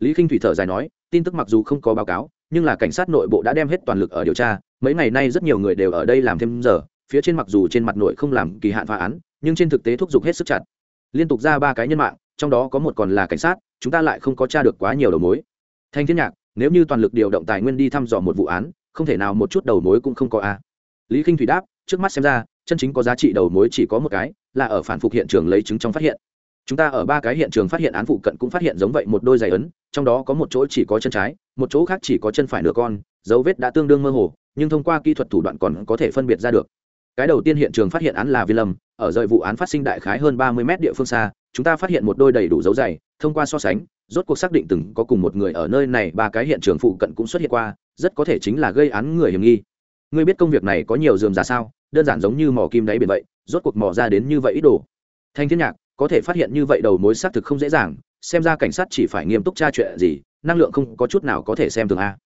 lý k i n h thủy thở dài nói, tin tức mặc dù không có báo cáo, nhưng là cảnh sát nội bộ đã đem hết toàn lực ở điều tra, mấy ngày nay rất nhiều người đều ở đây làm thêm giờ, phía trên mặc dù trên mặt nội không làm kỳ hạn phá án, nhưng trên thực tế thúc giục hết sức chặt. Liên tục ra ba cái nhân mạng, trong đó có một còn là cảnh sát, chúng ta lại không có t r a được quá nhiều đầu mối. Thanh thiên nhạc, nếu như toàn lực điều động tài nguyên đi thăm dò một vụ án, không thể nào một chút đầu mối cũng không có a lý k i n h thủy đáp, trước mắt xem ra, chân chính có giá trị đầu mối chỉ có một cái, là ở phản phục hiện trường lấy chứng trong phát hiện chúng ta ở ba cái hiện trường phát hiện án phụ cận cũng phát hiện giống vậy một đôi giày ấn, trong đó có một chỗ chỉ có chân trái, một chỗ khác chỉ có chân phải nửa con, dấu vết đã tương đương mơ hồ, nhưng thông qua kỹ thuật thủ đoạn còn có thể phân biệt ra được. Cái đầu tiên hiện trường phát hiện án là vi lâm, ở rời vụ án phát sinh đại khái hơn ba mươi mét địa phương xa, chúng ta phát hiện một đôi đầy đủ dấu giày, thông qua so sánh, rốt cuộc xác định từng có cùng một người ở nơi này ba cái hiện trường phụ cận cũng xuất hiện qua, rất có thể chính là gây án người hiểm nghi. Ngươi biết công việc này có nhiều dườm ra sao? Đơn giản giống như mò kim đáy biển vậy, rốt cuộc mò ra đến như vậy ít đồ. Thanh thiên nhạc có thể phát hiện như vậy đầu mối xác thực không dễ dàng, xem ra cảnh sát chỉ phải nghiêm túc tra chuyện gì, năng lượng không có chút nào có thể xem thường a.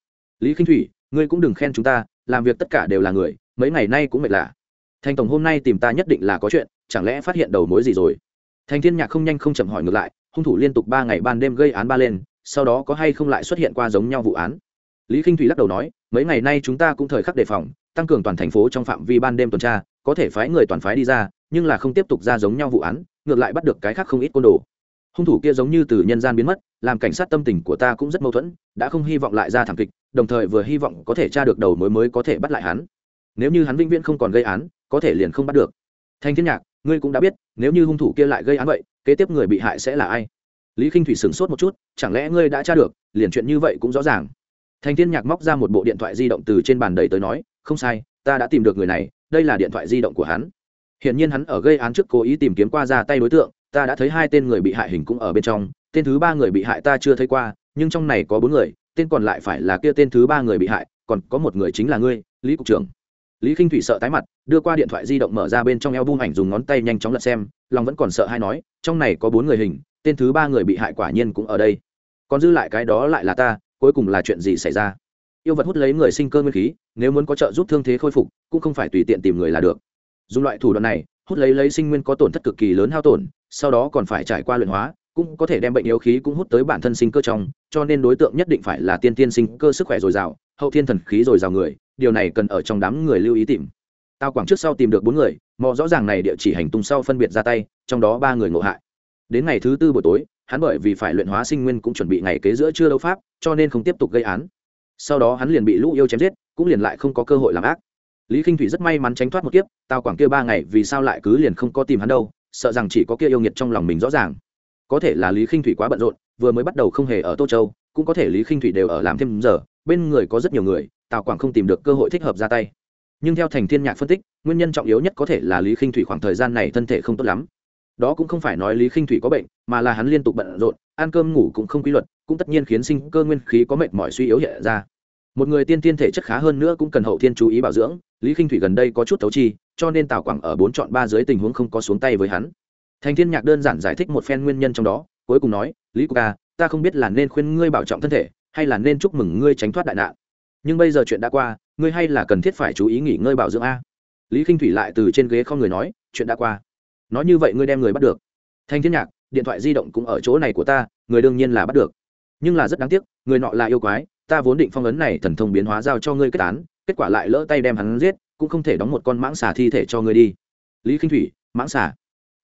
Lý khinh thủy, ngươi cũng đừng khen chúng ta, làm việc tất cả đều là người, mấy ngày nay cũng mệt lạ. Thành tổng hôm nay tìm ta nhất định là có chuyện, chẳng lẽ phát hiện đầu mối gì rồi? Thành thiên nhạc không nhanh không chậm hỏi ngược lại, hung thủ liên tục ba ngày ban đêm gây án ba lên, sau đó có hay không lại xuất hiện qua giống nhau vụ án? Lý k i n h thủy lắc đầu nói, mấy ngày nay chúng ta cũng thời khắc đề phòng, tăng cường toàn thành phố trong phạm vi ban đêm tuần tra, có thể phái người toàn phái đi ra, nhưng là không tiếp tục ra giống nhau vụ án ngược lại bắt được cái khác không ít côn đồ. Hung thủ kia giống như từ nhân gian biến mất, làm cảnh sát tâm tình của ta cũng rất mâu thuẫn, đã không hy vọng lại ra thảm kịch, đồng thời vừa hy vọng có thể tra được đầu mối mới có thể bắt lại hắn. Nếu như hắn vĩnh viễn không còn gây án, có thể liền không bắt được. Thanh thiên nhạc, ngươi cũng đã biết, nếu như hung thủ kia lại gây án vậy, kế tiếp người bị hại sẽ là ai? Lý k i n h thủy sửng sốt một chút, chẳng lẽ ngươi đã tra được, liền chuyện như vậy cũng rõ ràng. Thanh thiên nhạc móc ra một bộ điện thoại di động từ trên bàn đầy tới nói, không sai, ta đã tìm được người này, đây là điện thoại di động của hắn hiện nhiên hắn ở gây án trước cố ý tìm kiếm qua ra tay đối tượng, ta đã thấy hai tên người bị hại hình cũng ở bên trong, tên thứ ba người bị hại ta chưa thấy qua, nhưng trong này có bốn người, tên còn lại phải là kia tên thứ ba người bị hại, còn có một người chính là ngươi, lý cục trưởng. Lý k i n h thủy sợ tái mặt, đưa qua điện thoại di động mở ra bên trong eo bung ảnh dùng ngón tay nhanh chóng lật xem, lòng vẫn còn sợ hay nói, trong này có bốn người hình, tên thứ ba người bị hại quả nhiên cũng ở đây. Còn dư lại cái đó lại là ta, cuối cùng là chuyện gì xảy ra? Yêu vật hút lấy người sinh cơ nguyên khí, nếu muốn có trợ giúp thương thế khôi phục, cũng không phải tùy tiện tìm người là được dùng loại thủ đoạn này, hút lấy lấy sinh nguyên có tổn thất cực kỳ lớn hao tổn, sau đó còn phải trải qua luyện hóa, cũng có thể đem bệnh yếu khí cũng hút tới bản thân sinh cơ trong, cho nên đối tượng nhất định phải là tiên tiên sinh cơ sức khỏe dồi dào, hậu thiên thần khí dồi dào người, điều này cần ở trong đám người lưu ý tìm. Tao quảng trước sau tìm được bốn người, mò rõ ràng này địa chỉ hành tung sau phân biệt ra tay, trong đó ba người ngộ hại. Đến ngày thứ tư buổi tối, hắn bởi vì phải luyện hóa sinh nguyên cũng chuẩn bị ngày kế giữa chưa đấu pháp, cho nên không tiếp tục gây án. Sau đó hắn liền bị lũ yêu chém giết, cũng liền lại không có cơ hội làm ác lý k i n h thủy rất may mắn tránh thoát một kiếp tao quảng kia ba ngày vì sao lại cứ liền không có tìm hắn đâu, sợ rằng chỉ có kia yêu nghiệt trong lòng mình rõ ràng. Có thể là lý k i n h thủy quá bận rộn, vừa mới bắt đầu không hề ở tô châu, cũng có thể lý k i n h thủy đều ở làm thêm giờ, bên người có rất nhiều người, tào quảng không tìm được cơ hội thích hợp ra tay. Nhưng theo thành thiên nhạc phân tích, nguyên nhân trọng yếu nhất có thể là lý khinh thủy khoảng thời gian này thân thể không tốt lắm. Đó cũng không phải nói lý khinh thủy có bệnh, mà là hắn liên tục bận rộn, ăn cơm ngủ cũng không quy luật, cũng tất nhiên khiến sinh cơ nguyên khí có mệt mỏi suy yếu hiện ra một người tiên tiên thể chất khá hơn nữa cũng cần hậu thiên chú ý bảo dưỡng, lý khinh thủy gần đây có chút thấu chi, cho nên tào quảng ở bốn chọn ba dưới tình huống không có xuống tay với hắn. Thành thiên nhạc đơn giản giải thích một phen nguyên nhân trong đó, cuối cùng nói, lý quốc ca, ta không biết là nên khuyên ngươi bảo trọng thân thể, hay là nên chúc mừng ngươi tránh thoát đại nạn. Nhưng bây giờ chuyện đã qua, ngươi hay là cần thiết phải chú ý nghỉ ngơi bảo dưỡng a. Lý k i n h thủy lại từ trên ghế không người nói, chuyện đã qua. Nói như vậy ngươi đem người bắt được. Thanh thiên nhạc, điện thoại di động cũng ở chỗ này của ta, người đương nhiên là bắt được. Nhưng là rất đáng tiếc, người nọ là yêu quái ta vốn định phong ấn này thần thông biến hóa giao cho ngươi kết án, kết quả lại lỡ tay đem hắn giết, cũng không thể đóng một con mãng xà thi thể cho ngươi đi. Lý k i n h thủy, mãng xà.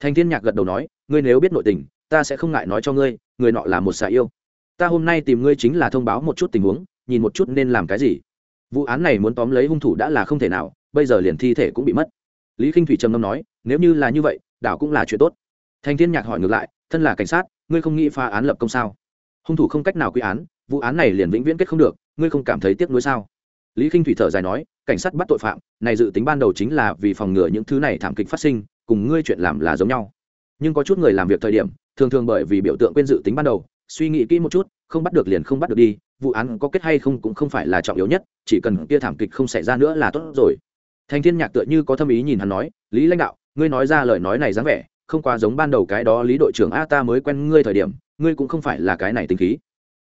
Thanh thiên nhạc gật đầu nói, ngươi nếu biết nội tình, ta sẽ không ngại nói cho ngươi, người nọ là một xà yêu. Ta hôm nay tìm ngươi chính là thông báo một chút tình huống, nhìn một chút nên làm cái gì. Vụ án này muốn tóm lấy hung thủ đã là không thể nào, bây giờ liền thi thể cũng bị mất. Lý k i n h thủy trầm ngâm nói, nếu như là như vậy, đảo cũng là chuyện tốt. Thành thiên nhạc hỏi ngược lại, thân là cảnh sát, ngươi không nghĩ phá án lập công sao? Hung thủ không cách nào quy án vụ án này liền vĩnh viễn kết không được, ngươi không cảm thấy tiếc nuối sao? Lý k i n h thủy thở dài nói, cảnh sát bắt tội phạm, này dự tính ban đầu chính là vì phòng ngừa những thứ này thảm kịch phát sinh, cùng ngươi chuyện làm là giống nhau. Nhưng có chút người làm việc thời điểm, thường thường bởi vì biểu tượng quên dự tính ban đầu, suy nghĩ kỹ một chút, không bắt được liền không bắt được đi, vụ án có kết hay không cũng không phải là trọng yếu nhất, chỉ cần kia thảm kịch không xảy ra nữa là tốt rồi. Thành thiên nhạc tựa như có thâm ý nhìn hắn nói, lý lãnh đạo, ngươi nói ra lời nói này dáng vẻ, không quá giống ban đầu cái đó lý đội trưởng a ta mới quen ngươi thời điểm, ngươi cũng không phải là cái này tính khí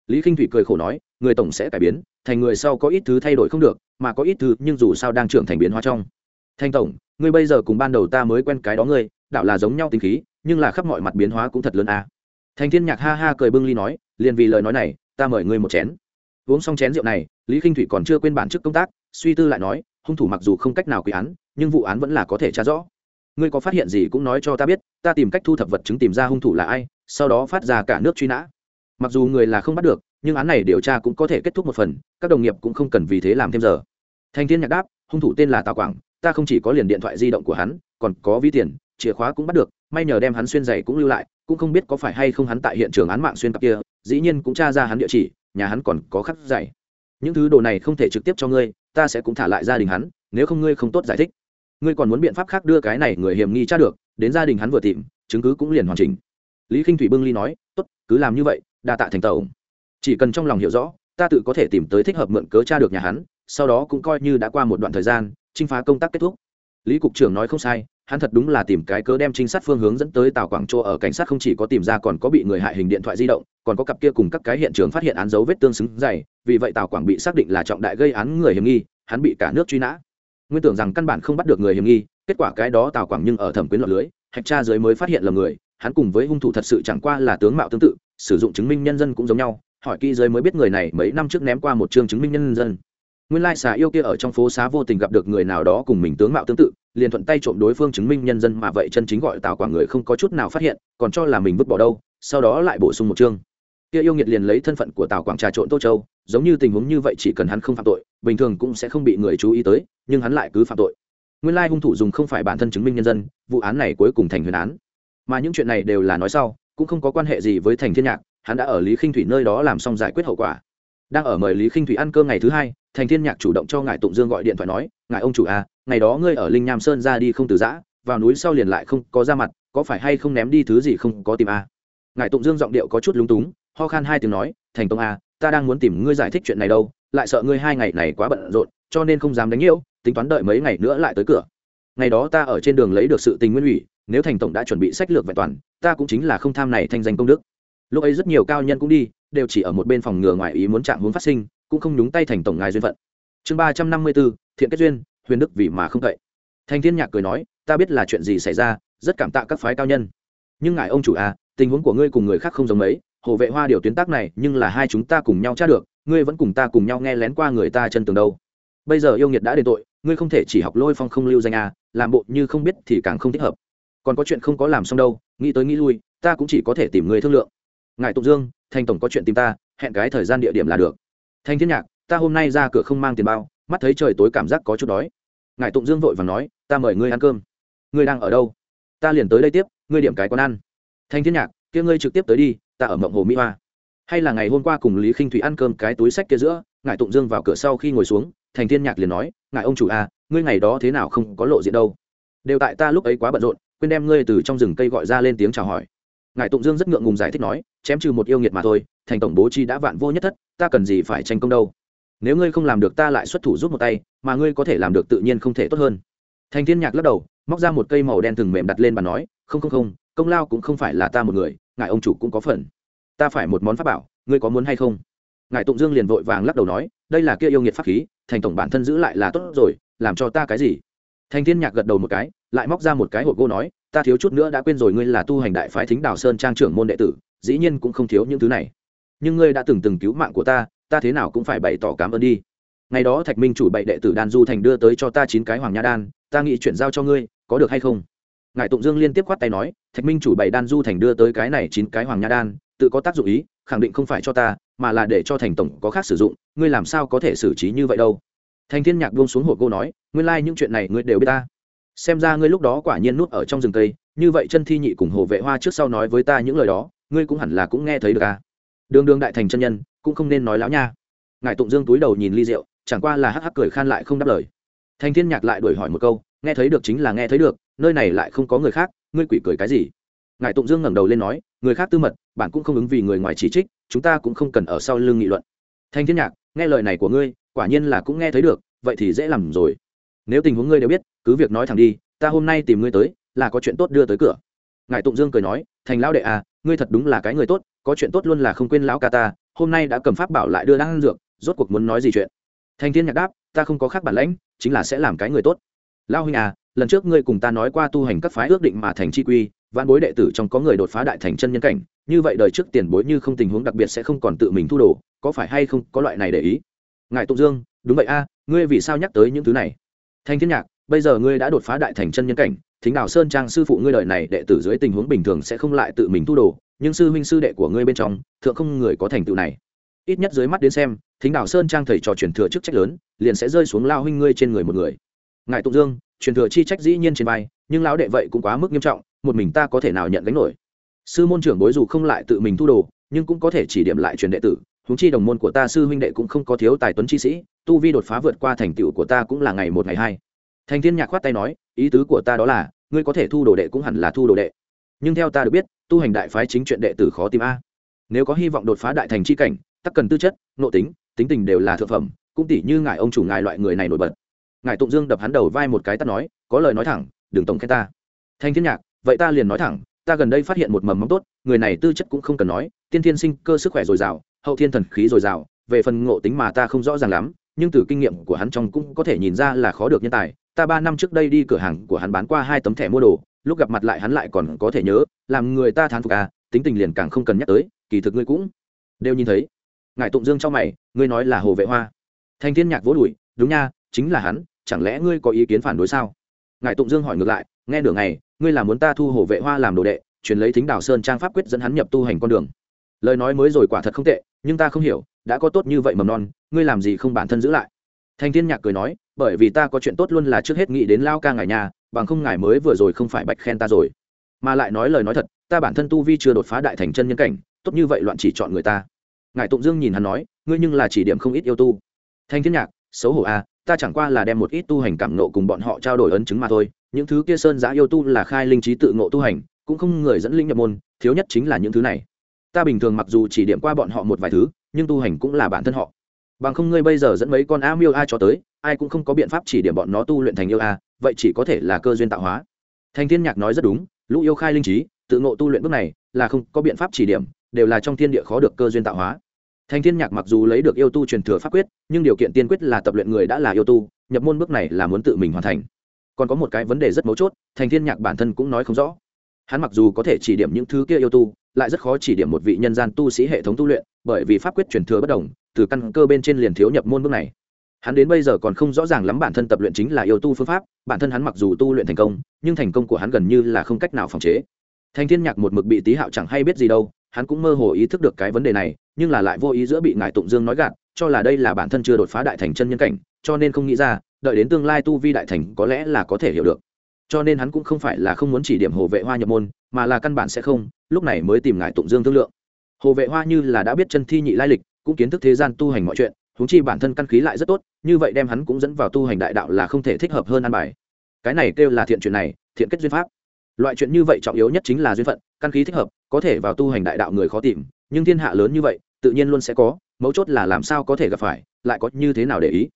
lý k thủy cười khổ nói, người tổng sẽ cải biến, thành người sau có ít thứ thay đổi không được, mà có ít thứ, nhưng dù sao đang trưởng thành biến hóa trong. Thanh tổng, ngươi bây giờ cùng ban đầu ta mới quen cái đó ngươi, đạo là giống nhau tính khí, nhưng là khắp mọi mặt biến hóa cũng thật lớn à? thành thiên nhạc ha ha cười bưng ly nói, liền vì lời nói này, ta mời ngươi một chén. Uống xong chén rượu này, lý k i n h thủy còn chưa quên bản chức công tác, suy tư lại nói, hung thủ mặc dù không cách nào quy án, nhưng vụ án vẫn là có thể trả rõ. Ngươi có phát hiện gì cũng nói cho ta biết, ta tìm cách thu thập vật chứng tìm ra hung thủ là ai, sau đó phát ra cả nước truy nã mặc dù người là không bắt được, nhưng án này điều tra cũng có thể kết thúc một phần, các đồng nghiệp cũng không cần vì thế làm thêm giờ. Thành thiên nhạc đáp, hung thủ tên là tào quảng, ta không chỉ có liền điện thoại di động của hắn, còn có ví tiền, chìa khóa cũng bắt được, may nhờ đem hắn xuyên giày cũng lưu lại, cũng không biết có phải hay không hắn tại hiện trường án mạng xuyên cặp kia, dĩ nhiên cũng tra ra hắn địa chỉ, nhà hắn còn có khắc giày. Những thứ đồ này không thể trực tiếp cho ngươi, ta sẽ cũng thả lại gia đình hắn, nếu không ngươi không tốt giải thích. Ngươi còn muốn biện pháp khác đưa cái này người hiểm nghi tra được, đến gia đình hắn vừa tìm, chứng cứ cũng liền hoàn chỉnh. Lý k i n h thủy bưng ly nói, tốt, cứ làm như vậy đa tạ thành tổng chỉ cần trong lòng hiểu rõ, ta tự có thể tìm tới thích hợp mượn cớ tra được nhà hắn, sau đó cũng coi như đã qua một đoạn thời gian trinh phá công tác kết thúc. Lý cục trưởng nói không sai, hắn thật đúng là tìm cái cớ đem trinh sát phương hướng dẫn tới Tào quảng châu ở cảnh sát không chỉ có tìm ra còn có bị người hại hình điện thoại di động, còn có cặp kia cùng các cái hiện trường phát hiện án dấu vết tương xứng dày, vì vậy Tào quảng bị xác định là trọng đại gây án người hiểm nghi, hắn bị cả nước truy nã. Nguyên tưởng rằng căn bản không bắt được người hiểm nghi, kết quả cái đó Tào quảng nhưng ở thẩm quyến lọt lưới, hạch tra dưới mới phát hiện là người, hắn cùng với hung thủ thật sự chẳng qua là tướng mạo tương tự sử dụng chứng minh nhân dân cũng giống nhau, hỏi kỹ giới mới biết người này mấy năm trước ném qua một chương chứng minh nhân dân. Nguyên lai xà yêu kia ở trong phố xá vô tình gặp được người nào đó cùng mình tướng mạo tương tự, liền thuận tay trộm đối phương chứng minh nhân dân mà vậy chân chính gọi tào quảng người không có chút nào phát hiện, còn cho là mình vứt bỏ đâu, sau đó lại bổ sung một chương. Kia yêu nghiệt liền lấy thân phận của tào quảng trà trộn tô châu, giống như tình huống như vậy chỉ cần hắn không phạm tội, bình thường cũng sẽ không bị người chú ý tới, nhưng hắn lại cứ phạm tội. Nguyên lai hung thủ dùng không phải bản thân chứng minh nhân dân, vụ án này cuối cùng thành huyền án. Mà những chuyện này đều là nói sau cũng không có quan hệ gì với thành thiên nhạc, hắn đã ở lý khinh thủy nơi đó làm xong giải quyết hậu quả đang ở mời lý khinh thủy ăn cơm ngày thứ hai, thành thiên nhạc chủ động cho ngài tụng dương gọi điện thoại nói, ngài ông chủ à ngày đó ngươi ở linh nham sơn ra đi không từ giã, vào núi sau liền lại không có ra mặt, có phải hay không ném đi thứ gì không có tìm à? ngài tụng dương giọng điệu có chút lúng túng, ho khan hai tiếng nói, thành tông à ta đang muốn tìm ngươi giải thích chuyện này đâu, lại sợ ngươi hai ngày này quá bận rộn, cho nên không dám đánh nhiễu, tính toán đợi mấy ngày nữa lại tới cửa ngày đó ta ở trên đường lấy được sự tình nguyên ủy nếu thành tổng đã chuẩn bị sách lược vẹn toàn, ta cũng chính là không tham này thanh danh công đức. Lúc ấy rất nhiều cao nhân cũng đi, đều chỉ ở một bên phòng ngừa ngoài ý muốn chạm hướng phát sinh, cũng không nhúng tay thành tổng ngài duyên phận. Chương ba trăm năm mươi bốn thiện kết duyên, huyền đức vì mà không cậy thành thiên nhạc cười nói, ta biết là chuyện gì xảy ra, rất cảm tạ các phái cao nhân. Nhưng ngài ông chủ à tình huống của ngươi cùng người khác không giống mấy, hồ vệ hoa điều tuyến tác này, nhưng là hai chúng ta cùng nhau tra được, ngươi vẫn cùng ta cùng nhau nghe lén qua người ta chân tường đâu. Bây giờ yêu nghiệt đã đền tội, ngươi không thể chỉ học lôi phong không lưu danh à làm bộ như không biết thì càng không thích hợp còn có chuyện không có làm xong đâu, nghĩ tới nghĩ lui, ta cũng chỉ có thể tìm người thương lượng. Ngài tụng dương, thành tổng có chuyện tìm ta, hẹn cái thời gian địa điểm là được. Thanh thiên nhạc, ta hôm nay ra cửa không mang tiền bao, mắt thấy trời tối cảm giác có chút đói. Ngài tụng dương vội và nói, ta mời ngươi ăn cơm. Ngươi đang ở đâu? Ta liền tới đây tiếp, ngươi điểm cái quán ăn. Thanh thiên nhạc, kia ngươi trực tiếp tới đi, ta ở mộng hồ mỹ hoa. Hay là ngày hôm qua cùng lý khinh thủy ăn cơm cái túi sách kia giữa, ngài tụng dương vào cửa sau khi ngồi xuống, thành thiên nhạc liền nói, ngài ông chủ à ngươi ngày đó thế nào không có lộ diện đâu? Đều tại ta lúc ấy quá bận rộn quên đem ngươi từ trong rừng cây gọi ra lên tiếng chào hỏi. Ngài tụng dương rất ngượng ngùng giải thích nói, chém trừ một yêu nghiệt mà thôi, thành tổng bố chi đã vạn vô nhất thất, ta cần gì phải tranh công đâu? Nếu ngươi không làm được ta lại xuất thủ giúp một tay, mà ngươi có thể làm được tự nhiên không thể tốt hơn. Thành thiên nhạc lắc đầu, móc ra một cây màu đen thừng mềm đặt lên bàn nói, không không không, công lao cũng không phải là ta một người, ngài ông chủ cũng có phần. Ta phải một món pháp bảo, ngươi có muốn hay không? Ngài tụng dương liền vội vàng lắc đầu nói, đây là kia yêu nghiệt pháp khí, thành tổng bản thân giữ lại là tốt rồi, làm cho ta cái gì? Thành thiên nhạc gật đầu một cái lại móc ra một cái hộp gỗ nói, ta thiếu chút nữa đã quên rồi ngươi là tu hành đại phái thính đào sơn trang trưởng môn đệ tử, dĩ nhiên cũng không thiếu những thứ này. Nhưng ngươi đã từng từng cứu mạng của ta ta thế nào cũng phải bày tỏ cảm ơn đi. Ngày đó thạch minh chủ bậy đệ tử đan du thành đưa tới cho ta chín cái hoàng nha đan, ta nghĩ chuyển giao cho ngươi, có được hay không? Ngài tụng dương liên tiếp khoát tay nói, thạch minh chủ bày đan du thành đưa tới cái này chín cái hoàng nha đan, tự có tác dụng ý, khẳng định không phải cho ta, mà là để cho thành tổng có khác sử dụng, ngươi làm sao có thể xử trí như vậy đâu? Thành thiên nhạc buông xuống hộp cô nói, nguyên lai những chuyện này ngươi đều biết ta xem ra ngươi lúc đó quả nhiên nuốt ở trong rừng cây, như vậy chân thi nhị cùng hồ vệ hoa trước sau nói với ta những lời đó, ngươi cũng hẳn là cũng nghe thấy được à? Đường đường đại thành chân nhân, cũng không nên nói láo nha. Ngài tụng dương túi đầu nhìn ly rượu, chẳng qua là hắc hắc cười khan lại không đáp lời. Thành thiên nhạc lại đuổi hỏi một câu, nghe thấy được chính là nghe thấy được, nơi này lại không có người khác, ngươi quỷ cười cái gì? Ngài tụng dương ngẩng đầu lên nói, người khác tư mật, bạn cũng không ứng vì người ngoài chỉ trích, chúng ta cũng không cần ở sau lưng nghị luận. Thanh thiên nhạc, nghe lời này của ngươi, quả nhiên là cũng nghe thấy được, vậy thì dễ làm rồi nếu tình huống ngươi đều biết, cứ việc nói thẳng đi, ta hôm nay tìm ngươi tới, là có chuyện tốt đưa tới cửa. Ngài tụng dương cười nói, thành lão đệ à ngươi thật đúng là cái người tốt, có chuyện tốt luôn là không quên lão ca ta, hôm nay đã cầm pháp bảo lại đưa đan dược, rốt cuộc muốn nói gì chuyện? Thanh thiên nhạc đáp, ta không có khác bản lãnh, chính là sẽ làm cái người tốt. Lao huynh à lần trước ngươi cùng ta nói qua tu hành các phái ước định mà thành chi quy, vạn bối đệ tử trong có người đột phá đại thành chân nhân cảnh, như vậy đời trước tiền bối như không tình huống đặc biệt sẽ không còn tự mình thu đồ, có phải hay không có loại này để ý? Ngài tụng dương, đúng vậy a, ngươi vì sao nhắc tới những thứ này? Thanh thiên nhạc, bây giờ ngươi đã đột phá đại thành chân nhân cảnh, thính đào sơn trang sư phụ ngươi đời này đệ tử dưới tình huống bình thường sẽ không lại tự mình thu đồ, nhưng sư huynh sư đệ của ngươi bên trong, thượng không người có thành tựu này. Ít nhất dưới mắt đến xem, thính đào sơn trang thầy trò truyền thừa chức trách lớn, liền sẽ rơi xuống lao huynh ngươi trên người một người. Ngài tụng dương, truyền thừa chi trách dĩ nhiên trên vai, nhưng lão đệ vậy cũng quá mức nghiêm trọng, một mình ta có thể nào nhận gánh nổi? Sư môn trưởng bối dù không lại tự mình thu đồ, nhưng cũng có thể chỉ điểm lại truyền đệ tử Chúng chi đồng môn của ta sư huynh đệ cũng không có thiếu tài tuấn chi sĩ tu vi đột phá vượt qua thành tựu của ta cũng là ngày một ngày hai. Thành thiên nhạc khoát tay nói, ý tứ của ta đó là, ngươi có thể thu đồ đệ cũng hẳn là thu đồ đệ. Nhưng theo ta được biết, tu hành đại phái chính chuyện đệ tử khó tìm a. Nếu có hy vọng đột phá đại thành chi cảnh, tắc cần tư chất, nội tính tính tình đều là thượng phẩm, cũng tỷ như ngài ông chủ ngài loại người này nổi bật. Ngài tụng dương đập hắn đầu vai một cái tắt nói, có lời nói thẳng, đừng tổng khen ta. Thanh thiên nhạc, vậy ta liền nói thẳng, ta gần đây phát hiện một mầm móng tốt, người này tư chất cũng không cần nói, tiên thiên sinh cơ sức khỏe dồi dào, hậu thiên thần khí dồi dào, về phần ngộ tính mà ta không rõ ràng lắm nhưng từ kinh nghiệm của hắn trong cũng có thể nhìn ra là khó được nhân tài. Ta ba năm trước đây đi cửa hàng của hắn bán qua hai tấm thẻ mua đồ, lúc gặp mặt lại hắn lại còn có thể nhớ, làm người ta thán phục à tính tình liền càng không cần nhắc tới, kỳ thực ngươi cũng đều nhìn thấy. Ngài tụng dương trong mày, ngươi nói là hồ vệ hoa. Thanh thiên nhạc vỗ đùi, đúng nha, chính là hắn, chẳng lẽ ngươi có ý kiến phản đối sao? Ngài tụng dương hỏi ngược lại, nghe được ngày, ngươi là muốn ta thu hồ vệ hoa làm đồ đệ, truyền lấy thính đào sơn trang pháp quyết dẫn hắn nhập tu hành con đường. Lời nói mới rồi quả thật không tệ, nhưng ta không hiểu đã có tốt như vậy mầm non ngươi làm gì không bản thân giữ lại? Thanh thiên nhạc cười nói bởi vì ta có chuyện tốt luôn là trước hết nghĩ đến lao ca ngài nhà bằng không ngài mới vừa rồi không phải bạch khen ta rồi. Mà lại nói lời nói thật ta bản thân tu vi chưa đột phá đại thành chân nhân cảnh tốt như vậy loạn chỉ chọn người ta. Ngài tụng dương nhìn hắn nói ngươi nhưng là chỉ điểm không ít yêu tu. Thanh thiên nhạc xấu hổ a à, ta chẳng qua là đem một ít tu hành cảm nộ cùng bọn họ trao đổi ấn chứng mà thôi những thứ kia sơn giã yêu tu là khai linh trí tự ngộ tu hành cũng không người dẫn linh nhập môn thiếu nhất chính là những thứ này. Ta bình thường mặc dù chỉ điểm qua bọn họ một vài thứ nhưng tu hành cũng là bản thân họ. Bằng không ngươi bây giờ dẫn mấy con a miêu a cho tới, ai cũng không có biện pháp chỉ điểm bọn nó tu luyện thành yêu a, vậy chỉ có thể là cơ duyên tạo hóa. Thanh thiên nhạc nói rất đúng, lũ yêu khai linh trí, tự ngộ tu luyện bước này là không có biện pháp chỉ điểm, đều là trong thiên địa khó được cơ duyên tạo hóa. Thanh thiên nhạc mặc dù lấy được yêu tu truyền thừa pháp quyết, nhưng điều kiện tiên quyết là tập luyện người đã là yêu tu, nhập môn bước này là muốn tự mình hoàn thành. Còn có một cái vấn đề rất mấu chốt, thanh thiên nhạc bản thân cũng nói không rõ. Hắn mặc dù có thể chỉ điểm những thứ kia yêu tu lại rất khó chỉ điểm một vị nhân gian tu sĩ hệ thống tu luyện, bởi vì pháp quyết truyền thừa bất đồng, từ căn cơ bên trên liền thiếu nhập môn bước này. Hắn đến bây giờ còn không rõ ràng lắm bản thân tập luyện chính là yêu tu phương pháp, bản thân hắn mặc dù tu luyện thành công, nhưng thành công của hắn gần như là không cách nào phòng chế. Thanh thiên nhạc một mực bị tý hạo chẳng hay biết gì đâu, hắn cũng mơ hồ ý thức được cái vấn đề này, nhưng là lại vô ý giữa bị ngài tụng dương nói gạt, cho là đây là bản thân chưa đột phá đại thành chân nhân cảnh, cho nên không nghĩ ra, đợi đến tương lai tu vi đại thành có lẽ là có thể hiểu được cho nên hắn cũng không phải là không muốn chỉ điểm hồ vệ hoa nhập môn, mà là căn bản sẽ không, lúc này mới tìm ngài tụng dương thương lượng. Hồ vệ hoa như là đã biết chân thi nhị lai lịch, cũng kiến thức thế gian tu hành mọi chuyện húng chi bản thân căn khí lại rất tốt, như vậy đem hắn cũng dẫn vào tu hành đại đạo là không thể thích hợp hơn an bài. Cái này kêu là thiện chuyện này, thiện kết duyên pháp. Loại chuyện như vậy trọng yếu nhất chính là duyên phận, căn khí thích hợp, có thể vào tu hành đại đạo người khó tìm, nhưng thiên hạ lớn như vậy, tự nhiên luôn sẽ có, mấu chốt là làm sao có thể gặp phải, lại có như thế nào để ý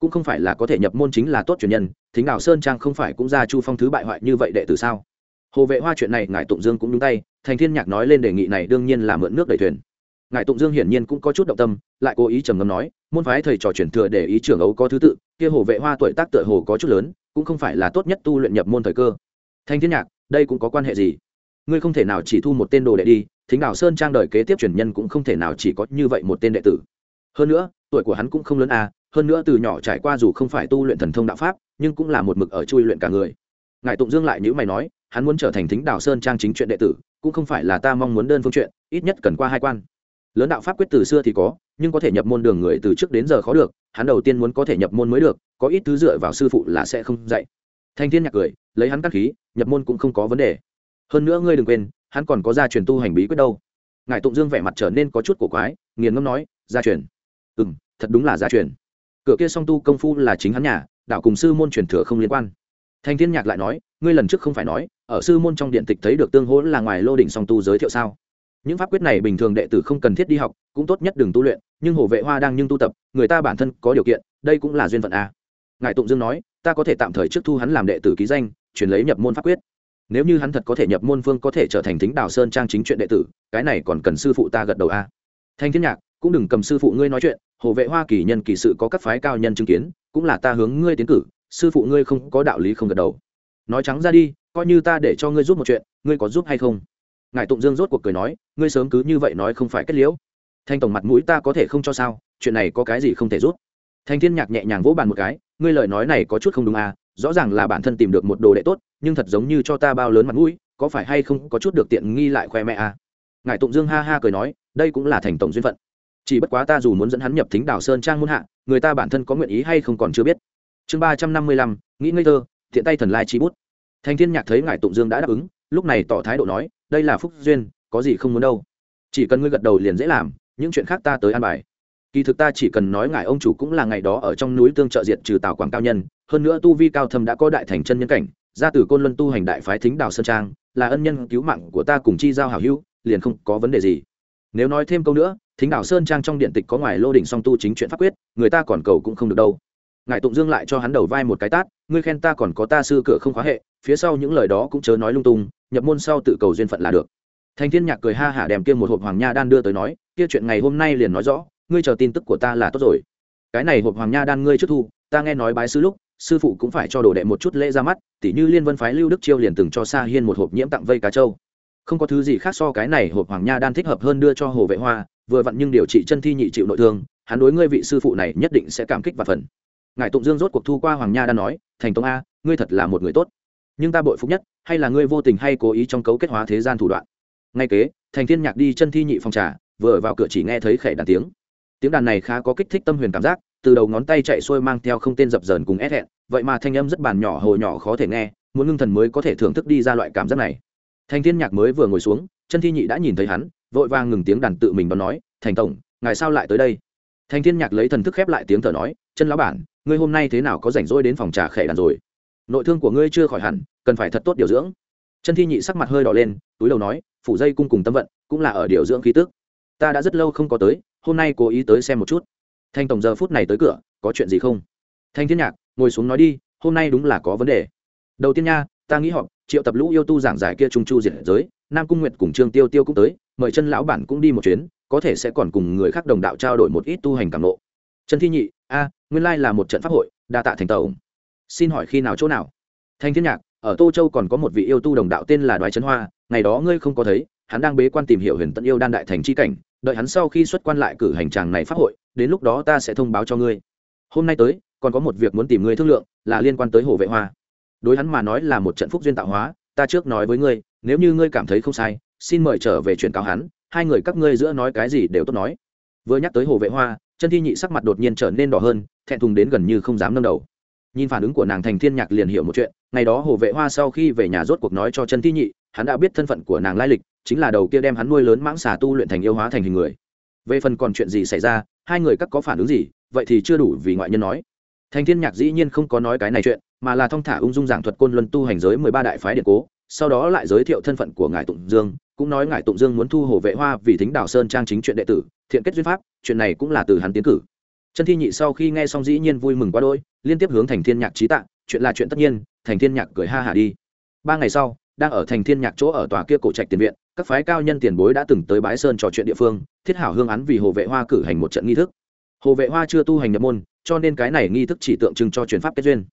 cũng không phải là có thể nhập môn chính là tốt truyền nhân, thính đào sơn trang không phải cũng ra chu phong thứ bại hoại như vậy đệ tử sao? Hồ vệ hoa chuyện này ngài tụng dương cũng đúng tay, thành thiên nhạc nói lên đề nghị này đương nhiên là mượn nước đẩy thuyền. Ngài tụng dương hiển nhiên cũng có chút động tâm, lại cố ý trầm ngâm nói, môn phái thầy trò chuyển thừa để ý trưởng ấu có thứ tự, kia hồ vệ hoa tuổi tác tựa hồ có chút lớn, cũng không phải là tốt nhất tu luyện nhập môn thời cơ. Thanh thiên nhạc, đây cũng có quan hệ gì? Ngươi không thể nào chỉ thu một tên đồ đệ đi, thính đào sơn trang đời kế tiếp truyền nhân cũng không thể nào chỉ có như vậy một tên đệ tử. Hơn nữa, tuổi của hắn cũng không lớn à hơn nữa từ nhỏ trải qua dù không phải tu luyện thần thông đạo pháp, nhưng cũng là một mực ở chui luyện cả người. Ngài tụng dương lại nhữ mày nói, hắn muốn trở thành thính đảo sơn trang chính chuyện đệ tử, cũng không phải là ta mong muốn đơn phương chuyện, ít nhất cần qua hai quan. Lớn đạo pháp quyết từ xưa thì có, nhưng có thể nhập môn đường người từ trước đến giờ khó được, hắn đầu tiên muốn có thể nhập môn mới được, có ít thứ dựa vào sư phụ là sẽ không dạy. Thanh thiên nhạc cười, lấy hắn cắt khí, nhập môn cũng không có vấn đề. Hơn nữa ngươi đừng quên, hắn còn có gia truyền tu hành bí quyết đâu. Ngài tụng dương vẻ mặt trở nên có chút cổ quái, nghiền ngâm nói, gia truyền? Ừ m thật đúng là gia truyền cửa kia song tu công phu là chính hắn nhà, đạo cùng sư môn truyền thừa không liên quan. Thanh thiên nhạc lại nói, ngươi lần trước không phải nói, ở sư môn trong điện tịch thấy được tương hỗ là ngoài lô đỉnh song tu giới thiệu sao? Những pháp quyết này bình thường đệ tử không cần thiết đi học, cũng tốt nhất đừng tu luyện, nhưng hồ vệ hoa đang nhưng tu tập, người ta bản thân có điều kiện, đây cũng là duyên phận a. Ngài tụng dương nói, ta có thể tạm thời trước thu hắn làm đệ tử ký danh chuyển lấy nhập môn pháp quyết. Nếu như hắn thật có thể nhập môn phương có thể trở thành thính đào sơn trang chính chuyện đệ tử, cái này còn cần sư phụ ta gật đầu a. Thanh thiên nhạc cũng đừng cầm sư phụ ngươi nói chuyện, hồ vệ hoa kỳ nhân kỳ sự có các phái cao nhân chứng kiến, cũng là ta hướng ngươi tiến cử, sư phụ ngươi không có đạo lý không gật đầu. Nói trắng ra đi, coi như ta để cho ngươi giúp một chuyện, ngươi có giúp hay không? Ngài tụng dương rốt cuộc cười nói, ngươi sớm cứ như vậy nói không phải kết liễu. Thanh tổng mặt mũi ta có thể không cho sao, chuyện này có cái gì không thể rút thanh thiên nhạc nhẹ nhàng vỗ bàn một cái, ngươi lời nói này có chút không đúng à rõ ràng là bản thân tìm được một đồ đệ tốt, nhưng thật giống như cho ta bao lớn mặt mũi, có phải hay không có chút được tiện nghi lại khoe mẹ à? Ngài tụng dương ha ha cười nói, đây cũng là thành tổng duyên phận chỉ bất quá ta dù muốn dẫn hắn nhập thính đảo sơn trang muôn hạ, người ta bản thân có nguyện ý hay không còn chưa biết. Chương ba trăm năm mươi lăm, nghĩ ngây thơ, thiện tay thần lai chi bút. Thành thiên nhạc thấy ngài tụng dương đã đáp ứng, lúc này tỏ thái độ nói, đây là phúc duyên, có gì không muốn đâu. Chỉ cần ngươi gật đầu liền dễ làm, những chuyện khác ta tới an bài. Kỳ thực ta chỉ cần nói ngài ông chủ cũng là ngày đó ở trong núi tương trợ diện trừ tào quảng cao nhân, hơn nữa tu vi cao thâm đã có đại thành chân nhân cảnh ra từ côn luân tu hành đại phái thính đào sơn trang, là ân nhân cứu mạng của ta cùng chi giao hảo hữu, liền không có vấn đề gì nếu nói thêm câu nữa, thính đảo sơn trang trong điện tịch có ngoài lô đỉnh song tu chính chuyện pháp quyết, người ta còn cầu cũng không được đâu. Ngài tụng dương lại cho hắn đầu vai một cái tát, ngươi khen ta còn có ta sư cửa không khóa hệ, phía sau những lời đó cũng chớ nói lung tung, nhập môn sau tự cầu duyên phận là được. Thành thiên nhạc cười ha hả đem kia một hộp hoàng nha đan đưa tới nói, kia chuyện ngày hôm nay liền nói rõ, ngươi chờ tin tức của ta là tốt rồi. Cái này hộp hoàng nha đan ngươi trước thu, ta nghe nói bái sư lúc, sư phụ cũng phải cho đồ đệ một chút lễ ra mắt, tỉ như liên vân phái lưu đức chiêu liền từng cho sa hiên một hộp nhiễm tặng vây cá châu không có thứ gì khác so cái này hộp hoàng nha đan thích hợp hơn đưa cho hồ vệ hoa, vừa vặn nhưng điều trị chân thi nhị chịu nội thương, hắn đối ngươi vị sư phụ này nhất định sẽ cảm kích và phần. Ngài tụng dương rốt cuộc thu qua hoàng nha đan nói, thành tông a, ngươi thật là một người tốt. Nhưng ta bội phúc nhất, hay là ngươi vô tình hay cố ý trong cấu kết hóa thế gian thủ đoạn? Ngay kế, thành thiên nhạc đi chân thi nhị phòng trà, vừa vào cửa chỉ nghe thấy khẽ đàn tiếng. Tiếng đàn này khá có kích thích tâm huyền cảm giác, từ đầu ngón tay chạy xuôi mang theo không tên dập dờn cùng ép hẹn, vậy mà thanh âm rất bàn nhỏ hồ nhỏ khó thể nghe, muốn ngưng thần mới có thể thưởng thức đi ra loại cảm giác này thành thiên nhạc mới vừa ngồi xuống, chân thi nhị đã nhìn thấy hắn, vội vàng ngừng tiếng đàn tự mình đón nói, thành tổng, ngài sao lại tới đây? Thành thiên nhạc lấy thần thức khép lại tiếng thở nói, chân lão bản, ngươi hôm nay thế nào có rảnh rỗi đến phòng trà khẽ đàn rồi? Nội thương của ngươi chưa khỏi hẳn, cần phải thật tốt điều dưỡng. Chân thi nhị sắc mặt hơi đỏ lên, túi đầu nói, phủ dây cung cùng tâm vận, cũng là ở điều dưỡng khí tức. Ta đã rất lâu không có tới, hôm nay cố ý tới xem một chút. Thanh tổng giờ phút này tới cửa, có chuyện gì không? Thanh thiên nhạc, ngồi xuống nói đi, hôm nay đúng là có vấn đề. Đầu tiên nha ta nghĩ họ, triệu tập lũ yêu tu giảng giải kia trung chu diệt giới, nam cung nguyệt cùng trương tiêu tiêu cũng tới, mời chân lão bản cũng đi một chuyến, có thể sẽ còn cùng người khác đồng đạo trao đổi một ít tu hành cảm lộ chân thi nhị, a, nguyên lai là một trận pháp hội, đa tạ thành tàu. Xin hỏi khi nào chỗ nào? Thanh thiên nhạc, ở tô châu còn có một vị yêu tu đồng đạo tên là đoái trấn hoa, ngày đó ngươi không có thấy, hắn đang bế quan tìm hiểu huyền tận yêu đan đại thành c h i cảnh, đợi hắn sau khi xuất quan lại cử hành tràng này pháp hội, đến lúc đó ta sẽ thông báo cho ngươi. Hôm nay tới, còn có một việc muốn tìm ngươi thương lượng, là liên quan tới hồ vệ hoa đối hắn mà nói là một trận phúc duyên tạo hóa, ta trước nói với ngươi, nếu như ngươi cảm thấy không sai, xin mời trở về chuyển cáo hắn, hai người các ngươi giữa nói cái gì đều tốt nói. Vừa nhắc tới hồ vệ hoa, chân thi nhị sắc mặt đột nhiên trở nên đỏ hơn, thẹn thùng đến gần như không dám nâng đầu. Nhìn phản ứng của nàng thành thiên nhạc liền hiểu một chuyện, ngày đó hồ vệ hoa sau khi về nhà rốt cuộc nói cho chân thi nhị, hắn đã biết thân phận của nàng lai lịch, chính là đầu kia đem hắn nuôi lớn mãng xà tu luyện thành yêu hóa thành hình người. Về phần còn chuyện gì xảy ra, hai người các có phản ứng gì, vậy thì chưa đủ vì ngoại nhân nói. Thành thiên nhạc dĩ nhiên không có nói cái này chuyện mà là thong thả ung dung giảng thuật côn luân tu hành giới mười ba đại phái điện cố, sau đó lại giới thiệu thân phận của ngài tụng dương, cũng nói ngài tụng dương muốn thu hồ vệ hoa vì thính đảo sơn trang chính chuyện đệ tử, thiện kết duyên pháp, chuyện này cũng là từ hắn tiến cử. Chân thi nhị sau khi nghe xong dĩ nhiên vui mừng quá đôi liên tiếp hướng thành thiên nhạc trí tạng chuyện là chuyện tất nhiên, thành thiên nhạc cười ha hả đi. Ba ngày sau, đang ở thành thiên nhạc chỗ ở tòa kia cổ trạch tiền viện, các phái cao nhân tiền bối đã từng tới bái sơn trò chuyện địa phương, thiết hảo hương án vì hồ vệ hoa cử hành một trận nghi thức. Hồ vệ hoa chưa tu hành nhập môn, cho nên cái này nghi thức chỉ tượng trưng cho truyền pháp kết duyên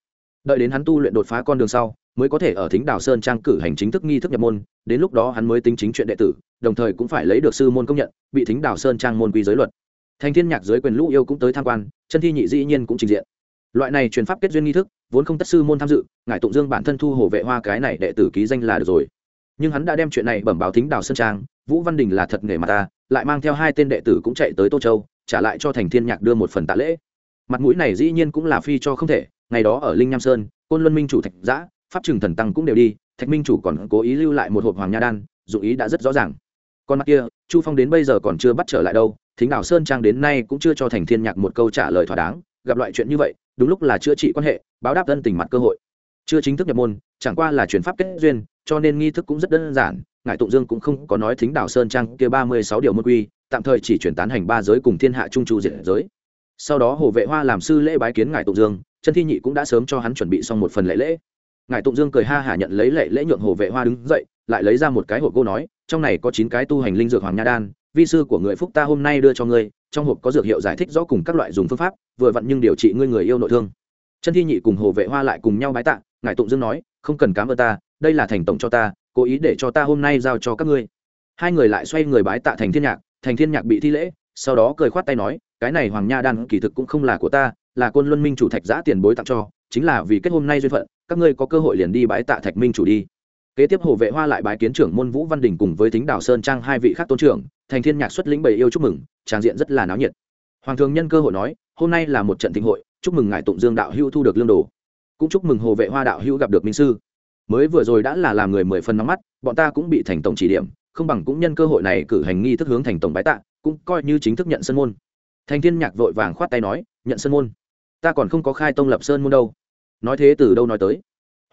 đợi đến hắn tu luyện đột phá con đường sau, mới có thể ở thính đảo sơn trang cử hành chính thức nghi thức nhập môn, đến lúc đó hắn mới tính chính chuyện đệ tử, đồng thời cũng phải lấy được sư môn công nhận, bị thính đảo sơn trang môn quy giới luật. Thành thiên nhạc dưới quyền lũ yêu cũng tới tham quan, chân thi nhị dĩ nhiên cũng trình diện. Loại này truyền pháp kết duyên nghi thức, vốn không tất sư môn tham dự, ngài tụng dương bản thân thu hồ vệ hoa cái này đệ tử ký danh là được rồi. Nhưng hắn đã đem chuyện này bẩm báo thính đảo sơn trang, vũ văn đình là thật nghề mặt ta, lại mang theo hai tên đệ tử cũng chạy tới tô châu, trả lại cho thành thiên nhạc đưa một phần tạ lễ. Mặt mũi này dĩ nhiên cũng là phi cho không thể ngày đó ở linh nham sơn, côn luân minh chủ thạch giã, pháp trừng thần tăng cũng đều đi, thạch minh chủ còn cố ý lưu lại một hộp hoàng nha đan, dụng ý đã rất rõ ràng. Con mặt kia, chu phong đến bây giờ còn chưa bắt trở lại đâu, thính đảo sơn trang đến nay cũng chưa cho thành thiên nhạc một câu trả lời thỏa đáng, gặp loại chuyện như vậy, đúng lúc là chữa trị quan hệ, báo đáp thân tình mặt cơ hội. Chưa chính thức nhập môn, chẳng qua là chuyển pháp kết duyên, cho nên nghi thức cũng rất đơn giản ngài tụng dương cũng không có nói thính đảo sơn trang kia ba mươi sáu điều môn quy, tạm thời chỉ chuyển tán hành ba giới cùng thiên hạ trung tru diện giới. Sau đó hồ vệ hoa làm sư lễ bái kiến ngài tụng dương chân thi nhị cũng đã sớm cho hắn chuẩn bị xong một phần lễ lễ. Ngài tụng dương cười ha hả nhận lấy lễ lễ nhượng hồ vệ hoa đứng dậy, lại lấy ra một cái hộp cô nói, trong này có chín cái tu hành linh dược hoàng nha đan, vi sư của người phúc ta hôm nay đưa cho ngươi, trong hộp có dược hiệu giải thích rõ cùng các loại dùng phương pháp, vừa vặn nhưng điều trị ngươi người yêu nội thương. Chân thi nhị cùng hồ vệ hoa lại cùng nhau bái tạ ngài tụng dương nói, không cần cám ơn ta, đây là thành tổng cho ta, cố ý để cho ta hôm nay giao cho các ngươi. Hai người lại xoay người bái tạ thành thiên nhạc, thành thiên nhạc bị thi lễ, sau đó cười khoát tay nói, cái này hoàng nha đan kỳ thực cũng không là của ta là côn luân minh chủ thạch giã tiền bối tặng cho, chính là vì kết hôm nay duyên phận, các ngươi có cơ hội liền đi bái tạ thạch minh chủ đi. Kế tiếp hồ vệ hoa lại bái kiến trưởng môn vũ văn đình cùng với thính đào sơn trang hai vị khác tôn trưởng, thành thiên nhạc xuất lĩnh bày yêu chúc mừng tràng diện rất là náo nhiệt. Hoàng thường nhân cơ hội nói, hôm nay là một trận thịnh hội, chúc mừng ngài tụng dương đạo hữu thu được lương đồ. Cũng chúc mừng hồ vệ hoa đạo hữu gặp được minh sư. Mới vừa rồi đã là làm người mười phần nóng mắt, bọn ta cũng bị thành tổng chỉ điểm, không bằng cũng nhân cơ hội này cử hành nghi thức hướng thành tổng bái tạ, cũng coi như chính thức nhận sân môn. Thành thiên nhạc vội vàng khoát tay nói, nhận sân môn ta còn không có khai tông lập sơn môn đâu. Nói thế từ đâu nói tới?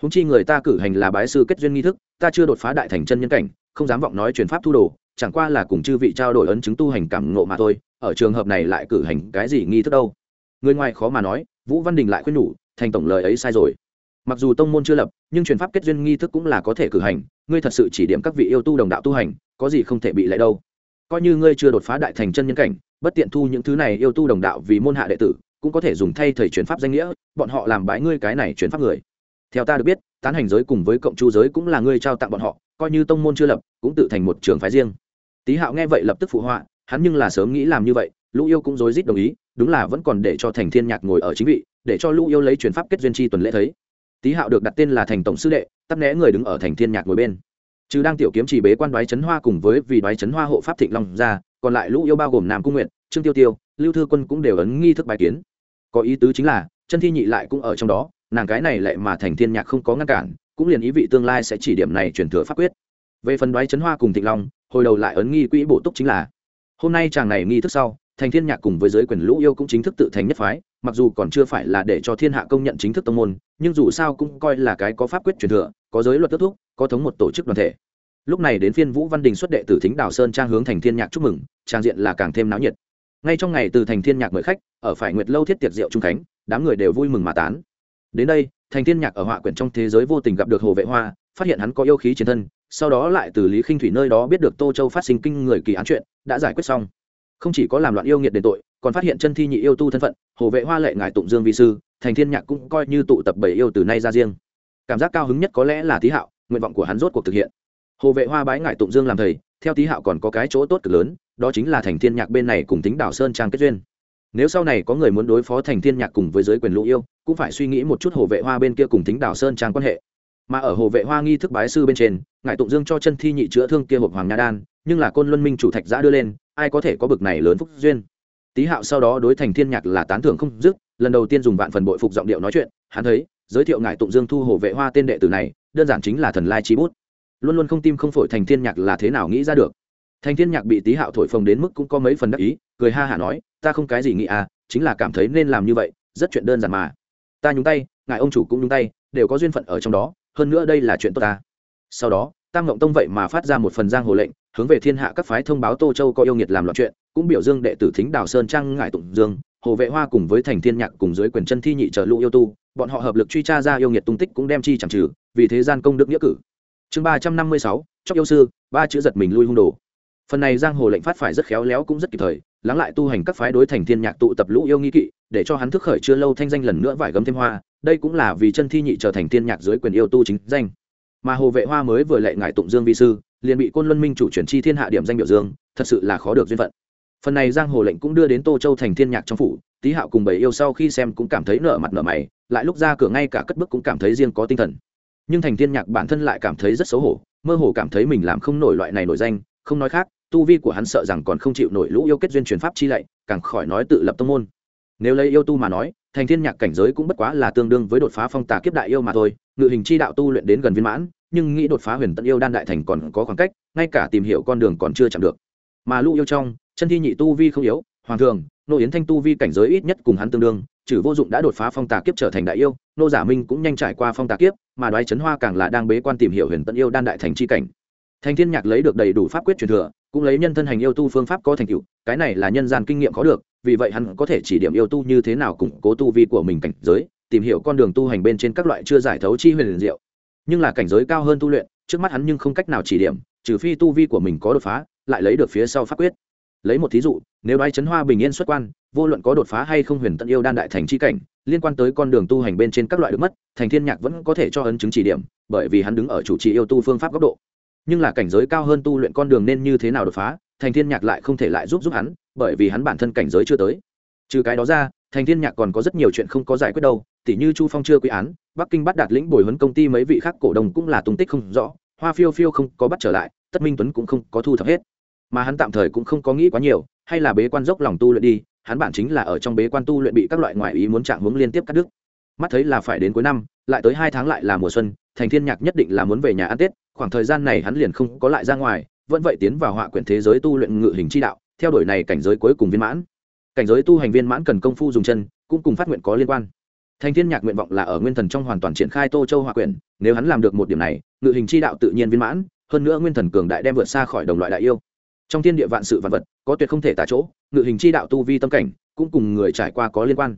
Húng chi người ta cử hành là bái sư kết duyên nghi thức, ta chưa đột phá đại thành chân nhân cảnh, không dám vọng nói truyền pháp thu đồ, chẳng qua là cùng chư vị trao đổi ấn chứng tu hành cảm ngộ mà thôi, ở trường hợp này lại cử hành cái gì nghi thức đâu? Người ngoài khó mà nói, vũ văn đình lại khuyên nhủ, thành tổng lời ấy sai rồi. Mặc dù tông môn chưa lập, nhưng truyền pháp kết duyên nghi thức cũng là có thể cử hành, ngươi thật sự chỉ điểm các vị yêu tu đồng đạo tu hành, có gì không thể bị lại đâu. Coi như ngươi chưa đột phá đại thành chân nhân cảnh, bất tiện thu những thứ này yêu tu đồng đạo vì môn hạ đệ tử cũng có thể dùng thay thầy chuyển pháp danh nghĩa, bọn họ làm bãi ngươi cái này chuyển pháp người. Theo ta được biết, tán hành giới cùng với cộng chu giới cũng là ngươi trao tặng bọn họ, coi như tông môn chưa lập, cũng tự thành một trường phái riêng. Tý hạo nghe vậy lập tức phụ họa, hắn nhưng là sớm nghĩ làm như vậy, lũ yêu cũng rối rít đồng ý, đúng là vẫn còn để cho thành thiên nhạc ngồi ở chính vị, để cho lũ yêu lấy chuyển pháp kết duyên chi tuần lễ thấy. Tý hạo được đặt tên là thành tổng sư đệ tắt né người đứng ở thành thiên nhạc ngồi bên. Chứ đang tiểu kiếm chỉ bế quan đoái chấn hoa cùng với vì đoái chấn hoa hộ pháp thịnh long ra, còn lại lũ yêu bao gồm nam cung nguyện trương tiêu tiêu, lưu thư quân cũng đều ấn nghi thức bài kiến có ý tứ chính là, chân thi nhị lại cũng ở trong đó, nàng cái này lại mà thành thiên nhạc không có ngăn cản, cũng liền ý vị tương lai sẽ chỉ điểm này truyền thừa pháp quyết. Về phần đoái chấn hoa cùng thịnh long, hồi đầu lại ấn nghi quỹ bổ túc chính là, hôm nay chàng này nghi thức sau, thành thiên nhạc cùng với giới quyền lũ yêu cũng chính thức tự thành nhất phái, mặc dù còn chưa phải là để cho thiên hạ công nhận chính thức tông môn, nhưng dù sao cũng coi là cái có pháp quyết truyền thừa, có giới luật tước thúc, có thống một tổ chức đoàn thể. Lúc này đến phiên vũ văn đình xuất đệ tử thính đào sơn trang hướng thành thiên nhạc chúc mừng, trang diện là càng thêm náo nhiệt ngay trong ngày từ thành thiên nhạc mời khách, ở phải nguyệt lâu thiết tiệc rượu trung khánh, đám người đều vui mừng mà tán. Đến đây, thành thiên nhạc ở họa quyển trong thế giới vô tình gặp được hồ vệ hoa, phát hiện hắn có yêu khí chiến thân, sau đó lại từ lý khinh thủy nơi đó biết được tô châu phát sinh kinh người kỳ án chuyện, đã giải quyết xong. Không chỉ có làm loạn yêu nghiệt đền tội, còn phát hiện chân thi nhị yêu tu thân phận, hồ vệ hoa lệ ngài tụng dương vi sư, thành thiên nhạc cũng coi như tụ tập bảy yêu từ nay ra riêng. Cảm giác cao hứng nhất có lẽ là thí hạo, nguyện vọng của hắn rốt cuộc thực hiện. Hồ vệ hoa bái ngài tụng dương làm thầy theo tý hạo còn có cái chỗ tốt cực lớn, đó chính là thành thiên nhạc bên này cùng tính đảo sơn trang kết duyên. Nếu sau này có người muốn đối phó thành thiên nhạc cùng với giới quyền lũ yêu, cũng phải suy nghĩ một chút hồ vệ hoa bên kia cùng tính đảo sơn trang quan hệ. Mà ở hồ vệ hoa nghi thức bái sư bên trên, ngài tụng dương cho chân thi nhị chữa thương kia hộp hoàng nha đan, nhưng là côn luân minh chủ thạch giã đưa lên, ai có thể có bực này lớn phúc duyên? Tý hạo sau đó đối thành thiên nhạc là tán thưởng không dứt, lần đầu tiên dùng vạn phần bội phục giọng điệu nói chuyện, hắn thấy, giới thiệu ngài tụng dương thu hồ vệ hoa tên đệ tử này, đơn giản chính là thần lai trí bút luôn luôn không tim không phổi thành thiên nhạc là thế nào nghĩ ra được. Thành thiên nhạc bị tý hạo thổi phồng đến mức cũng có mấy phần đắc ý, cười ha hả nói, ta không cái gì nghĩ à chính là cảm thấy nên làm như vậy, rất chuyện đơn giản mà. Ta nhúng tay, ngài ông chủ cũng nhúng tay, đều có duyên phận ở trong đó, hơn nữa đây là chuyện tốt ta. Sau đó, tam ngộng tông vậy mà phát ra một phần giang hồ lệnh, hướng về thiên hạ các phái thông báo tô châu có yêu nghiệt làm loạn chuyện, cũng biểu dương đệ tử thính đào sơn trang ngải tụng dương, hồ vệ hoa cùng với thành thiên nhạc cùng dưới quyền chân thi nhị trở lũ yêu tu, bọn họ hợp lực truy tra ra yêu nghiệt tung tích cũng đem chi chẳng trừ, vì thế gian công đức nghĩa cử chương ba trăm năm mươi sáu, chóc yêu sư, ba chữ giật mình lui hung đồ. Phần này giang hồ lệnh phát phải rất khéo léo cũng rất kịp thời, lắng lại tu hành các phái đối thành thiên nhạc tụ tập lũ yêu nghi kỵ, để cho hắn thức khởi chưa lâu thanh danh lần nữa vải gấm thêm hoa, đây cũng là vì chân thi nhị trở thành thiên nhạc dưới quyền yêu tu chính danh. Mà hồ vệ hoa mới vừa lệ ngại tụng dương vi sư, liền bị côn luân minh chủ chuyển chi thiên hạ điểm danh biểu dương, thật sự là khó được duyên phận. Phần này giang hồ lệnh cũng đưa đến tô châu thành thiên nhạc trong phủ, tý hạo cùng bảy yêu sau khi xem cũng cảm thấy nợ mặt nợ mày, lại lúc ra cửa ngay cả cất bước cũng cảm thấy riêng có tinh thần nhưng thành thiên nhạc bản thân lại cảm thấy rất xấu hổ, mơ hồ cảm thấy mình làm không nổi loại này nổi danh, không nói khác, tu vi của hắn sợ rằng còn không chịu nổi lũ yêu kết duyên truyền pháp chi lạy, càng khỏi nói tự lập tông môn. Nếu lấy yêu tu mà nói, thành thiên nhạc cảnh giới cũng bất quá là tương đương với đột phá phong tà kiếp đại yêu mà thôi, ngự hình chi đạo tu luyện đến gần viên mãn, nhưng nghĩ đột phá huyền tận yêu đan đại thành còn có khoảng cách, ngay cả tìm hiểu con đường còn chưa chạm được. Mà lũ yêu trong, chân thi nhị tu vi không yếu, hoàng thường, nô yến thanh tu vi cảnh giới ít nhất cùng hắn tương đương, trừ vô dụng đã đột phá phong tà kiếp trở thành đại yêu, nô giả minh cũng nhanh trải qua phong tà kiếp mà đoái chấn hoa càng là đang bế quan tìm hiểu huyền tận yêu đan đại thành chi cảnh. Thành thiên nhạc lấy được đầy đủ pháp quyết truyền thừa, cũng lấy nhân thân hành yêu tu phương pháp có thành tựu, cái này là nhân gian kinh nghiệm có được, vì vậy hắn có thể chỉ điểm yêu tu như thế nào củng cố tu vi của mình cảnh giới, tìm hiểu con đường tu hành bên trên các loại chưa giải thấu chi huyền diệu. Nhưng là cảnh giới cao hơn tu luyện, trước mắt hắn nhưng không cách nào chỉ điểm, trừ phi tu vi của mình có đột phá, lại lấy được phía sau pháp quyết. Lấy một thí dụ, nếu đoái chấn hoa bình yên xuất quan, vô luận có đột phá hay không huyền tận yêu đan đại thành chi cảnh liên quan tới con đường tu hành bên trên các loại được mất, thành thiên nhạc vẫn có thể cho ấn chứng chỉ điểm, bởi vì hắn đứng ở chủ trì yêu tu phương pháp góc độ. Nhưng là cảnh giới cao hơn tu luyện con đường nên như thế nào đột phá, thành thiên nhạc lại không thể lại giúp giúp hắn, bởi vì hắn bản thân cảnh giới chưa tới. Trừ cái đó ra, thành thiên nhạc còn có rất nhiều chuyện không có giải quyết đâu, tỉ như chu phong chưa quy án, bắc kinh bắt đạt lĩnh bồi huấn công ty mấy vị khác cổ đồng cũng là tung tích không rõ, hoa phiêu phiêu không có bắt trở lại, tất minh tuấn cũng không có thu thập hết. Mà hắn tạm thời cũng không có nghĩ quá nhiều, hay là bế quan dốc lòng tu luyện đi hắn bản chính là ở trong bế quan tu luyện bị các loại ngoại ý muốn chạm hướng liên tiếp cắt đứt. Mắt thấy là phải đến cuối năm, lại tới hai tháng lại là mùa xuân, thành thiên nhạc nhất định là muốn về nhà ăn tết, khoảng thời gian này hắn liền không có lại ra ngoài, vẫn vậy tiến vào họa quyển thế giới tu luyện ngự hình chi đạo, theo đuổi này cảnh giới cuối cùng viên mãn. Cảnh giới tu hành viên mãn cần công phu dùng chân, cũng cùng phát nguyện có liên quan. Thành thiên nhạc nguyện vọng là ở nguyên thần trong hoàn toàn triển khai tô châu họa quyển, nếu hắn làm được một điểm này, ngự hình chi đạo tự nhiên viên mãn, hơn nữa nguyên thần cường đại đem vượt xa khỏi đồng loại đại yêu trong thiên địa vạn sự vạn vật, có tuyệt không thể tả chỗ, ngự hình chi đạo tu vi tâm cảnh, cũng cùng người trải qua có liên quan.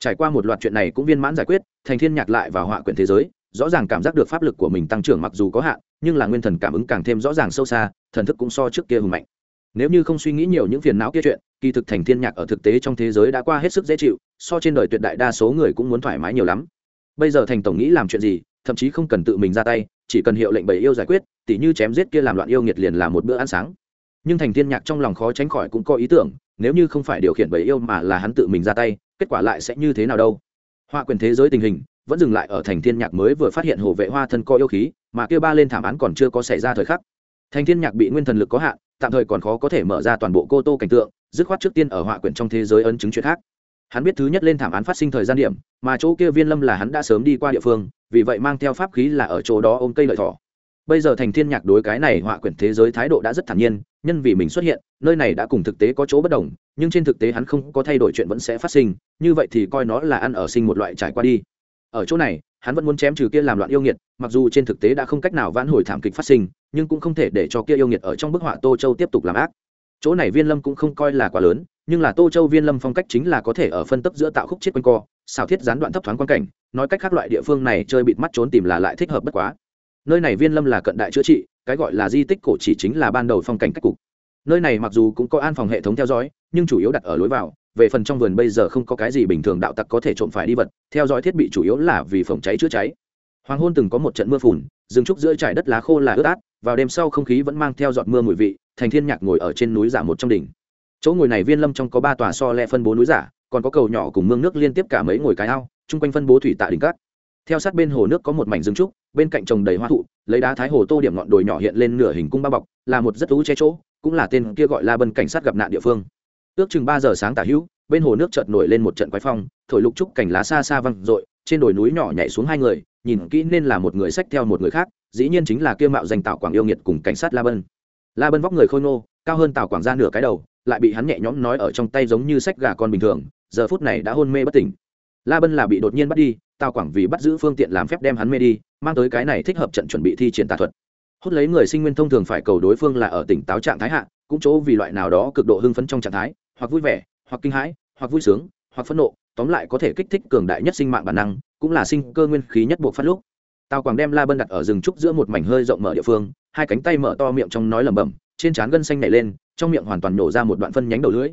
Trải qua một loạt chuyện này cũng viên mãn giải quyết, thành thiên nhạc lại vào họa quyển thế giới, rõ ràng cảm giác được pháp lực của mình tăng trưởng mặc dù có hạn, nhưng là nguyên thần cảm ứng càng thêm rõ ràng sâu xa, thần thức cũng so trước kia hùng mạnh. Nếu như không suy nghĩ nhiều những phiền não kia chuyện, kỳ thực thành thiên nhạc ở thực tế trong thế giới đã qua hết sức dễ chịu, so trên đời tuyệt đại đa số người cũng muốn thoải mái nhiều lắm. Bây giờ thành tổng nghĩ làm chuyện gì, thậm chí không cần tự mình ra tay, chỉ cần hiệu lệnh bầy yêu giải quyết, tỉ như chém giết kia làm loạn yêu nghiệt liền là một bữa ăn sáng nhưng thành thiên nhạc trong lòng khó tránh khỏi cũng có ý tưởng, nếu như không phải điều khiển bầy yêu mà là hắn tự mình ra tay, kết quả lại sẽ như thế nào đâu? Hoa quyền thế giới tình hình vẫn dừng lại ở thành thiên nhạc mới vừa phát hiện hồ vệ hoa thân co yêu khí, mà kia ba lên thảm án còn chưa có xảy ra thời khắc. Thành thiên nhạc bị nguyên thần lực có hạn, tạm thời còn khó có thể mở ra toàn bộ cô tô cảnh tượng, dứt khoát trước tiên ở họa quyển trong thế giới ấn chứng chuyện khác. Hắn biết thứ nhất lên thảm án phát sinh thời gian điểm, mà chỗ kia viên lâm là hắn đã sớm đi qua địa phương, vì vậy mang theo pháp khí là ở chỗ đó ôm cây lợi thỏ. Bây giờ thành thiên nhạc đối cái này họa quyển thế giới thái độ đã rất thản nhiên nhân vì mình xuất hiện, nơi này đã cùng thực tế có chỗ bất đồng, nhưng trên thực tế hắn không có thay đổi chuyện vẫn sẽ phát sinh, như vậy thì coi nó là ăn ở sinh một loại trải qua đi. Ở chỗ này, hắn vẫn muốn chém trừ kia làm loạn yêu nghiệt, mặc dù trên thực tế đã không cách nào vãn hồi thảm kịch phát sinh, nhưng cũng không thể để cho kia yêu nghiệt ở trong bức họa tô châu tiếp tục làm ác. Chỗ này viên lâm cũng không coi là quá lớn, nhưng là tô châu viên lâm phong cách chính là có thể ở phân tấp giữa tạo khúc chết quanh co xào thiết gián đoạn thấp thoáng quan cảnh, nói cách khác loại địa phương này chơi bịt mắt trốn tìm là lại thích hợp bất quá. Nơi này viên lâm là cận đại chữa trị cái gọi là di tích cổ chỉ chính là ban đầu phong cảnh cách cục. Nơi này mặc dù cũng có an phòng hệ thống theo dõi, nhưng chủ yếu đặt ở lối vào, về phần trong vườn bây giờ không có cái gì bình thường đạo tặc có thể trộm phải đi vật, theo dõi thiết bị chủ yếu là vì phòng cháy chữa cháy. Hoàng hôn từng có một trận mưa phùn, rừng trúc giữa trải đất lá khô là ướt át, vào đêm sau không khí vẫn mang theo giọt mưa mùi vị, thành thiên nhạc ngồi ở trên núi giả một trong đỉnh. Chỗ ngồi này viên lâm trong có ba tòa so le phân bố núi giả, còn có cầu nhỏ cùng mương nước liên tiếp cả mấy ngồi cái ao, chung quanh phân bố thủy tạ đỉnh cát theo sát bên hồ nước có một mảnh rừng trúc, bên cạnh trồng đầy hoa thụ, lấy đá thái hồ tô điểm ngọn đồi nhỏ hiện lên nửa hình cung ba bọc, là một rất thú che chỗ, cũng là tên kia gọi là bân cảnh sát gặp nạn địa phương. Ước chừng ba giờ sáng tả hữu, bên hồ nước chợt nổi lên một trận quái phong, thổi lục trúc cành lá xa xa văng r trên đồi núi nhỏ nhảy xuống hai người, nhìn kỹ nên là một người sách theo một người khác, dĩ nhiên chính là kia mạo danh tạo quảng yêu nghiệt cùng cảnh sát la bân. La bân vóc người khôi ngô, cao hơn tào quảng ra nửa cái đầu, lại bị hắn nhẹ nhõm nói ở trong tay giống như sách gà con bình thường, giờ phút này đã hôn mê bất tỉnh. La bân là bị đột nhiên bắt đi tào quảng vì bắt giữ phương tiện làm phép đem hắn mê đi, mang tới cái này thích hợp trận chuẩn bị thi triển tà thuật. Hút lấy người sinh nguyên thông thường phải cầu đối phương là ở tỉnh táo trạng thái hạ, cũng chỗ vì loại nào đó cực độ hưng phấn trong trạng thái, hoặc vui vẻ, hoặc kinh hãi, hoặc vui sướng, hoặc phẫn nộ, tóm lại có thể kích thích cường đại nhất sinh mạng bản năng, cũng là sinh cơ nguyên khí nhất buộc phát lúc. Tào quảng đem la bân đặt ở rừng trúc giữa một mảnh hơi rộng mở địa phương, hai cánh tay mở to miệng trong nói lẩm bẩm, trên trán gân xanh nảy lên, trong miệng hoàn toàn nổ ra một đoạn phân nhánh đầu lưỡi.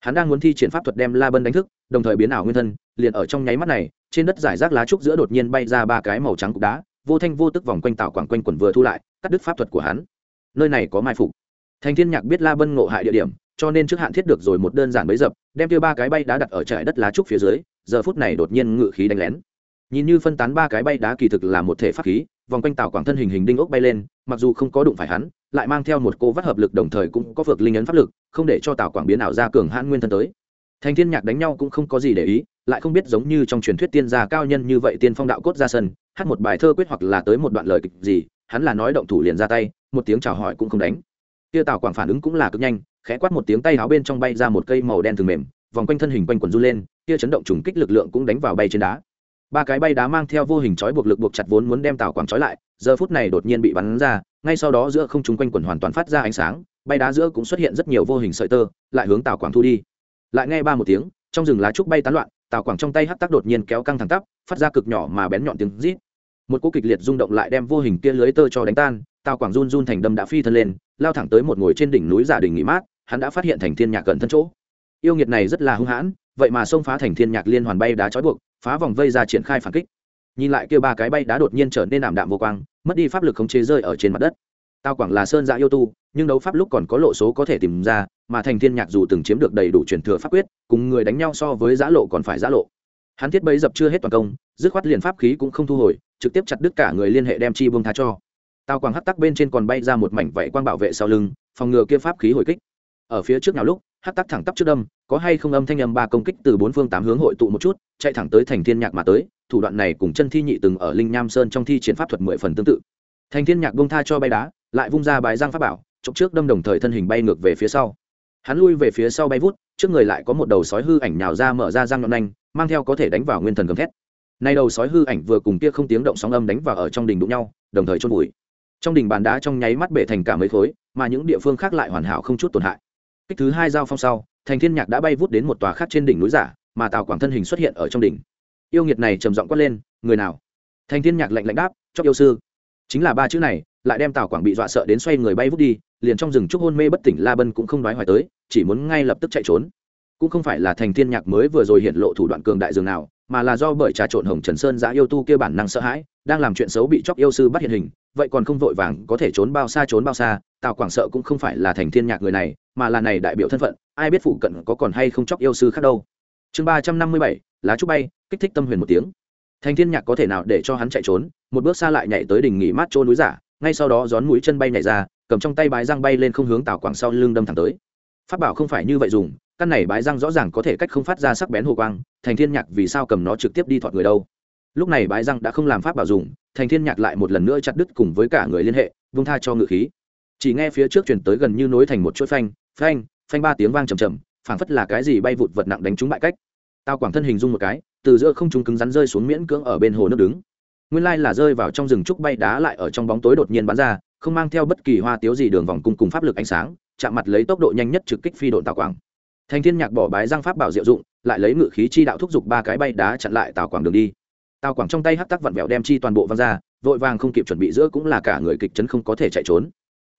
Hắn đang muốn thi triển pháp thuật đem la bân đánh thức, đồng thời biến ảo nguyên thân, liền ở trong nháy mắt này trên đất giải rác lá trúc giữa đột nhiên bay ra ba cái màu trắng cục đá, vô thanh vô tức vòng quanh tảo quảng quanh quần vừa thu lại, cắt đứt pháp thuật của hắn. Nơi này có mai phục. Thành thiên nhạc biết la bân ngộ hại địa điểm, cho nên trước hạn thiết được rồi một đơn giản bấy dập, đem tiêu ba cái bay đá đặt ở trại đất lá trúc phía dưới, giờ phút này đột nhiên ngự khí đánh lén. Nhìn như phân tán ba cái bay đá kỳ thực là một thể pháp khí, vòng quanh tảo quảng thân hình hình đinh ốc bay lên, mặc dù không có đụng phải hắn, lại mang theo một cô vắt hợp lực đồng thời cũng có phược linh ấn pháp lực, không để cho tảo quảng biến ảo ra cường hãn nguyên thân tới. Thành thiên nhạc đánh nhau cũng không có gì để ý lại không biết giống như trong truyền thuyết tiên gia cao nhân như vậy tiên phong đạo cốt ra sân, hát một bài thơ quyết hoặc là tới một đoạn lời kịch gì, hắn là nói động thủ liền ra tay, một tiếng chào hỏi cũng không đánh. Kia tào quảng phản ứng cũng là cực nhanh, khẽ quát một tiếng tay áo bên trong bay ra một cây màu đen thường mềm, vòng quanh thân hình quanh quần run lên, kia chấn động trùng kích lực lượng cũng đánh vào bay trên đá. Ba cái bay đá mang theo vô hình trói buộc lực buộc chặt vốn muốn đem tào quảng trói lại, giờ phút này đột nhiên bị bắn ra, ngay sau đó giữa không trung quanh quần hoàn toàn phát ra ánh sáng, bay đá giữa cũng xuất hiện rất nhiều vô hình sợi tơ, lại hướng tào quảng thu đi. Lại nghe ba một tiếng, trong rừng lá trúc bay tán loạn Tào quảng trong tay hắc tác đột nhiên kéo căng thẳng tắp, phát ra cực nhỏ mà bén nhọn tiếng rít. Một cú kịch liệt rung động lại đem vô hình kia lưới tơ cho đánh tan, Tào quảng run run thành đâm đã phi thân lên, lao thẳng tới một ngồi trên đỉnh núi giả đình nghỉ mát, hắn đã phát hiện thành thiên nhạc gần thân chỗ. Yêu nghiệt này rất là hung hãn, vậy mà xông phá thành thiên nhạc liên hoàn bay đá trói buộc, phá vòng vây ra triển khai phản kích. Nhìn lại kia ba cái bay đá đột nhiên trở nên ảm đạm vô quang, mất đi pháp lực khống chế rơi ở trên mặt đất. Tào quảng là sơn dạ yêu tu nhưng đấu pháp lúc còn có lộ số có thể tìm ra, mà thành thiên nhạc dù từng chiếm được đầy đủ truyền thừa pháp quyết, cùng người đánh nhau so với giã lộ còn phải giã lộ. Hắn thiết bấy dập chưa hết toàn công, dứt khoát liền pháp khí cũng không thu hồi, trực tiếp chặt đứt cả người liên hệ đem chi buông tha cho. Tao quang hắc tắc bên trên còn bay ra một mảnh vảy quang bảo vệ sau lưng, phòng ngừa kia pháp khí hồi kích. Ở phía trước nào lúc, hắc tắc thẳng tắp trước đâm, có hay không âm thanh âm ba công kích từ bốn phương tám hướng hội tụ một chút, chạy thẳng tới thành thiên nhạc mà tới, thủ đoạn này cùng chân thi nhị từng ở linh nham sơn trong thi chiến pháp thuật mười phần tương tự. Thành thiên nhạc buông tha cho bay đá, lại vung ra bài giang pháp bảo chụp trước đâm đồng thời thân hình bay ngược về phía sau. Hắn lui về phía sau bay vút, trước người lại có một đầu sói hư ảnh nhào ra mở ra răng nhọn nhanh mang theo có thể đánh vào nguyên thần gầm thét. Nay đầu sói hư ảnh vừa cùng kia không tiếng động sóng âm đánh vào ở trong đình đụng nhau, đồng thời chôn vùi. Trong đình bàn đá trong nháy mắt bể thành cả mấy khối, mà những địa phương khác lại hoàn hảo không chút tổn hại. Kích thứ hai giao phong sau, thành thiên nhạc đã bay vút đến một tòa khác trên đỉnh núi giả, mà tào quảng thân hình xuất hiện ở trong đỉnh. Yêu nghiệt này trầm giọng quát lên, người nào? Thành thiên nhạc lạnh lạnh đáp cho yêu sư. Chính là ba chữ này, lại đem tào quảng bị dọa sợ đến xoay người bay vút đi liền trong rừng trúc hôn mê bất tỉnh la bân cũng không nói hoài tới, chỉ muốn ngay lập tức chạy trốn. Cũng không phải là thành thiên nhạc mới vừa rồi hiện lộ thủ đoạn cường đại dường nào, mà là do bởi trà trộn hồng trần sơn giã yêu tu kia bản năng sợ hãi, đang làm chuyện xấu bị chóc yêu sư bắt hiện hình, vậy còn không vội vàng có thể trốn bao xa trốn bao xa, tào quảng sợ cũng không phải là thành thiên nhạc người này, mà là này đại biểu thân phận, ai biết phụ cận có còn hay không chóc yêu sư khác đâu. Chương ba trăm năm mươi bảy, lá trúc bay, kích thích tâm huyền một tiếng. Thành thiên nhạc có thể nào để cho hắn chạy trốn, một bước xa lại nhảy tới đỉnh nghỉ mát trôn núi giả, ngay sau đó gión mũi chân bay nhảy ra cầm trong tay bái răng bay lên không hướng tào quảng sau lưng đâm thẳng tới. Phát bảo không phải như vậy dùng, căn này bái răng rõ ràng có thể cách không phát ra sắc bén hồ quang, thành thiên nhạc vì sao cầm nó trực tiếp đi thọt người đâu? Lúc này bái răng đã không làm pháp bảo dùng, thành thiên nhạc lại một lần nữa chặt đứt cùng với cả người liên hệ, vung tha cho ngự khí. Chỉ nghe phía trước chuyển tới gần như nối thành một chuỗi phanh phanh phanh ba tiếng vang trầm trầm, phảng phất là cái gì bay vụt vật nặng đánh trúng bại cách. Tao quảng thân hình dung một cái, từ giữa không trung cứng rắn rơi xuống miễn cưỡng ở bên hồ nước đứng. Nguyên lai là rơi vào trong rừng trúc bay đá lại ở trong bóng tối đột nhiên bắn ra không mang theo bất kỳ hoa tiếu gì đường vòng cung cùng pháp lực ánh sáng, chạm mặt lấy tốc độ nhanh nhất trực kích phi độn tào quảng thành thiên nhạc bỏ bái giang pháp bảo diệu dụng, lại lấy ngự khí chi đạo thúc giục ba cái bay đá chặn lại tào quảng đường đi. Tào quảng trong tay hắc tắc vặn vẹo đem chi toàn bộ văng ra, vội vàng không kịp chuẩn bị giữa cũng là cả người kịch chấn không có thể chạy trốn.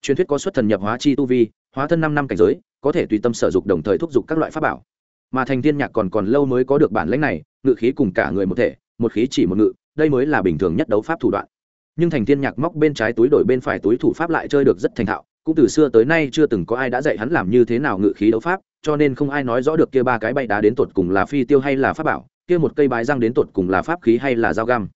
Truyền thuyết có xuất thần nhập hóa chi tu vi, hóa thân năm năm cảnh giới, có thể tùy tâm sở dục đồng thời thúc giục các loại pháp bảo. Mà thành thiên nhạc còn còn lâu mới có được bản lĩnh này, ngự khí cùng cả người một thể, một khí chỉ một ngự, đây mới là bình thường nhất đấu pháp thủ đoạn nhưng thành thiên nhạc móc bên trái túi đổi bên phải túi thủ pháp lại chơi được rất thành thạo, cũng từ xưa tới nay chưa từng có ai đã dạy hắn làm như thế nào ngự khí đấu pháp, cho nên không ai nói rõ được kia ba cái bay đá đến tột cùng là phi tiêu hay là pháp bảo, kia một cây bái răng đến tột cùng là pháp khí hay là dao găm.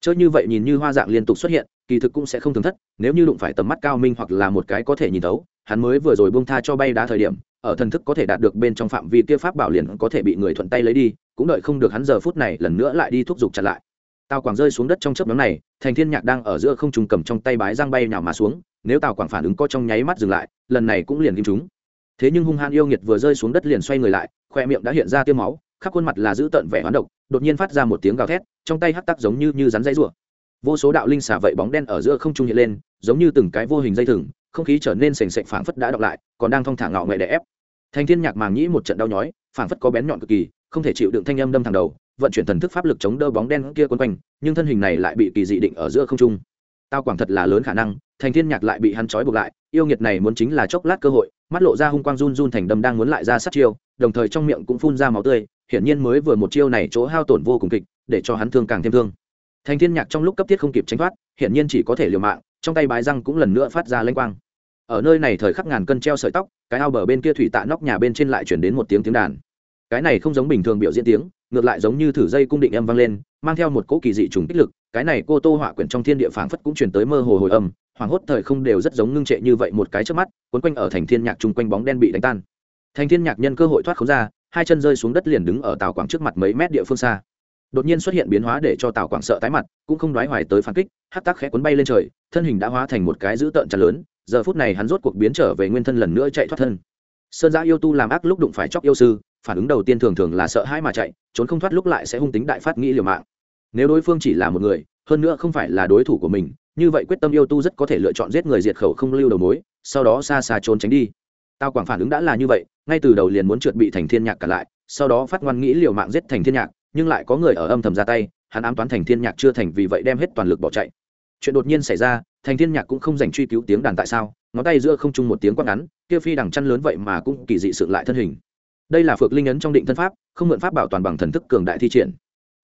Chơi như vậy nhìn như hoa dạng liên tục xuất hiện, kỳ thực cũng sẽ không thường thất, nếu như đụng phải tầm mắt cao minh hoặc là một cái có thể nhìn thấu, hắn mới vừa rồi buông tha cho bay đá thời điểm, ở thần thức có thể đạt được bên trong phạm vi kia pháp bảo liền có thể bị người thuận tay lấy đi, cũng đợi không được hắn giờ phút này lần nữa lại đi thúc giục chặt lại tào quảng rơi xuống đất trong chớp nhóm này, thành thiên nhạc đang ở giữa không trùng cầm trong tay bái giang bay nhào mà xuống, nếu tào quảng phản ứng có trong nháy mắt dừng lại, lần này cũng liền kim chúng. Thế nhưng hung hãn yêu nghiệt vừa rơi xuống đất liền xoay người lại, khoe miệng đã hiện ra tiêm máu, khắp khuôn mặt là giữ tợn vẻ hoán độc, đột nhiên phát ra một tiếng gào thét, trong tay hắc tắc giống như như rắn dây rùa vô số đạo linh xả vậy bóng đen ở giữa không trung hiện lên, giống như từng cái vô hình dây thừng, không khí trở nên sềnh sệt phảng phất đã đọc lại, còn đang thong thả ngạo nghệ đè ép. Thành thiên nhạc màng nhĩ một trận đau nhói, phảng phất có bén nhọn cực kỳ, không thể chịu đựng thanh âm đâm thẳng đầu vận chuyển thần thức pháp lực chống đỡ bóng đen kia quấn quanh, nhưng thân hình này lại bị kỳ dị định ở giữa không trung. Tao quảng thật là lớn khả năng, thành thiên nhạc lại bị hắn trói buộc lại, yêu nghiệt này muốn chính là chốc lát cơ hội, mắt lộ ra hung quang run run thành đâm đang muốn lại ra sát chiêu, đồng thời trong miệng cũng phun ra máu tươi, hiển nhiên mới vừa một chiêu này chỗ hao tổn vô cùng kịch, để cho hắn thương càng thêm thương. Thành thiên nhạc trong lúc cấp thiết không kịp tránh thoát, hiển nhiên chỉ có thể liều mạng, trong tay bái răng cũng lần nữa phát ra lênh quang. Ở nơi này thời khắc ngàn cân treo sợi tóc, cái ao bờ bên kia thủy tạ nóc nhà bên trên lại chuyển đến một tiếng tiếng đàn. Cái này không giống bình thường biểu diễn tiếng ngược lại giống như thử dây cung định âm vang lên, mang theo một cỗ kỳ dị trùng kích lực, cái này cô tô họa quyển trong thiên địa phảng phất cũng chuyển tới mơ hồ hồi âm hoàng hốt thời không đều rất giống ngưng trệ như vậy một cái trước mắt quấn quanh ở thành thiên nhạc chung quanh bóng đen bị đánh tan. Thành thiên nhạc nhân cơ hội thoát khống ra, hai chân rơi xuống đất liền đứng ở tàu quảng trước mặt mấy mét địa phương xa. Đột nhiên xuất hiện biến hóa để cho tào quảng sợ tái mặt, cũng không đoái hoài tới phản kích hát tác khẽ cuốn bay lên trời, thân hình đã hóa thành một cái dữ tợn chặt lớn, giờ phút này hắn rốt cuộc biến trở về nguyên thân lần nữa chạy thoát thân. Sơn giã yêu tu làm ác lúc đụng phải chóc yêu sư phản ứng đầu tiên thường thường là sợ hãi mà chạy, trốn không thoát lúc lại sẽ hung tính đại phát nghĩ liều mạng. Nếu đối phương chỉ là một người, hơn nữa không phải là đối thủ của mình, như vậy quyết tâm yêu tu rất có thể lựa chọn giết người diệt khẩu không lưu đầu mối, sau đó xa xa trốn tránh đi. Tao quảng phản ứng đã là như vậy, ngay từ đầu liền muốn trượt bị thành thiên nhạc cả lại, sau đó phát ngoan nghĩ liều mạng giết thành thiên nhạc, nhưng lại có người ở âm thầm ra tay, hắn ám toán thành thiên nhạc chưa thành vì vậy đem hết toàn lực bỏ chạy. Chuyện đột nhiên xảy ra, thành thiên nhạc cũng không dành truy cứu tiếng đàn tại sao, ngón tay giữa không chung một tiếng quát ngắn, kia phi đằng chăn lớn vậy mà cũng kỳ dị sự lại thân hình đây là phược linh ấn trong định thân pháp, không mượn pháp bảo toàn bằng thần thức cường đại thi triển.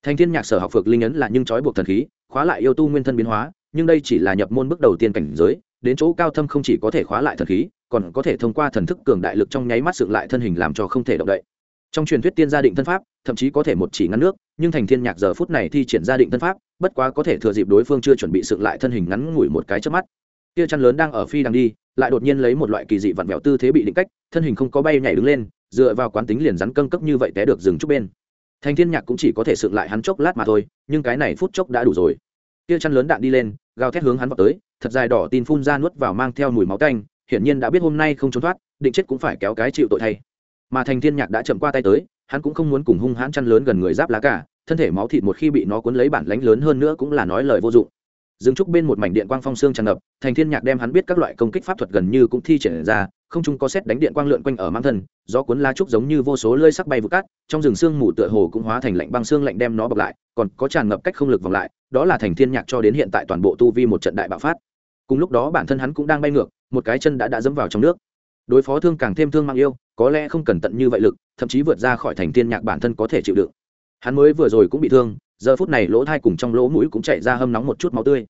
Thành thiên nhạc sở học phược linh ấn là nhưng trói buộc thần khí, khóa lại yêu tu nguyên thân biến hóa, nhưng đây chỉ là nhập môn bước đầu tiên cảnh giới, đến chỗ cao thâm không chỉ có thể khóa lại thần khí, còn có thể thông qua thần thức cường đại lực trong nháy mắt dựng lại thân hình làm cho không thể động đậy. Trong truyền thuyết tiên gia định thân pháp, thậm chí có thể một chỉ ngắn nước, nhưng thành thiên nhạc giờ phút này thi triển gia định thân pháp, bất quá có thể thừa dịp đối phương chưa chuẩn bị dựng lại thân hình ngắn ngủi một cái trước mắt. Kia chăn lớn đang ở phi đang đi, lại đột nhiên lấy một loại kỳ dị vặn vẹo tư thế bị định cách, thân hình không có bay nhảy đứng lên dựa vào quán tính liền rắn cân cấp như vậy té được dừng chút bên. Thành thiên nhạc cũng chỉ có thể sượng lại hắn chốc lát mà thôi, nhưng cái này phút chốc đã đủ rồi. Kia chăn lớn đạn đi lên, gào thét hướng hắn vào tới, thật dài đỏ tin phun ra nuốt vào mang theo mùi máu tanh, hiển nhiên đã biết hôm nay không trốn thoát, định chết cũng phải kéo cái chịu tội thay. Mà thành thiên nhạc đã chậm qua tay tới, hắn cũng không muốn cùng hung hãn chăn lớn gần người giáp lá cả, thân thể máu thịt một khi bị nó cuốn lấy bản lánh lớn hơn nữa cũng là nói lời vô dụng. Dương trúc bên một mảnh điện quang phong xương tràn ngập, thành thiên nhạc đem hắn biết các loại công kích pháp thuật gần như cũng thi triển ra, không chung có xét đánh điện quang lượn quanh ở mang thân, gió cuốn lá trúc giống như vô số lơi sắc bay vụt cát, trong rừng xương mù tựa hồ cũng hóa thành lạnh băng xương lạnh đem nó bọc lại, còn có tràn ngập cách không lực vòng lại, đó là thành thiên nhạc cho đến hiện tại toàn bộ tu vi một trận đại bạo phát. Cùng lúc đó bản thân hắn cũng đang bay ngược, một cái chân đã đã dẫm vào trong nước. Đối phó thương càng thêm thương mang yêu, có lẽ không cần tận như vậy lực, thậm chí vượt ra khỏi thành thiên nhạc bản thân có thể chịu đựng. Hắn mới vừa rồi cũng bị thương giờ phút này lỗ thai cùng trong lỗ mũi cũng chạy ra hâm nóng một chút máu tươi.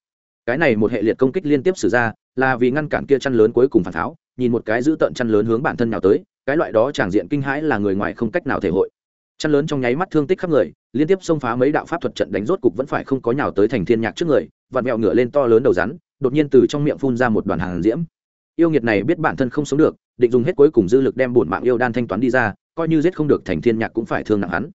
Cái này một hệ liệt công kích liên tiếp xử ra, là vì ngăn cản kia chăn lớn cuối cùng phản tháo nhìn một cái giữ tận chăn lớn hướng bản thân nào tới, cái loại đó tràng diện kinh hãi là người ngoài không cách nào thể hội. Chăn lớn trong nháy mắt thương tích khắp người, liên tiếp xông phá mấy đạo pháp thuật trận đánh rốt cục vẫn phải không có nhào tới thành thiên nhạc trước người, vặn mẹo ngựa lên to lớn đầu rắn, đột nhiên từ trong miệng phun ra một đoàn hàng diễm. Yêu nghiệt này biết bản thân không sống được, định dùng hết cuối cùng dư lực đem bổn mạng yêu đan thanh toán đi ra, coi như giết không được thành thiên nhạc cũng phải thương nặng hắn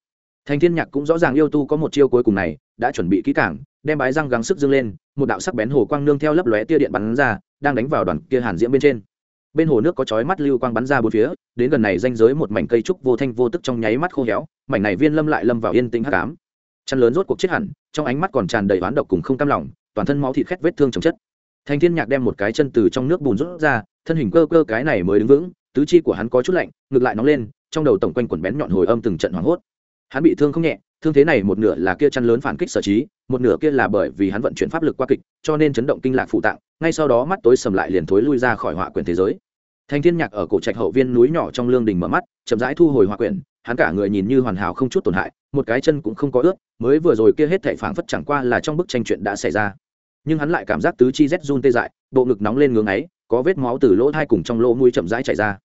thành thiên nhạc cũng rõ ràng yêu tu có một chiêu cuối cùng này, đã chuẩn bị kỹ càng, đem bái răng gắng sức dương lên, một đạo sắc bén hồ quang nương theo lấp lóe tia điện bắn ra, đang đánh vào đoàn kia hàn diễm bên trên. Bên hồ nước có chói mắt lưu quang bắn ra bốn phía, đến gần này danh giới một mảnh cây trúc vô thanh vô tức trong nháy mắt khô héo, mảnh này viên lâm lại lâm vào yên tĩnh hắc ám. Chăn lớn rốt cuộc chết hẳn, trong ánh mắt còn tràn đầy oán độc cùng không cam lòng, toàn thân máu thịt khét vết thương chồng chất. Thành thiên nhạc đem một cái chân từ trong nước bùn rút ra, thân hình cơ cơ cái này mới đứng vững, tứ chi của hắn có chút lạnh, ngược lại nóng lên, trong đầu tổng quanh quần bén nhọn hồi âm từng trận hoảng hốt hắn bị thương không nhẹ, thương thế này một nửa là kia chăn lớn phản kích sở trí, một nửa kia là bởi vì hắn vận chuyển pháp lực qua kịch, cho nên chấn động kinh lạc phụ tạng, ngay sau đó mắt tối sầm lại liền thối lui ra khỏi họa quyển thế giới. Thanh thiên nhạc ở cổ trạch hậu viên núi nhỏ trong lương đình mở mắt, chậm rãi thu hồi họa quyển, hắn cả người nhìn như hoàn hảo không chút tổn hại, một cái chân cũng không có ướt, mới vừa rồi kia hết thảy phảng phất chẳng qua là trong bức tranh chuyện đã xảy ra. Nhưng hắn lại cảm giác tứ chi rét run tê dại, bộ ngực nóng lên ngưỡng ấy có vết máu từ lỗ thai cùng trong lỗ mũi chậm rãi chảy ra.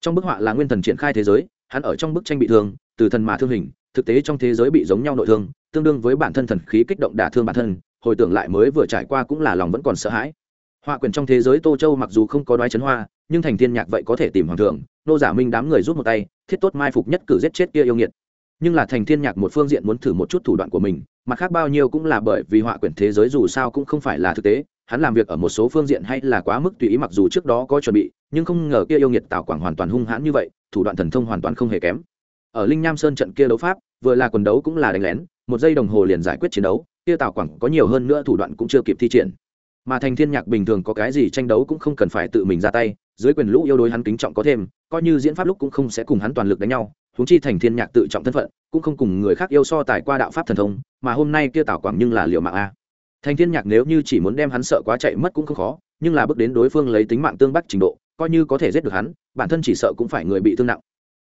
Trong bức họa là nguyên thần triển khai thế giới, hắn ở trong bức tranh bị thương, từ thần mà thương hình thực tế trong thế giới bị giống nhau nội thương, tương đương với bản thân thần khí kích động đả thương bản thân, hồi tưởng lại mới vừa trải qua cũng là lòng vẫn còn sợ hãi. Họa quyền trong thế giới tô châu mặc dù không có đoái chấn hoa, nhưng thành thiên nhạc vậy có thể tìm hoàng thượng, nô giả minh đám người rút một tay, thiết tốt mai phục nhất cử giết chết kia yêu nghiệt. Nhưng là thành thiên nhạc một phương diện muốn thử một chút thủ đoạn của mình mặt khác bao nhiêu cũng là bởi vì họa quyển thế giới dù sao cũng không phải là thực tế, hắn làm việc ở một số phương diện hay là quá mức tùy ý mặc dù trước đó có chuẩn bị, nhưng không ngờ kia yêu nghiệt tào quảng hoàn toàn hung hãn như vậy, thủ đoạn thần thông hoàn toàn không hề kém ở linh nham sơn trận kia đấu pháp, vừa là quần đấu cũng là đánh lén, một giây đồng hồ liền giải quyết chiến đấu, kia tào quảng có nhiều hơn nữa thủ đoạn cũng chưa kịp thi triển. Mà thành thiên nhạc bình thường có cái gì tranh đấu cũng không cần phải tự mình ra tay, dưới quyền lũ yêu đối hắn kính trọng có thêm, coi như diễn pháp lúc cũng không sẽ cùng hắn toàn lực đánh nhau, huống chi thành thiên nhạc tự trọng thân phận, cũng không cùng người khác yêu so tài qua đạo pháp thần thông, mà hôm nay kia tào quảng nhưng là liệu mạng a. Thành thiên nhạc nếu như chỉ muốn đem hắn sợ quá chạy mất cũng không khó, nhưng là bước đến đối phương lấy tính mạng tương bắc trình độ, coi như có thể giết được hắn, bản thân chỉ sợ cũng phải người bị thương nặng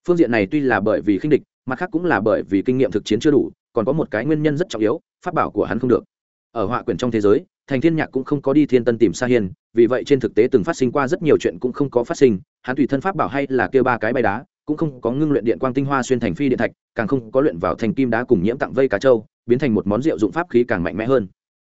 phương diện này tuy là bởi vì khinh địch, mặt khác cũng là bởi vì kinh nghiệm thực chiến chưa đủ, còn có một cái nguyên nhân rất trọng yếu, pháp bảo của hắn không được. Ở họa quyển trong thế giới, thành thiên nhạc cũng không có đi thiên tân tìm sa hiên, vì vậy trên thực tế từng phát sinh qua rất nhiều chuyện cũng không có phát sinh, hắn tùy thân pháp bảo hay là kêu ba cái bay đá, cũng không có ngưng luyện điện quang tinh hoa xuyên thành phi điện thạch, càng không có luyện vào thành kim đá cùng nhiễm tặng vây cá trâu, biến thành một món rượu dụng pháp khí càng mạnh mẽ hơn.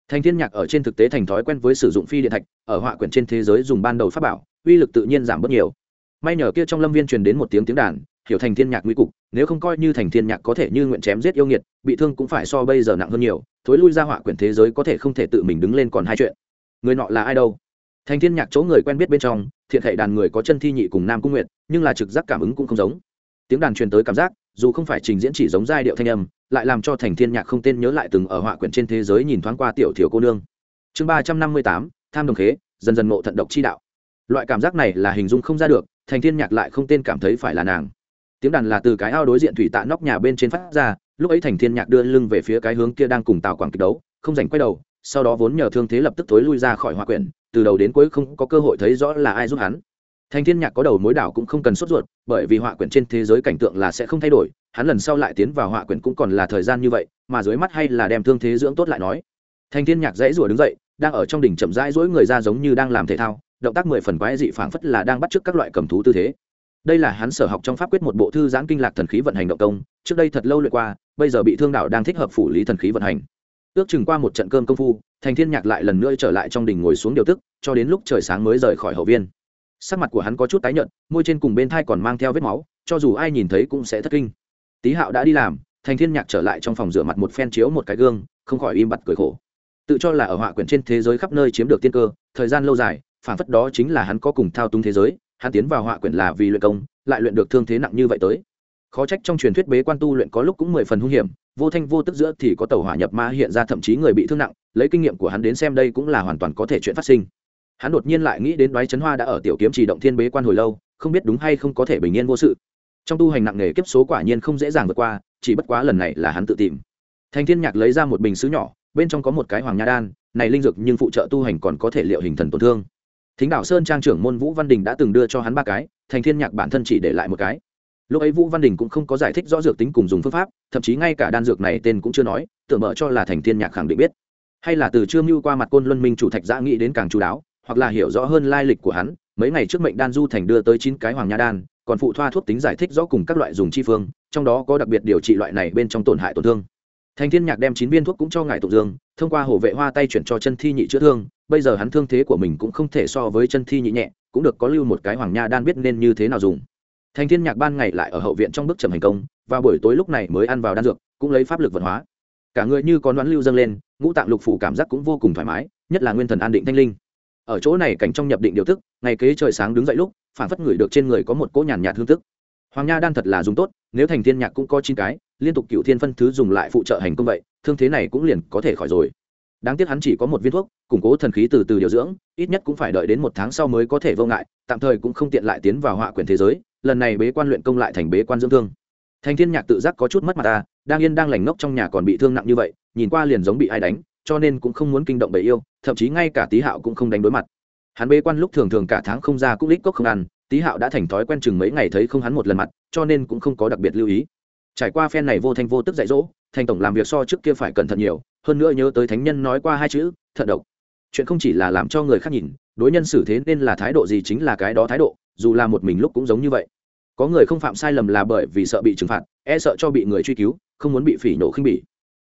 Thành thiên nhạc ở trên thực tế thành thói quen với sử dụng phi điện thạch, ở họa quyển trên thế giới dùng ban đầu pháp bảo, uy lực tự nhiên giảm bớt nhiều. May nhờ kia trong lâm viên truyền đến một tiếng tiếng đàn hiểu thành thiên nhạc nguy cục, nếu không coi như thành thiên nhạc có thể như nguyện chém giết yêu nghiệt, bị thương cũng phải so bây giờ nặng hơn nhiều, thối lui ra họa quyển thế giới có thể không thể tự mình đứng lên còn hai chuyện. Người nọ là ai đâu? Thành thiên nhạc chỗ người quen biết bên trong, thiện hệ đàn người có chân thi nhị cùng nam cung nguyệt, nhưng là trực giác cảm ứng cũng không giống. Tiếng đàn truyền tới cảm giác, dù không phải trình diễn chỉ giống giai điệu thanh âm, lại làm cho thành thiên nhạc không tên nhớ lại từng ở họa quyển trên thế giới nhìn thoáng qua tiểu thiểu cô nương. Chương ba trăm năm mươi tám, tham đồng khế, dần dần ngộ thận độc chi đạo. Loại cảm giác này là hình dung không ra được, thành thiên nhạc lại không tên cảm thấy phải là nàng tiếng đàn là từ cái ao đối diện thủy tạ nóc nhà bên trên phát ra, lúc ấy thành thiên nhạc đưa lưng về phía cái hướng kia đang cùng tào quảng kịch đấu, không giành quay đầu, sau đó vốn nhờ thương thế lập tức thối lui ra khỏi hòa quyển, từ đầu đến cuối không có cơ hội thấy rõ là ai giúp hắn. Thành thiên nhạc có đầu mối đảo cũng không cần sốt ruột, bởi vì họa quyển trên thế giới cảnh tượng là sẽ không thay đổi, hắn lần sau lại tiến vào họa quyển cũng còn là thời gian như vậy, mà dưới mắt hay là đem thương thế dưỡng tốt lại nói. Thành thiên nhạc dãy rủa đứng dậy, đang ở trong đỉnh chậm rãi rỗi người ra giống như đang làm thể thao, động tác mười phần quái dị phảng phất là đang bắt chước các loại cầm thú tư thế đây là hắn sở học trong pháp quyết một bộ thư giãn kinh lạc thần khí vận hành động công, trước đây thật lâu lượt qua, bây giờ bị thương đạo đang thích hợp phủ lý thần khí vận hành. Ước chừng qua một trận cơm công phu, thành thiên nhạc lại lần nữa trở lại trong đình ngồi xuống điều tức, cho đến lúc trời sáng mới rời khỏi hậu viên. Sắc mặt của hắn có chút tái nhợt, môi trên cùng bên thai còn mang theo vết máu, cho dù ai nhìn thấy cũng sẽ thất kinh. Tý hạo đã đi làm, thành thiên nhạc trở lại trong phòng rửa mặt một phen chiếu một cái gương, không khỏi im bặt cười khổ. Tự cho là ở họa quyển trên thế giới khắp nơi chiếm được tiên cơ, thời gian lâu dài phản phất đó chính là hắn có cùng thao túng thế giới hắn tiến vào họa quyển là vì luyện công, lại luyện được thương thế nặng như vậy tới. Khó trách trong truyền thuyết bế quan tu luyện có lúc cũng mười phần hung hiểm, vô thanh vô tức giữa thì có tàu hỏa nhập ma hiện ra thậm chí người bị thương nặng, lấy kinh nghiệm của hắn đến xem đây cũng là hoàn toàn có thể chuyện phát sinh. Hắn đột nhiên lại nghĩ đến đoái chấn hoa đã ở tiểu kiếm trì động thiên bế quan hồi lâu, không biết đúng hay không có thể bình yên vô sự. Trong tu hành nặng nghề kiếp số quả nhiên không dễ dàng vượt qua, chỉ bất quá lần này là hắn tự tìm. Thành thiên nhạc lấy ra một bình xứ nhỏ, bên trong có một cái hoàng nha đan, này linh dược nhưng phụ trợ tu hành còn có thể liệu hình thần tổn thương thính đảo sơn trang trưởng môn vũ văn đình đã từng đưa cho hắn ba cái, thành thiên nhạc bản thân chỉ để lại một cái. Lúc ấy vũ văn đình cũng không có giải thích rõ dược tính cùng dùng phương pháp, thậm chí ngay cả đan dược này tên cũng chưa nói, tưởng mở cho là thành thiên nhạc khẳng định biết. Hay là từ trương mưu qua mặt côn luân minh chủ thạch giã nghĩ đến càng chú đáo, hoặc là hiểu rõ hơn lai lịch của hắn, mấy ngày trước mệnh đan du thành đưa tới chín cái hoàng nha đan, còn phụ thoa thuốc tính giải thích rõ cùng các loại dùng chi phương, trong đó có đặc biệt điều trị loại này bên trong tổn hại tổn thương. Thành thiên nhạc đem chín viên thuốc cũng cho ngài tụng dương, thông qua hồ vệ hoa tay chuyển cho chân thi nhị chữa thương bây giờ hắn thương thế của mình cũng không thể so với chân thi nhị nhẹ, cũng được có lưu một cái hoàng nha đan biết nên như thế nào dùng. Thành thiên nhạc ban ngày lại ở hậu viện trong bước trầm hành công và buổi tối lúc này mới ăn vào đan dược, cũng lấy pháp lực vận hóa. Cả người như có đoán lưu dâng lên, ngũ tạng lục phủ cảm giác cũng vô cùng thoải mái, nhất là nguyên thần an định thanh linh. Ở chỗ này cảnh trong nhập định điều tức, ngày kế trời sáng đứng dậy lúc, phản phất người được trên người có một cỗ nhàn nhạt hương tức. Hoàng nha đan thật là dùng tốt, nếu thành thiên nhạc cũng có chín cái, liên tục cựu thiên phân thứ dùng lại phụ trợ hành công vậy, thương thế này cũng liền có thể khỏi rồi đáng tiếc hắn chỉ có một viên thuốc, củng cố thần khí từ từ điều dưỡng, ít nhất cũng phải đợi đến một tháng sau mới có thể vô ngại, tạm thời cũng không tiện lại tiến vào họa quyền thế giới, lần này bế quan luyện công lại thành bế quan dưỡng thương. Thành thiên nhạc tự giác có chút mất mặt ta, đang yên đang lành ngốc trong nhà còn bị thương nặng như vậy, nhìn qua liền giống bị ai đánh, cho nên cũng không muốn kinh động bầy yêu, thậm chí ngay cả tý hạo cũng không đánh đối mặt. Hắn bế quan lúc thường thường cả tháng không ra cũng lích cốc không ăn, tý hạo đã thành thói quen chừng mấy ngày thấy không hắn một lần mặt, cho nên cũng không có đặc biệt lưu ý trải qua phen này vô thanh vô tức dạy dỗ, thành tổng làm việc so trước kia phải cẩn thận nhiều, hơn nữa nhớ tới thánh nhân nói qua hai chữ, thận độc. Chuyện không chỉ là làm cho người khác nhìn, đối nhân xử thế nên là thái độ gì chính là cái đó thái độ, dù là một mình lúc cũng giống như vậy. Có người không phạm sai lầm là bởi vì sợ bị trừng phạt e sợ cho bị người truy cứu, không muốn bị phỉ nổ khinh bỉ.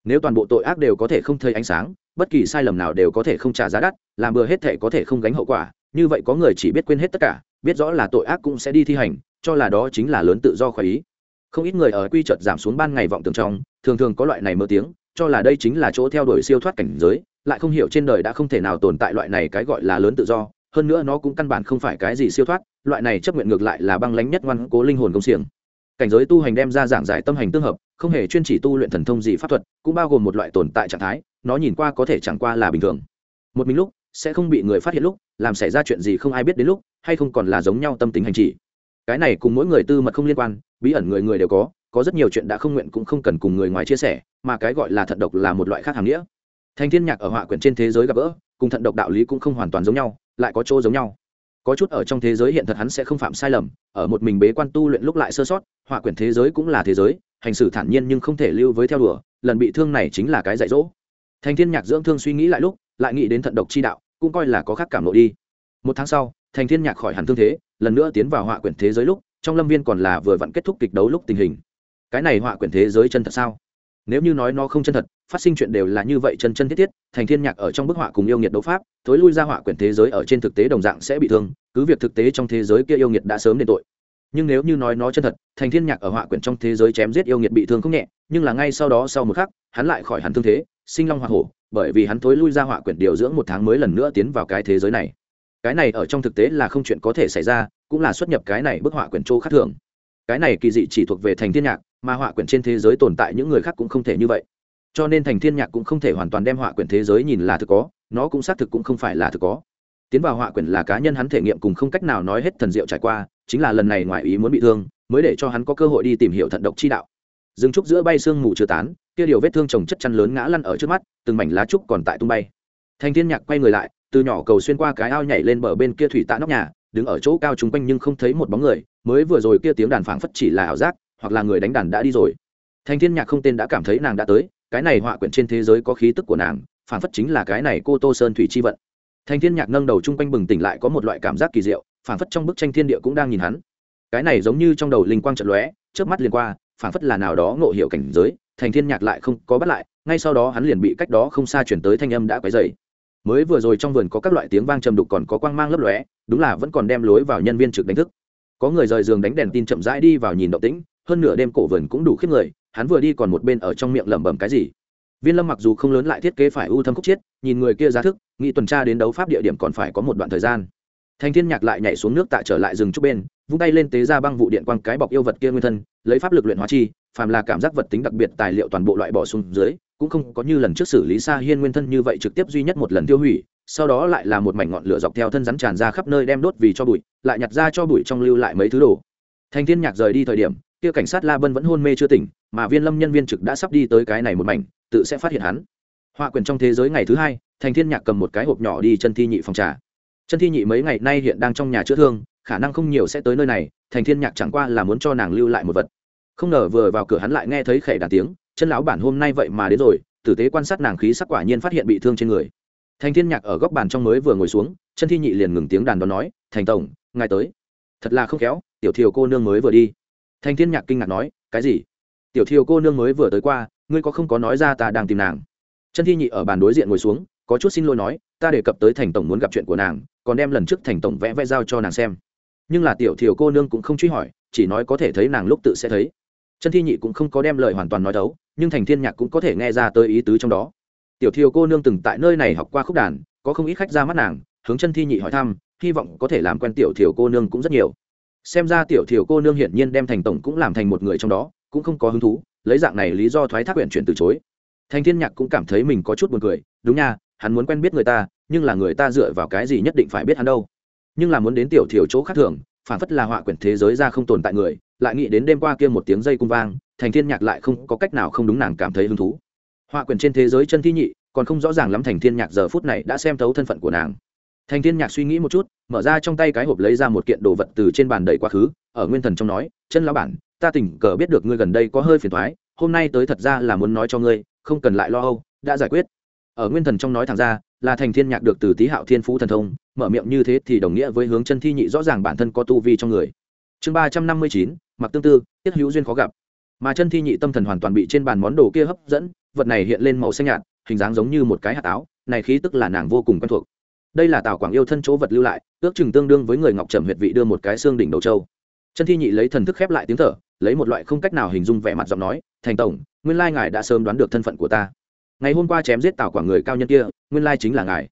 Nếu toàn bộ tội ác đều có thể không thấy ánh sáng, bất kỳ sai lầm nào đều có thể không trả giá đắt, làm bừa hết thể có thể không gánh hậu quả, như vậy có người chỉ biết quên hết tất cả, biết rõ là tội ác cũng sẽ đi thi hành, cho là đó chính là lớn tự do khỏi ý không ít người ở quy chợt giảm xuống ban ngày vọng tưởng trong, thường thường có loại này mơ tiếng, cho là đây chính là chỗ theo đuổi siêu thoát cảnh giới, lại không hiểu trên đời đã không thể nào tồn tại loại này cái gọi là lớn tự do, hơn nữa nó cũng căn bản không phải cái gì siêu thoát, loại này chấp nguyện ngược lại là băng lánh nhất ngoan cố linh hồn công xiềng cảnh giới tu hành đem ra giảng giải tâm hành tương hợp, không hề chuyên chỉ tu luyện thần thông gì pháp thuật, cũng bao gồm một loại tồn tại trạng thái, nó nhìn qua có thể chẳng qua là bình thường một mình lúc, sẽ không bị người phát hiện lúc, làm xảy ra chuyện gì không ai biết đến lúc, hay không còn là giống nhau tâm tính hành trì cái này cùng mỗi người tư mật không liên quan, bí ẩn người người đều có có rất nhiều chuyện đã không nguyện cũng không cần cùng người ngoài chia sẻ, mà cái gọi là thận độc là một loại khác hàm nghĩa. Thành thiên nhạc ở họa quyển trên thế giới gặp gỡ, cùng thận độc đạo lý cũng không hoàn toàn giống nhau, lại có chỗ giống nhau. Có chút ở trong thế giới hiện thật hắn sẽ không phạm sai lầm, ở một mình bế quan tu luyện lúc lại sơ sót, họa quyển thế giới cũng là thế giới, hành xử thản nhiên nhưng không thể lưu với theo đùa, lần bị thương này chính là cái dạy dỗ. Thành thiên nhạc dưỡng thương suy nghĩ lại lúc, lại nghĩ đến thận độc chi đạo, cũng coi là có khác cảm lộ đi. Một tháng sau, thành thiên nhạc khỏi hẳn thương thế lần nữa tiến vào họa quyển thế giới lúc, trong lâm viên còn là vừa vặn kết thúc kịch đấu lúc tình hình. Cái này họa quyển thế giới chân thật sao? Nếu như nói nó không chân thật, phát sinh chuyện đều là như vậy chân chân thiết thiết, thành thiên nhạc ở trong bức họa cùng yêu nghiệt đấu pháp, thối lui ra họa quyển thế giới ở trên thực tế đồng dạng sẽ bị thương, cứ việc thực tế trong thế giới kia yêu nghiệt đã sớm đền tội. Nhưng nếu như nói nó chân thật, thành thiên nhạc ở họa quyển trong thế giới chém giết yêu nghiệt bị thương không nhẹ, nhưng là ngay sau đó sau một khắc, hắn lại khỏi hẳn thương thế, sinh long hoa hổ, bởi vì hắn thối lui ra họa quyển điều dưỡng một tháng mới lần nữa tiến vào cái thế giới này cái này ở trong thực tế là không chuyện có thể xảy ra, cũng là xuất nhập cái này bức họa quyển châu khác thường. Cái này kỳ dị chỉ thuộc về thành thiên nhạc, mà họa quyển trên thế giới tồn tại những người khác cũng không thể như vậy. Cho nên thành thiên nhạc cũng không thể hoàn toàn đem họa quyển thế giới nhìn là thực có, nó cũng xác thực cũng không phải là thực có. Tiến vào họa quyển là cá nhân hắn thể nghiệm cùng không cách nào nói hết thần diệu trải qua, chính là lần này ngoài ý muốn bị thương, mới để cho hắn có cơ hội đi tìm hiểu thận độc chi đạo. Dừng trúc giữa bay sương mù chưa tán, kia điều vết thương trồng chất chăn lớn ngã lăn ở trước mắt, từng mảnh lá trúc còn tại tung bay. Thành thiên nhạc quay người lại từ nhỏ cầu xuyên qua cái ao nhảy lên bờ bên kia thủy tạ nóc nhà, đứng ở chỗ cao chung quanh nhưng không thấy một bóng người, mới vừa rồi kia tiếng đàn phảng phất chỉ là ảo giác, hoặc là người đánh đàn đã đi rồi. Thanh thiên nhạc không tên đã cảm thấy nàng đã tới, cái này họa quyển trên thế giới có khí tức của nàng, phảng phất chính là cái này cô tô sơn thủy chi vận. Thanh thiên nhạc nâng đầu chung quanh bừng tỉnh lại có một loại cảm giác kỳ diệu, phảng phất trong bức tranh thiên địa cũng đang nhìn hắn. Cái này giống như trong đầu linh quang trận lóe trước mắt liền qua, phảng phất là nào đó ngộ hiểu cảnh giới thành thiên nhạc lại không có bắt lại, ngay sau đó hắn liền bị cách đó không xa chuyển tới thanh âm đã quấy dày mới vừa rồi trong vườn có các loại tiếng vang trầm đục còn có quang mang lấp lóe, đúng là vẫn còn đem lối vào nhân viên trực đánh thức. Có người rời giường đánh đèn tin chậm rãi đi vào nhìn động tĩnh, hơn nửa đêm cổ vườn cũng đủ khiếp người, hắn vừa đi còn một bên ở trong miệng lẩm bẩm cái gì. Viên lâm mặc dù không lớn lại thiết kế phải ưu thâm khúc chiết, nhìn người kia giá thức, nghĩ tuần tra đến đấu pháp địa điểm còn phải có một đoạn thời gian. Thành thiên nhạc lại nhảy xuống nước tạ trở lại rừng trúc bên, vung tay lên tế ra băng vụ điện quang cái bọc yêu vật kia nguyên thân, lấy pháp lực luyện hóa chi, phàm là cảm giác vật tính đặc biệt tài liệu toàn bộ loại bỏ xuống dưới cũng không có như lần trước xử lý Sa hiên nguyên thân như vậy trực tiếp duy nhất một lần tiêu hủy, sau đó lại là một mảnh ngọn lửa dọc theo thân rắn tràn ra khắp nơi đem đốt vì cho bụi, lại nhặt ra cho bụi trong lưu lại mấy thứ đồ. Thành thiên nhạc rời đi thời điểm, kia cảnh sát la bân vẫn hôn mê chưa tỉnh, mà viên lâm nhân viên trực đã sắp đi tới cái này một mảnh, tự sẽ phát hiện hắn. Họa quyền trong thế giới ngày thứ hai, thành thiên nhạc cầm một cái hộp nhỏ đi chân thi nhị phòng trà. Chân thi nhị mấy ngày nay hiện đang trong nhà chữa thương, khả năng không nhiều sẽ tới nơi này, thành thiên nhạc chẳng qua là muốn cho nàng lưu lại một vật. Không ngờ vừa vào cửa hắn lại nghe thấy khẩy đàn tiếng chân lão bản hôm nay vậy mà đến rồi, tử tế quan sát nàng khí sắc quả nhiên phát hiện bị thương trên người. Thành thiên nhạc ở góc bàn trong mới vừa ngồi xuống, chân thi nhị liền ngừng tiếng đàn đó nói, thành tổng, ngài tới. Thật là không khéo, tiểu thiều cô nương mới vừa đi. Thành thiên nhạc kinh ngạc nói, cái gì? Tiểu thiều cô nương mới vừa tới qua, ngươi có không có nói ra ta đang tìm nàng? Chân thi nhị ở bàn đối diện ngồi xuống, có chút xin lỗi nói, ta đề cập tới thành tổng muốn gặp chuyện của nàng, còn đem lần trước thành tổng vẽ vẽ giao cho nàng xem. Nhưng là tiểu thiều cô nương cũng không truy hỏi, chỉ nói có thể thấy nàng lúc tự sẽ thấy chân thi nhị cũng không có đem lời hoàn toàn nói thấu nhưng thành thiên nhạc cũng có thể nghe ra tới ý tứ trong đó. Tiểu thiều cô nương từng tại nơi này học qua khúc đàn, có không ít khách ra mắt nàng, hướng chân thi nhị hỏi thăm, hy vọng có thể làm quen tiểu thiều cô nương cũng rất nhiều. Xem ra tiểu thiều cô nương hiển nhiên đem thành tổng cũng làm thành một người trong đó, cũng không có hứng thú, lấy dạng này lý do thoái thác huyện chuyển từ chối. Thành thiên nhạc cũng cảm thấy mình có chút buồn cười, đúng nha, hắn muốn quen biết người ta, nhưng là người ta dựa vào cái gì nhất định phải biết hắn đâu? Nhưng là muốn đến tiểu Thiều chỗ khác thường phản phất là họa quyển thế giới ra không tồn tại người, lại nghĩ đến đêm qua kia một tiếng dây cung vang, thành thiên nhạc lại không có cách nào không đúng nàng cảm thấy hứng thú. Họa quyển trên thế giới chân thi nhị, còn không rõ ràng lắm thành thiên nhạc giờ phút này đã xem thấu thân phận của nàng. Thành thiên nhạc suy nghĩ một chút, mở ra trong tay cái hộp lấy ra một kiện đồ vật từ trên bàn đầy quá khứ, ở nguyên thần trong nói, chân lão bản, ta tình cờ biết được ngươi gần đây có hơi phiền thoái, hôm nay tới thật ra là muốn nói cho ngươi, không cần lại lo âu, đã giải quyết ở nguyên thần trong nói thẳng ra, là thành thiên nhạc được từ tý hạo thiên phú thần thông, mở miệng như thế thì đồng nghĩa với hướng chân thi nhị rõ ràng bản thân có tu vi trong người. Chương ba trăm năm mươi chín, mặc tương tư, tiết hữu duyên khó gặp. Mà chân thi nhị tâm thần hoàn toàn bị trên bàn món đồ kia hấp dẫn, vật này hiện lên màu xanh nhạt, hình dáng giống như một cái hạt táo này khí tức là nàng vô cùng quen thuộc. Đây là tào quảng yêu thân chỗ vật lưu lại, ước chừng tương đương với người ngọc trầm huyệt vị đưa một cái xương đỉnh đầu châu chân thi nhị lấy thần thức khép lại tiếng thở, lấy một loại không cách nào hình dung vẻ mặt giọng nói, thành tổng, nguyên lai ngài đã sớm đoán được thân phận của ta ngày hôm qua chém giết tào quả người cao nhân kia, nguyên lai chính là ngài.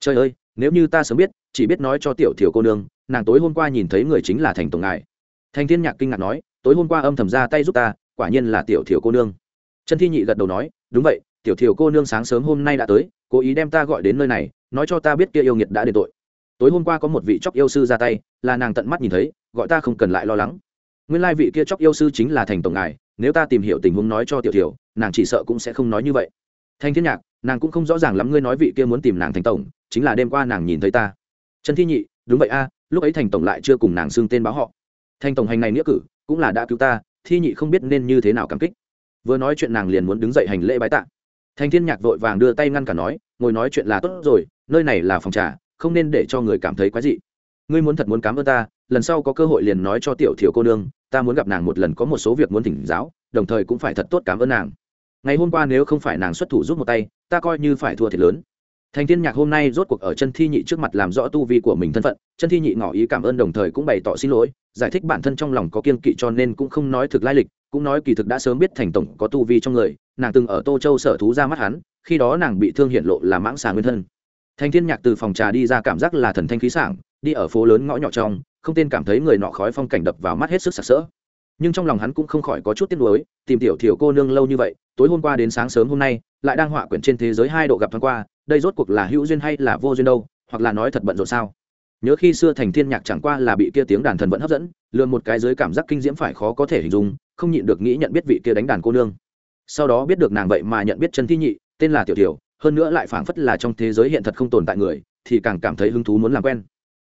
Trời ơi, nếu như ta sớm biết, chỉ biết nói cho tiểu thiểu cô nương, nàng tối hôm qua nhìn thấy người chính là thành tổng ngài. Thành thiên nhạc kinh ngạc nói, tối hôm qua âm thầm ra tay giúp ta, quả nhiên là tiểu thiểu cô nương. Trần thi nhị gật đầu nói, đúng vậy, tiểu thiểu cô nương sáng sớm hôm nay đã tới, cố ý đem ta gọi đến nơi này, nói cho ta biết kia yêu nghiệt đã đền tội. Tối hôm qua có một vị chóc yêu sư ra tay, là nàng tận mắt nhìn thấy, gọi ta không cần lại lo lắng. Nguyên lai vị kia chóc yêu sư chính là thành tổng ngài, nếu ta tìm hiểu tình huống nói cho tiểu thiểu, nàng chỉ sợ cũng sẽ không nói như vậy thanh thiên nhạc, nàng cũng không rõ ràng lắm ngươi nói vị kia muốn tìm nàng thành tổng, chính là đêm qua nàng nhìn thấy ta. Trần thi nhị, đúng vậy a, lúc ấy thành tổng lại chưa cùng nàng xưng tên báo họ. Thành tổng hành này nghĩa cử, cũng là đã cứu ta, thi nhị không biết nên như thế nào cảm kích. Vừa nói chuyện nàng liền muốn đứng dậy hành lễ bái tạ. Thành thiên nhạc vội vàng đưa tay ngăn cả nói, ngồi nói chuyện là tốt rồi, nơi này là phòng trà, không nên để cho người cảm thấy quái dị. Ngươi muốn thật muốn cảm ơn ta, lần sau có cơ hội liền nói cho tiểu thiểu cô nương, ta muốn gặp nàng một lần có một số việc muốn thỉnh giáo, đồng thời cũng phải thật tốt cảm ơn nàng ngày hôm qua nếu không phải nàng xuất thủ giúp một tay, ta coi như phải thua thiệt lớn. Thành thiên nhạc hôm nay rốt cuộc ở chân thi nhị trước mặt làm rõ tu vi của mình thân phận, chân thi nhị ngỏ ý cảm ơn đồng thời cũng bày tỏ xin lỗi, giải thích bản thân trong lòng có kiên kỵ cho nên cũng không nói thực lai lịch, cũng nói kỳ thực đã sớm biết thành tổng có tu vi trong người, nàng từng ở tô châu sở thú ra mắt hắn, khi đó nàng bị thương hiện lộ là mãng xà nguyên thân. Thành thiên nhạc từ phòng trà đi ra cảm giác là thần thanh khí sảng, đi ở phố lớn ngõ nhỏ trong, không tên cảm thấy người nọ khói phong cảnh đập vào mắt hết sức sặc sỡ nhưng trong lòng hắn cũng không khỏi có chút tiếc nuối, tìm tiểu thiểu cô nương lâu như vậy, tối hôm qua đến sáng sớm hôm nay, lại đang họa quyển trên thế giới hai độ gặp thoáng qua, đây rốt cuộc là hữu duyên hay là vô duyên đâu, hoặc là nói thật bận rộn sao? Nhớ khi xưa thành thiên nhạc chẳng qua là bị kia tiếng đàn thần vẫn hấp dẫn, lượn một cái dưới cảm giác kinh diễm phải khó có thể hình dung, không nhịn được nghĩ nhận biết vị kia đánh đàn cô nương. Sau đó biết được nàng vậy mà nhận biết chân thi nhị, tên là tiểu tiểu hơn nữa lại phảng phất là trong thế giới hiện thật không tồn tại người, thì càng cảm thấy hứng thú muốn làm quen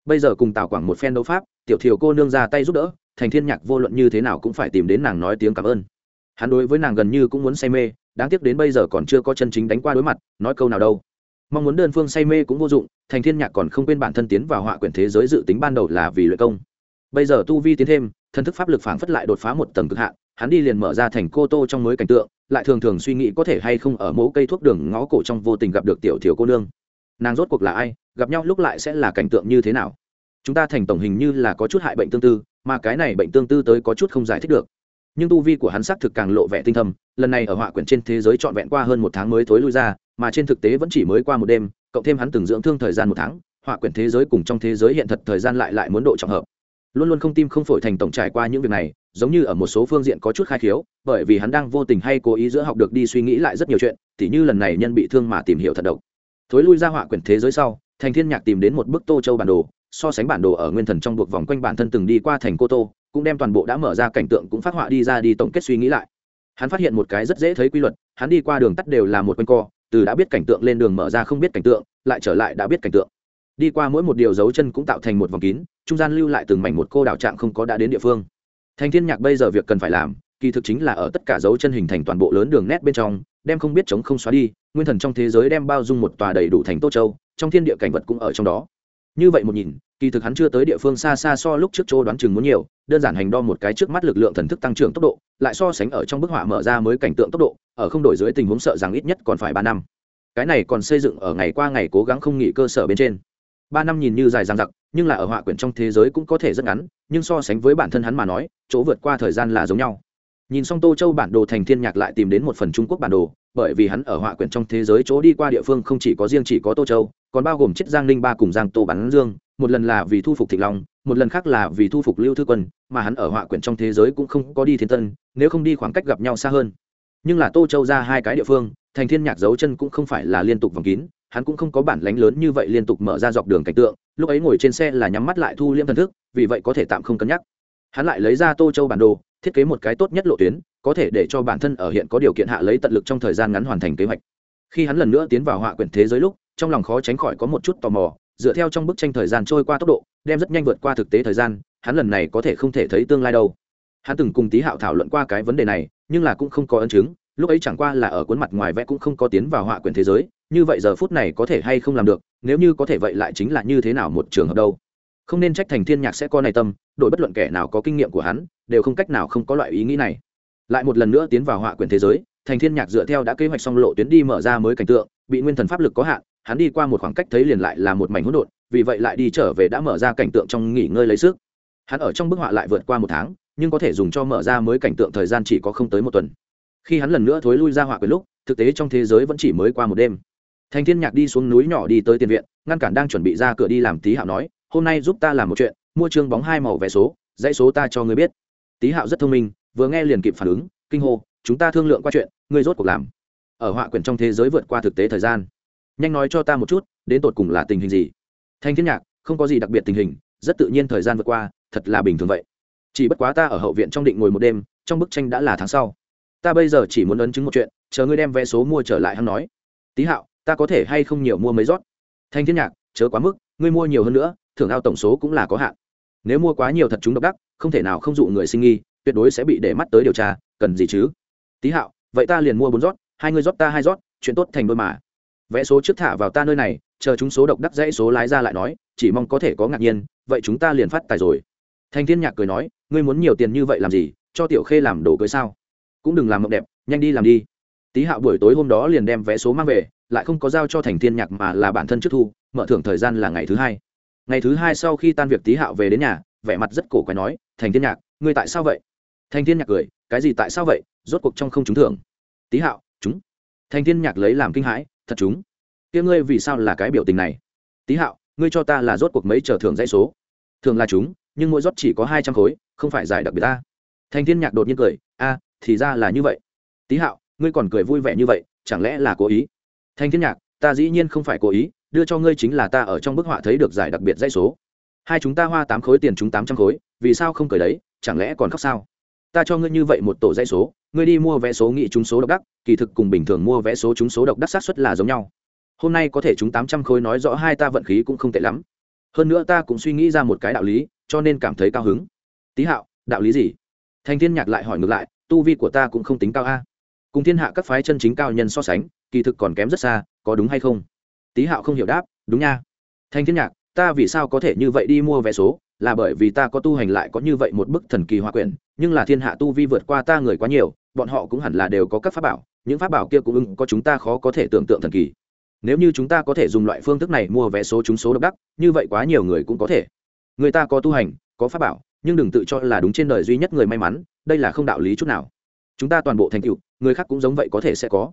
bây giờ cùng tào quảng một phen đấu pháp, tiểu thiều cô nương ra tay giúp đỡ, thành thiên nhạc vô luận như thế nào cũng phải tìm đến nàng nói tiếng cảm ơn. Hắn đối với nàng gần như cũng muốn say mê, đáng tiếc đến bây giờ còn chưa có chân chính đánh qua đối mặt, nói câu nào đâu. Mong muốn đơn phương say mê cũng vô dụng, thành thiên nhạc còn không quên bản thân tiến vào họa quyển thế giới dự tính ban đầu là vì luyện công. Bây giờ tu vi tiến thêm, thân thức pháp lực phảng phất lại đột phá một tầng cực hạn, hắn đi liền mở ra thành cô tô trong mới cảnh tượng, lại thường thường suy nghĩ có thể hay không ở mẫu cây thuốc đường ngõ cổ trong vô tình gặp được tiểu thiếu cô nương. Nàng rốt cuộc là ai? Gặp nhau lúc lại sẽ là cảnh tượng như thế nào? Chúng ta thành tổng hình như là có chút hại bệnh tương tư, mà cái này bệnh tương tư tới có chút không giải thích được. Nhưng tu vi của hắn xác thực càng lộ vẻ tinh thầm lần này ở họa quyển trên thế giới trọn vẹn qua hơn một tháng mới thối lui ra, mà trên thực tế vẫn chỉ mới qua một đêm, cộng thêm hắn từng dưỡng thương thời gian một tháng, họa quyển thế giới cùng trong thế giới hiện thật thời gian lại lại muốn độ trọng hợp. Luôn luôn không tim không phổi thành tổng trải qua những việc này, giống như ở một số phương diện có chút khai khiếu, bởi vì hắn đang vô tình hay cố ý giữa học được đi suy nghĩ lại rất nhiều chuyện, tỉ như lần này nhân bị thương mà tìm hiểu thật độc. Thối lui ra họa quyển thế giới sau thành thiên nhạc tìm đến một bức tô châu bản đồ, so sánh bản đồ ở nguyên thần trong buộc vòng quanh bản thân từng đi qua thành cô tô, cũng đem toàn bộ đã mở ra cảnh tượng cũng phát họa đi ra đi tổng kết suy nghĩ lại. Hắn phát hiện một cái rất dễ thấy quy luật, hắn đi qua đường tắt đều là một quanh co, từ đã biết cảnh tượng lên đường mở ra không biết cảnh tượng, lại trở lại đã biết cảnh tượng. Đi qua mỗi một điều dấu chân cũng tạo thành một vòng kín, trung gian lưu lại từng mảnh một cô đảo trạng không có đã đến địa phương. Thành thiên nhạc bây giờ việc cần phải làm, kỳ thực chính là ở tất cả dấu chân hình thành toàn bộ lớn đường nét bên trong, đem không biết chống không xóa đi, nguyên thần trong thế giới đem bao dung một tòa đầy đủ thành tô châu trong thiên địa cảnh vật cũng ở trong đó. Như vậy một nhìn, kỳ thực hắn chưa tới địa phương xa xa so lúc trước chỗ đoán chừng muốn nhiều, đơn giản hành đo một cái trước mắt lực lượng thần thức tăng trưởng tốc độ, lại so sánh ở trong bức họa mở ra mới cảnh tượng tốc độ, ở không đổi dưới tình huống sợ rằng ít nhất còn phải ba năm. Cái này còn xây dựng ở ngày qua ngày cố gắng không nghỉ cơ sở bên trên. Ba năm nhìn như dài dằng dặc, nhưng là ở họa quyển trong thế giới cũng có thể rất ngắn, nhưng so sánh với bản thân hắn mà nói, chỗ vượt qua thời gian là giống nhau. Nhìn xong tô châu bản đồ thành thiên nhạc lại tìm đến một phần trung quốc bản đồ bởi vì hắn ở họa quyển trong thế giới chỗ đi qua địa phương không chỉ có riêng chỉ có tô châu, còn bao gồm chiết giang ninh ba cùng giang tô bắn dương, một lần là vì thu phục thịnh long, một lần khác là vì thu phục lưu thư quân, mà hắn ở họa quyển trong thế giới cũng không có đi thiên tân, nếu không đi khoảng cách gặp nhau xa hơn. Nhưng là tô châu ra hai cái địa phương, thành thiên nhạc dấu chân cũng không phải là liên tục vòng kín, hắn cũng không có bản lánh lớn như vậy liên tục mở ra dọc đường cảnh tượng, lúc ấy ngồi trên xe là nhắm mắt lại thu liêm thần thức, vì vậy có thể tạm không cân nhắc. Hắn lại lấy ra tô châu bản đồ, thiết kế một cái tốt nhất lộ tuyến có thể để cho bản thân ở hiện có điều kiện hạ lấy tận lực trong thời gian ngắn hoàn thành kế hoạch. Khi hắn lần nữa tiến vào họa quyển thế giới lúc, trong lòng khó tránh khỏi có một chút tò mò, dựa theo trong bức tranh thời gian trôi qua tốc độ, đem rất nhanh vượt qua thực tế thời gian, hắn lần này có thể không thể thấy tương lai đâu. Hắn từng cùng tý hạo thảo luận qua cái vấn đề này, nhưng là cũng không có ấn chứng, lúc ấy chẳng qua là ở cuốn mặt ngoài vẽ cũng không có tiến vào họa quyển thế giới, như vậy giờ phút này có thể hay không làm được, nếu như có thể vậy lại chính là như thế nào một trường hợp đâu. Không nên trách thành thiên nhạc sẽ có này tâm đội bất luận kẻ nào có kinh nghiệm của hắn, đều không cách nào không có loại ý nghĩ này lại một lần nữa tiến vào họa quyển thế giới, thành thiên nhạc dựa theo đã kế hoạch xong lộ tuyến đi mở ra mới cảnh tượng, bị nguyên thần pháp lực có hạn, hắn đi qua một khoảng cách thấy liền lại là một mảnh hỗn độn, vì vậy lại đi trở về đã mở ra cảnh tượng trong nghỉ ngơi lấy sức. Hắn ở trong bức họa lại vượt qua một tháng, nhưng có thể dùng cho mở ra mới cảnh tượng thời gian chỉ có không tới một tuần. Khi hắn lần nữa thối lui ra họa quyển lúc, thực tế trong thế giới vẫn chỉ mới qua một đêm. Thành thiên nhạc đi xuống núi nhỏ đi tới tiền viện, ngăn cản đang chuẩn bị ra cửa đi làm tí hạo nói, hôm nay giúp ta làm một chuyện, mua trương bóng hai màu vé số, dãy số ta cho người biết. Tí hạo rất thông minh vừa nghe liền kịp phản ứng, kinh hô, chúng ta thương lượng qua chuyện, ngươi rốt cuộc làm. Ở họa quyển trong thế giới vượt qua thực tế thời gian. Nhanh nói cho ta một chút, đến tột cùng là tình hình gì? Thanh thiên nhạc, không có gì đặc biệt tình hình, rất tự nhiên thời gian vượt qua, thật là bình thường vậy. Chỉ bất quá ta ở hậu viện trong định ngồi một đêm, trong bức tranh đã là tháng sau. Ta bây giờ chỉ muốn ấn chứng một chuyện, chờ ngươi đem vé số mua trở lại hắn nói. Tý hạo, ta có thể hay không nhiều mua mấy rót? Thanh thiên nhạc, chớ quá mức, ngươi mua nhiều hơn nữa, thưởng ao tổng số cũng là có hạn. Nếu mua quá nhiều thật chúng độc đắc, không thể nào không dụ người sinh nghi tuyệt đối sẽ bị để mắt tới điều tra, cần gì chứ? Tí hạo, vậy ta liền mua bốn rót, hai người rót ta hai rót, chuyện tốt thành đôi mà. Vẽ số trước thả vào ta nơi này, chờ chúng số độc đắc dãy số lái ra lại nói, chỉ mong có thể có ngạc nhiên, vậy chúng ta liền phát tài rồi. Thanh thiên nhạc cười nói, ngươi muốn nhiều tiền như vậy làm gì, cho tiểu khê làm đồ cưới sao? Cũng đừng làm mộng đẹp, nhanh đi làm đi. Tí hạo buổi tối hôm đó liền đem vé số mang về, lại không có giao cho thành thiên nhạc mà là bản thân trước thu, mở thưởng thời gian là ngày thứ hai. Ngày thứ hai sau khi tan việc Tí hạo về đến nhà, vẻ mặt rất cổ quái nói, thành thiên nhạc, ngươi tại sao vậy? Thành thiên nhạc cười, cái gì tại sao vậy? Rốt cuộc trong không trúng thưởng. Tý hạo, chúng. Thành thiên nhạc lấy làm kinh hãi, thật chúng? Kia ngươi vì sao là cái biểu tình này? Tý hạo, ngươi cho ta là rốt cuộc mấy trở thưởng dãy số? Thường là chúng, nhưng mỗi rót chỉ có hai trăm khối, không phải giải đặc biệt ta. Thành thiên nhạc đột nhiên cười, a, thì ra là như vậy. Tý hạo, ngươi còn cười vui vẻ như vậy, chẳng lẽ là cố ý? Thành thiên nhạc, ta dĩ nhiên không phải cố ý, đưa cho ngươi chính là ta ở trong bức họa thấy được giải đặc biệt dãy số. Hai chúng ta hoa tám khối tiền chúng tám trăm khối, vì sao không cười đấy, chẳng lẽ còn khóc sao? Ta cho ngươi như vậy một tổ dãy số, ngươi đi mua vé số nghị trúng số độc đắc, kỳ thực cùng bình thường mua vé số trúng số độc đắc sát xuất là giống nhau. Hôm nay có thể chúng tám trăm khối nói rõ hai ta vận khí cũng không tệ lắm. Hơn nữa ta cũng suy nghĩ ra một cái đạo lý, cho nên cảm thấy cao hứng. Tý hạo, đạo lý gì? Thành thiên nhạc lại hỏi ngược lại, tu vi của ta cũng không tính cao a. Cùng thiên hạ các phái chân chính cao nhân so sánh, kỳ thực còn kém rất xa, có đúng hay không? Tý hạo không hiểu đáp, đúng nha. Thanh thiên nhạc, ta vì sao có thể như vậy đi mua vé số? Là bởi vì ta có tu hành lại có như vậy một bức thần kỳ hòa quyển, nhưng là thiên hạ tu vi vượt qua ta người quá nhiều, bọn họ cũng hẳn là đều có các pháp bảo, những pháp bảo kia cũng ưng có chúng ta khó có thể tưởng tượng thần kỳ. Nếu như chúng ta có thể dùng loại phương thức này mua vé số trúng số độc đắc, như vậy quá nhiều người cũng có thể. Người ta có tu hành, có pháp bảo, nhưng đừng tự cho là đúng trên đời duy nhất người may mắn, đây là không đạo lý chút nào. Chúng ta toàn bộ thành tựu, người khác cũng giống vậy có thể sẽ có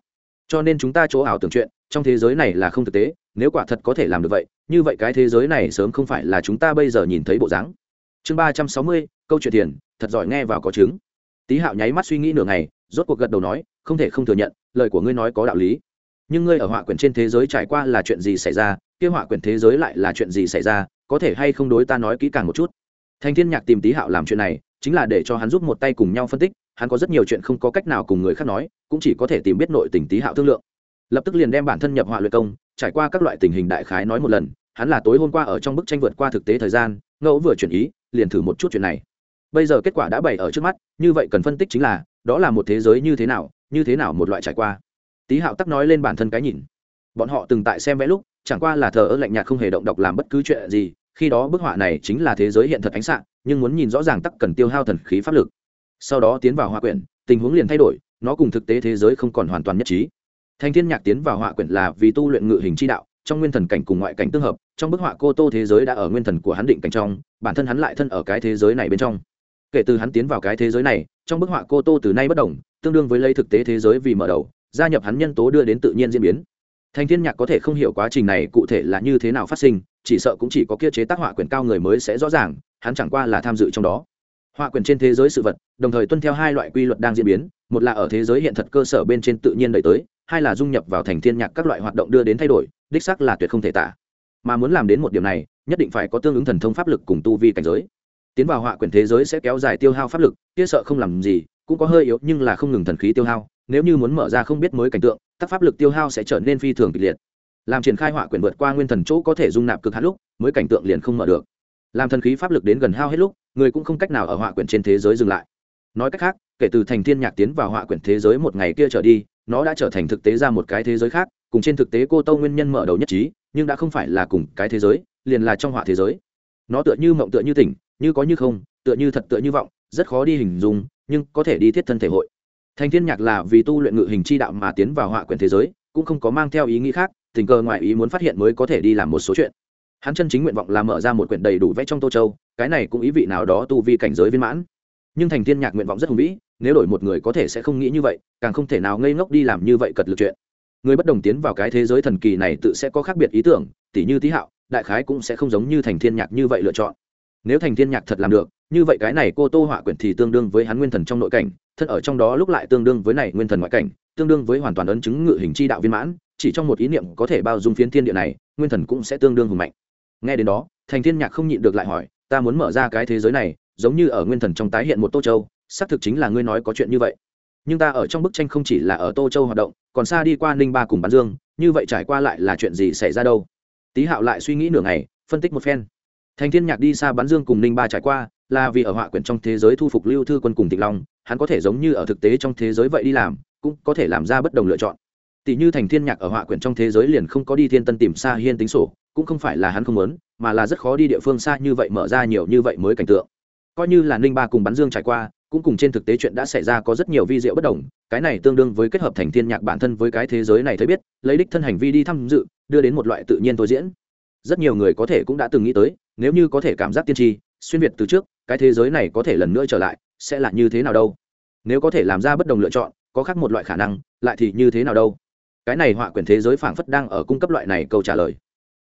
cho nên chúng ta chỗ ảo tưởng chuyện, trong thế giới này là không thực tế, nếu quả thật có thể làm được vậy, như vậy cái thế giới này sớm không phải là chúng ta bây giờ nhìn thấy bộ dáng. Chương ba trăm sáu mươi, câu chuyện tiền thật giỏi nghe vào có chứng. Tý hạo nháy mắt suy nghĩ nửa ngày, rốt cuộc gật đầu nói, không thể không thừa nhận, lời của ngươi nói có đạo lý. Nhưng ngươi ở họa quyển trên thế giới trải qua là chuyện gì xảy ra, kia họa quyển thế giới lại là chuyện gì xảy ra, có thể hay không đối ta nói kỹ càng một chút? Thành thiên nhạc tìm tý hạo làm chuyện này, chính là để cho hắn giúp một tay cùng nhau phân tích hắn có rất nhiều chuyện không có cách nào cùng người khác nói, cũng chỉ có thể tìm biết nội tình tý hạo thương lượng. Lập tức liền đem bản thân nhập họa luyện công, trải qua các loại tình hình đại khái nói một lần, hắn là tối hôm qua ở trong bức tranh vượt qua thực tế thời gian, ngẫu vừa chuyển ý, liền thử một chút chuyện này. Bây giờ kết quả đã bày ở trước mắt, như vậy cần phân tích chính là, đó là một thế giới như thế nào, như thế nào một loại trải qua. Tý hạo tắc nói lên bản thân cái nhìn. Bọn họ từng tại xem vẽ lúc, chẳng qua là thờ ơ lạnh nhạt không hề động đọc làm bất cứ chuyện gì, khi đó bức họa này chính là thế giới hiện thật ánh xạ nhưng muốn nhìn rõ ràng tắc cần tiêu hao thần khí pháp lực sau đó tiến vào họa quyển, tình huống liền thay đổi, nó cùng thực tế thế giới không còn hoàn toàn nhất trí. Thanh thiên nhạc tiến vào họa quyển là vì tu luyện ngự hình chi đạo, trong nguyên thần cảnh cùng ngoại cảnh tương hợp, trong bức họa cô tô thế giới đã ở nguyên thần của hắn định cảnh trong, bản thân hắn lại thân ở cái thế giới này bên trong. Kể từ hắn tiến vào cái thế giới này, trong bức họa cô tô từ nay bất đồng tương đương với lấy thực tế thế giới vì mở đầu, gia nhập hắn nhân tố đưa đến tự nhiên diễn biến. Thành thiên nhạc có thể không hiểu quá trình này cụ thể là như thế nào phát sinh, chỉ sợ cũng chỉ có kia chế tác họa quyển cao người mới sẽ rõ ràng, hắn chẳng qua là tham dự trong đó họa Quyền trên thế giới sự vật, đồng thời tuân theo hai loại quy luật đang diễn biến, một là ở thế giới hiện thật cơ sở bên trên tự nhiên đẩy tới, hai là dung nhập vào thành thiên nhạc các loại hoạt động đưa đến thay đổi, đích xác là tuyệt không thể tả. Mà muốn làm đến một điểm này, nhất định phải có tương ứng thần thông pháp lực cùng tu vi cảnh giới. Tiến vào họa Quyền thế giới sẽ kéo dài tiêu hao pháp lực, kia sợ không làm gì, cũng có hơi yếu nhưng là không ngừng thần khí tiêu hao, nếu như muốn mở ra không biết mới cảnh tượng tác pháp lực tiêu hao sẽ trở nên phi thường kịch liệt. Làm triển khai họa Quyền vượt qua nguyên thần chỗ có thể dung nạp cực hạn lúc, mới cảnh tượng liền không mở được. Làm thần khí pháp lực đến gần hao hết lúc người cũng không cách nào ở họa quyển trên thế giới dừng lại. Nói cách khác, kể từ thành thiên nhạc tiến vào họa quyển thế giới một ngày kia trở đi, nó đã trở thành thực tế ra một cái thế giới khác, cùng trên thực tế cô tâu nguyên nhân mở đầu nhất trí, nhưng đã không phải là cùng cái thế giới, liền là trong họa thế giới. Nó tựa như mộng tựa như tỉnh, như có như không, tựa như thật tựa như vọng, rất khó đi hình dung, nhưng có thể đi thiết thân thể hội. Thành thiên nhạc là vì tu luyện ngự hình chi đạo mà tiến vào họa quyển thế giới, cũng không có mang theo ý nghĩ khác, tình cờ ngoại ý muốn phát hiện mới có thể đi làm một số chuyện. Hắn chân chính nguyện vọng là mở ra một quyển đầy đủ vẽ trong tô châu cái này cũng ý vị nào đó tu vi cảnh giới viên mãn. Nhưng thành thiên nhạc nguyện vọng rất hùng vĩ, nếu đổi một người có thể sẽ không nghĩ như vậy, càng không thể nào ngây ngốc đi làm như vậy cật lực chuyện. Người bất đồng tiến vào cái thế giới thần kỳ này tự sẽ có khác biệt ý tưởng, tỉ như tí hạo, đại khái cũng sẽ không giống như thành thiên nhạc như vậy lựa chọn. Nếu thành thiên nhạc thật làm được, như vậy cái này cô tô họa quyển thì tương đương với hắn nguyên thần trong nội cảnh, thân ở trong đó lúc lại tương đương với này nguyên thần ngoại cảnh, tương đương với hoàn toàn ấn chứng ngự hình chi đạo viên mãn, chỉ trong một ý niệm có thể bao dung phiến thiên địa này, nguyên thần cũng sẽ tương đương hùng mạnh. Nghe đến đó, thành thiên nhạc không nhịn được lại hỏi ta muốn mở ra cái thế giới này, giống như ở nguyên thần trong tái hiện một tô châu, xác thực chính là ngươi nói có chuyện như vậy. Nhưng ta ở trong bức tranh không chỉ là ở tô châu hoạt động, còn xa đi qua ninh ba cùng bán dương, như vậy trải qua lại là chuyện gì xảy ra đâu? Tý hạo lại suy nghĩ nửa ngày, phân tích một phen. Thành thiên nhạc đi xa bán dương cùng ninh ba trải qua, là vì ở họa quyển trong thế giới thu phục lưu thư quân cùng tịch long, hắn có thể giống như ở thực tế trong thế giới vậy đi làm, cũng có thể làm ra bất đồng lựa chọn. Tỷ như thành thiên nhạc ở họa quyển trong thế giới liền không có đi thiên tân tìm xa hiên tính sổ cũng không phải là hắn không muốn, mà là rất khó đi địa phương xa như vậy mở ra nhiều như vậy mới cảnh tượng. Coi như là ninh ba cùng bắn dương trải qua, cũng cùng trên thực tế chuyện đã xảy ra có rất nhiều vi diệu bất đồng, cái này tương đương với kết hợp thành thiên nhạc bản thân với cái thế giới này thấy biết, lấy đích thân hành vi đi tham dự, đưa đến một loại tự nhiên tôi diễn. Rất nhiều người có thể cũng đã từng nghĩ tới, nếu như có thể cảm giác tiên tri, xuyên việt từ trước, cái thế giới này có thể lần nữa trở lại, sẽ là như thế nào đâu? Nếu có thể làm ra bất đồng lựa chọn, có khác một loại khả năng, lại thì như thế nào đâu? Cái này họa quyển thế giới phảng phất đang ở cung cấp loại này câu trả lời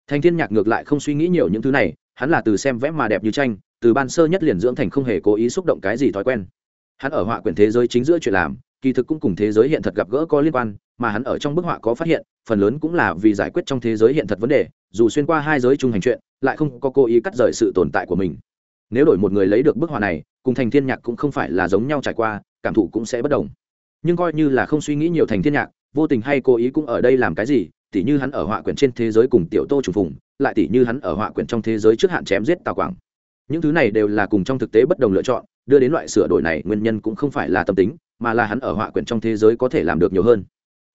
thành thiên nhạc ngược lại không suy nghĩ nhiều những thứ này, hắn là từ xem vẽ mà đẹp như tranh, từ ban sơ nhất liền dưỡng thành không hề cố ý xúc động cái gì thói quen. Hắn ở họa quyển thế giới chính giữa chuyện làm, kỳ thực cũng cùng thế giới hiện thật gặp gỡ có liên quan, mà hắn ở trong bức họa có phát hiện, phần lớn cũng là vì giải quyết trong thế giới hiện thật vấn đề, dù xuyên qua hai giới chung hành chuyện, lại không có cố ý cắt rời sự tồn tại của mình. Nếu đổi một người lấy được bức họa này, cùng thành thiên nhạc cũng không phải là giống nhau trải qua, cảm thụ cũng sẽ bất đồng. Nhưng coi như là không suy nghĩ nhiều thành thiên nhạc, vô tình hay cố ý cũng ở đây làm cái gì tỉ như hắn ở họa quyển trên thế giới cùng tiểu tô trùng phùng, lại tỉ như hắn ở họa quyển trong thế giới trước hạn chém giết tào quảng. Những thứ này đều là cùng trong thực tế bất đồng lựa chọn, đưa đến loại sửa đổi này nguyên nhân cũng không phải là tâm tính, mà là hắn ở họa quyển trong thế giới có thể làm được nhiều hơn.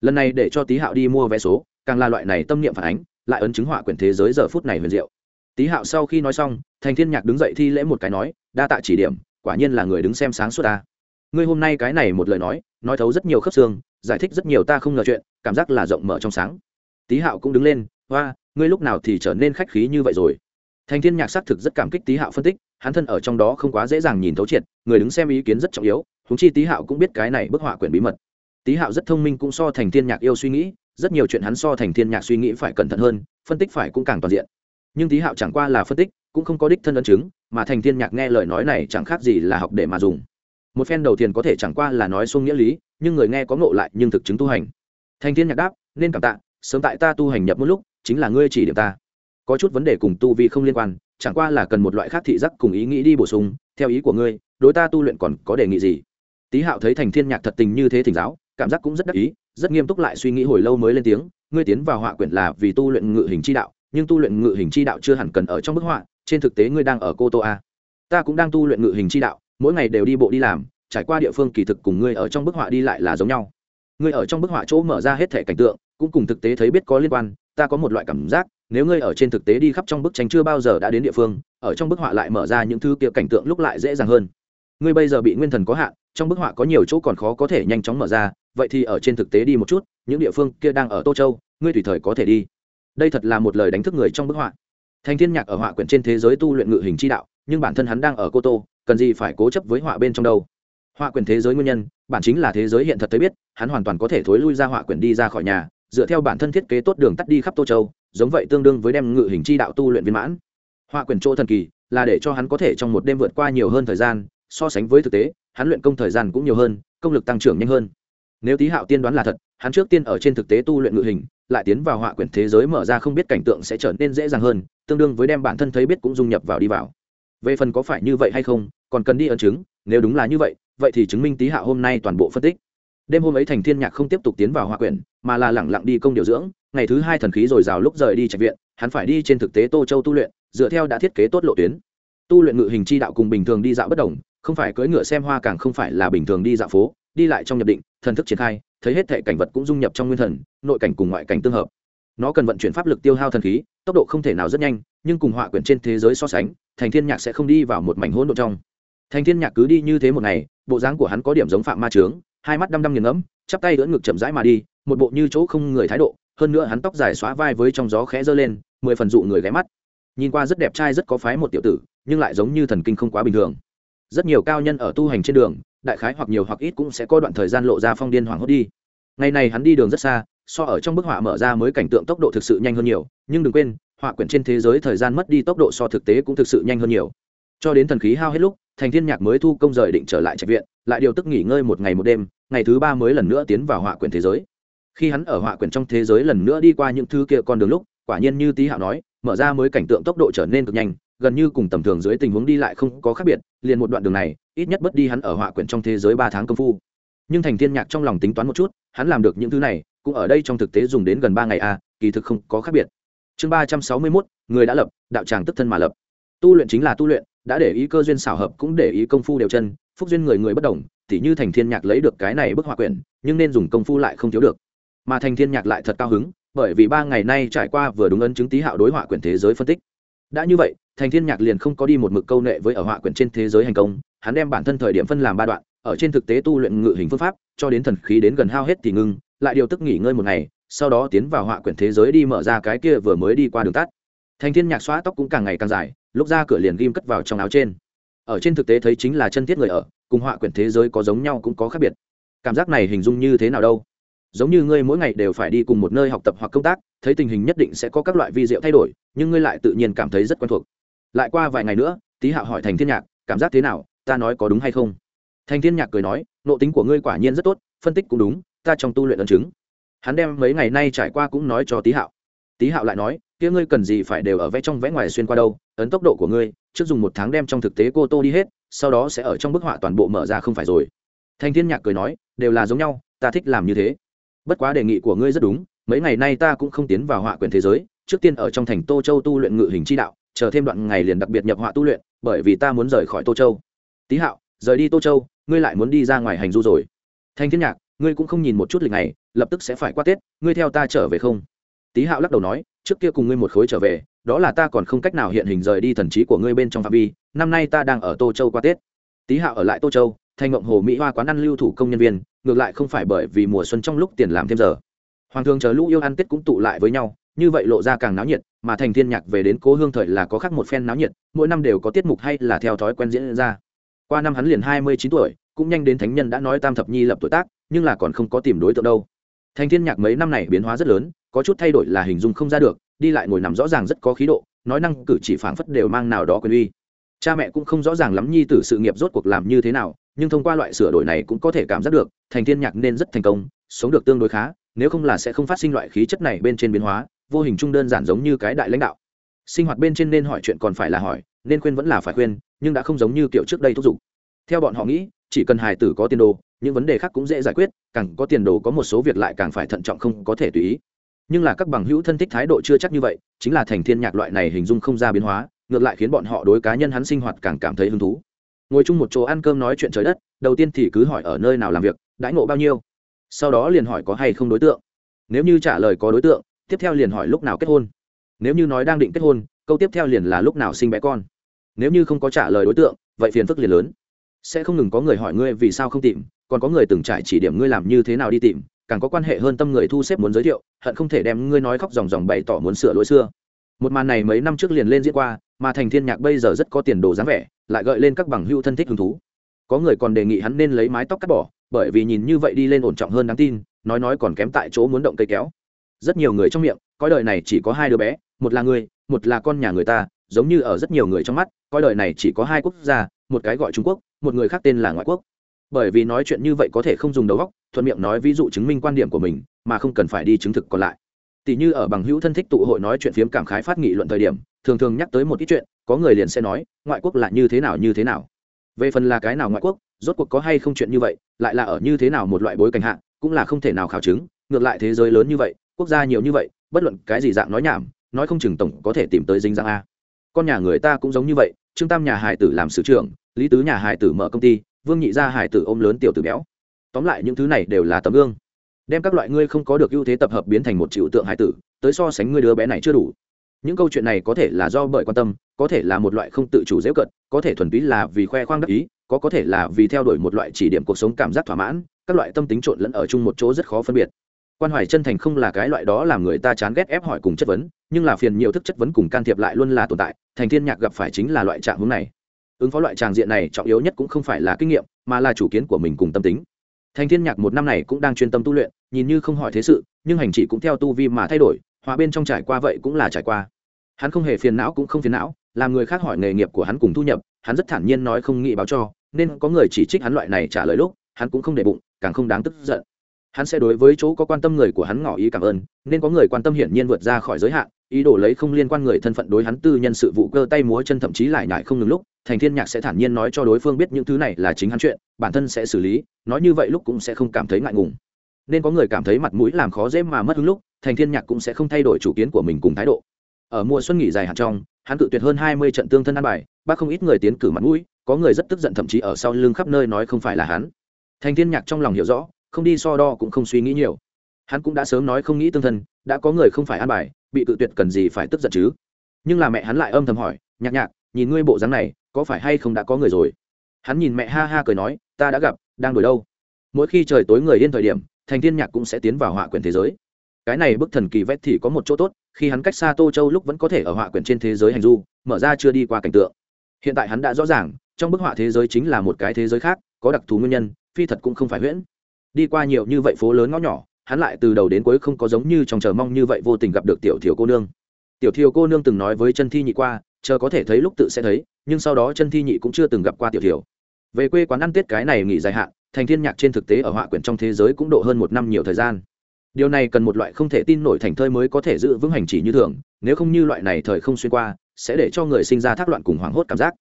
Lần này để cho tý hạo đi mua vé số, càng là loại này tâm niệm phản ánh, lại ấn chứng họa quyển thế giới giờ phút này huyền diệu. Tý hạo sau khi nói xong, thành thiên nhạc đứng dậy thi lễ một cái nói, đa tạ chỉ điểm, quả nhiên là người đứng xem sáng suốt ta. Ngươi hôm nay cái này một lời nói nói thấu rất nhiều khớp xương, giải thích rất nhiều ta không ngờ chuyện, cảm giác là rộng mở trong sáng tý hạo cũng đứng lên hoa ngươi lúc nào thì trở nên khách khí như vậy rồi? Thành thiên nhạc xác thực rất cảm kích tý hạo phân tích, hắn thân ở trong đó không quá dễ dàng nhìn thấu triệt, người đứng xem ý kiến rất trọng yếu húng chi tý hạo cũng biết cái này bức họa quyển bí mật. Tý hạo rất thông minh cũng so thành thiên nhạc yêu suy nghĩ, rất nhiều chuyện hắn so thành thiên nhạc suy nghĩ phải cẩn thận hơn, phân tích phải cũng càng toàn diện. Nhưng tý hạo chẳng qua là phân tích, cũng không có đích thân ấn chứng, mà thành thiên nhạc nghe lời nói này chẳng khác gì là học để mà dùng. Một phen đầu tiên có thể chẳng qua là nói xuông nghĩa lý, nhưng người nghe có ngộ lại nhưng thực chứng tu hành. Thành thiên nhạc đáp, nên cảm tạ sớm tại ta tu hành nhập một lúc, chính là ngươi chỉ điểm ta. Có chút vấn đề cùng tu vi không liên quan, chẳng qua là cần một loại khác thị giác cùng ý nghĩ đi bổ sung, theo ý của ngươi, đối ta tu luyện còn có đề nghị gì? Tý hạo thấy thành thiên nhạc thật tình như thế thỉnh giáo, cảm giác cũng rất đắc ý, rất nghiêm túc lại suy nghĩ hồi lâu mới lên tiếng, ngươi tiến vào họa quyển là vì tu luyện ngự hình chi đạo, nhưng tu luyện ngự hình chi đạo chưa hẳn cần ở trong bức họa, trên thực tế ngươi đang ở cô tô a. Ta cũng đang tu luyện ngự hình chi đạo, mỗi ngày đều đi bộ đi làm, trải qua địa phương kỳ thực cùng ngươi ở trong bức họa đi lại là giống nhau. Ngươi ở trong bức họa chỗ mở ra hết thể cảnh tượng cũng cùng thực tế thấy biết có liên quan, ta có một loại cảm giác, nếu ngươi ở trên thực tế đi khắp trong bức tranh chưa bao giờ đã đến địa phương, ở trong bức họa lại mở ra những thứ kia cảnh tượng lúc lại dễ dàng hơn. Ngươi bây giờ bị nguyên thần có hạn, trong bức họa có nhiều chỗ còn khó có thể nhanh chóng mở ra, vậy thì ở trên thực tế đi một chút, những địa phương kia đang ở tô châu, ngươi tùy thời có thể đi. Đây thật là một lời đánh thức người trong bức họa. Thành thiên nhạc ở họa quyển trên thế giới tu luyện ngự hình chi đạo, nhưng bản thân hắn đang ở cô tô, cần gì phải cố chấp với họa bên trong đâu? Họa quyển thế giới nguyên nhân, bản chính là thế giới hiện thật thấy biết, hắn hoàn toàn có thể thối lui ra họa quyển đi ra khỏi nhà dựa theo bản thân thiết kế tốt đường tắt đi khắp tô châu, giống vậy tương đương với đem ngự hình chi đạo tu luyện viên mãn. Họa quyển chỗ thần kỳ là để cho hắn có thể trong một đêm vượt qua nhiều hơn thời gian, so sánh với thực tế, hắn luyện công thời gian cũng nhiều hơn, công lực tăng trưởng nhanh hơn. Nếu tý hạo tiên đoán là thật, hắn trước tiên ở trên thực tế tu luyện ngự hình, lại tiến vào họa quyển thế giới mở ra không biết cảnh tượng sẽ trở nên dễ dàng hơn, tương đương với đem bản thân thấy biết cũng dung nhập vào đi vào. Về phần có phải như vậy hay không, còn cần đi ấn chứng, nếu đúng là như vậy vậy thì chứng minh tý hạo hôm nay toàn bộ phân tích đêm hôm ấy thành thiên nhạc không tiếp tục tiến vào hòa quyển, mà là lẳng lặng đi công điều dưỡng, ngày thứ hai thần khí rồi rào lúc rời đi trạch viện, hắn phải đi trên thực tế tô châu tu luyện, dựa theo đã thiết kế tốt lộ tuyến. Tu luyện ngự hình chi đạo cùng bình thường đi dạo bất đồng, không phải cưỡi ngựa xem hoa càng không phải là bình thường đi dạo phố, đi lại trong nhập định, thần thức triển khai, thấy hết thể cảnh vật cũng dung nhập trong nguyên thần, nội cảnh cùng ngoại cảnh tương hợp. Nó cần vận chuyển pháp lực tiêu hao thần khí, tốc độ không thể nào rất nhanh, nhưng cùng họa quyển trên thế giới so sánh, thành thiên nhạc sẽ không đi vào một mảnh hỗn độn trong. Thành thiên nhạc cứ đi như thế một ngày, bộ dáng của hắn có điểm giống phạm ma trướng hai mắt đăm đăm nghiền ngẫm, chắp tay lưỡn ngực chậm rãi mà đi, một bộ như chỗ không người thái độ, hơn nữa hắn tóc dài xóa vai với trong gió khẽ giơ lên, mười phần dụ người ghé mắt. Nhìn qua rất đẹp trai rất có phái một tiểu tử, nhưng lại giống như thần kinh không quá bình thường. Rất nhiều cao nhân ở tu hành trên đường, đại khái hoặc nhiều hoặc ít cũng sẽ có đoạn thời gian lộ ra phong điên hoảng hốt đi. Ngày này hắn đi đường rất xa, so ở trong bức họa mở ra mới cảnh tượng tốc độ thực sự nhanh hơn nhiều, nhưng đừng quên, họa quyển trên thế giới thời gian mất đi tốc độ so thực tế cũng thực sự nhanh hơn nhiều. Cho đến thần khí hao hết lúc thành thiên nhạc mới thu công rời định trở lại trạch viện, lại điều tức nghỉ ngơi một ngày một đêm, ngày thứ ba mới lần nữa tiến vào họa quyển thế giới. Khi hắn ở họa quyển trong thế giới lần nữa đi qua những thứ kia con đường lúc, quả nhiên như tý hạo nói, mở ra mới cảnh tượng tốc độ trở nên cực nhanh, gần như cùng tầm thường dưới tình huống đi lại không có khác biệt, liền một đoạn đường này, ít nhất mất đi hắn ở họa quyển trong thế giới ba tháng công phu. Nhưng thành thiên nhạc trong lòng tính toán một chút, hắn làm được những thứ này, cũng ở đây trong thực tế dùng đến gần ba ngày a kỳ thực không có khác biệt. Chương ba trăm sáu mươi mốt, người đã lập, đạo tràng tức thân mà lập. Tu luyện chính là tu luyện đã để ý cơ duyên xảo hợp cũng để ý công phu đều chân, phúc duyên người người bất đồng, tỉ như thành thiên nhạc lấy được cái này bức họa quyển, nhưng nên dùng công phu lại không thiếu được. Mà thành thiên nhạc lại thật cao hứng, bởi vì ba ngày nay trải qua vừa đúng ấn chứng tí hạo đối họa quyển thế giới phân tích. Đã như vậy, thành thiên nhạc liền không có đi một mực câu nệ với ở họa quyển trên thế giới hành công, hắn đem bản thân thời điểm phân làm ba đoạn, ở trên thực tế tu luyện ngự hình phương pháp, cho đến thần khí đến gần hao hết thì ngưng, lại điều tức nghỉ ngơi một ngày, sau đó tiến vào họa quyển thế giới đi mở ra cái kia vừa mới đi qua đường tắt. Thành thiên nhạc xóa tóc cũng càng ngày càng dài lúc ra cửa liền ghim cất vào trong áo trên. Ở trên thực tế thấy chính là chân thiết người ở, cùng họa quyển thế giới có giống nhau cũng có khác biệt. Cảm giác này hình dung như thế nào đâu? Giống như ngươi mỗi ngày đều phải đi cùng một nơi học tập hoặc công tác, thấy tình hình nhất định sẽ có các loại vi diệu thay đổi, nhưng ngươi lại tự nhiên cảm thấy rất quen thuộc. Lại qua vài ngày nữa, tý hạo hỏi thành thiên nhạc, cảm giác thế nào? Ta nói có đúng hay không? Thành thiên nhạc cười nói, nộ tính của ngươi quả nhiên rất tốt, phân tích cũng đúng, ta trong tu luyện ấn chứng. Hắn đem mấy ngày nay trải qua cũng nói cho tý hạo. Tý hạo lại nói kia ngươi cần gì phải đều ở vẽ trong vẽ ngoài xuyên qua đâu, ấn tốc độ của ngươi, trước dùng một tháng đem trong thực tế cô tô đi hết, sau đó sẽ ở trong bức họa toàn bộ mở ra không phải rồi. Thanh thiên nhạc cười nói, đều là giống nhau, ta thích làm như thế. Bất quá đề nghị của ngươi rất đúng, mấy ngày nay ta cũng không tiến vào họa quyền thế giới, trước tiên ở trong thành tô châu tu luyện ngự hình chi đạo, chờ thêm đoạn ngày liền đặc biệt nhập họa tu luyện, bởi vì ta muốn rời khỏi tô châu. Tý hạo, rời đi tô châu, ngươi lại muốn đi ra ngoài hành du rồi. Thanh thiên nhạc, ngươi cũng không nhìn một chút lịch này lập tức sẽ phải qua tết, ngươi theo ta trở về không? Tý hạo lắc đầu nói trước kia cùng ngươi một khối trở về, đó là ta còn không cách nào hiện hình rời đi thần trí của ngươi bên trong phạm vi, năm nay ta đang ở tô châu qua tết. Tý hạo ở lại tô châu thành ngộng hồ mỹ hoa quán ăn lưu thủ công nhân viên, ngược lại không phải bởi vì mùa xuân trong lúc tiền làm thêm giờ. Hoàng thường chờ lũ yêu ăn tết cũng tụ lại với nhau, như vậy lộ ra càng náo nhiệt, mà thành thiên nhạc về đến cố hương thời là có khác một phen náo nhiệt, mỗi năm đều có tiết mục hay là theo thói quen diễn ra. Qua năm hắn liền hai mươi chín tuổi, cũng nhanh đến thánh nhân đã nói tam thập nhi lập tuổi tác, nhưng là còn không có tìm đối tượng đâu thành thiên nhạc mấy năm này biến hóa rất lớn, có chút thay đổi là hình dung không ra được, đi lại ngồi nằm rõ ràng rất có khí độ, nói năng cử chỉ phảng phất đều mang nào đó quyền uy. Cha mẹ cũng không rõ ràng lắm nhi tử sự nghiệp rốt cuộc làm như thế nào, nhưng thông qua loại sửa đổi này cũng có thể cảm giác được, thành thiên nhạc nên rất thành công, sống được tương đối khá, nếu không là sẽ không phát sinh loại khí chất này bên trên biến hóa, vô hình chung đơn giản giống như cái đại lãnh đạo. Sinh hoạt bên trên nên hỏi chuyện còn phải là hỏi, nên khuyên vẫn là phải khuyên, nhưng đã không giống như kiểu trước đây thúc giục. Theo bọn họ nghĩ, chỉ cần hài tử có tiền đồ những vấn đề khác cũng dễ giải quyết, càng có tiền đồ có một số việc lại càng phải thận trọng không có thể tùy ý. Nhưng là các bằng hữu thân thích thái độ chưa chắc như vậy, chính là thành thiên nhạc loại này hình dung không ra biến hóa, ngược lại khiến bọn họ đối cá nhân hắn sinh hoạt càng cảm thấy hứng thú. Ngồi chung một chỗ ăn cơm nói chuyện trời đất, đầu tiên thì cứ hỏi ở nơi nào làm việc, đãi ngộ bao nhiêu. Sau đó liền hỏi có hay không đối tượng. Nếu như trả lời có đối tượng, tiếp theo liền hỏi lúc nào kết hôn. Nếu như nói đang định kết hôn, câu tiếp theo liền là lúc nào sinh bé con. Nếu như không có trả lời đối tượng, vậy phiền phức liền lớn. Sẽ không ngừng có người hỏi ngươi vì sao không tìm còn có người từng trải chỉ điểm ngươi làm như thế nào đi tìm, càng có quan hệ hơn tâm người thu xếp muốn giới thiệu, hận không thể đem ngươi nói khóc dòng dòng bày tỏ muốn sửa lỗi xưa. Một màn này mấy năm trước liền lên diễn qua, mà thành thiên nhạc bây giờ rất có tiền đồ dáng vẻ, lại gợi lên các bằng hưu thân thích hứng thú. Có người còn đề nghị hắn nên lấy mái tóc cắt bỏ, bởi vì nhìn như vậy đi lên ổn trọng hơn đáng tin, nói nói còn kém tại chỗ muốn động cây kéo. Rất nhiều người trong miệng, coi đời này chỉ có hai đứa bé, một là người một là con nhà người ta, giống như ở rất nhiều người trong mắt, coi đời này chỉ có hai quốc gia, một cái gọi trung quốc, một người khác tên là ngoại quốc bởi vì nói chuyện như vậy có thể không dùng đầu óc, thuận miệng nói ví dụ chứng minh quan điểm của mình, mà không cần phải đi chứng thực còn lại. Tỷ như ở bằng hữu thân thích tụ hội nói chuyện phiếm cảm khái phát nghị luận thời điểm, thường thường nhắc tới một ít chuyện, có người liền sẽ nói, ngoại quốc là như thế nào như thế nào. Về phần là cái nào ngoại quốc, rốt cuộc có hay không chuyện như vậy, lại là ở như thế nào một loại bối cảnh hạ, cũng là không thể nào khảo chứng, ngược lại thế giới lớn như vậy, quốc gia nhiều như vậy, bất luận cái gì dạng nói nhảm, nói không chừng tổng có thể tìm tới dính răng a. Con nhà người ta cũng giống như vậy, trương tam nhà hải tử làm sử trưởng, lý tứ nhà hải tử mở công ty vương nhị gia hải tử ôm lớn tiểu tử béo. Tóm lại những thứ này đều là tấm gương. Đem các loại ngươi không có được ưu thế tập hợp biến thành một triệu tượng hải tử, tới so sánh ngươi đứa bé này chưa đủ. Những câu chuyện này có thể là do bởi quan tâm, có thể là một loại không tự chủ dễ cận, có thể thuần túy là vì khoe khoang đắc ý, có có thể là vì theo đuổi một loại chỉ điểm cuộc sống cảm giác thỏa mãn, các loại tâm tính trộn lẫn ở chung một chỗ rất khó phân biệt. Quan hoài chân thành không là cái loại đó làm người ta chán ghét ép hỏi cùng chất vấn, nhưng là phiền nhiều thức chất vấn cùng can thiệp lại luôn là tồn tại, thành thiên nhạc gặp phải chính là loại trạng hướng này ứng phó loại tràng diện này trọng yếu nhất cũng không phải là kinh nghiệm, mà là chủ kiến của mình cùng tâm tính. Thành thiên nhạc một năm này cũng đang chuyên tâm tu luyện, nhìn như không hỏi thế sự, nhưng hành chỉ cũng theo tu vi mà thay đổi, hòa bên trong trải qua vậy cũng là trải qua. Hắn không hề phiền não cũng không phiền não, làm người khác hỏi nghề nghiệp của hắn cùng thu nhập, hắn rất thản nhiên nói không nghĩ báo cho, nên có người chỉ trích hắn loại này trả lời lúc, hắn cũng không để bụng, càng không đáng tức giận. Hắn sẽ đối với chỗ có quan tâm người của hắn ngỏ ý cảm ơn, nên có người quan tâm hiển nhiên vượt ra khỏi giới hạn ý đồ lấy không liên quan người thân phận đối hắn tư nhân sự vụ cơ tay múa chân thậm chí lại nhại không ngừng lúc, thành thiên nhạc sẽ thản nhiên nói cho đối phương biết những thứ này là chính hắn chuyện, bản thân sẽ xử lý, nói như vậy lúc cũng sẽ không cảm thấy ngại ngùng. Nên có người cảm thấy mặt mũi làm khó dễ mà mất hứng lúc, thành thiên nhạc cũng sẽ không thay đổi chủ kiến của mình cùng thái độ. Ở mùa xuân nghỉ dài hạn trong, hắn cự tuyệt hơn hai mươi trận tương thân ăn bài, bác không ít người tiến cử mặt mũi, có người rất tức giận thậm chí ở sau lưng khắp nơi nói không phải là hắn. Thành thiên nhạc trong lòng hiểu rõ, không đi so đo cũng không suy nghĩ nhiều. Hắn cũng đã sớm nói không nghĩ tương thân, đã có người không phải ăn bài bị cự tuyệt cần gì phải tức giận chứ? Nhưng là mẹ hắn lại âm thầm hỏi, nhạc nhạc, nhìn ngươi bộ dáng này, có phải hay không đã có người rồi? Hắn nhìn mẹ ha ha cười nói, ta đã gặp, đang đổi đâu? Mỗi khi trời tối người yên thời điểm, thành thiên nhạc cũng sẽ tiến vào họa quyển thế giới. Cái này bức thần kỳ vét thì có một chỗ tốt, khi hắn cách xa tô châu lúc vẫn có thể ở họa quyển trên thế giới hành du, mở ra chưa đi qua cảnh tượng. Hiện tại hắn đã rõ ràng, trong bức họa thế giới chính là một cái thế giới khác, có đặc thù nguyên nhân, phi thật cũng không phải huyễn. Đi qua nhiều như vậy phố lớn ngõ nhỏ hắn lại từ đầu đến cuối không có giống như trong chờ mong như vậy vô tình gặp được tiểu thiểu cô nương. Tiểu thiểu cô nương từng nói với chân thi nhị qua, chờ có thể thấy lúc tự sẽ thấy, nhưng sau đó chân thi nhị cũng chưa từng gặp qua tiểu thiểu. Về quê quán ăn tết cái này nghỉ dài hạn, thành thiên nhạc trên thực tế ở họa quyển trong thế giới cũng độ hơn một năm nhiều thời gian. Điều này cần một loại không thể tin nổi thành thơi mới có thể giữ vững hành chỉ như thường, nếu không như loại này thời không xuyên qua, sẽ để cho người sinh ra thác loạn cùng hoảng hốt cảm giác.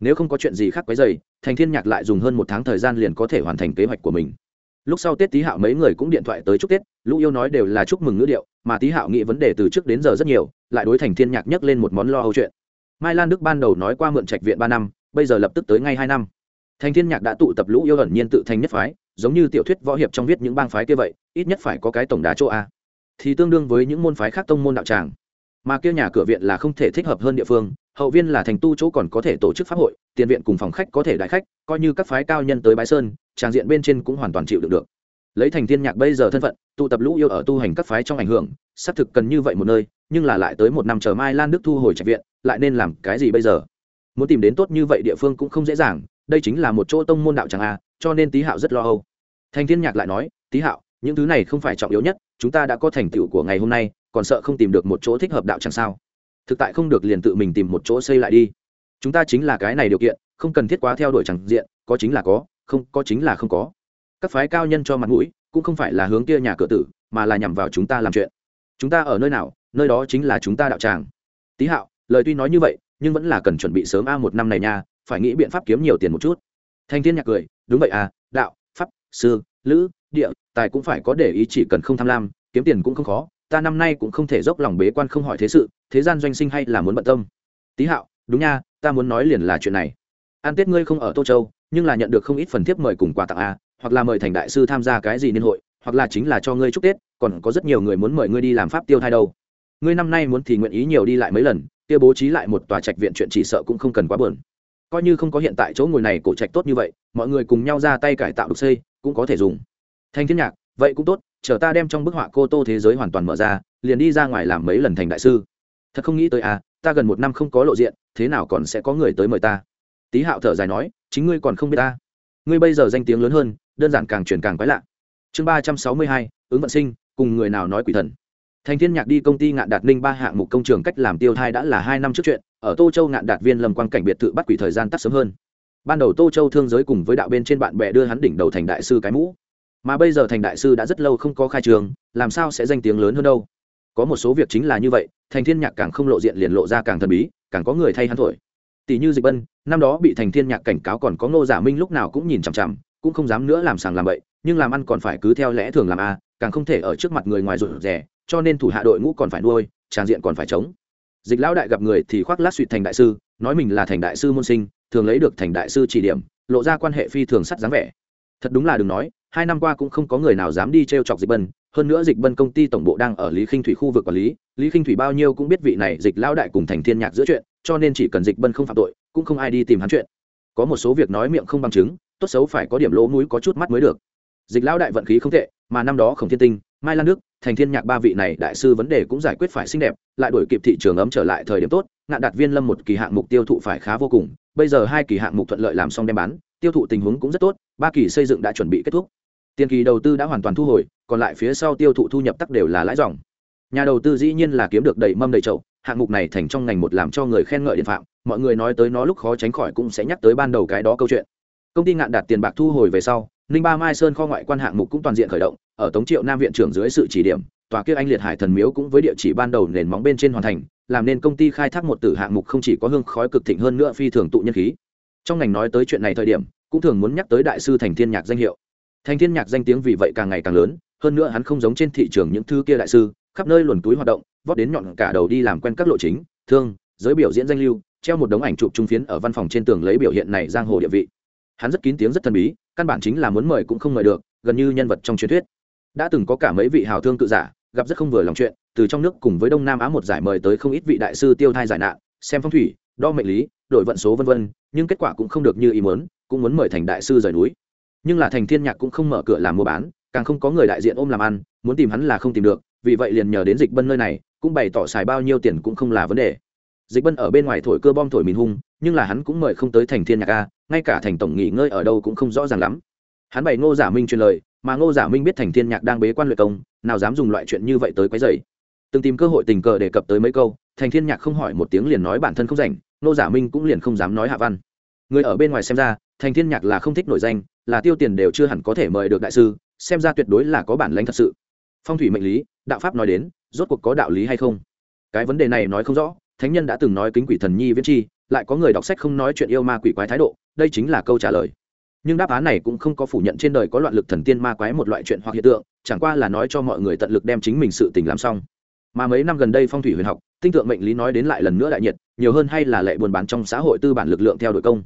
Nếu không có chuyện gì khác quấy dày thành thiên nhạc lại dùng hơn một tháng thời gian liền có thể hoàn thành kế hoạch của mình lúc sau tết tý hạo mấy người cũng điện thoại tới chúc tết, lũ yêu nói đều là chúc mừng ngữ điệu, mà tý hạo nghĩ vấn đề từ trước đến giờ rất nhiều, lại đối thành thiên nhạc nhắc lên một món lo âu chuyện. Mai lan đức ban đầu nói qua mượn trạch viện ba năm, bây giờ lập tức tới ngay hai năm. Thành thiên nhạc đã tụ tập lũ yêu ẩn nhiên tự thành nhất phái, giống như tiểu thuyết võ hiệp trong viết những bang phái kia vậy, ít nhất phải có cái tổng đá chỗ a. Thì tương đương với những môn phái khác tông môn đạo tràng. Mà kia nhà cửa viện là không thể thích hợp hơn địa phương hậu viên là thành tu chỗ còn có thể tổ chức pháp hội, tiền viện cùng phòng khách có thể đại khách, coi như các phái cao nhân tới bái sơn, tràng diện bên trên cũng hoàn toàn chịu được được. Lấy thành thiên nhạc bây giờ thân phận, tụ tập lũ yêu ở tu hành các phái trong ảnh hưởng, xác thực cần như vậy một nơi, nhưng là lại tới một năm chờ mai lan đức thu hồi trạch viện, lại nên làm cái gì bây giờ? Muốn tìm đến tốt như vậy địa phương cũng không dễ dàng, đây chính là một chỗ tông môn đạo chẳng a cho nên tý hạo rất lo âu. Thành thiên nhạc lại nói, tý hạo, những thứ này không phải trọng yếu nhất, chúng ta đã có thành tựu của ngày hôm nay, còn sợ không tìm được một chỗ thích hợp đạo chẳng sao? Thực tại không được liền tự mình tìm một chỗ xây lại đi. Chúng ta chính là cái này điều kiện, không cần thiết quá theo đuổi chẳng diện, có chính là có, không, có chính là không có. Các phái cao nhân cho mặt mũi, cũng không phải là hướng kia nhà cửa tử, mà là nhằm vào chúng ta làm chuyện. Chúng ta ở nơi nào, nơi đó chính là chúng ta đạo tràng. Tý hạo, lời tuy nói như vậy, nhưng vẫn là cần chuẩn bị sớm a một năm này nha, phải nghĩ biện pháp kiếm nhiều tiền một chút. Thanh thiên nhạc cười, đúng vậy à đạo, pháp, sư, lữ, địa, tài cũng phải có để ý chỉ cần không tham lam, kiếm tiền cũng không khó ta năm nay cũng không thể dốc lòng bế quan không hỏi thế sự, thế gian doanh sinh hay là muốn bận tâm. Tý hạo, đúng nha, ta muốn nói liền là chuyện này. An tết ngươi không ở tô châu, nhưng là nhận được không ít phần thiếp mời cùng quà tặng a hoặc là mời thành đại sư tham gia cái gì niên hội, hoặc là chính là cho ngươi chúc tết, còn có rất nhiều người muốn mời ngươi đi làm pháp tiêu thai đâu. Ngươi năm nay muốn thì nguyện ý nhiều đi lại mấy lần, kia bố trí lại một tòa trạch viện chuyện chỉ sợ cũng không cần quá bờn coi như không có hiện tại chỗ ngồi này cổ trạch tốt như vậy, mọi người cùng nhau ra tay cải tạo được xây, cũng có thể dùng. Thanh thiên nhạc vậy cũng tốt, chờ ta đem trong bức họa cô tô thế giới hoàn toàn mở ra, liền đi ra ngoài làm mấy lần thành đại sư. Thật không nghĩ tới à ta gần một năm không có lộ diện, thế nào còn sẽ có người tới mời ta? Tý hạo thở dài nói, chính ngươi còn không biết ta. Ngươi bây giờ danh tiếng lớn hơn, đơn giản càng truyền càng quái lạ. Chương ba trăm sáu mươi hai, ứng vận sinh, cùng người nào nói quỷ thần. Thành thiên nhạc đi công ty ngạn đạt ninh ba hạng mục công trường cách làm tiêu thai đã là hai năm trước chuyện, ở tô châu ngạn đạt viên lâm quan cảnh biệt thự bắt quỷ thời gian tắt sớm hơn. Ban đầu tô châu thương giới cùng với đạo bên trên bạn bè đưa hắn đỉnh đầu thành đại sư cái mũ mà bây giờ thành đại sư đã rất lâu không có khai trường, làm sao sẽ danh tiếng lớn hơn đâu? Có một số việc chính là như vậy, thành thiên nhạc càng không lộ diện liền lộ ra càng thần bí, càng có người thay hắn thổi. Tỷ như dịch bân, năm đó bị thành thiên nhạc cảnh cáo còn có ngô giả minh lúc nào cũng nhìn chằm chằm, cũng không dám nữa làm sàng làm bậy, nhưng làm ăn còn phải cứ theo lẽ thường làm a, càng không thể ở trước mặt người ngoài rụt rè, cho nên thủ hạ đội ngũ còn phải nuôi, tràn diện còn phải chống. Dịch lão đại gặp người thì khoác lát suy thành đại sư, nói mình là thành đại sư môn sinh, thường lấy được thành đại sư chỉ điểm, lộ ra quan hệ phi thường sắt dáng vẻ. Thật đúng là đừng nói hai năm qua cũng không có người nào dám đi t r e o chọc dịch bân. Hơn nữa dịch bân công ty tổng bộ đang ở lý khinh thủy khu vực quản lý. Lý khinh thủy bao nhiêu cũng biết vị này dịch lão đại cùng thành thiên nhạc giữa chuyện, cho nên chỉ cần dịch bân không phạm tội, cũng không ai đi tìm hắn chuyện. Có một số việc nói miệng không bằng chứng, tốt xấu phải có điểm lỗ mũi có chút mắt mới được. Dịch lão đại vận khí không tệ, mà năm đó khổng thiên tinh, mai lan đức, thành thiên nhạc ba vị này đại sư vấn đề cũng giải quyết phải xinh đẹp, lại đổi kịp thị trường ấm trở lại thời điểm tốt ngạn đạt viên lâm một kỳ hạng mục tiêu thụ phải khá vô cùng, bây giờ hai kỳ hạng mục thuận lợi làm xong đem bán, tiêu thụ tình huống cũng rất tốt, ba kỳ xây dựng đã chuẩn bị kết thúc. Tiền kỳ đầu tư đã hoàn toàn thu hồi, còn lại phía sau tiêu thụ thu nhập tắc đều là lãi dòng. Nhà đầu tư dĩ nhiên là kiếm được đầy mâm đầy chậu, hạng mục này thành trong ngành một làm cho người khen ngợi điện phạm, mọi người nói tới nó lúc khó tránh khỏi cũng sẽ nhắc tới ban đầu cái đó câu chuyện. Công ty ngạn đạt tiền bạc thu hồi về sau, ninh ba mai sơn kho ngoại quan hạng mục cũng toàn diện khởi động, ở tống triệu nam viện trưởng dưới sự chỉ điểm, tòa kia anh liệt hải thần miếu cũng với địa chỉ ban đầu nền móng bên trên hoàn thành làm nên công ty khai thác một tử hạng mục không chỉ có hương khói cực thịnh hơn nữa phi thường tụ nhân khí. Trong ngành nói tới chuyện này thời điểm, cũng thường muốn nhắc tới đại sư thành thiên nhạc danh hiệu. Thành thiên nhạc danh tiếng vì vậy càng ngày càng lớn, hơn nữa hắn không giống trên thị trường những thứ kia đại sư, khắp nơi luồn túi hoạt động, vót đến nhọn cả đầu đi làm quen các lộ chính, thương, giới biểu diễn danh lưu, treo một đống ảnh chụp trung phiến ở văn phòng trên tường lấy biểu hiện này giang hồ địa vị. Hắn rất kín tiếng rất thần bí, căn bản chính là muốn mời cũng không mời được, gần như nhân vật trong truyền thuyết. Đã từng có cả mấy vị hào thương cự giả, gặp rất không vừa lòng chuyện từ trong nước cùng với đông nam á một giải mời tới không ít vị đại sư tiêu thai giải nạn, xem phong thủy, đo mệnh lý, đổi vận số vân vân, nhưng kết quả cũng không được như ý muốn, cũng muốn mời thành đại sư rời núi. Nhưng là thành thiên nhạc cũng không mở cửa làm mua bán, càng không có người đại diện ôm làm ăn, muốn tìm hắn là không tìm được, vì vậy liền nhờ đến dịch bân nơi này, cũng bày tỏ xài bao nhiêu tiền cũng không là vấn đề. Dịch bân ở bên ngoài thổi cơ bom thổi mìn hung, nhưng là hắn cũng mời không tới thành thiên nhạc a, ngay cả thành tổng nghỉ ngơi ở đâu cũng không rõ ràng lắm. Hắn bày ngô giả minh truyền lời, mà ngô giả minh biết thành thiên nhạc đang bế quan luyện công, nào dám dùng loại chuyện như vậy tới quấy rầy từng tìm cơ hội tình cờ đề cập tới mấy câu, thành thiên nhạc không hỏi một tiếng liền nói bản thân không rảnh, nô giả minh cũng liền không dám nói hạ văn. Người ở bên ngoài xem ra, thành thiên nhạc là không thích nổi danh, là tiêu tiền đều chưa hẳn có thể mời được đại sư, xem ra tuyệt đối là có bản lãnh thật sự. Phong thủy mệnh lý, đạo pháp nói đến, rốt cuộc có đạo lý hay không? Cái vấn đề này nói không rõ, thánh nhân đã từng nói kính quỷ thần nhi viễn chi, lại có người đọc sách không nói chuyện yêu ma quỷ quái thái độ, đây chính là câu trả lời. Nhưng đáp án này cũng không có phủ nhận trên đời có loạn lực thần tiên ma quái một loại chuyện hoặc hiện tượng, chẳng qua là nói cho mọi người tận lực đem chính mình sự tình làm xong mà mấy năm gần đây phong thủy huyền học, tinh tượng mệnh lý nói đến lại lần nữa đại nhiệt, nhiều hơn hay là lệ buôn bán trong xã hội tư bản lực lượng theo đuổi công.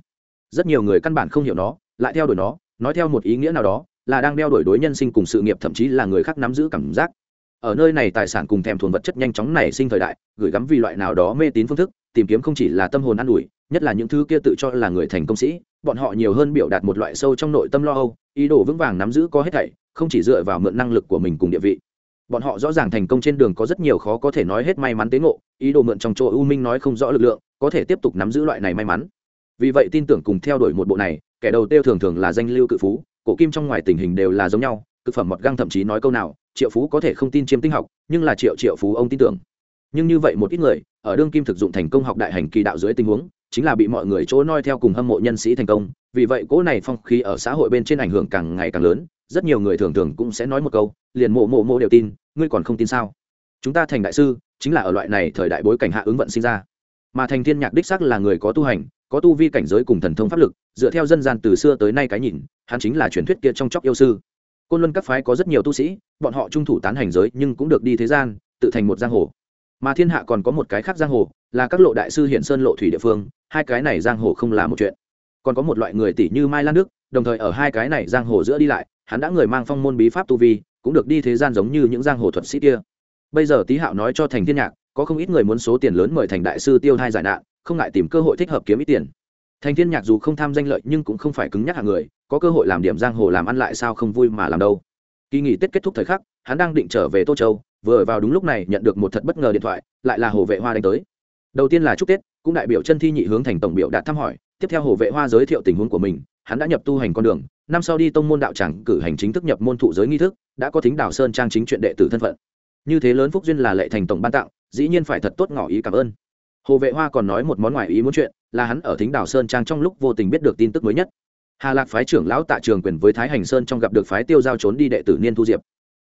Rất nhiều người căn bản không hiểu nó, lại theo đuổi nó, nói theo một ý nghĩa nào đó, là đang đeo đuổi đối nhân sinh cùng sự nghiệp, thậm chí là người khác nắm giữ cảm giác. Ở nơi này tài sản cùng thèm thuồng vật chất nhanh chóng nảy sinh thời đại, gửi gắm vì loại nào đó mê tín phương thức, tìm kiếm không chỉ là tâm hồn an ủi, nhất là những thứ kia tự cho là người thành công sĩ, bọn họ nhiều hơn biểu đạt một loại sâu trong nội tâm lo âu, ý đồ vững vàng nắm giữ có hết thảy, không chỉ dựa vào mượn năng lực của mình cùng địa vị bọn họ rõ ràng thành công trên đường có rất nhiều khó có thể nói hết may mắn tế ngộ, ý đồ mượn trong chỗ u minh nói không rõ lực lượng, có thể tiếp tục nắm giữ loại này may mắn. Vì vậy tin tưởng cùng theo đuổi một bộ này, kẻ đầu tiêu thường thường là danh lưu cự phú, cổ kim trong ngoài tình hình đều là giống nhau cực phẩm mọt găng thậm chí nói câu nào, triệu phú có thể không tin chiêm tinh học, nhưng là triệu triệu phú ông tin tưởng. Nhưng như vậy một ít người, ở đương kim thực dụng thành công học đại hành kỳ đạo dưới tình huống, chính là bị mọi người chỗ noi theo cùng hâm mộ nhân sĩ thành công, vì vậy cỗ này phong khí ở xã hội bên trên ảnh hưởng càng ngày càng lớn rất nhiều người thường thường cũng sẽ nói một câu, liền mộ mộ mộ đều tin, ngươi còn không tin sao? Chúng ta thành đại sư, chính là ở loại này thời đại bối cảnh hạ ứng vận sinh ra. Mà thành thiên nhạc đích xác là người có tu hành, có tu vi cảnh giới cùng thần thông pháp lực, dựa theo dân gian từ xưa tới nay cái nhìn, hắn chính là truyền thuyết kia trong chóc yêu sư. Côn luân các phái có rất nhiều tu sĩ, bọn họ trung thủ tán hành giới nhưng cũng được đi thế gian, tự thành một giang hồ. Mà thiên hạ còn có một cái khác giang hồ, là các lộ đại sư hiện sơn lộ thủy địa phương, hai cái này giang hồ không là một chuyện. Còn có một loại người tỷ như mai lan đức, đồng thời ở hai cái này giang hồ giữa đi lại hắn đã người mang phong môn bí pháp tu vi, cũng được đi thế gian giống như những giang hồ thuật sĩ kia. Bây giờ tý hạo nói cho thành thiên nhạc, có không ít người muốn số tiền lớn mời thành đại sư tiêu thai giải nạn, không ngại tìm cơ hội thích hợp kiếm ít tiền. Thành thiên nhạc dù không tham danh lợi nhưng cũng không phải cứng nhắc hạng người, có cơ hội làm điểm giang hồ làm ăn lại sao không vui mà làm đâu. Kỳ nghỉ tết kết thúc thời khắc, hắn đang định trở về tô châu, vừa vào đúng lúc này nhận được một thật bất ngờ điện thoại, lại là hồ vệ hoa đánh tới. Đầu tiên là chúc tết, cũng đại biểu chân thi nhị hướng thành tổng biểu đạt thăm hỏi, tiếp theo hồ vệ hoa giới thiệu tình huống của mình, hắn đã nhập tu hành con đường năm sau đi tông môn đạo tràng cử hành chính thức nhập môn thụ giới nghi thức, đã có thính đào sơn trang chính chuyện đệ tử thân phận. Như thế lớn phúc duyên là lệ thành tổng ban tặng, dĩ nhiên phải thật tốt ngỏ ý cảm ơn. Hồ vệ hoa còn nói một món ngoài ý muốn chuyện, là hắn ở thính đào sơn trang trong lúc vô tình biết được tin tức mới nhất. Hà lạc phái trưởng lão tạ trường quyền với thái hành sơn trong gặp được phái tiêu giao trốn đi đệ tử niên thu diệp.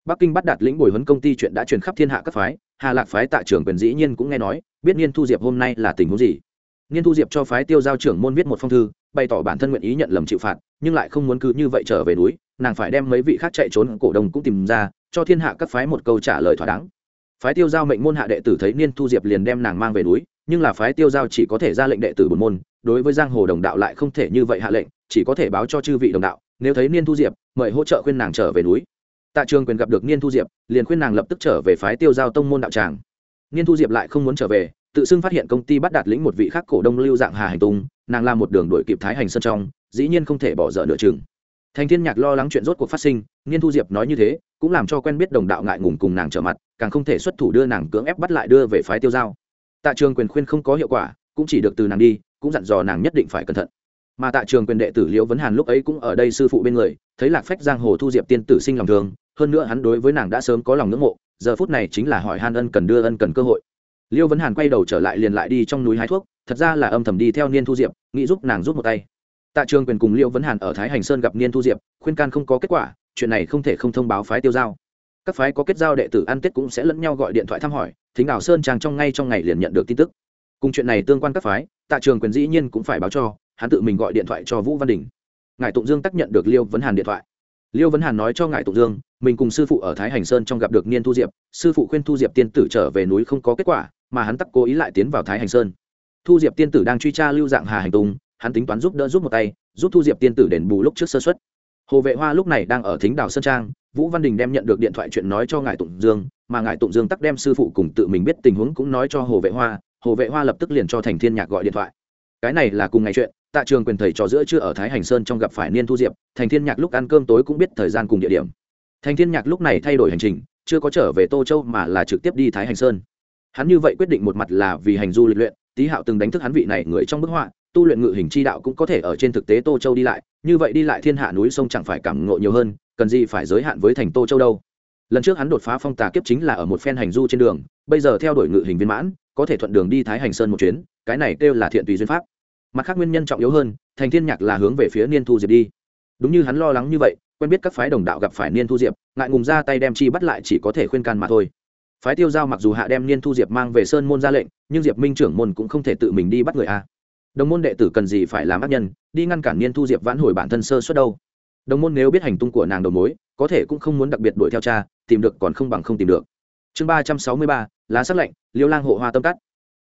Bắc kinh bắt đạt lĩnh bồi huấn công ty chuyện đã truyền khắp thiên hạ các phái, hà lạc phái tạ trường quyền dĩ nhiên cũng nghe nói, biết niên thu diệp hôm nay là tình huống gì. Niên thu diệp cho phái tiêu giao trưởng môn viết một phong thư bày tỏ bản thân nguyện ý nhận lầm chịu phạt, nhưng lại không muốn cứ như vậy trở về núi, nàng phải đem mấy vị khác chạy trốn, cổ đông cũng tìm ra, cho thiên hạ các phái một câu trả lời thỏa đáng. Phái tiêu giao mệnh môn hạ đệ tử thấy niên thu diệp liền đem nàng mang về núi, nhưng là phái tiêu giao chỉ có thể ra lệnh đệ tử bồn môn, đối với giang hồ đồng đạo lại không thể như vậy hạ lệnh, chỉ có thể báo cho chư vị đồng đạo, nếu thấy niên thu diệp, mời hỗ trợ khuyên nàng trở về núi. Tạ trường quyền gặp được niên thu diệp, liền khuyên nàng lập tức trở về phái tiêu giao tông môn đạo tràng. Niên thu diệp lại không muốn trở về, tự xưng phát hiện công ty bắt đạt lĩnh một vị khác cổ đông lưu dạng hà hành tùng nàng làm một đường đội kịp thái hành sân trong, dĩ nhiên không thể bỏ dở nửa chừng. Thành thiên nhạc lo lắng chuyện rốt cuộc phát sinh, nghiên thu diệp nói như thế, cũng làm cho quen biết đồng đạo ngại ngùng cùng nàng trở mặt, càng không thể xuất thủ đưa nàng cưỡng ép bắt lại đưa về phái tiêu giao. Tạ trường quyền khuyên không có hiệu quả, cũng chỉ được từ nàng đi, cũng dặn dò nàng nhất định phải cẩn thận. Mà tạ trường quyền đệ tử liễu vấn hàn lúc ấy cũng ở đây sư phụ bên người, thấy lạc phách giang hồ thu diệp tiên tử sinh lòng thường hơn nữa hắn đối với nàng đã sớm có lòng ngưỡng mộ, giờ phút này chính là hỏi han ân cần đưa ân cần cơ hội. Liễu vấn hàn quay đầu trở lại liền lại đi trong núi hái thuốc thật ra là âm thầm đi theo niên thu diệp, nghĩ giúp nàng giúp một tay. Tạ trường quyền cùng liêu vấn hàn ở thái hành sơn gặp niên thu diệp, khuyên can không có kết quả, chuyện này không thể không thông báo phái tiêu giao. Các phái có kết giao đệ tử ăn tết cũng sẽ lẫn nhau gọi điện thoại thăm hỏi, thính Ảo sơn trang trong ngay trong ngày liền nhận được tin tức. Cùng chuyện này tương quan các phái, tạ trường quyền dĩ nhiên cũng phải báo cho, hắn tự mình gọi điện thoại cho vũ văn đình. Ngài tụng dương tác nhận được liêu vấn hàn điện thoại. Liêu vấn hàn nói cho ngài tụng dương, mình cùng sư phụ ở thái hành sơn trong gặp được niên thu diệp, sư phụ khuyên thu diệp tiên tử trở về núi không có kết quả, mà hắn tắc cố ý lại tiến vào thái hành sơn thu diệp tiên tử đang truy tra lưu dạng hà hành Tùng, hắn tính toán giúp đỡ giúp một tay giúp thu diệp tiên tử đền bù lúc trước sơ xuất hồ vệ hoa lúc này đang ở thính đảo sơn trang vũ văn đình đem nhận được điện thoại chuyện nói cho ngài tụng dương mà ngài tụng dương tắc đem sư phụ cùng tự mình biết tình huống cũng nói cho hồ vệ hoa hồ vệ hoa lập tức liền cho thành thiên nhạc gọi điện thoại. Cái này là cùng ngày chuyện tạ trường quyền thầy trò giữa chưa ở thái hành sơn trong gặp phải niên thu diệp thành thiên nhạc lúc ăn cơm tối cũng biết thời gian cùng địa điểm. Thành thiên nhạc lúc này thay đổi hành trình chưa có trở về tô châu mà là trực tiếp đi thái hành sơn. Hắn như vậy quyết định một mặt là vì hành du lịch luyện tý hạo từng đánh thức hắn vị này người trong bức họa, tu luyện ngự hình chi đạo cũng có thể ở trên thực tế tô châu đi lại, như vậy đi lại thiên hạ núi sông chẳng phải cảm ngộ nhiều hơn, cần gì phải giới hạn với thành tô châu đâu. Lần trước hắn đột phá phong tà kiếp chính là ở một phen hành du trên đường, bây giờ theo đuổi ngự hình viên mãn, có thể thuận đường đi thái hành sơn một chuyến, cái này kêu là thiện tùy duyên pháp. Mặt khác nguyên nhân trọng yếu hơn, thành thiên nhạc là hướng về phía niên thu diệp đi. Đúng như hắn lo lắng như vậy, quen biết các phái đồng đạo gặp phải niên thu diệp, ngại ngùng ra tay đem chi bắt lại chỉ có thể khuyên can mà thôi phái tiêu giao mặc dù hạ đem niên thu diệp mang về sơn môn ra lệnh, nhưng diệp minh trưởng môn cũng không thể tự mình đi bắt người a. Đồng môn đệ tử cần gì phải làm ác nhân, đi ngăn cản niên thu diệp vãn hồi bản thân sơ suất đâu? Đồng môn nếu biết hành tung của nàng đầu mối, có thể cũng không muốn đặc biệt đuổi theo cha, tìm được còn không bằng không tìm được. Chương ba trăm sáu mươi ba, lá sắc lệnh, liêu lang hộ hoa tâm cắt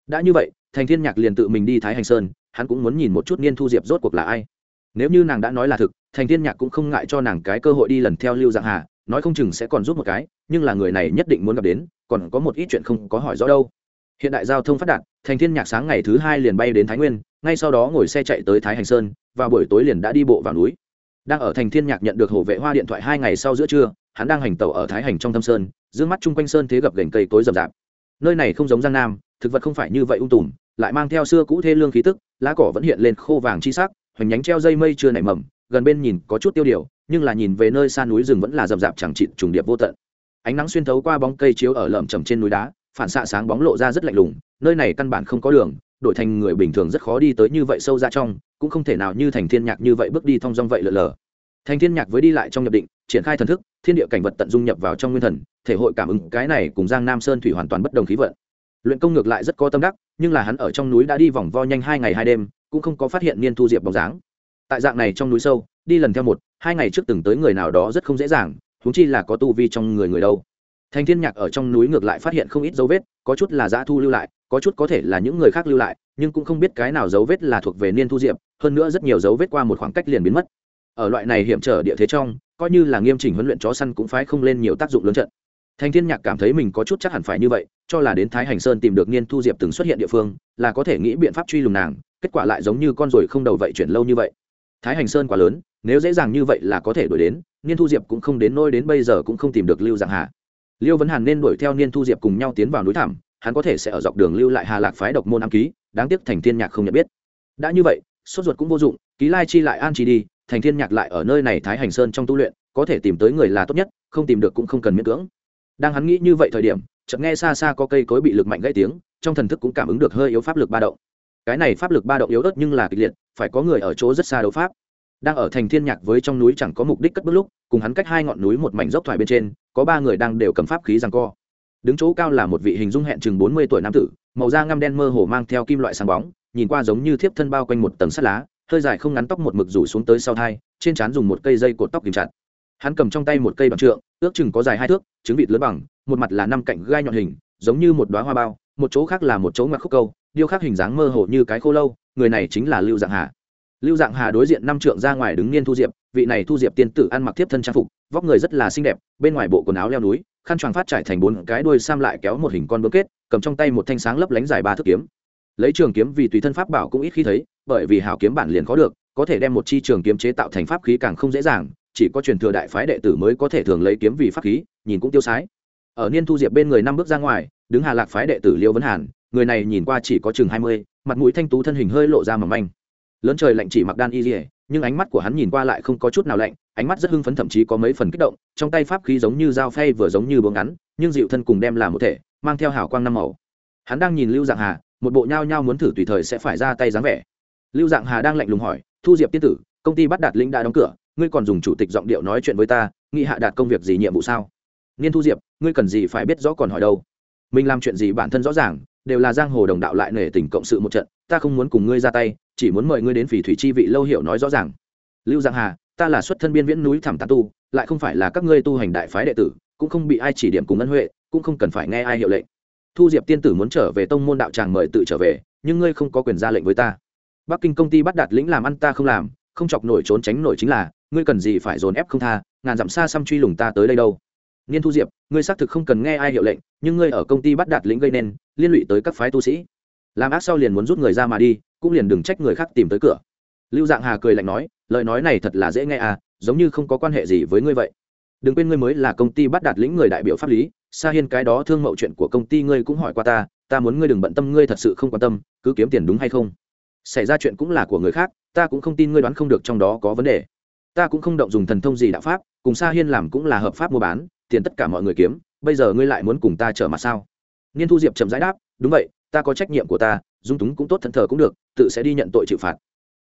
đã như vậy, thành thiên nhạc liền tự mình đi thái hành sơn, hắn cũng muốn nhìn một chút niên thu diệp rốt cuộc là ai. Nếu như nàng đã nói là thực, thành thiên nhạc cũng không ngại cho nàng cái cơ hội đi lần theo lưu dạng hà, nói không chừng sẽ còn giúp một cái, nhưng là người này nhất định muốn gặp đến còn có một ít chuyện không có hỏi rõ đâu. Hiện đại giao thông phát đạt, thành thiên nhạc sáng ngày thứ hai liền bay đến thái nguyên, ngay sau đó ngồi xe chạy tới thái hành sơn và buổi tối liền đã đi bộ vào núi. Đang ở thành thiên nhạc nhận được hổ vệ hoa điện thoại hai ngày sau giữa trưa, hắn đang hành tẩu ở thái hành trong thâm sơn d mắt chung quanh sơn thế gập gành cây tối rậm rạp. Nơi này không giống giang nam, thực vật không phải như vậy ung tùm, lại mang theo xưa cũ thê lương khí tức, lá cỏ vẫn hiện lên khô vàng chi sắc, hoành nhánh treo dây mây chưa nảy mầm, gần bên nhìn có chút tiêu điều, nhưng là nhìn về nơi xa núi rừng vẫn là rậm rạp chẳng chịt trùng điệp vô tận ánh nắng xuyên thấu qua bóng cây chiếu ở lởm chầm trên núi đá, phản xạ sáng bóng lộ ra rất lạnh lùng, nơi này căn bản không có đường, đổi thành người bình thường rất khó đi tới như vậy sâu ra trong, cũng không thể nào như thành thiên nhạc như vậy bước đi thong dong vậy lờ lờ. Thành thiên nhạc với đi lại trong nhập định, triển khai thần thức, thiên địa cảnh vật tận dung nhập vào trong nguyên thần, thể hội cảm ứng, cái này cùng giang nam sơn thủy hoàn toàn bất đồng khí vận. Luyện công ngược lại rất có tâm đắc, nhưng là hắn ở trong núi đã đi vòng vo nhanh hai ngày hai đêm, cũng không có phát hiện niên thu diệp bóng dáng. Tại dạng này trong núi sâu, đi lần theo một, hai ngày trước từng tới người nào đó rất không dễ dàng huống chi là có tu vi trong người người đâu. Thành thiên nhạc ở trong núi ngược lại phát hiện không ít dấu vết, có chút là dã thu lưu lại, có chút có thể là những người khác lưu lại, nhưng cũng không biết cái nào dấu vết là thuộc về niên thu diệp, hơn nữa rất nhiều dấu vết qua một khoảng cách liền biến mất. Ở loại này hiểm trở địa thế trong, coi như là nghiêm chỉnh huấn luyện chó săn cũng phải không lên nhiều tác dụng lớn trận. Thành thiên nhạc cảm thấy mình có chút chắc hẳn phải như vậy, cho là đến thái hành sơn tìm được niên thu diệp từng xuất hiện địa phương, là có thể nghĩ biện pháp truy lùng nàng, kết quả lại giống như con ruồi không đầu vậy chuyển lâu như vậy. Thái hành sơn quá lớn nếu dễ dàng như vậy là có thể đuổi đến, niên thu diệp cũng không đến nôi đến bây giờ cũng không tìm được lưu dạng hà. Liêu vấn hàn nên đuổi theo niên thu diệp cùng nhau tiến vào núi thảm hắn có thể sẽ ở dọc đường lưu lại hà lạc phái độc môn ám ký, đáng tiếc thành thiên nhạc không nhận biết. Đã như vậy, sốt ruột cũng vô dụng, ký lai chi lại an chi đi, thành thiên nhạc lại ở nơi này thái hành sơn trong tu luyện, có thể tìm tới người là tốt nhất, không tìm được cũng không cần miễn cưỡng. Đang hắn nghĩ như vậy thời điểm, chợt nghe xa xa có cây cối bị lực mạnh gãy tiếng, trong thần thức cũng cảm ứng được hơi yếu pháp lực ba động. Cái này pháp lực ba động yếu ớt nhưng là kịch liệt, phải có người ở chỗ rất xa đấu pháp đang ở thành thiên nhạc với trong núi chẳng có mục đích cất bước lúc, cùng hắn cách hai ngọn núi một mảnh dốc thoải bên trên, có ba người đang đều cầm pháp khí rằng co. Đứng chỗ cao là một vị hình dung hẹn chừng bốn mươi tuổi nam tử, màu da ngăm đen mơ hồ mang theo kim loại sáng bóng, nhìn qua giống như thiếp thân bao quanh một tầng sắt lá, hơi dài không ngắn tóc một mực rủ xuống tới sau thai, trên trán dùng một cây dây cột tóc kìm chặt. Hắn cầm trong tay một cây bằng trượng, ước chừng có dài hai thước, trứng vịt lớn bằng, một mặt là năm cạnh gai nhọn hình, giống như một đoá hoa bao, một chỗ khác là một chỗ ngoặc khúc câu, điêu khắc hình dáng mơ hồ như cái khô lâu, người này chính là lưu dạng hà lưu dạng hà đối diện năm trượng ra ngoài đứng niên thu diệp, vị này thu diệp tiên tử ăn mặc tiếp thân trang phục, vóc người rất là xinh đẹp, bên ngoài bộ quần áo leo núi, khăn choàng phát trải thành bốn cái đuôi sam lại kéo một hình con bướm kết, cầm trong tay một thanh sáng lấp lánh dài ba thước kiếm. Lấy trường kiếm vì tùy thân pháp bảo cũng ít khi thấy, bởi vì hảo kiếm bản liền khó được, có thể đem một chi trường kiếm chế tạo thành pháp khí càng không dễ dàng, chỉ có truyền thừa đại phái đệ tử mới có thể thường lấy kiếm vì pháp khí, nhìn cũng tiêu sái. Ở niên thu diệp bên người năm bước ra ngoài, đứng hà lạc phái đệ tử liêu vấn hàn, người này nhìn qua chỉ có chừng hai mươi, mặt mũi thanh tú thân hình hơi lộ ra mầm manh lớn trời lạnh chỉ mặc đan y dỉa nhưng ánh mắt của hắn nhìn qua lại không có chút nào lạnh, ánh mắt rất hưng phấn thậm chí có mấy phần kích động, trong tay pháp khí giống như dao phay vừa giống như bóng ngắn, nhưng dịu thân cùng đem làm một thể, mang theo hào quang năm màu. Hắn đang nhìn lưu dạng hà, một bộ nhao nhao muốn thử tùy thời sẽ phải ra tay dáng vẻ. Lưu dạng hà đang lạnh lùng hỏi, thu diệp tiên tử, công ty bắt đạt lĩnh đã đóng cửa, ngươi còn dùng chủ tịch giọng điệu nói chuyện với ta, nghị hạ đạt công việc gì nhiệm vụ sao? Niên thu diệp, ngươi cần gì phải biết rõ còn hỏi đâu. Mình làm chuyện gì bản thân rõ ràng, đều là giang hồ đồng đạo lại nể tình cộng sự một trận, ta không muốn cùng ngươi ra tay chỉ muốn mời ngươi đến phỉ thủy chi vị lâu hiệu nói rõ ràng. Lưu giang hà, ta là xuất thân biên viễn núi thảm tán tu, lại không phải là các ngươi tu hành đại phái đệ tử, cũng không bị ai chỉ điểm cùng ân huệ, cũng không cần phải nghe ai hiệu lệnh. Thu diệp tiên tử muốn trở về tông môn đạo tràng mời tự trở về, nhưng ngươi không có quyền ra lệnh với ta. Bắc kinh công ty bắt đạt lĩnh làm ăn ta không làm, không chọc nổi trốn tránh nổi chính là, ngươi cần gì phải dồn ép không tha, ngàn dặm xa xăm truy lùng ta tới đây đâu. Niên thu diệp, ngươi xác thực không cần nghe ai hiệu lệnh, nhưng ngươi ở công ty bắt đạt lĩnh gây nên, liên lụy tới các phái tu sĩ. Làm ác sau liền muốn rút người ra mà đi cũng liền đừng trách người khác tìm tới cửa. Lưu dạng hà cười lạnh nói, lời nói này thật là dễ nghe à giống như không có quan hệ gì với ngươi vậy. Đừng quên ngươi mới là công ty bắt đạt lĩnh người đại biểu pháp lý, sa hiên cái đó thương mậu chuyện của công ty ngươi cũng hỏi qua ta ta muốn ngươi đừng bận tâm, ngươi thật sự không quan tâm, cứ kiếm tiền đúng hay không. Xảy ra chuyện cũng là của người khác, ta cũng không tin ngươi đoán không được trong đó có vấn đề. Ta cũng không động dùng thần thông gì đạo pháp, cùng sa hiên làm cũng là hợp pháp mua bán, tiền tất cả mọi người kiếm, bây giờ ngươi lại muốn cùng ta trở mặt sao? Niên thu diệp chậm giải đáp, đúng vậy, ta có trách nhiệm của ta dung túng cũng tốt, thân thờ cũng được, tự sẽ đi nhận tội chịu phạt.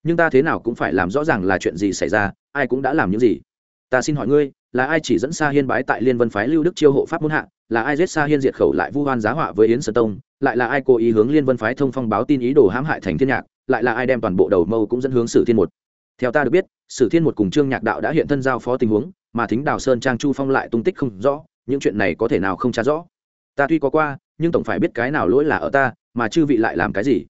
Nhưng ta thế nào cũng phải làm rõ ràng là chuyện gì xảy ra, ai cũng đã làm những gì. Ta xin hỏi ngươi, là ai chỉ dẫn sa hiên bái tại liên vân phái lưu đức chiêu hộ pháp muốn hạ? Là ai giết sa hiên diệt khẩu lại vu hoan giá họa với yến sơn tông? Lại là ai cố ý hướng liên vân phái thông phong báo tin ý đồ hãm hại thành thiên nhạc? Lại là ai đem toàn bộ đầu mâu cũng dẫn hướng sử thiên một? Theo ta được biết, sử thiên một cùng trương nhạc đạo đã hiện thân giao phó tình huống, mà thính đào sơn trang chu phong lại tung tích không rõ, những chuyện này có thể nào không trả rõ? Ta tuy có qua, nhưng tổng phải biết cái nào lỗi là ở ta mà chư vị lại làm cái gì?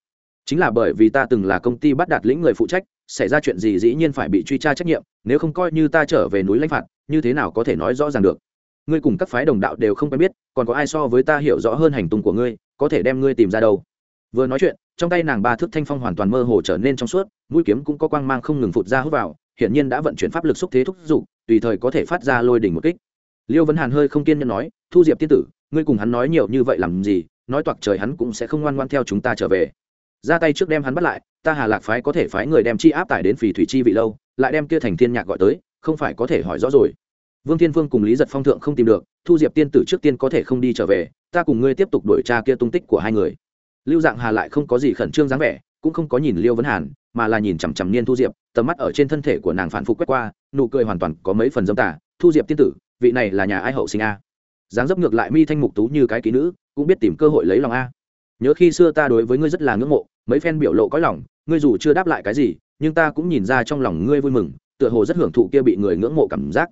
Chính là bởi vì ta từng là công ty bắt đạt lĩnh người phụ trách, xảy ra chuyện gì dĩ nhiên phải bị truy tra trách nhiệm, nếu không coi như ta trở về núi lãnh phạt, như thế nào có thể nói rõ ràng được? Ngươi cùng các phái đồng đạo đều không quen biết, còn có ai so với ta hiểu rõ hơn hành tung của ngươi, có thể đem ngươi tìm ra đâu? Vừa nói chuyện, trong tay nàng ba thước thanh phong hoàn toàn mơ hồ trở nên trong suốt, mũi kiếm cũng có quang mang không ngừng phụt ra hút vào, hiển nhiên đã vận chuyển pháp lực xúc thế thúc giục tùy thời có thể phát ra lôi đỉnh một kích. Liêu vấn hàn hơi không kiên nhẫn nói, thu diệp tiên tử, ngươi cùng hắn nói nhiều như vậy làm gì? Nói toạc trời hắn cũng sẽ không ngoan ngoan theo chúng ta trở về. Ra tay trước đem hắn bắt lại, ta hà lạc phái có thể phái người đem chi áp tải đến phì thủy chi vị lâu, lại đem kia thành thiên nhạc gọi tới, không phải có thể hỏi rõ rồi. Vương thiên vương cùng lý giật phong thượng không tìm được, thu diệp tiên tử trước tiên có thể không đi trở về, ta cùng ngươi tiếp tục đổi tra kia tung tích của hai người. Lưu dạng hà lại không có gì khẩn trương dáng vẻ, cũng không có nhìn liêu vấn hàn, mà là nhìn chằm chằm niên thu diệp, tầm mắt ở trên thân thể của nàng phản phục quét qua, nụ cười hoàn toàn có mấy phần dâm tả thu diệp tiên tử, vị này là nhà ai hậu sinh a? Dáng dấp ngược lại mi thanh mục tú như cái ký nữ, cũng biết tìm cơ hội lấy lòng a. Nhớ khi xưa ta đối với ngươi rất là ngưỡng mộ, mấy phen biểu lộ có lòng, ngươi dù chưa đáp lại cái gì, nhưng ta cũng nhìn ra trong lòng ngươi vui mừng, tựa hồ rất hưởng thụ kia bị người ngưỡng mộ cảm giác.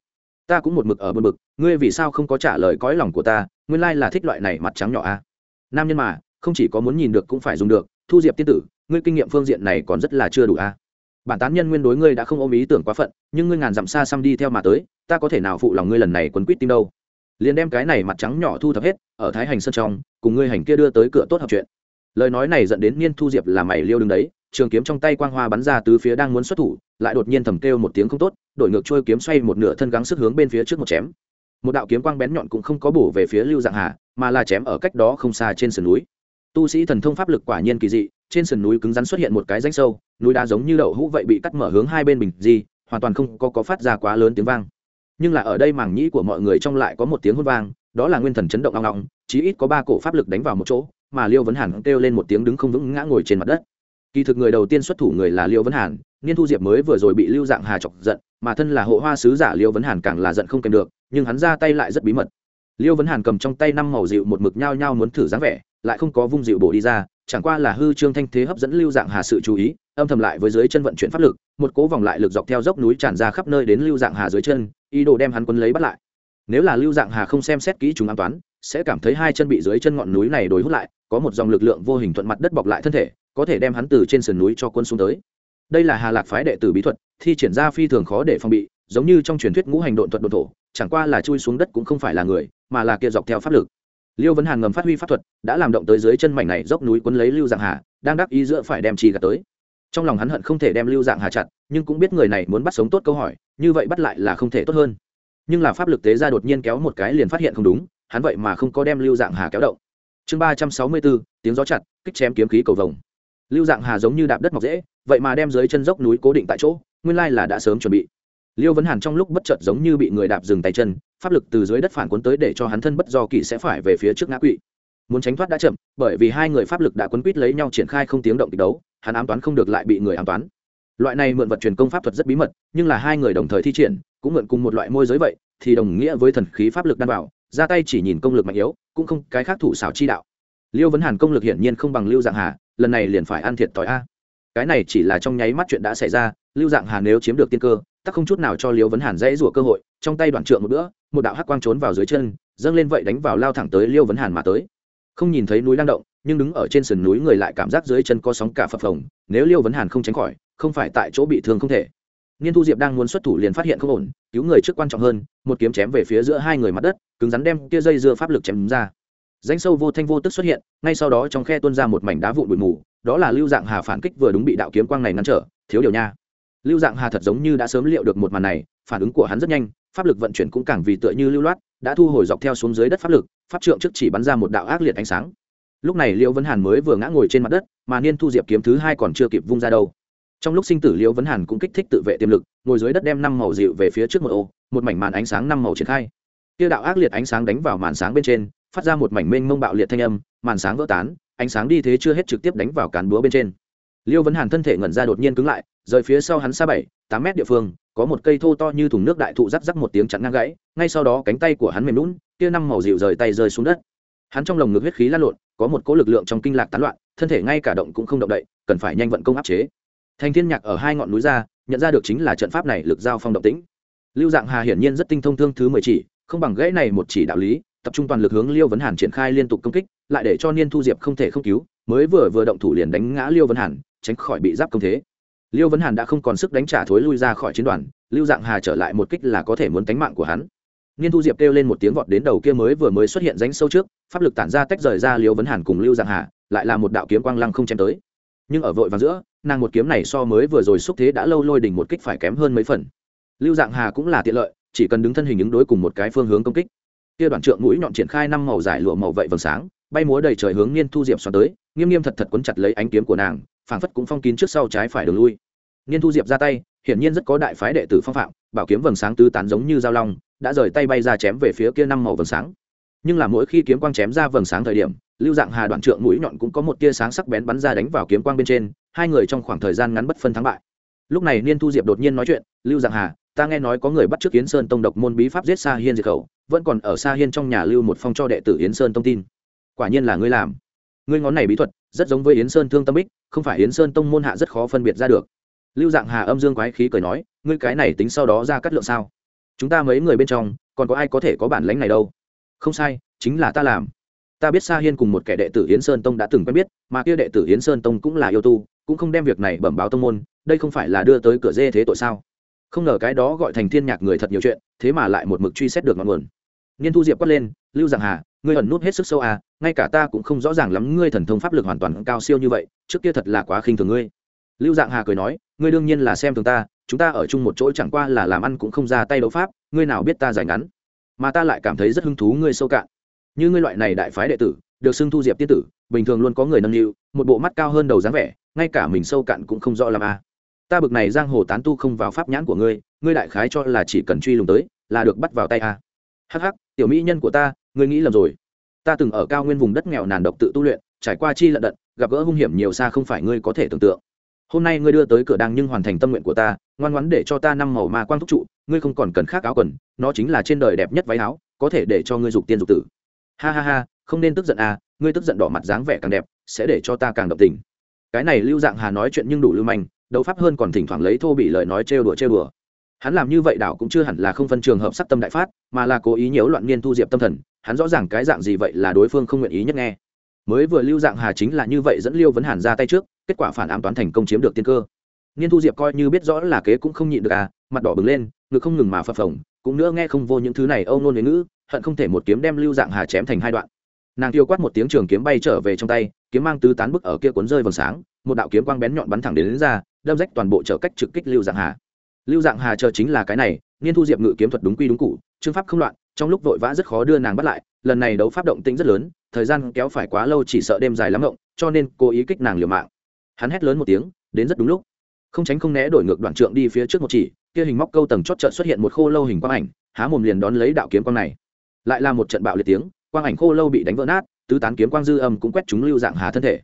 Ta cũng một mực ở bờ mực ngươi vì sao không có trả lời cõi lòng của ta, nguyên lai là thích loại này mặt trắng nhỏ a. Nam nhân mà, không chỉ có muốn nhìn được cũng phải dùng được, thu diệp tiên tử, ngươi kinh nghiệm phương diện này còn rất là chưa đủ a. Bản tán nhân nguyên đối ngươi đã không ôm ý tưởng quá phận, nhưng ngươi ngàn dặm xa xăm đi theo mà tới, ta có thể nào phụ lòng ngươi lần này quấn quýt tim đâu? Liền đem cái này mặt trắng nhỏ thu thập hết ở thái hành sân trong cùng ngươi hành kia đưa tới cửa tốt hợp chuyện. Lời nói này dẫn đến niên thu diệp làm mày liêu đứng đấy trường kiếm trong tay quang hoa bắn ra từ phía đang muốn xuất thủ lại đột nhiên thầm kêu một tiếng không tốt đổi ngược trôi kiếm xoay một nửa thân gắng sức hướng bên phía trước một chém. Một đạo kiếm quang bén nhọn cũng không có bổ về phía lưu dạng hà mà là chém ở cách đó không xa trên sườn núi. Tu sĩ thần thông pháp lực quả nhiên kỳ dị trên sườn núi cứng rắn xuất hiện một cái rãnh sâu núi đá giống như đậu hũ vậy bị cắt mở hướng hai bên bình di hoàn toàn không có, có phát ra quá lớn tiếng vang nhưng là ở đây màng nhĩ của mọi người trong lại có một tiếng hôn vang, đó là nguyên thần chấn động long long, chí ít có ba cổ pháp lực đánh vào một chỗ, mà liêu vấn hàn kêu lên một tiếng đứng không vững ngã ngồi trên mặt đất. Kỳ thực người đầu tiên xuất thủ người là liêu vấn hàn, niên thu diệp mới vừa rồi bị lưu dạng hà chọc giận, mà thân là hộ hoa sứ giả liêu vấn hàn càng là giận không kèm được, nhưng hắn ra tay lại rất bí mật. Liêu vấn hàn cầm trong tay năm màu dịu một mực nhao nhao muốn thử dáng vẻ, lại không có vung dịu bổ đi ra, chẳng qua là hư trương thanh thế hấp dẫn lưu dạng hà sự chú ý, âm thầm lại với dưới chân vận chuyển pháp lực, một cố vòng lại lực dọc theo dốc núi tràn ra khắp nơi đến lưu dạng hà dưới chân ý đồ đem hắn quân lấy bắt lại. Nếu là lưu dạng hà không xem xét kỹ chúng an toán, sẽ cảm thấy hai chân bị dưới chân ngọn núi này đối hút lại, có một dòng lực lượng vô hình thuận mặt đất bọc lại thân thể, có thể đem hắn từ trên sườn núi cho quân xuống tới. Đây là hà lạc phái đệ tử bí thuật, thi triển ra phi thường khó để phòng bị, giống như trong truyền thuyết ngũ hành độn thuật độn thổ, chẳng qua là chui xuống đất cũng không phải là người, mà là kia dọc theo pháp lực. Liêu vấn hàn ngầm phát huy pháp thuật, đã làm động tới dưới chân mảnh này dốc núi quấn lấy lưu dạng hà, đang đắc ý giữa phải đem chi gạt tới trong lòng hắn hận không thể đem lưu dạng hà chặt, nhưng cũng biết người này muốn bắt sống tốt câu hỏi, như vậy bắt lại là không thể tốt hơn. Nhưng là pháp lực tế ra đột nhiên kéo một cái liền phát hiện không đúng, hắn vậy mà không có đem lưu dạng hà kéo động. Chương ba trăm sáu mươi bốn, tiếng gió chặt, kích chém kiếm khí cầu vồng. Lưu dạng hà giống như đạp đất mọc dễ vậy mà đem dưới chân dốc núi cố định tại chỗ, nguyên lai là đã sớm chuẩn bị. Liêu vấn hàn trong lúc bất chợt giống như bị người đạp dừng tay chân, pháp lực từ dưới đất phản cuốn tới để cho hắn thân bất do kỳ sẽ phải về phía trước ngã quỵ. Muốn tránh thoát đã chậm, bởi vì hai người pháp lực đã quấn quýt lấy nhau triển khai không tiếng động kịch đấu hắn ám toán không được lại bị người ám toán. Loại này mượn vật truyền công pháp thuật rất bí mật, nhưng là hai người đồng thời thi triển, cũng mượn cùng một loại môi giới vậy, thì đồng nghĩa với thần khí pháp lực đan bảo ra tay chỉ nhìn công lực mạnh yếu, cũng không cái khác thủ xảo chi đạo. Liêu vấn hàn công lực hiển nhiên không bằng lưu dạng hà, lần này liền phải ăn thiệt tỏi a. Cái này chỉ là trong nháy mắt chuyện đã xảy ra, lưu dạng hà nếu chiếm được tiên cơ, tắc không chút nào cho liêu vấn hàn dễ rủa cơ hội, trong tay đoạn trượng một bữa, một đạo hắc quang trốn vào dưới chân, dâng lên vậy đánh vào lao thẳng tới liêu vấn hàn mà tới. Không nhìn thấy núi đang động nhưng đứng ở trên sườn núi người lại cảm giác dưới chân có sóng cả phập phồng, nếu liêu vấn hàn không tránh khỏi, không phải tại chỗ bị thương không thể. Niên thu diệp đang muốn xuất thủ liền phát hiện không ổn, cứu người trước quan trọng hơn, một kiếm chém về phía giữa hai người mặt đất, cứng rắn đem kia dây dưa pháp lực chém ra. Danh sâu vô thanh vô tức xuất hiện, ngay sau đó trong khe tuôn ra một mảnh đá vụn bụi mù, đó là lưu dạng hà phản kích vừa đúng bị đạo kiếm quang này ngăn trở, thiếu điều nha. Lưu dạng hà thật giống như đã sớm liệu được một màn này, phản ứng của hắn rất nhanh, pháp lực vận chuyển cũng càng vì tựa như lưu loát, đã thu hồi dọc theo xuống dưới đất pháp lực, pháp trượng trước chỉ bắn ra một đạo ác liệt ánh sáng lúc này liễu vấn hàn mới vừa ngã ngồi trên mặt đất, mà niên thu diệp kiếm thứ hai còn chưa kịp vung ra đâu. Trong lúc sinh tử liễu vấn hàn cũng kích thích tự vệ tiềm lực, ngồi dưới đất đem năm màu dịu về phía trước một ô, một mảnh màn ánh sáng năm màu triển khai. Tiêu đạo ác liệt ánh sáng đánh vào màn sáng bên trên, phát ra một mảnh mênh mông bạo liệt thanh âm, màn sáng vỡ tán, ánh sáng đi thế chưa hết trực tiếp đánh vào cán búa bên trên. Liêu vấn hàn thân thể ngẩn ra đột nhiên cứng lại, rời phía sau hắn xa bảy, tám mét địa phương, có một cây thô to như thùng nước đại thụ rắc rắc một tiếng chặn ngang gãy, ngay sau đó cánh tay của hắn mềm lún kia năm màu dịu rời tay rơi xuống đất. Hắn trong lồng ngực huyết khí lan lộn có một cỗ lực lượng trong kinh lạc tán loạn, thân thể ngay cả động cũng không động đậy, cần phải nhanh vận công áp chế. Thành thiên nhạc ở hai ngọn núi ra, nhận ra được chính là trận pháp này lực giao phong động tĩnh. Lưu dạng hà hiển nhiên rất tinh thông thương thứ mười chỉ, không bằng gãy này một chỉ đạo lý, tập trung toàn lực hướng liêu vấn hàn triển khai liên tục công kích, lại để cho niên thu diệp không thể không cứu, mới vừa vừa động thủ liền đánh ngã liêu vấn hàn, tránh khỏi bị giáp công thế. Liêu vấn hàn đã không còn sức đánh trả thối lui ra khỏi chiến đoàn, lưu dạng hà trở lại một kích là có thể muốn tánh mạng của hắn. Niên thu diệp kêu lên một tiếng vọt đến đầu kia mới vừa mới xuất hiện ránh sâu trước pháp lực tản ra tách rời ra liều vấn hàn cùng lưu dạng hà, lại là một đạo kiếm quang lăng không chém tới. Nhưng ở vội vàng giữa, nàng một kiếm này so mới vừa rồi xúc thế đã lâu lôi đỉnh một kích phải kém hơn mấy phần. Lưu dạng hà cũng là tiện lợi, chỉ cần đứng thân hình ứng đối cùng một cái phương hướng công kích. Kia đoạn trượng mũi nhọn triển khai năm màu giải lụa màu vậy vầng sáng, bay múa đầy trời hướng niên thu diệp xoắn tới, nghiêm nghiêm thật thật quấn chặt lấy ánh kiếm của nàng, phảng phất cũng phong kín trước sau trái phải đường lui. Niên thu diệp ra tay, hiển nhiên rất có đại phái đệ tử phong phạm, bảo kiếm vầng sáng tứ tán giống như dao long, đã rời tay bay ra chém về phía kia năm màu vầng sáng nhưng là mỗi khi kiếm quang chém ra vầng sáng thời điểm, lưu dạng hà đoạn trượng mũi nhọn cũng có một tia sáng sắc bén bắn ra đánh vào kiếm quang bên trên, hai người trong khoảng thời gian ngắn bất phân thắng bại. Lúc này niên thu diệp đột nhiên nói chuyện, lưu dạng hà, ta nghe nói có người bắt trước yến sơn tông độc môn bí pháp giết sa hiên diệt khẩu, vẫn còn ở sa hiên trong nhà lưu một phong cho đệ tử yến sơn tông tin. Quả nhiên là ngươi làm. Ngươi ngón này bí thuật, rất giống với yến sơn thương tâm bích, không phải yến sơn tông môn hạ rất khó phân biệt ra được. Lưu dạng hà âm dương quái khí cười nói, ngươi cái này tính sau đó ra cắt lượng sao? Chúng ta mấy người bên trong, còn có ai có thể có bản lãnh này đâu? Không sai, chính là ta làm. Ta biết sa hiên cùng một kẻ đệ tử Hiến sơn tông đã từng quen biết, mà kia đệ tử Hiến sơn tông cũng là yêu tu, cũng không đem việc này bẩm báo tông môn, đây không phải là đưa tới cửa dê thế tội sao? Không ngờ cái đó gọi thành thiên nhạc người thật nhiều chuyện, thế mà lại một mực truy xét được ngọn nguồn. Niên thu diệp quát lên, lưu giảng hà, ngươi ẩn nút hết sức sâu à ngay cả ta cũng không rõ ràng lắm ngươi thần thông pháp lực hoàn toàn cao siêu như vậy, trước kia thật là quá khinh thường ngươi. Lưu dạng hà cười nói, ngươi đương nhiên là xem thường ta, chúng ta ở chung một chỗ chẳng qua là làm ăn cũng không ra tay đấu pháp, ngươi nào biết ta giải ngắn? Mà ta lại cảm thấy rất hứng thú ngươi sâu cạn như ngươi loại này đại phái đệ tử, được xưng thu diệp tiên tử, bình thường luôn có người nâng niu, một bộ mắt cao hơn đầu dáng vẻ, ngay cả mình sâu cạn cũng không rõ làm a à. ta bực này giang hồ tán tu không vào pháp nhãn của ngươi ngươi đại khái cho là chỉ cần truy lùng tới, là được bắt vào tay a à. hắc hắc, tiểu mỹ nhân của ta, ngươi nghĩ lầm rồi ta từng ở cao nguyên vùng đất nghèo nàn độc tự tu luyện, trải qua chi lận đận, gặp gỡ hung hiểm nhiều xa không phải ngươi có thể tưởng tượng hôm nay ngươi đưa tới cửa đang nhưng hoàn thành tâm nguyện của ta, ngoan ngoãn để cho ta năm màu ma quang thúc trụ, ngươi không còn cần khác áo quần, nó chính là trên đời đẹp nhất váy áo, có thể để cho ngươi dục tiên dục tử. Ha ha ha, không nên tức giận à ngươi tức giận đỏ mặt dáng vẻ càng đẹp, sẽ để cho ta càng động tình. Cái này lưu dạng hà nói chuyện nhưng đủ lưu manh, đấu pháp hơn còn thỉnh thoảng lấy thô bị lời nói trêu đùa trêu đùa. Hắn làm như vậy đảo cũng chưa hẳn là không phân trường hợp sắc tâm đại phát, mà là cố ý nhiễu loạn niên thu diệp tâm thần, hắn rõ ràng cái dạng gì vậy là đối phương không nguyện ý nhất nghe. Mới vừa lưu dạng hà chính là như vậy dẫn liêu vấn hàn ra tay trước kết quả phản ám toán thành công chiếm được tiên cơ. Niên thu diệp coi như biết rõ là kế cũng không nhịn được à mặt đỏ bừng lên ngực không ngừng mà phập phồng cũng nữa nghe không vô những thứ này âu nôn với ngữ hận không thể một kiếm đem lưu dạng hà chém thành hai đoạn. Nàng tiêu quát một tiếng trường kiếm bay trở về trong tay kiếm mang tứ tán bức ở kia cuốn rơi vầng sáng một đạo kiếm quang bén nhọn bắn thẳng đến, đến ra đâm rách toàn bộ trở cách trực kích lưu dạng hà. Lưu dạng hà chờ chính là cái này niên thu diệp ngự kiếm thuật đúng quy đúng cụ chương pháp không loạn trong lúc vội vã rất khó đưa nàng bắt lại lần này đấu pháp động tĩnh rất lớn thời gian kéo phải quá lâu chỉ sợ đêm dài lắm ngộng cho nên cố ý kích nàng liều mạng hắn hét lớn một tiếng, đến rất đúng lúc. Không tránh không né đổi ngược đoạn trượng đi phía trước một chỉ, kia hình móc câu tầng chót trận xuất hiện một khô lâu hình quang ảnh, há mồm liền đón lấy đạo kiếm quang này. Lại là một trận bạo liệt tiếng, quang ảnh khô lâu bị đánh vỡ nát, tứ tán kiếm quang dư âm cũng quét chúng lưu dạng hà thân thể.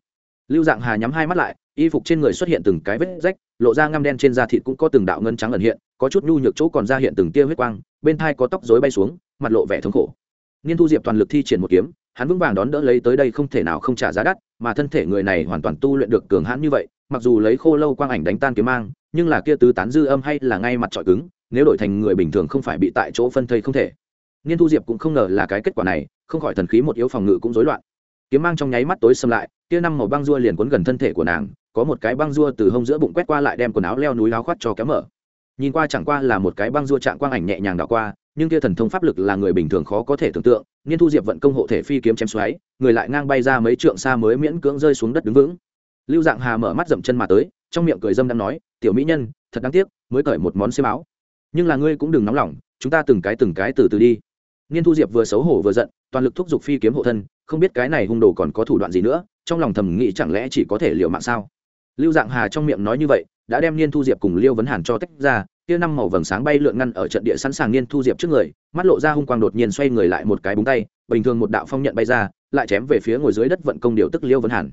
Lưu dạng hà nhắm hai mắt lại, y phục trên người xuất hiện từng cái vết rách, lộ ra ngăm đen trên da thịt cũng có từng đạo ngân trắng ẩn hiện, có chút nhu nhược chỗ còn ra hiện từng tia huyết quang, bên thai có tóc rối bay xuống, mặt lộ vẻ thống khổ. Niên thu diệp toàn lực thi triển một kiếm hắn vững vàng đón đỡ lấy tới đây không thể nào không trả giá đắt, mà thân thể người này hoàn toàn tu luyện được cường hãn như vậy, mặc dù lấy khô lâu quang ảnh đánh tan kiếm mang, nhưng là kia tứ tán dư âm hay là ngay mặt trọi cứng, nếu đổi thành người bình thường không phải bị tại chỗ phân thây không thể. Niên thu diệp cũng không ngờ là cái kết quả này, không khỏi thần khí một yếu phòng ngự cũng rối loạn. Kiếm mang trong nháy mắt tối xâm lại, kia năm màu băng dua liền cuốn gần thân thể của nàng, có một cái băng dua từ hông giữa bụng quét qua lại đem quần áo leo núi áo khoác cho kéo mở. Nhìn qua chẳng qua là một cái băng dua trạng quang ảnh nhẹ nhàng đảo qua nhưng kia thần thông pháp lực là người bình thường khó có thể tưởng tượng, niên thu diệp vận công hộ thể phi kiếm chém xoáy, người lại ngang bay ra mấy trượng xa mới miễn cưỡng rơi xuống đất đứng vững. Lưu dạng hà mở mắt dậm chân mà tới, trong miệng cười dâm đang nói, tiểu mỹ nhân, thật đáng tiếc, mới cởi một món xiêm áo. Nhưng là ngươi cũng đừng nóng lòng, chúng ta từng cái từng cái từ từ đi. Niên thu diệp vừa xấu hổ vừa giận, toàn lực thúc giục phi kiếm hộ thân, không biết cái này hung đồ còn có thủ đoạn gì nữa, trong lòng thầm nghĩ chẳng lẽ chỉ có thể liều mạng sao? Lưu dạng hà trong miệng nói như vậy đã đem niên thu diệp cùng liêu vấn hàn cho tách ra, kia năm màu vầng sáng bay lượn ngăn ở trận địa sẵn sàng niên thu diệp trước người, mắt lộ ra hung quang đột nhiên xoay người lại một cái búng tay, bình thường một đạo phong nhận bay ra, lại chém về phía ngồi dưới đất vận công điều tức liêu vấn hàn.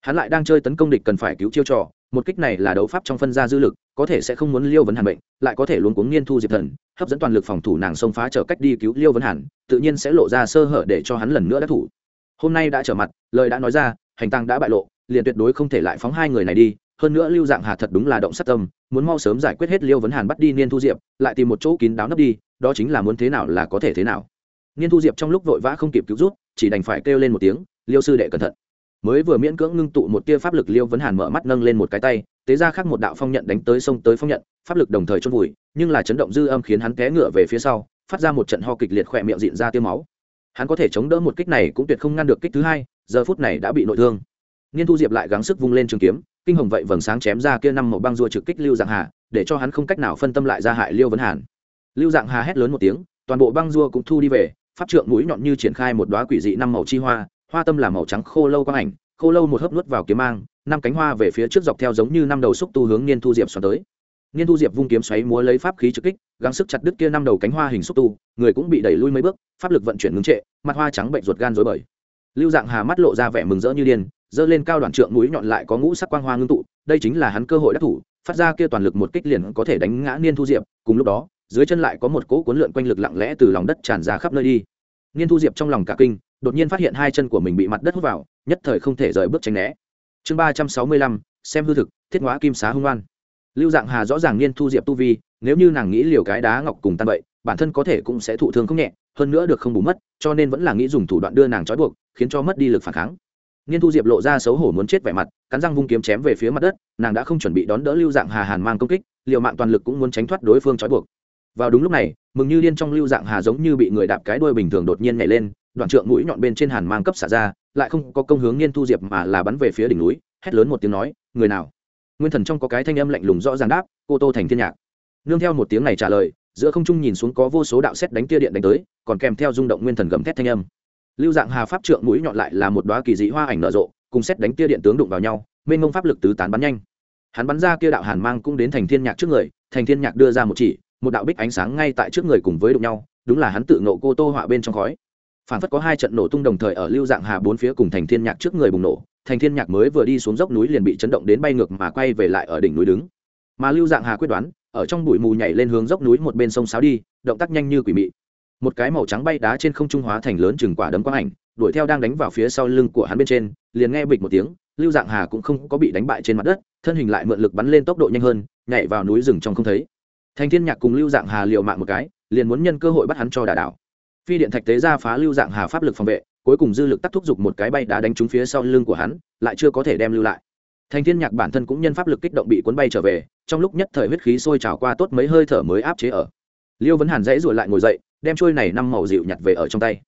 Hắn lại đang chơi tấn công địch cần phải cứu chiêu trò, một kích này là đấu pháp trong phân gia dư lực, có thể sẽ không muốn liêu vấn hàn bệnh, lại có thể luôn cuống niên thu diệp thần, hấp dẫn toàn lực phòng thủ nàng xông phá trở cách đi cứu liêu vấn hàn, tự nhiên sẽ lộ ra sơ hở để cho hắn lần nữa đắc thủ. Hôm nay đã trở mặt, lời đã nói ra, hành tăng đã bại lộ, liền tuyệt đối không thể lại phóng hai người này đi hơn nữa lưu dạng hà thật đúng là động sát tâm, muốn mau sớm giải quyết hết liêu vấn hàn bắt đi niên thu diệp, lại tìm một chỗ kín đáo nấp đi, đó chính là muốn thế nào là có thể thế nào. Niên thu diệp trong lúc vội vã không kịp cứu rút chỉ đành phải kêu lên một tiếng, liêu sư đệ cẩn thận. Mới vừa miễn cưỡng ngưng tụ một tia pháp lực, liêu vấn hàn mở mắt nâng lên một cái tay, tế ra khác một đạo phong nhận đánh tới sông tới phong nhận, pháp lực đồng thời chôn vùi, nhưng là chấn động dư âm khiến hắn té ngựa về phía sau, phát ra một trận ho kịch liệt khỏe miệng dịn ra tiêu máu. Hắn có thể chống đỡ một kích này cũng tuyệt không ngăn được kích thứ hai, giờ phút này đã bị nội thương. Nghiên thu diệp lại gắng sức vung lên trường kiếm kinh hồng vậy vầng sáng chém ra kia năm màu băng rua trực kích lưu dạng hà, để cho hắn không cách nào phân tâm lại ra hại liêu vấn hàn. Lưu dạng hà hét lớn một tiếng, toàn bộ băng rua cũng thu đi về, pháp trượng mũi nhọn như triển khai một đoá quỷ dị năm màu chi hoa hoa tâm là màu trắng khô lâu quang ảnh, khô lâu một hớp nuốt vào kiếm mang, năm cánh hoa về phía trước dọc theo giống như năm đầu xúc tu hướng niên thu diệp xoắn tới. Niên thu diệp vung kiếm xoáy múa lấy pháp khí trực kích, gắng sức chặt đứt kia năm đầu cánh hoa hình xúc tu, người cũng bị đẩy lui mấy bước, pháp lực vận chuyển ngưng trệ, mặt hoa trắng bệnh ruột gan rối bời. Lưu dạng hà mắt lộ ra vẻ mừng rỡ như điên giơ lên cao đoạn trượng mũi nhọn lại có ngũ sắc quang hoa ngưng tụ, đây chính là hắn cơ hội đắc thủ, phát ra kia toàn lực một kích liền có thể đánh ngã niên thu diệp, cùng lúc đó, dưới chân lại có một cỗ cuốn lượn quanh lực lặng lẽ từ lòng đất tràn ra khắp nơi đi. Niên thu diệp trong lòng cả kinh, đột nhiên phát hiện hai chân của mình bị mặt đất hút vào, nhất thời không thể rời bước tránh né. Chương ba trăm sáu mươi lăm, xem hư thực, thiết hóa kim xá hung oan. Lưu dạng hà rõ ràng niên thu diệp tu vi, nếu như nàng nghĩ liều cái đá ngọc cùng tan vậy bản thân có thể cũng sẽ thụ thương không nhẹ, hơn nữa được không bù mất, cho nên vẫn là nghĩ dùng thủ đoạn đưa nàng trói buộc, khiến cho mất đi lực phản kháng niên thu diệp lộ ra xấu hổ muốn chết vẻ mặt, cắn răng vung kiếm chém về phía mặt đất, nàng đã không chuẩn bị đón đỡ lưu dạng hà hàn mang công kích, liều mạng toàn lực cũng muốn tránh thoát đối phương trói buộc. Vào đúng lúc này, mừng như điên trong lưu dạng hà giống như bị người đạp cái đuôi bình thường đột nhiên nhảy lên, đoạn trượng mũi nhọn bên trên hàn mang cấp xả ra, lại không có công hướng niên thu diệp mà là bắn về phía đỉnh núi, hét lớn một tiếng nói, người nào? Nguyên thần trong có cái thanh âm lạnh lùng rõ ràng đáp, cô tô thành thiên nhạc. Nương theo một tiếng này trả lời, giữa không trung nhìn xuống có vô số đạo xét đánh tia điện đánh tới, còn kèm theo rung động nguyên thần gầm thét thanh âm lưu dạng hà pháp trượng mũi nhọn lại là một đoá kỳ dị hoa ảnh nở rộ, cùng xét đánh tia điện tướng đụng vào nhau, mênh mông pháp lực tứ tán bắn nhanh. Hắn bắn ra kia đạo hàn mang cũng đến thành thiên nhạc trước người, thành thiên nhạc đưa ra một chỉ, một đạo bích ánh sáng ngay tại trước người cùng với đụng nhau, đúng là hắn tự nộ cô tô họa bên trong khói. Phản phất có hai trận nổ tung đồng thời ở lưu dạng hà bốn phía cùng thành thiên nhạc trước người bùng nổ, thành thiên nhạc mới vừa đi xuống dốc núi liền bị chấn động đến bay ngược mà quay về lại ở đỉnh núi đứng. Mà lưu dạng hà quyết đoán, ở trong bụi mù nhảy lên hướng dốc núi một bên sông sáo đi, động tác nhanh như quỷ mị một cái màu trắng bay đá trên không trung hóa thành lớn chừng quả đấm quang ảnh, đuổi theo đang đánh vào phía sau lưng của hắn bên trên, liền nghe bịch một tiếng, lưu dạng hà cũng không có bị đánh bại trên mặt đất, thân hình lại mượn lực bắn lên tốc độ nhanh hơn, nhảy vào núi rừng trong không thấy. Thành thiên nhạc cùng lưu dạng hà liều mạng một cái, liền muốn nhân cơ hội bắt hắn cho đả đảo. Phi điện thạch tế ra phá lưu dạng hà pháp lực phòng vệ, cuối cùng dư lực tắt thúc giục một cái bay đá đánh trúng phía sau lưng của hắn, lại chưa có thể đem lưu lại. Thành thiên nhạc bản thân cũng nhân pháp lực kích động bị cuốn bay trở về, trong lúc nhất thời huyết khí sôi trào qua tốt mấy hơi thở mới áp chế ở. Liêu vấn hàn dãy rồi lại ngồi dậy đem trôi này năm màu dịu nhặt về ở trong tay.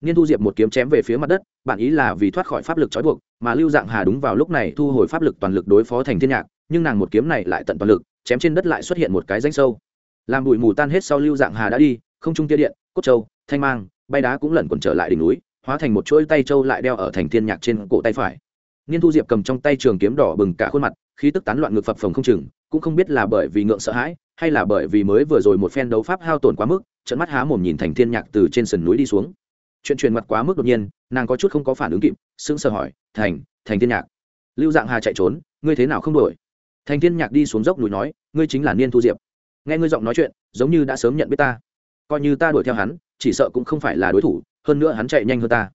Niên thu diệp một kiếm chém về phía mặt đất bản ý là vì thoát khỏi pháp lực trói buộc, mà lưu dạng hà đúng vào lúc này thu hồi pháp lực toàn lực đối phó thành thiên nhạc, nhưng nàng một kiếm này lại tận toàn lực, chém trên đất lại xuất hiện một cái rãnh sâu. Làm bụi mù tan hết sau lưu dạng hà đã đi, không trung tia điện, cốt châu, thanh mang, bay đá cũng lẩn quẩn trở lại đỉnh núi, hóa thành một chuỗi tay châu lại đeo ở thành thiên nhạc trên cổ tay phải. Niên thu diệp cầm trong tay trường kiếm đỏ bừng cả khuôn mặt, khí tức tán loạn ngược phập phồng không chừng, cũng không biết là bởi vì ngượng sợ hãi hay là bởi vì mới vừa rồi một phen đấu pháp hao tổn quá mức, trận mắt há mồm nhìn thành thiên nhạc từ trên sườn núi đi xuống. Chuyện truyền mặt quá mức đột nhiên, nàng có chút không có phản ứng kịp, sững sờ hỏi, thành thành thiên nhạc, lưu dạng hà chạy trốn, ngươi thế nào không đuổi? Thành thiên nhạc đi xuống dốc núi nói, ngươi chính là niên thu diệp. Nghe ngươi giọng nói chuyện, giống như đã sớm nhận biết ta. Coi như ta đuổi theo hắn, chỉ sợ cũng không phải là đối thủ, hơn nữa hắn chạy nhanh hơn ta.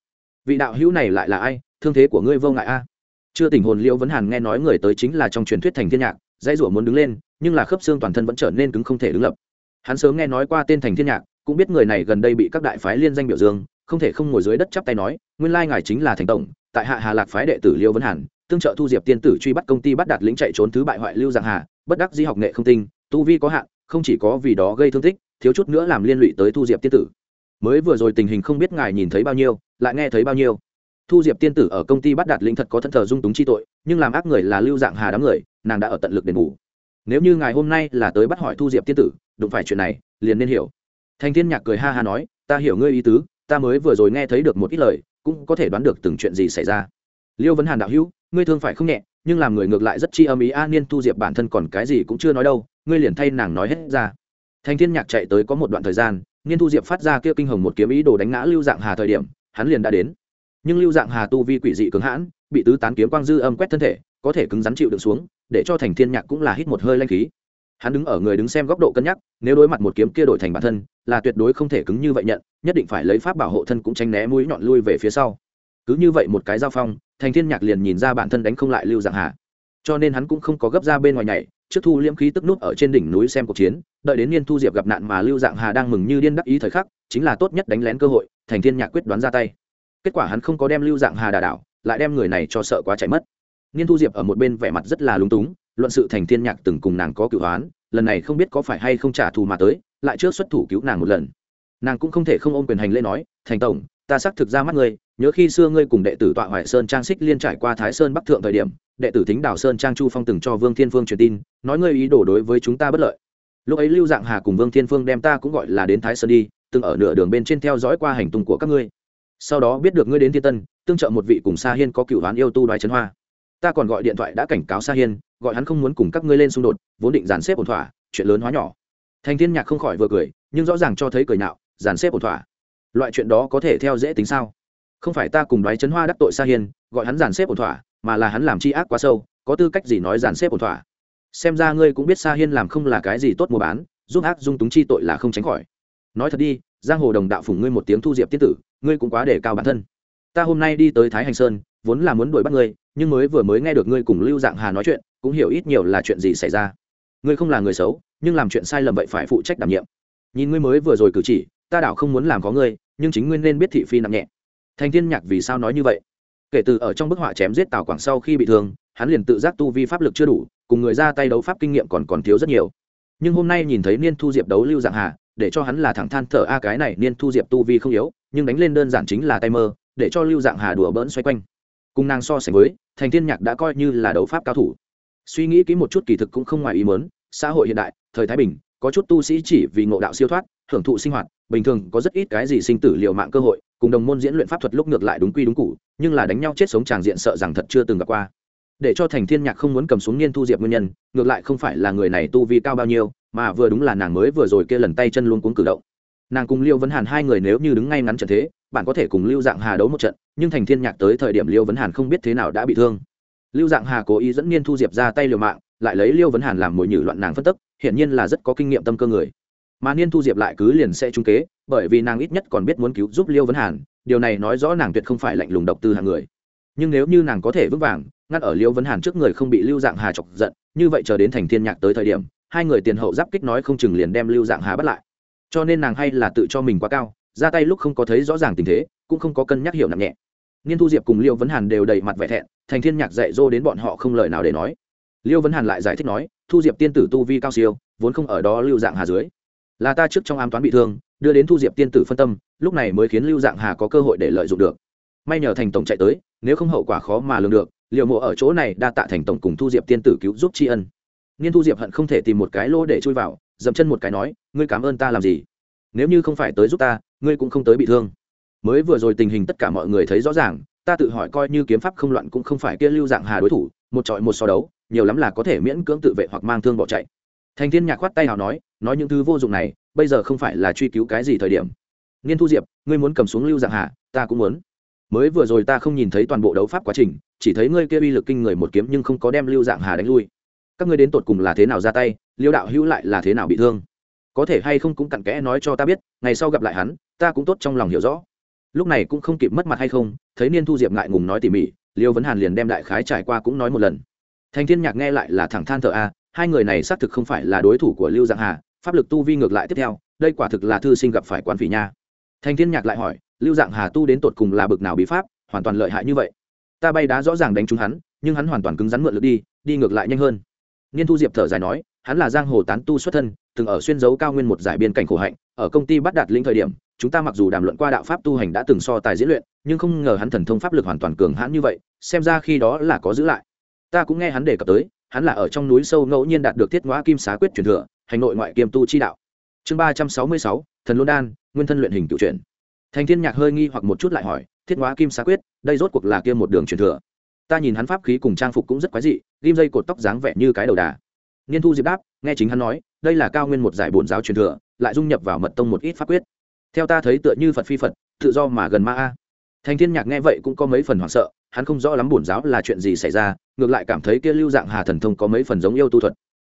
Vị đạo hữu này lại là ai? Thương thế của ngươi vô ngại a. Chưa tình hồn liễu vấn hàn nghe nói người tới chính là trong truyền thuyết thành thiên nhạc, dãy rủa muốn đứng lên nhưng là khớp xương toàn thân vẫn trở nên cứng không thể đứng lập. Hắn sớm nghe nói qua tên thành thiên nhạc, cũng biết người này gần đây bị các đại phái liên danh biểu dương, không thể không ngồi dưới đất chắp tay nói, nguyên lai ngài chính là thành tổng, tại hạ hà lạc phái đệ tử liêu vấn hàn, tương trợ thu diệp tiên tử truy bắt công ty bắt đạt lĩnh chạy trốn thứ bại hoại lưu giang hà, bất đắc di học nghệ không tinh, tu vi có hạn, không chỉ có vì đó gây thương tích, thiếu chút nữa làm liên lụy tới thu diệp tiên tử. Mới vừa rồi tình hình không biết ngài nhìn thấy bao nhiêu, lại nghe thấy bao nhiêu. Thu diệp tiên tử ở công ty bắt đạt lĩnh thật có thân thờ dung túng chi tội, nhưng làm ác người là lưu dạng hà đám người, nàng đã ở tận lực đền bù nếu như ngài hôm nay là tới bắt hỏi thu diệp tiên tử, đụng phải chuyện này, liền nên hiểu. Thành thiên nhạc cười ha ha nói, ta hiểu ngươi ý tứ, ta mới vừa rồi nghe thấy được một ít lời, cũng có thể đoán được từng chuyện gì xảy ra. Liêu vấn hàn đạo hữu, ngươi thương phải không nhẹ, nhưng làm người ngược lại rất chi âm ý a, niên thu diệp bản thân còn cái gì cũng chưa nói đâu, ngươi liền thay nàng nói hết ra. Thành thiên nhạc chạy tới có một đoạn thời gian, niên thu diệp phát ra kia kinh hồng một kiếm ý đồ đánh ngã lưu dạng hà thời điểm, hắn liền đã đến. Nhưng lưu dạng hà tu vi quỷ dị cứng hãn, bị tứ tán kiếm quang dư âm quét thân thể, có thể cứng rắn chịu đựng xuống để cho thành thiên nhạc cũng là hít một hơi lanh khí. Hắn đứng ở người đứng xem góc độ cân nhắc, nếu đối mặt một kiếm kia đổi thành bản thân, là tuyệt đối không thể cứng như vậy nhận, nhất định phải lấy pháp bảo hộ thân cũng tránh né mũi nhọn lui về phía sau. Cứ như vậy một cái giao phong, thành thiên nhạc liền nhìn ra bản thân đánh không lại lưu dạng hà. Cho nên hắn cũng không có gấp ra bên ngoài nhảy, trước thu liễm khí tức nút ở trên đỉnh núi xem cuộc chiến, đợi đến niên thu diệp gặp nạn mà lưu dạng hà đang mừng như điên đắc ý thời khắc, chính là tốt nhất đánh lén cơ hội, thành thiên nhạc quyết đoán ra tay. Kết quả hắn không có đem lưu dạng hà đà đảo, lại đem người này cho sợ quá chạy mất niên thu diệp ở một bên vẻ mặt rất là lúng túng, luận sự thành thiên nhạc từng cùng nàng có cựu hoán lần này không biết có phải hay không trả thù mà tới, lại trước xuất thủ cứu nàng một lần. Nàng cũng không thể không ôm quyền hành lễ nói, thành tổng, ta xác thực ra mắt ngươi, nhớ khi xưa ngươi cùng đệ tử tọa hoài sơn trang xích liên trải qua thái sơn bắc thượng thời điểm, đệ tử thính đảo sơn trang chu phong từng cho vương thiên phương truyền tin, nói ngươi ý đồ đối với chúng ta bất lợi. Lúc ấy lưu dạng hà cùng vương thiên phương đem ta cũng gọi là đến thái sơn đi, từng ở nửa đường bên trên theo dõi qua hành tung của các ngươi. Sau đó biết được ngươi đến thiên tân, tương trợ một vị cùng sa hiên có cựu oán yêu tu đoái trấn hoa ta còn gọi điện thoại đã cảnh cáo sa hiên, gọi hắn không muốn cùng các ngươi lên xung đột, vốn định dàn xếp ổn thỏa, chuyện lớn hóa nhỏ. Thành thiên nhạc không khỏi vừa cười, nhưng rõ ràng cho thấy cười nạo dàn xếp ổn thỏa. Loại chuyện đó có thể theo dễ tính sao? Không phải ta cùng đoái chấn hoa đắc tội sa hiên, gọi hắn dàn xếp ổn thỏa, mà là hắn làm chi ác quá sâu, có tư cách gì nói dàn xếp ổn thỏa? Xem ra ngươi cũng biết sa hiên làm không là cái gì tốt mua bán, giúp ác dung túng chi tội là không tránh khỏi. Nói thật đi, giang hồ đồng đạo phủng ngươi một tiếng thu diệp tiết tử, ngươi cũng quá để cao bản thân. Ta hôm nay đi tới thái hành sơn vốn là muốn đuổi bắt ngươi, nhưng mới vừa mới nghe được ngươi cùng lưu dạng hà nói chuyện, cũng hiểu ít nhiều là chuyện gì xảy ra. Ngươi không là người xấu, nhưng làm chuyện sai lầm vậy phải phụ trách đảm nhiệm. Nhìn ngươi mới vừa rồi cử chỉ, ta đảo không muốn làm có ngươi, nhưng chính ngươi nên biết thị phi nặng nhẹ. Thành thiên nhạc vì sao nói như vậy? Kể từ ở trong bức họa chém giết tào quảng sau khi bị thương, hắn liền tự giác tu vi pháp lực chưa đủ, cùng người ra tay đấu pháp kinh nghiệm còn còn thiếu rất nhiều. Nhưng hôm nay nhìn thấy niên thu diệp đấu lưu dạng hà, để cho hắn là thẳng than thở, a, cái này niên thu diệp tu vi không yếu, nhưng đánh lên đơn giản chính là tay mơ, để cho lưu dạng hà đùa bỡn xoay quanh cùng nàng so sánh với, thành thiên nhạc đã coi như là đấu pháp cao thủ. Suy nghĩ kỹ một chút kỳ thực cũng không ngoài ý muốn, xã hội hiện đại, thời thái bình, có chút tu sĩ chỉ vì ngộ đạo siêu thoát, hưởng thụ sinh hoạt, bình thường có rất ít cái gì sinh tử liệu mạng cơ hội, cùng đồng môn diễn luyện pháp thuật lúc ngược lại đúng quy đúng cụ nhưng là đánh nhau chết sống tràng diện sợ rằng thật chưa từng gặp qua. Để cho thành thiên nhạc không muốn cầm xuống niên thu diệp nguyên nhân, ngược lại không phải là người này tu vi cao bao nhiêu, mà vừa đúng là nàng mới vừa rồi kia lần tay chân luôn cuống cử động. Nàng cùng liêu vấn hàn hai người nếu như đứng ngay ngắn trận thế bạn có thể cùng lưu dạng hà đấu một trận, nhưng thành thiên nhạc tới thời điểm liêu vấn hàn không biết thế nào đã bị thương. Lưu dạng hà cố ý dẫn niên thu diệp ra tay liều mạng, lại lấy liêu vấn hàn làm mồi nhử loạn nàng phân tức hiện nhiên là rất có kinh nghiệm tâm cơ người. Mà niên thu diệp lại cứ liền sẽ trung kế, bởi vì nàng ít nhất còn biết muốn cứu giúp liêu vấn hàn, điều này nói rõ nàng tuyệt không phải lạnh lùng độc tư hàng người. Nhưng nếu như nàng có thể vững vàng, ngăn ở liêu vấn hàn trước người không bị lưu dạng hà chọc giận, như vậy chờ đến thành thiên nhạc tới thời điểm, hai người tiền hậu giáp kích nói không chừng liền đem lưu dạng hà bắt lại. Cho nên nàng hay là tự cho mình quá cao ra tay lúc không có thấy rõ ràng tình thế, cũng không có cân nhắc hiểu nặng nhẹ. Niên thu diệp cùng liêu vấn hàn đều đầy mặt vẻ thẹn, thành thiên nhạc dạy dỗ đến bọn họ không lời nào để nói. Liêu vấn hàn lại giải thích nói, thu diệp tiên tử tu vi cao siêu, vốn không ở đó lưu dạng hà dưới. Là ta trước trong ám toán bị thương, đưa đến thu diệp tiên tử phân tâm, lúc này mới khiến lưu dạng hà có cơ hội để lợi dụng được. May nhờ thành tổng chạy tới, nếu không hậu quả khó mà lường được liệu mộ ở chỗ này đa tạ thành tổng cùng thu diệp tiên tử cứu giúp tri ân. Niên thu diệp hận không thể tìm một cái lỗ để chui vào, dậm chân một cái nói, ngươi cảm ơn ta làm gì? Nếu như không phải tới giúp ta ngươi cũng không tới bị thương. Mới vừa rồi tình hình tất cả mọi người thấy rõ ràng, ta tự hỏi coi như kiếm pháp không loạn cũng không phải kia lưu dạng hà đối thủ, một trọi một so đấu, nhiều lắm là có thể miễn cưỡng tự vệ hoặc mang thương bỏ chạy. Thành thiên nhạc khoát tay nào nói nói những thứ vô dụng này, bây giờ không phải là truy cứu cái gì thời điểm. Niên thu diệp, ngươi muốn cầm xuống lưu dạng hà, ta cũng muốn. Mới vừa rồi ta không nhìn thấy toàn bộ đấu pháp quá trình, chỉ thấy ngươi kia uy lực kinh người một kiếm nhưng không có đem lưu dạng hà đánh lui. Các ngươi đến tột cùng là thế nào ra tay, liêu đạo hữu lại là thế nào bị thương? Có thể hay không cũng cặn kẽ nói cho ta biết, ngày sau gặp lại hắn ta cũng tốt trong lòng hiểu rõ. Lúc này cũng không kịp mất mặt hay không, thấy niên thu diệp ngại ngùng nói tỉ mỉ, liêu vấn hàn liền đem đại khái trải qua cũng nói một lần. Thành thiên nhạc nghe lại là thẳng than thở a, hai người này xác thực không phải là đối thủ của lưu dạng hà, pháp lực tu vi ngược lại tiếp theo, đây quả thực là thư sinh gặp phải quán phỉ nha. Thành thiên nhạc lại hỏi, lưu dạng hà tu đến tột cùng là bực nào bí pháp, hoàn toàn lợi hại như vậy? Ta bay đá rõ ràng đánh trúng hắn, nhưng hắn hoàn toàn cứng rắn mượn lực đi đi ngược lại nhanh hơn. Niên thu diệp thở dài nói, hắn là giang hồ tán tu xuất thân, từng ở xuyên dấu cao nguyên một giải biên cảnh khổ hạnh, ở công ty bắt đạt linh thời điểm chúng ta mặc dù đàm luận qua đạo pháp tu hành đã từng so tài diễn luyện, nhưng không ngờ hắn thần thông pháp lực hoàn toàn cường hãn như vậy, xem ra khi đó là có giữ lại. Ta cũng nghe hắn đề cập tới, hắn là ở trong núi sâu ngẫu nhiên đạt được thiết ngõa kim xá quyết truyền thừa, hành nội ngoại kiêm tu chi đạo. Chương ba trăm sáu mươi sáu, thần luân đan, nguyên thân luyện hình tự truyền. Thành thiên nhạc hơi nghi hoặc một chút lại hỏi, thiết ngõa kim xá quyết, đây rốt cuộc là kiêm một đường truyền thừa? Ta nhìn hắn pháp khí cùng trang phục cũng rất quái dị, ghim dây cột tóc dáng vẻ như cái đầu đà. Niên thu diệp đáp, nghe chính hắn nói, đây là cao nguyên một giải bổn giáo truyền thừa, lại dung nhập vào mật tông một ít pháp quyết theo ta thấy tựa như phật phi phật, tự do mà gần ma a. Thành thiên nhạc nghe vậy cũng có mấy phần hoảng sợ, hắn không rõ lắm bổn giáo là chuyện gì xảy ra, ngược lại cảm thấy kia lưu dạng hà thần thông có mấy phần giống yêu tu thuật.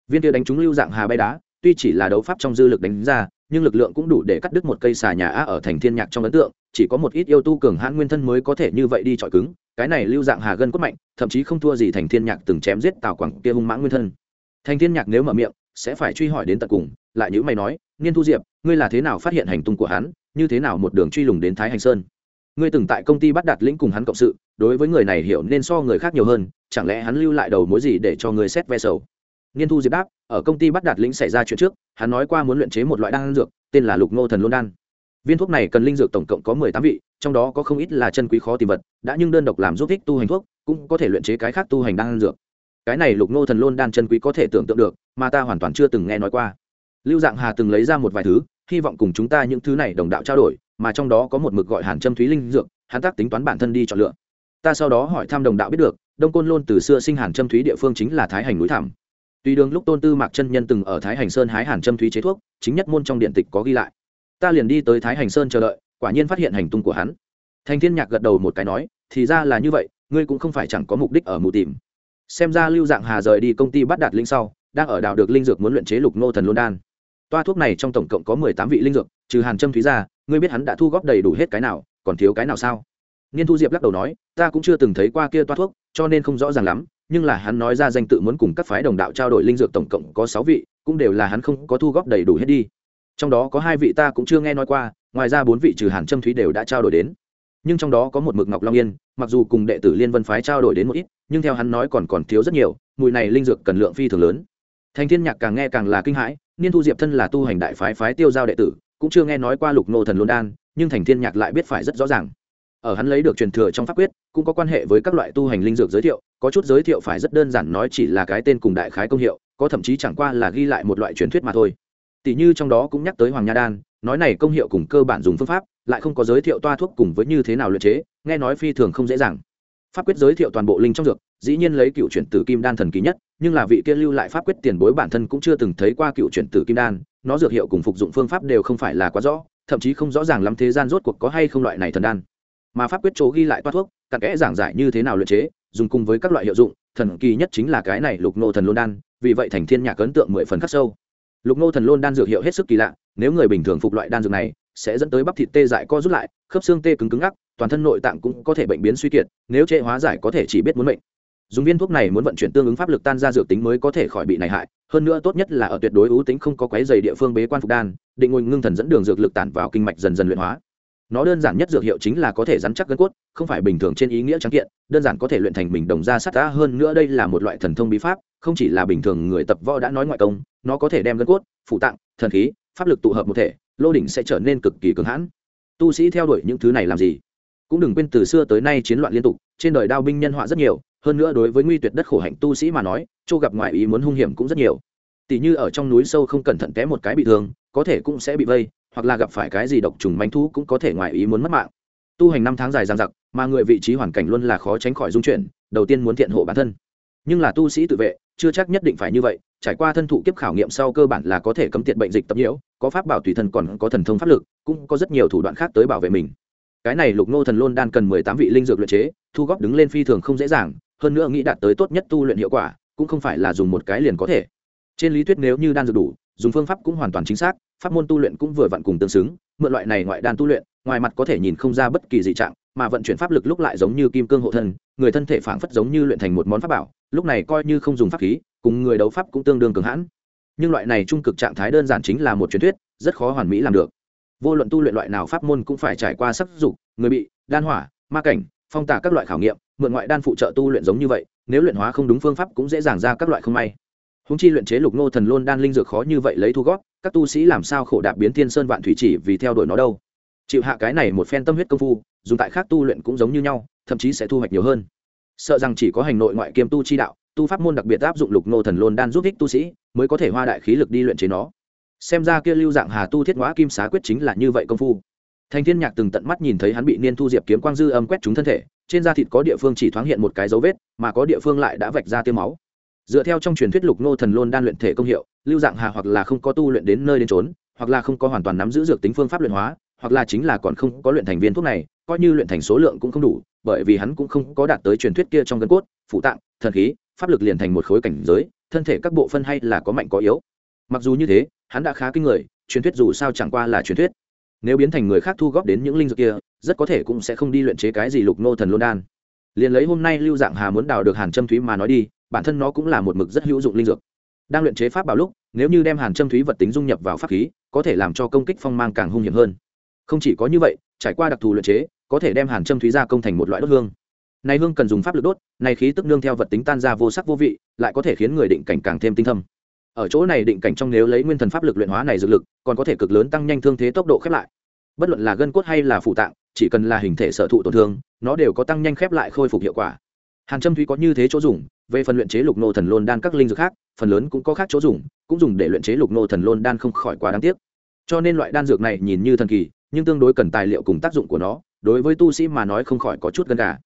Viên kia đánh trúng lưu dạng hà bay đá, tuy chỉ là đấu pháp trong dư lực đánh ra, nhưng lực lượng cũng đủ để cắt đứt một cây xà nhà á ở thành thiên nhạc trong ấn tượng, chỉ có một ít yêu tu cường hãn nguyên thân mới có thể như vậy đi chọi cứng, cái này lưu dạng hà gân cốt mạnh, thậm chí không thua gì thành thiên nhạc từng chém giết tào quảng kia hung mãng nguyên thân. Thành thiên nhạc nếu mở miệng, sẽ phải truy hỏi đến tận cùng, lại như mày nói niên thu diệp, ngươi là thế nào phát hiện hành tung của hắn, như thế nào một đường truy lùng đến thái hành sơn? Ngươi từng tại công ty bắt đạt lĩnh cùng hắn cộng sự, đối với người này hiểu nên so người khác nhiều hơn, chẳng lẽ hắn lưu lại đầu mối gì để cho ngươi xét ve sầu? Niên thu diệp đáp, ở công ty bắt đạt lĩnh xảy ra chuyện trước, hắn nói qua muốn luyện chế một loại đan dược, tên là lục Ngô thần luân đan. Viên thuốc này cần linh dược tổng cộng có mười tám vị, trong đó có không ít là chân quý khó tìm vật, đã nhưng đơn độc làm giúp ích tu hành thuốc, cũng có thể luyện chế cái khác tu hành đan dược. Cái này lục Ngô thần lôn đan chân quý có thể tưởng tượng được, mà ta hoàn toàn chưa từng nghe nói qua lưu dạng hà từng lấy ra một vài thứ, hy vọng cùng chúng ta những thứ này đồng đạo trao đổi, mà trong đó có một mực gọi hàn châm thúy linh dược, hắn tác tính toán bản thân đi chọn lựa. Ta sau đó hỏi thăm đồng đạo biết được, đông côn lôn từ xưa sinh hàn châm thúy địa phương chính là thái hành núi thảm tuy đường lúc tôn tư mạc chân nhân từng ở thái hành sơn hái hàn châm thúy chế thuốc, chính nhất môn trong điện tịch có ghi lại. Ta liền đi tới thái hành sơn chờ đợi, quả nhiên phát hiện hành tung của hắn. Thành thiên nhạc gật đầu một cái nói, thì ra là như vậy, ngươi cũng không phải chẳng có mục đích ở mù tìm. Xem ra lưu dạng hà rời đi công ty bắt đạt linh sau, đang ở đảo được linh dược muốn luyện chế lục nô thần luân đan toa thuốc này trong tổng cộng có mười tám vị linh dược, trừ hàn châm thúy ra, ngươi biết hắn đã thu góp đầy đủ hết cái nào, còn thiếu cái nào sao? Niên thu diệp lắc đầu nói, ta cũng chưa từng thấy qua kia toa thuốc, cho nên không rõ ràng lắm, nhưng là hắn nói ra danh tự muốn cùng các phái đồng đạo trao đổi linh dược tổng cộng có sáu vị, cũng đều là hắn không có thu góp đầy đủ hết đi. Trong đó có hai vị ta cũng chưa nghe nói qua, ngoài ra bốn vị trừ hàn trâm thúy đều đã trao đổi đến. Nhưng trong đó có một mực ngọc long yên, mặc dù cùng đệ tử liên vân phái trao đổi đến một ít, nhưng theo hắn nói còn còn thiếu rất nhiều, mùi này linh dược cần lượng phi thường lớn. Thành thiên nhạc càng nghe càng là kinh hãi niên thu diệp thân là tu hành đại phái phái tiêu giao đệ tử, cũng chưa nghe nói qua lục nô thần luân đan, nhưng thành thiên nhạc lại biết phải rất rõ ràng. Ở hắn lấy được truyền thừa trong pháp quyết, cũng có quan hệ với các loại tu hành linh dược giới thiệu, có chút giới thiệu phải rất đơn giản nói chỉ là cái tên cùng đại khái công hiệu, có thậm chí chẳng qua là ghi lại một loại truyền thuyết mà thôi. Tỷ như trong đó cũng nhắc tới hoàng nha đan, nói này công hiệu cùng cơ bản dùng phương pháp, lại không có giới thiệu toa thuốc cùng với như thế nào luyện chế, nghe nói phi thường không dễ dàng pháp quyết giới thiệu toàn bộ linh trong dược, dĩ nhiên lấy cựu chuyển tử kim đan thần kỳ nhất, nhưng là vị kia lưu lại pháp quyết tiền bối bản thân cũng chưa từng thấy qua cựu chuyển tử kim đan, nó dược hiệu cùng phục dụng phương pháp đều không phải là quá rõ, thậm chí không rõ ràng lắm thế gian rốt cuộc có hay không loại này thần đan. Mà pháp quyết chỗ ghi lại toa thuốc, cặn kẽ giảng giải như thế nào luyện chế, dùng cùng với các loại hiệu dụng, thần kỳ nhất chính là cái này lục nô thần lôn đan, vì vậy thành thiên nhạc ấn tượng mười phần khắc sâu. Lục nô thần lôn đan dược hiệu hết sức kỳ lạ, nếu người bình thường phục loại đan dược này, sẽ dẫn tới bắp thịt tê dại co rút lại, khớp xương tê cứng cứng ngắc toàn thân nội tạng cũng có thể bệnh biến suy kiệt nếu trễ hóa giải có thể chỉ biết muốn mệnh, dùng viên thuốc này muốn vận chuyển tương ứng pháp lực tan ra dược tính mới có thể khỏi bị này hại hơn nữa tốt nhất là ở tuyệt đối ưu tính không có quấy dày địa phương bế quan phục đan định ngồi ngưng thần dẫn đường dược lực tản vào kinh mạch dần dần luyện hóa. Nó đơn giản nhất dược hiệu chính là có thể rắn chắc gân cốt không phải bình thường trên ý nghĩa trắng kiện đơn giản có thể luyện thành mình đồng ra sát đã hơn nữa đây là một loại thần thông bí pháp không chỉ là bình thường người tập võ đã nói ngoại công nó có thể đem gân cốt phụ tạng thần khí pháp lực tụ hợp một thể lô đỉnh sẽ trở nên cực kỳ cứng hãn. Tu sĩ theo đuổi những thứ này làm gì? Cũng đừng quên từ xưa tới nay chiến loạn liên tục, trên đời đao binh nhân họa rất nhiều, hơn nữa đối với nguy tuyệt đất khổ hạnh tu sĩ mà nói châu gặp ngoại ý muốn hung hiểm cũng rất nhiều. Tỷ như ở trong núi sâu không cẩn thận té một cái bị thương, có thể cũng sẽ bị vây, hoặc là gặp phải cái gì độc trùng manh thú cũng có thể ngoại ý muốn mất mạng. Tu hành năm tháng dài dang dặc, mà người vị trí hoàn cảnh luôn là khó tránh khỏi dung chuyển, đầu tiên muốn thiện hộ bản thân. Nhưng là tu sĩ tự vệ, chưa chắc nhất định phải như vậy, trải qua thân thụ kiếp khảo nghiệm sau cơ bản là có thể cấm tiệt bệnh dịch tập nhiễu, có pháp bảo tùy thân còn có thần thông pháp lực, cũng có rất nhiều thủ đoạn khác tới bảo vệ mình cái này lục nô thần lôn đan cần mười tám vị linh dược luyện chế, thu góp đứng lên phi thường không dễ dàng, hơn nữa nghĩ đạt tới tốt nhất tu luyện hiệu quả, cũng không phải là dùng một cái liền có thể. Trên lý thuyết nếu như đan dược đủ, dùng phương pháp cũng hoàn toàn chính xác, pháp môn tu luyện cũng vừa vặn cùng tương xứng, mượn loại này ngoại đan tu luyện, ngoài mặt có thể nhìn không ra bất kỳ dị trạng, mà vận chuyển pháp lực lúc lại giống như kim cương hộ thân, người thân thể phảng phất giống như luyện thành một món pháp bảo, lúc này coi như không dùng pháp khí, cùng người đấu pháp cũng tương đương cường hãn. Nhưng loại này trung cực trạng thái đơn giản chính là một truyền thuyết, rất khó hoàn mỹ làm được vô luận tu luyện loại nào pháp môn cũng phải trải qua sắc dục, người bị, đan hỏa, ma cảnh, phong tả các loại khảo nghiệm, mượn ngoại đan phụ trợ tu luyện giống như vậy, nếu luyện hóa không đúng phương pháp cũng dễ dàng ra các loại không may. Húng chi luyện chế lục nô thần luôn đan linh dược khó như vậy lấy thu gót các tu sĩ làm sao khổ đạp biến thiên sơn vạn thủy chỉ vì theo đuổi nó đâu. Chịu hạ cái này một phen tâm huyết công phu, dùng tại khác tu luyện cũng giống như nhau, thậm chí sẽ thu hoạch nhiều hơn. Sợ rằng chỉ có hành nội ngoại kiêm tu chi đạo, tu pháp môn đặc biệt áp dụng lục nô thần luôn đan giúp ích tu sĩ, mới có thể hoa đại khí lực đi luyện chế nó xem ra kia lưu dạng hà tu thiết ngõa kim xá quyết chính là như vậy công phu. Thành thiên nhạc từng tận mắt nhìn thấy hắn bị niên thu diệp kiếm quang dư âm quét trúng thân thể, trên da thịt có địa phương chỉ thoáng hiện một cái dấu vết, mà có địa phương lại đã vạch ra tiêu máu. Dựa theo trong truyền thuyết lục nô thần lôn đan luyện thể công hiệu, lưu dạng hà hoặc là không có tu luyện đến nơi đến trốn hoặc là không có hoàn toàn nắm giữ dược tính phương pháp luyện hóa, hoặc là chính là còn không có luyện thành viên thuốc này, coi như luyện thành số lượng cũng không đủ, bởi vì hắn cũng không có đạt tới truyền thuyết kia trong gân cốt phụ tạng, thần khí, pháp lực liền thành một khối cảnh giới, thân thể các bộ phân hay là có mạnh có yếu. Mặc dù như thế hắn đã khá kinh người, truyền thuyết dù sao chẳng qua là truyền thuyết. Nếu biến thành người khác thu góp đến những linh dược kia, rất có thể cũng sẽ không đi luyện chế cái gì lục nô thần lôn đan. Liền lấy hôm nay lưu dạng hà muốn đào được hàn châm thúy mà nói đi, bản thân nó cũng là một mực rất hữu dụng linh dược. Đang luyện chế pháp bảo lúc, nếu như đem hàn châm thúy vật tính dung nhập vào pháp khí, có thể làm cho công kích phong mang càng hung hiểm hơn. Không chỉ có như vậy, trải qua đặc thù luyện chế, có thể đem hàn châm thúy ra công thành một loại đốt hương. Này hương cần dùng pháp lực đốt này khí tức nương theo vật tính tan ra vô sắc vô vị, lại có thể khiến người định cảnh càng thêm tinh thâm ở chỗ này định cảnh trong nếu lấy nguyên thần pháp lực luyện hóa này dược lực, còn có thể cực lớn tăng nhanh thương thế tốc độ khép lại. Bất luận là gân cốt hay là phụ tạng, chỉ cần là hình thể sở thụ tổn thương, nó đều có tăng nhanh khép lại khôi phục hiệu quả. Hàn trâm thúy có như thế chỗ dùng, về phần luyện chế lục nô thần lôn đan các linh dược khác, phần lớn cũng có khác chỗ dùng, cũng dùng để luyện chế lục nô thần lôn đan không khỏi quá đáng tiếc. Cho nên loại đan dược này nhìn như thần kỳ, nhưng tương đối cần tài liệu cùng tác dụng của nó, đối với tu sĩ mà nói không khỏi có chút gần cả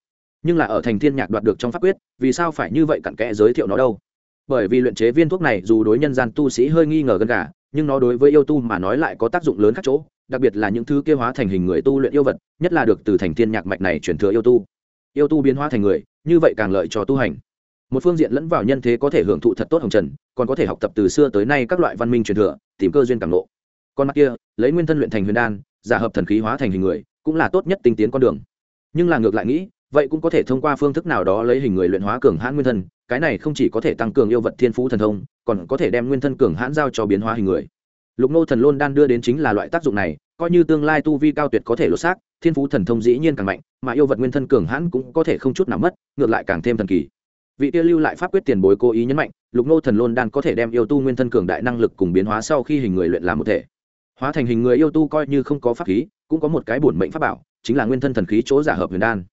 nhưng là ở thành thiên nhạc đoạt được trong pháp quyết, vì sao phải như vậy cặn kẽ giới thiệu nó đâu? Bởi vì luyện chế viên thuốc này dù đối nhân gian tu sĩ hơi nghi ngờ gần cả nhưng nó đối với yêu tu mà nói lại có tác dụng lớn các chỗ, đặc biệt là những thứ kia hóa thành hình người tu luyện yêu vật, nhất là được từ thành thiên nhạc mạch này chuyển thừa yêu tu. Yêu tu biến hóa thành người, như vậy càng lợi cho tu hành. Một phương diện lẫn vào nhân thế có thể hưởng thụ thật tốt hồng trần, còn có thể học tập từ xưa tới nay các loại văn minh truyền thừa, tìm cơ duyên càng lộ. Con mắt kia, lấy nguyên thân luyện thành huyền đan, giả hợp thần khí hóa thành hình người, cũng là tốt nhất tinh tiến con đường. Nhưng là ngược lại nghĩ, vậy cũng có thể thông qua phương thức nào đó lấy hình người luyện hóa cường hãn nguyên thân cái này không chỉ có thể tăng cường yêu vật thiên phú thần thông, còn có thể đem nguyên thân cường hãn giao cho biến hóa hình người. Lục nô thần lôn đan đưa đến chính là loại tác dụng này, coi như tương lai tu vi cao tuyệt có thể lột xác, thiên phú thần thông dĩ nhiên càng mạnh, mà yêu vật nguyên thân cường hãn cũng có thể không chút nào mất, ngược lại càng thêm thần kỳ. Vị Tiêu lưu lại pháp quyết tiền bối cố ý nhấn mạnh, lục nô thần lôn đan có thể đem yêu tu nguyên thân cường đại năng lực cùng biến hóa sau khi hình người luyện làm một thể. Hóa thành hình người yêu tu coi như không có pháp khí, cũng có một cái bổn mệnh pháp bảo, chính là nguyên thân thần khí chỗ giả hợp huyền đan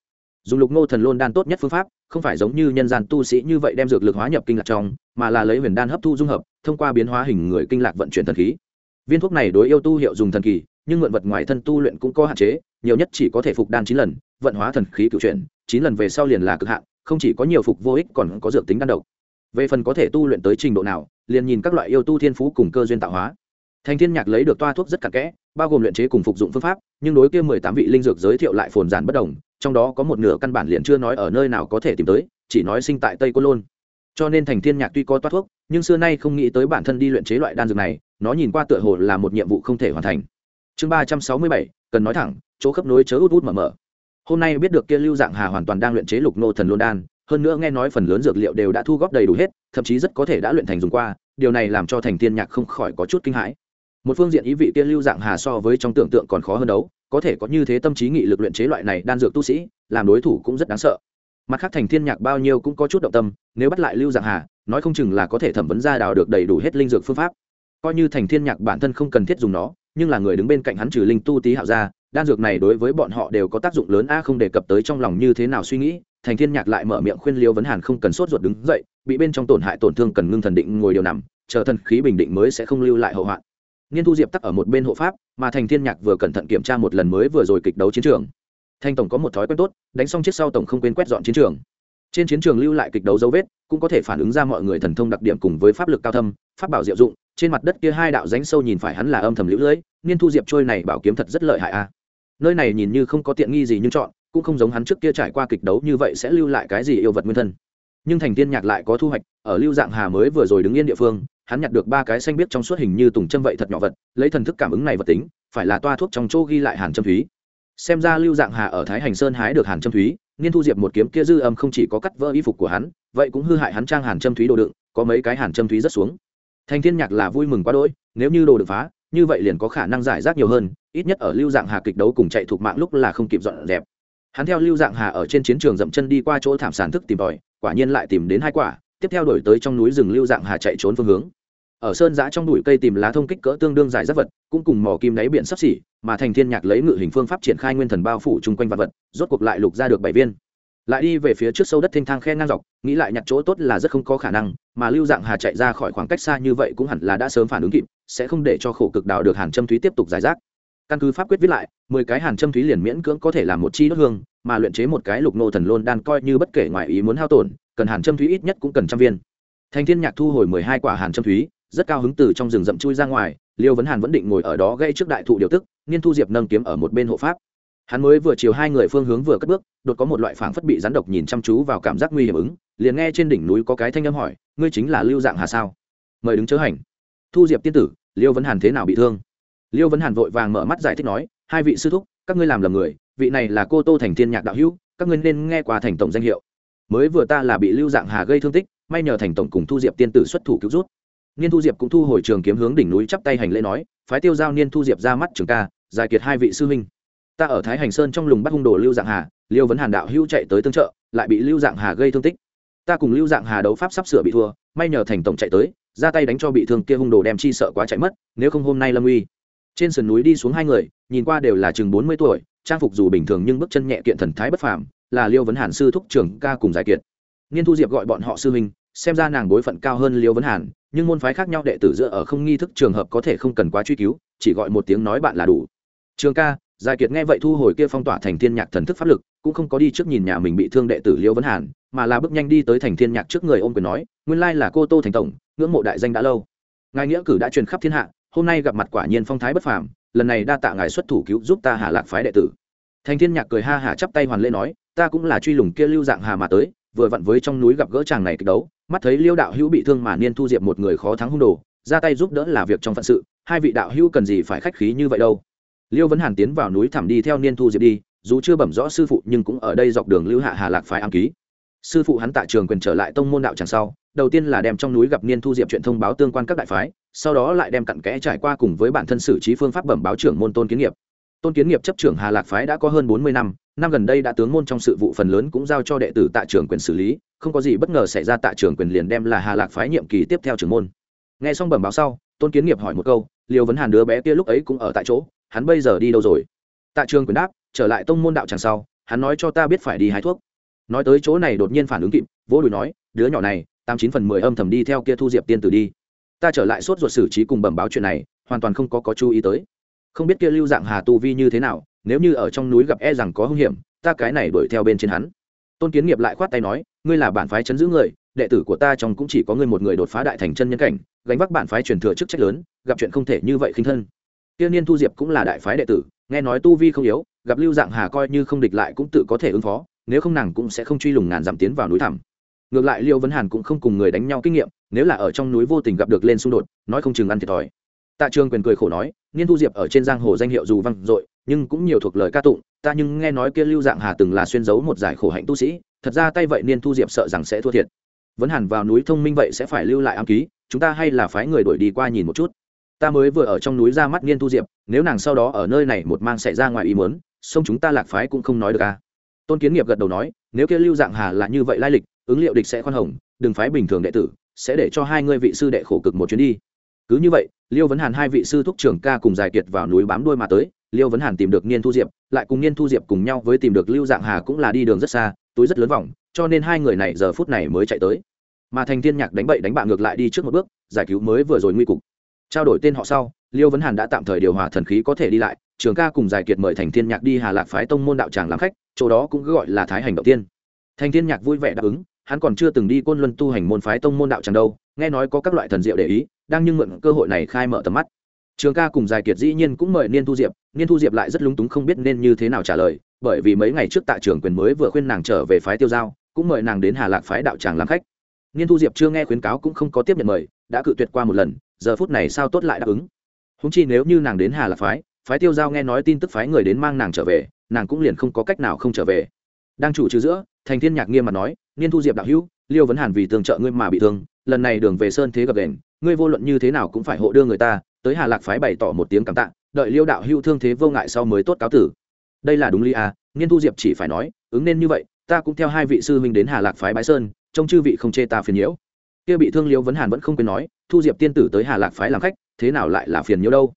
dùng lục ngô thần lôn đan tốt nhất phương pháp, không phải giống như nhân gian tu sĩ như vậy đem dược lực hóa nhập kinh lạc trong, mà là lấy huyền đan hấp thu dung hợp, thông qua biến hóa hình người kinh lạc vận chuyển thần khí. Viên thuốc này đối yêu tu hiệu dùng thần kỳ, nhưng mượn vật ngoài thân tu luyện cũng có hạn chế, nhiều nhất chỉ có thể phục đan chín lần, vận hóa thần khí cựu chuyển, chín lần về sau liền là cực hạn, không chỉ có nhiều phục vô ích còn có dược tính đan độc. Về phần có thể tu luyện tới trình độ nào, liền nhìn các loại yêu tu thiên phú cùng cơ duyên tạo hóa. Thành thiên nhạc lấy được toa thuốc rất cặn kẽ, bao gồm luyện chế cùng phục dụng phương pháp, nhưng đối kia mười tám vị linh dược giới thiệu lại phồn giản bất đồng trong đó có một nửa căn bản liền chưa nói ở nơi nào có thể tìm tới, chỉ nói sinh tại tây côn lôn. Cho nên thành thiên nhạc tuy có toát thuốc, nhưng xưa nay không nghĩ tới bản thân đi luyện chế loại đan dược này, nó nhìn qua tựa hồ là một nhiệm vụ không thể hoàn thành. Chương ba trăm sáu mươi bảy, cần nói thẳng, chỗ khớp nối chớ út út mở mở. Hôm nay biết được kia lưu dạng hà hoàn toàn đang luyện chế lục nô thần lôn đan, hơn nữa nghe nói phần lớn dược liệu đều đã thu góp đầy đủ hết, thậm chí rất có thể đã luyện thành dùng qua, điều này làm cho thành thiên nhạc không khỏi có chút kinh hãi. Một phương diện ý vị kia lưu dạng hà so với trong tưởng tượng còn khó hơn đấu có thể có như thế tâm trí nghị lực luyện chế loại này đan dược tu sĩ, làm đối thủ cũng rất đáng sợ. Mặt khác thành thiên nhạc bao nhiêu cũng có chút động tâm, nếu bắt lại lưu dạng hà, nói không chừng là có thể thẩm vấn ra đào được đầy đủ hết linh dược phương pháp. Coi như thành thiên nhạc bản thân không cần thiết dùng nó, nhưng là người đứng bên cạnh hắn trừ linh tu tí hạo ra, đan dược này đối với bọn họ đều có tác dụng lớn a, không đề cập tới trong lòng như thế nào suy nghĩ, thành thiên nhạc lại mở miệng khuyên liêu vấn hàn không cần sốt ruột đứng dậy, bị bên trong tổn hại tổn thương cần ngưng thần định ngồi điều nằm, chờ thần khí bình định mới sẽ không lưu lại hậu hoạn nghiên thu diệp tắc ở một bên hộ pháp, mà thành thiên nhạc vừa cẩn thận kiểm tra một lần mới vừa rồi kịch đấu chiến trường. Thanh tổng có một thói quen tốt, đánh xong chiếc sau tổng không quên quét dọn chiến trường. Trên chiến trường lưu lại kịch đấu dấu vết, cũng có thể phản ứng ra mọi người thần thông đặc điểm cùng với pháp lực cao thâm, pháp bảo diệu dụng, trên mặt đất kia hai đạo ránh sâu nhìn phải hắn là âm thầm lũ lưỡi niên thu diệp trôi này bảo kiếm thật rất lợi hại a. Nơi này nhìn như không có tiện nghi gì nhưng chọn, cũng không giống hắn trước kia trải qua kịch đấu như vậy sẽ lưu lại cái gì yêu vật nguyên thân. Nhưng thành tiên nhạc lại có thu hoạch, ở lưu dạng hà mới vừa rồi đứng yên địa phương hắn nhặt được ba cái xanh biết trong suốt hình như tùng châm vậy thật nhỏ vật, lấy thần thức cảm ứng này vật tính, phải là toa thuốc trong chỗ ghi lại hàn châm thúy. Xem ra lưu dạng hà ở thái hành sơn hái được hàn châm thúy niên thu diệp một kiếm kia dư âm không chỉ có cắt vỡ y phục của hắn, vậy cũng hư hại hắn trang hàn châm thúy đồ đựng, có mấy cái hàn châm thúy rất xuống. Thành thiên nhạc là vui mừng quá đỗi, nếu như đồ được phá, như vậy liền có khả năng giải rác nhiều hơn, ít nhất ở lưu dạng hà kịch đấu cùng chạy thuộc mạng lúc là không kịp dọn dẹp. Hắn theo lưu dạng hà ở trên chiến trường dậm chân đi qua chỗ thảm sản thức tìm tòi, quả nhiên lại tìm đến hai quả, tiếp theo đổi tới trong núi rừng lưu dạng hà chạy trốn phương hướng ở sơn giã trong bụi cây tìm lá thông kích cỡ tương đương dài rất vật, cũng cùng mò kim đáy biển sắp xỉ, mà thành thiên nhạc lấy ngự hình phương pháp triển khai nguyên thần bao phủ chung quanh vật vật, rốt cuộc lại lục ra được bảy viên. Lại đi về phía trước sâu đất thanh thang khe ngang dọc, nghĩ lại nhặt chỗ tốt là rất không có khả năng, mà lưu dạng hà chạy ra khỏi khoảng cách xa như vậy cũng hẳn là đã sớm phản ứng kịp, sẽ không để cho khổ cực đào được hàn châm thúy tiếp tục giải rác. Căn cứ pháp quyết viết lại, mười cái hàn châm thúy liền miễn cưỡng có thể làm một chi đốt hương, mà luyện chế một cái lục nô thần lôn đan coi như bất kể ngoài ý muốn hao tổn, cần hàn châm thúy ít nhất cũng cần trăm viên. Thành thiên nhạc thu hồi mười hai quả hàn châm thúy rất cao hứng từ trong rừng rậm chui ra ngoài, liêu vấn hàn vẫn định ngồi ở đó gây trước đại thụ điều tức, Niên thu diệp nâng kiếm ở một bên hộ pháp. Hắn mới vừa chiều hai người phương hướng vừa cất bước, đột có một loại phảng phất bị rắn độc nhìn chăm chú vào cảm giác nguy hiểm ứng, liền nghe trên đỉnh núi có cái thanh âm hỏi, ngươi chính là lưu dạng hà sao? Mời đứng chớ hành. Thu diệp tiên tử, liêu vấn hàn thế nào bị thương? Liêu vấn hàn vội vàng mở mắt giải thích nói, hai vị sư thúc, các ngươi làm lầm người, vị này là cô tô thành thiên nhạc đạo hữu, các ngươi nên nghe qua thành tổng danh hiệu. Mới vừa ta là bị lưu dạng hà gây thương tích, may nhờ thành tổng cùng thu diệp tiên tử xuất thủ cứu rút niên thu diệp cũng thu hồi trường kiếm hướng đỉnh núi chắp tay hành lễ nói, phái tiêu giao niên thu diệp ra mắt trường ca, giải kiệt hai vị sư huynh. Ta ở thái hành sơn trong lùng bắt hung đồ lưu dạng hà, liêu vấn hàn đạo hữu chạy tới tương trợ, lại bị lưu dạng hà gây thương tích. Ta cùng lưu dạng hà đấu pháp sắp sửa bị thua, may nhờ thành tổng chạy tới, ra tay đánh cho bị thương kia hung đồ đem chi sợ quá chạy mất, nếu không hôm nay lâm uy. Trên sườn núi đi xuống hai người, nhìn qua đều là chừng bốn mươi tuổi, trang phục dù bình thường nhưng bước chân nhẹ kiện thần thái bất phàm, là liêu vấn hàn sư thúc trưởng ca cùng giải kiệt. Niên thu diệp gọi bọn họ sư huynh xem ra nàng bối phận cao hơn liêu vấn hàn, nhưng môn phái khác nhau đệ tử dựa ở không nghi thức trường hợp có thể không cần quá truy cứu, chỉ gọi một tiếng nói bạn là đủ. Trường ca, giải kiệt nghe vậy thu hồi kia phong tỏa thành thiên nhạc thần thức pháp lực, cũng không có đi trước nhìn nhà mình bị thương đệ tử liêu vấn hàn, mà là bước nhanh đi tới thành thiên nhạc trước người ôm quyền nói, nguyên lai là cô tô thành tổng, ngưỡng mộ đại danh đã lâu. Ngài nghĩa cử đã truyền khắp thiên hạ, hôm nay gặp mặt quả nhiên phong thái bất phàm, lần này đa tạ ngài xuất thủ cứu giúp ta hạ lạc phái đệ tử. Thành thiên nhạc cười ha hả chắp tay hoàn lễ nói, ta cũng là truy lùng kia lưu dạng hà mà tới, vừa vặn với trong núi gặp gỡ chàng này kịch đấu mắt thấy liêu đạo hữu bị thương mà niên thu diệp một người khó thắng hung đồ, ra tay giúp đỡ là việc trong phận sự, hai vị đạo hữu cần gì phải khách khí như vậy đâu. Liêu vấn hàn tiến vào núi thẳm đi theo niên thu diệp đi, dù chưa bẩm rõ sư phụ nhưng cũng ở đây dọc đường lưu hạ hà lạc phái ám ký. Sư phụ hắn tại trường quyền trở lại tông môn đạo tràng sau, đầu tiên là đem trong núi gặp niên thu diệp chuyện thông báo tương quan các đại phái, sau đó lại đem cặn kẽ trải qua cùng với bản thân xử trí phương pháp bẩm báo trưởng môn tôn kiến nghiệp tôn kiến nghiệp chấp trưởng hà lạc phái đã có hơn bốn mươi năm năm gần đây đã tướng môn trong sự vụ phần lớn cũng giao cho đệ tử tạ trường quyền xử lý, không có gì bất ngờ xảy ra tại trường quyền liền đem là hà lạc phái nhiệm kỳ tiếp theo trưởng môn. Nghe xong bẩm báo sau, tôn kiến nghiệp hỏi một câu liều vấn hàn đứa bé kia lúc ấy cũng ở tại chỗ, hắn bây giờ đi đâu rồi? Tạ trường quyền đáp, trở lại tông môn đạo tràng sau, hắn nói cho ta biết phải đi hái thuốc. Nói tới chỗ này đột nhiên phản ứng kịp, vỗ đùi nói, đứa nhỏ này, tám chín phần mười âm thầm đi theo kia thu diệp tiên tử đi. Ta trở lại sốt ruột xử trí cùng bẩm báo chuyện này, hoàn toàn không có có chú ý tới không biết kia lưu dạng hà tu vi như thế nào, nếu như ở trong núi gặp e rằng có hung hiểm, ta cái này đuổi theo bên trên hắn. Tôn kiến nghiệp lại khoát tay nói, ngươi là bản phái chấn giữ người, đệ tử của ta trong cũng chỉ có ngươi một người đột phá đại thành chân nhân cảnh, gánh vác bản phái truyền thừa chức trách lớn, gặp chuyện không thể như vậy khinh thân. Tiên niên thu diệp cũng là đại phái đệ tử, nghe nói tu vi không yếu, gặp lưu dạng hà coi như không địch lại cũng tự có thể ứng phó, nếu không nàng cũng sẽ không truy lùng ngàn dặm tiến vào núi thẳm. Ngược lại liêu vấn hàn cũng không cùng người đánh nhau kinh nghiệm, nếu là ở trong núi vô tình gặp được lên xung đột, nói không chừng ăn thiệt thòi. Tạ trường quyền cười khổ nói niên thu diệp ở trên giang hồ danh hiệu dù văng dội, nhưng cũng nhiều thuộc lời ca tụng. Ta nhưng nghe nói kia lưu dạng hà từng là xuyên giấu một giải khổ hạnh tu sĩ. Thật ra tay vậy niên thu diệp sợ rằng sẽ thua thiệt. Vẫn hẳn vào núi thông minh vậy sẽ phải lưu lại ám ký. Chúng ta hay là phái người đuổi đi qua nhìn một chút. Ta mới vừa ở trong núi ra mắt niên thu diệp, nếu nàng sau đó ở nơi này một mang xảy ra ngoài ý muốn song chúng ta lạc phái cũng không nói được à. Tôn kiến nghiệp gật đầu nói, nếu kia lưu dạng hà là như vậy lai lịch, ứng liệu địch sẽ khoan hồng, đừng phái bình thường đệ tử, sẽ để cho hai ngươi vị sư đệ khổ cực một chuyến đi cứ như vậy, liêu vấn hàn hai vị sư thúc trưởng ca cùng giải kiệt vào núi bám đuôi mà tới, liêu vấn hàn tìm được niên thu diệp, lại cùng niên thu diệp cùng nhau với tìm được lưu dạng hà cũng là đi đường rất xa, túi rất lớn vòng, cho nên hai người này giờ phút này mới chạy tới. Mà thành thiên nhạc đánh bậy đánh bạ ngược lại đi trước một bước, giải cứu mới vừa rồi nguy cục. Trao đổi tên họ sau, liêu vấn hàn đã tạm thời điều hòa thần khí có thể đi lại trường ca cùng giải kiệt mời thành thiên nhạc đi hà lạc phái tông môn đạo tràng làm khách, chỗ đó cũng gọi là thái hành đầu tiên. Thành thiên nhạc vui vẻ đáp ứng, hắn còn chưa từng đi côn luân tu hành môn phái tông môn đạo tràng đâu, nghe nói có các loại thần diệu để ý đang nhưng mượn cơ hội này khai mở tầm mắt. Trường ca cùng giải kiệt dĩ nhiên cũng mời niên thu diệp, niên thu diệp lại rất lúng túng không biết nên như thế nào trả lời, bởi vì mấy ngày trước tạ trường quyền mới vừa khuyên nàng trở về phái tiêu giao, cũng mời nàng đến hà lạc phái đạo tràng làm khách. Niên thu diệp chưa nghe khuyến cáo cũng không có tiếp nhận mời, đã cự tuyệt qua một lần, giờ phút này sao tốt lại đáp ứng. Húng chi nếu như nàng đến hà lạc phái phái tiêu giao nghe nói tin tức phái người đến mang nàng trở về, nàng cũng liền không có cách nào không trở về. Đang chủ trừ giữa, thành thiên nhạc nghiêm mặt nói, niên thu diệp đạo hữu, liêu vấn hàn vì tường trợ ngươi mà bị thương, lần này đường về sơn thế gặp đền ngươi vô luận như thế nào cũng phải hộ đưa người ta, tới hà lạc phái bày tỏ một tiếng cảm tạ, đợi liêu đạo Hưu thương thế vô ngại sau mới tốt cáo tử. Đây là đúng lý à nghiên thu diệp chỉ phải nói, ứng nên như vậy, ta cũng theo hai vị sư huynh đến hà lạc phái bái sơn, trông chư vị không chê ta phiền nhiễu. Kia bị thương liêu vấn hàn vẫn không quên nói, thu diệp tiên tử tới hà lạc phái làm khách, thế nào lại là phiền nhiễu đâu?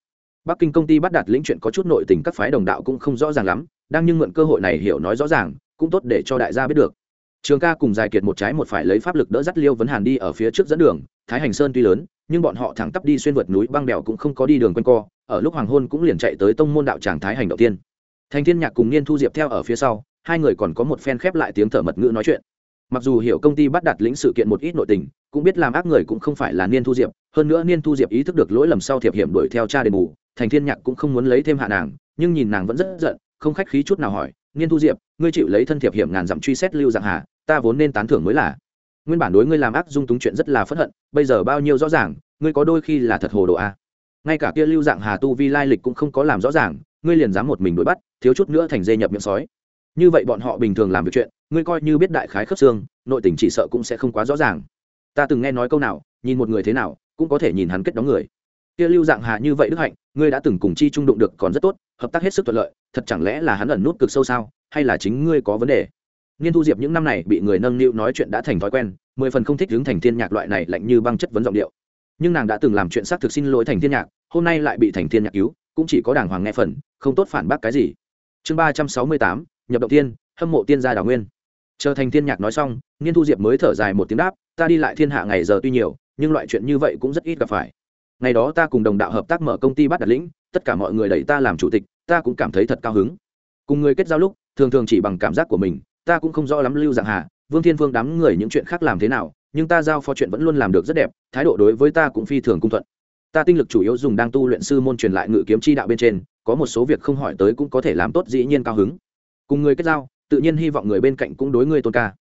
Bắc kinh công ty bắt đặt lĩnh chuyện có chút nội tình các phái đồng đạo cũng không rõ ràng lắm, đang nhưng mượn cơ hội này hiểu nói rõ ràng, cũng tốt để cho đại gia biết được. Trường ca cùng dài kiệt một trái một phải lấy pháp lực đỡ dắt liêu vấn hàn đi ở phía trước dẫn đường thái hành sơn tuy lớn, nhưng bọn họ thẳng tắp đi xuyên vượt núi, băng đèo cũng không có đi đường quanh co, ở lúc hoàng hôn cũng liền chạy tới tông môn đạo tràng thái hành đầu tiên thành thiên nhạc cùng niên thu diệp theo ở phía sau, hai người còn có một phen khép lại tiếng thở mật ngữ nói chuyện. Mặc dù hiểu công ty bắt đặt lĩnh sự kiện một ít nội tình, cũng biết làm ác người cũng không phải là niên thu diệp, hơn nữa niên thu diệp ý thức được lỗi lầm sau thiệp hiểm đuổi theo cha đền bù, thành thiên nhạc cũng không muốn lấy thêm hạ nàng, nhưng nhìn nàng vẫn rất giận, không khách khí chút nào hỏi, niên thu diệp, ngươi chịu lấy thân thiệp hiểm ngàn dặm truy xét lưu dạng hà, ta vốn nên tán thưởng mới là nguyên bản đối ngươi làm ác dung túng chuyện rất là phẫn hận, bây giờ bao nhiêu rõ ràng, ngươi có đôi khi là thật hồ đồ a. Ngay cả kia lưu dạng hà tu vi lai lịch cũng không có làm rõ ràng, ngươi liền dám một mình đuổi bắt, thiếu chút nữa thành dê nhập miệng sói. Như vậy bọn họ bình thường làm việc chuyện, ngươi coi như biết đại khái khớp xương, nội tình chỉ sợ cũng sẽ không quá rõ ràng. Ta từng nghe nói câu nào, nhìn một người thế nào, cũng có thể nhìn hắn kết đóng người. Kia lưu dạng hà như vậy đức hạnh, ngươi đã từng cùng chi trung đụng được còn rất tốt, hợp tác hết sức thuận lợi, thật chẳng lẽ là hắn ẩn nút cực sâu sao, hay là chính ngươi có vấn đề? Niên thu diệp những năm này bị người nâng niu nói chuyện đã thành thói quen, mười phần không thích hướng thành thiên nhạc loại này lạnh như băng chất vấn giọng điệu. Nhưng nàng đã từng làm chuyện xác thực xin lỗi thành thiên nhạc, hôm nay lại bị thành thiên nhạc cứu, cũng chỉ có đàng hoàng nghe phần, không tốt phản bác cái gì. Chương ba trăm sáu mươi tám, nhập động tiên, hâm mộ tiên gia đào nguyên. Chờ thành thiên nhạc nói xong nghiên thu diệp mới thở dài một tiếng đáp, ta đi lại thiên hạ ngày giờ tuy nhiều, nhưng loại chuyện như vậy cũng rất ít gặp phải. Ngày đó ta cùng đồng đạo hợp tác mở công ty bắt đặt lĩnh, tất cả mọi người đẩy ta làm chủ tịch, ta cũng cảm thấy thật cao hứng. Cùng người kết giao lúc, thường thường chỉ bằng cảm giác của mình ta cũng không rõ lắm lưu dạng hà, vương thiên vương đám người những chuyện khác làm thế nào, nhưng ta giao phó chuyện vẫn luôn làm được rất đẹp, thái độ đối với ta cũng phi thường cung thuận. Ta tinh lực chủ yếu dùng đang tu luyện sư môn truyền lại ngự kiếm chi đạo bên trên, có một số việc không hỏi tới cũng có thể làm tốt dĩ nhiên cao hứng. Cùng người kết giao, tự nhiên hy vọng người bên cạnh cũng đối ngươi tôn ca.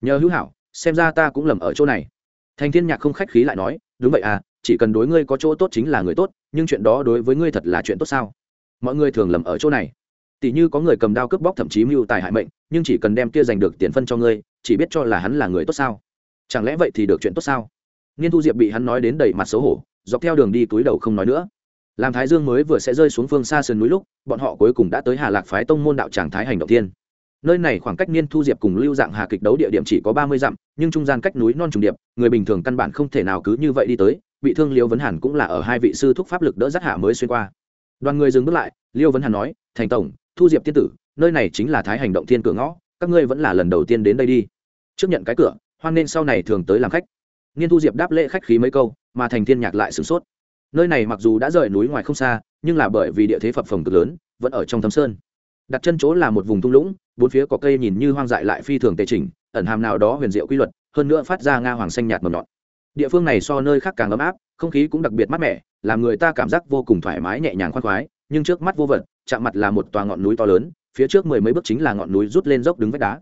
Nhờ hữu hảo, xem ra ta cũng lầm ở chỗ này. Thành thiên nhạc không khách khí lại nói, đúng vậy à chỉ cần đối ngươi có chỗ tốt chính là người tốt, nhưng chuyện đó đối với ngươi thật là chuyện tốt sao? Mọi người thường lầm ở chỗ này tỷ như có người cầm đao cướp bóc thậm chí mưu tài hại mệnh, nhưng chỉ cần đem kia giành được tiền phân cho ngươi, chỉ biết cho là hắn là người tốt sao? Chẳng lẽ vậy thì được chuyện tốt sao? Niên thu diệp bị hắn nói đến đầy mặt xấu hổ, dọc theo đường đi túi đầu không nói nữa. Làm thái dương mới vừa sẽ rơi xuống phương xa sườn núi lúc, bọn họ cuối cùng đã tới hà lạc phái tông môn đạo tràng thái hành động thiên. Nơi này khoảng cách niên thu diệp cùng lưu dạng hà kịch đấu địa điểm chỉ có ba mươi dặm, nhưng trung gian cách núi non trùng điệp, người bình thường căn bản không thể nào cứ như vậy đi tới, bị thương liêu vấn hàn cũng là ở hai vị sư thúc pháp lực đỡ giác hạ mới xuyên qua. Đoàn người dừng bước lại, liêu vấn hàn nói, thành tổng thu diệp tiên tử, nơi này chính là thái hành động thiên cửa ngõ, các ngươi vẫn là lần đầu tiên đến đây đi. Trước nhận cái cửa, hoan nên sau này thường tới làm khách. Nghiên thu diệp đáp lễ khách khí mấy câu, mà thành thiên nhạc lại sửng sốt. Nơi này mặc dù đã rời núi ngoài không xa, nhưng là bởi vì địa thế phập phồng cực lớn, vẫn ở trong thâm sơn. Đặt chân chỗ là một vùng thung lũng, bốn phía có cây nhìn như hoang dại lại phi thường tề chỉnh, ẩn hàm nào đó huyền diệu quy luật, hơn nữa phát ra nga hoàng xanh nhạt mầm nhọn địa phương này so nơi khác càng ấm áp, không khí cũng đặc biệt mát mẻ, làm người ta cảm giác vô cùng thoải mái nhẹ nhàng khoan khoái, nhưng trước mắt vô vật chạm mặt là một tòa ngọn núi to lớn, phía trước mười mấy bước chính là ngọn núi rút lên dốc đứng vách đá.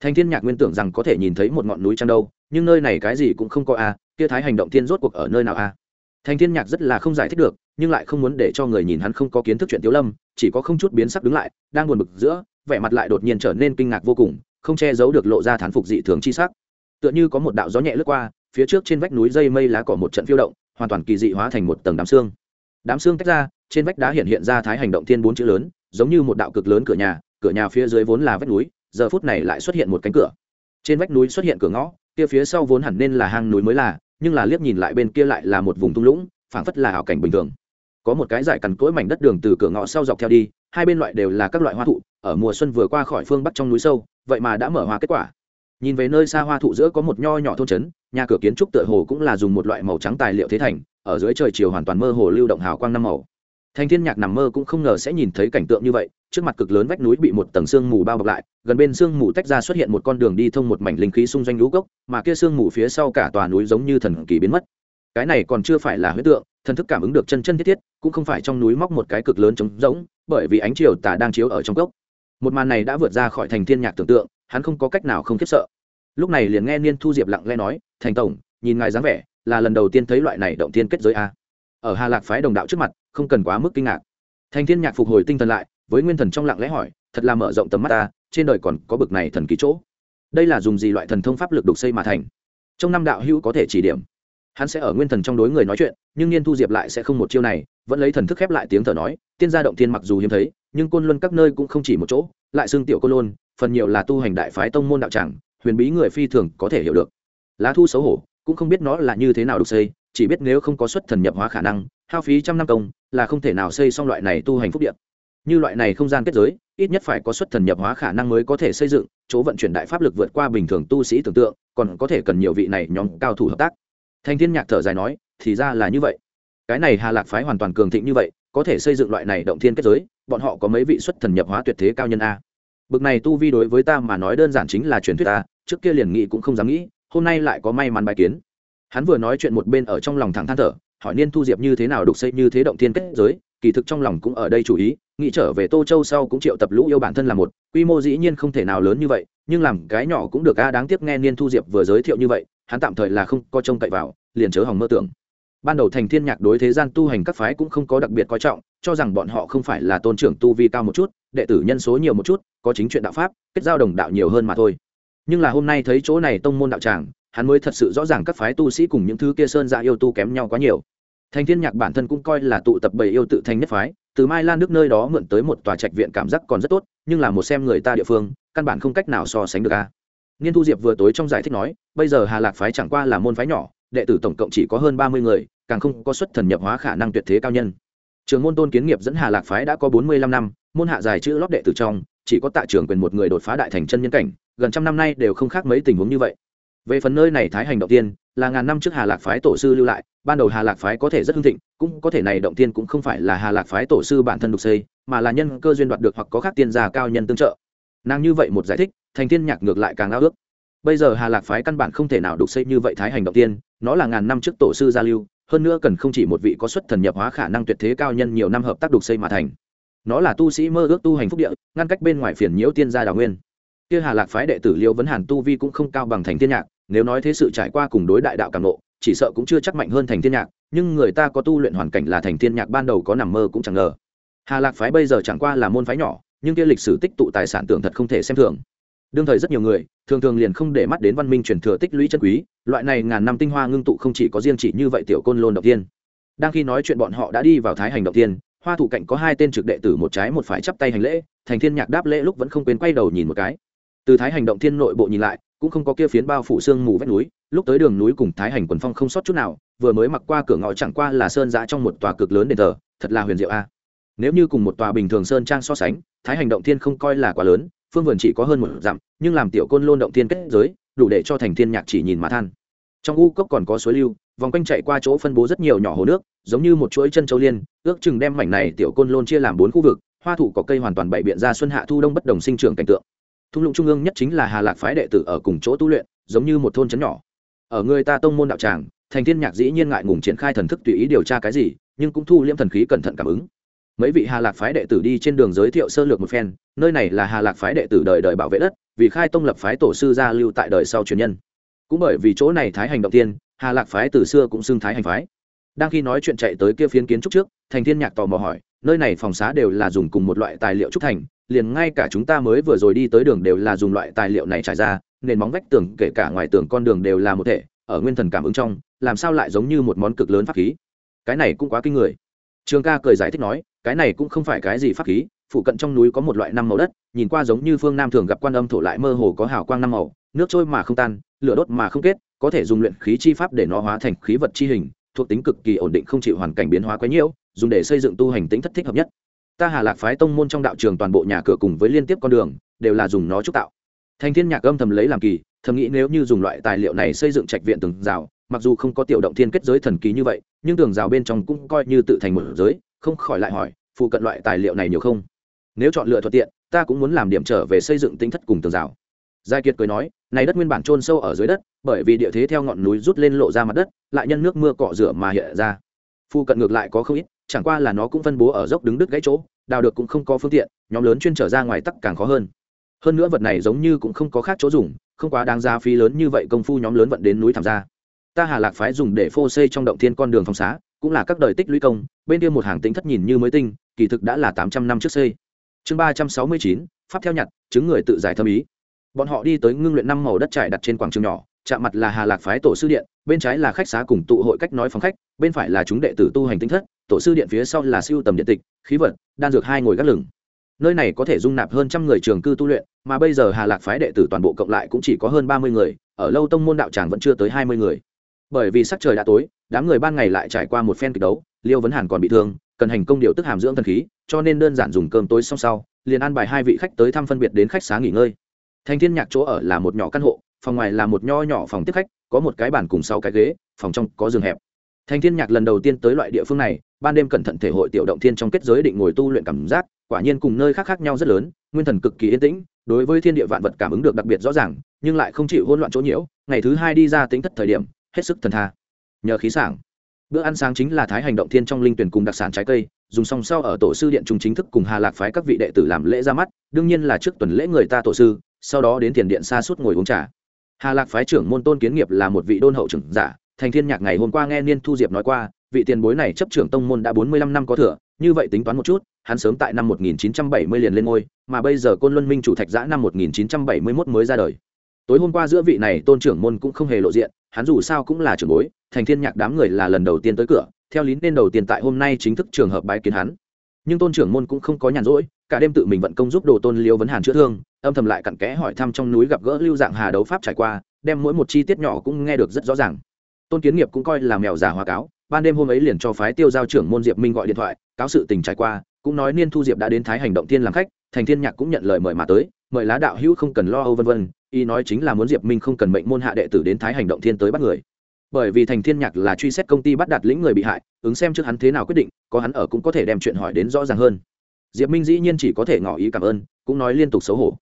Thành thiên nhạc nguyên tưởng rằng có thể nhìn thấy một ngọn núi trăng đâu, nhưng nơi này cái gì cũng không có a à, kia thái hành động thiên rốt cuộc ở nơi nào a? À? Thành thiên nhạc rất là không giải thích được, nhưng lại không muốn để cho người nhìn hắn không có kiến thức chuyện tiếu lâm, chỉ có không chút biến sắc đứng lại, đang buồn bực giữa, vẻ mặt lại đột nhiên trở nên kinh ngạc vô cùng, không che giấu được lộ ra thán phục dị thường chi sắc. Tựa như có một đạo gió nhẹ lướt qua, phía trước trên vách núi dây mây lá cỏ một trận phiêu động, hoàn toàn kỳ dị hóa thành một tầng đám xương. Đám xương tách ra trên vách đá hiện hiện ra thái hành động thiên bốn chữ lớn, giống như một đạo cực lớn cửa nhà cửa nhà phía dưới vốn là vách núi, giờ phút này lại xuất hiện một cánh cửa. Trên vách núi xuất hiện cửa ngõ, kia phía sau vốn hẳn nên là hang núi mới là, nhưng là liếc nhìn lại bên kia lại là một vùng thung lũng, phảng phất là ảo cảnh bình thường. Có một cái dải cằn cỗi mảnh đất đường từ cửa ngõ sau dọc theo đi, hai bên loại đều là các loại hoa thụ, ở mùa xuân vừa qua khỏi phương bắc trong núi sâu, vậy mà đã mở hoa kết quả. Nhìn về nơi xa hoa thụ giữa có một nho nhỏ thôn trấn, nhà cửa kiến trúc tựa hồ cũng là dùng một loại màu trắng tài liệu thế thành, ở dưới trời chiều hoàn toàn mơ hồ lưu động hào quang năm màu thành thiên nhạc nằm mơ cũng không ngờ sẽ nhìn thấy cảnh tượng như vậy, trước mặt cực lớn vách núi bị một tầng sương mù bao bọc lại, gần bên sương mù tách ra xuất hiện một con đường đi thông một mảnh linh khí xung doanh lũ gốc mà kia sương mù phía sau cả tòa núi giống như thần kỳ biến mất. Cái này còn chưa phải là huyết tượng, thần thức cảm ứng được chân chân thiết thiết, cũng không phải trong núi móc một cái cực lớn trống rỗng, bởi vì ánh chiều tà đang chiếu ở trong gốc một màn này đã vượt ra khỏi thành thiên nhạc tưởng tượng, hắn không có cách nào không khiếp sợ. Lúc này liền nghe niên thu diệp lặng lẽ nói, thành tổng, nhìn ngài dáng vẻ, là lần đầu tiên thấy loại này động tiên kết giới a ở hà lạc phái đồng đạo trước mặt, không cần quá mức kinh ngạc. Thành thiên nhạc phục hồi tinh thần lại, với nguyên thần trong lặng lẽ hỏi, thật là mở rộng tầm mắt ta, trên đời còn có bực này thần kỳ chỗ? Đây là dùng gì loại thần thông pháp lực đục xây mà thành? Trong năm đạo hữu có thể chỉ điểm. Hắn sẽ ở nguyên thần trong đối người nói chuyện, nhưng niên thu diệp lại sẽ không một chiêu này, vẫn lấy thần thức khép lại tiếng thở nói, tiên gia động thiên mặc dù hiếm thấy, nhưng côn luân các nơi cũng không chỉ một chỗ, lại xương tiểu côn luân, phần nhiều là tu hành đại phái tông môn đạo tràng, huyền bí người phi thường có thể hiểu được. Lá thu xấu hổ, cũng không biết nó là như thế nào được xây chỉ biết nếu không có xuất thần nhập hóa khả năng, hao phí trăm năm công, là không thể nào xây xong loại này tu hành phúc điện như loại này không gian kết giới, ít nhất phải có xuất thần nhập hóa khả năng mới có thể xây dựng, chỗ vận chuyển đại pháp lực vượt qua bình thường tu sĩ tưởng tượng, còn có thể cần nhiều vị này nhóm cao thủ hợp tác. Thanh thiên nhạc thở dài nói, thì ra là như vậy. Cái này hà lạc phái hoàn toàn cường thịnh như vậy, có thể xây dựng loại này động thiên kết giới, bọn họ có mấy vị xuất thần nhập hóa tuyệt thế cao nhân a. Bực này tu vi đối với ta mà nói đơn giản chính là truyền thuyết ta, trước kia liền nghĩ cũng không dám nghĩ, hôm nay lại có may mắn bài kiến hắn vừa nói chuyện một bên ở trong lòng thẳng than thở, hỏi niên thu diệp như thế nào đục xây như thế động thiên kết giới, kỳ thực trong lòng cũng ở đây chủ ý, nghĩ trở về tô châu sau cũng triệu tập lũ yêu bản thân là một, quy mô dĩ nhiên không thể nào lớn như vậy, nhưng làm cái nhỏ cũng được a, đáng tiếc nghe niên thu diệp vừa giới thiệu như vậy, hắn tạm thời là không có trông cậy vào, liền chớ hỏng mơ tưởng. Ban đầu thành thiên nhạc đối thế gian tu hành các phái cũng không có đặc biệt coi trọng, cho rằng bọn họ không phải là tôn trưởng tu vi cao một chút, đệ tử nhân số nhiều một chút, có chính chuyện đạo pháp, kết giao đồng đạo nhiều hơn mà thôi. Nhưng là hôm nay thấy chỗ này tông môn đạo tràng hắn mới thật sự rõ ràng các phái tu sĩ cùng những thứ kia sơn dạ yêu tu kém nhau quá nhiều. Thành thiên nhạc bản thân cũng coi là tụ tập bảy yêu tự thành nhất phái, từ mai lan nước nơi đó mượn tới một tòa trạch viện cảm giác còn rất tốt, nhưng là một xem người ta địa phương, căn bản không cách nào so sánh được a. Niên thu diệp vừa tối trong giải thích nói, bây giờ hà lạc phái chẳng qua là môn phái nhỏ, đệ tử tổng cộng chỉ có hơn ba mươi người, càng không có xuất thần nhập hóa khả năng tuyệt thế cao nhân. Trường môn tôn kiến nghiệp dẫn hà lạc phái đã có bốn mươi lăm năm, môn hạ dài chữ lót đệ tử trong, chỉ có tạ trưởng quyền một người đột phá đại thành chân nhân cảnh, gần trăm năm nay đều không khác mấy tình huống như vậy về phần nơi này thái hành động tiên, là ngàn năm trước hà lạc phái tổ sư lưu lại, ban đầu hà lạc phái có thể rất hưng thịnh, cũng có thể này động tiên cũng không phải là hà lạc phái tổ sư bản thân đục xây, mà là nhân cơ duyên đoạt được hoặc có khác tiên gia cao nhân tương trợ. Nàng như vậy một giải thích, thành tiên nhạc ngược lại càng ao ước. Bây giờ hà lạc phái căn bản không thể nào đục xây như vậy thái hành động tiên, nó là ngàn năm trước tổ sư gia lưu, hơn nữa cần không chỉ một vị có xuất thần nhập hóa khả năng tuyệt thế cao nhân nhiều năm hợp tác đục xây mà thành. Nó là tu sĩ mơ ước tu hành phúc địa, ngăn cách bên ngoài phiền nhiễu tiên gia đào nguyên. Kia hà lạc phái đệ tử liêu vấn hàn tu vi cũng không cao bằng thành tiên nhạc nếu nói thế sự trải qua cùng đối đại đạo càng nộ chỉ sợ cũng chưa chắc mạnh hơn thành thiên nhạc, nhưng người ta có tu luyện hoàn cảnh là thành thiên nhạc ban đầu có nằm mơ cũng chẳng ngờ. Hà lạc phái bây giờ chẳng qua là môn phái nhỏ, nhưng kia lịch sử tích tụ tài sản tưởng thật không thể xem thường. Đương thời rất nhiều người, thường thường liền không để mắt đến văn minh truyền thừa tích lũy chân quý, loại này ngàn năm tinh hoa ngưng tụ không chỉ có riêng chỉ như vậy tiểu côn lôn đầu tiên. Đang khi nói chuyện bọn họ đã đi vào thái hành đầu tiên, hoa thủ cạnh có hai tên trực đệ tử một trái một phải chắp tay hành lễ, thành thiên nhạc đáp lễ lúc vẫn không quên quay đầu nhìn một cái. Từ thái hành động thiên nội bộ nhìn lại cũng không có kia phiến bao phủ xương mù vách núi, lúc tới đường núi cùng thái hành quần phong không sót chút nào, vừa mới mặc qua cửa ngõ chẳng qua là sơn giã trong một tòa cực lớn đền thờ, thật là huyền diệu a. Nếu như cùng một tòa bình thường sơn trang so sánh, thái hành động thiên không coi là quá lớn, phương vườn chỉ có hơn một dặm, nhưng làm tiểu côn lôn động thiên kết giới, đủ để cho thành thiên nhạc chỉ nhìn mà than. Trong u cốc còn có suối lưu, vòng quanh chạy qua chỗ phân bố rất nhiều nhỏ hồ nước, giống như một chuỗi chân châu liên, ước chừng đem mảnh này tiểu côn lôn chia làm bốn khu vực, hoa thủ có cây hoàn toàn bảy biện ra xuân hạ thu đông bất đồng sinh trưởng cảnh tượng thung lũng trung ương nhất chính là hà lạc phái đệ tử ở cùng chỗ tu luyện, giống như một thôn trấn nhỏ. Ở người ta tông môn đạo tràng, thành thiên nhạc dĩ nhiên ngại ngùng triển khai thần thức tùy ý điều tra cái gì, nhưng cũng thu liễm thần khí cẩn thận cảm ứng. Mấy vị hà lạc phái đệ tử đi trên đường giới thiệu sơ lược một phen, nơi này là hà lạc phái đệ tử đời đời bảo vệ đất, vì khai tông lập phái tổ sư gia lưu tại đời sau truyền nhân. Cũng bởi vì chỗ này thái hành động tiên, hà lạc phái từ xưa cũng xưng thái hành phái. Đang khi nói chuyện chạy tới kia phiến kiến trúc trước, thành thiên nhạc tò mò hỏi, nơi này phòng xá đều là dùng cùng một loại tài liệu trúc thành liền ngay cả chúng ta mới vừa rồi đi tới đường đều là dùng loại tài liệu này trải ra, nền móng vách tường kể cả ngoài tường con đường đều là một thể, ở nguyên thần cảm ứng trong, làm sao lại giống như một món cực lớn pháp khí? Cái này cũng quá kinh người. Trường ca cười giải thích nói, cái này cũng không phải cái gì pháp khí, phụ cận trong núi có một loại năm màu đất, nhìn qua giống như phương nam thường gặp quan âm thổ lại mơ hồ có hào quang năm màu, nước trôi mà không tan, lửa đốt mà không kết, có thể dùng luyện khí chi pháp để nó hóa thành khí vật chi hình, thuộc tính cực kỳ ổn định không chịu hoàn cảnh biến hóa quá nhiễu dùng để xây dựng tu hành tính thất thích hợp nhất ta hà lạc phái tông môn trong đạo trường toàn bộ nhà cửa cùng với liên tiếp con đường, đều là dùng nó trúc tạo. Thành thiên nhạc âm thầm lấy làm kỳ, thầm nghĩ nếu như dùng loại tài liệu này xây dựng trạch viện tường rào, mặc dù không có tiểu động thiên kết giới thần kỳ như vậy, nhưng tường rào bên trong cũng coi như tự thành một giới, không khỏi lại hỏi, phụ cận loại tài liệu này nhiều không? Nếu chọn lựa thuận tiện, ta cũng muốn làm điểm trở về xây dựng tính thất cùng tường rào. Giai kiệt cười nói, này đất nguyên bản trôn sâu ở dưới đất, bởi vì địa thế theo ngọn núi rút lên lộ ra mặt đất, lại nhân nước mưa cọ rửa mà hiện ra. Phụ cận ngược lại có không ít chẳng qua là nó cũng phân bố ở dốc đứng đứt gãy chỗ, đào được cũng không có phương tiện, nhóm lớn chuyên trở ra ngoài tắc càng khó hơn. Hơn nữa vật này giống như cũng không có khác chỗ dùng, không quá đáng giá phí lớn như vậy công phu nhóm lớn vận đến núi thảm ra. Ta hà lạc phái dùng để phô xây trong động thiên con đường phong xá, cũng là các đời tích lũy công, bên kia một hàng tính thất nhìn như mới tinh, kỳ thực đã là tám trăm năm trước xây chương ba trăm sáu mươi chín, pháp theo nhặt, chứng người tự giải thâm ý. Bọn họ đi tới ngưng luyện năm màu đất trải đặt trên quảng trường nhỏ, chạm mặt là hà lạc phái tổ sư điện, bên trái là khách xá cùng tụ hội cách nói phòng khách, bên phải là chúng đệ tử tu hành tinh thất tổ sư điện phía sau là siêu tầm điện tịch, khí vật, đan dược hai ngồi gác lửng. Nơi này có thể dung nạp hơn trăm người trường cư tu luyện, mà bây giờ hà lạc phái đệ tử toàn bộ cộng lại cũng chỉ có hơn ba mươi người, ở lâu tông môn đạo tràng vẫn chưa tới hai mươi người. Bởi vì sắc trời đã tối, đám người ban ngày lại trải qua một phen kịch đấu, liêu vấn hàn còn bị thương, cần hành công điều tức hàm dưỡng thần khí, cho nên đơn giản dùng cơm tối xong sau, liền ăn bài hai vị khách tới thăm phân biệt đến khách xá nghỉ ngơi. Thành thiên nhạc chỗ ở là một nhỏ căn hộ, phòng ngoài là một nho nhỏ phòng tiếp khách, có một cái bàn cùng sáu cái ghế, phòng trong có giường hẹp thành thiên nhạc lần đầu tiên tới loại địa phương này, ban đêm cẩn thận thể hội tiểu động thiên trong kết giới định ngồi tu luyện cảm giác, quả nhiên cùng nơi khác khác nhau rất lớn, nguyên thần cực kỳ yên tĩnh, đối với thiên địa vạn vật cảm ứng được đặc biệt rõ ràng, nhưng lại không chịu hỗn loạn chỗ nhiễu, ngày thứ hai đi ra tính thất thời điểm, hết sức thần tha. Nhờ khí sảng, bữa ăn sáng chính là thái hành động thiên trong linh tuyển cùng đặc sản trái cây, dùng song sau ở tổ sư điện trung chính thức cùng hà lạc phái các vị đệ tử làm lễ ra mắt, đương nhiên là trước tuần lễ người ta tổ sư, sau đó đến tiền điện xa suốt ngồi uống trà. Hà lạc phái trưởng môn tôn kiến nghiệp là một vị đôn hậu trưởng giả thành thiên nhạc ngày hôm qua nghe niên thu diệp nói qua, vị tiền bối này chấp trưởng tông môn đã bốn mươi lăm năm có thừa, như vậy tính toán một chút, hắn sớm tại năm một nghìn chín trăm bảy mươi liền lên ngôi, mà bây giờ côn luân minh chủ thạch giã năm một nghìn chín trăm bảy mươi 1971 mới ra đời. Tối hôm qua giữa vị này tôn trưởng môn cũng không hề lộ diện, hắn dù sao cũng là trưởng bối, thành thiên nhạc đám người là lần đầu tiên tới cửa, theo lý nên đầu tiên tại hôm nay chính thức trường hợp bái kiến hắn. Nhưng tôn trưởng môn cũng không có nhàn rỗi, cả đêm tự mình vận công giúp đồ tôn liêu vấn hàn chữa thương, âm thầm lại cặn kẽ hỏi thăm trong núi gặp gỡ lưu dạng hà đấu pháp trải qua, đem mỗi một chi tiết nhỏ cũng nghe được rất rõ ràng tôn kiến nghiệp cũng coi là mèo già hoa cáo, ban đêm hôm ấy liền cho phái tiêu giao trưởng môn diệp minh gọi điện thoại, cáo sự tình trải qua, cũng nói niên thu diệp đã đến thái hành động Thiên làm khách, thành thiên nhạc cũng nhận lời mời mà tới, mời lá đạo hữu không cần lo âu vân vân y nói chính là muốn diệp minh không cần mệnh môn hạ đệ tử đến thái hành động thiên tới bắt người. Bởi vì thành thiên nhạc là truy xét công ty bắt đặt lĩnh người bị hại, ứng xem trước hắn thế nào quyết định, có hắn ở cũng có thể đem chuyện hỏi đến rõ ràng hơn. Diệp minh dĩ nhiên chỉ có thể ngỏ ý cảm ơn, cũng nói liên tục xấu hổ.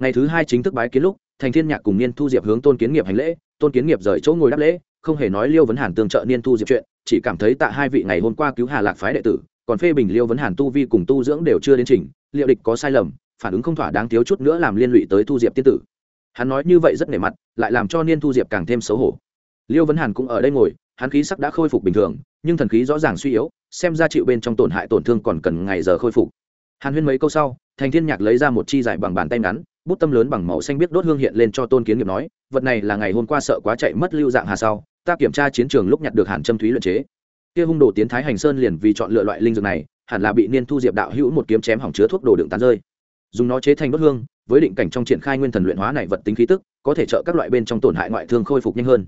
Ngày thứ hai chính thức bái kiến lúc, thành thiên nhạc cùng niên thu diệp hướng tôn kiến nghiệp hành lễ, tôn kiến nghiệp rời chỗ ngồi đáp lễ không hề nói liêu vấn hàn tương trợ niên thu diệp chuyện, chỉ cảm thấy tạ hai vị ngày hôm qua cứu hà lạc phái đệ tử, còn phê bình liêu vấn hàn tu vi cùng tu dưỡng đều chưa đến trình, liệu địch có sai lầm, phản ứng không thỏa đáng thiếu chút nữa làm liên lụy tới thu diệp tiên tử. Hắn nói như vậy rất nể mặt, lại làm cho niên thu diệp càng thêm xấu hổ. Liêu vấn hàn cũng ở đây ngồi, hắn khí sắc đã khôi phục bình thường, nhưng thần khí rõ ràng suy yếu, xem ra chịu bên trong tổn hại tổn thương còn cần ngày giờ khôi phục. Hàn huyên mấy câu sau, thành thiên nhạc lấy ra một chi giải bằng bàn tay ngắn bút tâm lớn bằng màu xanh biết đốt hương hiện lên cho tôn kiến nghiệp nói, vật này là ngày hôm qua sợ quá chạy mất lưu dạng hà sau, ta kiểm tra chiến trường lúc nhặt được hàn châm thúy luyện chế. Kia hung đồ tiến thái hành sơn liền vì chọn lựa loại linh dược này, hẳn là bị niên thu diệp đạo hữu một kiếm chém hỏng chứa thuốc đồ đựng tán rơi. Dùng nó chế thành đốt hương, với định cảnh trong triển khai nguyên thần luyện hóa này vật tính khí tức, có thể trợ các loại bên trong tổn hại ngoại thương khôi phục nhanh hơn.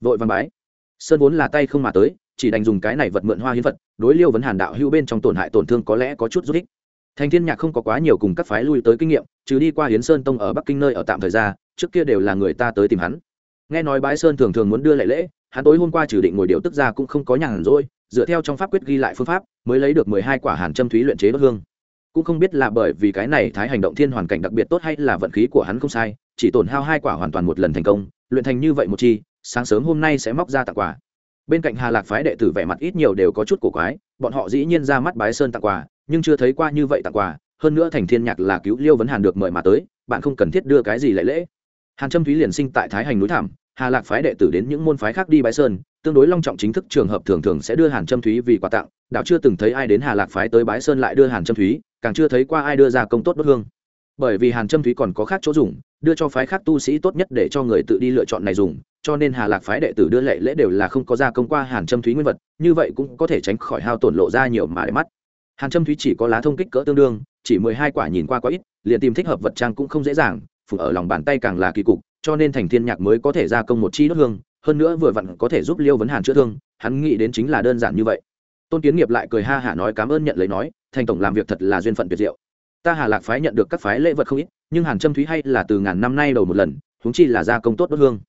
Vội văn bái. Sơn vốn là tay không mà tới, chỉ đành dùng cái này vật mượn hoa hiến vật đối liêu vấn hàn đạo hữu bên trong tổn hại tổn thương có lẽ có chút rút ích thành thiên nhạc không có quá nhiều cùng các phái lui tới kinh nghiệm trừ đi qua hiến sơn tông ở bắc kinh nơi ở tạm thời ra, trước kia đều là người ta tới tìm hắn. Nghe nói bái sơn thường thường muốn đưa lệ lễ hắn tối hôm qua trừ định ngồi điều tức ra cũng không có nhàn rỗi dựa theo trong pháp quyết ghi lại phương pháp mới lấy được mười hai quả hàn châm thúy luyện chế đốt hương. Cũng không biết là bởi vì cái này thái hành động thiên hoàn cảnh đặc biệt tốt hay là vận khí của hắn không sai chỉ tổn hao hai quả hoàn toàn một lần thành công luyện thành như vậy một chi sáng sớm hôm nay sẽ móc ra tặng quà. Bên cạnh hà lạc phái đệ tử vẻ mặt ít nhiều đều có chút cổ quái bọn họ dĩ nhiên ra mắt bái sơn tặng quà nhưng chưa thấy qua như vậy tặng quà, hơn nữa thành thiên nhạc là cứu liêu vấn hàn được mời mà tới, bạn không cần thiết đưa cái gì lễ lễ. Hàn trâm thúy liền sinh tại thái hành núi thảm hà lạc phái đệ tử đến những môn phái khác đi bái sơn, tương đối long trọng chính thức trường hợp thường thường sẽ đưa hàn trâm thúy vì quà tặng đạo chưa từng thấy ai đến hà lạc phái tới bái sơn lại đưa hàn trâm thúy, càng chưa thấy qua ai đưa ra công tốt đốt hương. Bởi vì hàn trâm thúy còn có khác chỗ dùng, đưa cho phái khác tu sĩ tốt nhất để cho người tự đi lựa chọn này dùng, cho nên hà lạc phái đệ tử đưa lệ lễ đều là không có gia công qua hàn trâm thúy nguyên vật, như vậy cũng có thể tránh khỏi hao tổn lộ ra nhiều mà để mắt hàn trâm thúy chỉ có lá thông kích cỡ tương đương, chỉ mười hai quả nhìn qua quá ít, liền tìm thích hợp vật trang cũng không dễ dàng, phủ ở lòng bàn tay càng là kỳ cục, cho nên thành thiên nhạc mới có thể gia công một chi đốt hương, hơn nữa vừa vặn có thể giúp liêu vấn hàn chữa thương, hắn nghĩ đến chính là đơn giản như vậy. Tôn kiến nghiệp lại cười ha hả nói cảm ơn nhận lấy nói, thành tổng làm việc thật là duyên phận tuyệt diệu. Ta hà lạc phái nhận được các phái lễ vật không ít, nhưng hàn trâm thúy hay là từ ngàn năm nay đầu một lần chúng chi là gia công tốt đốt hương.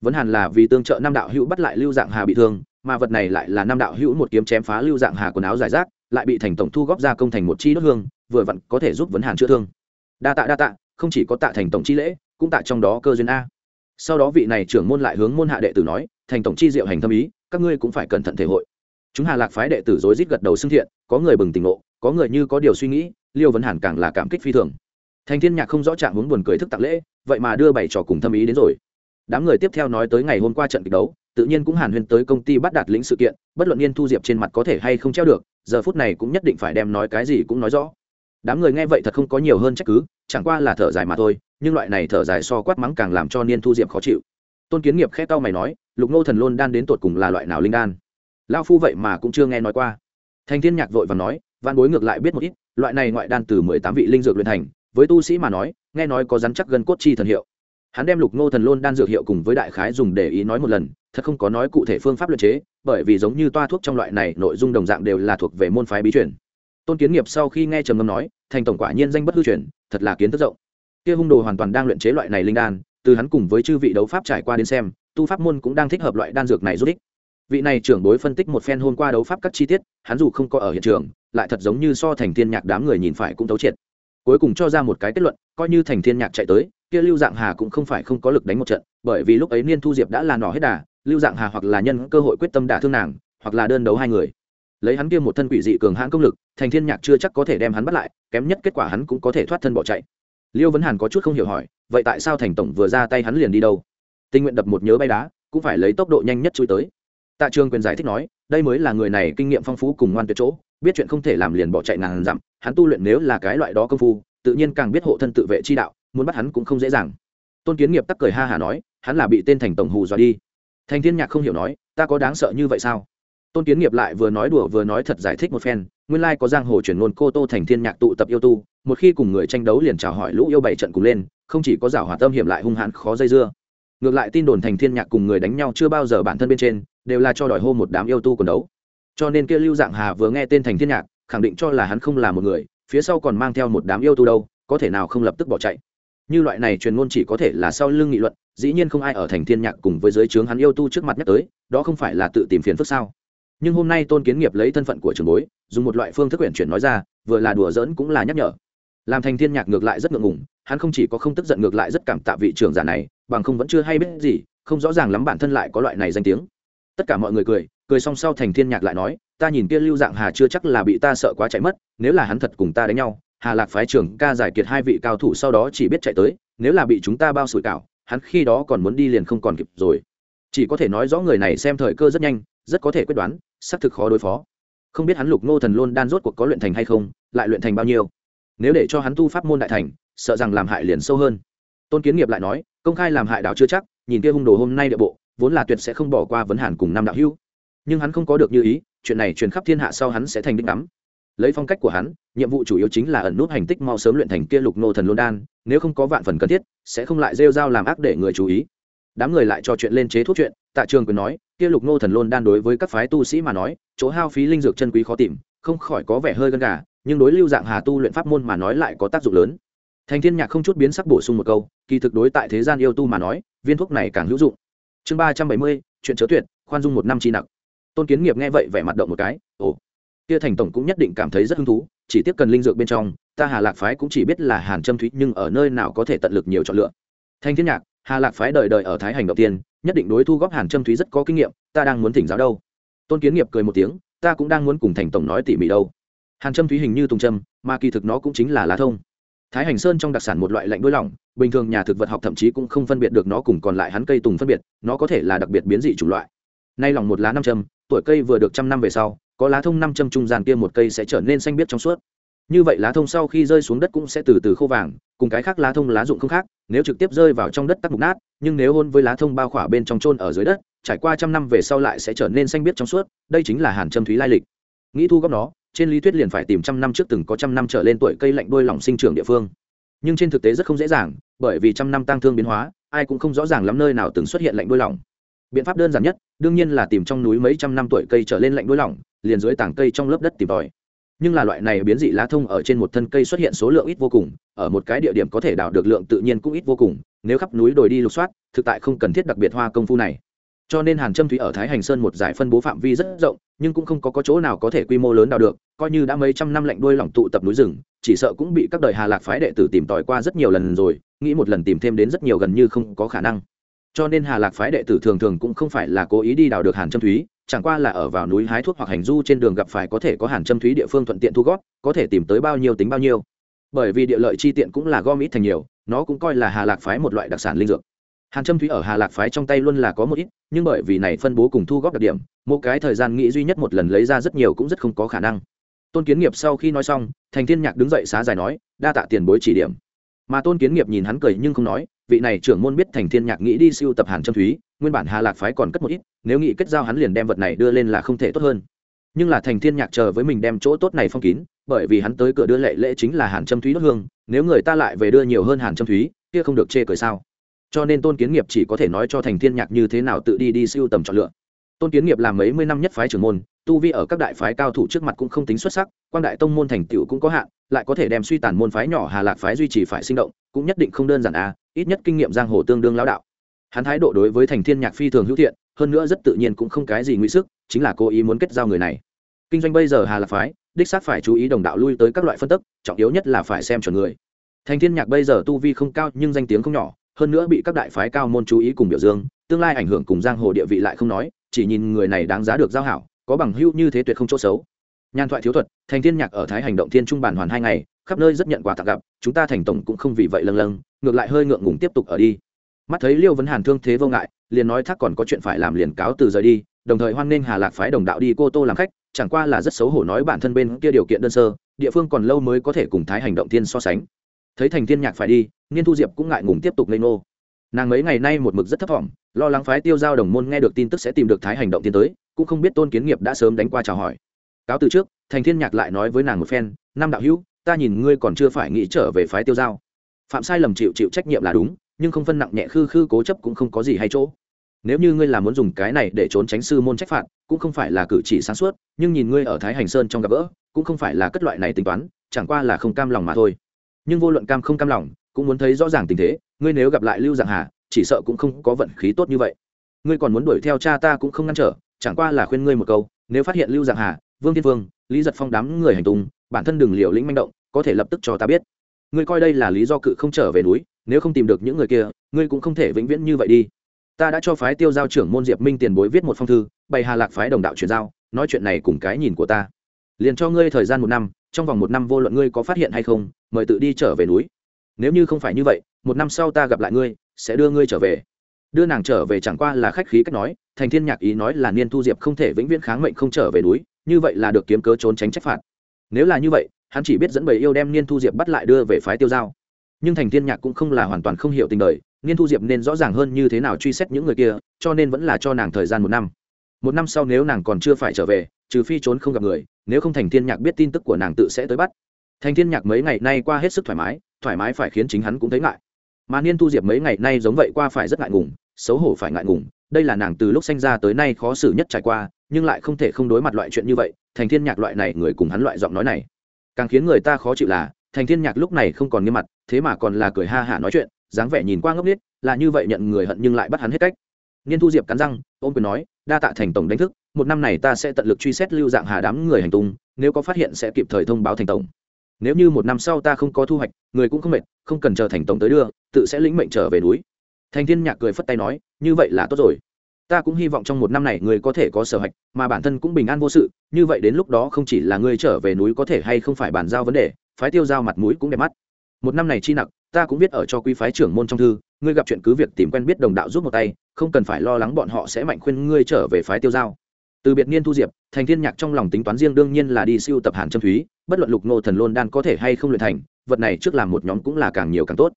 Vấn hàn là vì tương trợ năm đạo hữu bắt lại lưu dạng hà bị thương, mà vật này lại là năm đạo hữu một kiếm chém phá lưu dạng hà quần áo giải rác lại bị thành tổng thu góp ra công thành một chi đốt hương, vừa vặn có thể giúp vấn hàn chữa thương. Đa tạ đa tạ, không chỉ có tạ thành tổng chi lễ, cũng tạ trong đó cơ duyên a. Sau đó vị này trưởng môn lại hướng môn hạ đệ tử nói, thành tổng chi diệu hành thâm ý, các ngươi cũng phải cẩn thận thể hội. Chúng hà lạc phái đệ tử rối rít gật đầu xưng thiện, có người bừng tỉnh ngộ, có người như có điều suy nghĩ, liêu vấn hàn càng là cảm kích phi thường. Thành thiên nhạc không rõ trạng muốn buồn cười thức tặng lễ, vậy mà đưa bảy trò cùng thâm ý đến rồi. Đám người tiếp theo nói tới ngày hôm qua trận kịch đấu, tự nhiên cũng hàn huyên tới công ty bắt đạt lĩnh sự kiện, bất luận niên thu diệp trên mặt có thể hay không treo được giờ phút này cũng nhất định phải đem nói cái gì cũng nói rõ. Đám người nghe vậy thật không có nhiều hơn trách cứ, chẳng qua là thở dài mà thôi, nhưng loại này thở dài so quát mắng càng làm cho niên thu diệp khó chịu. Tôn kiến nghiệp khẽ tao mày nói, lục nô thần lôn đan đến tột cùng là loại nào linh đan? Lao phu vậy mà cũng chưa nghe nói qua. Thành thiên nhạc vội và nói văn bối ngược lại biết một ít, loại này ngoại đan từ mười tám vị linh dược luyện thành, với tu sĩ mà nói, nghe nói có rắn chắc gần cốt chi thần hiệu hắn đem lục Ngô thần lôn đan dược hiệu cùng với đại khái dùng để ý nói một lần, thật không có nói cụ thể phương pháp luyện chế, bởi vì giống như toa thuốc trong loại này, nội dung đồng dạng đều là thuộc về môn phái bí truyền. Tôn kiến nghiệp sau khi nghe trầm ngâm nói, thành tổng quả nhiên danh bất hư truyền, thật là kiến thức rộng. Kia hung đồ hoàn toàn đang luyện chế loại này linh đan, từ hắn cùng với chư vị đấu pháp trải qua đến xem, tu pháp môn cũng đang thích hợp loại đan dược này rút ích. Vị này trưởng bối phân tích một phen hôm qua đấu pháp các chi tiết, hắn dù không có ở hiện trường, lại thật giống như so thành thiên nhạc đám người nhìn phải cũng thấu triệt. Cuối cùng cho ra một cái kết luận, coi như thành thiên nhạc chạy tới kia lưu dạng hà cũng không phải không có lực đánh một trận, bởi vì lúc ấy niên thu diệp đã là nỏ hết đà, lưu dạng hà hoặc là nhân cơ hội quyết tâm đả thương nàng, hoặc là đơn đấu hai người. Lấy hắn kia một thân quỷ dị cường hãn công lực, thành thiên nhạc chưa chắc có thể đem hắn bắt lại, kém nhất kết quả hắn cũng có thể thoát thân bỏ chạy. Liêu vấn hàn có chút không hiểu hỏi, vậy tại sao thành tổng vừa ra tay hắn liền đi đâu? Tình nguyện đập một nhớ bay đá, cũng phải lấy tốc độ nhanh nhất chui tới. Tạ trường quyền giải thích nói, đây mới là người này kinh nghiệm phong phú cùng ngoan tuyệt chỗ, biết chuyện không thể làm liền bỏ chạy ngàn dặm, hắn tu luyện nếu là cái loại đó công phu, tự nhiên càng biết hộ thân tự vệ chi đạo muốn bắt hắn cũng không dễ dàng. Tôn kiến nghiệp tắc cười ha hả nói, hắn là bị tên thành tổng hù dọa đi. Thành thiên nhạc không hiểu nói, ta có đáng sợ như vậy sao? Tôn kiến nghiệp lại vừa nói đùa vừa nói thật giải thích một phen, nguyên lai có giang hồ chuyển ngôn cô tô thành thiên nhạc tụ tập yêu tu, một khi cùng người tranh đấu liền chào hỏi lũ yêu bảy trận cùng lên, không chỉ có giảo hòa tâm hiểm lại hung hãn khó dây dưa. Ngược lại tin đồn thành thiên nhạc cùng người đánh nhau chưa bao giờ bản thân bên trên, đều là cho đòi hô một đám yêu tu quần đấu. Cho nên kia lưu dạng hà vừa nghe tên thành thiên nhạc, khẳng định cho là hắn không là một người, phía sau còn mang theo một đám yêu tu đâu, có thể nào không lập tức bỏ chạy? Như loại này truyền ngôn chỉ có thể là sau lưng nghị luận, dĩ nhiên không ai ở thành thiên nhạc cùng với giới trướng hắn yêu tu trước mặt nhắc tới, đó không phải là tự tìm phiền phức sao? Nhưng hôm nay tôn kiến nghiệp lấy thân phận của trường bối, dùng một loại phương thức quyển chuyển nói ra, vừa là đùa giỡn cũng là nhắc nhở. Làm thành thiên nhạc ngược lại rất ngượng ngùng, hắn không chỉ có không tức giận ngược lại rất cảm tạ vị trưởng giả này, bằng không vẫn chưa hay biết gì, không rõ ràng lắm bản thân lại có loại này danh tiếng. Tất cả mọi người cười cười xong sau thành thiên nhạc lại nói, ta nhìn kia lưu dạng hà chưa chắc là bị ta sợ quá chạy mất, nếu là hắn thật cùng ta đánh nhau hà lạc phái trưởng ca giải kiệt hai vị cao thủ sau đó chỉ biết chạy tới, nếu là bị chúng ta bao sủi cảo, hắn khi đó còn muốn đi liền không còn kịp rồi. Chỉ có thể nói rõ người này xem thời cơ rất nhanh, rất có thể quyết đoán, xác thực khó đối phó. Không biết hắn lục ngô thần luôn đan rốt cuộc có luyện thành hay không, lại luyện thành bao nhiêu. Nếu để cho hắn tu pháp môn đại thành, sợ rằng làm hại liền sâu hơn. Tôn kiến nghiệp lại nói, công khai làm hại đạo chưa chắc, nhìn kia hung đồ hôm nay địa bộ, vốn là tuyệt sẽ không bỏ qua vấn hàn cùng năm đạo hữu nhưng hắn không có được như ý, chuyện này truyền khắp thiên hạ sau hắn sẽ thành đích đắm lấy phong cách của hắn, nhiệm vụ chủ yếu chính là ẩn nút hành tích mau sớm luyện thành kia lục nô thần lôn đan, nếu không có vạn phần cần thiết, sẽ không lại rêu rao làm ác để người chú ý. Đám người lại trò chuyện lên chế thuốc chuyện, tạ trường quyền nói, kia lục nô thần lôn đan đối với các phái tu sĩ mà nói, chỗ hao phí linh dược chân quý khó tìm, không khỏi có vẻ hơi gân gà, nhưng đối lưu dạng hà tu luyện pháp môn mà nói lại có tác dụng lớn. Thành thiên nhạc không chút biến sắc bổ sung một câu, kỳ thực đối tại thế gian yêu tu mà nói, viên thuốc này càng hữu dụng. Chương ba trăm bảy mươi, chuyện chớ tuyệt, khoan dung một năm chi nặng. Tôn kiến nghiệp nghe vậy vẻ mặt động một cái, ồ kia thành tổng cũng nhất định cảm thấy rất hứng thú chỉ tiếp cần linh dược bên trong ta hà lạc phái cũng chỉ biết là hàn Trâm thúy nhưng ở nơi nào có thể tận lực nhiều chọn lựa. Thanh thiên nhạc hà lạc phái đời đời ở thái hành đầu tiên nhất định đối thu góp hàn Trâm thúy rất có kinh nghiệm ta đang muốn thỉnh giáo đâu. Tôn kiến nghiệp cười một tiếng ta cũng đang muốn cùng thành tổng nói tỉ mỉ đâu. Hàn Trâm thúy hình như tùng trâm, mà kỳ thực nó cũng chính là lá thông. Thái hành sơn trong đặc sản một loại lạnh đuôi lỏng bình thường nhà thực vật học thậm chí cũng không phân biệt được nó cùng còn lại hắn cây tùng phân biệt nó có thể là đặc biệt biến dị chủng loại. Nay lòng một lá năm trâm, tuổi cây vừa được trăm năm về sau có lá thông năm châm trung gian kia một cây sẽ trở nên xanh biếc trong suốt. Như vậy lá thông sau khi rơi xuống đất cũng sẽ từ từ khô vàng, cùng cái khác lá thông lá dụng không khác, nếu trực tiếp rơi vào trong đất tắc mục nát, nhưng nếu hôn với lá thông bao khỏa bên trong trôn ở dưới đất, trải qua trăm năm về sau lại sẽ trở nên xanh biếc trong suốt, đây chính là hàn châm thúy lai lịch. Nghĩ thu góp nó, trên lý thuyết liền phải tìm trăm năm trước từng có trăm năm trở lên tuổi cây lạnh đôi lỏng sinh trưởng địa phương. Nhưng trên thực tế rất không dễ dàng, bởi vì trăm năm tăng thương biến hóa, ai cũng không rõ ràng lắm nơi nào từng xuất hiện lạnh đôi lỏng biện pháp đơn giản nhất đương nhiên là tìm trong núi mấy trăm năm tuổi cây trở lên lạnh đuối lỏng liền dưới tảng cây trong lớp đất tìm tòi. Nhưng là loại này biến dị lá thông ở trên một thân cây xuất hiện số lượng ít vô cùng ở một cái địa điểm có thể đào được lượng tự nhiên cũng ít vô cùng nếu khắp núi đồi đi lục soát thực tại không cần thiết đặc biệt hoa công phu này. Cho nên hàn trâm thúy ở thái hành sơn một giải phân bố phạm vi rất rộng nhưng cũng không có, có chỗ nào có thể quy mô lớn đào được coi như đã mấy trăm năm lạnh đuôi lỏng tụ tập núi rừng chỉ sợ cũng bị các đời hà lạc phái đệ tử tìm tòi qua rất nhiều lần rồi nghĩ một lần tìm thêm đến rất nhiều gần như không có khả năng cho nên hà lạc phái đệ tử thường thường cũng không phải là cố ý đi đào được hàn trâm thúy, chẳng qua là ở vào núi hái thuốc hoặc hành du trên đường gặp phải có thể có hàn châm thúy địa phương thuận tiện thu gót có thể tìm tới bao nhiêu tính bao nhiêu. Bởi vì địa lợi chi tiện cũng là gom ít thành nhiều, nó cũng coi là hà lạc phái một loại đặc sản linh dược. Hàn châm thúy ở hà lạc phái trong tay luôn là có một ít, nhưng bởi vì này phân bố cùng thu góp đặc điểm, một cái thời gian nghĩ duy nhất một lần lấy ra rất nhiều cũng rất không có khả năng. Tôn kiến nghiệp sau khi nói xong, thành thiên nhạc đứng dậy xá dài nói, đa tạ tiền bối chỉ điểm. Mà tôn kiến nghiệp nhìn hắn cười nhưng không nói vị này trưởng môn biết thành thiên nhạc nghĩ đi siêu tập hàn châm thúy, nguyên bản hà lạc phái còn cất một ít, nếu nghĩ kết giao hắn liền đem vật này đưa lên là không thể tốt hơn. Nhưng là thành thiên nhạc chờ với mình đem chỗ tốt này phong kín, bởi vì hắn tới cửa đưa lệ lễ chính là hàn châm thúy đốt hương, nếu người ta lại về đưa nhiều hơn hàn châm thúy, kia không được chê cười sao. Cho nên tôn kiến nghiệp chỉ có thể nói cho thành thiên nhạc như thế nào tự đi đi siêu tầm chọn lựa. Tôn kiến nghiệp làm mấy mươi năm nhất phái trưởng môn, tu vi ở các đại phái cao thủ trước mặt cũng không tính xuất sắc, quan đại tông môn thành tựu cũng có hạn, lại có thể đem suy tàn môn phái nhỏ hà lạc phái duy trì phải sinh động, cũng nhất định không đơn giản à ít nhất kinh nghiệm giang hồ tương đương lão đạo. Hắn thái độ đối với thành thiên nhạc phi thường hữu thiện, hơn nữa rất tự nhiên cũng không cái gì nguy sức, chính là cố ý muốn kết giao người này. Kinh doanh bây giờ hà lạc phái, đích xác phải chú ý đồng đạo lui tới các loại phân tức, trọng yếu nhất là phải xem chuẩn người. Thành thiên nhạc bây giờ tu vi không cao nhưng danh tiếng không nhỏ, hơn nữa bị các đại phái cao môn chú ý cùng biểu dương, tương lai ảnh hưởng cùng giang hồ địa vị lại không nói, chỉ nhìn người này đáng giá được giao hảo, có bằng hữu như thế tuyệt không chỗ xấu. Nhan thoại thiếu thuật, thành thiên nhạc ở thái hành động thiên trung bản hoàn hai ngày khắp nơi rất nhận quà tặng gặp, chúng ta thành tổng cũng không vì vậy lâng lâng, ngược lại hơi ngượng ngùng tiếp tục ở đi. Mắt thấy liêu vấn hàn thương thế vô ngại, liền nói thác còn có chuyện phải làm liền cáo từ rời đi, đồng thời hoan nghênh hà lạc phái đồng đạo đi cô tô làm khách, chẳng qua là rất xấu hổ nói bản thân bên kia điều kiện đơn sơ, địa phương còn lâu mới có thể cùng thái hành động thiên so sánh. Thấy thành thiên nhạc phải đi, nghiên thu diệp cũng ngại ngùng tiếp tục lên nô nàng mấy ngày nay một mực rất thấp thỏm lo lắng phái tiêu giao đồng môn nghe được tin tức sẽ tìm được thái hành động tiến tới, cũng không biết tôn kiến nghiệp đã sớm đánh qua chào hỏi. Cáo từ trước, thành thiên nhạc lại nói với nàng một phen, năm đạo hữu ta nhìn ngươi còn chưa phải nghĩ trở về phái tiêu giao. Phạm sai lầm chịu chịu trách nhiệm là đúng, nhưng không phân nặng nhẹ khư khư cố chấp cũng không có gì hay chỗ. Nếu như ngươi là muốn dùng cái này để trốn tránh sư môn trách phạt, cũng không phải là cử chỉ sáng suốt, nhưng nhìn ngươi ở thái hành sơn trong gặp gỡ, cũng không phải là cất loại này tính toán, chẳng qua là không cam lòng mà thôi. Nhưng vô luận cam không cam lòng, cũng muốn thấy rõ ràng tình thế, ngươi nếu gặp lại lưu dạng hà, chỉ sợ cũng không có vận khí tốt như vậy. Ngươi còn muốn đuổi theo cha ta cũng không ngăn trở, chẳng qua là khuyên ngươi một câu, nếu phát hiện lưu dạng hà, vương thiên vương, lý giật phong đám người hành tung, bản thân đừng liều lĩnh manh động có thể lập tức cho ta biết. Ngươi coi đây là lý do cự không trở về núi, nếu không tìm được những người kia, ngươi cũng không thể vĩnh viễn như vậy đi. Ta đã cho phái tiêu giao trưởng môn diệp minh tiền bối viết một phong thư, bày hà lạc phái đồng đạo chuyển giao, nói chuyện này cùng cái nhìn của ta. Liền cho ngươi thời gian một năm, trong vòng một năm vô luận ngươi có phát hiện hay không, mời tự đi trở về núi. Nếu như không phải như vậy, một năm sau ta gặp lại ngươi, sẽ đưa ngươi trở về. Đưa nàng trở về chẳng qua là khách khí cách nói, thành thiên nhạc ý nói là niên thu diệp không thể vĩnh viễn kháng mệnh không trở về núi, như vậy là được kiếm cớ trốn tránh trách phạt. Nếu là như vậy hắn chỉ biết dẫn bầy yêu đem niên thu diệp bắt lại đưa về phái tiêu giao. Nhưng thành thiên nhạc cũng không là hoàn toàn không hiểu tình đời, niên thu diệp nên rõ ràng hơn như thế nào truy xét những người kia, cho nên vẫn là cho nàng thời gian một năm. Một năm sau nếu nàng còn chưa phải trở về, trừ phi trốn không gặp người, nếu không thành thiên nhạc biết tin tức của nàng tự sẽ tới bắt. Thành thiên nhạc mấy ngày nay qua hết sức thoải mái thoải mái phải khiến chính hắn cũng thấy ngại. Mà niên thu diệp mấy ngày nay giống vậy qua phải rất ngại ngùng, xấu hổ phải ngại ngùng, đây là nàng từ lúc sinh ra tới nay khó xử nhất trải qua, nhưng lại không thể không đối mặt loại chuyện như vậy, thành thiên nhạc loại này người cùng hắn loại giọng nói này càng khiến người ta khó chịu là, thành thiên nhạc lúc này không còn nghiêm mặt, thế mà còn là cười ha hả nói chuyện, dáng vẻ nhìn qua ngốc nghếch, là như vậy nhận người hận nhưng lại bắt hắn hết cách. Niên thu diệp cắn răng, ôm quyền nói, đa tạ thành tổng đánh thức, một năm này ta sẽ tận lực truy xét lưu dạng hà đám người hành tung, nếu có phát hiện sẽ kịp thời thông báo thành tổng. Nếu như một năm sau ta không có thu hoạch, người cũng không mệt, không cần chờ thành tổng tới đưa, tự sẽ lĩnh mệnh trở về núi. Thành thiên nhạc cười phất tay nói, như vậy là tốt rồi ta cũng hy vọng trong một năm này người có thể có sở hạch, mà bản thân cũng bình an vô sự, như vậy đến lúc đó không chỉ là ngươi trở về núi có thể hay không phải bàn giao vấn đề, phái tiêu giao mặt mũi cũng đẹp mắt. Một năm này chi nặng ta cũng biết ở cho quý phái trưởng môn trong thư, ngươi gặp chuyện cứ việc tìm quen biết đồng đạo giúp một tay, không cần phải lo lắng bọn họ sẽ mạnh khuyên ngươi trở về phái tiêu giao. Từ biệt niên thu diệp, thành thiên nhạc trong lòng tính toán riêng đương nhiên là đi siêu tập hàn châm thúy, bất luận lục nô thần lôn đan có thể hay không luyện thành, vật này trước làm một nhóm cũng là càng nhiều càng tốt.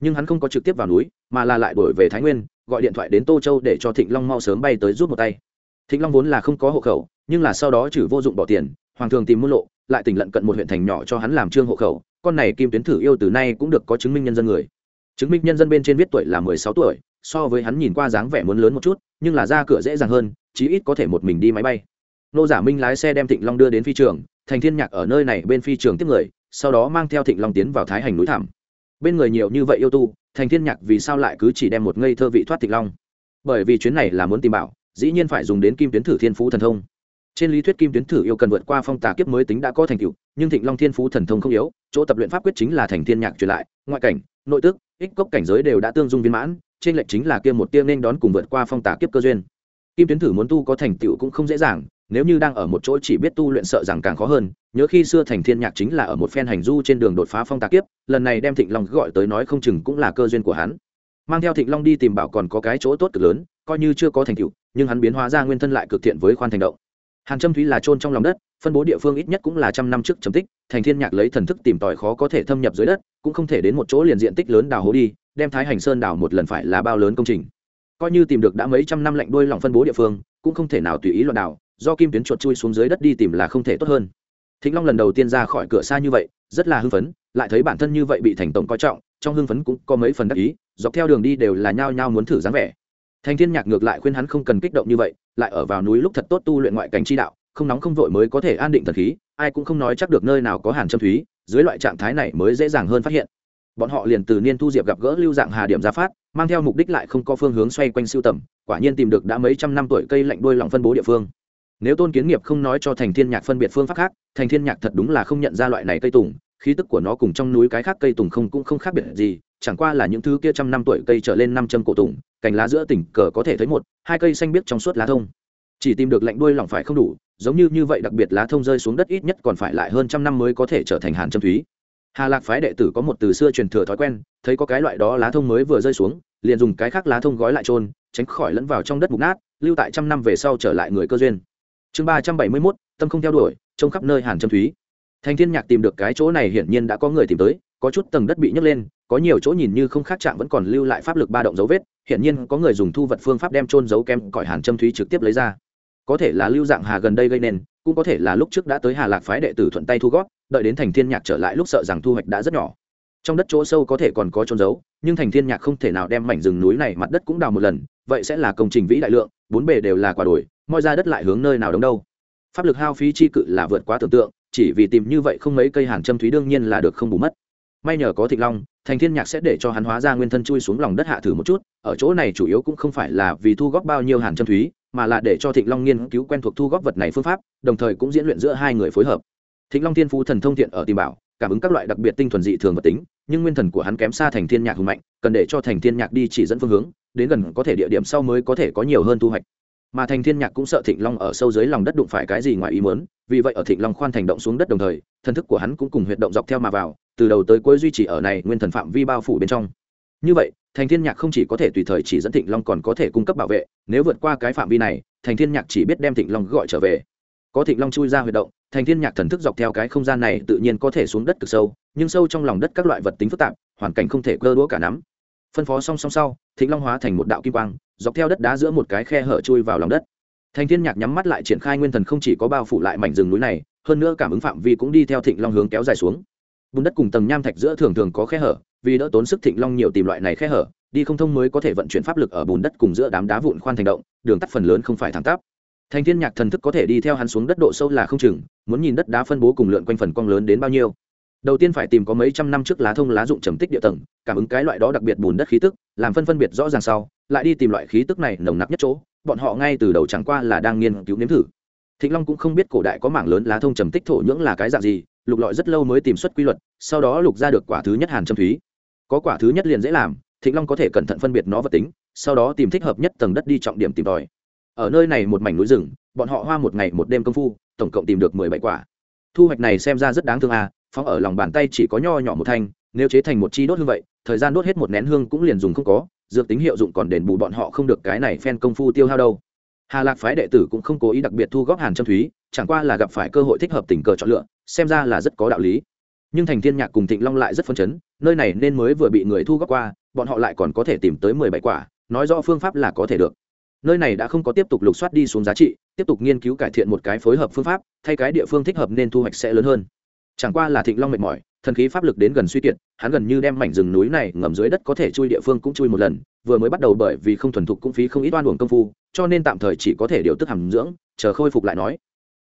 Nhưng hắn không có trực tiếp vào núi, mà là lại đổi về thái nguyên gọi điện thoại đến tô châu để cho thịnh long mau sớm bay tới giúp một tay. Thịnh long vốn là không có hộ khẩu, nhưng là sau đó trừ vô dụng bỏ tiền, hoàng thường tìm muôn lộ, lại tỉnh lận cận một huyện thành nhỏ cho hắn làm trương hộ khẩu, con này kim tuyến thử yêu từ nay cũng được có chứng minh nhân dân người. Chứng minh nhân dân bên trên viết tuổi là mười sáu tuổi, so với hắn nhìn qua dáng vẻ muốn lớn một chút, nhưng là ra cửa dễ dàng hơn, chí ít có thể một mình đi máy bay. Nô giả minh lái xe đem thịnh long đưa đến phi trường, thành thiên nhạc ở nơi này bên phi trường tiếp người, sau đó mang theo thịnh long tiến vào thái hành núi thảm bên người nhiều như vậy yêu tu thành thiên nhạc vì sao lại cứ chỉ đem một ngây thơ vị thoát thịnh long? Bởi vì chuyến này là muốn tìm bảo, dĩ nhiên phải dùng đến kim tuyến thử thiên phú thần thông. Trên lý thuyết kim tuyến thử yêu cần vượt qua phong tà kiếp mới tính đã có thành tựu, nhưng thịnh long thiên phú thần thông không yếu, chỗ tập luyện pháp quyết chính là thành thiên nhạc truyền lại, ngoại cảnh, nội tức, ích cốc cảnh giới đều đã tương dung viên mãn, trên lệnh chính là kia một tiên nên đón cùng vượt qua phong tà kiếp cơ duyên. Kim tuyến thử muốn tu có thành tựu cũng không dễ dàng nếu như đang ở một chỗ chỉ biết tu luyện sợ rằng càng khó hơn, nhớ khi xưa thành thiên nhạc chính là ở một phen hành du trên đường đột phá phong tạc kiếp, lần này đem thịnh long gọi tới nói không chừng cũng là cơ duyên của hắn. Mang theo thịnh long đi tìm bảo còn có cái chỗ tốt cực lớn, coi như chưa có thành tựu, nhưng hắn biến hóa ra nguyên thân lại cực thiện với khoan thành động. Hàng trăm thúy là trôn trong lòng đất, phân bố địa phương ít nhất cũng là trăm năm trước chấm tích, thành thiên nhạc lấy thần thức tìm tòi khó có thể thâm nhập dưới đất, cũng không thể đến một chỗ liền diện tích lớn đào hố đi, đem thái hành sơn đào một lần phải là bao lớn công trình. Coi như tìm được đã mấy trăm năm lạnh đuôi lòng phân bố địa phương, cũng không thể nào tùy ý loạn đào do kim tuyến chuột chui xuống dưới đất đi tìm là không thể tốt hơn. Thịnh long lần đầu tiên ra khỏi cửa xa như vậy, rất là hưng phấn, lại thấy bản thân như vậy bị thành tổng coi trọng, trong hưng phấn cũng có mấy phần đắc ý, dọc theo đường đi đều là nhao nhao muốn thử dáng vẻ. Thành thiên nhạc ngược lại khuyên hắn không cần kích động như vậy, lại ở vào núi lúc thật tốt tu luyện ngoại cảnh chi đạo, không nóng không vội mới có thể an định thần khí, ai cũng không nói chắc được nơi nào có hàn châm thúy, dưới loại trạng thái này mới dễ dàng hơn phát hiện. Bọn họ liền từ niên thu diệp gặp gỡ lưu dạng hà điểm ra phát, mang theo mục đích lại không có phương hướng xoay quanh siêu tầm, quả nhiên tìm được đã mấy trăm năm tuổi cây lạnh đuôi lòng phân bố địa phương nếu tôn kiến nghiệp không nói cho thành thiên nhạc phân biệt phương pháp khác, thành thiên nhạc thật đúng là không nhận ra loại này cây tùng, khí tức của nó cùng trong núi cái khác cây tùng không cũng không khác biệt gì, chẳng qua là những thứ kia trăm năm tuổi cây trở lên năm trăm cổ tùng, cành lá giữa tỉnh cờ có thể thấy một, hai cây xanh biếc trong suốt lá thông. Chỉ tìm được lạnh đuôi lỏng phải không đủ, giống như như vậy đặc biệt lá thông rơi xuống đất ít nhất còn phải lại hơn trăm năm mới có thể trở thành hàn châm thúy. Hà lạc phái đệ tử có một từ xưa truyền thừa thói quen, thấy có cái loại đó lá thông mới vừa rơi xuống, liền dùng cái khác lá thông gói lại trôn tránh khỏi lẫn vào trong đất mục nát, lưu tại trăm năm về sau trở lại người cơ duyên chương ba trăm bảy mươi mốt, tâm không theo đuổi, trông khắp nơi hàn trâm thúy. Thành thiên nhạc tìm được cái chỗ này hiển nhiên đã có người tìm tới, có chút tầng đất bị nhấc lên, có nhiều chỗ nhìn như không khác trạng vẫn còn lưu lại pháp lực ba động dấu vết, hiển nhiên có người dùng thu vật phương pháp đem trôn dấu kem cõi hàn châm thúy trực tiếp lấy ra. Có thể là lưu dạng hà gần đây gây nên, cũng có thể là lúc trước đã tới hà lạc phái đệ tử thuận tay thu gót đợi đến thành thiên nhạc trở lại lúc sợ rằng thu hoạch đã rất nhỏ. Trong đất chỗ sâu có thể còn có trôn dấu nhưng thành thiên nhạc không thể nào đem mảnh rừng núi này mặt đất cũng đào một lần, vậy sẽ là công trình vĩ đại lượng, bốn bề đều là quả đồi moi ra đất lại hướng nơi nào đóng đâu. Pháp lực hao phí chi cự là vượt quá tưởng tượng, chỉ vì tìm như vậy không mấy cây hàn châm thúy đương nhiên là được không bù mất. May nhờ có thịnh long, thành thiên nhạc sẽ để cho hắn hóa ra nguyên thân chui xuống lòng đất hạ thử một chút, ở chỗ này chủ yếu cũng không phải là vì thu góp bao nhiêu hàn châm thúy, mà là để cho thịnh long nghiên cứu quen thuộc thu góp vật này phương pháp, đồng thời cũng diễn luyện giữa hai người phối hợp. Thịnh long thiên phú thần thông thiện ở tìm bảo, cảm ứng các loại đặc biệt tinh thuần dị thường vật tính, nhưng nguyên thần của hắn kém xa thành thiên nhạc hùng mạnh, cần để cho thành thiên nhạc đi chỉ dẫn phương hướng, đến gần có thể địa điểm sau mới có thể có nhiều hơn thu hoạch mà thành thiên nhạc cũng sợ thịnh long ở sâu dưới lòng đất đụng phải cái gì ngoài ý muốn, vì vậy ở thịnh long khoan thành động xuống đất đồng thời, thần thức của hắn cũng cùng huyệt động dọc theo mà vào, từ đầu tới cuối duy trì ở này nguyên thần phạm vi bao phủ bên trong. Như vậy, thành thiên nhạc không chỉ có thể tùy thời chỉ dẫn thịnh long còn có thể cung cấp bảo vệ, nếu vượt qua cái phạm vi này, thành thiên nhạc chỉ biết đem thịnh long gọi trở về. Có thịnh long chui ra huyệt động, thành thiên nhạc thần thức dọc theo cái không gian này tự nhiên có thể xuống đất cực sâu, nhưng sâu trong lòng đất các loại vật tính phức tạp, hoàn cảnh không thể cơ đũa cả nắm. Phân phó song song sau, thịnh long hóa thành một đạo kim quang dọc theo đất đá giữa một cái khe hở chui vào lòng đất. Thành thiên nhạc nhắm mắt lại triển khai nguyên thần không chỉ có bao phủ lại mảnh rừng núi này, hơn nữa cảm ứng phạm vi cũng đi theo thịnh long hướng kéo dài xuống. Bùn đất cùng tầng nham thạch giữa thường thường có khe hở, vì đỡ tốn sức thịnh long nhiều tìm loại này khe hở, đi không thông mới có thể vận chuyển pháp lực ở bùn đất cùng giữa đám đá vụn khoan thành động, đường tắt phần lớn không phải thẳng tắp. Thành thiên nhạc thần thức có thể đi theo hắn xuống đất độ sâu là không chừng, muốn nhìn đất đá phân bố cùng lượn quanh phần cong lớn đến bao nhiêu. Đầu tiên phải tìm có mấy trăm năm trước lá thông lá dụng trầm tích địa tầng, cảm ứng cái loại đó đặc biệt bùn đất khí tức, làm phân phân biệt rõ ràng sau lại đi tìm loại khí tức này nồng nặc nhất chỗ, bọn họ ngay từ đầu chẳng qua là đang nghiên cứu nếm thử. Thịnh long cũng không biết cổ đại có mảng lớn lá thông trầm tích thổ nhưỡng là cái dạng gì, lục lọi rất lâu mới tìm xuất quy luật, sau đó lục ra được quả thứ nhất hàn trầm thúy. Có quả thứ nhất liền dễ làm, thịnh long có thể cẩn thận phân biệt nó vật tính, sau đó tìm thích hợp nhất tầng đất đi trọng điểm tìm tòi. Ở nơi này một mảnh núi rừng, bọn họ hoa một ngày một đêm công phu, tổng cộng tìm được mười bảy quả. Thu hoạch này xem ra rất đáng thương à phóng ở lòng bàn tay chỉ có nho nhỏ một thanh, nếu chế thành một chi đốt hương vậy, thời gian đốt hết một nén hương cũng liền dùng không có dược tính hiệu dụng còn đền bù bọn họ không được cái này phen công phu tiêu hao đâu. Hà lạc phái đệ tử cũng không cố ý đặc biệt thu góp hàn trâm thúy, chẳng qua là gặp phải cơ hội thích hợp tình cờ chọn lựa, xem ra là rất có đạo lý. Nhưng thành thiên nhạc cùng thịnh long lại rất phấn chấn, nơi này nên mới vừa bị người thu góp qua, bọn họ lại còn có thể tìm tới mười bảy quả, nói rõ phương pháp là có thể được. Nơi này đã không có tiếp tục lục soát đi xuống giá trị, tiếp tục nghiên cứu cải thiện một cái phối hợp phương pháp, thay cái địa phương thích hợp nên thu hoạch sẽ lớn hơn. Chẳng qua là thịnh long mệt mỏi thần khí pháp lực đến gần suy kiệt, hắn gần như đem mảnh rừng núi này ngầm dưới đất có thể chui địa phương cũng chui một lần, vừa mới bắt đầu bởi vì không thuần thục cũng phí không ít oan uổng công phu, cho nên tạm thời chỉ có thể điều tức hàm dưỡng, chờ khôi phục lại nói.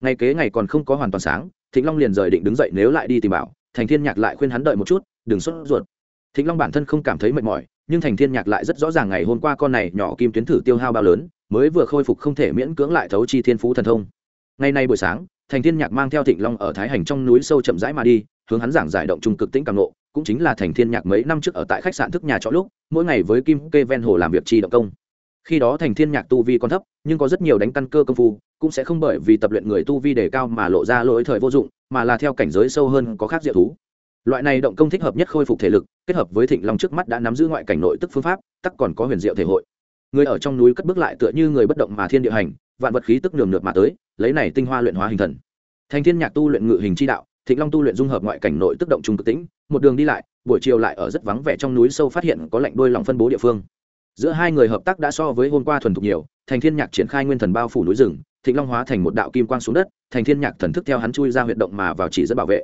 Ngày kế ngày còn không có hoàn toàn sáng, thịnh long liền rời định đứng dậy nếu lại đi tìm bảo, thành thiên nhạc lại khuyên hắn đợi một chút, đừng sốt ruột. Thịnh long bản thân không cảm thấy mệt mỏi, nhưng thành thiên nhạc lại rất rõ ràng ngày hôm qua con này nhỏ kim tuyến thử tiêu hao bao lớn, mới vừa khôi phục không thể miễn cưỡng lại thấu chi thiên phú thần thông. Ngày nay buổi sáng, thành thiên nhạc mang theo thịnh long ở thái hành trong núi sâu chậm rãi mà đi hướng hắn giảng giải động trung cực tĩnh càng nộ cũng chính là thành thiên nhạc mấy năm trước ở tại khách sạn thức nhà trọ lúc, mỗi ngày với kim kê ven hồ làm việc chi động công. Khi đó thành thiên nhạc tu vi còn thấp, nhưng có rất nhiều đánh căn cơ công phu, cũng sẽ không bởi vì tập luyện người tu vi đề cao mà lộ ra lỗi thời vô dụng, mà là theo cảnh giới sâu hơn có khác diệu thú. Loại này động công thích hợp nhất khôi phục thể lực, kết hợp với thịnh long trước mắt đã nắm giữ ngoại cảnh nội tức phương pháp, tắc còn có huyền diệu thể hội. Người ở trong núi cất bước lại tựa như người bất động mà thiên địa hành, vạn vật khí tức nườm nượp mà tới, lấy này tinh hoa luyện hóa hình thần. Thành thiên nhạc tu luyện ngự hình chi đạo thịnh long tu luyện dung hợp ngoại cảnh nội tức động trung cực tĩnh, một đường đi lại, buổi chiều lại ở rất vắng vẻ trong núi sâu phát hiện có lạnh đôi lòng phân bố địa phương. Giữa hai người hợp tác đã so với hôm qua thuần thục nhiều, thành thiên nhạc triển khai nguyên thần bao phủ núi rừng, thịnh long hóa thành một đạo kim quang xuống đất, thành thiên nhạc thần thức theo hắn chui ra huyệt động mà vào chỉ dẫn bảo vệ.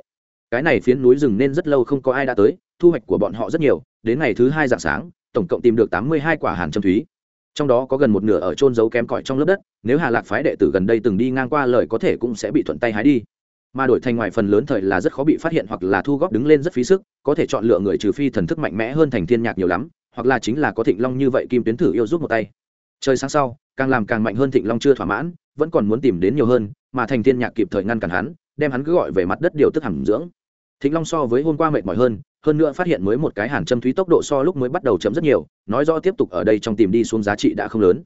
Cái này phiến núi rừng nên rất lâu không có ai đã tới, thu hoạch của bọn họ rất nhiều, đến ngày thứ hai dạng sáng, tổng cộng tìm được tám mươi hai quả hàn châm thúy. Trong đó có gần một nửa ở trôn giấu kém cỏi trong lớp đất, nếu hà lạc phái đệ tử gần đây từng đi ngang qua lời có thể cũng sẽ bị thuận tay hái đi mà đổi thành ngoài phần lớn thời là rất khó bị phát hiện hoặc là thu góp đứng lên rất phí sức, có thể chọn lựa người trừ phi thần thức mạnh mẽ hơn thành thiên nhạc nhiều lắm, hoặc là chính là có thịnh long như vậy kim tuyến thử yêu giúp một tay. Trời sáng sau, càng làm càng mạnh hơn thịnh long chưa thỏa mãn, vẫn còn muốn tìm đến nhiều hơn, mà thành thiên nhạc kịp thời ngăn cản hắn, đem hắn cứ gọi về mặt đất điều tức hẳn dưỡng. Thịnh long so với hôm qua mệt mỏi hơn hơn nữa phát hiện mới một cái hàn châm thúy tốc độ so lúc mới bắt đầu chấm rất nhiều, nói rõ tiếp tục ở đây trong tìm đi xuống giá trị đã không lớn.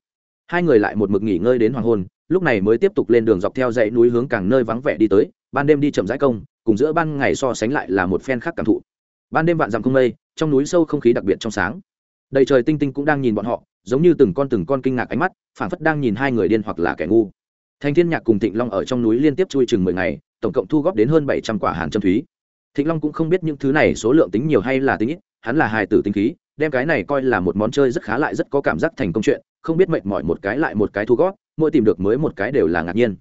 Hai người lại một mực nghỉ ngơi đến hoàng hôn, lúc này mới tiếp tục lên đường dọc theo dãy núi hướng càng nơi vắng vẻ đi tới ban đêm đi chậm rãi công, cùng giữa ban ngày so sánh lại là một phen khác cảm thụ. Ban đêm vạn dặm không mây, trong núi sâu không khí đặc biệt trong sáng. Đầy trời tinh tinh cũng đang nhìn bọn họ, giống như từng con từng con kinh ngạc ánh mắt, phảng phất đang nhìn hai người điên hoặc là kẻ ngu. Thành thiên nhạc cùng thịnh long ở trong núi liên tiếp chui chừng mười ngày, tổng cộng thu góp đến hơn bảy trăm quả hàn châm thúy. Thịnh long cũng không biết những thứ này số lượng tính nhiều hay là tính ít, hắn là hài tử tinh khí, đem cái này coi là một món chơi rất khá lại rất có cảm giác thành công chuyện, không biết mệt mỏi một cái lại một cái thu góp, mỗi tìm được mới một cái đều là ngạc nhiên.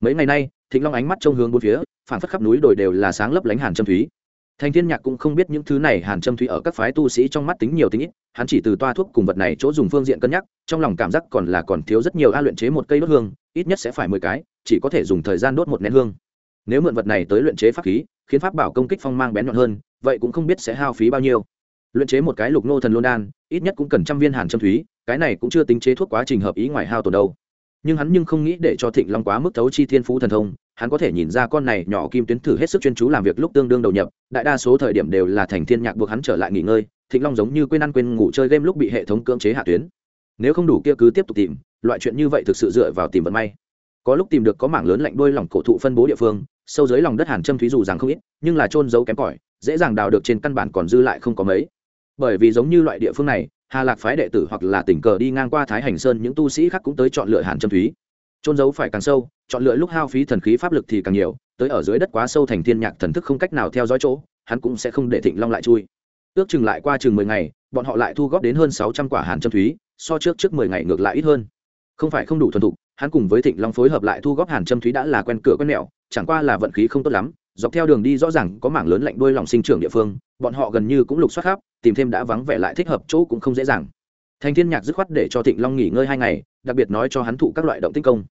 Mấy ngày nay thịnh long ánh mắt trông hướng bốn phía phản phất khắp núi đồi đều là sáng lấp lánh hàn châm thúy. Thành thiên nhạc cũng không biết những thứ này hàn châm thúy ở các phái tu sĩ trong mắt tính nhiều tính ít, hắn chỉ từ toa thuốc cùng vật này chỗ dùng phương diện cân nhắc, trong lòng cảm giác còn là còn thiếu rất nhiều a luyện chế một cây đốt hương, ít nhất sẽ phải mười cái, chỉ có thể dùng thời gian đốt một nén hương. Nếu mượn vật này tới luyện chế pháp khí, khiến pháp bảo công kích phong mang bén nhọn hơn, vậy cũng không biết sẽ hao phí bao nhiêu. Luyện chế một cái lục nô thần lôn đan, ít nhất cũng cần trăm viên hàn châm thúy, cái này cũng chưa tính chế thuốc quá trình hợp ý ngoài hao tổn đâu nhưng hắn nhưng không nghĩ để cho thịnh long quá mức thấu chi thiên phú thần thông, hắn có thể nhìn ra con này nhỏ kim tuyến thử hết sức chuyên chú làm việc lúc tương đương đầu nhập, đại đa số thời điểm đều là thành thiên nhạc buộc hắn trở lại nghỉ ngơi, thịnh long giống như quên ăn quên ngủ chơi game lúc bị hệ thống cưỡng chế hạ tuyến. Nếu không đủ kia cứ tiếp tục tìm, loại chuyện như vậy thực sự dựa vào tìm vận may. Có lúc tìm được có mảng lớn lạnh đuôi lỏng cổ thụ phân bố địa phương, sâu dưới lòng đất hàn châm thúy dù rằng không ít, nhưng là trôn giấu kém cỏi, dễ dàng đào được trên căn bản còn dư lại không có mấy bởi vì giống như loại địa phương này, hà lạc phái đệ tử hoặc là tình cờ đi ngang qua thái hành sơn, những tu sĩ khác cũng tới chọn lựa hàn châm thúy. Trôn giấu phải càng sâu, chọn lựa lúc hao phí thần khí pháp lực thì càng nhiều, tới ở dưới đất quá sâu thành thiên nhạc thần thức không cách nào theo dõi chỗ, hắn cũng sẽ không để thịnh long lại chui. Ước chừng lại qua chừng mười ngày, bọn họ lại thu góp đến hơn sáu trăm quả hàn châm thúy, so trước trước mười ngày ngược lại ít hơn. Không phải không đủ thuần thục, hắn cùng với thịnh long phối hợp lại thu góp hàn châm thúy đã là quen cửa quen mẹo, chẳng qua là vận khí không tốt lắm dọc theo đường đi rõ ràng có mảng lớn lạnh đuôi lòng sinh trưởng địa phương, bọn họ gần như cũng lục soát khắp, tìm thêm đã vắng vẻ lại thích hợp chỗ cũng không dễ dàng. Thành thiên nhạc dứt khoát để cho thịnh long nghỉ ngơi hai ngày, đặc biệt nói cho hắn thụ các loại động tinh công.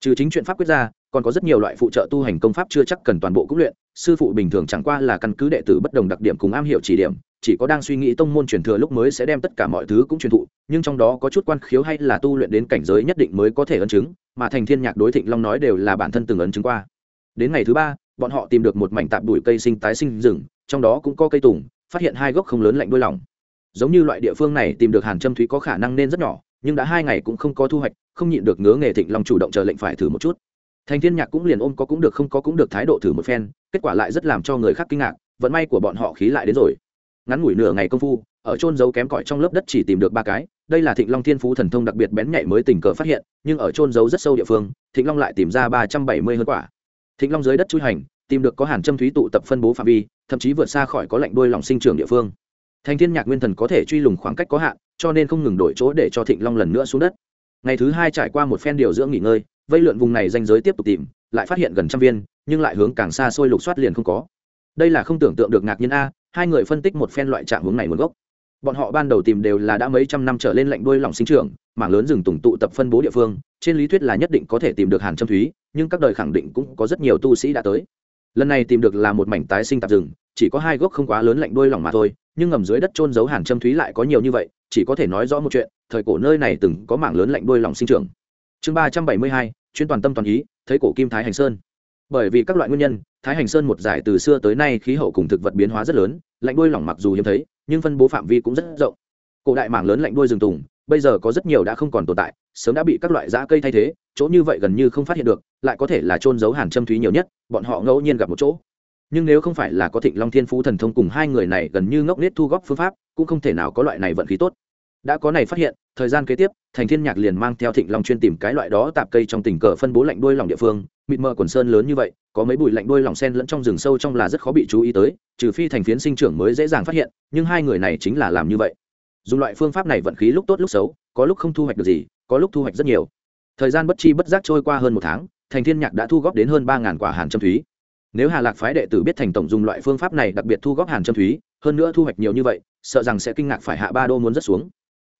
Trừ chính chuyện pháp quyết ra, còn có rất nhiều loại phụ trợ tu hành công pháp chưa chắc cần toàn bộ cũng luyện, sư phụ bình thường chẳng qua là căn cứ đệ tử bất đồng đặc điểm cùng am hiểu chỉ điểm, chỉ có đang suy nghĩ tông môn truyền thừa lúc mới sẽ đem tất cả mọi thứ cũng truyền thụ, nhưng trong đó có chút quan khiếu hay là tu luyện đến cảnh giới nhất định mới có thể ấn chứng, mà thành thiên nhạc đối thịnh long nói đều là bản thân từng ấn chứng qua. Đến ngày thứ ba bọn họ tìm được một mảnh tạp đùi cây sinh tái sinh rừng, trong đó cũng có cây tùng, phát hiện hai gốc không lớn lạnh đuôi lỏng. Giống như loại địa phương này tìm được hàn châm thúy có khả năng nên rất nhỏ, nhưng đã hai ngày cũng không có thu hoạch, không nhịn được ngứa nghề thịnh long chủ động chờ lệnh phải thử một chút. Thành thiên nhạc cũng liền ôm có cũng được không có cũng được thái độ thử một phen, kết quả lại rất làm cho người khác kinh ngạc, vận may của bọn họ khí lại đến rồi. Ngắn ngủi nửa ngày công phu, ở trôn giấu kém cỏi trong lớp đất chỉ tìm được ba cái, đây là thịnh long thiên phú thần thông đặc biệt bén nhạy mới tình cờ phát hiện, nhưng ở trôn giấu rất sâu địa phương, thịnh long lại tìm ra ba trăm bảy mươi hơn quả thịnh long dưới đất chui hành, tìm được có hàn châm thúy tụ tập phân bố phạm vi, thậm chí vượt xa khỏi có lạnh đôi lòng sinh trưởng địa phương. Thành thiên nhạc nguyên thần có thể truy lùng khoảng cách có hạn, cho nên không ngừng đổi chỗ để cho thịnh long lần nữa xuống đất. Ngày thứ hai trải qua một phen điều dưỡng nghỉ ngơi, vây lượn vùng này danh giới tiếp tục tìm, lại phát hiện gần trăm viên, nhưng lại hướng càng xa xôi lục soát liền không có. Đây là không tưởng tượng được ngạc nhiên a, hai người phân tích một phen loại trạng hướng này nguồn gốc. Bọn họ ban đầu tìm đều là đã mấy trăm năm trở lên lạnh đuôi lỏng sinh trưởng, mảng lớn rừng tùng tụ tập phân bố địa phương, trên lý thuyết là nhất định có thể tìm được hàn châm thúy nhưng các đời khẳng định cũng có rất nhiều tu sĩ đã tới. Lần này tìm được là một mảnh tái sinh tạp rừng, chỉ có hai gốc không quá lớn lạnh đuôi lỏng mà thôi, nhưng ngầm dưới đất trôn giấu hàn châm thúy lại có nhiều như vậy, chỉ có thể nói rõ một chuyện, thời cổ nơi này từng có mảng lớn lạnh đuôi lỏng sinh trưởng. Chương ba trăm bảy mươi hai, chuyên toàn tâm toàn ý, thấy cổ kim thái hành sơn. Bởi vì các loại nguyên nhân, thái hành sơn một giải từ xưa tới nay khí hậu cùng thực vật biến hóa rất lớn, lạnh đuôi lỏng mặc dù hiếm thấy, nhưng phân bố phạm vi cũng rất rộng. Cổ đại mảng lớn lạnh đuôi rừng tùng, bây giờ có rất nhiều đã không còn tồn tại, sớm đã bị các loại dã cây thay thế chỗ như vậy gần như không phát hiện được, lại có thể là trôn giấu hàn châm thúy nhiều nhất, bọn họ ngẫu nhiên gặp một chỗ. Nhưng nếu không phải là có thịnh long thiên phú thần thông cùng hai người này gần như ngốc nết thu góp phương pháp, cũng không thể nào có loại này vận khí tốt. Đã có này phát hiện, thời gian kế tiếp, thành thiên nhạc liền mang theo thịnh long chuyên tìm cái loại đó tạp cây trong tình cờ phân bố lạnh đuôi lòng địa phương, mịt mờ quần sơn lớn như vậy, có mấy bụi lạnh đuôi lòng sen lẫn trong rừng sâu trong là rất khó bị chú ý tới, trừ phi thành phiến sinh trưởng mới dễ dàng phát hiện, nhưng hai người này chính là làm như vậy. Dùng loại phương pháp này vận khí lúc tốt lúc xấu, có lúc không thu hoạch được gì, có lúc thu hoạch rất nhiều thời gian bất chi bất giác trôi qua hơn một tháng, thành thiên nhạc đã thu góp đến hơn ba ngàn quả hàn châm thúy. Nếu hà lạc phái đệ tử biết thành tổng dùng loại phương pháp này đặc biệt thu góp hàn châm thúy, hơn nữa thu hoạch nhiều như vậy, sợ rằng sẽ kinh ngạc phải hạ ba đô muốn rất xuống.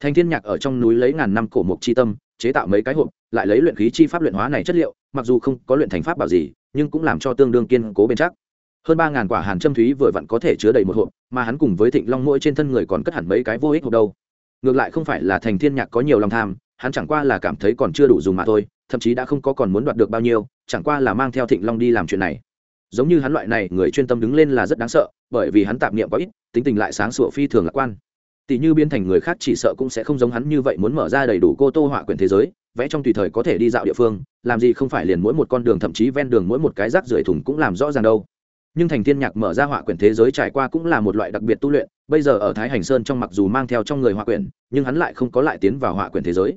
Thành thiên nhạc ở trong núi lấy ngàn năm cổ mục chi tâm, chế tạo mấy cái hộp, lại lấy luyện khí chi pháp luyện hóa này chất liệu, mặc dù không có luyện thành pháp bảo gì, nhưng cũng làm cho tương đương kiên cố bền chắc. Hơn ba ngàn quả hàn châm thúy vừa vặn có thể chứa đầy một hộp, mà hắn cùng với thịnh long mỗi trên thân người còn cất hẳn mấy cái vô ích hộp đâu. Ngược lại không phải là thành thiên nhạc có nhiều lòng tham hắn chẳng qua là cảm thấy còn chưa đủ dùng mà thôi, thậm chí đã không có còn muốn đoạt được bao nhiêu, chẳng qua là mang theo thịnh long đi làm chuyện này. Giống như hắn loại này người chuyên tâm đứng lên là rất đáng sợ, bởi vì hắn tạp niệm quá ít, tính tình lại sáng sủa phi thường lạc quan. Tỷ như biến thành người khác chỉ sợ cũng sẽ không giống hắn như vậy muốn mở ra đầy đủ cô tô họa quyển thế giới, vẽ trong tùy thời có thể đi dạo địa phương, làm gì không phải liền mỗi một con đường thậm chí ven đường mỗi một cái rác rưởi thùng cũng làm rõ ràng đâu. Nhưng thành thiên nhạc mở ra họa quyển thế giới trải qua cũng là một loại đặc biệt tu luyện, bây giờ ở thái hành sơn trong mặc dù mang theo trong người họa quyển, nhưng hắn lại không có lại tiến vào họa quyển thế giới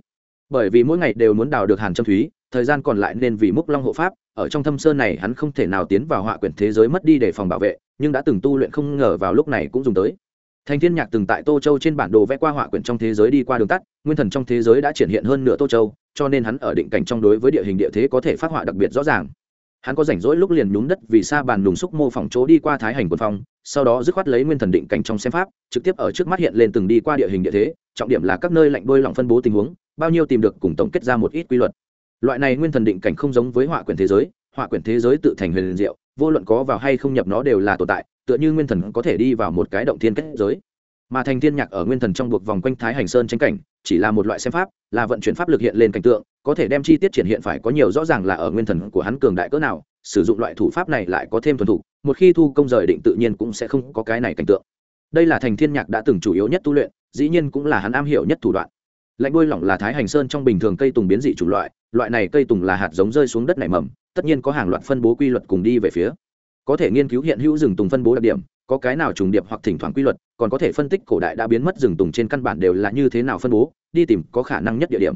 bởi vì mỗi ngày đều muốn đào được hàn châm thúy, thời gian còn lại nên vì múc long hộ pháp, ở trong thâm sơn này hắn không thể nào tiến vào họa quyển thế giới mất đi để phòng bảo vệ, nhưng đã từng tu luyện không ngờ vào lúc này cũng dùng tới. Thành thiên nhạc từng tại tô châu trên bản đồ vẽ qua họa quyển trong thế giới đi qua đường tắt, nguyên thần trong thế giới đã triển hiện hơn nửa tô châu, cho nên hắn ở định cảnh trong đối với địa hình địa thế có thể phát họa đặc biệt rõ ràng. Hắn có rảnh rỗi lúc liền nhúng đất vì xa bàn lùng xúc mô phỏng chỗ đi qua thái hành quân phong, sau đó dứt khoát lấy nguyên thần định cảnh trong xem pháp, trực tiếp ở trước mắt hiện lên từng đi qua địa hình địa thế, trọng điểm là các nơi lạnh đôi lỏng phân bố tình huống bao nhiêu tìm được cùng tổng kết ra một ít quy luật. Loại này nguyên thần định cảnh không giống với họa quyển thế giới, họa quyển thế giới tự thành huyền diệu, vô luận có vào hay không nhập nó đều là tồn tại, tựa như nguyên thần có thể đi vào một cái động thiên kết giới. Mà thành thiên nhạc ở nguyên thần trong buộc vòng quanh thái hành sơn tranh cảnh, chỉ là một loại xem pháp, là vận chuyển pháp lực hiện lên cảnh tượng, có thể đem chi tiết triển hiện phải có nhiều rõ ràng là ở nguyên thần của hắn cường đại cỡ nào, sử dụng loại thủ pháp này lại có thêm thuần thủ một khi thu công rời định tự nhiên cũng sẽ không có cái này cảnh tượng. Đây là thành thiên nhạc đã từng chủ yếu nhất tu luyện, dĩ nhiên cũng là hắn am hiểu nhất thủ đoạn lạnh đuôi lỏng là thái hành sơn trong bình thường cây tùng biến dị chủng loại loại này cây tùng là hạt giống rơi xuống đất nảy mầm, tất nhiên có hàng loạt phân bố quy luật cùng đi về phía. Có thể nghiên cứu hiện hữu rừng tùng phân bố đặc điểm, có cái nào trùng điệp hoặc thỉnh thoảng quy luật, còn có thể phân tích cổ đại đã biến mất rừng tùng trên căn bản đều là như thế nào phân bố, đi tìm có khả năng nhất địa điểm.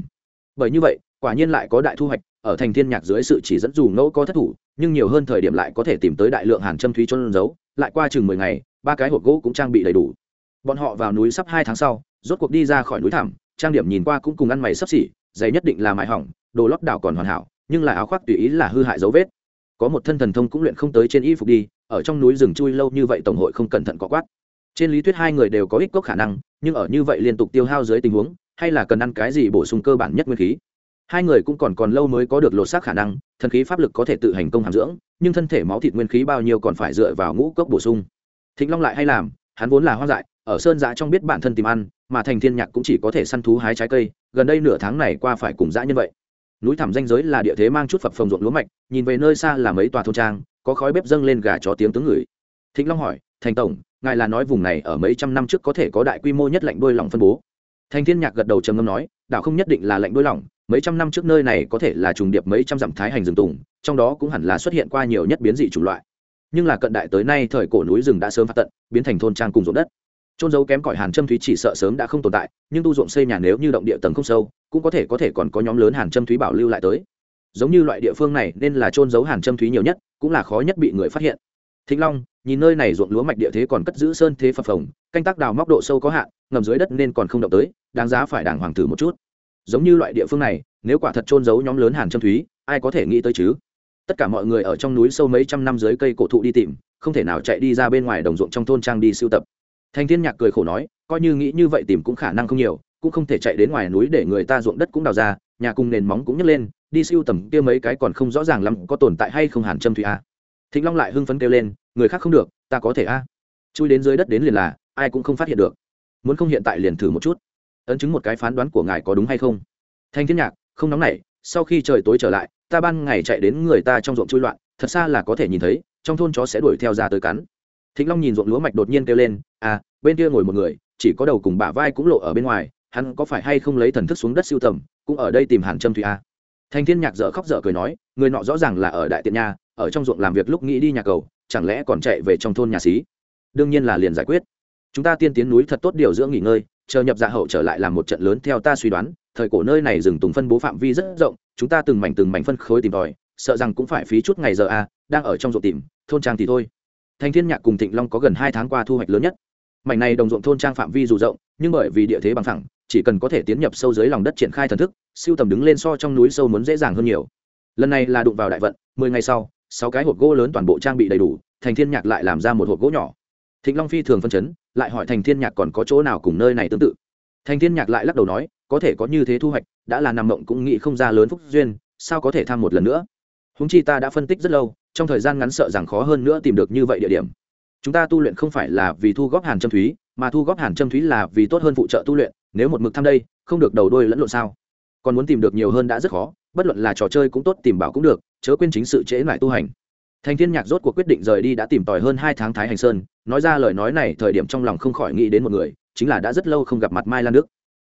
Bởi như vậy, quả nhiên lại có đại thu hoạch, ở thành thiên nhạc dưới sự chỉ dẫn dù ngẫu có thất thủ, nhưng nhiều hơn thời điểm lại có thể tìm tới đại lượng hàn châm thúy trôn giấu, lại qua chừng mười ngày, ba cái hộp gỗ cũng trang bị đầy đủ. Bọn họ vào núi sắp hai tháng sau, rốt cuộc đi ra khỏi núi thảm trang điểm nhìn qua cũng cùng ăn mày sắp xỉ, giày nhất định là mại hỏng, đồ lót đảo còn hoàn hảo, nhưng là áo khoác tùy ý là hư hại dấu vết. Có một thân thần thông cũng luyện không tới trên y phục đi, ở trong núi rừng chui lâu như vậy tổng hội không cẩn thận có quát. Trên lý thuyết hai người đều có ích có khả năng, nhưng ở như vậy liên tục tiêu hao dưới tình huống, hay là cần ăn cái gì bổ sung cơ bản nhất nguyên khí. Hai người cũng còn còn lâu mới có được lột xác khả năng, thần khí pháp lực có thể tự hành công hàm dưỡng, nhưng thân thể máu thịt nguyên khí bao nhiêu còn phải dựa vào ngũ cốc bổ sung. Thịnh long lại hay làm, hắn vốn là hoang dại ở sơn giã trong biết bản thân tìm ăn, mà thành thiên nhạc cũng chỉ có thể săn thú hái trái cây, gần đây nửa tháng này qua phải cùng dã như vậy. Núi thẳm danh giới là địa thế mang chút phập phồng ruộng lúa mạch, nhìn về nơi xa là mấy tòa thôn trang, có khói bếp dâng lên gà chó tiếng tướng người. Thịnh long hỏi, thành tổng, ngài là nói vùng này ở mấy trăm năm trước có thể có đại quy mô nhất lạnh đôi lỏng phân bố? Thành thiên nhạc gật đầu trầm ngâm nói, đảo không nhất định là lạnh đôi lỏng, mấy trăm năm trước nơi này có thể là trùng điệp mấy trăm dặm thái hành rừng tùng, trong đó cũng hẳn là xuất hiện qua nhiều nhất biến dị chủng loại. Nhưng là cận đại tới nay thời cổ núi rừng đã sớm phát tận, biến thành thôn trang cùng ruộng đất trôn dấu kém cỏi hàn châm thúy chỉ sợ sớm đã không tồn tại, nhưng tu ruộng xây nhà nếu như động địa tầng không sâu, cũng có thể có thể còn có nhóm lớn hàn châm thúy bảo lưu lại tới. Giống như loại địa phương này nên là trôn giấu hàn châm thúy nhiều nhất, cũng là khó nhất bị người phát hiện. Thịnh long, nhìn nơi này ruộng lúa mạch địa thế còn cất giữ sơn thế phập phồng, canh tác đào móc độ sâu có hạn, ngầm dưới đất nên còn không động tới, đáng giá phải đàng hoàng thử một chút. Giống như loại địa phương này, nếu quả thật trôn giấu nhóm lớn hàn châm thúy, ai có thể nghĩ tới chứ? Tất cả mọi người ở trong núi sâu mấy trăm năm dưới cây cổ thụ đi tìm, không thể nào chạy đi ra bên ngoài đồng ruộng trong thôn trang đi sưu tập thành thiên nhạc cười khổ nói, coi như nghĩ như vậy tìm cũng khả năng không nhiều, cũng không thể chạy đến ngoài núi để người ta ruộng đất cũng đào ra, nhà cùng nền móng cũng nhấc lên, đi siêu tầm kia mấy cái còn không rõ ràng lắm có tồn tại hay không hàn châm thủy a. Thịnh long lại hưng phấn kêu lên, người khác không được, ta có thể a. Chui đến dưới đất đến liền là, ai cũng không phát hiện được. Muốn không hiện tại liền thử một chút. Ấn chứng một cái phán đoán của ngài có đúng hay không? Thanh thiên nhạc, không nóng nảy, sau khi trời tối trở lại, ta ban ngày chạy đến người ta trong ruộng chui loạn, thật xa là có thể nhìn thấy, trong thôn chó sẽ đuổi theo ra tới cắn thịnh long nhìn ruộng lúa mạch đột nhiên kêu lên à bên kia ngồi một người, chỉ có đầu cùng bả vai cũng lộ ở bên ngoài, hắn có phải hay không lấy thần thức xuống đất siêu tầm, cũng ở đây tìm hàn trâm thủy a à? thành thiên nhạc dở khóc dở cười nói, người nọ rõ ràng là ở đại tiện nha, ở trong ruộng làm việc lúc nghĩ đi nhà cầu, chẳng lẽ còn chạy về trong thôn nhà xí? Đương nhiên là liền giải quyết. Chúng ta tiên tiến núi thật tốt điều dưỡng nghỉ ngơi, chờ nhập dạ hậu trở lại làm một trận lớn theo ta suy đoán, thời cổ nơi này rừng tùng phân bố phạm vi rất rộng, chúng ta từng mảnh từng mảnh phân khối tìm tòi, sợ rằng cũng phải phí chút ngày giờ a đang ở trong ruộng tìm, thôn trang thì thôi. Thanh thiên nhạc cùng thịnh long có gần hai tháng qua thu hoạch lớn nhất. Mảnh này đồng ruộng thôn trang phạm vi dù rộng, nhưng bởi vì địa thế bằng thẳng chỉ cần có thể tiến nhập sâu dưới lòng đất triển khai thần thức, siêu tầm đứng lên so trong núi sâu muốn dễ dàng hơn nhiều. Lần này là đụng vào đại vận, mười ngày sau, sáu cái hộp gỗ lớn toàn bộ trang bị đầy đủ, thành thiên nhạc lại làm ra một hộp gỗ nhỏ. Thịnh long phi thường phân chấn, lại hỏi thành thiên nhạc còn có chỗ nào cùng nơi này tương tự. Thành thiên nhạc lại lắc đầu nói, có thể có như thế thu hoạch, đã là nằm mộng cũng nghĩ không ra lớn phúc duyên, sao có thể tham một lần nữa? Húng chi ta đã phân tích rất lâu trong thời gian ngắn sợ rằng khó hơn nữa tìm được như vậy địa điểm. Chúng ta tu luyện không phải là vì thu góp hàn châm thúy, mà thu góp hàn châm thúy là vì tốt hơn phụ trợ tu luyện, nếu một mực tham đây, không được đầu đôi lẫn lộn sao? Còn muốn tìm được nhiều hơn đã rất khó, bất luận là trò chơi cũng tốt, tìm bảo cũng được, chớ quên chính sự trễ lại tu hành. Thành thiên nhạc rốt cuộc quyết định rời đi đã tìm tòi hơn hai tháng thái hành sơn, nói ra lời nói này thời điểm trong lòng không khỏi nghĩ đến một người, chính là đã rất lâu không gặp mặt mai lan đức.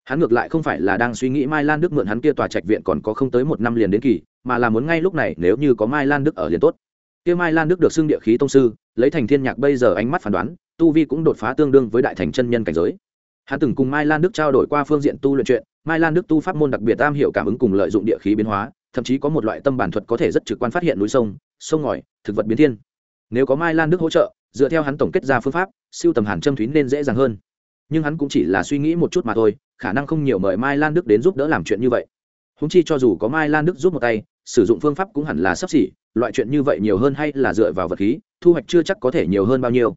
Hắn ngược lại không phải là đang suy nghĩ mai lan đức mượn hắn kia tòa trạch viện còn có không tới một năm liền đến kỳ, mà là muốn ngay lúc này nếu như có mai lan đức ở liền tốt kia mai lan đức được xưng địa khí tông sư, lấy thành thiên nhạc bây giờ ánh mắt phán đoán, tu vi cũng đột phá tương đương với đại thành chân nhân cảnh giới. Hắn từng cùng mai lan đức trao đổi qua phương diện tu luyện chuyện, mai lan đức tu pháp môn đặc biệt am hiểu cảm ứng cùng lợi dụng địa khí biến hóa, thậm chí có một loại tâm bản thuật có thể rất trực quan phát hiện núi sông sông ngòi, thực vật biến thiên. Nếu có mai lan đức hỗ trợ, dựa theo hắn tổng kết ra phương pháp, siêu tầm hàn châm thúy nên dễ dàng hơn. Nhưng hắn cũng chỉ là suy nghĩ một chút mà thôi, khả năng không nhiều mời mai lan đức đến giúp đỡ làm chuyện như vậy húng chi cho dù có mai lan đức giúp một tay, sử dụng phương pháp cũng hẳn là sắp xỉ, loại chuyện như vậy nhiều hơn hay là dựa vào vật khí, thu hoạch chưa chắc có thể nhiều hơn bao nhiêu.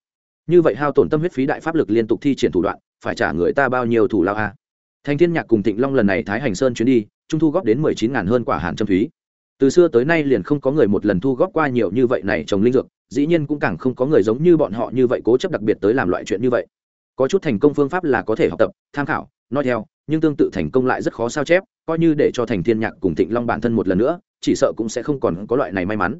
Như vậy hao tổn tâm huyết phí đại pháp lực liên tục thi triển thủ đoạn, phải trả người ta bao nhiêu thủ lao a? À? thành thiên nhạc cùng thịnh long lần này thái hành sơn chuyến đi, trung thu góp đến mười chín ngàn hơn quả hàn châm thúy. Từ xưa tới nay liền không có người một lần thu góp qua nhiều như vậy này trồng linh dược, dĩ nhiên cũng càng không có người giống như bọn họ như vậy cố chấp đặc biệt tới làm loại chuyện như vậy. Có chút thành công phương pháp là có thể học tập, tham khảo, nói theo nhưng tương tự thành công lại rất khó sao chép, coi như để cho thành thiên nhạc cùng thịnh long bản thân một lần nữa, chỉ sợ cũng sẽ không còn có loại này may mắn.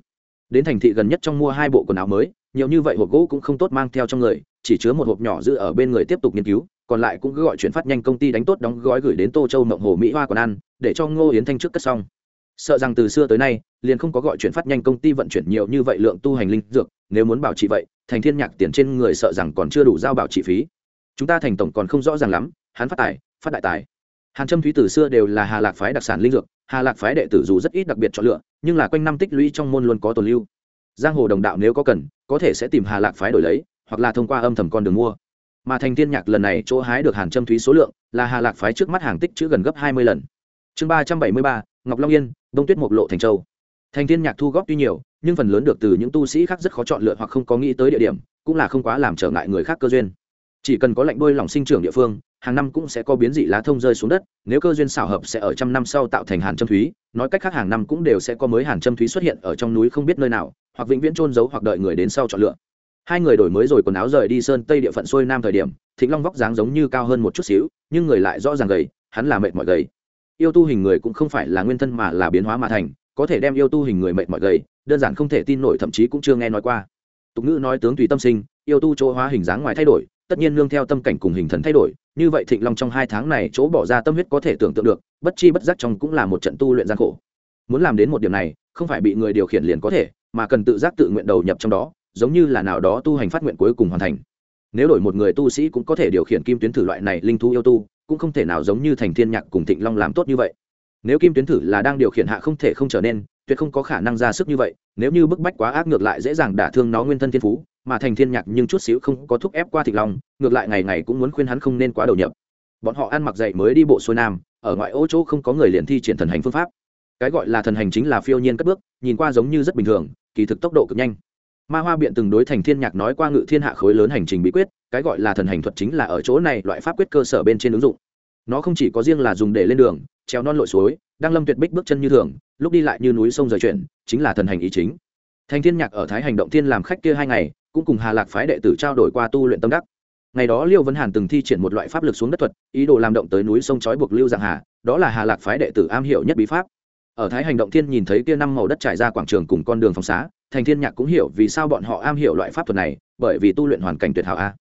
Đến thành thị gần nhất trong mua hai bộ quần áo mới, nhiều như vậy hộp gỗ cũng không tốt mang theo trong người, chỉ chứa một hộp nhỏ giữ ở bên người tiếp tục nghiên cứu, còn lại cũng cứ gọi chuyển phát nhanh công ty đánh tốt đóng gói gửi đến tô châu mộng hồ mỹ hoa còn ăn, để cho ngô yến thanh trước cất xong. Sợ rằng từ xưa tới nay, liền không có gọi chuyển phát nhanh công ty vận chuyển nhiều như vậy lượng tu hành linh dược, nếu muốn bảo trị vậy, thành thiên nhạc tiền trên người sợ rằng còn chưa đủ giao bảo trị phí. Chúng ta thành tổng còn không rõ ràng lắm, hắn phát tài phát đại tài. Hàn trâm thúy từ xưa đều là hà lạc phái đặc sản linh dược, hà lạc phái đệ tử dù rất ít đặc biệt chọn lựa, nhưng là quanh năm tích lũy trong môn luôn có tồn lưu. Giang hồ đồng đạo nếu có cần, có thể sẽ tìm hà lạc phái đổi lấy, hoặc là thông qua âm thầm con đường mua. Mà thành thiên nhạc lần này chỗ hái được hàn trâm thúy số lượng là hà lạc phái trước mắt hàng tích chữ gần gấp hai mươi lần. Chương ba trăm bảy mươi ba, ngọc long yên, đông tuyết mộc lộ thành châu. Thành thiên nhạc thu góp tuy nhiều, nhưng phần lớn được từ những tu sĩ khác rất khó chọn lựa hoặc không có nghĩ tới địa điểm, cũng là không quá làm trở ngại người khác cơ duyên. Chỉ cần có lạnh bôi lòng sinh trưởng địa phương hàng năm cũng sẽ có biến dị lá thông rơi xuống đất, nếu cơ duyên xảo hợp sẽ ở trăm năm sau tạo thành hàn châm thúy, nói cách khác hàng năm cũng đều sẽ có mới hàn châm thúy xuất hiện ở trong núi không biết nơi nào, hoặc vĩnh viễn trôn giấu hoặc đợi người đến sau chọn lựa. Hai người đổi mới rồi quần áo rời đi sơn tây địa phận xuôi nam thời điểm, thịnh long vóc dáng giống như cao hơn một chút xíu, nhưng người lại rõ ràng gầy, hắn là mệt mỏi gầy. Yêu tu hình người cũng không phải là nguyên thân mà là biến hóa mà thành, có thể đem yêu tu hình người mệt mỏi gầy, đơn giản không thể tin nổi thậm chí cũng chưa nghe nói qua. Tục ngữ nói tướng tùy tâm sinh, yêu tu chỗ hóa hình dáng ngoài thay đổi, tất nhiên nương theo tâm cảnh cùng hình thần thay đổi như vậy thịnh long trong hai tháng này chỗ bỏ ra tâm huyết có thể tưởng tượng được, bất chi bất giác trong cũng là một trận tu luyện gian khổ. Muốn làm đến một điểm này, không phải bị người điều khiển liền có thể, mà cần tự giác tự nguyện đầu nhập trong đó, giống như là nào đó tu hành phát nguyện cuối cùng hoàn thành. Nếu đổi một người tu sĩ cũng có thể điều khiển kim tuyến thử loại này linh thú yêu tu, cũng không thể nào giống như thành thiên nhạc cùng thịnh long làm tốt như vậy. Nếu kim tuyến thử là đang điều khiển hạ không thể không trở nên, tuyệt không có khả năng ra sức như vậy, nếu như bức bách quá ác ngược lại dễ dàng đả thương nó nguyên thân thiên phú mà thành thiên nhạc nhưng chút xíu không có thúc ép qua thịt lòng ngược lại ngày ngày cũng muốn khuyên hắn không nên quá đầu nhập. Bọn họ ăn mặc dậy mới đi bộ xuôi nam, ở ngoại ô chỗ không có người liền thi triển thần hành phương pháp. Cái gọi là thần hành chính là phiêu nhiên cất bước, nhìn qua giống như rất bình thường, kỳ thực tốc độ cực nhanh. Ma hoa biện từng đối thành thiên nhạc nói qua ngự thiên hạ khối lớn hành trình bí quyết, cái gọi là thần hành thuật chính là ở chỗ này loại pháp quyết cơ sở bên trên ứng dụng. Nó không chỉ có riêng là dùng để lên đường, treo non lội suối, đang lâm tuyệt bích bước chân như thường, lúc đi lại như núi sông rời chuyển, chính là thần hành ý chính. Thành thiên nhạc ở thái hành động thiên làm khách kia hai ngày cũng cùng hà lạc phái đệ tử trao đổi qua tu luyện tâm đắc. Ngày đó liêu vân hàn từng thi triển một loại pháp lực xuống đất thuật, ý đồ làm động tới núi sông chói buộc lưu Giang hà, đó là hà lạc phái đệ tử am hiểu nhất bí pháp. Ở thái hành động thiên nhìn thấy kia năm màu đất trải ra quảng trường cùng con đường phòng xá, thành thiên nhạc cũng hiểu vì sao bọn họ am hiểu loại pháp thuật này, bởi vì tu luyện hoàn cảnh tuyệt hảo a.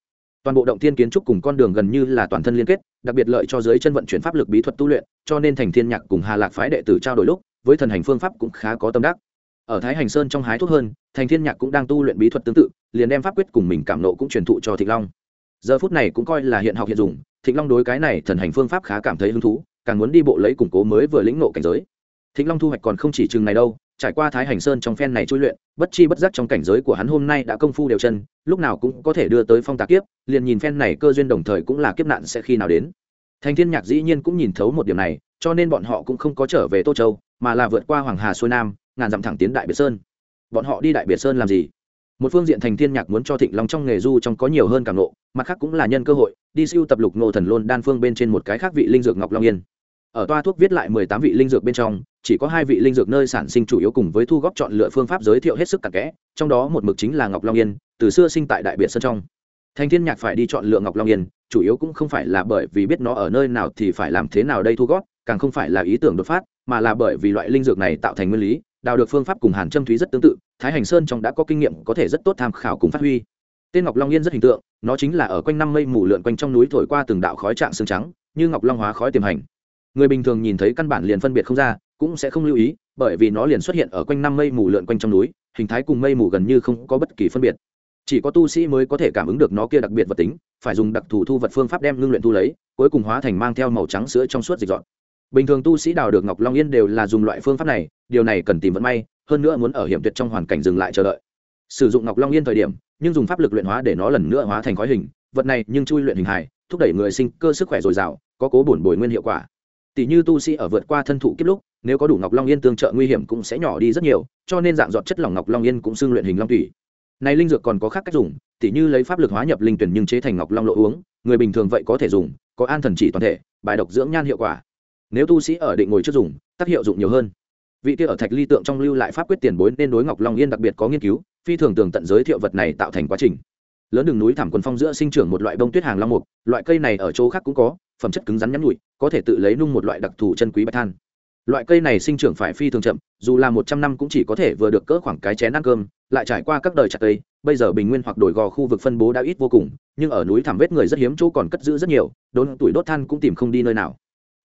Toàn bộ động thiên kiến trúc cùng con đường gần như là toàn thân liên kết, đặc biệt lợi cho dưới chân vận chuyển pháp lực bí thuật tu luyện, cho nên thành thiên nhạc cùng hà lạc phái đệ tử trao đổi lúc, với thần hành phương pháp cũng khá có tâm đắc ở thái hành sơn trong hái thuốc hơn, thành thiên nhạc cũng đang tu luyện bí thuật tương tự, liền đem pháp quyết cùng mình cảm nộ cũng truyền thụ cho thịnh long. Giờ phút này cũng coi là hiện học hiện dùng, thịnh long đối cái này thần hành phương pháp khá cảm thấy hứng thú, càng muốn đi bộ lấy củng cố mới vừa lĩnh nộ cảnh giới. Thịnh long thu hoạch còn không chỉ chừng này đâu, trải qua thái hành sơn trong phen này chui luyện, bất chi bất giác trong cảnh giới của hắn hôm nay đã công phu đều chân, lúc nào cũng có thể đưa tới phong tạc kiếp, liền nhìn phen này cơ duyên đồng thời cũng là kiếp nạn sẽ khi nào đến. Thành thiên nhạc dĩ nhiên cũng nhìn thấu một điểm này, cho nên bọn họ cũng không có trở về tô châu, mà là vượt qua hoàng hà xuôi nam ngàn dặm thẳng tiến đại biệt sơn. Bọn họ đi đại biệt sơn làm gì? Một phương diện thành thiên nhạc muốn cho thịnh long trong nghề du trong có nhiều hơn càng nộ mặt khác cũng là nhân cơ hội, đi siêu tập lục nô thần lôn đan phương bên trên một cái khác vị linh dược ngọc long yên. Ở toa thuốc viết lại mười tám vị linh dược bên trong, chỉ có hai vị linh dược nơi sản sinh chủ yếu cùng với thu góp chọn lựa phương pháp giới thiệu hết sức cặn kẽ, trong đó một mực chính là ngọc long yên, từ xưa sinh tại đại biệt sơn trong. Thành thiên nhạc phải đi chọn lựa ngọc long yên, chủ yếu cũng không phải là bởi vì biết nó ở nơi nào thì phải làm thế nào đây thu góp, càng không phải là ý tưởng đột phát, mà là bởi vì loại linh dược này tạo thành nguyên lý đào được phương pháp cùng hàn châm thúy rất tương tự, thái hành sơn trong đã có kinh nghiệm có thể rất tốt tham khảo cùng phát huy. Tên ngọc long yên rất hình tượng, nó chính là ở quanh năm mây mù lượn quanh trong núi thổi qua từng đạo khói trạng xương trắng, như ngọc long hóa khói tiềm hành. Người bình thường nhìn thấy căn bản liền phân biệt không ra, cũng sẽ không lưu ý, bởi vì nó liền xuất hiện ở quanh năm mây mù lượn quanh trong núi, hình thái cùng mây mù gần như không có bất kỳ phân biệt. Chỉ có tu sĩ mới có thể cảm ứng được nó kia đặc biệt vật tính, phải dùng đặc thù thu vật phương pháp đem ngưng luyện thu lấy, cuối cùng hóa thành mang theo màu trắng sữa trong suốt dịch dọn bình thường tu sĩ đào được ngọc long yên đều là dùng loại phương pháp này, điều này cần tìm vận may, hơn nữa muốn ở hiểm tuyệt trong hoàn cảnh dừng lại chờ đợi. Sử dụng ngọc long yên thời điểm, nhưng dùng pháp lực luyện hóa để nó lần nữa hóa thành khói hình, vật này nhưng chui luyện hình hài, thúc đẩy người sinh cơ sức khỏe dồi dào, có cố bổn bồi nguyên hiệu quả. Tỷ như tu sĩ ở vượt qua thân thụ kiếp lúc, nếu có đủ ngọc long yên tương trợ nguy hiểm cũng sẽ nhỏ đi rất nhiều, cho nên dạng dọt chất lỏng ngọc long yên cũng xưng luyện hình long thủy này linh dược còn có khác cách dùng tỷ như lấy pháp lực hóa nhập linh tuyển nhưng chế thành ngọc long lộ uống, người bình thường vậy có thể dùng, có an thần chỉ toàn thể, bài độc dưỡng nhan hiệu quả nếu tu sĩ ở định ngồi trước dùng, tác hiệu dụng nhiều hơn. Vị kia ở thạch ly tượng trong lưu lại pháp quyết tiền bối nên đối ngọc long yên đặc biệt có nghiên cứu, phi thường tường tận giới thiệu vật này tạo thành quá trình. Lớn đường núi thảm quần phong giữa sinh trưởng một loại bông tuyết hàng long mục, loại cây này ở chỗ khác cũng có, phẩm chất cứng rắn nhắn nhụi có thể tự lấy nung một loại đặc thù chân quý bạch than. Loại cây này sinh trưởng phải phi thường chậm, dù là một trăm năm cũng chỉ có thể vừa được cỡ khoảng cái chén ăn cơm, lại trải qua các đời chặt cây, bây giờ bình nguyên hoặc đổi gò khu vực phân bố đã ít vô cùng, nhưng ở núi thảm vết người rất hiếm, chỗ còn cất giữ rất nhiều, đốn tuổi đốt than cũng tìm không đi nơi nào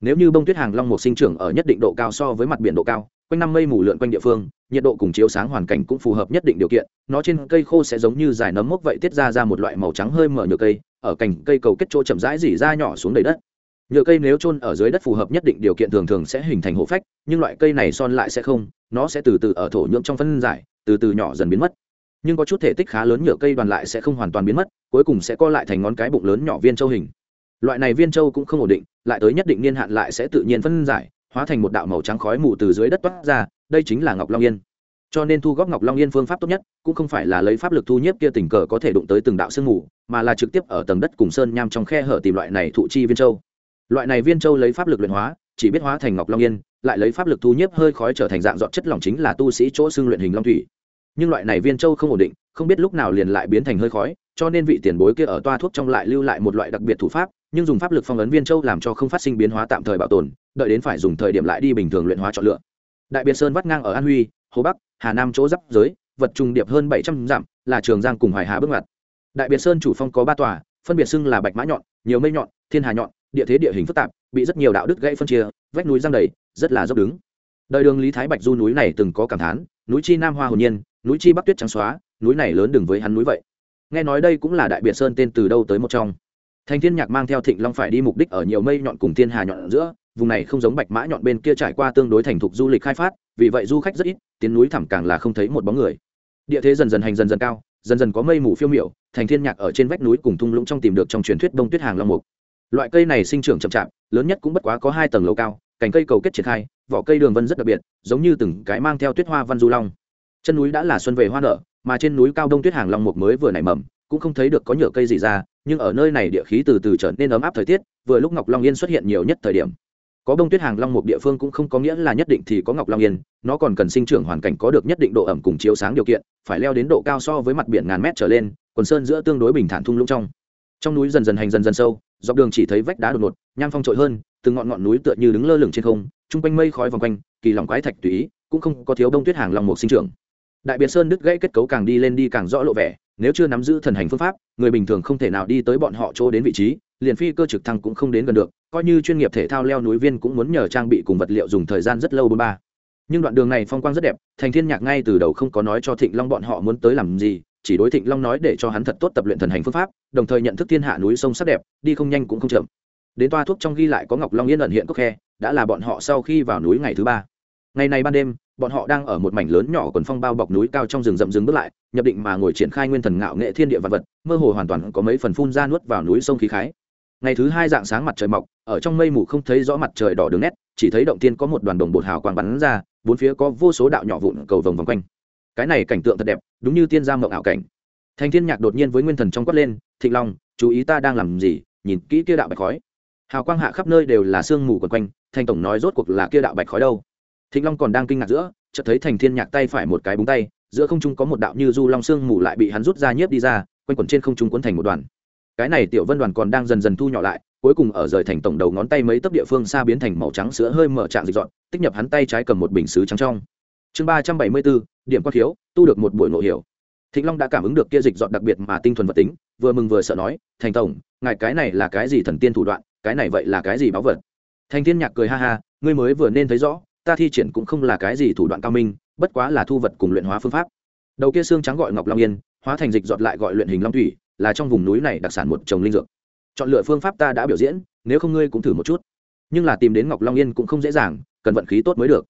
nếu như bông tuyết hàng long một sinh trưởng ở nhất định độ cao so với mặt biển độ cao, quanh năm mây mù lượn quanh địa phương, nhiệt độ cùng chiếu sáng hoàn cảnh cũng phù hợp nhất định điều kiện, nó trên cây khô sẽ giống như dài nấm mốc vậy tiết ra ra một loại màu trắng hơi mở nhựa cây, ở cành cây cầu kết chỗ chậm rãi dỉ ra nhỏ xuống đầy đất. Nhựa cây nếu trôn ở dưới đất phù hợp nhất định điều kiện thường thường sẽ hình thành hộ phách, nhưng loại cây này son lại sẽ không, nó sẽ từ từ ở thổ nhưỡng trong phân giải, từ từ nhỏ dần biến mất. Nhưng có chút thể tích khá lớn nhựa cây đoàn lại sẽ không hoàn toàn biến mất, cuối cùng sẽ co lại thành ngón cái bụng lớn nhỏ viên châu hình loại này viên châu cũng không ổn định, lại tới nhất định niên hạn lại sẽ tự nhiên phân giải, hóa thành một đạo màu trắng khói mù từ dưới đất toát ra, đây chính là ngọc long yên. Cho nên thu góp ngọc long yên phương pháp tốt nhất, cũng không phải là lấy pháp lực thu nhiếp kia tình cờ có thể đụng tới từng đạo sương mù, mà là trực tiếp ở tầng đất cùng sơn nham trong khe hở tìm loại này thụ chi viên châu. Loại này viên châu lấy pháp lực luyện hóa, chỉ biết hóa thành ngọc long yên, lại lấy pháp lực thu nhiếp hơi khói trở thành dạng dọn chất lỏng chính là tu sĩ chỗ xương luyện hình long thủy. Nhưng loại này viên châu không ổn định, không biết lúc nào liền lại biến thành hơi khói, cho nên vị tiền bối kia ở toa thuốc trong lại lưu lại một loại đặc biệt thủ pháp nhưng dùng pháp lực phong ấn viên châu làm cho không phát sinh biến hóa tạm thời bảo tồn, đợi đến phải dùng thời điểm lại đi bình thường luyện hóa chọn lựa. Đại biệt sơn vắt ngang ở an huy, hồ bắc, hà nam chỗ giáp giới, vật trùng điệp hơn bảy trăm dặm, là trường giang cùng hoài hà bước ngoặt. Đại biệt sơn chủ phong có ba tòa, phân biệt xưng là bạch mã nhọn, nhiều mây nhọn, thiên hà nhọn, địa thế địa hình phức tạp, bị rất nhiều đạo đức gãy phân chia, vách núi giang đầy, rất là dốc đứng. Đời đường lý thái bạch du núi này từng có cảm thán, núi chi nam hoa hồn nhiên, núi chi bắc tuyết trắng xóa, núi này lớn đừng với hắn núi vậy. Nghe nói đây cũng là đại biệt sơn tên từ đâu tới một trong thành thiên nhạc mang theo thịnh long phải đi mục đích ở nhiều mây nhọn cùng thiên hà nhọn ở giữa, vùng này không giống bạch mã nhọn bên kia trải qua tương đối thành thục du lịch khai phát, vì vậy du khách rất ít, tiến núi thẳm càng là không thấy một bóng người. Địa thế dần dần hành dần dần cao, dần dần có mây mù phiêu miểu thành thiên nhạc ở trên vách núi cùng thung lũng trong tìm được trong truyền thuyết đông tuyết hàng long mục. Loại cây này sinh trưởng chậm chạp, lớn nhất cũng bất quá có hai tầng lầu cao, cành cây cầu kết triển khai, vỏ cây đường vân rất đặc biệt, giống như từng cái mang theo tuyết hoa văn du long. Chân núi đã là xuân về hoa nở, mà trên núi cao đông tuyết hàng long mục mới vừa nảy mầm, cũng không thấy được có nhựa cây gì ra nhưng ở nơi này địa khí từ từ trở nên ấm áp thời tiết, vừa lúc ngọc long yên xuất hiện nhiều nhất thời điểm. Có bông tuyết hàng long mục địa phương cũng không có nghĩa là nhất định thì có ngọc long yên, nó còn cần sinh trưởng hoàn cảnh có được nhất định độ ẩm cùng chiếu sáng điều kiện, phải leo đến độ cao so với mặt biển ngàn mét trở lên, quần sơn giữa tương đối bình thản thung lũng trong. Trong núi dần dần hành dần dần sâu, dọc đường chỉ thấy vách đá đột ngột, nham phong trội hơn, từng ngọn ngọn núi tựa như đứng lơ lửng trên không, chung quanh mây khói vòng quanh, kỳ lòng quái thạch tùy ý, cũng không có thiếu đông tuyết hàng long mục sinh trưởng. Đại biệt sơn đứt gãy kết cấu càng đi lên đi càng rõ lộ vẻ nếu chưa nắm giữ thần hành phương pháp, người bình thường không thể nào đi tới bọn họ chỗ đến vị trí, liền phi cơ trực thăng cũng không đến gần được, coi như chuyên nghiệp thể thao leo núi viên cũng muốn nhờ trang bị cùng vật liệu dùng thời gian rất lâu bốn ba. Nhưng đoạn đường này phong quang rất đẹp, thành thiên nhạc ngay từ đầu không có nói cho thịnh long bọn họ muốn tới làm gì, chỉ đối thịnh long nói để cho hắn thật tốt tập luyện thần hành phương pháp, đồng thời nhận thức thiên hạ núi sông sắc đẹp, đi không nhanh cũng không chậm. Đến toa thuốc trong ghi lại có ngọc long yên ẩn hiện cốc khe, đã là bọn họ sau khi vào núi ngày thứ ba ngày này ban đêm, bọn họ đang ở một mảnh lớn nhỏ quần phong bao bọc núi cao trong rừng rậm rừng bước lại, nhập định mà ngồi triển khai nguyên thần ngạo nghệ thiên địa vật vật, mơ hồ hoàn toàn có mấy phần phun ra nuốt vào núi sông khí khái. Ngày thứ hai dạng sáng mặt trời mọc, ở trong mây mù không thấy rõ mặt trời đỏ đường nét, chỉ thấy động tiên có một đoàn đồng bột hào quang bắn ra, bốn phía có vô số đạo nhỏ vụn cầu vồng vòng quanh. Cái này cảnh tượng thật đẹp, đúng như tiên gia mộng ảo cảnh. Thành thiên nhạc đột nhiên với nguyên thần trong quát lên, thịnh long, chú ý ta đang làm gì? Nhìn kỹ kia đạo bạch khói. Hào quang hạ khắp nơi đều là sương mù quần quanh, thành tổng nói rốt cuộc là kia đạo bạch khói đâu? Thịnh long còn đang kinh ngạc giữa, chợt thấy thành thiên nhạc tay phải một cái búng tay, giữa không trung có một đạo như du long xương mù lại bị hắn rút ra nhiếp đi ra, quanh quẩn trên không trung quấn thành một đoàn. Cái này tiểu vân đoàn còn đang dần dần thu nhỏ lại, cuối cùng ở rời thành tổng đầu ngón tay mấy tấc địa phương xa biến thành màu trắng sữa hơi mở trạng dịch dọn, tích nhập hắn tay trái cầm một bình sứ trắng trong. Chương ba trăm bảy mươi bốn, điểm quan thiếu tu được một buổi nội hiểu. Thịnh long đã cảm ứng được kia dịch dọn đặc biệt mà tinh thuần vật tính, vừa mừng vừa sợ nói, thành tổng, ngài cái này là cái gì thần tiên thủ đoạn, cái này vậy là cái gì báu vật? Thành thiên nhạc cười ha ha, ngươi mới vừa nên thấy rõ ta thi triển cũng không là cái gì thủ đoạn cao minh, bất quá là thu vật cùng luyện hóa phương pháp. Đầu kia xương trắng gọi ngọc long yên, hóa thành dịch dọt lại gọi luyện hình long thủy, là trong vùng núi này đặc sản một trồng linh dược. Chọn lựa phương pháp ta đã biểu diễn, nếu không ngươi cũng thử một chút. Nhưng là tìm đến ngọc long yên cũng không dễ dàng, cần vận khí tốt mới được.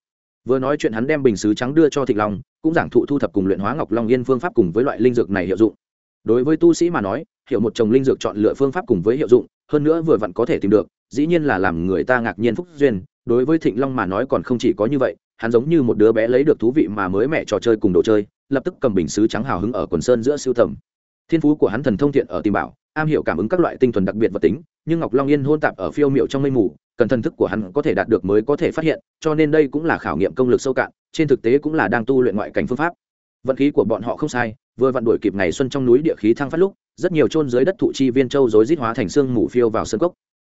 Vừa nói chuyện hắn đem bình xứ trắng đưa cho thịnh long, cũng giảng thụ thu thập cùng luyện hóa ngọc long yên phương pháp cùng với loại linh dược này hiệu dụng. Đối với tu sĩ mà nói hiểu một trồng linh dược chọn lựa phương pháp cùng với hiệu dụng, hơn nữa vừa vặn có thể tìm được, dĩ nhiên là làm người ta ngạc nhiên phúc duyên đối với thịnh long mà nói còn không chỉ có như vậy, hắn giống như một đứa bé lấy được thú vị mà mới mẹ trò chơi cùng đồ chơi, lập tức cầm bình xứ trắng hào hứng ở quần sơn giữa siêu tầm. Thiên phú của hắn thần thông thiện ở tìm bảo, am hiểu cảm ứng các loại tinh thuần đặc biệt vật tính, nhưng ngọc long yên hôn tạp ở phiêu miệu trong mây mù, cần thần thức của hắn có thể đạt được mới có thể phát hiện, cho nên đây cũng là khảo nghiệm công lực sâu cạn, trên thực tế cũng là đang tu luyện ngoại cảnh phương pháp. Vận khí của bọn họ không sai, vừa vặn đuổi kịp ngày xuân trong núi địa khí thăng phát lúc, rất nhiều trôn dưới đất thụ chi viên châu rối rít hóa thành xương mù phiêu vào sân cốc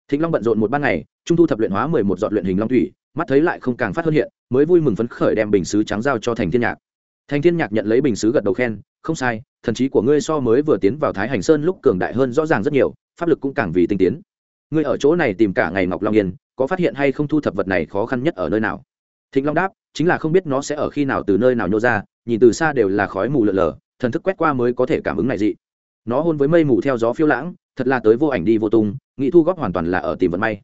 thịnh long bận rộn một ban ngày, trung thu thập luyện hóa mười một dọn luyện hình long thủy, mắt thấy lại không càng phát hơn hiện, mới vui mừng phấn khởi đem bình sứ trắng giao cho thành thiên nhạc. Thành thiên nhạc nhận lấy bình sứ gật đầu khen, không sai, thần trí của ngươi so mới vừa tiến vào thái hành sơn lúc cường đại hơn rõ ràng rất nhiều, pháp lực cũng càng vì tinh tiến. Ngươi ở chỗ này tìm cả ngày ngọc long yên, có phát hiện hay không thu thập vật này khó khăn nhất ở nơi nào? Thịnh long đáp, chính là không biết nó sẽ ở khi nào từ nơi nào nhô ra, nhìn từ xa đều là khói mù lợn lờ thần thức quét qua mới có thể cảm ứng này dị nó hôn với mây mù theo gió phiêu lãng, thật là tới vô ảnh đi vô tung, nghị thu góp hoàn toàn là ở tìm vận may.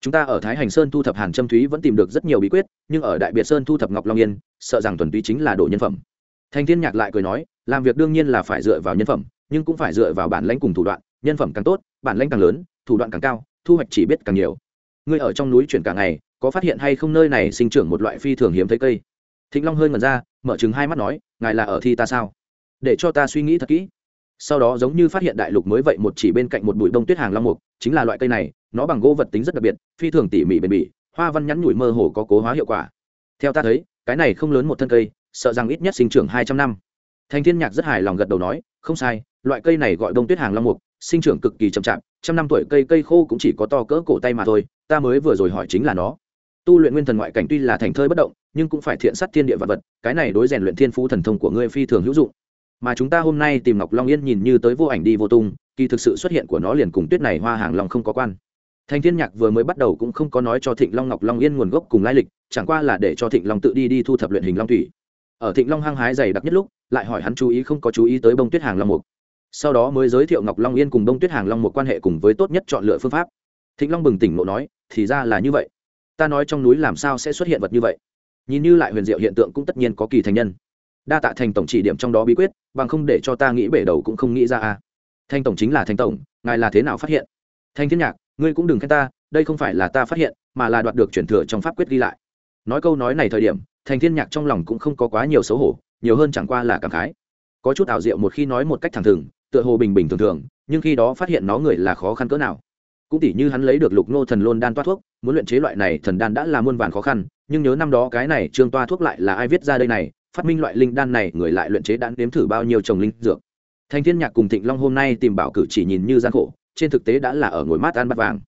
Chúng ta ở thái hành sơn thu thập hàn trâm thúy vẫn tìm được rất nhiều bí quyết, nhưng ở đại biệt sơn thu thập ngọc long yên, sợ rằng thuần túy chính là đồ nhân phẩm. Thanh thiên nhạc lại cười nói, làm việc đương nhiên là phải dựa vào nhân phẩm, nhưng cũng phải dựa vào bản lãnh cùng thủ đoạn, nhân phẩm càng tốt, bản lãnh càng lớn, thủ đoạn càng cao, thu hoạch chỉ biết càng nhiều. Ngươi ở trong núi chuyển cả ngày, có phát hiện hay không nơi này sinh trưởng một loại phi thường hiếm thấy cây? Thịnh long hơi ngẩn ra, mở chừng hai mắt nói, ngài là ở thi ta sao? Để cho ta suy nghĩ thật kỹ sau đó giống như phát hiện đại lục mới vậy một chỉ bên cạnh một bụi đông tuyết hàng long mục, chính là loại cây này, nó bằng gỗ vật tính rất đặc biệt, phi thường tỉ mỉ bền bỉ, hoa văn nhắn nhủi mơ hồ có cố hóa hiệu quả. Theo ta thấy, cái này không lớn một thân cây, sợ rằng ít nhất sinh trưởng hai trăm năm. Thành thiên nhạc rất hài lòng gật đầu nói, không sai, loại cây này gọi đông tuyết hàng long mục, sinh trưởng cực kỳ chậm chạp, trăm năm tuổi cây cây khô cũng chỉ có to cỡ cổ tay mà thôi, ta mới vừa rồi hỏi chính là nó. Tu luyện nguyên thần ngoại cảnh tuy là thành thơi bất động, nhưng cũng phải thiện sát thiên địa vật vật, cái này đối rèn luyện thiên phú thần thông của ngươi phi thường hữu dụng mà chúng ta hôm nay tìm ngọc long yên nhìn như tới vô ảnh đi vô tung, kỳ thực sự xuất hiện của nó liền cùng tuyết này hoa hàng long không có quan. Thành thiên nhạc vừa mới bắt đầu cũng không có nói cho thịnh long ngọc long yên nguồn gốc cùng lai lịch, chẳng qua là để cho thịnh long tự đi đi thu thập luyện hình long thủy. Ở thịnh long hăng hái dày đặc nhất lúc, lại hỏi hắn chú ý không có chú ý tới bông tuyết hàng long mục. Sau đó mới giới thiệu ngọc long yên cùng bông tuyết hàng long một quan hệ cùng với tốt nhất chọn lựa phương pháp. Thịnh long bừng tỉnh ngộ nói, thì ra là như vậy. Ta nói trong núi làm sao sẽ xuất hiện vật như vậy? Nhìn như lại huyền diệu hiện tượng cũng tất nhiên có kỳ thành nhân đa tạ thành tổng chỉ điểm trong đó bí quyết, bằng không để cho ta nghĩ bể đầu cũng không nghĩ ra a. Thanh tổng chính là thanh tổng, ngài là thế nào phát hiện? Thanh thiên nhạc, ngươi cũng đừng khen ta, đây không phải là ta phát hiện, mà là đoạt được chuyển thừa trong pháp quyết ghi lại. Nói câu nói này thời điểm, thành thiên nhạc trong lòng cũng không có quá nhiều xấu hổ, nhiều hơn chẳng qua là cảm khái. Có chút ảo diệu một khi nói một cách thẳng thừng, tựa hồ bình bình thường thường, nhưng khi đó phát hiện nó người là khó khăn cỡ nào. Cũng tỉ như hắn lấy được lục nô thần lôn đan toa thuốc, muốn luyện chế loại này thần đan đã là muôn vàn khó khăn, nhưng nhớ năm đó cái này trương toa thuốc lại là ai viết ra đây này phát minh loại linh đan này, người lại luyện chế đan nếm thử bao nhiêu trồng linh dược. Thành thiên nhạc cùng thịnh long hôm nay tìm bảo cử chỉ nhìn như gian khổ, trên thực tế đã là ở ngồi mát ăn bát vàng.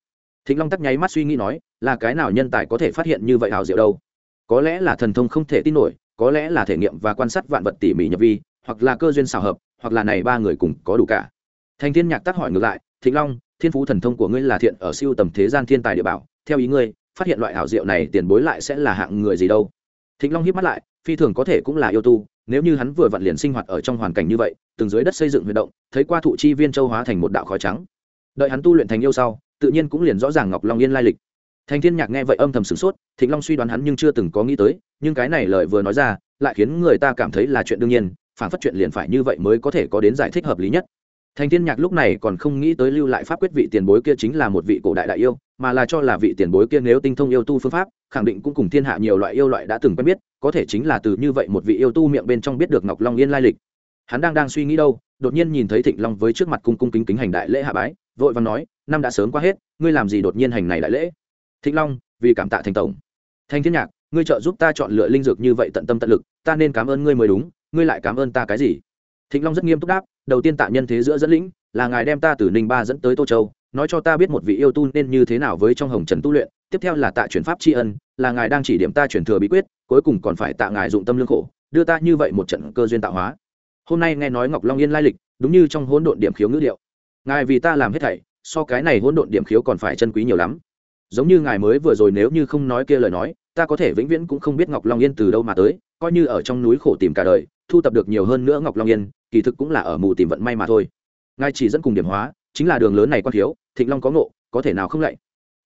Thịnh long tắt nháy mắt suy nghĩ nói, là cái nào nhân tài có thể phát hiện như vậy hào diệu đâu? Có lẽ là thần thông không thể tin nổi, có lẽ là thể nghiệm và quan sát vạn vật tỉ mỉ nhập vi, hoặc là cơ duyên xào hợp, hoặc là này ba người cùng có đủ cả. Thành thiên nhạc tác hỏi ngược lại, thịnh long, thiên phú thần thông của ngươi là thiện ở siêu tầm thế gian thiên tài địa bảo, theo ý ngươi, phát hiện loại hảo diệu này tiền bối lại sẽ là hạng người gì đâu? Thịnh long hiếp mắt lại phi thường có thể cũng là yêu tu, nếu như hắn vừa vặn liền sinh hoạt ở trong hoàn cảnh như vậy, từng dưới đất xây dựng huy động, thấy qua thụ chi viên châu hóa thành một đạo khói trắng. Đợi hắn tu luyện thành yêu sau, tự nhiên cũng liền rõ ràng ngọc long yên lai lịch. Thành thiên nhạc nghe vậy âm thầm sửng sốt, thịnh long suy đoán hắn nhưng chưa từng có nghĩ tới, nhưng cái này lời vừa nói ra, lại khiến người ta cảm thấy là chuyện đương nhiên, phản phát chuyện liền phải như vậy mới có thể có đến giải thích hợp lý nhất. Thành thiên nhạc lúc này còn không nghĩ tới lưu lại pháp quyết vị tiền bối kia chính là một vị cổ đại đại yêu, mà là cho là vị tiền bối kia nếu tinh thông yêu tu phương pháp, khẳng định cũng cùng thiên hạ nhiều loại yêu loại đã từng quen biết có thể chính là từ như vậy một vị yêu tu miệng bên trong biết được ngọc long yên lai lịch. Hắn đang đang suy nghĩ đâu, đột nhiên nhìn thấy thịnh long với trước mặt cung cung kính kính hành đại lễ hạ bái, vội vàng nói, năm đã sớm qua hết, ngươi làm gì đột nhiên hành này đại lễ? Thịnh long, vì cảm tạ thành tổng. Thanh thiên nhạc, ngươi trợ giúp ta chọn lựa linh dược như vậy tận tâm tận lực, ta nên cảm ơn ngươi mới đúng, ngươi lại cảm ơn ta cái gì? Thịnh long rất nghiêm túc đáp, đầu tiên tạ nhân thế giữa dẫn lĩnh, là ngài đem ta từ ninh ba dẫn tới tô châu, nói cho ta biết một vị yêu tu nên như thế nào với trong hồng trần tu luyện, tiếp theo là tạ chuyển pháp tri ân, là ngài đang chỉ điểm ta chuyển thừa bí quyết cuối cùng còn phải tạ ngài dụng tâm lương khổ, đưa ta như vậy một trận cơ duyên tạo hóa. Hôm nay nghe nói ngọc long yên lai lịch, đúng như trong hỗn độn điểm khiếu ngữ điệu. Ngài vì ta làm hết thảy, so cái này hỗn độn điểm khiếu còn phải chân quý nhiều lắm. Giống như ngài mới vừa rồi nếu như không nói kia lời nói, ta có thể vĩnh viễn cũng không biết ngọc long yên từ đâu mà tới, coi như ở trong núi khổ tìm cả đời, thu tập được nhiều hơn nữa ngọc long yên, kỳ thực cũng là ở mù tìm vận may mà thôi. Ngài chỉ dẫn cùng điểm hóa, chính là đường lớn này quan thiếu, thịnh long có ngộ, có thể nào không lạy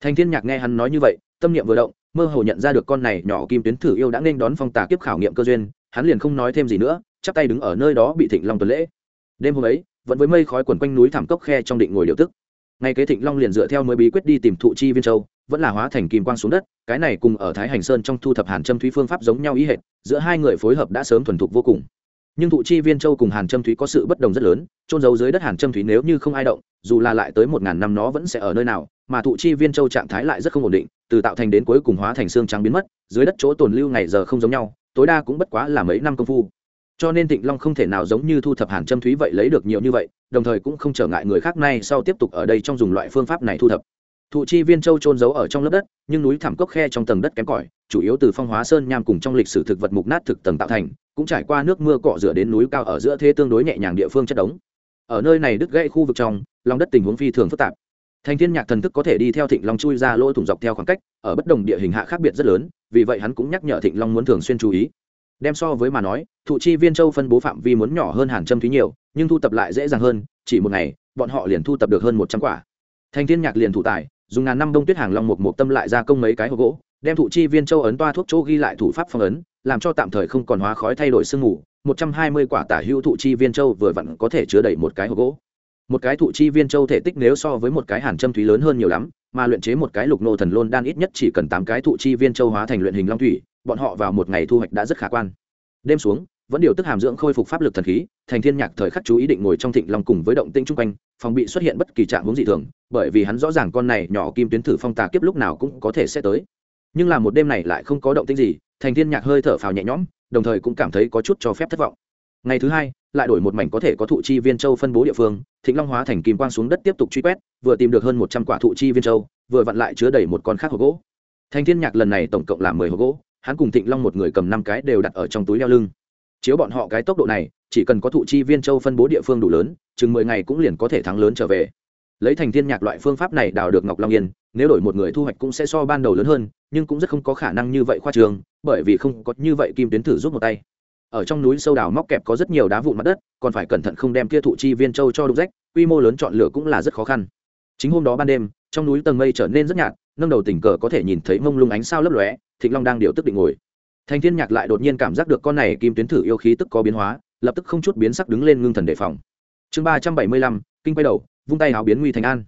thành thiên nhạc nghe hắn nói như vậy, tâm niệm vừa động mơ hồ nhận ra được con này nhỏ kim tuyến thử yêu đã nên đón phong tà kiếp khảo nghiệm cơ duyên, hắn liền không nói thêm gì nữa, chắp tay đứng ở nơi đó bị thịnh long tuần lễ. Đêm hôm ấy, vẫn với mây khói quần quanh núi thảm cốc khe trong định ngồi điều tức. Ngay kế thịnh long liền dựa theo mới bí quyết đi tìm thụ chi viên châu, vẫn là hóa thành kim quang xuống đất, cái này cùng ở thái hành sơn trong thu thập hàn châm thúy phương pháp giống nhau ý hệt, giữa hai người phối hợp đã sớm thuần thục vô cùng. Nhưng thụ chi viên châu cùng hàn châm thúy có sự bất đồng rất lớn trôn giấu dưới đất hàn châm thúy nếu như không ai động, dù là lại tới một ngàn năm nó vẫn sẽ ở nơi nào mà thụ chi viên châu trạng thái lại rất không ổn định, từ tạo thành đến cuối cùng hóa thành xương trắng biến mất, dưới đất chỗ tồn lưu ngày giờ không giống nhau, tối đa cũng bất quá là mấy năm công phu. Cho nên thịnh long không thể nào giống như thu thập hàn châm thúy vậy lấy được nhiều như vậy, đồng thời cũng không trở ngại người khác nay sau tiếp tục ở đây trong dùng loại phương pháp này thu thập. Thụ chi viên châu trôn giấu ở trong lớp đất, nhưng núi thảm cốc khe trong tầng đất kém cỏi, chủ yếu từ phong hóa sơn nham cùng trong lịch sử thực vật mục nát thực tầng tạo thành, cũng trải qua nước mưa cọ rửa đến núi cao ở giữa thế tương đối nhẹ nhàng địa phương chất đống. Ở nơi này đứt gãy khu vực trong, lòng đất tình huống phi thường phức tạp thành thiên nhạc thần thức có thể đi theo thịnh long chui ra lỗ thủng dọc theo khoảng cách, ở bất đồng địa hình hạ khác biệt rất lớn, vì vậy hắn cũng nhắc nhở thịnh long muốn thường xuyên chú ý. Đem so với mà nói, thụ chi viên châu phân bố phạm vi muốn nhỏ hơn hàn châm thúy nhiều, nhưng thu tập lại dễ dàng hơn, chỉ một ngày, bọn họ liền thu tập được hơn một trăm quả. Thành thiên nhạc liền thủ tài, dùng ngàn năm đông tuyết hàng long một một tâm lại ra công mấy cái hộp gỗ, đem thụ chi viên châu ấn toa thuốc chỗ ghi lại thủ pháp phong ấn, làm cho tạm thời không còn hóa khói thay đổi sương mù. Một trăm hai mươi quả tả hữu thụ chi viên châu vừa vặn có thể chứa đầy một cái hộp gỗ một cái thụ chi viên châu thể tích nếu so với một cái hàn châm thúy lớn hơn nhiều lắm, mà luyện chế một cái lục nô thần lôn đan ít nhất chỉ cần tám cái thụ chi viên châu hóa thành luyện hình long thủy, bọn họ vào một ngày thu hoạch đã rất khả quan. Đêm xuống, vẫn điều tức hàm dưỡng khôi phục pháp lực thần khí, thành thiên nhạc thời khắc chú ý định ngồi trong thịnh long cùng với động tinh chung quanh, phòng bị xuất hiện bất kỳ trạng hướng dị thường, bởi vì hắn rõ ràng con này nhỏ kim tuyến thử phong tà kiếp lúc nào cũng có thể sẽ tới. Nhưng là một đêm này lại không có động tĩnh gì, thành thiên nhạc hơi thở phào nhẹ nhõm, đồng thời cũng cảm thấy có chút cho phép thất vọng ngày thứ hai, lại đổi một mảnh có thể có thụ chi viên châu phân bố địa phương, thịnh long hóa thành kim quang xuống đất tiếp tục truy quét, vừa tìm được hơn một trăm quả thụ chi viên châu, vừa vặn lại chứa đầy một con khác hộp gỗ. Thanh thiên nhạc lần này tổng cộng là mười hộp gỗ, hắn cùng thịnh long một người cầm năm cái đều đặt ở trong túi đeo lưng. Chiếu bọn họ cái tốc độ này, chỉ cần có thụ chi viên châu phân bố địa phương đủ lớn, chừng mười ngày cũng liền có thể thắng lớn trở về. Lấy thành thiên nhạc loại phương pháp này đào được ngọc long yên, nếu đổi một người thu hoạch cũng sẽ so ban đầu lớn hơn, nhưng cũng rất không có khả năng như vậy khoa trường, bởi vì không có như vậy kim tuyến thử giúp một tay ở trong núi sâu đào móc kẹp có rất nhiều đá vụn mặt đất, còn phải cẩn thận không đem kia thụ chi viên châu cho đục rách, quy mô lớn chọn lựa cũng là rất khó khăn. Chính hôm đó ban đêm, trong núi tầng mây trở nên rất nhạt, nâng đầu tình cờ có thể nhìn thấy mông lung ánh sao lấp lóe, thịnh long đang điều tức định ngồi. Thành thiên nhạc lại đột nhiên cảm giác được con này kim tuyến thử yêu khí tức có biến hóa, lập tức không chút biến sắc đứng lên ngưng thần đề phòng. Chương ba trăm bảy mươi lăm, kinh quay đầu, vung tay áo biến nguy thành an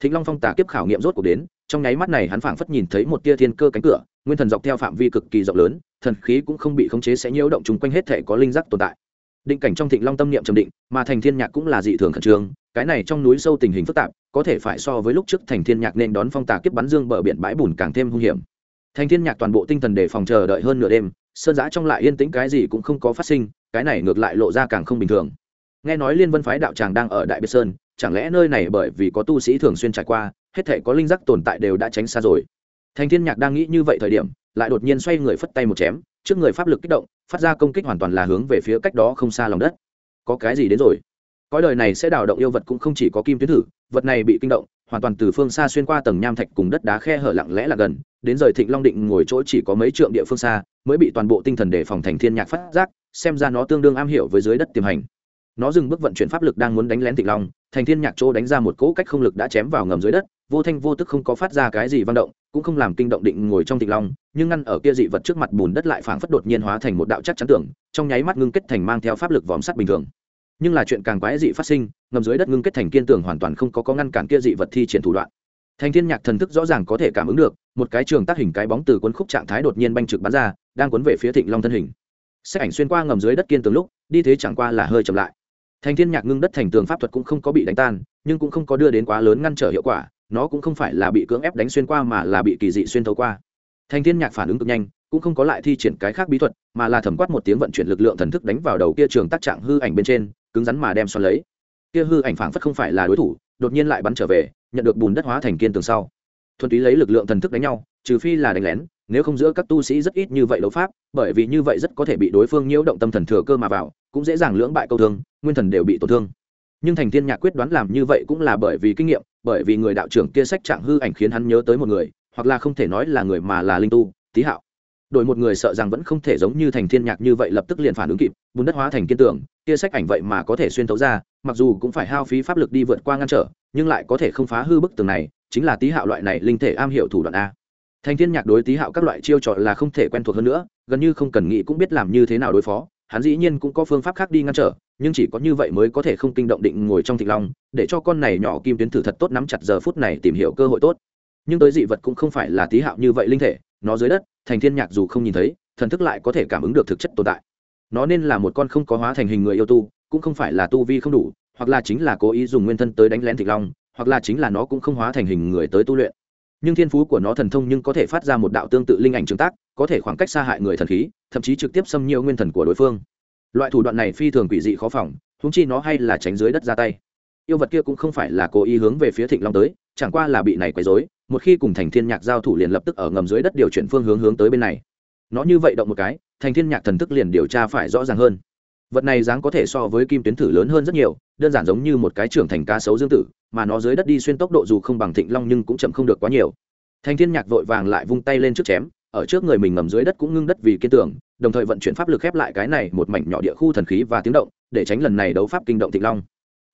thịnh long phong tả kiếp khảo nghiệm rốt cuộc đến, trong nháy mắt này hắn phảng phất nhìn thấy một tia thiên cơ cánh cửa, nguyên thần dọc theo phạm vi cực kỳ rộng lớn, thần khí cũng không bị khống chế sẽ nhiễu động chung quanh hết thể có linh giác tồn tại. Định cảnh trong thịnh long tâm niệm trầm định, mà thành thiên nhạc cũng là dị thường khẩn trương, cái này trong núi sâu tình hình phức tạp, có thể phải so với lúc trước thành thiên nhạc nên đón phong tà kiếp bắn dương bờ biển bãi bùn càng thêm hung hiểm. Thành thiên nhạc toàn bộ tinh thần để phòng chờ đợi hơn nửa đêm, sơn giã trong lại yên tĩnh cái gì cũng không có phát sinh, cái này ngược lại lộ ra càng không bình thường. Nghe nói liên vân phái đạo tràng đang ở đại biệt sơn chẳng lẽ nơi này bởi vì có tu sĩ thường xuyên trải qua, hết thể có linh giác tồn tại đều đã tránh xa rồi? Thành thiên nhạc đang nghĩ như vậy thời điểm, lại đột nhiên xoay người phất tay một chém, trước người pháp lực kích động, phát ra công kích hoàn toàn là hướng về phía cách đó không xa lòng đất. Có cái gì đến rồi? Cõi đời này sẽ đào động yêu vật cũng không chỉ có kim tuyến thử, vật này bị kinh động, hoàn toàn từ phương xa xuyên qua tầng nham thạch cùng đất đá khe hở lặng lẽ là gần, đến rời thịnh long định ngồi chỗ chỉ có mấy trượng địa phương xa, mới bị toàn bộ tinh thần đề phòng thành thiên nhạc phát giác, xem ra nó tương đương am hiểu với dưới đất tiềm hành nó dừng bước vận chuyển pháp lực đang muốn đánh lén thịnh long, thành thiên nhạc chỗ đánh ra một cỗ cách không lực đã chém vào ngầm dưới đất, vô thanh vô tức không có phát ra cái gì vang động, cũng không làm kinh động định ngồi trong thịnh long, nhưng ngăn ở kia dị vật trước mặt bùn đất lại phảng phất đột nhiên hóa thành một đạo chắc chắn tưởng trong nháy mắt ngưng kết thành mang theo pháp lực vòm sắt bình thường. Nhưng là chuyện càng quái dị phát sinh, ngầm dưới đất ngưng kết thành kiên tường hoàn toàn không có có ngăn cản kia dị vật thi triển thủ đoạn. Thành thiên nhạc thần thức rõ ràng có thể cảm ứng được, một cái trường tác hình cái bóng từ cuốn khúc trạng thái đột nhiên banh trực bắn ra, đang cuốn về phía thịnh long thân hình. Xét ảnh xuyên qua ngầm dưới đất kiên tường lúc, đi thế chẳng qua là hơi chậm lại thành thiên nhạc ngưng đất thành tường pháp thuật cũng không có bị đánh tan, nhưng cũng không có đưa đến quá lớn ngăn trở hiệu quả, nó cũng không phải là bị cưỡng ép đánh xuyên qua mà là bị kỳ dị xuyên thấu qua. Thành thiên nhạc phản ứng cực nhanh, cũng không có lại thi triển cái khác bí thuật, mà là thẩm quát một tiếng vận chuyển lực lượng thần thức đánh vào đầu kia trường tác trạng hư ảnh bên trên, cứng rắn mà đem xoắn lấy. Kia hư ảnh phảng phất không phải là đối thủ, đột nhiên lại bắn trở về, nhận được bùn đất hóa thành kiên tường sau. Thuần túy lấy lực lượng thần thức đánh nhau trừ phi là đánh lén, nếu không giữa các tu sĩ rất ít như vậy đấu pháp, bởi vì như vậy rất có thể bị đối phương nhiễu động tâm thần thừa cơ mà vào, cũng dễ dàng lưỡng bại câu thương, nguyên thần đều bị tổn thương. Nhưng thành thiên nhạc quyết đoán làm như vậy cũng là bởi vì kinh nghiệm, bởi vì người đạo trưởng kia sách trạng hư ảnh khiến hắn nhớ tới một người, hoặc là không thể nói là người mà là linh tu, tý hạo. Đổi một người sợ rằng vẫn không thể giống như thành thiên nhạc như vậy lập tức liền phản ứng kịp, bùn đất hóa thành kiên tưởng, kia sách ảnh vậy mà có thể xuyên thấu ra, mặc dù cũng phải hao phí pháp lực đi vượt qua ngăn trở, nhưng lại có thể không phá hư bức tường này, chính là tý hạo loại này linh thể am hiểu thủ đoạn a thành thiên nhạc đối tý hạo các loại chiêu trò là không thể quen thuộc hơn nữa, gần như không cần nghĩ cũng biết làm như thế nào đối phó, hắn dĩ nhiên cũng có phương pháp khác đi ngăn trở, nhưng chỉ có như vậy mới có thể không kinh động định ngồi trong thịt long, để cho con này nhỏ kim tuyến thử thật tốt nắm chặt giờ phút này tìm hiểu cơ hội tốt. Nhưng tới dị vật cũng không phải là tí hạo như vậy linh thể, nó dưới đất thành thiên nhạc dù không nhìn thấy, thần thức lại có thể cảm ứng được thực chất tồn tại. Nó nên là một con không có hóa thành hình người yêu tu, cũng không phải là tu vi không đủ, hoặc là chính là cố ý dùng nguyên thân tới đánh lén thịt long, hoặc là chính là nó cũng không hóa thành hình người tới tu luyện nhưng thiên phú của nó thần thông nhưng có thể phát ra một đạo tương tự linh ảnh trường tác, có thể khoảng cách xa hại người thần khí, thậm chí trực tiếp xâm nhiễu nguyên thần của đối phương. Loại thủ đoạn này phi thường quỷ dị khó phòng húng chi nó hay là tránh dưới đất ra tay. Yêu vật kia cũng không phải là cố ý hướng về phía thịnh long tới, chẳng qua là bị này quấy rối, một khi cùng thành thiên nhạc giao thủ liền lập tức ở ngầm dưới đất điều chuyển phương hướng hướng tới bên này. Nó như vậy động một cái, thành thiên nhạc thần thức liền điều tra phải rõ ràng hơn. Vật này dáng có thể so với kim tuyến thử lớn hơn rất nhiều, đơn giản giống như một cái trưởng thành cá sấu dương tử mà nó dưới đất đi xuyên tốc độ dù không bằng thịnh long nhưng cũng chậm không được quá nhiều. Thành thiên nhạc vội vàng lại vung tay lên trước chém, ở trước người mình ngầm dưới đất cũng ngưng đất vì kiên tưởng, đồng thời vận chuyển pháp lực khép lại cái này một mảnh nhỏ địa khu thần khí và tiếng động, để tránh lần này đấu pháp kinh động thịnh long.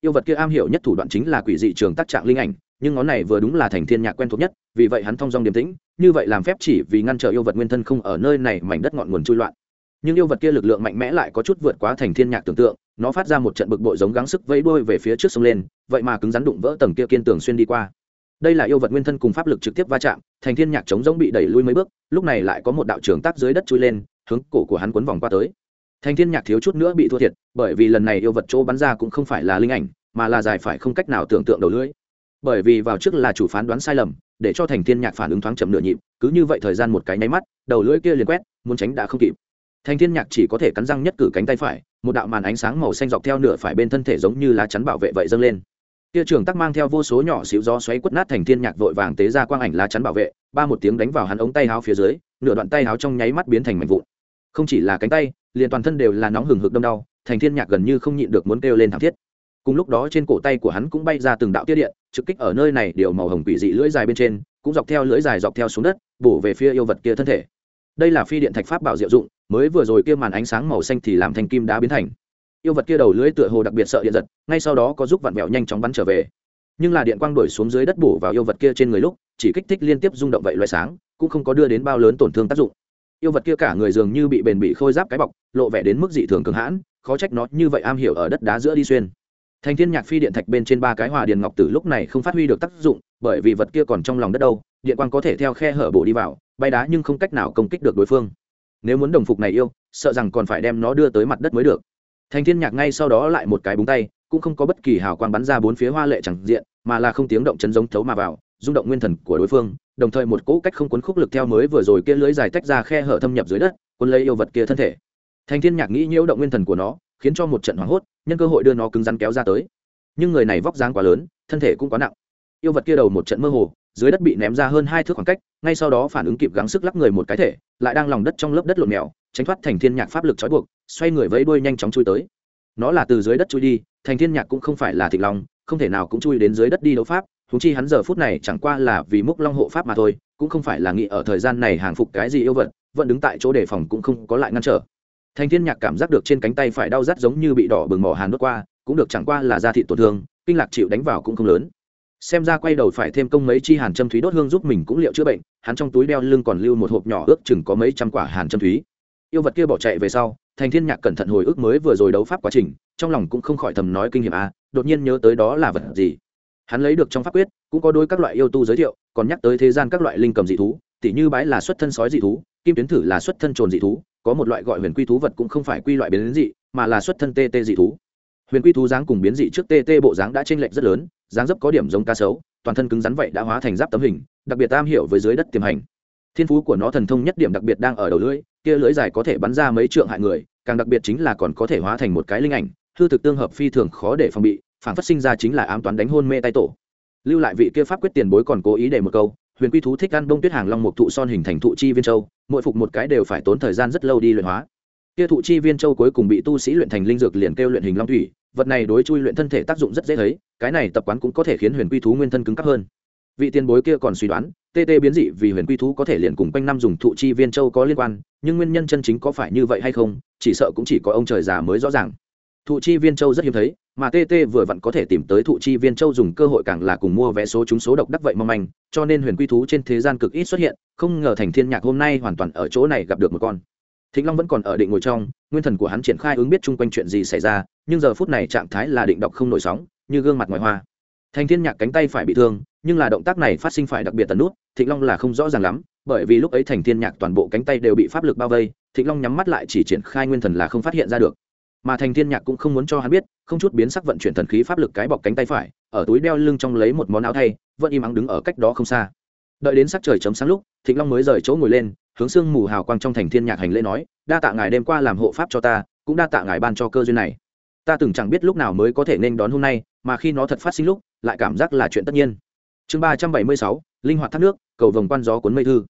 Yêu vật kia am hiểu nhất thủ đoạn chính là quỷ dị trường tác trạng linh ảnh, nhưng ngón này vừa đúng là thành thiên nhạc quen thuộc nhất, vì vậy hắn thông dong điềm tĩnh, như vậy làm phép chỉ vì ngăn trở yêu vật nguyên thân không ở nơi này mảnh đất ngọn nguồn chui loạn nhưng yêu vật kia lực lượng mạnh mẽ lại có chút vượt quá thành thiên nhạc tưởng tượng, nó phát ra một trận bực bội giống gắng sức vẫy đuôi về phía trước sông lên, vậy mà cứng rắn đụng vỡ tầng kia kiên tường xuyên đi qua. Đây là yêu vật nguyên thân cùng pháp lực trực tiếp va chạm, thành thiên nhạc chống giống bị đẩy lui mấy bước, lúc này lại có một đạo trường tác dưới đất chui lên, hướng cổ của hắn quấn vòng qua tới. Thành thiên nhạc thiếu chút nữa bị thua thiệt, bởi vì lần này yêu vật chỗ bắn ra cũng không phải là linh ảnh, mà là dài phải không cách nào tưởng tượng đầu lưỡi. Bởi vì vào trước là chủ phán đoán sai lầm, để cho thành thiên nhạc phản ứng thoáng chậm nửa nhịp, cứ như vậy thời gian một cái nháy mắt, đầu lưỡi kia liền quét, muốn tránh đã không kịp thành thiên nhạc chỉ có thể cắn răng nhất cử cánh tay phải, một đạo màn ánh sáng màu xanh dọc theo nửa phải bên thân thể giống như lá chắn bảo vệ vậy dâng lên. Kia trường tắc mang theo vô số nhỏ xíu gió xoáy quất nát thành thiên nhạc vội vàng tế ra quang ảnh lá chắn bảo vệ, ba một tiếng đánh vào hắn ống tay háo phía dưới, nửa đoạn tay háo trong nháy mắt biến thành mảnh vụn. Không chỉ là cánh tay, liền toàn thân đều là nóng hừng hực đâm đau, thành thiên nhạc gần như không nhịn được muốn kêu lên thảm thiết. Cùng lúc đó trên cổ tay của hắn cũng bay ra từng đạo tiết điện, trực kích ở nơi này, điều màu hồng quỷ dị lưỡi dài bên trên, cũng dọc theo lưỡi dài dọc theo xuống đất, bổ về phía yêu vật kia thân thể đây là phi điện thạch pháp bảo diệu dụng, mới vừa rồi kia màn ánh sáng màu xanh thì làm thanh kim đá biến thành. Yêu vật kia đầu lưới tựa hồ đặc biệt sợ điện giật, ngay sau đó có giúp vặn vẹo nhanh chóng bắn trở về. Nhưng là điện quang đổi xuống dưới đất bổ vào yêu vật kia trên người lúc, chỉ kích thích liên tiếp rung động vậy loại sáng, cũng không có đưa đến bao lớn tổn thương tác dụng. Yêu vật kia cả người dường như bị bền bị khôi giáp cái bọc, lộ vẻ đến mức dị thường cường hãn, khó trách nó như vậy am hiểu ở đất đá giữa đi xuyên. Thành thiên nhạc phi điện thạch bên trên ba cái hòa điện ngọc tử lúc này không phát huy được tác dụng, bởi vì vật kia còn trong lòng đất đâu, điện quang có thể theo khe hở bổ đi vào bay đá nhưng không cách nào công kích được đối phương. Nếu muốn đồng phục này yêu, sợ rằng còn phải đem nó đưa tới mặt đất mới được. Thành thiên nhạc ngay sau đó lại một cái búng tay, cũng không có bất kỳ hào quang bắn ra bốn phía hoa lệ chẳng diện, mà là không tiếng động chấn giống thấu mà vào, rung động nguyên thần của đối phương, đồng thời một cỗ cách không cuốn khúc lực theo mới vừa rồi kia lưới dài tách ra khe hở thâm nhập dưới đất, cuốn lấy yêu vật kia thân thể. Thành thiên nhạc nghĩ nhiễu động nguyên thần của nó, khiến cho một trận hoảng hốt, nhân cơ hội đưa nó cứng rắn kéo ra tới. Nhưng người này vóc dáng quá lớn, thân thể cũng quá nặng. Yêu vật kia đầu một trận mơ hồ dưới đất bị ném ra hơn hai thước khoảng cách, ngay sau đó phản ứng kịp gắng sức lắc người một cái thể, lại đang lòng đất trong lớp đất lộn mèo, tránh thoát thành thiên nhạc pháp lực trói buộc, xoay người vẫy đuôi nhanh chóng chui tới. Nó là từ dưới đất chui đi, thành thiên nhạc cũng không phải là thịt long không thể nào cũng chui đến dưới đất đi đấu pháp thú chi hắn giờ phút này chẳng qua là vì múc long hộ pháp mà thôi, cũng không phải là nghĩ ở thời gian này hàng phục cái gì yêu vật, vẫn đứng tại chỗ đề phòng cũng không có lại ngăn trở. Thành thiên nhạc cảm giác được trên cánh tay phải đau rát giống như bị đỏ bừng mỏ hàn đốt qua, cũng được chẳng qua là da thị tổn thương, kinh lạc chịu đánh vào cũng không lớn xem ra quay đầu phải thêm công mấy chi hàn châm thúy đốt hương giúp mình cũng liệu chữa bệnh, hắn trong túi đeo lưng còn lưu một hộp nhỏ ước chừng có mấy trăm quả hàn châm thúy. Yêu vật kia bỏ chạy về sau, thành thiên nhạc cẩn thận hồi ức mới vừa rồi đấu pháp quá trình, trong lòng cũng không khỏi thầm nói kinh nghiệm a à, đột nhiên nhớ tới đó là vật gì. Hắn lấy được trong pháp quyết, cũng có đôi các loại yêu tu giới thiệu, còn nhắc tới thế gian các loại linh cầm dị thú, tỉ như bái là xuất thân sói dị thú, kim tuyến thử là xuất thân trồn dị thú, có một loại gọi huyền quy thú vật cũng không phải quy loại biến dị, mà là xuất thân tê tê dị thú huyền quy thú dáng cùng biến dị trước TT bộ dáng đã chênh lệch rất lớn, dáng dấp có điểm giống cá sấu, toàn thân cứng rắn vậy đã hóa thành giáp tấm hình, đặc biệt tam hiểu với dưới đất tiềm hành. Thiên phú của nó thần thông nhất điểm đặc biệt đang ở đầu lưỡi, kia lưỡi dài có thể bắn ra mấy trượng hại người, càng đặc biệt chính là còn có thể hóa thành một cái linh ảnh, hư thực tương hợp phi thường khó để phòng bị, phản phát sinh ra chính là ám toán đánh hôn mê tay tổ. Lưu lại vị kia pháp quyết tiền bối còn cố ý để một câu, huyền quy thú thích ăn bông tuyết hàng long một thụ son hình thành thụ chi viên châu, mỗi phục một cái đều phải tốn thời gian rất lâu đi luyện hóa kia thụ chi viên châu cuối cùng bị tu sĩ luyện thành linh dược liền kêu luyện hình long thủy, vật này đối chui luyện thân thể tác dụng rất dễ thấy, cái này tập quán cũng có thể khiến huyền quy thú nguyên thân cứng cắp hơn. Vị tiền bối kia còn suy đoán tt biến dị vì huyền quy thú có thể liền cùng quanh năm dùng thụ chi viên châu có liên quan, nhưng nguyên nhân chân chính có phải như vậy hay không, chỉ sợ cũng chỉ có ông trời già mới rõ ràng. Thụ chi viên châu rất hiếm thấy, mà tt vừa vặn có thể tìm tới thụ chi viên châu dùng cơ hội càng là cùng mua vé số trúng số độc đắc vậy mong manh, cho nên huyền quy thú trên thế gian cực ít xuất hiện, không ngờ thành thiên nhạc hôm nay hoàn toàn ở chỗ này gặp được một con thịnh long vẫn còn ở định ngồi trong, nguyên thần của hắn triển khai ứng biết chung quanh chuyện gì xảy ra, nhưng giờ phút này trạng thái là định đọc không nổi sóng, như gương mặt ngoài hoa. Thành thiên nhạc cánh tay phải bị thương, nhưng là động tác này phát sinh phải đặc biệt tần nút, thịnh long là không rõ ràng lắm, bởi vì lúc ấy thành thiên nhạc toàn bộ cánh tay đều bị pháp lực bao vây, thịnh long nhắm mắt lại chỉ triển khai nguyên thần là không phát hiện ra được. Mà thành thiên nhạc cũng không muốn cho hắn biết, không chút biến sắc vận chuyển thần khí pháp lực cái bọc cánh tay phải, ở túi đeo lưng trong lấy một món áo thay, vẫn im ắng đứng ở cách đó không xa. Đợi đến sắc trời chấm sáng lúc, thịnh long mới rời chỗ ngồi lên hướng sương mù hào quang trong thành thiên nhạc hành lễ nói, đa tạ ngài đêm qua làm hộ pháp cho ta, cũng đa tạ ngài ban cho cơ duyên này. Ta từng chẳng biết lúc nào mới có thể nên đón hôm nay, mà khi nó thật phát sinh lúc, lại cảm giác là chuyện tất nhiên. Chương ba trăm bảy mươi sáu, linh hoạt thác nước, cầu vồng quan gió cuốn mây thư.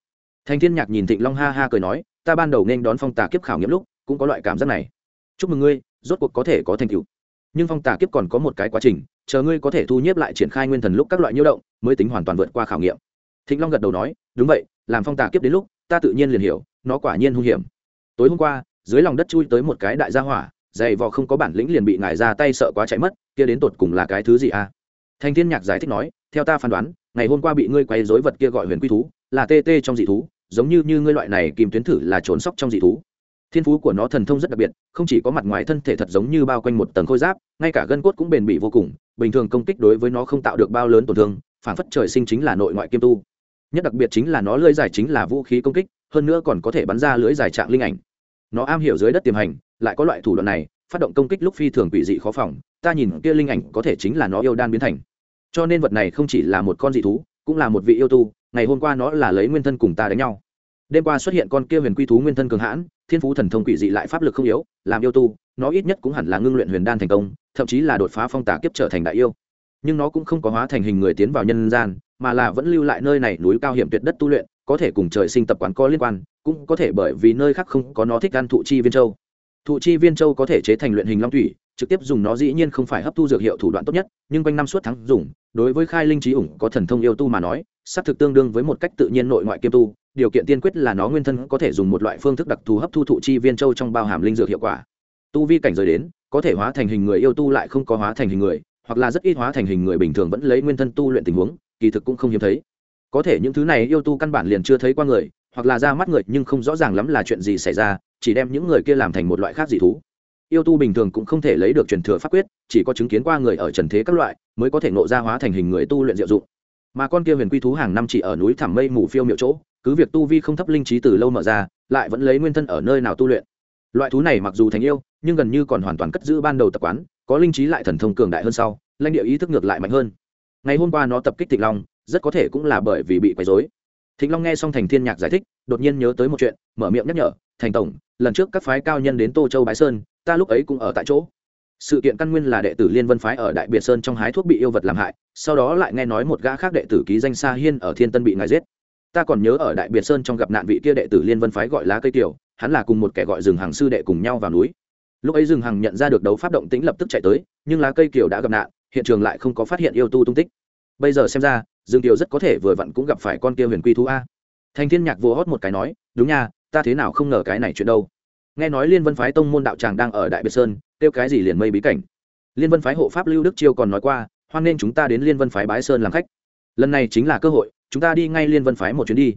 Thành thiên nhạc nhìn thịnh long ha ha cười nói, ta ban đầu nên đón phong tà kiếp khảo nghiệm lúc, cũng có loại cảm giác này. Chúc mừng ngươi, rốt cuộc có thể có thành tựu. Nhưng phong tà kiếp còn có một cái quá trình, chờ ngươi có thể thu nhếp lại triển khai nguyên thần lúc các loại nhiễu động, mới tính hoàn toàn vượt qua khảo nghiệm. Thịnh long gật đầu nói, đúng vậy, làm phong tà kiếp đến lúc ta tự nhiên liền hiểu, nó quả nhiên hung hiểm. Tối hôm qua, dưới lòng đất chui tới một cái đại gia hỏa, dày vò không có bản lĩnh liền bị ngài ra tay sợ quá chạy mất, kia đến tột cùng là cái thứ gì à? Thanh thiên nhạc giải thích nói, theo ta phán đoán, ngày hôm qua bị ngươi quay dối vật kia gọi huyền quy thú, là tê tê trong dị thú, giống như như ngươi loại này kìm tuyến thử là trốn sóc trong dị thú. Thiên phú của nó thần thông rất đặc biệt, không chỉ có mặt ngoài thân thể thật giống như bao quanh một tầng khôi giáp, ngay cả gân cốt cũng bền bỉ vô cùng, bình thường công kích đối với nó không tạo được bao lớn tổn thương, phản phất trời sinh chính là nội ngoại kiêm tu nhất đặc biệt chính là nó lưỡi dài chính là vũ khí công kích, hơn nữa còn có thể bắn ra lưỡi dài trạng linh ảnh. Nó am hiểu dưới đất tiềm hành, lại có loại thủ đoạn này, phát động công kích lúc phi thường quỷ dị khó phòng, ta nhìn kia linh ảnh có thể chính là nó yêu đan biến thành. Cho nên vật này không chỉ là một con dị thú, cũng là một vị yêu tu, ngày hôm qua nó là lấy nguyên thân cùng ta đánh nhau. Đêm qua xuất hiện con kia huyền quy thú nguyên thân cường hãn, thiên phú thần thông quỷ dị lại pháp lực không yếu, làm yêu tu, nó ít nhất cũng hẳn là ngưng luyện huyền đan thành công, thậm chí là đột phá phong tả kiếp trở thành đại yêu. Nhưng nó cũng không có hóa thành hình người tiến vào nhân gian mà là vẫn lưu lại nơi này núi cao hiểm tuyệt đất tu luyện, có thể cùng trời sinh tập quán có liên quan, cũng có thể bởi vì nơi khác không có nó thích ăn thụ chi viên châu. Thụ chi viên châu có thể chế thành luyện hình long thủy, trực tiếp dùng nó dĩ nhiên không phải hấp thu dược hiệu thủ đoạn tốt nhất, nhưng quanh năm suốt tháng dùng, đối với khai linh trí ủng có thần thông yêu tu mà nói, xác thực tương đương với một cách tự nhiên nội ngoại kiêm tu, điều kiện tiên quyết là nó nguyên thân có thể dùng một loại phương thức đặc thù hấp thu thụ chi viên châu trong bao hàm linh dược hiệu quả. Tu vi cảnh rời đến, có thể hóa thành hình người yêu tu lại không có hóa thành hình người, hoặc là rất ít hóa thành hình người bình thường vẫn lấy nguyên thân tu luyện tình huống kỳ thực cũng không hiếm thấy. Có thể những thứ này yêu tu căn bản liền chưa thấy qua người, hoặc là ra mắt người, nhưng không rõ ràng lắm là chuyện gì xảy ra, chỉ đem những người kia làm thành một loại khác dị thú. Yêu tu bình thường cũng không thể lấy được truyền thừa pháp quyết, chỉ có chứng kiến qua người ở trần thế các loại, mới có thể nộ ra hóa thành hình người tu luyện diệu dụng. Mà con kia huyền quy thú hàng năm chỉ ở núi thảm mây mù phiêu miệu chỗ, cứ việc tu vi không thấp linh trí từ lâu mở ra, lại vẫn lấy nguyên thân ở nơi nào tu luyện. Loại thú này mặc dù thành yêu, nhưng gần như còn hoàn toàn cất giữ ban đầu tập quán, có linh trí lại thần thông cường đại hơn sau, lãnh địa ý thức ngược lại mạnh hơn ngày hôm qua nó tập kích thịnh long, rất có thể cũng là bởi vì bị quấy dối thịnh long nghe xong thành thiên nhạc giải thích, đột nhiên nhớ tới một chuyện, mở miệng nhắc nhở, thành tổng, lần trước các phái cao nhân đến tô châu bái sơn, ta lúc ấy cũng ở tại chỗ. Sự kiện căn nguyên là đệ tử liên vân phái ở đại biệt sơn trong hái thuốc bị yêu vật làm hại, sau đó lại nghe nói một gã khác đệ tử ký danh sa hiên ở thiên tân bị ngài giết. Ta còn nhớ ở đại biệt sơn trong gặp nạn vị kia đệ tử liên vân phái gọi lá cây tiểu, hắn là cùng một kẻ gọi rừng hàng sư đệ cùng nhau vào núi. Lúc ấy rừng hàng nhận ra được đấu pháp động tĩnh lập tức chạy tới, nhưng lá cây kiều đã gặp nạn hiện trường lại không có phát hiện yêu tu tung tích. Bây giờ xem ra, dương kiều rất có thể vừa vặn cũng gặp phải con kia huyền quy thú a. Thành thiên nhạc vô hót một cái nói, đúng nha, ta thế nào không ngờ cái này chuyện đâu. Nghe nói liên vân phái tông môn đạo tràng đang ở đại biệt sơn, kêu cái gì liền mây bí cảnh. Liên vân phái hộ pháp lưu đức chiêu còn nói qua, hoan nên chúng ta đến liên vân phái bái sơn làm khách. Lần này chính là cơ hội, chúng ta đi ngay liên vân phái một chuyến đi.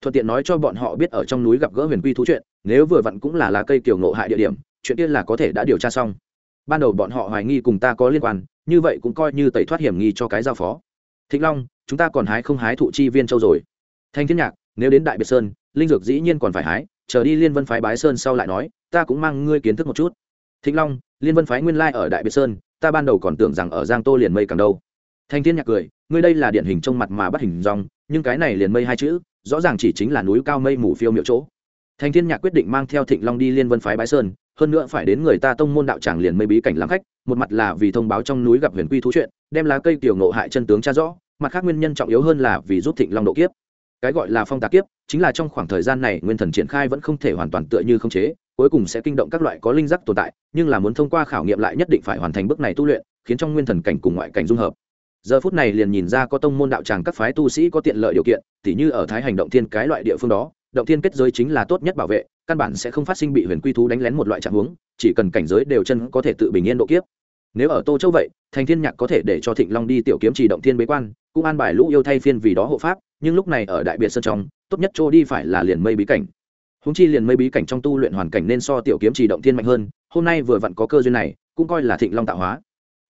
Thuận tiện nói cho bọn họ biết ở trong núi gặp gỡ huyền quy thú chuyện, nếu vừa vặn cũng là lá cây kiểu ngộ hại địa điểm, chuyện kia là có thể đã điều tra xong. Ban đầu bọn họ hoài nghi cùng ta có liên quan như vậy cũng coi như tẩy thoát hiểm nghi cho cái giao phó. Thịnh long, chúng ta còn hái không hái thụ chi viên châu rồi. Thanh thiên nhạc, nếu đến đại biệt sơn, linh dược dĩ nhiên còn phải hái, chờ đi liên vân phái bái sơn sau lại nói, ta cũng mang ngươi kiến thức một chút. Thịnh long, liên vân phái nguyên lai ở đại biệt sơn, ta ban đầu còn tưởng rằng ở giang tô liền mây càng đâu. Thanh thiên nhạc cười, ngươi đây là điển hình trong mặt mà bắt hình dòng, nhưng cái này liền mây hai chữ, rõ ràng chỉ chính là núi cao mây mù phiêu miệu chỗ. Thanh thiên nhạc quyết định mang theo thịnh long đi liên vân phái bái sơn hơn nữa phải đến người ta tông môn đạo tràng liền mây bí cảnh làm khách, một mặt là vì thông báo trong núi gặp huyền quy thú chuyện, đem lá cây tiểu nộ hại chân tướng cha rõ, mặt khác nguyên nhân trọng yếu hơn là vì giúp thịnh long độ kiếp. Cái gọi là phong tạc kiếp, chính là trong khoảng thời gian này nguyên thần triển khai vẫn không thể hoàn toàn tựa như không chế, cuối cùng sẽ kinh động các loại có linh giác tồn tại, nhưng là muốn thông qua khảo nghiệm lại nhất định phải hoàn thành bước này tu luyện, khiến trong nguyên thần cảnh cùng ngoại cảnh dung hợp. Giờ phút này liền nhìn ra có tông môn đạo tràng các phái tu sĩ có tiện lợi điều kiện, tỉ như ở thái hành động thiên cái loại địa phương đó động thiên kết giới chính là tốt nhất bảo vệ, căn bản sẽ không phát sinh bị huyền quy thú đánh lén một loại trạng huống, chỉ cần cảnh giới đều chân có thể tự bình yên độ kiếp. Nếu ở tô châu vậy, thành thiên nhạc có thể để cho thịnh long đi tiểu kiếm chỉ động thiên bế quan, cũng an bài lũ yêu thay phiên vì đó hộ pháp, nhưng lúc này ở đại biệt sơn trong, tốt nhất chỗ đi phải là liền mây bí cảnh. Húng chi liền mây bí cảnh trong tu luyện hoàn cảnh nên so tiểu kiếm chỉ động thiên mạnh hơn, hôm nay vừa vặn có cơ duyên này, cũng coi là thịnh long tạo hóa.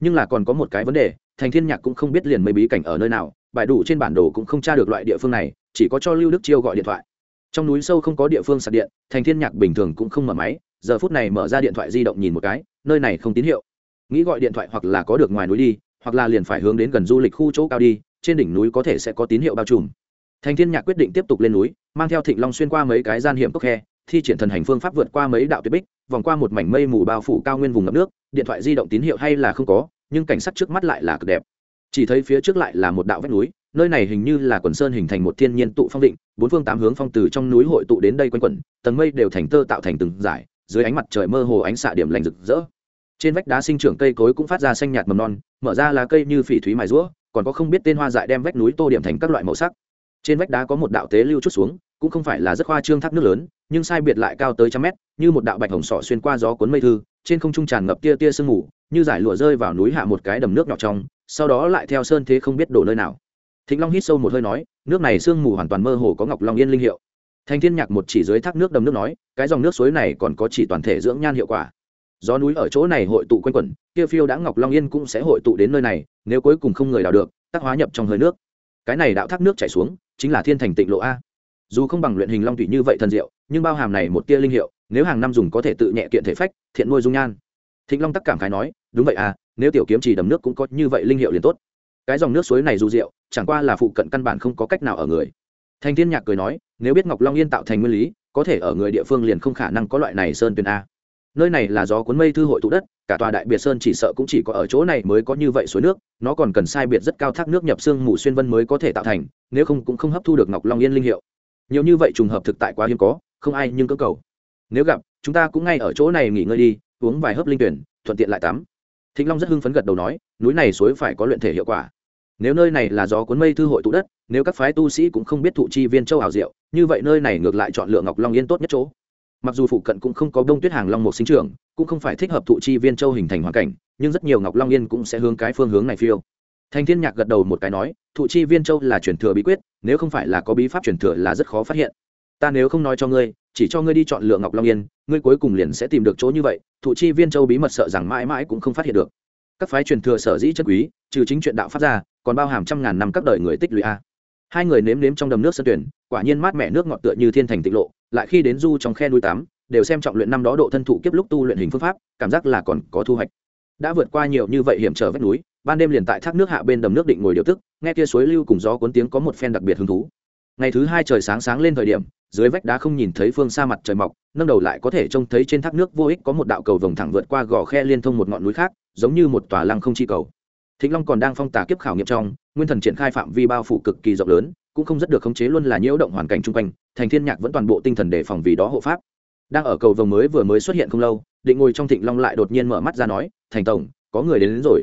Nhưng là còn có một cái vấn đề, thành thiên nhạc cũng không biết liền mây bí cảnh ở nơi nào, bài đủ trên bản đồ cũng không tra được loại địa phương này, chỉ có cho lưu đức chiêu gọi điện thoại trong núi sâu không có địa phương sạc điện, thành thiên nhạc bình thường cũng không mở máy, giờ phút này mở ra điện thoại di động nhìn một cái, nơi này không tín hiệu. Nghĩ gọi điện thoại hoặc là có được ngoài núi đi, hoặc là liền phải hướng đến gần du lịch khu chỗ cao đi, trên đỉnh núi có thể sẽ có tín hiệu bao trùm. Thành thiên nhạc quyết định tiếp tục lên núi, mang theo thịnh long xuyên qua mấy cái gian hiểm cốc khe, thi triển thần hành phương pháp vượt qua mấy đạo tuyệt bích, vòng qua một mảnh mây mù bao phủ cao nguyên vùng ngập nước, điện thoại di động tín hiệu hay là không có, nhưng cảnh sát trước mắt lại là cực đẹp. Chỉ thấy phía trước lại là một đạo vách núi nơi này hình như là quần sơn hình thành một thiên nhiên tụ phong định, bốn phương tám hướng phong từ trong núi hội tụ đến đây quanh quẩn, tầng mây đều thành tơ tạo thành từng dải, dưới ánh mặt trời mơ hồ ánh xạ điểm lành rực rỡ. Trên vách đá sinh trưởng cây cối cũng phát ra xanh nhạt mầm non, mở ra lá cây như phỉ thúy mài rũa, còn có không biết tên hoa dại đem vách núi tô điểm thành các loại màu sắc. Trên vách đá có một đạo tế lưu chút xuống, cũng không phải là rất hoa trương thác nước lớn, nhưng sai biệt lại cao tới trăm mét, như một đạo bạch hồng sọ xuyên qua gió cuốn mây thư, trên không trung tràn ngập tia tia sương mù, như giải lụa rơi vào núi hạ một cái đầm nước nhỏ trong, sau đó lại theo sơn thế không biết đổ nơi nào thịnh long hít sâu một hơi nói, nước này sương mù hoàn toàn mơ hồ có ngọc long yên linh hiệu. Thành thiên nhạc một chỉ dưới thác nước đầm nước nói, cái dòng nước suối này còn có chỉ toàn thể dưỡng nhan hiệu quả. Gió núi ở chỗ này hội tụ quanh quẩn, kia phiêu đã ngọc long yên cũng sẽ hội tụ đến nơi này, nếu cuối cùng không người đào được tác hóa nhập trong hơi nước. Cái này đạo thác nước chảy xuống, chính là thiên thành tịnh lộ a. Dù không bằng luyện hình long thủy như vậy thần diệu, nhưng bao hàm này một tia linh hiệu, nếu hàng năm dùng có thể tự nhẹ kiện thể phách, thiện nuôi dung nhan. Thịnh long tắc cảm khái nói, đúng vậy à nếu tiểu kiếm chỉ đầm nước cũng có như vậy linh hiệu liền tốt cái dòng nước suối này dù rượu, chẳng qua là phụ cận căn bản không có cách nào ở người. Thành thiên nhạc cười nói, nếu biết ngọc long yên tạo thành nguyên lý, có thể ở người địa phương liền không khả năng có loại này sơn tuyền a. Nơi này là gió cuốn mây thư hội tụ đất, cả tòa đại biệt sơn chỉ sợ cũng chỉ có ở chỗ này mới có như vậy suối nước, nó còn cần sai biệt rất cao thác nước nhập xương mù xuyên vân mới có thể tạo thành, nếu không cũng không hấp thu được ngọc long yên linh hiệu. Nhiều như vậy trùng hợp thực tại quá hiếm có, không ai nhưng cơ cầu. Nếu gặp, chúng ta cũng ngay ở chỗ này nghỉ ngơi đi, uống vài hớp linh tuyển, thuận tiện lại tắm. Thịnh long rất hưng phấn gật đầu nói, núi này suối phải có luyện thể hiệu quả nếu nơi này là gió cuốn mây thư hội tụ đất, nếu các phái tu sĩ cũng không biết thụ chi viên châu hảo diệu, như vậy nơi này ngược lại chọn lựa ngọc long yên tốt nhất chỗ. Mặc dù phụ cận cũng không có đông tuyết hàng long một sinh trưởng, cũng không phải thích hợp thụ chi viên châu hình thành hoàn cảnh, nhưng rất nhiều ngọc long yên cũng sẽ hướng cái phương hướng này phiêu. Thành thiên nhạc gật đầu một cái nói, thụ chi viên châu là truyền thừa bí quyết, nếu không phải là có bí pháp truyền thừa là rất khó phát hiện. Ta nếu không nói cho ngươi, chỉ cho ngươi đi chọn lựa ngọc long yên, ngươi cuối cùng liền sẽ tìm được chỗ như vậy, thụ chi viên châu bí mật sợ rằng mãi mãi cũng không phát hiện được. Các phái truyền thừa sở dĩ chất quý, trừ chính chuyện đạo pháp ra còn bao hàm trăm ngàn năm các đời người tích lũy a. Hai người nếm nếm trong đầm nước sân tuyển, quả nhiên mát mẻ nước ngọt tựa như thiên thành tịnh lộ, lại khi đến du trong khe núi tắm, đều xem trọng luyện năm đó độ thân thụ kiếp lúc tu luyện hình phương pháp, cảm giác là còn có thu hoạch. Đã vượt qua nhiều như vậy hiểm trở vách núi, ban đêm liền tại thác nước hạ bên đầm nước định ngồi điều tức, nghe kia suối lưu cùng gió cuốn tiếng có một phen đặc biệt hứng thú. Ngày thứ hai trời sáng sáng lên thời điểm, dưới vách đá không nhìn thấy phương xa mặt trời mọc, nâng đầu lại có thể trông thấy trên thác nước vô ích có một đạo cầu vồng thẳng vượt qua gò khe liên thông một ngọn núi khác, giống như một tòa lăng không chi cầu thịnh long còn đang phong tả kiếp khảo nghiệm trong nguyên thần triển khai phạm vi bao phủ cực kỳ rộng lớn cũng không rất được khống chế luôn là nhiễu động hoàn cảnh chung quanh thành thiên nhạc vẫn toàn bộ tinh thần đề phòng vì đó hộ pháp. Đang ở cầu vồng mới vừa mới xuất hiện không lâu định ngồi trong thịnh long lại đột nhiên mở mắt ra nói thành tổng có người đến, đến rồi.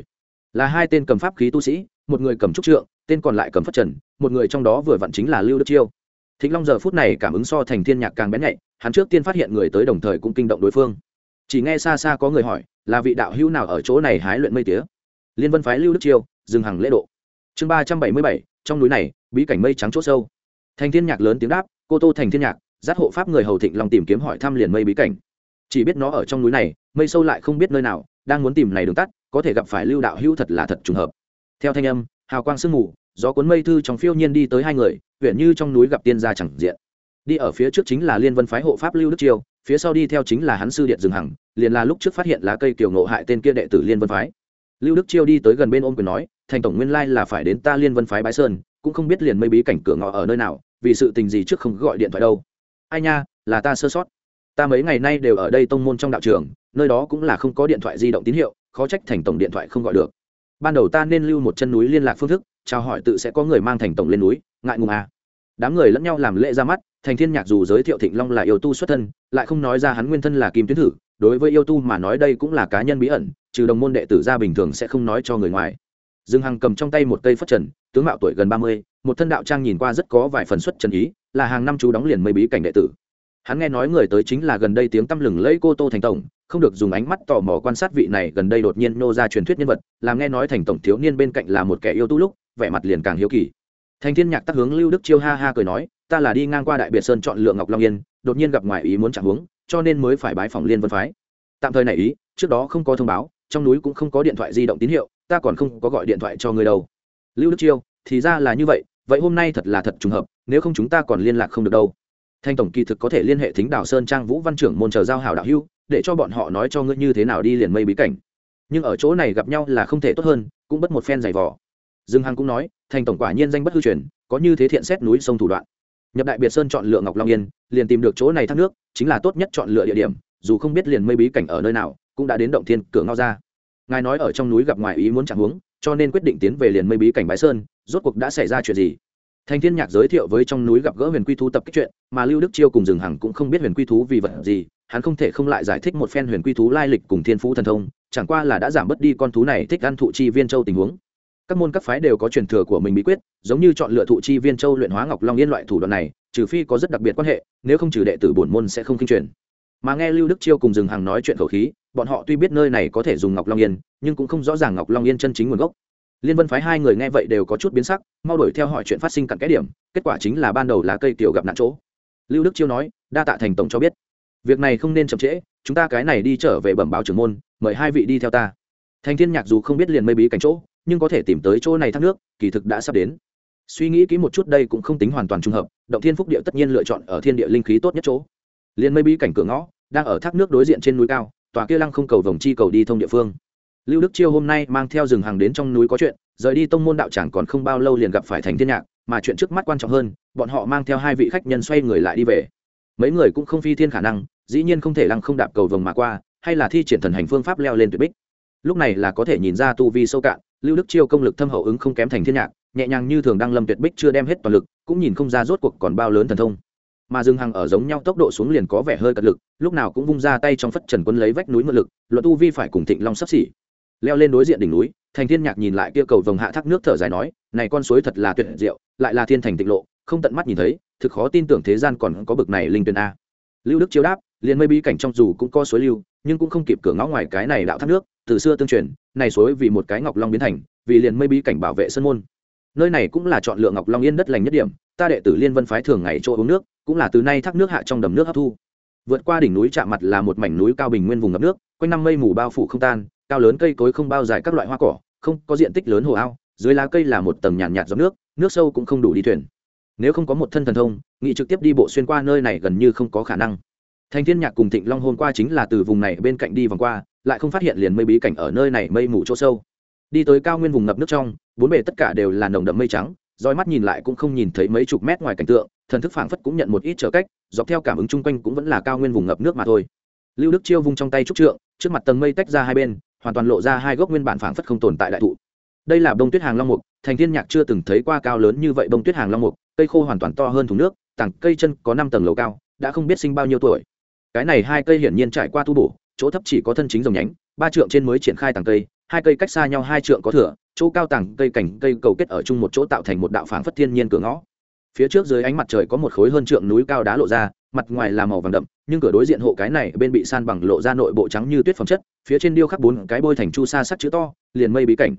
Là hai tên cầm pháp khí tu sĩ một người cầm trúc trượng tên còn lại cầm phất trần một người trong đó vừa vặn chính là lưu đức chiêu. Thịnh long giờ phút này cảm ứng so thành thiên nhạc càng bén nhạy hắn trước tiên phát hiện người tới đồng thời cũng kinh động đối phương. Chỉ nghe xa xa có người hỏi là vị đạo hữu nào ở chỗ này hái luyện mây tía? Liên vân phái lưu đức chiêu, dừng hàng lễ độ. Chương ba trăm bảy mươi bảy, trong núi này, bí cảnh mây trắng chỗ sâu. Thành thiên nhạc lớn tiếng đáp, cô tô thành thiên nhạc giác hộ pháp người hầu thịnh long tìm kiếm hỏi thăm liền mây bí cảnh. Chỉ biết nó ở trong núi này, mây sâu lại không biết nơi nào, đang muốn tìm này đường tắt, có thể gặp phải lưu đạo hữu thật là thật trùng hợp. Theo thanh âm, hào quang sương mù, gió cuốn mây thư trong phiêu nhiên đi tới hai người huyện như trong núi gặp tiên gia chẳng diện. Đi ở phía trước chính là liên vân phái hộ pháp lưu đức chiêu, phía sau đi theo chính là hắn sư điện rừng hằng liền là lúc trước phát hiện lá cây kiểu ngộ hại tên kia đệ tử liên vân phái lưu đức chiêu đi tới gần bên ôm quyền nói, thành tổng nguyên lai là phải đến ta liên vân phái bái sơn, cũng không biết liền mây bí cảnh cửa ngõ ở nơi nào, vì sự tình gì trước không gọi điện thoại đâu. Ai nha, là ta sơ sót. Ta mấy ngày nay đều ở đây tông môn trong đạo trường, nơi đó cũng là không có điện thoại di động tín hiệu, khó trách thành tổng điện thoại không gọi được. Ban đầu ta nên lưu một chân núi liên lạc phương thức, chào hỏi tự sẽ có người mang thành tổng lên núi, ngại ngùng à. đám người lẫn nhau làm lễ ra mắt, thành thiên nhạc dù giới thiệu thịnh long là yêu tu xuất thân, lại không nói ra hắn nguyên thân là kim tuyến thử, đối với yêu tu mà nói đây cũng là cá nhân bí ẩn trừ đồng môn đệ tử ra bình thường sẽ không nói cho người ngoài. Dương hằng cầm trong tay một cây phất trần, tướng mạo tuổi gần ba mươi, một thân đạo trang nhìn qua rất có vài phần xuất trần ý, là hàng năm chú đóng liền mây bí cảnh đệ tử. Hắn nghe nói người tới chính là gần đây tiếng tăm lừng lẫy cô tô thành tổng, không được dùng ánh mắt tò mò quan sát vị này gần đây đột nhiên nô ra truyền thuyết nhân vật, làm nghe nói thành tổng thiếu niên bên cạnh là một kẻ yêu tu lúc, vẻ mặt liền càng hiếu kỳ. Thành thiên nhạc tác hướng lưu đức chiêu ha ha cười nói, ta là đi ngang qua đại biệt sơn chọn lựa ngọc long yên, đột nhiên gặp ngoài ý muốn chẳng hướng cho nên mới phải bái phòng liên vân phái. Tạm thời này ý, trước đó không có thông báo trong núi cũng không có điện thoại di động tín hiệu, ta còn không có gọi điện thoại cho người đâu. Lưu đức chiêu, thì ra là như vậy vậy hôm nay thật là thật trùng hợp, nếu không chúng ta còn liên lạc không được đâu. Thanh tổng kỳ thực có thể liên hệ thính đảo sơn trang vũ văn trưởng môn chờ giao hảo đạo hưu để cho bọn họ nói cho ngươi như thế nào đi liền mây bí cảnh. Nhưng ở chỗ này gặp nhau là không thể tốt hơn, cũng bất một phen giày vò. Dương hằng cũng nói thành tổng quả nhiên danh bất hư truyền, có như thế thiện xét núi sông thủ đoạn. Nhập đại biệt sơn chọn lựa ngọc long yên, liền tìm được chỗ này thác nước, chính là tốt nhất chọn lựa địa điểm, dù không biết liền mây bí cảnh ở nơi nào cũng đã đến động thiên cửa ngao ra. Ngài nói ở trong núi gặp ngoài ý muốn chẳng huống cho nên quyết định tiến về liền mây bí cảnh bái sơn, rốt cuộc đã xảy ra chuyện gì? Thành thiên nhạc giới thiệu với trong núi gặp gỡ huyền quy thú tập kích chuyện, mà lưu đức chiêu cùng rừng hằng cũng không biết huyền quy thú vì vật gì, hắn không thể không lại giải thích một phen huyền quy thú lai lịch cùng thiên phú thần thông, chẳng qua là đã giảm bớt đi con thú này thích ăn thụ chi viên châu tình huống. Các môn các phái đều có truyền thừa của mình bí quyết, giống như chọn lựa thụ chi viên châu luyện hóa ngọc long yên loại thủ đoạn này, trừ phi có rất đặc biệt quan hệ, nếu không trừ đệ tử bổn môn sẽ không kinh truyền mà nghe lưu đức chiêu cùng rừng hằng nói chuyện khẩu khí, bọn họ tuy biết nơi này có thể dùng ngọc long yên, nhưng cũng không rõ ràng ngọc long yên chân chính nguồn gốc. Liên vân phái hai người nghe vậy đều có chút biến sắc, mau đuổi theo hỏi chuyện phát sinh cặn cái điểm, kết quả chính là ban đầu là cây tiểu gặp nạn chỗ. Lưu đức chiêu nói, đa tạ thành tổng cho biết. Việc này không nên chậm trễ, chúng ta cái này đi trở về bẩm báo trưởng môn, mời hai vị đi theo ta. Thành thiên nhạc dù không biết liền mây bí cảnh chỗ, nhưng có thể tìm tới chỗ này thác nước, kỳ thực đã sắp đến. Suy nghĩ kỹ một chút đây cũng không tính hoàn toàn trùng hợp, động thiên phúc địa tất nhiên lựa chọn ở thiên địa linh khí tốt nhất chỗ liền mây bí cảnh cửa ngõ, đang ở thác nước đối diện trên núi cao, tòa kia lăng không cầu vòng chi cầu đi thông địa phương. Lưu đức chiêu hôm nay mang theo rừng hàng đến trong núi có chuyện, rời đi tông môn đạo tràng còn không bao lâu liền gặp phải thành thiên nhạc, mà chuyện trước mắt quan trọng hơn, bọn họ mang theo hai vị khách nhân xoay người lại đi về. Mấy người cũng không phi thiên khả năng, dĩ nhiên không thể lăng không đạp cầu vòng mà qua, hay là thi triển thần hành phương pháp leo lên tuyệt bích. Lúc này là có thể nhìn ra tu vi sâu cạn, lưu đức chiêu công lực thâm hậu ứng không kém thành thiên nhạc, nhẹ nhàng như thường đang lâm tuyệt bích chưa đem hết toàn lực, cũng nhìn không ra rốt cuộc còn bao lớn thần thông mà dừng hàng ở giống nhau tốc độ xuống liền có vẻ hơi cật lực, lúc nào cũng vung ra tay trong phất trần quân lấy vách núi mượn lực, luận tu vi phải cùng thịnh long sắp xỉ. Leo lên đối diện đỉnh núi, thành thiên nhạc nhìn lại kia cầu vồng hạ thác nước thở dài nói, này con suối thật là tuyệt diệu, lại là thiên thành tịnh lộ, không tận mắt nhìn thấy, thực khó tin tưởng thế gian còn có bực này linh tuyền a. Lưu đức chiếu đáp liền mây bí cảnh trong dù cũng có suối lưu, nhưng cũng không kịp cửa ngõ ngoài cái này đạo thác nước, từ xưa tương truyền, này suối vì một cái ngọc long biến thành, vì liền mây bí cảnh bảo vệ sân môn nơi này cũng là chọn lựa ngọc long yên đất lành nhất điểm ta đệ tử liên vân phái thường ngày chỗ uống nước cũng là từ nay thác nước hạ trong đầm nước hấp thu. Vượt qua đỉnh núi chạm mặt là một mảnh núi cao bình nguyên vùng ngập nước quanh năm mây mù bao phủ không tan cao lớn cây cối không bao dài các loại hoa cỏ không có diện tích lớn hồ ao dưới lá cây là một tầng nhàn nhạt, nhạt giọt nước nước sâu cũng không đủ đi thuyền. Nếu không có một thân thần thông nghị trực tiếp đi bộ xuyên qua nơi này gần như không có khả năng. Thành thiên nhạc cùng thịnh long hôm qua chính là từ vùng này bên cạnh đi vòng qua lại không phát hiện liền mây bí cảnh ở nơi này mây mù chỗ sâu đi tới cao nguyên vùng ngập nước trong, bốn bề tất cả đều là nồng đậm mây trắng, roi mắt nhìn lại cũng không nhìn thấy mấy chục mét ngoài cảnh tượng, thần thức phảng phất cũng nhận một ít trở cách, dọc theo cảm ứng chung quanh cũng vẫn là cao nguyên vùng ngập nước mà thôi. Lưu đức chiêu vung trong tay trúc trượng, trước mặt tầng mây tách ra hai bên, hoàn toàn lộ ra hai gốc nguyên bản phảng phất không tồn tại đại thụ. Đây là bông tuyết hàng long mục, thành thiên nhạc chưa từng thấy qua cao lớn như vậy bông tuyết hàng long mục, cây khô hoàn toàn to hơn thùng nước, tảng cây chân có năm tầng lầu cao, đã không biết sinh bao nhiêu tuổi. Cái này hai cây hiển nhiên trải qua tu bổ, chỗ thấp chỉ có thân chính dòng nhánh, ba trượng trên mới triển khai tàng cây hai cây cách xa nhau hai trượng có thửa, chỗ cao tẳng cây cảnh cây cầu kết ở chung một chỗ tạo thành một đạo phảng phất thiên nhiên cửa ngõ. Phía trước dưới ánh mặt trời có một khối hơn trượng núi cao đá lộ ra, mặt ngoài là màu vàng đậm, nhưng cửa đối diện hộ cái này, bên bị san bằng lộ ra nội bộ trắng như tuyết phẩm chất, phía trên điêu khắc bốn cái bôi thành chu sa sắt chữ to, liền mây bí cảnh.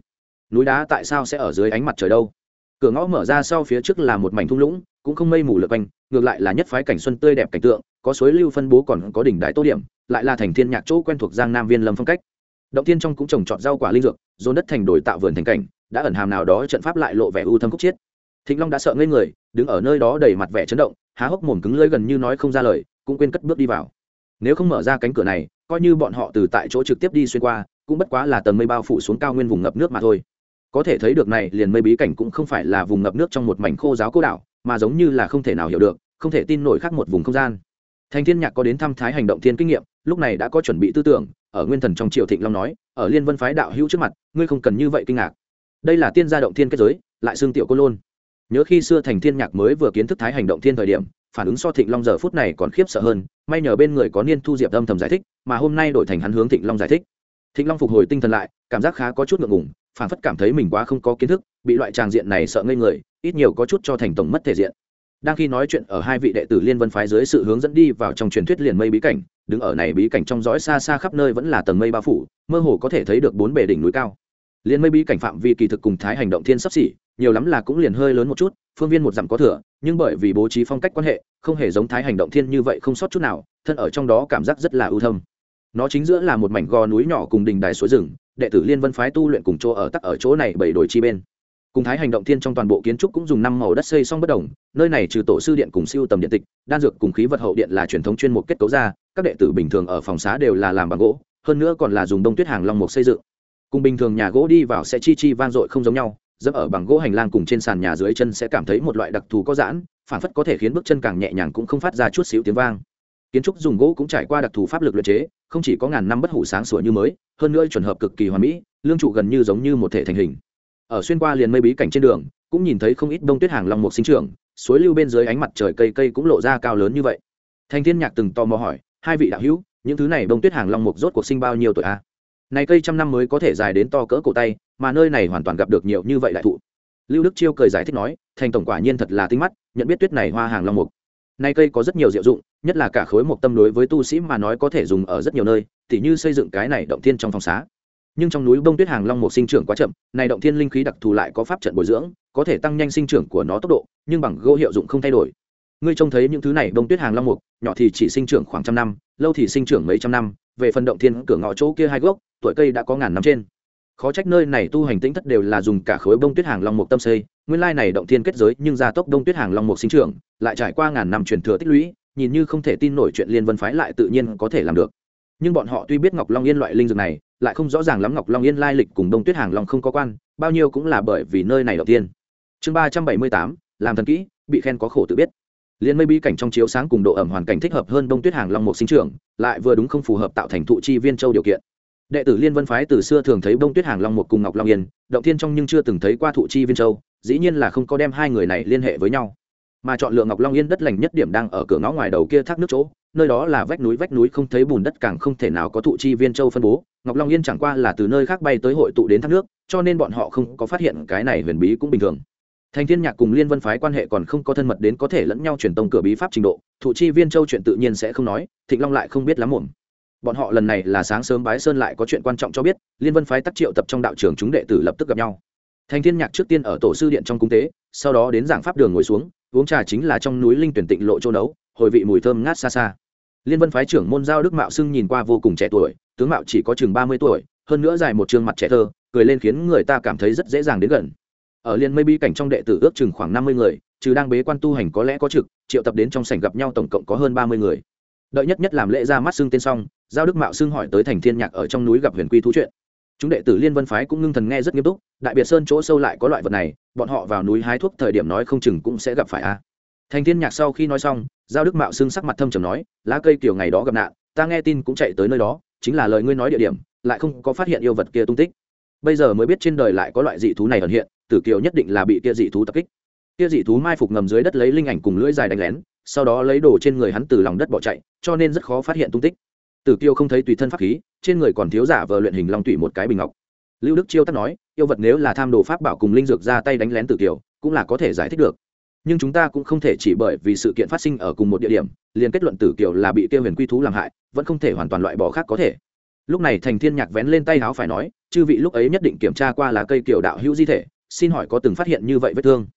Núi đá tại sao sẽ ở dưới ánh mặt trời đâu? Cửa ngõ mở ra sau phía trước là một mảnh thung lũng, cũng không mây mù lượt quanh, ngược lại là nhất phái cảnh xuân tươi đẹp cảnh tượng, có suối lưu phân bố còn có đỉnh đại tô điểm, lại là thành thiên nhạc chỗ quen thuộc giang nam viên lâm phong cách động tiên trong cũng trồng trọt rau quả linh dược, dồn đất thành đổi tạo vườn thành cảnh, đã ẩn hàm nào đó trận pháp lại lộ vẻ u thâm khúc chiết. Thịnh long đã sợ ngây người, đứng ở nơi đó đầy mặt vẻ chấn động, há hốc mồm cứng lưỡi gần như nói không ra lời, cũng quên cất bước đi vào. Nếu không mở ra cánh cửa này, coi như bọn họ từ tại chỗ trực tiếp đi xuyên qua, cũng bất quá là tầng mây bao phủ xuống cao nguyên vùng ngập nước mà thôi. Có thể thấy được này, liền mây bí cảnh cũng không phải là vùng ngập nước trong một mảnh khô giáo cô đảo, mà giống như là không thể nào hiểu được, không thể tin nổi khác một vùng không gian. Thành thiên nhạc có đến thăm thái hành động thiên kinh nghiệm, lúc này đã có chuẩn bị tư tưởng ở nguyên thần trong triều thịnh long nói, ở liên vân phái đạo hữu trước mặt, ngươi không cần như vậy kinh ngạc. Đây là tiên gia động thiên kết giới, lại xương tiểu cô lôn. Nhớ khi xưa thành thiên nhạc mới vừa kiến thức thái hành động thiên thời điểm, phản ứng so thịnh long giờ phút này còn khiếp sợ hơn, may nhờ bên người có niên thu diệp âm thầm giải thích, mà hôm nay đổi thành hắn hướng thịnh long giải thích. Thịnh long phục hồi tinh thần lại, cảm giác khá có chút ngượng ngùng, phản phất cảm thấy mình quá không có kiến thức, bị loại tràng diện này sợ ngây người, ít nhiều có chút cho thành tổng mất thể diện đang khi nói chuyện ở hai vị đệ tử liên vân phái dưới sự hướng dẫn đi vào trong truyền thuyết liền mây bí cảnh, đứng ở này bí cảnh trong dõi xa xa khắp nơi vẫn là tầng mây bao phủ, mơ hồ có thể thấy được bốn bề đỉnh núi cao. Liên mây bí cảnh phạm vi kỳ thực cùng thái hành động thiên sắp xỉ, nhiều lắm là cũng liền hơi lớn một chút, phương viên một dặm có thừa, nhưng bởi vì bố trí phong cách quan hệ, không hề giống thái hành động thiên như vậy không sót chút nào, thân ở trong đó cảm giác rất là ưu thâm. Nó chính giữa là một mảnh gò núi nhỏ cùng đình đài suối rừng, đệ tử liên vân phái tu luyện cùng chỗ ở tắc ở chỗ này bảy đồi chi bên cùng thái hành động thiên trong toàn bộ kiến trúc cũng dùng năm màu đất xây xong bất đồng, nơi này trừ tổ sư điện cùng siêu tầm điện tịch, đan dược cùng khí vật hậu điện là truyền thống chuyên mục kết cấu ra, các đệ tử bình thường ở phòng xá đều là làm bằng gỗ, hơn nữa còn là dùng đông tuyết hàng long mục xây dựng. Cùng bình thường nhà gỗ đi vào sẽ chi chi vang dội không giống nhau, dẫm ở bằng gỗ hành lang cùng trên sàn nhà dưới chân sẽ cảm thấy một loại đặc thù có giãn phản phất có thể khiến bước chân càng nhẹ nhàng cũng không phát ra chút xíu tiếng vang. Kiến trúc dùng gỗ cũng trải qua đặc thù pháp lực luyện chế, không chỉ có ngàn năm bất hủ sáng sủa như mới, hơn nữa chuẩn hợp cực kỳ hoàn mỹ, lương trụ gần như giống như một thể thành hình ở xuyên qua liền mây bí cảnh trên đường, cũng nhìn thấy không ít đông tuyết hàng long mục sinh trưởng, suối lưu bên dưới ánh mặt trời cây cây cũng lộ ra cao lớn như vậy. Thanh thiên nhạc từng tò mò hỏi, hai vị đạo hữu, những thứ này đông tuyết hàng long mục rốt cuộc sinh bao nhiêu tuổi a? Này cây trăm năm mới có thể dài đến to cỡ cổ tay, mà nơi này hoàn toàn gặp được nhiều như vậy đại thụ. Lưu đức chiêu cười giải thích nói, thành tổng quả nhiên thật là tinh mắt, nhận biết tuyết này hoa hàng long mục. Nay cây có rất nhiều diệu dụng, nhất là cả khối một tâm đối với tu sĩ mà nói có thể dùng ở rất nhiều nơi, tỉ như xây dựng cái này động thiên trong phòng xá nhưng trong núi bông tuyết hàng long mục sinh trưởng quá chậm, này động thiên linh khí đặc thù lại có pháp trận bồi dưỡng, có thể tăng nhanh sinh trưởng của nó tốc độ, nhưng bằng gỗ hiệu dụng không thay đổi. Ngươi trông thấy những thứ này, bông tuyết hàng long mục, nhỏ thì chỉ sinh trưởng khoảng trăm năm, lâu thì sinh trưởng mấy trăm năm, về phần động thiên cửa ngõ chỗ kia hai gốc, tuổi cây đã có ngàn năm trên. Khó trách nơi này tu hành tĩnh thất đều là dùng cả khối bông tuyết hàng long mục tâm xây, nguyên lai này động thiên kết giới nhưng gia tốc bông tuyết hàng long mục sinh trưởng, lại trải qua ngàn năm truyền thừa tích lũy, nhìn như không thể tin nổi chuyện liên vân phái lại tự nhiên có thể làm được nhưng bọn họ tuy biết ngọc long yên loại linh dược này, lại không rõ ràng lắm ngọc long yên lai lịch cùng đông tuyết hàng long không có quan, bao nhiêu cũng là bởi vì nơi này đầu tiên. Chương ba trăm bảy mươi tám, làm thần kỹ, bị khen có khổ tự biết. Liên mây bi cảnh trong chiếu sáng cùng độ ẩm hoàn cảnh thích hợp hơn đông tuyết hàng long một sinh trưởng, lại vừa đúng không phù hợp tạo thành thụ chi viên châu điều kiện. Đệ tử liên vân phái từ xưa thường thấy đông tuyết hàng long một cùng ngọc long yên, động thiên trong nhưng chưa từng thấy qua thụ chi viên châu, dĩ nhiên là không có đem hai người này liên hệ với nhau mà chọn lựa ngọc long yên đất lành nhất điểm đang ở cửa ngõ ngoài đầu kia thác nước chỗ, nơi đó là vách núi vách núi không thấy bùn đất càng không thể nào có thụ chi viên châu phân bố. Ngọc long yên chẳng qua là từ nơi khác bay tới hội tụ đến thác nước, cho nên bọn họ không có phát hiện cái này huyền bí cũng bình thường. Thành thiên nhạc cùng liên vân phái quan hệ còn không có thân mật đến có thể lẫn nhau truyền tông cửa bí pháp trình độ, thụ chi viên châu chuyện tự nhiên sẽ không nói, thịnh long lại không biết lắm muộn. Bọn họ lần này là sáng sớm bái sơn lại có chuyện quan trọng cho biết, liên vân phái tắc triệu tập trong đạo trường chúng đệ tử lập tức gặp nhau. Thành thiên nhạc trước tiên ở tổ sư điện trong cung tế, sau đó đến giảng pháp đường ngồi xuống uống trà chính là trong núi linh tuyển tịnh lộ châu nấu, hồi vị mùi thơm ngát xa xa. Liên vân phái trưởng môn giao đức mạo xưng nhìn qua vô cùng trẻ tuổi, tướng mạo chỉ có chừng ba mươi tuổi, hơn nữa dài một trường mặt trẻ thơ, cười lên khiến người ta cảm thấy rất dễ dàng đến gần. Ở liên mây bi cảnh trong đệ tử ước chừng khoảng năm mươi người, trừ đang bế quan tu hành có lẽ có trực, triệu tập đến trong sảnh gặp nhau tổng cộng có hơn ba mươi người. Đợi nhất nhất làm lễ ra mắt xưng tên xong, giao đức mạo xưng hỏi tới thành thiên nhạc ở trong núi gặp huyền quy thú chuyện chúng đệ tử liên vân phái cũng ngưng thần nghe rất nghiêm túc, đại biệt sơn chỗ sâu lại có loại vật này, bọn họ vào núi hái thuốc thời điểm nói không chừng cũng sẽ gặp phải a. Thành thiên nhạc sau khi nói xong, giao đức mạo xưng sắc mặt thâm trầm nói, lá cây kiểu ngày đó gặp nạn, ta nghe tin cũng chạy tới nơi đó, chính là lời ngươi nói địa điểm, lại không có phát hiện yêu vật kia tung tích. Bây giờ mới biết trên đời lại có loại dị thú này ẩn hiện, tử kiều nhất định là bị kia dị thú tập kích. Kia dị thú mai phục ngầm dưới đất lấy linh ảnh cùng lưỡi dài đánh lén, sau đó lấy đồ trên người hắn từ lòng đất bỏ chạy, cho nên rất khó phát hiện tung tích. Tử kiều không thấy tùy thân pháp khí trên người còn thiếu giả vờ luyện hình long tụy một cái bình ngọc. Lưu đức chiêu tắt nói, yêu vật nếu là tham đồ pháp bảo cùng linh dược ra tay đánh lén tử kiều, cũng là có thể giải thích được. Nhưng chúng ta cũng không thể chỉ bởi vì sự kiện phát sinh ở cùng một địa điểm, liền kết luận tử kiều là bị tiêu huyền quy thú làm hại, vẫn không thể hoàn toàn loại bỏ khác có thể. Lúc này thành thiên nhạc vén lên tay áo phải nói, chư vị lúc ấy nhất định kiểm tra qua lá cây kiều đạo hữu di thể, xin hỏi có từng phát hiện như vậy vết thương?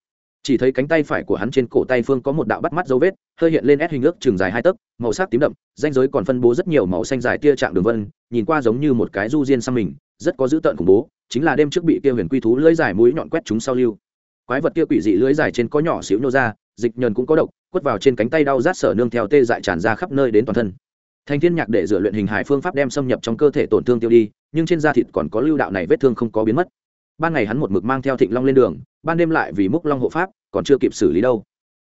Chỉ thấy cánh tay phải của hắn trên cổ tay phương có một đạo bắt mắt dấu vết, hơi hiện lên ép hình ước chừng dài hai tấc, màu sắc tím đậm danh giới còn phân bố rất nhiều màu xanh dài tia trạng đường vân, nhìn qua giống như một cái du diên sang mình, rất có dữ tợn khủng bố, chính là đêm trước bị kia huyền quy thú lưỡi dài mũi nhọn quét chúng sau lưu. Quái vật kia quỷ dị lưỡi dài trên có nhỏ xíu nhô ra, dịch nhờn cũng có độc, quất vào trên cánh tay đau rát sở nương theo tê dại tràn ra khắp nơi đến toàn thân. Thành thiên nhạc để dựa luyện hình hải phương pháp đem xâm nhập trong cơ thể tổn thương tiêu đi, nhưng trên da thịt còn có lưu đạo này vết thương không có biến mất ban ngày hắn một mực mang theo thịnh long lên đường, ban đêm lại vì múc long hộ pháp, còn chưa kịp xử lý đâu.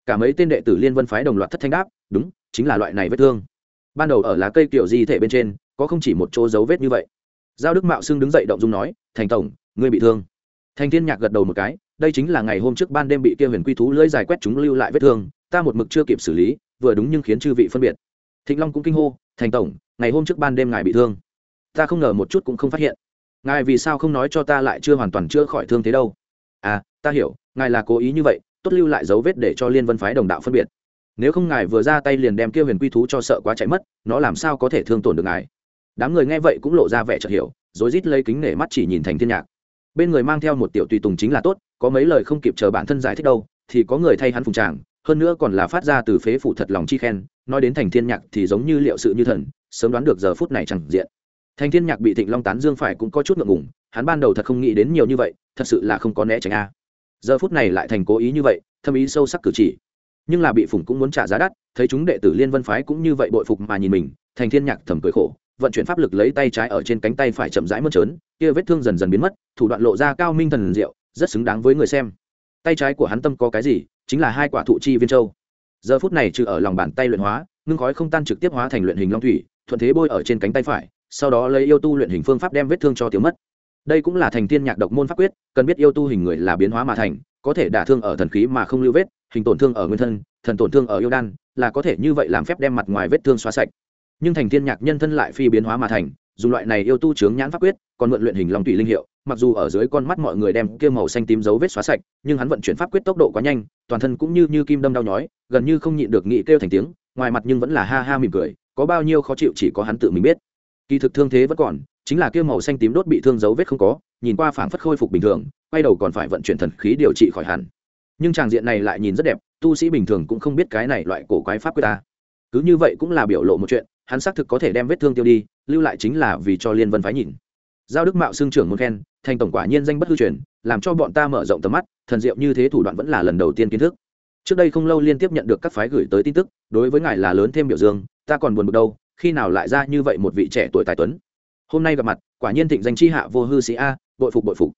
Cả mấy tên đệ tử liên vân phái đồng loạt thất thanh đáp, đúng, chính là loại này vết thương. Ban đầu ở lá cây kiểu di thể bên trên, có không chỉ một chỗ dấu vết như vậy. Giao đức mạo xưng đứng dậy động dung nói, thành tổng, ngươi bị thương. Thành thiên nhạc gật đầu một cái, đây chính là ngày hôm trước ban đêm bị kia huyền quy thú lưỡi dài quét chúng lưu lại vết thương, ta một mực chưa kịp xử lý, vừa đúng nhưng khiến chư vị phân biệt. Thịnh long cũng kinh hô, thành tổng, ngày hôm trước ban đêm ngài bị thương. Ta không ngờ một chút cũng không phát hiện ngài vì sao không nói cho ta lại chưa hoàn toàn chữa khỏi thương thế đâu? À ta hiểu, ngài là cố ý như vậy, tốt lưu lại dấu vết để cho liên vân phái đồng đạo phân biệt. Nếu không ngài vừa ra tay liền đem kia huyền quy thú cho sợ quá chạy mất, nó làm sao có thể thương tổn được ngài? Đám người nghe vậy cũng lộ ra vẻ chợt hiểu, rồi rít lấy kính nể mắt chỉ nhìn thành thiên nhạc. Bên người mang theo một tiểu tùy tùng chính là tốt, có mấy lời không kịp chờ bản thân giải thích đâu, thì có người thay hắn phùng tràng, hơn nữa còn là phát ra từ phế phủ thật lòng chi khen, nói đến thành thiên nhạc thì giống như liệu sự như thần, sớm đoán được giờ phút này chẳng diện thành thiên nhạc bị thịnh long tán dương phải cũng có chút ngượng ngùng, hắn ban đầu thật không nghĩ đến nhiều như vậy, thật sự là không có né tránh a. Giờ phút này lại thành cố ý như vậy, thâm ý sâu sắc cử chỉ. Nhưng là bị phủng cũng muốn trả giá đắt, thấy chúng đệ tử liên vân phái cũng như vậy bội phục mà nhìn mình, thành thiên nhạc thầm cười khổ, vận chuyển pháp lực lấy tay trái ở trên cánh tay phải chậm rãi mơn trớn, kia vết thương dần dần biến mất, thủ đoạn lộ ra cao minh thần diệu, rất xứng đáng với người xem. Tay trái của hắn tâm có cái gì, chính là hai quả thụ chi viên châu. Giờ phút này trừ ở lòng bàn tay luyện hóa, ngưng khói không tan trực tiếp hóa thành luyện hình long thủy, thuận thế bôi ở trên cánh tay phải sau đó lấy yêu tu luyện hình phương pháp đem vết thương cho tiêu mất. Đây cũng là thành tiên nhạc độc môn pháp quyết, cần biết yêu tu hình người là biến hóa mà thành, có thể đả thương ở thần khí mà không lưu vết, hình tổn thương ở nguyên thân, thần tổn thương ở yêu đan, là có thể như vậy làm phép đem mặt ngoài vết thương xóa sạch. Nhưng thành tiên nhạc nhân thân lại phi biến hóa mà thành, dùng loại này yêu tu chướng nhãn pháp quyết, còn mượn luyện hình long tùy linh hiệu, mặc dù ở dưới con mắt mọi người đem kia màu xanh tím dấu vết xóa sạch, nhưng hắn vận chuyển pháp quyết tốc độ quá nhanh, toàn thân cũng như như kim đâm đau nhói, gần như không nhịn được nghị kêu thành tiếng, ngoài mặt nhưng vẫn là ha ha mỉm cười, có bao nhiêu khó chịu chỉ có hắn tự mình biết kỳ thực thương thế vẫn còn, chính là kia màu xanh tím đốt bị thương dấu vết không có, nhìn qua phảng phất khôi phục bình thường, quay đầu còn phải vận chuyển thần khí điều trị khỏi hẳn. Nhưng tràng diện này lại nhìn rất đẹp, tu sĩ bình thường cũng không biết cái này loại cổ quái pháp quyết ta. Cứ như vậy cũng là biểu lộ một chuyện, hắn xác thực có thể đem vết thương tiêu đi, lưu lại chính là vì cho liên vân phái nhìn. Giao đức mạo xương trưởng muốn khen thành tổng quả nhiên danh bất hư truyền, làm cho bọn ta mở rộng tầm mắt, thần diệu như thế thủ đoạn vẫn là lần đầu tiên kiến thức. Trước đây không lâu liên tiếp nhận được các phái gửi tới tin tức, đối với ngài là lớn thêm biểu dương, ta còn buồn bực đâu khi nào lại ra như vậy một vị trẻ tuổi tài tuấn? Hôm nay gặp mặt, quả nhiên thịnh danh chi hạ vô hư sĩ a, bội phục bội phục.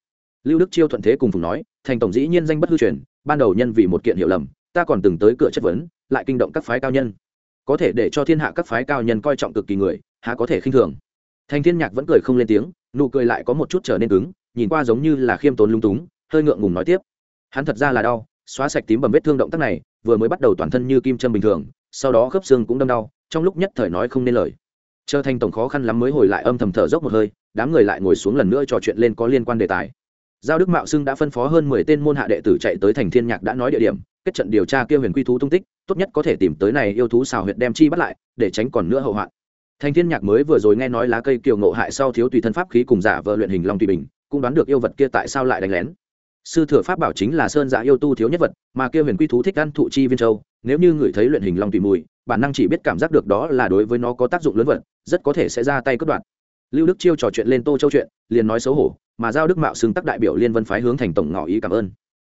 Lưu đức chiêu thuận thế cùng phùng nói, thành tổng dĩ nhiên danh bất hư truyền, ban đầu nhân vì một kiện hiểu lầm, ta còn từng tới cửa chất vấn, lại kinh động các phái cao nhân. Có thể để cho thiên hạ các phái cao nhân coi trọng cực kỳ người, há có thể khinh thường. Thành thiên nhạc vẫn cười không lên tiếng, nụ cười lại có một chút trở nên cứng, nhìn qua giống như là khiêm tốn lung túng, hơi ngượng ngùng nói tiếp. Hắn thật ra là đau, xóa sạch tím bầm vết thương động tác này, vừa mới bắt đầu toàn thân như kim châm bình thường, sau đó khớp xương cũng đâm đau trong lúc nhất thời nói không nên lời. Chờ thành tổng khó khăn lắm mới hồi lại âm thầm thở dốc một hơi, đám người lại ngồi xuống lần nữa trò chuyện lên có liên quan đề tài. Giao đức mạo xưng đã phân phó hơn mười tên môn hạ đệ tử chạy tới thành thiên nhạc đã nói địa điểm, kết trận điều tra kia huyền quy thú tung tích, tốt nhất có thể tìm tới này yêu thú xào huyệt đem chi bắt lại, để tránh còn nữa hậu hoạn. Thành thiên nhạc mới vừa rồi nghe nói lá cây kiều ngộ hại sau thiếu tùy thân pháp khí cùng giả vờ luyện hình long tùy bình, cũng đoán được yêu vật kia tại sao lại đánh lén sư thừa pháp bảo chính là sơn giả yêu tu thiếu nhất vật, mà kia huyền quy thú thích ăn thụ chi viên châu, nếu như người thấy luyện hình long tùy mùi, bản năng chỉ biết cảm giác được đó là đối với nó có tác dụng lớn vật, rất có thể sẽ ra tay cất đoạn lưu đức chiêu trò chuyện lên tô châu chuyện, liền nói xấu hổ, mà giao đức mạo xưng tắc đại biểu liên vân phái hướng thành tổng ngỏ ý cảm ơn.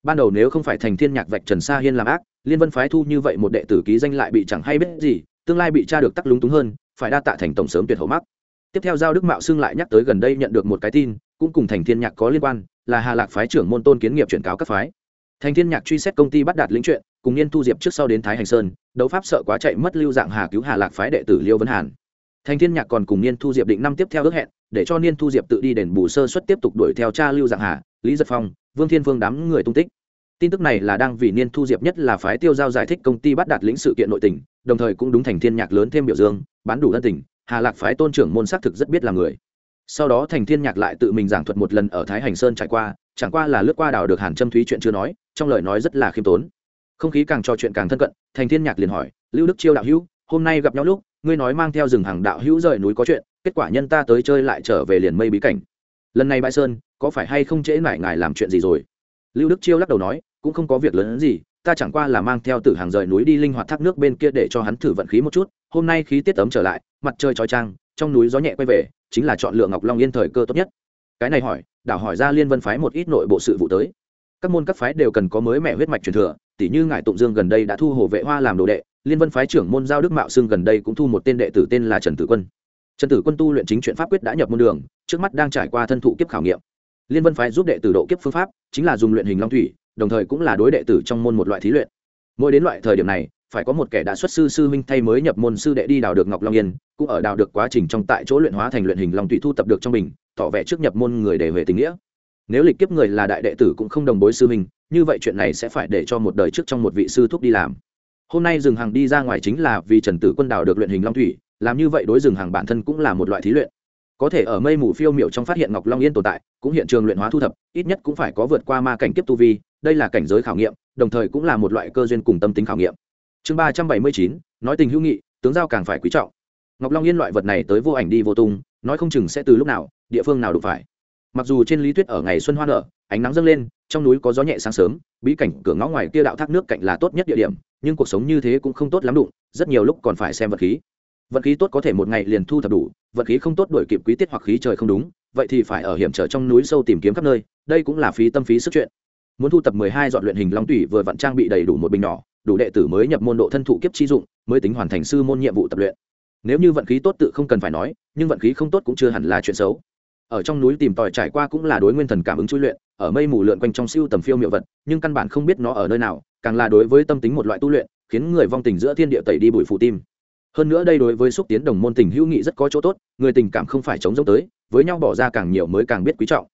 Ban đầu nếu không phải thành thiên nhạc vạch trần sa hiên làm ác, liên vân phái thu như vậy một đệ tử ký danh lại bị chẳng hay biết gì, tương lai bị tra được tắc lúng túng hơn, phải đa tạ thành tổng sớm tuyệt hậu mắc. Tiếp theo giao đức mạo xưng lại nhắc tới gần đây nhận được một cái tin, cũng cùng thành thiên nhạc có liên quan là hà lạc phái trưởng môn tôn kiến nghiệp chuyển cáo các phái. Thành thiên nhạc truy xét công ty bắt đạt lĩnh chuyện, cùng niên thu diệp trước sau đến thái hành sơn, đấu pháp sợ quá chạy mất lưu dạng hà cứu hà lạc phái đệ tử liêu vân hàn. Thành thiên nhạc còn cùng niên thu diệp định năm tiếp theo ước hẹn, để cho niên thu diệp tự đi đền bù sơ suất tiếp tục đuổi theo cha lưu dạng hà, lý giật phong, vương thiên vương đám người tung tích. Tin tức này là đang vì niên thu diệp nhất là phái tiêu giao giải thích công ty bắt đạt lĩnh sự kiện nội tình, đồng thời cũng đúng thành thiên nhạc lớn thêm biểu dương, bán đủ thân tình, hà lạc phái tôn trưởng môn xác thực rất biết là người sau đó thành thiên nhạc lại tự mình giảng thuật một lần ở thái hành sơn trải qua, chẳng qua là lướt qua đảo được hàn châm thúy chuyện chưa nói, trong lời nói rất là khiêm tốn. Không khí càng trò chuyện càng thân cận, thành thiên nhạc liền hỏi, lưu đức chiêu đạo hữu, hôm nay gặp nhau lúc, ngươi nói mang theo rừng hàng đạo hữu rời núi có chuyện, kết quả nhân ta tới chơi lại trở về liền mây bí cảnh. Lần này bãi sơn, có phải hay không trễ mải ngài làm chuyện gì rồi? Lưu đức chiêu lắc đầu nói, cũng không có việc lớn hơn gì, ta chẳng qua là mang theo tử hàng rời núi đi linh hoạt thác nước bên kia để cho hắn thử vận khí một chút, hôm nay khí tiết ấm trở lại, mặt trời trói trang trong núi gió nhẹ quay về chính là chọn lựa ngọc long yên thời cơ tốt nhất. Cái này hỏi, đảo hỏi ra liên vân phái một ít nội bộ sự vụ tới. Các môn các phái đều cần có mới mẹ huyết mạch truyền thừa tỷ như ngài tụng dương gần đây đã thu hồ vệ hoa làm đồ đệ, liên vân phái trưởng môn giao đức mạo xương gần đây cũng thu một tên đệ tử tên là trần tử quân. Trần tử quân tu luyện chính chuyện pháp quyết đã nhập môn đường, trước mắt đang trải qua thân thụ kiếp khảo nghiệm. Liên vân phái giúp đệ tử độ kiếp phương pháp, chính là dùng luyện hình long thủy, đồng thời cũng là đối đệ tử trong môn một loại thí luyện. Mỗi đến loại thời điểm này phải có một kẻ đã xuất sư sư huynh thay mới nhập môn sư đệ đi đào được ngọc long yên, cũng ở đào được quá trình trong tại chỗ luyện hóa thành luyện hình long thủy thu tập được trong mình, tỏ vẻ trước nhập môn người để về tình nghĩa. Nếu lịch kiếp người là đại đệ tử cũng không đồng bối sư huynh, như vậy chuyện này sẽ phải để cho một đời trước trong một vị sư thúc đi làm. Hôm nay rừng hàng đi ra ngoài chính là vì trần tử quân đào được luyện hình long thủy làm như vậy đối rừng hàng bản thân cũng là một loại thí luyện. Có thể ở mây mù phiêu miểu trong phát hiện ngọc long yên tồn tại, cũng hiện trường luyện hóa thu thập, ít nhất cũng phải có vượt qua ma cảnh kiếp tu vi, đây là cảnh giới khảo nghiệm, đồng thời cũng là một loại cơ duyên cùng tâm tính khảo nghiệm chương ba trăm bảy mươi chín, nói tình hữu nghị, tướng giao càng phải quý trọng. Ngọc long yên loại vật này tới vô ảnh đi vô tung, nói không chừng sẽ từ lúc nào, địa phương nào đụng phải. Mặc dù trên lý thuyết ở ngày xuân hoa nở, ánh nắng dâng lên, trong núi có gió nhẹ sáng sớm, bí cảnh cửa ngõ ngoài kia đạo thác nước cạnh là tốt nhất địa điểm, nhưng cuộc sống như thế cũng không tốt lắm đụng, rất nhiều lúc còn phải xem vật khí. Vận khí tốt có thể một ngày liền thu thập đủ vận khí không tốt đổi kịp quý tiết hoặc khí trời không đúng, vậy thì phải ở hiểm trở trong núi sâu tìm kiếm khắp nơi, đây cũng là phí tâm phí sức chuyện. Muốn thu tập mười hai dọn luyện hình long tủy vừa vặn trang bị đầy đủ một bình nhỏ đủ đệ tử mới nhập môn độ thân thụ kiếp chi dụng, mới tính hoàn thành sư môn nhiệm vụ tập luyện. Nếu như vận khí tốt tự không cần phải nói, nhưng vận khí không tốt cũng chưa hẳn là chuyện xấu. Ở trong núi tìm tòi trải qua cũng là đối nguyên thần cảm ứng chui luyện, ở mây mù lượn quanh trong siêu tầm phiêu miệu vật, nhưng căn bản không biết nó ở nơi nào, càng là đối với tâm tính một loại tu luyện, khiến người vong tình giữa thiên địa tẩy đi bụi phù tim. Hơn nữa đây đối với xúc tiến đồng môn tình hữu nghị rất có chỗ tốt, người tình cảm không phải chống giống tới, với nhau bỏ ra càng nhiều mới càng biết quý trọng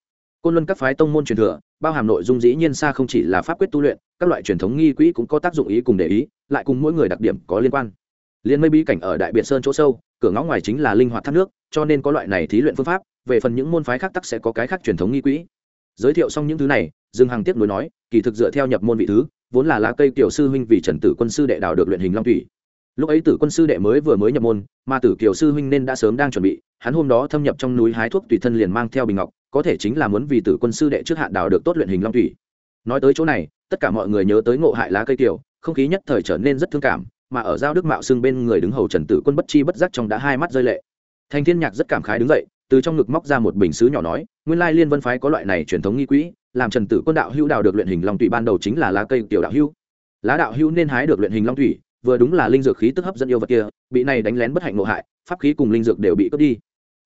côn luân các phái tông môn truyền thừa, bao hàm nội dung dĩ nhiên xa không chỉ là pháp quyết tu luyện, các loại truyền thống nghi quỹ cũng có tác dụng ý cùng để ý, lại cùng mỗi người đặc điểm có liên quan. Liên mây bí cảnh ở đại biệt sơn chỗ sâu, cửa ngõ ngoài chính là linh hoạt thác nước, cho nên có loại này thí luyện phương pháp, về phần những môn phái khác tắc sẽ có cái khác truyền thống nghi quỹ. Giới thiệu xong những thứ này, dương hằng tiếp nối nói, kỳ thực dựa theo nhập môn vị thứ, vốn là lá cây tiểu sư huynh vì trần tử quân sư đệ đào được luyện hình long thủy. Lúc ấy tử quân sư đệ mới vừa mới nhập môn, mà tử kiều sư huynh nên đã sớm đang chuẩn bị, hắn hôm đó thâm nhập trong núi hái thuốc tùy thân liền mang theo bình ngọc có thể chính là muốn vì tử quân sư đệ trước hạn đào được tốt luyện hình long thủy. Nói tới chỗ này, tất cả mọi người nhớ tới ngộ hại lá cây kiều, không khí nhất thời trở nên rất thương cảm, mà ở giao đức mạo xưng bên người đứng hầu trần tử quân bất chi bất giác trong đã hai mắt rơi lệ. Thanh thiên nhạc rất cảm khái đứng dậy, từ trong ngực móc ra một bình sứ nhỏ nói, nguyên lai liên vân phái có loại này truyền thống nghi quỹ, làm trần tử quân đạo hữu đào được luyện hình long thủy ban đầu chính là lá cây tiểu đạo hữu. Lá đạo hữu nên hái được luyện hình long thủy, vừa đúng là linh dược khí tức hấp dẫn yêu vật kia, bị này đánh lén bất hạnh ngộ hại, pháp khí cùng linh dược đều bị cướp đi.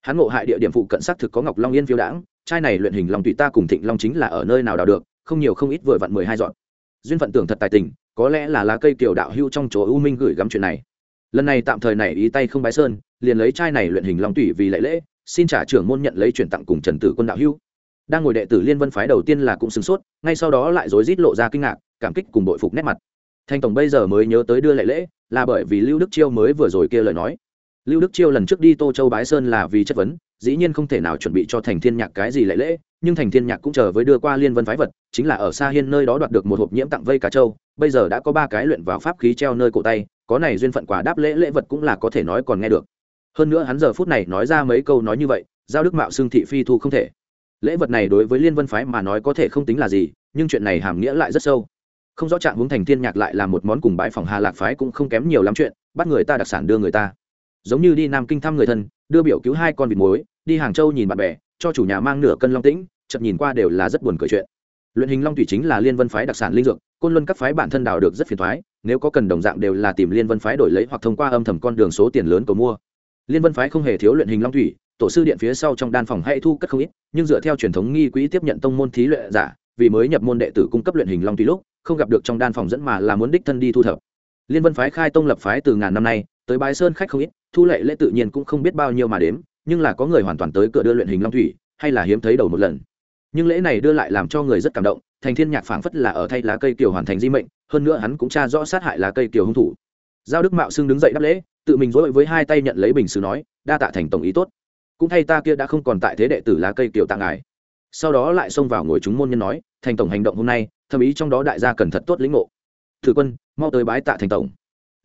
Hắn ngộ hại địa điểm phụ cận xác thực có ngọc long yên phiêu đãng trai này luyện hình long tùy ta cùng thịnh long chính là ở nơi nào đào được, không nhiều không ít vừa vặn mười hai dọn. Duyên phận tưởng thật tài tình, có lẽ là lá cây kiểu đạo hưu trong chỗ u minh gửi gắm chuyện này. Lần này tạm thời này ý tay không bái sơn, liền lấy trai này luyện hình long tùy vì lễ lễ, xin trả trưởng môn nhận lấy chuyển tặng cùng trần tử quân đạo hưu đang ngồi đệ tử liên vân phái đầu tiên là cũng sửng sốt, ngay sau đó lại rối rít lộ ra kinh ngạc, cảm kích cùng bội phục nét mặt. Thanh tổng bây giờ mới nhớ tới đưa lễ lễ, là bởi vì lưu đức chiêu mới vừa rồi kia lời nói lưu đức chiêu lần trước đi tô châu bái sơn là vì chất vấn, dĩ nhiên không thể nào chuẩn bị cho thành thiên nhạc cái gì lễ lễ, nhưng thành thiên nhạc cũng chờ với đưa qua liên vân phái vật, chính là ở xa hiên nơi đó đoạt được một hộp nhiễm tặng vây cá châu bây giờ đã có ba cái luyện vào pháp khí treo nơi cổ tay, có này duyên phận quả đáp lễ lễ vật cũng là có thể nói còn nghe được. Hơn nữa hắn giờ phút này nói ra mấy câu nói như vậy, giao đức mạo xương thị phi thu không thể. Lễ vật này đối với liên vân phái mà nói có thể không tính là gì, nhưng chuyện này hàm nghĩa lại rất sâu. Không rõ trạng hướng thành thiên nhạc lại là một món cùng bãi phòng hà lạc phái cũng không kém nhiều lắm chuyện, bắt người ta đặc sản đưa người ta giống như đi nam kinh thăm người thân, đưa biểu cứu hai con vịt muối, đi hàng châu nhìn bạn bè, cho chủ nhà mang nửa cân long tĩnh chậm nhìn qua đều là rất buồn cười chuyện. Luyện hình long thủy chính là liên vân phái đặc sản linh dược, côn luân các phái bản thân đào được rất phiền thoái nếu có cần đồng dạng đều là tìm liên vân phái đổi lấy hoặc thông qua âm thầm con đường số tiền lớn cầu mua. Liên vân phái không hề thiếu luyện hình long thủy, tổ sư điện phía sau trong đan phòng hay thu cất không ít, nhưng dựa theo truyền thống nghi quỹ tiếp nhận tông môn thí luyện giả, vì mới nhập môn đệ tử cung cấp luyện hình long thủy lúc, không gặp được trong đan phòng dẫn mà là muốn đích thân đi thu thập. Liên vân phái khai tông lập phái từ ngàn năm nay tới bái sơn khách không ít, thu lệ lễ tự nhiên cũng không biết bao nhiêu mà đếm, nhưng là có người hoàn toàn tới cửa đưa luyện hình long thủy, hay là hiếm thấy đầu một lần. Nhưng lễ này đưa lại làm cho người rất cảm động, thành thiên nhạc phảng phất là ở thay lá cây kiều hoàn thành di mệnh, hơn nữa hắn cũng tra rõ sát hại lá cây kiều hung thủ. Giao đức mạo xưng đứng dậy đáp lễ, tự mình dối với hai tay nhận lấy bình sứ nói, đa tạ thành tổng ý tốt. Cũng thay ta kia đã không còn tại thế đệ tử lá cây kiều tặng ngài. Sau đó lại xông vào ngồi chúng môn nhân nói, thành tổng hành động hôm nay, thầm ý trong đó đại gia cần thật tốt lĩnh ngộ. Thử quân, mau tới bái tạ thành tổng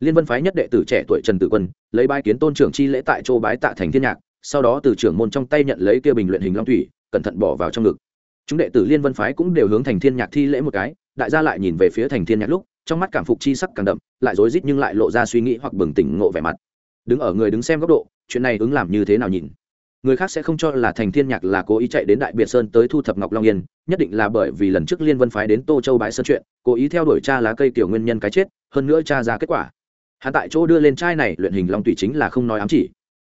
liên vân phái nhất đệ tử trẻ tuổi trần tử quân, lấy bái kiến tôn trưởng chi lễ tại châu bái tạ thành thiên nhạc, sau đó từ trưởng môn trong tay nhận lấy kia bình luyện hình long thủy, cẩn thận bỏ vào trong ngực. Chúng đệ tử liên vân phái cũng đều hướng thành thiên nhạc thi lễ một cái, đại gia lại nhìn về phía thành thiên nhạc lúc, trong mắt cảm phục chi sắc càng đậm, lại rối rít nhưng lại lộ ra suy nghĩ hoặc bừng tỉnh ngộ vẻ mặt. Đứng ở người đứng xem góc độ, chuyện này ứng làm như thế nào nhìn? Người khác sẽ không cho là thành thiên nhạc là cố ý chạy đến đại biệt sơn tới thu thập ngọc long yên, nhất định là bởi vì lần trước liên vân phái đến tô châu bãi sơn chuyện, cố ý theo đuổi cha lá cây tiểu nguyên nhân cái chết, hơn nữa cha ra kết quả hắn tại chỗ đưa lên trai này, luyện hình long tùy chính là không nói ám chỉ.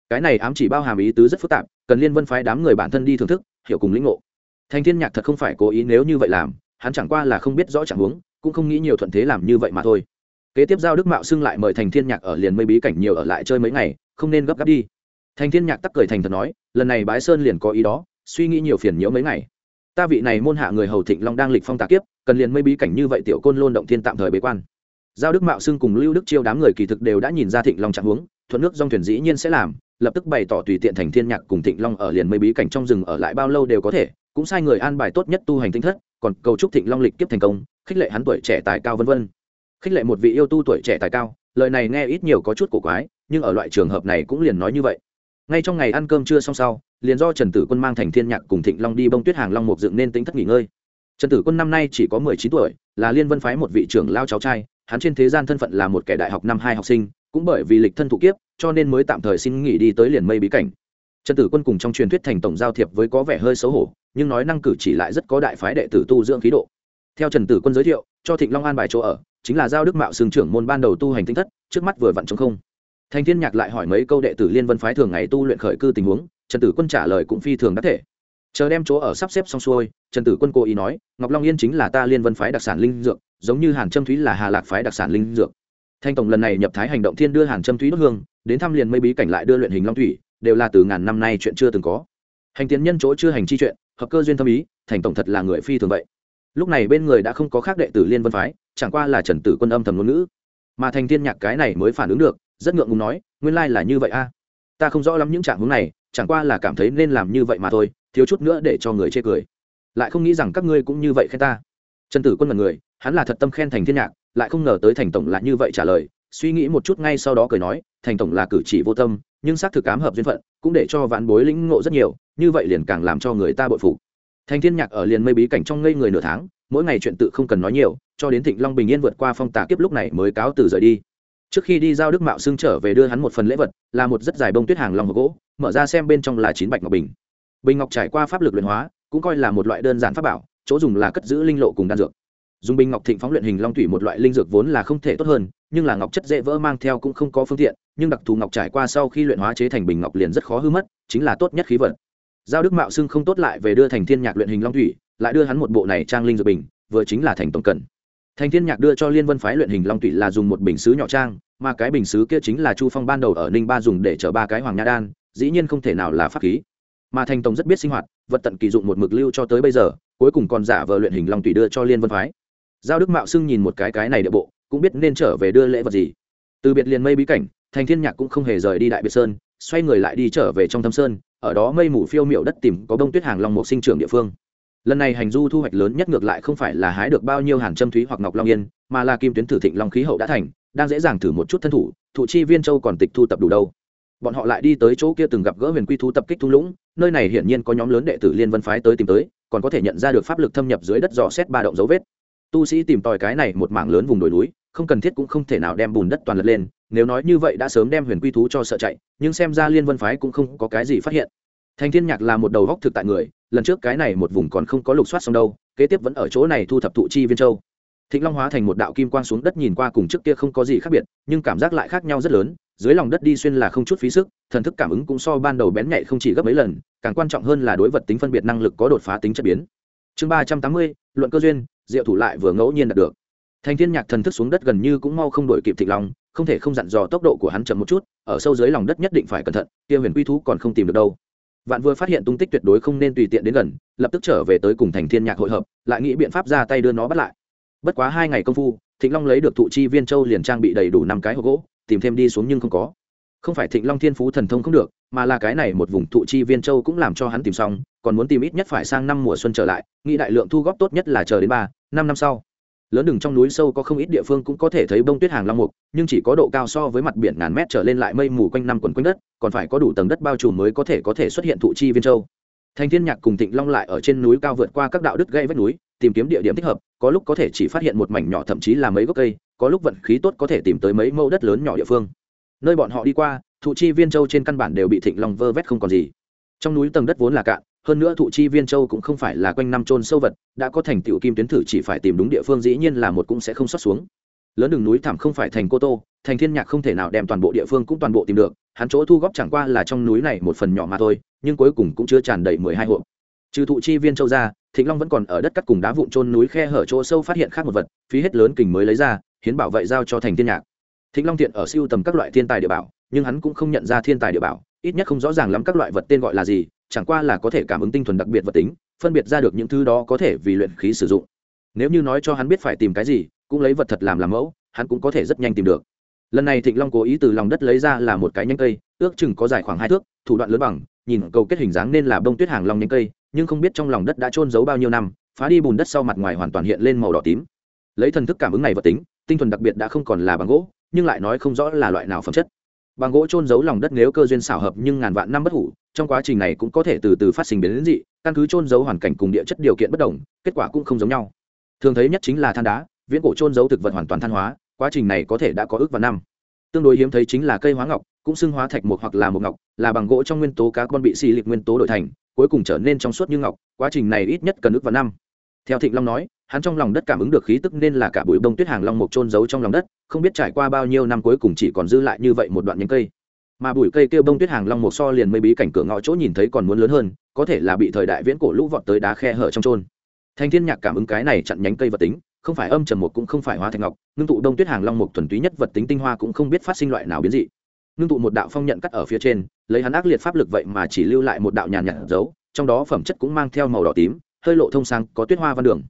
Cái này ám chỉ bao hàm ý tứ rất phức tạp, cần liên vân phái đám người bản thân đi thưởng thức, hiểu cùng lĩnh ngộ. Thành thiên nhạc thật không phải cố ý nếu như vậy làm, hắn chẳng qua là không biết rõ chẳng huống, cũng không nghĩ nhiều thuận thế làm như vậy mà thôi. Kế tiếp giao đức mạo xưng lại mời thành thiên nhạc ở liền mây bí cảnh nhiều ở lại chơi mấy ngày, không nên gấp gáp đi. Thành thiên nhạc tắc cười thành thật nói, lần này bái sơn liền có ý đó, suy nghĩ nhiều phiền nhiễu mấy ngày. Ta vị này môn hạ người hầu thịnh long đang lịch phong tạc kiếp, cần liền mây bí cảnh như vậy tiểu côn lôn động thiên tạm thời bế quan giao đức mạo xưng cùng lưu đức chiêu đám người kỳ thực đều đã nhìn ra thịnh long trạng huống, thuận nước dòng thuyền dĩ nhiên sẽ làm, lập tức bày tỏ tùy tiện thành thiên nhạc cùng thịnh long ở liền mây bí cảnh trong rừng ở lại bao lâu đều có thể, cũng sai người an bài tốt nhất tu hành tinh thất, còn cầu chúc thịnh long lịch kiếp thành công, khích lệ hắn tuổi trẻ tài cao vân vân. Khích lệ một vị yêu tu tuổi trẻ tài cao, lời này nghe ít nhiều có chút cổ quái, nhưng ở loại trường hợp này cũng liền nói như vậy. Ngay trong ngày ăn cơm trưa xong sau, liền do trần tử quân mang thành thiên nhạc cùng thịnh long đi bông tuyết hàng long mục dựng nên tính thất nghỉ ngơi. Trần tử quân năm nay chỉ có mười chín tuổi, là liên vân phái một vị trưởng lao cháu trai hắn trên thế gian thân phận là một kẻ đại học năm hai học sinh, cũng bởi vì lịch thân thụ kiếp, cho nên mới tạm thời xin nghỉ đi tới liền mây bí cảnh. Trần tử quân cùng trong truyền thuyết thành tổng giao thiệp với có vẻ hơi xấu hổ, nhưng nói năng cử chỉ lại rất có đại phái đệ tử tu dưỡng khí độ. Theo trần tử quân giới thiệu, cho thịnh long an bài chỗ ở, chính là giao đức mạo xương trưởng môn ban đầu tu hành tinh thất, trước mắt vừa vặn chống không. Thành thiên nhạc lại hỏi mấy câu đệ tử liên vân phái thường ngày tu luyện khởi cư tình huống, trần tử quân trả lời cũng phi thường đắc thể. Chờ đem chỗ ở sắp xếp xong xuôi, trần tử quân cố ý nói, ngọc long yên chính là ta liên vân phái đặc sản linh dược giống như hàn trâm thúy là hà lạc phái đặc sản linh dược. Thanh tổng lần này nhập thái hành động thiên đưa hàn châm thúy đốt hương, đến thăm liền mây bí cảnh lại đưa luyện hình long thủy, đều là từ ngàn năm nay chuyện chưa từng có. Hành tiến nhân chỗ chưa hành chi chuyện, hợp cơ duyên thâm ý, thành tổng thật là người phi thường vậy. Lúc này bên người đã không có khác đệ tử liên vân phái, chẳng qua là trần tử quân âm thầm ngôn ngữ. Mà thành thiên nhạc cái này mới phản ứng được, rất ngượng ngùng nói, nguyên lai là như vậy a. Ta không rõ lắm những trạng hướng này, chẳng qua là cảm thấy nên làm như vậy mà thôi, thiếu chút nữa để cho người chê cười. Lại không nghĩ rằng các ngươi cũng như vậy khen ta. Trần tử quân là người hắn là thật tâm khen thành thiên nhạc, lại không ngờ tới thành tổng là như vậy trả lời, suy nghĩ một chút ngay sau đó cười nói, thành tổng là cử chỉ vô tâm, nhưng xác thực cám hợp duyên phận, cũng để cho vạn bối lĩnh ngộ rất nhiều, như vậy liền càng làm cho người ta bội phục. Thành thiên nhạc ở liền mây bí cảnh trong ngây người nửa tháng, mỗi ngày chuyện tự không cần nói nhiều, cho đến thịnh long bình yên vượt qua phong tả kiếp lúc này mới cáo từ rời đi. Trước khi đi giao đức mạo xưng trở về đưa hắn một phần lễ vật, là một rất dài bông tuyết hàng lòng hộp gỗ, mở ra xem bên trong là chín bạch ngọc bình. Bình ngọc trải qua pháp lực luyện hóa, cũng coi là một loại đơn giản pháp bảo, chỗ dùng là cất giữ linh lộ cùng đan dược dùng bình ngọc thịnh phóng luyện hình long thủy một loại linh dược vốn là không thể tốt hơn, nhưng là ngọc chất dễ vỡ mang theo cũng không có phương tiện, nhưng đặc thù ngọc trải qua sau khi luyện hóa chế thành bình ngọc liền rất khó hư mất, chính là tốt nhất khí vật giao đức mạo xưng không tốt lại về đưa thành thiên nhạc luyện hình long thủy, lại đưa hắn một bộ này trang linh dược bình, vừa chính là thành tổng cần. Thành thiên nhạc đưa cho liên vân phái luyện hình long thủy là dùng một bình sứ nhỏ trang, mà cái bình sứ kia chính là chu phong ban đầu ở ninh ba dùng để chở ba cái hoàng nha đan, dĩ nhiên không thể nào là pháp khí. Mà thành tổng rất biết sinh hoạt, vật tận kỳ dụng một mực lưu cho tới bây giờ, cuối cùng còn giả vờ luyện hình long thủy đưa cho liên vân phái giao đức mạo xưng nhìn một cái cái này địa bộ, cũng biết nên trở về đưa lễ vật gì. Từ biệt liền mây bí cảnh, thành thiên nhạc cũng không hề rời đi đại biệt sơn, xoay người lại đi trở về trong thâm sơn, ở đó mây mù phiêu miệu đất tìm có bông tuyết hàng long một sinh trưởng địa phương. Lần này hành du thu hoạch lớn nhất ngược lại không phải là hái được bao nhiêu hàn châm thúy hoặc ngọc long yên, mà là kim tuyến thử thịnh long khí hậu đã thành, đang dễ dàng thử một chút thân thủ, thụ chi viên châu còn tịch thu tập đủ đâu. Bọn họ lại đi tới chỗ kia từng gặp gỡ huyền quy thu tập kích thung lũng, nơi này hiển nhiên có nhóm lớn đệ tử liên vân phái tới tìm tới, còn có thể nhận ra được pháp lực thâm nhập dưới đất dò xét ba động dấu vết tu sĩ tìm tòi cái này một mảng lớn vùng đồi núi, không cần thiết cũng không thể nào đem bùn đất toàn lật lên, nếu nói như vậy đã sớm đem huyền quy thú cho sợ chạy, nhưng xem ra liên vân phái cũng không có cái gì phát hiện. Thành thiên nhạc là một đầu góc thực tại người, lần trước cái này một vùng còn không có lục soát xong đâu, kế tiếp vẫn ở chỗ này thu thập thụ chi viên châu. Thịnh long hóa thành một đạo kim quang xuống đất nhìn qua cùng trước kia không có gì khác biệt, nhưng cảm giác lại khác nhau rất lớn, dưới lòng đất đi xuyên là không chút phí sức, thần thức cảm ứng cũng so ban đầu bén nhạy không chỉ gấp mấy lần, càng quan trọng hơn là đối vật tính phân biệt năng lực có đột phá tính chất biến. Chương ba trăm tám mươi, luận cơ duyên diệu thủ lại vừa ngẫu nhiên đạt được. Thành thiên nhạc thần thức xuống đất gần như cũng mau không đổi kịp thịnh long, không thể không dặn dò tốc độ của hắn chậm một chút, ở sâu dưới lòng đất nhất định phải cẩn thận, kia huyền quy thú còn không tìm được đâu. Vạn vừa phát hiện tung tích tuyệt đối không nên tùy tiện đến gần, lập tức trở về tới cùng thành thiên nhạc hội hợp, lại nghĩ biện pháp ra tay đưa nó bắt lại. Bất quá hai ngày công phu, thịnh long lấy được thụ chi viên châu liền trang bị đầy đủ năm cái hộp gỗ, tìm thêm đi xuống nhưng không có không phải thịnh long thiên phú thần thông không được, mà là cái này một vùng thụ chi viên châu cũng làm cho hắn tìm xong, còn muốn tìm ít nhất phải sang năm mùa xuân trở lại, nghĩ đại lượng thu góp tốt nhất là chờ đến ba, năm năm sau. Lớn đường trong núi sâu có không ít địa phương cũng có thể thấy bông tuyết hàng long mục, nhưng chỉ có độ cao so với mặt biển ngàn mét trở lên lại mây mù quanh năm quần quanh đất, còn phải có đủ tầng đất bao trùm mới có thể có thể xuất hiện thụ chi viên châu. Thành thiên nhạc cùng thịnh long lại ở trên núi cao vượt qua các đạo đức gây vách núi, tìm kiếm địa điểm thích hợp, có lúc có thể chỉ phát hiện một mảnh nhỏ thậm chí là mấy gốc cây, có lúc vận khí tốt có thể tìm tới mấy mẫu đất lớn nhỏ địa phương nơi bọn họ đi qua, thụ chi viên châu trên căn bản đều bị thịnh long vơ vét không còn gì. Trong núi tầng đất vốn là cạn, hơn nữa thụ chi viên châu cũng không phải là quanh năm trôn sâu vật, đã có thành tựu kim tuyến thử chỉ phải tìm đúng địa phương dĩ nhiên là một cũng sẽ không xót xuống. Lớn đường núi thảm không phải thành cô tô, thành thiên nhạc không thể nào đem toàn bộ địa phương cũng toàn bộ tìm được, hắn chỗ thu góp chẳng qua là trong núi này một phần nhỏ mà thôi, nhưng cuối cùng cũng chưa tràn đầy mười hai hộ trừ thụ chi viên châu ra, thịnh long vẫn còn ở đất cắt cùng đá vụn trôn núi khe hở chỗ sâu phát hiện khác một vật, phí hết lớn kình mới lấy ra, hiến bảo vệ giao cho thành thiên nhạc thịnh long tiện ở siêu tầm các loại thiên tài địa bảo, nhưng hắn cũng không nhận ra thiên tài địa bảo, ít nhất không rõ ràng lắm các loại vật tên gọi là gì, chẳng qua là có thể cảm ứng tinh thuần đặc biệt vật tính, phân biệt ra được những thứ đó có thể vì luyện khí sử dụng. Nếu như nói cho hắn biết phải tìm cái gì, cũng lấy vật thật làm làm mẫu, hắn cũng có thể rất nhanh tìm được. Lần này thịnh long cố ý từ lòng đất lấy ra là một cái nhanh cây, ước chừng có dài khoảng hai thước, thủ đoạn lớn bằng, nhìn cầu kết hình dáng nên là bông tuyết hàng long nhánh cây, nhưng không biết trong lòng đất đã trôn giấu bao nhiêu năm, phá đi bùn đất sau mặt ngoài hoàn toàn hiện lên màu đỏ tím. Lấy thần thức cảm ứng này vật tính, tinh thuần đặc biệt đã không còn là bằng gỗ nhưng lại nói không rõ là loại nào phẩm chất. Bằng gỗ trôn giấu lòng đất nếu cơ duyên xảo hợp nhưng ngàn vạn năm bất hủ, trong quá trình này cũng có thể từ từ phát sinh biến dị, căn cứ trôn giấu hoàn cảnh cùng địa chất điều kiện bất đồng, kết quả cũng không giống nhau. Thường thấy nhất chính là than đá, viễn cổ trôn giấu thực vật hoàn toàn than hóa, quá trình này có thể đã có ước vào năm. Tương đối hiếm thấy chính là cây hóa ngọc, cũng xưng hóa thạch một hoặc là một ngọc, là bằng gỗ trong nguyên tố cá con bị xì lịch nguyên tố đổi thành, cuối cùng trở nên trong suốt như ngọc, quá trình này ít nhất cần ước vào năm theo thịnh long nói, hắn trong lòng đất cảm ứng được khí tức nên là cả bụi bông tuyết hàng long mục trôn giấu trong lòng đất, không biết trải qua bao nhiêu năm cuối cùng chỉ còn dư lại như vậy một đoạn nhánh cây. Mà bụi cây kêu bông tuyết hàng long mục so liền mây bí cảnh cửa ngõ chỗ nhìn thấy còn muốn lớn hơn, có thể là bị thời đại viễn cổ lũ vọt tới đá khe hở trong trôn thanh thiên nhạc cảm ứng cái này chặn nhánh cây vật tính, không phải âm trầm một cũng không phải hóa thạch ngọc, ngưng tụ đông tuyết hàng long mục thuần túy nhất vật tính tinh hoa cũng không biết phát sinh loại nào biến dị. Ngưng tụ một đạo phong nhận cắt ở phía trên, lấy hắn ác liệt pháp lực vậy mà chỉ lưu lại một đạo nhàn nhạt dấu, trong đó phẩm chất cũng mang theo màu đỏ tím hơi lộ thông sáng, có tuyết hoa văn đường.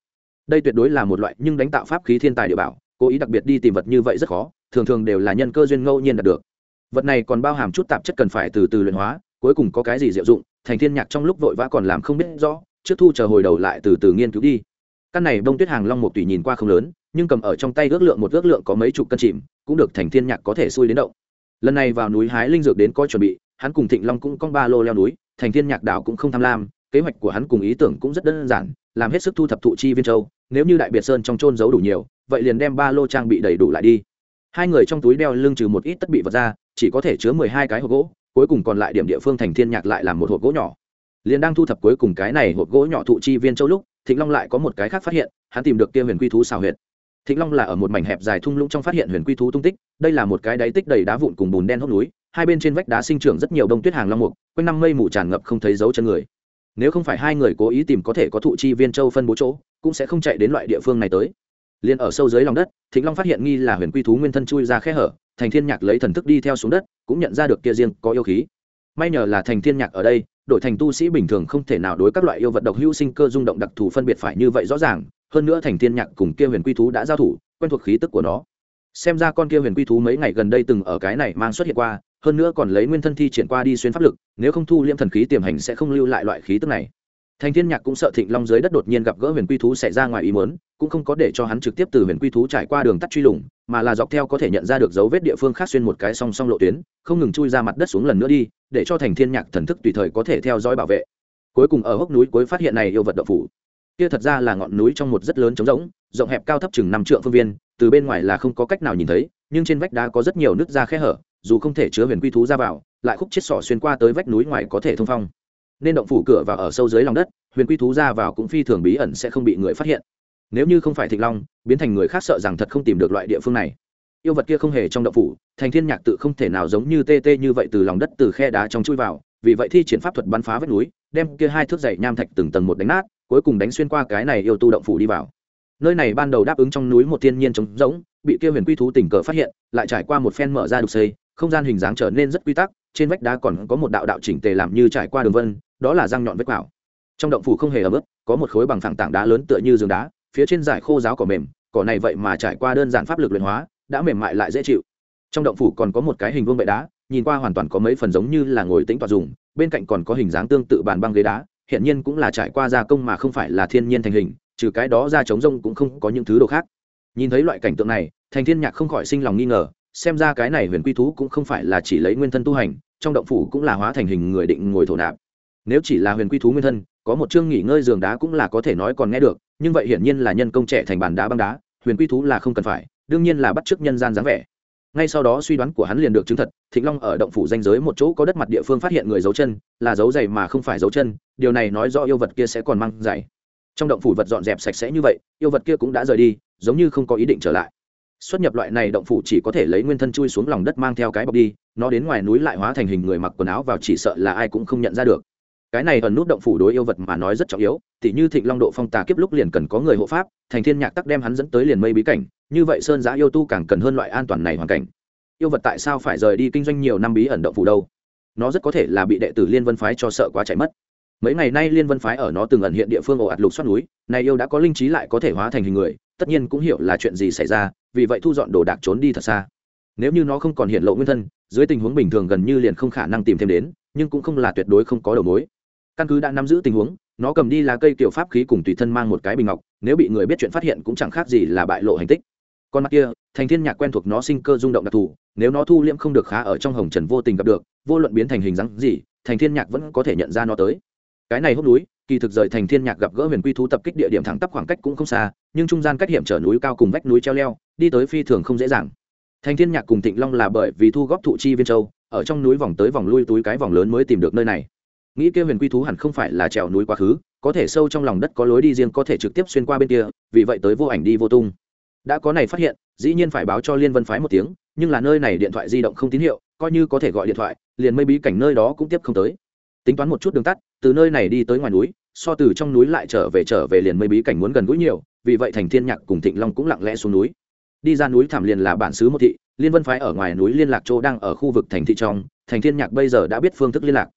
Đây tuyệt đối là một loại nhưng đánh tạo pháp khí thiên tài địa bảo, cố ý đặc biệt đi tìm vật như vậy rất khó, thường thường đều là nhân cơ duyên ngẫu nhiên đạt được. Vật này còn bao hàm chút tạp chất cần phải từ từ luyện hóa, cuối cùng có cái gì diệu dụng, thành thiên nhạc trong lúc vội vã còn làm không biết rõ, trước thu chờ hồi đầu lại từ từ nghiên cứu đi. Căn này bông tuyết hàng long một tùy nhìn qua không lớn, nhưng cầm ở trong tay ước lượng một ước lượng có mấy chục cân chìm, cũng được thành thiên nhạc có thể xui đến động. Lần này vào núi hái linh dược đến coi chuẩn bị, hắn cùng thịnh long cũng con ba lô leo núi, thành thiên nhạc đảo cũng không tham lam kế hoạch của hắn cùng ý tưởng cũng rất đơn giản, làm hết sức thu thập thụ chi viên châu, nếu như đại biệt sơn trong trôn giấu đủ nhiều, vậy liền đem ba lô trang bị đầy đủ lại đi. Hai người trong túi đeo lưng trừ một ít tất bị vật ra, chỉ có thể chứa mười hai cái hộp gỗ, cuối cùng còn lại điểm địa phương thành thiên nhạc lại làm một hộp gỗ nhỏ. Liền đang thu thập cuối cùng cái này hộp gỗ nhỏ thụ chi viên châu lúc, thịnh long lại có một cái khác phát hiện, hắn tìm được kia huyền quy thú xào huyệt. Thịnh long là ở một mảnh hẹp dài thung lũng trong phát hiện huyền quy thú tung tích, đây là một cái đáy tích đầy đá vụn cùng bùn đen hốc núi, hai bên trên vách đá sinh trưởng rất nhiều đông tuyết hàng long mục, quanh năm mây mù tràn ngập không thấy dấu chân người nếu không phải hai người cố ý tìm có thể có thụ chi viên châu phân bố chỗ, cũng sẽ không chạy đến loại địa phương này tới. Liền ở sâu dưới lòng đất, thịnh long phát hiện nghi là huyền quy thú nguyên thân chui ra khe hở, thành thiên nhạc lấy thần thức đi theo xuống đất, cũng nhận ra được kia riêng có yêu khí. May nhờ là thành thiên nhạc ở đây đổi thành tu sĩ bình thường không thể nào đối các loại yêu vật độc hữu sinh cơ rung động đặc thù phân biệt phải như vậy rõ ràng, hơn nữa thành thiên nhạc cùng kia huyền quy thú đã giao thủ, quen thuộc khí tức của nó. Xem ra con kia huyền quy thú mấy ngày gần đây từng ở cái này mang xuất hiện qua hơn nữa còn lấy nguyên thân thi triển qua đi xuyên pháp lực, nếu không thu liễm thần khí tiềm hành sẽ không lưu lại loại khí tức này. Thành thiên nhạc cũng sợ thịnh long dưới đất đột nhiên gặp gỡ huyền quy thú xảy ra ngoài ý muốn, cũng không có để cho hắn trực tiếp từ huyền quy thú trải qua đường tắt truy lùng, mà là dọc theo có thể nhận ra được dấu vết địa phương khác xuyên một cái song song lộ tuyến, không ngừng chui ra mặt đất xuống lần nữa đi, để cho thành thiên nhạc thần thức tùy thời có thể theo dõi bảo vệ. Cuối cùng ở hốc núi cuối phát hiện này yêu vật động phủ kia thật ra là ngọn núi trong một rất lớn trống rỗng, rộng hẹp cao thấp chừng năm trượng phương viên, từ bên ngoài là không có cách nào nhìn thấy, nhưng trên vách đá có rất nhiều nước ra khe hở, dù không thể chứa huyền quy thú ra vào, lại khúc chết sỏ xuyên qua tới vách núi ngoài có thể thông phong. Nên động phủ cửa vào ở sâu dưới lòng đất, huyền quy thú ra vào cũng phi thường bí ẩn sẽ không bị người phát hiện. Nếu như không phải thịnh long, biến thành người khác sợ rằng thật không tìm được loại địa phương này. Yêu vật kia không hề trong động phủ, thành thiên nhạc tự không thể nào giống như tê tê như vậy từ lòng đất, từ khe đá trong chui vào, vì vậy thi triển pháp thuật bắn phá vách núi, đem kia hai thước dày nham thạch từng tầng một đánh nát cuối cùng đánh xuyên qua cái này yêu tu động phủ đi vào. Nơi này ban đầu đáp ứng trong núi một thiên nhiên trống rỗng, bị kia huyền quy thú tình cờ phát hiện, lại trải qua một phen mở ra đục xây, không gian hình dáng trở nên rất quy tắc, trên vách đá còn có một đạo đạo chỉnh tề làm như trải qua đường vân, đó là răng nhọn vết quảo. Trong động phủ không hề ấm ướt, có một khối bằng phẳng tảng đá lớn tựa như giường đá, phía trên giải khô giáo cỏ mềm, cỏ này vậy mà trải qua đơn giản pháp lực luyện hóa, đã mềm mại lại dễ chịu. Trong động phủ còn có một cái hình vuông bệ đá, nhìn qua hoàn toàn có mấy phần giống như là ngồi tĩnh tọa dùng, bên cạnh còn có hình dáng tương tự bàn băng ghế đá hiện nhiên cũng là trải qua gia công mà không phải là thiên nhiên thành hình, trừ cái đó ra chống rông cũng không có những thứ đồ khác. Nhìn thấy loại cảnh tượng này, thành thiên nhạc không khỏi sinh lòng nghi ngờ, xem ra cái này huyền quy thú cũng không phải là chỉ lấy nguyên thân tu hành, trong động phủ cũng là hóa thành hình người định ngồi thổ nạp. Nếu chỉ là huyền quy thú nguyên thân, có một chương nghỉ ngơi giường đá cũng là có thể nói còn nghe được, nhưng vậy hiển nhiên là nhân công trẻ thành bàn đá băng đá, huyền quy thú là không cần phải, đương nhiên là bắt chước nhân gian dáng vẻ ngay sau đó suy đoán của hắn liền được chứng thật, thịnh long ở động phủ danh giới một chỗ có đất mặt địa phương phát hiện người giấu chân, là dấu giày mà không phải dấu chân, điều này nói rõ yêu vật kia sẽ còn mang giày trong động phủ vật dọn dẹp sạch sẽ như vậy, yêu vật kia cũng đã rời đi, giống như không có ý định trở lại. Xuất nhập loại này động phủ chỉ có thể lấy nguyên thân chui xuống lòng đất mang theo cái bọc đi, nó đến ngoài núi lại hóa thành hình người mặc quần áo vào chỉ sợ là ai cũng không nhận ra được. Cái này ẩn nút động phủ đối yêu vật mà nói rất trọng yếu, tỉ như thịnh long độ phong tà kiếp lúc liền cần có người hộ pháp, thành thiên nhạc tắc đem hắn dẫn tới liền mây bí cảnh như vậy sơn giã yêu tu càng cần hơn loại an toàn này hoàn cảnh. Yêu vật tại sao phải rời đi kinh doanh nhiều năm bí ẩn động phủ đâu? Nó rất có thể là bị đệ tử liên vân phái cho sợ quá chạy mất. Mấy ngày nay liên vân phái ở nó từng ẩn hiện địa phương ồ ạt lục xoát núi, này yêu đã có linh trí lại có thể hóa thành hình người, tất nhiên cũng hiểu là chuyện gì xảy ra, vì vậy thu dọn đồ đạc trốn đi thật xa. Nếu như nó không còn hiện lộ nguyên thân, dưới tình huống bình thường gần như liền không khả năng tìm thêm đến, nhưng cũng không là tuyệt đối không có đầu mối. Căn cứ đã nắm giữ tình huống, nó cầm đi lá cây kiểu pháp khí cùng tùy thân mang một cái bình ngọc, nếu bị người biết chuyện phát hiện cũng chẳng khác gì là bại lộ hành tích con mắt kia, thành thiên nhạc quen thuộc nó sinh cơ rung động đặc thù, nếu nó thu liễm không được khá ở trong hồng trần vô tình gặp được, vô luận biến thành hình dáng gì, thành thiên nhạc vẫn có thể nhận ra nó tới. Cái này hốc núi, kỳ thực rời thành thiên nhạc gặp gỡ huyền quy thú tập kích địa điểm thẳng tắp khoảng cách cũng không xa, nhưng trung gian cách hiểm trở núi cao cùng vách núi treo leo, đi tới phi thường không dễ dàng. Thành thiên nhạc cùng thịnh long là bởi vì thu góp thụ chi viên châu, ở trong núi vòng tới vòng lui túi cái vòng lớn mới tìm được nơi này. Nghĩ kia huyền quy thú hẳn không phải là trèo núi quá khứ, có thể sâu trong lòng đất có lối đi riêng có thể trực tiếp xuyên qua bên kia, vì vậy tới vô ảnh đi vô tung đã có này phát hiện, dĩ nhiên phải báo cho liên vân phái một tiếng, nhưng là nơi này điện thoại di động không tín hiệu, coi như có thể gọi điện thoại, liền mây bí cảnh nơi đó cũng tiếp không tới. Tính toán một chút đường tắt, từ nơi này đi tới ngoài núi, so từ trong núi lại trở về trở về liền mây bí cảnh muốn gần gũi nhiều, vì vậy thành thiên nhạc cùng thịnh long cũng lặng lẽ xuống núi. Đi ra núi thảm liền là bản xứ một thị, liên vân phái ở ngoài núi liên lạc châu đang ở khu vực thành thị trong, thành thiên nhạc bây giờ đã biết phương thức liên lạc.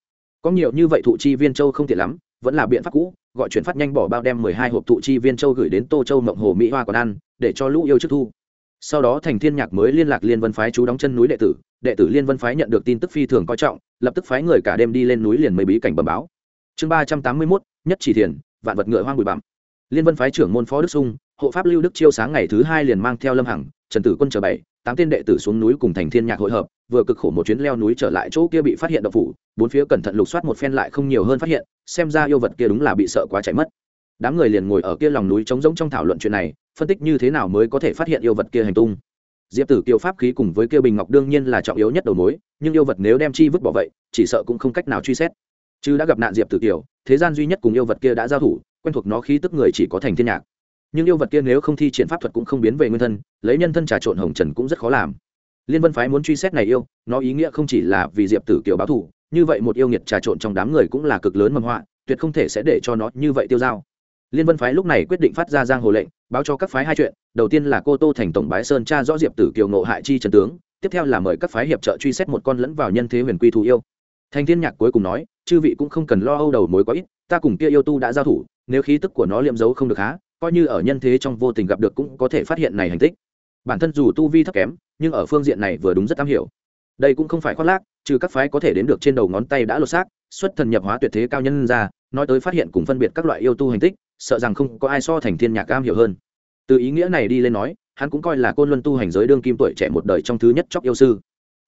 Có nhiều như vậy thụ chi viên châu không tiện lắm, vẫn là biện pháp cũ gọi chuyển phát nhanh bỏ bao đem mười hai hộp thụ chi viên châu gửi đến tô châu mộng hồ mỹ hoa còn ăn, để cho lũ yêu trước thu. Sau đó thành thiên nhạc mới liên lạc liên vân phái chú đóng chân núi đệ tử đệ tử liên vân phái nhận được tin tức phi thường coi trọng, lập tức phái người cả đêm đi lên núi liền mấy bí cảnh bẩm báo. Chương ba trăm tám mươi mốt, nhất chỉ thiền, vạn vật ngựa hoang bụi bặm. Liên vân phái trưởng môn phó đức sung, hộ pháp lưu đức chiêu sáng ngày thứ hai liền mang theo lâm hằng trần tử quân chờ bảy, tám tên đệ tử xuống núi cùng thành thiên nhạc hội hợp, vừa cực khổ một chuyến leo núi trở lại chỗ kia bị phát hiện độc phủ, bốn phía cẩn thận lục soát một phen lại không nhiều hơn phát hiện, xem ra yêu vật kia đúng là bị sợ quá chạy mất. Đám người liền ngồi ở kia lòng núi trống rỗng trong thảo luận chuyện này, phân tích như thế nào mới có thể phát hiện yêu vật kia hành tung. Diệp tử kiều pháp khí cùng với kia bình ngọc đương nhiên là trọng yếu nhất đầu mối, nhưng yêu vật nếu đem chi vứt bỏ vậy, chỉ sợ cũng không cách nào truy xét. Chứ đã gặp nạn diệp tử kiều, thế gian duy nhất cùng yêu vật kia đã giao thủ, quen thuộc nó khí tức người chỉ có thành thiên nhạc nhưng yêu vật kia nếu không thi triển pháp thuật cũng không biến về nguyên thân, lấy nhân thân trà trộn hồng trần cũng rất khó làm. Liên vân phái muốn truy xét này yêu, nó ý nghĩa không chỉ là vì diệp tử kiều báo thù, như vậy một yêu nghiệt trà trộn trong đám người cũng là cực lớn mầm họa, tuyệt không thể sẽ để cho nó như vậy tiêu dao. Liên vân phái lúc này quyết định phát ra giang hồ lệnh, báo cho các phái hai chuyện, đầu tiên là cô tô thành tổng bái sơn cha rõ diệp tử kiều nộ hại chi trần tướng, tiếp theo là mời các phái hiệp trợ truy xét một con lẫn vào nhân thế huyền quy thù yêu. Thành thiên nhạc cuối cùng nói, chư vị cũng không cần lo âu đầu mối quá ít, ta cùng kia yêu tu đã giao thủ, nếu khí tức của nó liệm giấu không được há coi như ở nhân thế trong vô tình gặp được cũng có thể phát hiện này hành tích. Bản thân dù tu vi thấp kém, nhưng ở phương diện này vừa đúng rất am hiểu. Đây cũng không phải khoác lác, trừ các phái có thể đến được trên đầu ngón tay đã lột xác, xuất thần nhập hóa tuyệt thế cao nhân ra, nói tới phát hiện cùng phân biệt các loại yêu tu hành tích, sợ rằng không có ai so thành thiên nhạc cam hiểu hơn. Từ ý nghĩa này đi lên nói, hắn cũng coi là côn luân tu hành giới đương kim tuổi trẻ một đời trong thứ nhất chóc yêu sư.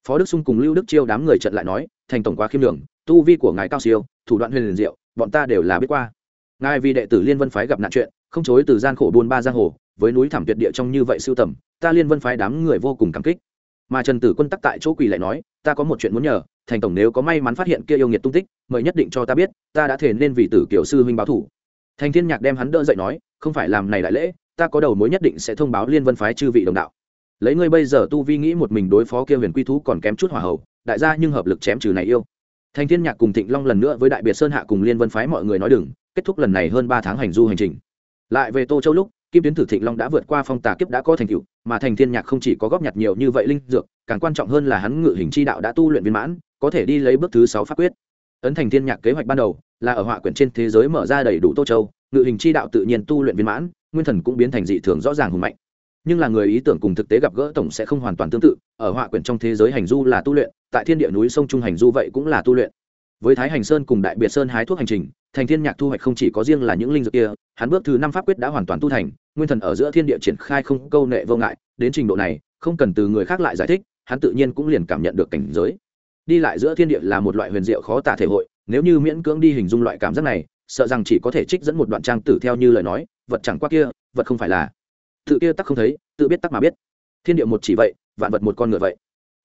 Phó đức sung cùng lưu đức chiêu đám người trận lại nói, thành tổng quá khiêm đường tu vi của ngài cao siêu, thủ đoạn huyền liền diệu, bọn ta đều là biết qua. Ngài vì đệ tử liên vân phái gặp nạn chuyện không chối từ gian khổ buôn ba giang hồ, với núi thảm tuyệt địa trong như vậy sưu tầm, ta liên vân phái đám người vô cùng cảm kích. Mà trần tử quân tắc tại chỗ quỳ lại nói, ta có một chuyện muốn nhờ, thành tổng nếu có may mắn phát hiện kia yêu nghiệt tung tích, mời nhất định cho ta biết, ta đã thể nên vì tử kiểu sư huynh báo thủ. Thành thiên nhạc đem hắn đỡ dậy nói, không phải làm này đại lễ, ta có đầu mối nhất định sẽ thông báo liên vân phái chư vị đồng đạo. Lấy ngươi bây giờ tu vi nghĩ một mình đối phó kia huyền quy thú còn kém chút hỏa hậu đại gia nhưng hợp lực chém trừ này yêu. Thành thiên nhạc cùng thịnh long lần nữa với đại biệt sơn hạ cùng liên vân phái mọi người nói đừng, kết thúc lần này hơn ba tháng hành du hành trình lại về tô châu lúc, kim tuyến thử thịnh long đã vượt qua phong tà kiếp đã có thành tựu, mà thành thiên nhạc không chỉ có góp nhặt nhiều như vậy linh dược, càng quan trọng hơn là hắn ngự hình chi đạo đã tu luyện viên mãn, có thể đi lấy bước thứ sáu pháp quyết. Ấn thành thiên nhạc kế hoạch ban đầu, là ở họa quyển trên thế giới mở ra đầy đủ tô châu, ngự hình chi đạo tự nhiên tu luyện viên mãn, nguyên thần cũng biến thành dị thường rõ ràng hùng mạnh. Nhưng là người ý tưởng cùng thực tế gặp gỡ tổng sẽ không hoàn toàn tương tự, ở họa quyển trong thế giới hành du là tu luyện, tại thiên địa núi sông trung hành du vậy cũng là tu luyện. Với thái hành sơn cùng đại biệt sơn hái thuốc hành trình thành thiên nhạc thu hoạch không chỉ có riêng là những linh dược kia, hắn bước thứ năm pháp quyết đã hoàn toàn tu thành, nguyên thần ở giữa thiên địa triển khai không câu nệ vô ngại, đến trình độ này, không cần từ người khác lại giải thích, hắn tự nhiên cũng liền cảm nhận được cảnh giới. Đi lại giữa thiên địa là một loại huyền diệu khó tả thể hội, nếu như miễn cưỡng đi hình dung loại cảm giác này, sợ rằng chỉ có thể trích dẫn một đoạn trang tử theo như lời nói, vật chẳng qua kia, vật không phải là. Tự kia tắc không thấy, tự biết tắc mà biết. Thiên địa một chỉ vậy, vạn vật một con người vậy.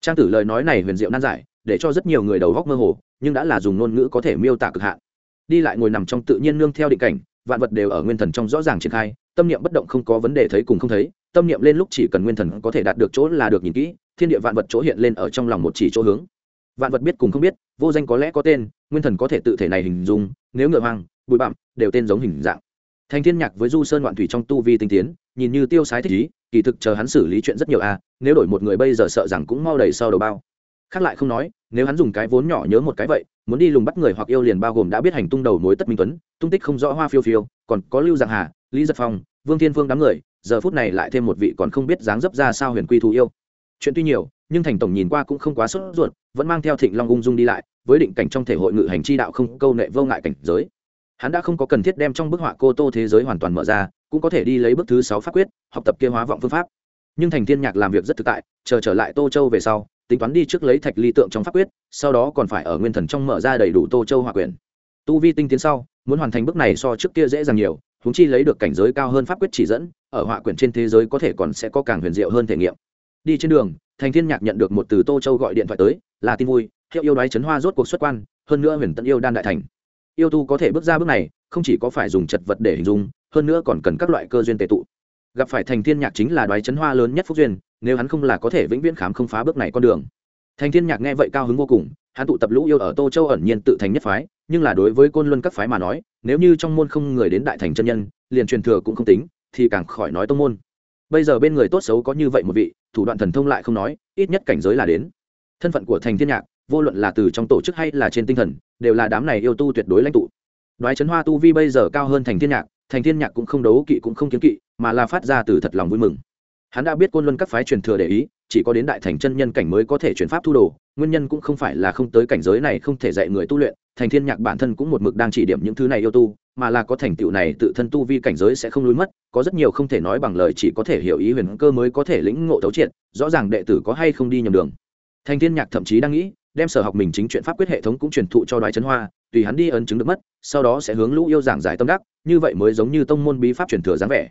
Trang tử lời nói này huyền diệu nan giải, để cho rất nhiều người đầu góc mơ hồ, nhưng đã là dùng ngôn ngữ có thể miêu tả cực hạn đi lại ngồi nằm trong tự nhiên nương theo định cảnh, vạn vật đều ở nguyên thần trong rõ ràng triển khai, tâm niệm bất động không có vấn đề thấy cùng không thấy, tâm niệm lên lúc chỉ cần nguyên thần có thể đạt được chỗ là được nhìn kỹ, thiên địa vạn vật chỗ hiện lên ở trong lòng một chỉ chỗ hướng. Vạn vật biết cùng không biết, vô danh có lẽ có tên, nguyên thần có thể tự thể này hình dung, nếu ngựa hoang, bụi bặm, đều tên giống hình dạng. Thành thiên nhạc với du sơn ngoạn thủy trong tu vi tinh tiến, nhìn như tiêu sái thích ý, kỳ thực chờ hắn xử lý chuyện rất nhiều a nếu đổi một người bây giờ sợ rằng cũng mau đầy sau đầu bao. Khác lại không nói nếu hắn dùng cái vốn nhỏ nhớ một cái vậy, muốn đi lùng bắt người hoặc yêu liền bao gồm đã biết hành tung đầu mối tất minh tuấn, tung tích không rõ hoa phiêu phiêu, còn có lưu giang hà, lý giật phong, vương thiên phương đám người, giờ phút này lại thêm một vị còn không biết dáng dấp ra sao huyền quy thù yêu. Chuyện tuy nhiều, nhưng thành tổng nhìn qua cũng không quá sốt ruột, vẫn mang theo thịnh long ung dung đi lại, với định cảnh trong thể hội ngự hành chi đạo không câu nệ vô ngại cảnh giới. Hắn đã không có cần thiết đem trong bức họa cô tô thế giới hoàn toàn mở ra, cũng có thể đi lấy bước thứ sáu pháp quyết, học tập kia hóa vọng phương pháp. Nhưng thành thiên nhạc làm việc rất thực tại, chờ trở lại tô châu về sau tính toán đi trước lấy thạch ly tượng trong pháp quyết, sau đó còn phải ở nguyên thần trong mở ra đầy đủ tô châu hòa quyền tu vi tinh tiến sau, muốn hoàn thành bước này so trước kia dễ dàng nhiều húng chi lấy được cảnh giới cao hơn pháp quyết chỉ dẫn, ở họa quyển trên thế giới có thể còn sẽ có càng huyền diệu hơn thể nghiệm. Đi trên đường, thành thiên nhạc nhận được một từ tô châu gọi điện thoại tới, là tin vui, hiệu yêu đoái chấn hoa rốt cuộc xuất quan, hơn nữa huyền tận yêu đan đại thành. Yêu tu có thể bước ra bước này, không chỉ có phải dùng chật vật để hình dung, hơn nữa còn cần các loại cơ duyên tệ tụ. Gặp phải thành thiên nhạc chính là đoái chấn hoa lớn nhất phúc duyên nếu hắn không là có thể vĩnh viễn khám không phá bước này con đường. Thành thiên nhạc nghe vậy cao hứng vô cùng, hắn tụ tập lũ yêu ở tô châu ẩn nhiên tự thành nhất phái, nhưng là đối với côn luân các phái mà nói, nếu như trong môn không người đến đại thành chân nhân, liền truyền thừa cũng không tính, thì càng khỏi nói tông môn. Bây giờ bên người tốt xấu có như vậy một vị, thủ đoạn thần thông lại không nói, ít nhất cảnh giới là đến. Thân phận của thành thiên nhạc, vô luận là từ trong tổ chức hay là trên tinh thần, đều là đám này yêu tu tuyệt đối lãnh tụ. Đoái chấn hoa tu vi bây giờ cao hơn thành thiên nhạc, thành thiên nhạc cũng không đấu kỵ cũng không kiến kỵ, mà là phát ra từ thật lòng vui mừng hắn đã biết côn luân các phái truyền thừa để ý, chỉ có đến đại thành chân nhân cảnh mới có thể chuyển pháp thu đồ, nguyên nhân cũng không phải là không tới cảnh giới này không thể dạy người tu luyện, thành thiên nhạc bản thân cũng một mực đang chỉ điểm những thứ này yêu tu, mà là có thành tựu này tự thân tu vi cảnh giới sẽ không lùi mất, có rất nhiều không thể nói bằng lời chỉ có thể hiểu ý huyền cơ mới có thể lĩnh ngộ thấu triệt, rõ ràng đệ tử có hay không đi nhầm đường. Thành thiên nhạc thậm chí đang nghĩ, đem sở học mình chính chuyện pháp quyết hệ thống cũng truyền thụ cho đoái chấn hoa, tùy hắn đi ấn chứng được mất, sau đó sẽ hướng lũ yêu giảng giải tâm đắc, như vậy mới giống như tông môn bí pháp truyền thừa dáng vẻ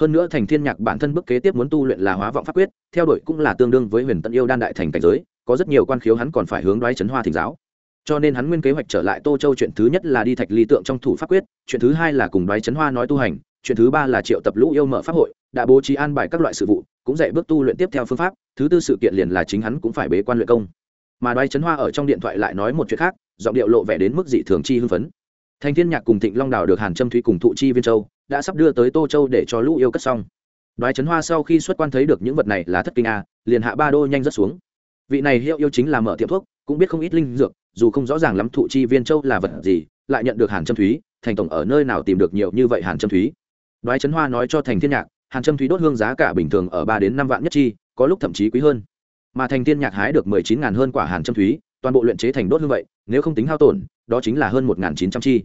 hơn nữa thành thiên nhạc bản thân bước kế tiếp muốn tu luyện là hóa vọng pháp quyết, theo đuổi cũng là tương đương với huyền tân yêu đan đại thành cảnh giới, có rất nhiều quan khiếu hắn còn phải hướng đoái chấn hoa thỉnh giáo. Cho nên hắn nguyên kế hoạch trở lại tô châu chuyện thứ nhất là đi thạch ly tượng trong thủ pháp quyết, chuyện thứ hai là cùng đoái chấn hoa nói tu hành, chuyện thứ ba là triệu tập lũ yêu mở pháp hội, đã bố trí an bài các loại sự vụ, cũng dạy bước tu luyện tiếp theo phương pháp, thứ tư sự kiện liền là chính hắn cũng phải bế quan luyện công. Mà đoái chấn hoa ở trong điện thoại lại nói một chuyện khác, giọng điệu lộ vẻ đến mức dị thường chi hưng phấn thành thiên nhạc cùng thịnh long đào được hàn trâm thúy cùng thụ chi viên châu, đã sắp đưa tới tô châu để cho lũ yêu cất xong. Đoái Trấn hoa sau khi xuất quan thấy được những vật này là thất kinh a, liền hạ ba đô nhanh rất xuống. Vị này hiệu yêu chính là mở tiệm thuốc, cũng biết không ít linh dược, dù không rõ ràng lắm thụ chi viên châu là vật gì, lại nhận được hàn trâm thúy, thành tổng ở nơi nào tìm được nhiều như vậy hàn trâm thúy. Đoái Trấn hoa nói cho thành thiên nhạc, hàn trâm thúy đốt hương giá cả bình thường ở ba đến năm vạn nhất chi, có lúc thậm chí quý hơn. Mà thành thiên nhạc hái được mười chín ngàn hơn quả hàn trâm thúy, toàn bộ luyện chế thành đốt hương vậy nếu không tính hao tổn, đó chính là hơn một ngàn chín trăm chi.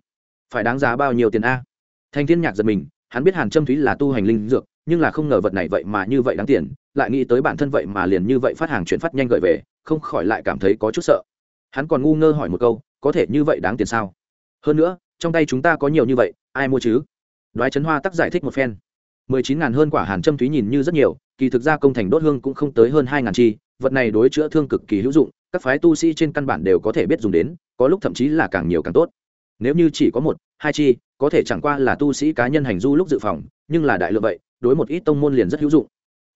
Phải đáng giá bao nhiêu tiền a? Thanh thiên nhạc giật mình, hắn biết hàn trâm thúy là tu hành linh dược, nhưng là không ngờ vật này vậy mà như vậy đáng tiền, lại nghĩ tới bản thân vậy mà liền như vậy phát hàng chuyển phát nhanh gợi về, không khỏi lại cảm thấy có chút sợ. Hắn còn ngu ngơ hỏi một câu, có thể như vậy đáng tiền sao? Hơn nữa, trong tay chúng ta có nhiều như vậy, ai mua chứ? Đoái trấn hoa tắc giải thích một phen. mười chín ngàn hơn quả hàn châm thúy nhìn như rất nhiều, kỳ thực ra công thành đốt hương cũng không tới hơn hai ngàn chi, vật này đối chữa thương cực kỳ hữu dụng các phái tu sĩ trên căn bản đều có thể biết dùng đến, có lúc thậm chí là càng nhiều càng tốt. Nếu như chỉ có một, hai chi, có thể chẳng qua là tu sĩ cá nhân hành du lúc dự phòng, nhưng là đại lượng vậy, đối một ít tông môn liền rất hữu dụng.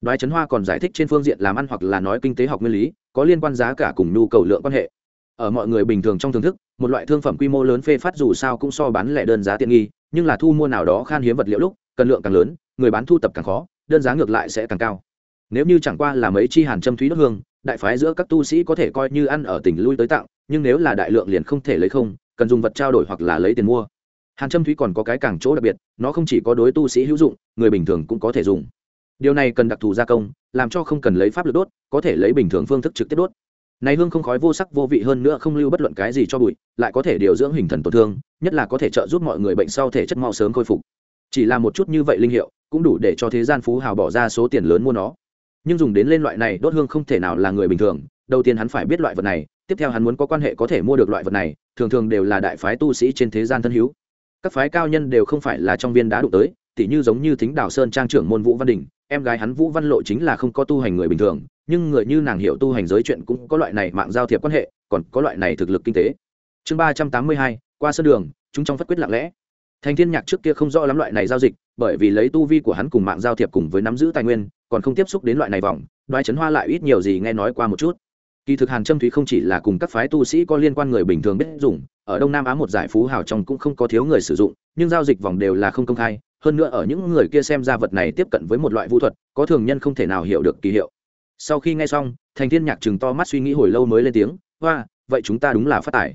Đoái trấn hoa còn giải thích trên phương diện làm ăn hoặc là nói kinh tế học nguyên lý, có liên quan giá cả cùng nhu cầu lượng quan hệ. Ở mọi người bình thường trong thưởng thức, một loại thương phẩm quy mô lớn phê phát dù sao cũng so bán lẻ đơn giá tiện nghi, nhưng là thu mua nào đó khan hiếm vật liệu lúc, cần lượng càng lớn, người bán thu tập càng khó, đơn giá ngược lại sẽ càng cao. Nếu như chẳng qua là mấy chi hàn châm thúy đất hương đại phái giữa các tu sĩ có thể coi như ăn ở tỉnh lui tới tặng, nhưng nếu là đại lượng liền không thể lấy không, cần dùng vật trao đổi hoặc là lấy tiền mua. Hàn châm thúy còn có cái càng chỗ đặc biệt, nó không chỉ có đối tu sĩ hữu dụng, người bình thường cũng có thể dùng. Điều này cần đặc thù gia công, làm cho không cần lấy pháp lực đốt, có thể lấy bình thường phương thức trực tiếp đốt. Này hương không khói vô sắc vô vị hơn nữa không lưu bất luận cái gì cho bụi, lại có thể điều dưỡng hình thần tổn thương, nhất là có thể trợ giúp mọi người bệnh sau thể chất mau sớm khôi phục. Chỉ là một chút như vậy linh hiệu, cũng đủ để cho thế gian phú hào bỏ ra số tiền lớn mua nó nhưng dùng đến lên loại này, đốt hương không thể nào là người bình thường. Đầu tiên hắn phải biết loại vật này, tiếp theo hắn muốn có quan hệ có thể mua được loại vật này, thường thường đều là đại phái tu sĩ trên thế gian thân hữu. Các phái cao nhân đều không phải là trong viên đá đụng tới, tỉ như giống như thính đào sơn trang trưởng môn vũ văn đình, em gái hắn vũ văn lộ chính là không có tu hành người bình thường, nhưng người như nàng hiểu tu hành giới chuyện cũng có loại này mạng giao thiệp quan hệ, còn có loại này thực lực kinh tế. Chương ba trăm tám mươi hai, qua sân đường, chúng trong phất quyết lặng lẽ thành thiên nhạc trước kia không rõ lắm loại này giao dịch, bởi vì lấy tu vi của hắn cùng mạng giao thiệp cùng với nắm giữ tài nguyên, còn không tiếp xúc đến loại này vòng, đoái chấn hoa lại ít nhiều gì nghe nói qua một chút. Kỳ thực hàn trâm thúy không chỉ là cùng các phái tu sĩ có liên quan người bình thường biết dùng, ở đông nam á một giải phú hào trong cũng không có thiếu người sử dụng, nhưng giao dịch vòng đều là không công khai, hơn nữa ở những người kia xem ra vật này tiếp cận với một loại vũ thuật, có thường nhân không thể nào hiểu được kỳ hiệu. Sau khi nghe xong thành thiên nhạc chừng to mắt suy nghĩ hồi lâu mới lên tiếng, hoa, vậy chúng ta đúng là phát tài.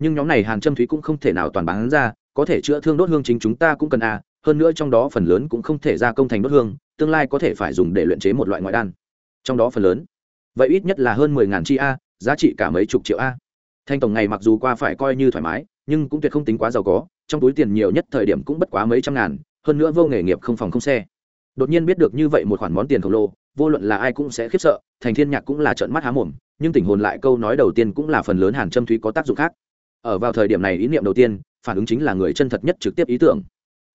Nhưng nhóm này hàn trâm thúy cũng không thể nào toàn bán ra có thể chữa thương đốt hương chính chúng ta cũng cần a hơn nữa trong đó phần lớn cũng không thể ra công thành đốt hương, tương lai có thể phải dùng để luyện chế một loại ngoại đan. Trong đó phần lớn, vậy ít nhất là hơn mười ngàn chi a, giá trị cả mấy chục triệu a. Thanh tổng ngày mặc dù qua phải coi như thoải mái, nhưng cũng tuyệt không tính quá giàu có, trong túi tiền nhiều nhất thời điểm cũng bất quá mấy trăm ngàn, hơn nữa vô nghề nghiệp không phòng không xe. Đột nhiên biết được như vậy một khoản món tiền khổng lồ, vô luận là ai cũng sẽ khiếp sợ, thành thiên nhạc cũng là trợn mắt há mồm, nhưng tình hồn lại câu nói đầu tiên cũng là phần lớn hàn châm thúy có tác dụng khác ở vào thời điểm này ý niệm đầu tiên, phản ứng chính là người chân thật nhất trực tiếp ý tưởng.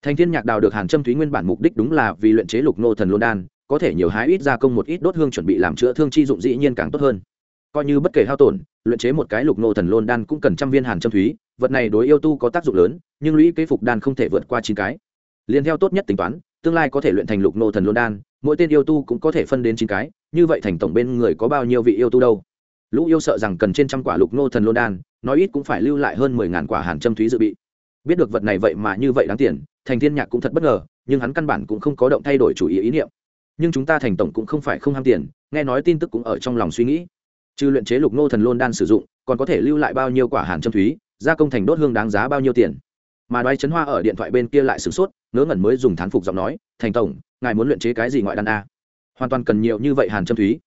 Thành thiên nhạc đào được hàn châm thúy nguyên bản mục đích đúng là vì luyện chế lục nô thần lôn đan, có thể nhiều hái ít gia công một ít đốt hương chuẩn bị làm chữa thương chi dụng dĩ nhiên càng tốt hơn. Coi như bất kể hao tổn, luyện chế một cái lục nô thần lôn đan cũng cần trăm viên hàn châm thúy, vật này đối yêu tu có tác dụng lớn, nhưng lũy kế phục đan không thể vượt qua chín cái. Liền theo tốt nhất tính toán, tương lai có thể luyện thành lục nô thần lôn đan, mỗi tên yêu tu cũng có thể phân đến chín cái, như vậy thành tổng bên người có bao nhiêu vị yêu tu đâu? Lũ yêu sợ rằng cần trên trăm quả lục nô thần lôn đan nói ít cũng phải lưu lại hơn mười ngàn quả hàn châm thúy dự bị. Biết được vật này vậy mà như vậy đáng tiền, thành thiên nhạc cũng thật bất ngờ, nhưng hắn căn bản cũng không có động thay đổi chủ ý ý niệm. Nhưng chúng ta thành tổng cũng không phải không ham tiền, nghe nói tin tức cũng ở trong lòng suy nghĩ. Trừ luyện chế lục nô thần lôn đan sử dụng, còn có thể lưu lại bao nhiêu quả hàn châm thúy, gia công thành đốt hương đáng giá bao nhiêu tiền. Mà đoái chấn hoa ở điện thoại bên kia lại sửng sốt, ngớ ngẩn mới dùng thán phục giọng nói, thành tổng, ngài muốn luyện chế cái gì ngoại đan a? Hoàn toàn cần nhiều như vậy hàn châm thúy.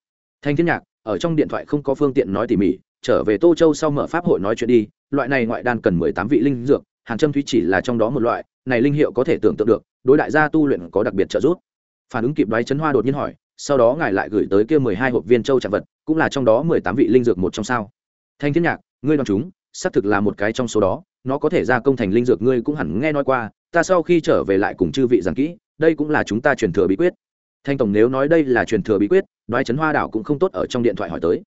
Thanh thiên nhạc, ở trong điện thoại không có phương tiện nói tỉ mỉ trở về tô châu sau mở pháp hội nói chuyện đi, loại này ngoại đan cần mười tám vị linh dược, hàn trâm thúy chỉ là trong đó một loại, này linh hiệu có thể tưởng tượng được, đối đại gia tu luyện có đặc biệt trợ giúp. Phản ứng kịp đoái chấn hoa đột nhiên hỏi, sau đó ngài lại gửi tới kia mười hai hộp viên châu trạng vật, cũng là trong đó mười tám vị linh dược một trong sao. Thanh thiên nhạc, ngươi đoán chúng, xác thực là một cái trong số đó, nó có thể ra công thành linh dược ngươi cũng hẳn nghe nói qua, ta sau khi trở về lại cùng chư vị giảng kỹ, đây cũng là chúng ta truyền thừa bí quyết. Thanh tổng nếu nói đây là truyền thừa bí quyết nói chấn hoa đảo cũng không tốt ở trong điện thoại hỏi tới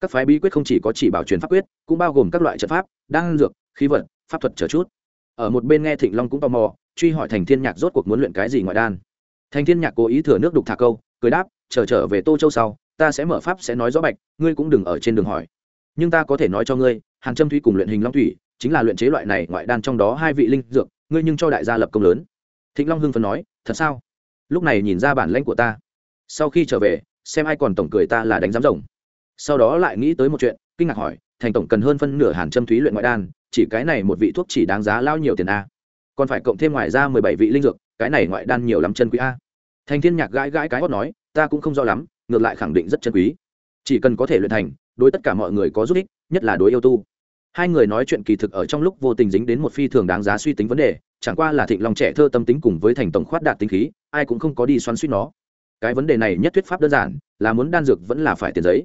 các phái bí quyết không chỉ có chỉ bảo truyền pháp quyết, cũng bao gồm các loại trận pháp, đan dược, khí vật, pháp thuật chờ chút. Ở một bên nghe thịnh long cũng tò mò, truy hỏi thành thiên nhạc rốt cuộc muốn luyện cái gì ngoại đan. Thành thiên nhạc cố ý thừa nước đục thả câu, cười đáp, chờ trở về tô châu sau, ta sẽ mở pháp sẽ nói rõ bạch, ngươi cũng đừng ở trên đường hỏi. Nhưng ta có thể nói cho ngươi, hàn trâm thủy cùng luyện hình long thủy, chính là luyện chế loại này ngoại đan trong đó hai vị linh dược, ngươi nhưng cho đại gia lập công lớn. Thịnh long hưng phấn nói, thật sao? Lúc này nhìn ra bản lãnh của ta. Sau khi trở về, xem ai còn tổng cười ta là đánh giám rồng sau đó lại nghĩ tới một chuyện, kinh ngạc hỏi, thành tổng cần hơn phân nửa hàn châm thúy luyện ngoại đan, chỉ cái này một vị thuốc chỉ đáng giá lao nhiều tiền a? Còn phải cộng thêm ngoài ra mười bảy vị linh dược, cái này ngoại đan nhiều lắm chân quý a? Thành thiên nhạc gãi gãi cái hót nói, ta cũng không rõ lắm, ngược lại khẳng định rất chân quý. Chỉ cần có thể luyện thành, đối tất cả mọi người có giúp ích, nhất là đối yêu tu. Hai người nói chuyện kỳ thực ở trong lúc vô tình dính đến một phi thường đáng giá suy tính vấn đề, chẳng qua là thịnh long trẻ thơ tâm tính cùng với thành tổng khoát đạt tính khí, ai cũng không có đi xoắn suýt nó. Cái vấn đề này nhất thuyết pháp đơn giản, là muốn đan dược vẫn là phải tiền giấy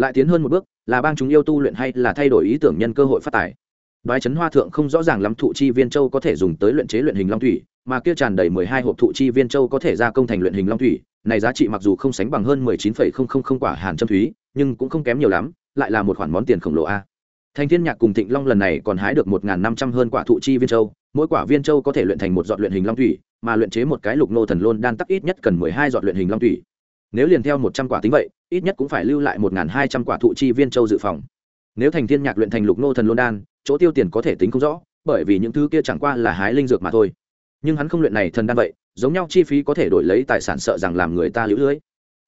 lại tiến hơn một bước, là bang chúng yêu tu luyện hay là thay đổi ý tưởng nhân cơ hội phát tài? Đoái chấn hoa thượng không rõ ràng lắm thụ chi viên châu có thể dùng tới luyện chế luyện hình long thủy, mà kia tràn đầy mười hai hộp thụ chi viên châu có thể ra công thành luyện hình long thủy, này giá trị mặc dù không sánh bằng hơn mười chín phẩy không không không quả hàn châm thúy, nhưng cũng không kém nhiều lắm, lại là một khoản món tiền khổng lồ a. Thành thiên nhạc cùng thịnh long lần này còn hái được một năm trăm hơn quả thụ chi viên châu, mỗi quả viên châu có thể luyện thành một giọt luyện hình long thủy, mà luyện chế một cái lục nô thần lôn đan tắc ít nhất cần mười hai giọt luyện hình long thủy nếu liền theo một trăm quả tính vậy, ít nhất cũng phải lưu lại một hai trăm quả thụ chi viên châu dự phòng. Nếu thành thiên nhạc luyện thành lục nô thần lôn đan, chỗ tiêu tiền có thể tính không rõ, bởi vì những thứ kia chẳng qua là hái linh dược mà thôi. Nhưng hắn không luyện này thần đan vậy, giống nhau chi phí có thể đổi lấy tài sản sợ rằng làm người ta lũ lưới.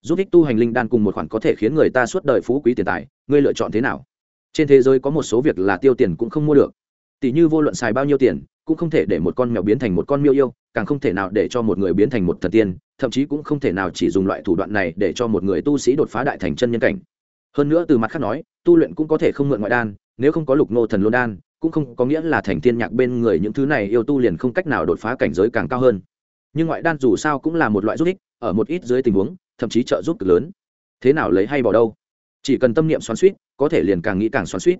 Giúp ích tu hành linh đan cùng một khoản có thể khiến người ta suốt đời phú quý tiền tài, ngươi lựa chọn thế nào? Trên thế giới có một số việc là tiêu tiền cũng không mua được. Tỷ như vô luận xài bao nhiêu tiền cũng không thể để một con mèo biến thành một con miêu yêu, càng không thể nào để cho một người biến thành một thần tiên, thậm chí cũng không thể nào chỉ dùng loại thủ đoạn này để cho một người tu sĩ đột phá đại thành chân nhân cảnh. Hơn nữa từ mặt khác nói, tu luyện cũng có thể không mượn ngoại đan, nếu không có lục nô thần lô đan, cũng không có nghĩa là thành tiên nhạc bên người những thứ này yêu tu liền không cách nào đột phá cảnh giới càng cao hơn. Nhưng ngoại đan dù sao cũng là một loại giúp ích, ở một ít dưới tình huống, thậm chí trợ giúp cực lớn. Thế nào lấy hay bỏ đâu? Chỉ cần tâm niệm xoắn suýt có thể liền càng nghĩ càng xoắn suýt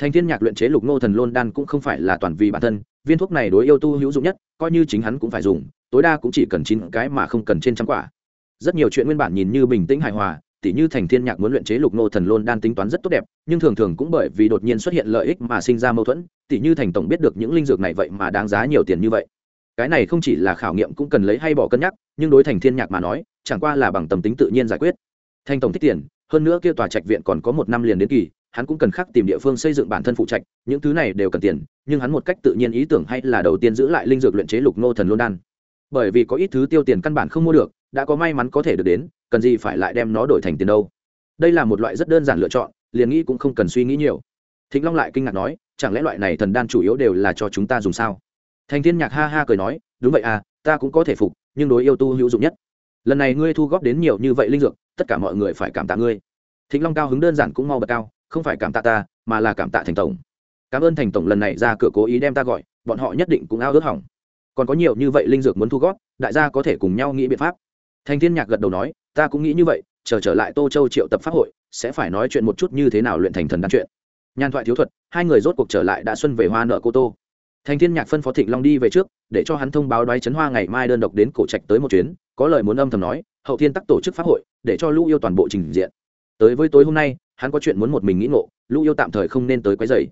thành thiên nhạc luyện chế lục nô thần lôn đan cũng không phải là toàn vì bản thân, viên thuốc này đối yêu tu hữu dụng nhất, coi như chính hắn cũng phải dùng, tối đa cũng chỉ cần chín cái mà không cần trên trăm quả. Rất nhiều chuyện nguyên bản nhìn như bình tĩnh hài hòa, tỉ như thành thiên nhạc muốn luyện chế lục nô thần lôn đan tính toán rất tốt đẹp, nhưng thường thường cũng bởi vì đột nhiên xuất hiện lợi ích mà sinh ra mâu thuẫn, tỉ như thành tổng biết được những linh dược này vậy mà đáng giá nhiều tiền như vậy. Cái này không chỉ là khảo nghiệm cũng cần lấy hay bỏ cân nhắc, nhưng đối thành thiên nhạc mà nói, chẳng qua là bằng tầm tính tự nhiên giải quyết. Thành tổng thích tiền, hơn nữa kia tòa trạch viện còn có một năm liền đến kỳ hắn cũng cần khắc tìm địa phương xây dựng bản thân phụ trạch những thứ này đều cần tiền, nhưng hắn một cách tự nhiên ý tưởng hay là đầu tiên giữ lại linh dược luyện chế lục nô thần lôn đan. Bởi vì có ít thứ tiêu tiền căn bản không mua được, đã có may mắn có thể được đến, cần gì phải lại đem nó đổi thành tiền đâu. Đây là một loại rất đơn giản lựa chọn, liền nghĩ cũng không cần suy nghĩ nhiều. Thịnh long lại kinh ngạc nói, chẳng lẽ loại này thần đan chủ yếu đều là cho chúng ta dùng sao? Thành thiên nhạc ha ha cười nói, đúng vậy à ta cũng có thể phục, nhưng đối yêu tu hữu dụng nhất. Lần này ngươi thu góp đến nhiều như vậy linh dược, tất cả mọi người phải cảm tạ ngươi. Thịnh long cao hứng đơn giản cũng mau bật cao không phải cảm tạ ta, mà là cảm tạ thành tổng. Cảm ơn thành tổng lần này ra cửa cố ý đem ta gọi, bọn họ nhất định cũng ao ước hỏng. Còn có nhiều như vậy linh dược muốn thu góp, đại gia có thể cùng nhau nghĩ biện pháp. Thành thiên nhạc gật đầu nói, ta cũng nghĩ như vậy, chờ trở lại tô châu triệu tập pháp hội, sẽ phải nói chuyện một chút như thế nào luyện thành thần đan chuyện. Nhan thoại thiếu thuật, hai người rốt cuộc trở lại đã xuân về hoa nợ cô tô. Thành thiên nhạc phân phó thịnh long đi về trước, để cho hắn thông báo đoái chấn hoa ngày mai đơn độc đến cổ trạch tới một chuyến, có lời muốn âm thầm nói, hậu thiên tắc tổ chức pháp hội, để cho lũ yêu toàn bộ trình diện. Tới với tối hôm nay hắn có chuyện muốn một mình nghĩ ngộ, lũ yêu tạm thời không nên tới quấy rầy.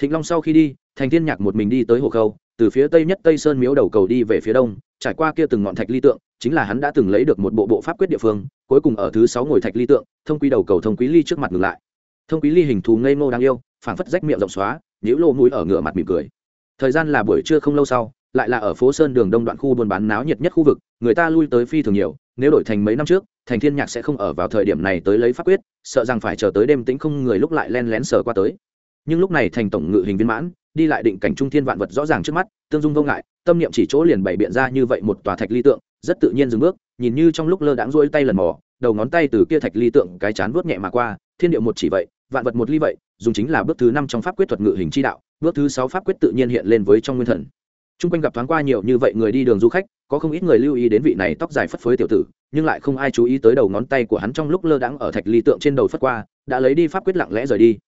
Thịnh long sau khi đi, thành thiên nhạc một mình đi tới hồ khâu, từ phía tây nhất tây sơn miếu đầu cầu đi về phía đông, trải qua kia từng ngọn thạch ly tượng, chính là hắn đã từng lấy được một bộ bộ pháp quyết địa phương, cuối cùng ở thứ sáu ngồi thạch ly tượng, thông quý đầu cầu thông quý ly trước mặt ngừng lại. Thông quý ly hình thù ngây ngô đáng yêu, phảng phất rách miệng rộng xóa, nhíu lô mũi ở ngựa mặt mỉm cười. Thời gian là buổi trưa không lâu sau, lại là ở phố sơn đường đông đoạn khu buôn bán náo nhiệt nhất khu vực người ta lui tới phi thường nhiều nếu đổi thành mấy năm trước thành thiên nhạc sẽ không ở vào thời điểm này tới lấy pháp quyết sợ rằng phải chờ tới đêm tĩnh không người lúc lại len lén sờ qua tới. Nhưng lúc này thành tổng ngự hình viên mãn đi lại định cảnh trung thiên vạn vật rõ ràng trước mắt tương dung vô ngại tâm niệm chỉ chỗ liền bày biện ra như vậy một tòa thạch ly tượng rất tự nhiên dừng bước nhìn như trong lúc lơ đãng rỗi tay lần mò đầu ngón tay từ kia thạch ly tượng cái chán vuốt nhẹ mà qua thiên điệu một chỉ vậy vạn vật một ly vậy dùng chính là bước thứ năm trong pháp quyết thuật ngự hình chi đạo bước thứ sáu pháp quyết tự nhiên hiện lên với trong nguyên thần. Trung quanh gặp thoáng qua nhiều như vậy người đi đường du khách, có không ít người lưu ý đến vị này tóc dài phất phới tiểu tử, nhưng lại không ai chú ý tới đầu ngón tay của hắn trong lúc lơ đãng ở thạch ly tượng trên đầu phất qua, đã lấy đi pháp quyết lặng lẽ rời đi.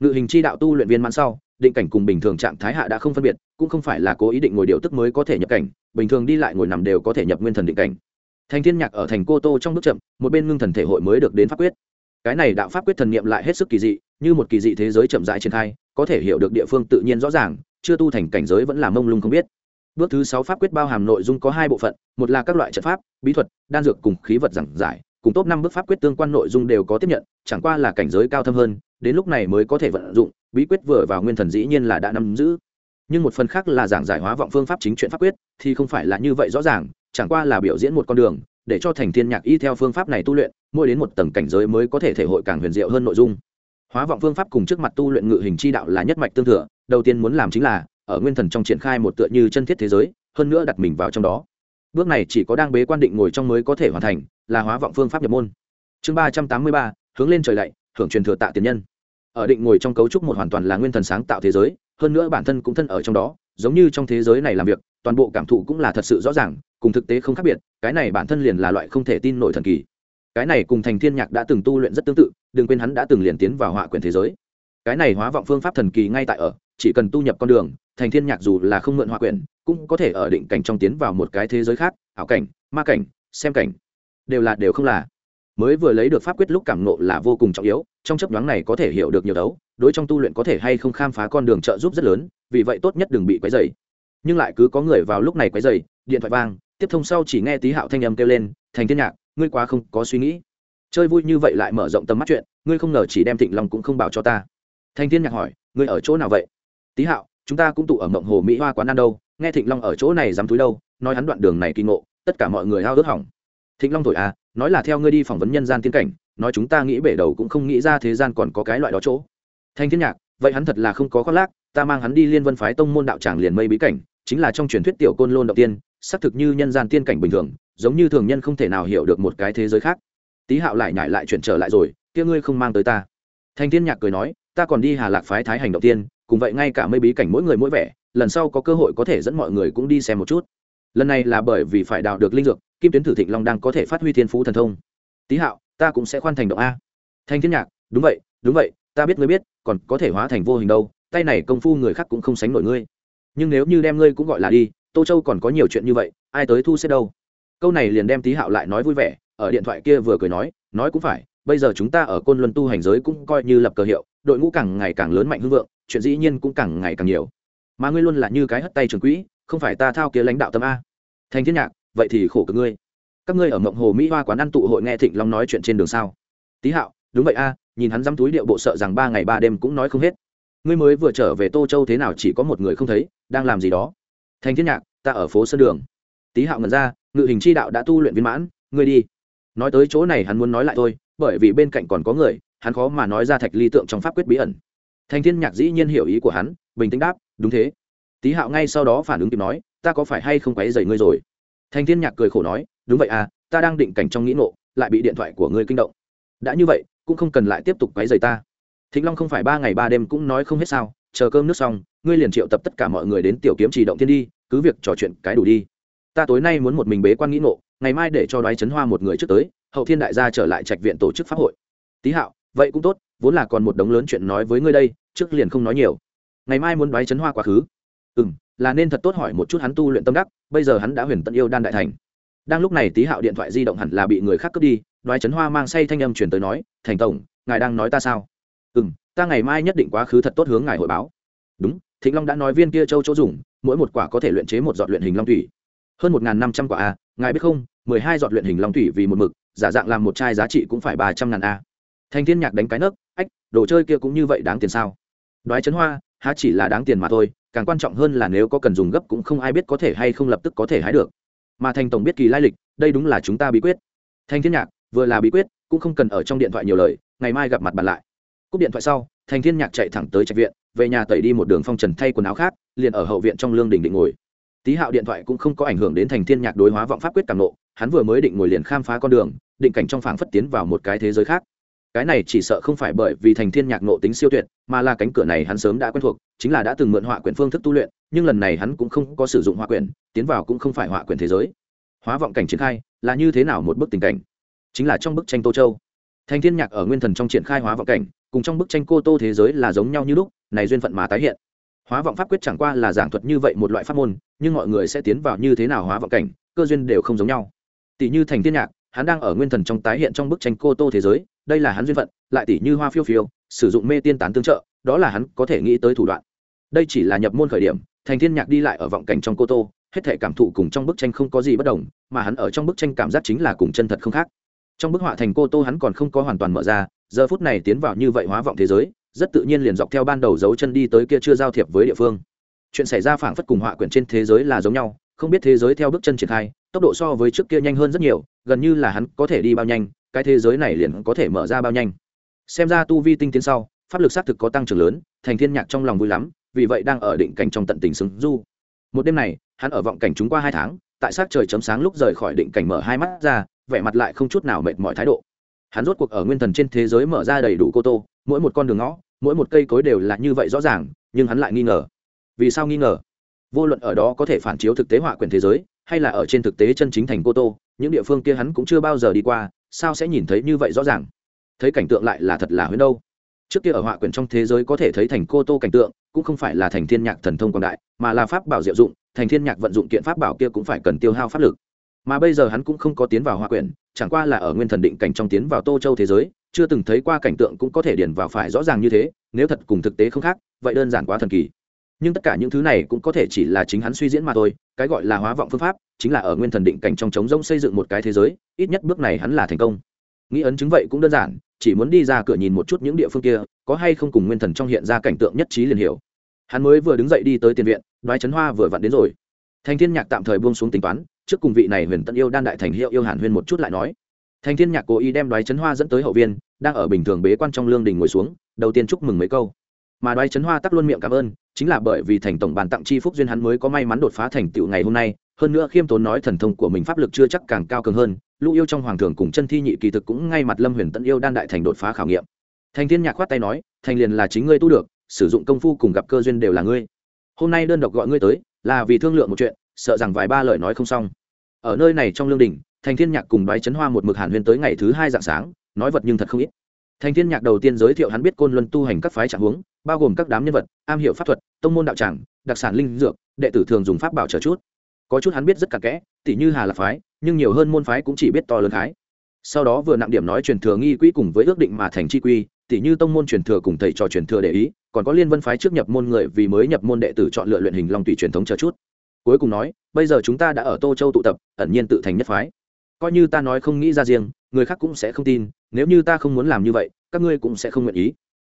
Ngự hình chi đạo tu luyện viên mãn sau, định cảnh cùng bình thường trạng thái hạ đã không phân biệt, cũng không phải là cố ý định ngồi điều tức mới có thể nhập cảnh, bình thường đi lại ngồi nằm đều có thể nhập nguyên thần định cảnh. Thành Thiên Nhạc ở thành Cô Tô trong bước chậm, một bên ngưng thần thể hội mới được đến pháp quyết. Cái này đạo pháp quyết thần niệm lại hết sức kỳ dị, như một kỳ dị thế giới chậm rãi triển khai, có thể hiểu được địa phương tự nhiên rõ ràng, chưa tu thành cảnh giới vẫn là mông lung không biết bước thứ sáu pháp quyết bao hàm nội dung có hai bộ phận, một là các loại trận pháp, bí thuật, đan dược cùng khí vật giảng giải, cùng top năm bước pháp quyết tương quan nội dung đều có tiếp nhận, chẳng qua là cảnh giới cao thâm hơn, đến lúc này mới có thể vận dụng, bí quyết vừa vào nguyên thần dĩ nhiên là đã nắm giữ. Nhưng một phần khác là giảng giải hóa vọng phương pháp chính chuyện pháp quyết, thì không phải là như vậy rõ ràng, chẳng qua là biểu diễn một con đường, để cho thành thiên nhạc y theo phương pháp này tu luyện, mỗi đến một tầng cảnh giới mới có thể thể hội càng huyền diệu hơn nội dung. Hóa vọng phương pháp cùng trước mặt tu luyện ngự hình chi đạo là nhất mạch tương thừa, đầu tiên muốn làm chính là ở nguyên thần trong triển khai một tựa như chân thiết thế giới, hơn nữa đặt mình vào trong đó. Bước này chỉ có đang bế quan định ngồi trong mới có thể hoàn thành, là hóa vọng phương pháp nhập môn. Chương ba trăm tám mươi ba, hướng lên trời lạy, hưởng truyền thừa tạ tiền nhân. Ở định ngồi trong cấu trúc một hoàn toàn là nguyên thần sáng tạo thế giới, hơn nữa bản thân cũng thân ở trong đó, giống như trong thế giới này làm việc, toàn bộ cảm thụ cũng là thật sự rõ ràng, cùng thực tế không khác biệt, cái này bản thân liền là loại không thể tin nổi thần kỳ. Cái này cùng thành thiên nhạc đã từng tu luyện rất tương tự, đừng quên hắn đã từng liền tiến vào họa quyền thế giới. Cái này hóa vọng phương pháp thần kỳ ngay tại ở chỉ cần tu nhập con đường, thành thiên nhạc dù là không mượn hoa quyển, cũng có thể ở định cảnh trong tiến vào một cái thế giới khác, ảo cảnh, ma cảnh, xem cảnh. Đều là, đều không là. Mới vừa lấy được pháp quyết lúc cảm nộ là vô cùng trọng yếu, trong chấp đoán này có thể hiểu được nhiều đấu, đối trong tu luyện có thể hay không khám phá con đường trợ giúp rất lớn, vì vậy tốt nhất đừng bị quấy dày nhưng lại cứ có người vào lúc này quấy dày điện thoại vang, tiếp thông sau chỉ nghe tí hạo thanh âm kêu lên, thành thiên nhạc, ngươi quá không có suy nghĩ. Chơi vui như vậy lại mở rộng tầm mắt chuyện, ngươi không ngờ chỉ đem thịnh long cũng không bảo cho ta. Thành thiên nhạc hỏi, ngươi ở chỗ nào vậy? Tí hạo, chúng ta cũng tụ ở mộng hồ mỹ hoa quán ăn đâu, nghe thịnh long ở chỗ này dám túi đâu, nói hắn đoạn đường này kỳ ngộ, tất cả mọi người hao ước hỏng. Thịnh long thổi à nói là theo ngươi đi phỏng vấn nhân gian tiên cảnh, nói chúng ta nghĩ bể đầu cũng không nghĩ ra thế gian còn có cái loại đó chỗ. Thanh thiên nhạc, vậy hắn thật là không có khoác lác, ta mang hắn đi liên vân phái tông môn đạo tràng liền mây bí cảnh, chính là trong truyền thuyết tiểu côn lôn đầu tiên, xác thực như nhân gian tiên cảnh bình thường, giống như thường nhân không thể nào hiểu được một cái thế giới khác. Tý hạo lại nhảy lại chuyển trở lại rồi, kia ngươi không mang tới ta. Thanh thiên nhạc cười nói, ta còn đi hà lạc phái thái hành đầu tiên cùng vậy ngay cả mây bí cảnh mỗi người mỗi vẻ, lần sau có cơ hội có thể dẫn mọi người cũng đi xem một chút. Lần này là bởi vì phải đào được linh dược, kim tuyến thử thịnh long đang có thể phát huy thiên phú thần thông. Tý hạo, ta cũng sẽ khoan thành động a. Thanh thiên nhạc, đúng vậy đúng vậy, ta biết ngươi biết, còn có thể hóa thành vô hình đâu, tay này công phu người khác cũng không sánh nổi ngươi. Nhưng nếu như đem ngươi cũng gọi là đi, tô châu còn có nhiều chuyện như vậy, ai tới thu xếp đâu? Câu này liền đem tý hạo lại nói vui vẻ, ở điện thoại kia vừa cười nói nói cũng phải, bây giờ chúng ta ở côn luân tu hành giới cũng coi như lập cờ hiệu, đội ngũ càng ngày càng lớn mạnh hưng vượng chuyện dĩ nhiên cũng càng ngày càng nhiều. Mà ngươi luôn là như cái hất tay trường quỹ, không phải ta thao kia lãnh đạo tâm a. Thành thiên nhạc, vậy thì khổ cực ngươi. Các ngươi ở mộng hồ mỹ hoa quán ăn tụ hội nghe thịnh long nói chuyện trên đường sao? Tý hạo, đúng vậy a, nhìn hắn dám túi điệu bộ sợ rằng ba ngày ba đêm cũng nói không hết. Ngươi mới vừa trở về tô châu thế nào chỉ có một người không thấy, đang làm gì đó? Thành thiên nhạc, ta ở phố sơn đường. Tý hạo ngẩn ra, ngự hình chi đạo đã tu luyện viên mãn, ngươi đi. Nói tới chỗ này hắn muốn nói lại thôi, bởi vì bên cạnh còn có người, hắn khó mà nói ra thạch ly tượng trong pháp quyết bí ẩn thành thiên nhạc dĩ nhiên hiểu ý của hắn bình tĩnh đáp đúng thế. Tý hạo ngay sau đó phản ứng kịp nói ta có phải hay không quấy dày ngươi rồi? Thành thiên nhạc cười khổ nói đúng vậy à ta đang định cảnh trong nghĩ nộ, lại bị điện thoại của ngươi kinh động. Đã như vậy cũng không cần lại tiếp tục quấy dày ta. Thịnh long không phải ba ngày ba đêm cũng nói không hết sao chờ cơm nước xong ngươi liền triệu tập tất cả mọi người đến tiểu kiếm chỉ động thiên đi cứ việc trò chuyện cái đủ đi. Ta tối nay muốn một mình bế quan nghĩ ngộ ngày mai để cho đoái chấn hoa một người trước tới hậu thiên đại gia trở lại trạch viện tổ chức pháp hội. Tý hạo vậy cũng tốt, vốn là còn một đống lớn chuyện nói với ngươi đây, trước liền không nói nhiều. Ngày mai muốn đoái chấn hoa quá khứ. Ừ m là nên thật tốt hỏi một chút hắn tu luyện tâm đắc, bây giờ hắn đã huyền tận yêu đan đại thành. Đang lúc này tý hạo điện thoại di động hẳn là bị người khác cướp đi, đoái chấn hoa mang say thanh âm chuyển tới nói, thành tổng, ngài đang nói ta sao? Ừ m ta ngày mai nhất định quá khứ thật tốt hướng ngài hội báo. Đúng, thịnh long đã nói viên kia châu chỗ dùng, mỗi một quả có thể luyện chế một giọt luyện hình long thủy. Hơn một năm trăm quả a ngài biết không, mười hai giọt luyện hình long thủy vì một mực, giả dạng làm một chai giá trị cũng phải ba trăm ngàn a thanh thiên nhạc đánh cái nấc, ách, đồ chơi kia cũng như vậy đáng tiền sao? Đoái chấn hoa, há chỉ là đáng tiền mà thôi, càng quan trọng hơn là nếu có cần dùng gấp cũng không ai biết có thể hay không lập tức có thể hái được. Mà thành tổng biết kỳ lai lịch, đây đúng là chúng ta bí quyết. Thanh thiên nhạc, vừa là bí quyết, cũng không cần ở trong điện thoại nhiều lời, ngày mai gặp mặt bàn lại. Cúp điện thoại sau, thành thiên nhạc chạy thẳng tới trạch viện, về nhà tẩy đi một đường phong trần thay quần áo khác, liền ở hậu viện trong lương đình định ngồi. Tý hạo điện thoại cũng không có ảnh hưởng đến thành thiên nhạc đối hóa vọng pháp quyết càng nộ, hắn vừa mới định ngồi liền khám phá con đường, định cảnh trong phảng phất tiến vào một cái thế giới khác cái này chỉ sợ không phải bởi vì thành thiên nhạc nộ tính siêu tuyệt, mà là cánh cửa này hắn sớm đã quen thuộc, chính là đã từng mượn họa quyển phương thức tu luyện, nhưng lần này hắn cũng không có sử dụng họa quyển, tiến vào cũng không phải họa quyển thế giới. Hóa vọng cảnh triển khai, là như thế nào một bức tình cảnh? Chính là trong bức tranh tô châu. Thành thiên nhạc ở nguyên thần trong triển khai hóa vọng cảnh, cùng trong bức tranh cô tô thế giới là giống nhau như lúc, này duyên phận mà tái hiện. Hóa vọng pháp quyết chẳng qua là giảng thuật như vậy một loại pháp môn, nhưng mọi người sẽ tiến vào như thế nào hóa vọng cảnh, cơ duyên đều không giống nhau. Tỷ như thành thiên nhạc, hắn đang ở nguyên thần trong tái hiện trong bức tranh cô tô thế giới đây là hắn duyên phận, lại tỷ như hoa phiêu phiêu, sử dụng mê tiên tán tương trợ, đó là hắn có thể nghĩ tới thủ đoạn. Đây chỉ là nhập môn khởi điểm, thành thiên nhạc đi lại ở vọng cảnh trong cô tô, hết thể cảm thụ cùng trong bức tranh không có gì bất đồng, mà hắn ở trong bức tranh cảm giác chính là cùng chân thật không khác. Trong bức họa thành cô tô hắn còn không có hoàn toàn mở ra, giờ phút này tiến vào như vậy hóa vọng thế giới, rất tự nhiên liền dọc theo ban đầu dấu chân đi tới kia chưa giao thiệp với địa phương. Chuyện xảy ra phảng phất cùng họa quyển trên thế giới là giống nhau, không biết thế giới theo bước chân triển khai, tốc độ so với trước kia nhanh hơn rất nhiều, gần như là hắn có thể đi bao nhanh cái thế giới này liền có thể mở ra bao nhanh. Xem ra tu vi tinh tiến sau, pháp lực xác thực có tăng trưởng lớn, thành thiên nhạc trong lòng vui lắm, vì vậy đang ở định cảnh trong tận tình xứng du. Một đêm này, hắn ở vọng cảnh chúng qua hai tháng, tại sát trời chấm sáng lúc rời khỏi định cảnh mở hai mắt ra, vẻ mặt lại không chút nào mệt mỏi thái độ. Hắn rốt cuộc ở nguyên thần trên thế giới mở ra đầy đủ cô tô, mỗi một con đường ngõ, mỗi một cây cối đều là như vậy rõ ràng, nhưng hắn lại nghi ngờ. Vì sao nghi ngờ? Vô luận ở đó có thể phản chiếu thực tế họa quyền thế giới, hay là ở trên thực tế chân chính thành cô tô, những địa phương kia hắn cũng chưa bao giờ đi qua sao sẽ nhìn thấy như vậy rõ ràng? Thấy cảnh tượng lại là thật là huyễn đâu. Trước kia ở họa quyển trong thế giới có thể thấy thành cô tô cảnh tượng, cũng không phải là thành thiên nhạc thần thông quảng đại, mà là pháp bảo diệu dụng, thành thiên nhạc vận dụng kiện pháp bảo kia cũng phải cần tiêu hao pháp lực. Mà bây giờ hắn cũng không có tiến vào họa quyển, chẳng qua là ở nguyên thần định cảnh trong tiến vào tô châu thế giới, chưa từng thấy qua cảnh tượng cũng có thể điền vào phải rõ ràng như thế, nếu thật cùng thực tế không khác, vậy đơn giản quá thần kỳ nhưng tất cả những thứ này cũng có thể chỉ là chính hắn suy diễn mà thôi, cái gọi là hóa vọng phương pháp chính là ở nguyên thần định cảnh trong trống rỗng xây dựng một cái thế giới, ít nhất bước này hắn là thành công. Nghĩ ấn chứng vậy cũng đơn giản, chỉ muốn đi ra cửa nhìn một chút những địa phương kia, có hay không cùng nguyên thần trong hiện ra cảnh tượng nhất trí liền hiểu. Hắn mới vừa đứng dậy đi tới tiền viện, đoái trấn hoa vừa vặn đến rồi. Thành thiên nhạc tạm thời buông xuống tính toán, trước cùng vị này huyền tận yêu đan đại thành hiệu yêu hàn huyên một chút lại nói. Thành thiên nhạc cố ý đem đoái trấn hoa dẫn tới hậu viên, đang ở bình thường bế quan trong lương đình ngồi xuống, đầu tiên chúc mừng mấy câu mà đoái trấn hoa tắc luôn miệng cảm ơn, chính là bởi vì thành tổng bàn tặng chi phúc duyên hắn mới có may mắn đột phá thành tựu ngày hôm nay, hơn nữa khiêm tốn nói thần thông của mình pháp lực chưa chắc càng cao cường hơn, lũ yêu trong hoàng thường cùng chân thi nhị kỳ thực cũng ngay mặt lâm huyền tận yêu đan đại thành đột phá khảo nghiệm. Thành thiên nhạc khoát tay nói, thành liền là chính ngươi tu được, sử dụng công phu cùng gặp cơ duyên đều là ngươi. Hôm nay đơn độc gọi ngươi tới, là vì thương lượng một chuyện, sợ rằng vài ba lời nói không xong. Ở nơi này trong lương đình thành thiên nhạc cùng đoái chấn hoa một mực hàn huyên tới ngày thứ hai dạng sáng, nói vật nhưng thật không ít thành thiên nhạc đầu tiên giới thiệu hắn biết côn luân tu hành các phái trạng huống, bao gồm các đám nhân vật, am hiểu pháp thuật, tông môn đạo tràng, đặc sản linh dược, đệ tử thường dùng pháp bảo chờ chút. Có chút hắn biết rất cặn kẽ, tỉ như hà là phái, nhưng nhiều hơn môn phái cũng chỉ biết to lớn khái. Sau đó vừa nặng điểm nói truyền thừa nghi quỹ cùng với ước định mà thành chi quy, tỉ như tông môn truyền thừa cùng thầy trò truyền thừa để ý, còn có liên vân phái trước nhập môn người vì mới nhập môn đệ tử chọn lựa luyện hình long tùy truyền thống chờ chút. Cuối cùng nói, bây giờ chúng ta đã ở tô châu tụ tập, ẩn nhiên tự thành nhất phái. Coi như ta nói không nghĩ ra riêng, người khác cũng sẽ không tin nếu như ta không muốn làm như vậy, các ngươi cũng sẽ không nguyện ý.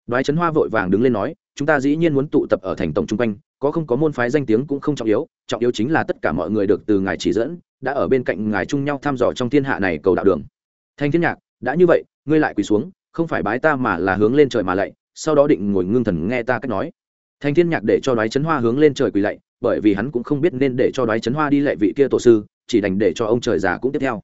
Đoái trấn hoa vội vàng đứng lên nói, chúng ta dĩ nhiên muốn tụ tập ở thành tổng chung quanh, có không có môn phái danh tiếng cũng không trọng yếu trọng yếu chính là tất cả mọi người được từ ngài chỉ dẫn, đã ở bên cạnh ngài chung nhau thăm dò trong thiên hạ này cầu đạo đường. Thanh thiên nhạc, đã như vậy, ngươi lại quỳ xuống, không phải bái ta mà là hướng lên trời mà lạy, sau đó định ngồi ngưng thần nghe ta cách nói. Thanh thiên nhạc để cho đoái chấn hoa hướng lên trời quỳ lạy, bởi vì hắn cũng không biết nên để cho đoái chấn hoa đi lạy vị kia tổ sư, chỉ đành để cho ông trời già cũng tiếp theo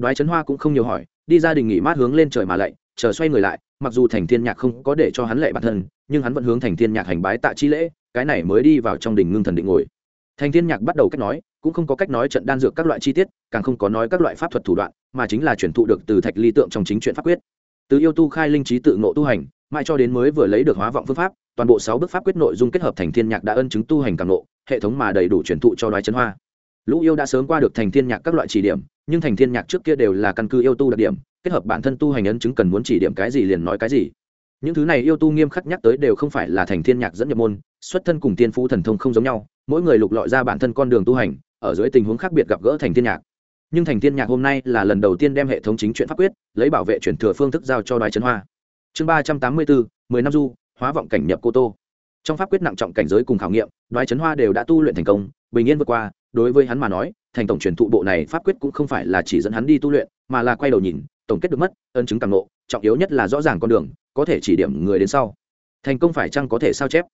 đoái chấn hoa cũng không nhiều hỏi, đi ra đình nghỉ mát hướng lên trời mà lạy, chờ xoay người lại, mặc dù thành thiên nhạc không có để cho hắn lệ bản thân, nhưng hắn vẫn hướng thành thiên nhạc hành bái tạ chi lễ, cái này mới đi vào trong đình ngưng thần định ngồi. Thành thiên nhạc bắt đầu cách nói, cũng không có cách nói trận đan dược các loại chi tiết, càng không có nói các loại pháp thuật thủ đoạn, mà chính là chuyển thụ được từ thạch ly tượng trong chính chuyện pháp quyết. Từ yêu tu khai linh trí tự ngộ tu hành, mãi cho đến mới vừa lấy được hóa vọng phương pháp, toàn bộ sáu bước pháp quyết nội dung kết hợp thành thiên nhạc đã ân chứng tu hành càng ngộ, hệ thống mà đầy đủ chuyển thụ cho đoái chân hoa. Lũ yêu đã sớm qua được thành thiên nhạc các loại chỉ điểm nhưng thành thiên nhạc trước kia đều là căn cứ yêu tu đặc điểm, kết hợp bản thân tu hành ấn chứng cần muốn chỉ điểm cái gì liền nói cái gì. Những thứ này yêu tu nghiêm khắc nhắc tới đều không phải là thành thiên nhạc dẫn nhập môn, xuất thân cùng tiên phú thần thông không giống nhau, mỗi người lục lọi ra bản thân con đường tu hành, ở dưới tình huống khác biệt gặp gỡ thành thiên nhạc. Nhưng thành thiên nhạc hôm nay là lần đầu tiên đem hệ thống chính chuyện pháp quyết, lấy bảo vệ chuyển thừa phương thức giao cho đoái trấn hoa. Chương ba trăm tám mươi bốn, mười năm du, hóa vọng cảnh nhập cô tô. Trong pháp quyết nặng trọng cảnh giới cùng khảo nghiệm đoái chấn hoa đều đã tu luyện thành công, bình yên vượt qua đối với hắn mà nói, thành tổng truyền thụ bộ này pháp quyết cũng không phải là chỉ dẫn hắn đi tu luyện, mà là quay đầu nhìn, tổng kết được mất, ân chứng càng ngộ trọng yếu nhất là rõ ràng con đường, có thể chỉ điểm người đến sau. Thành công phải chăng có thể sao chép?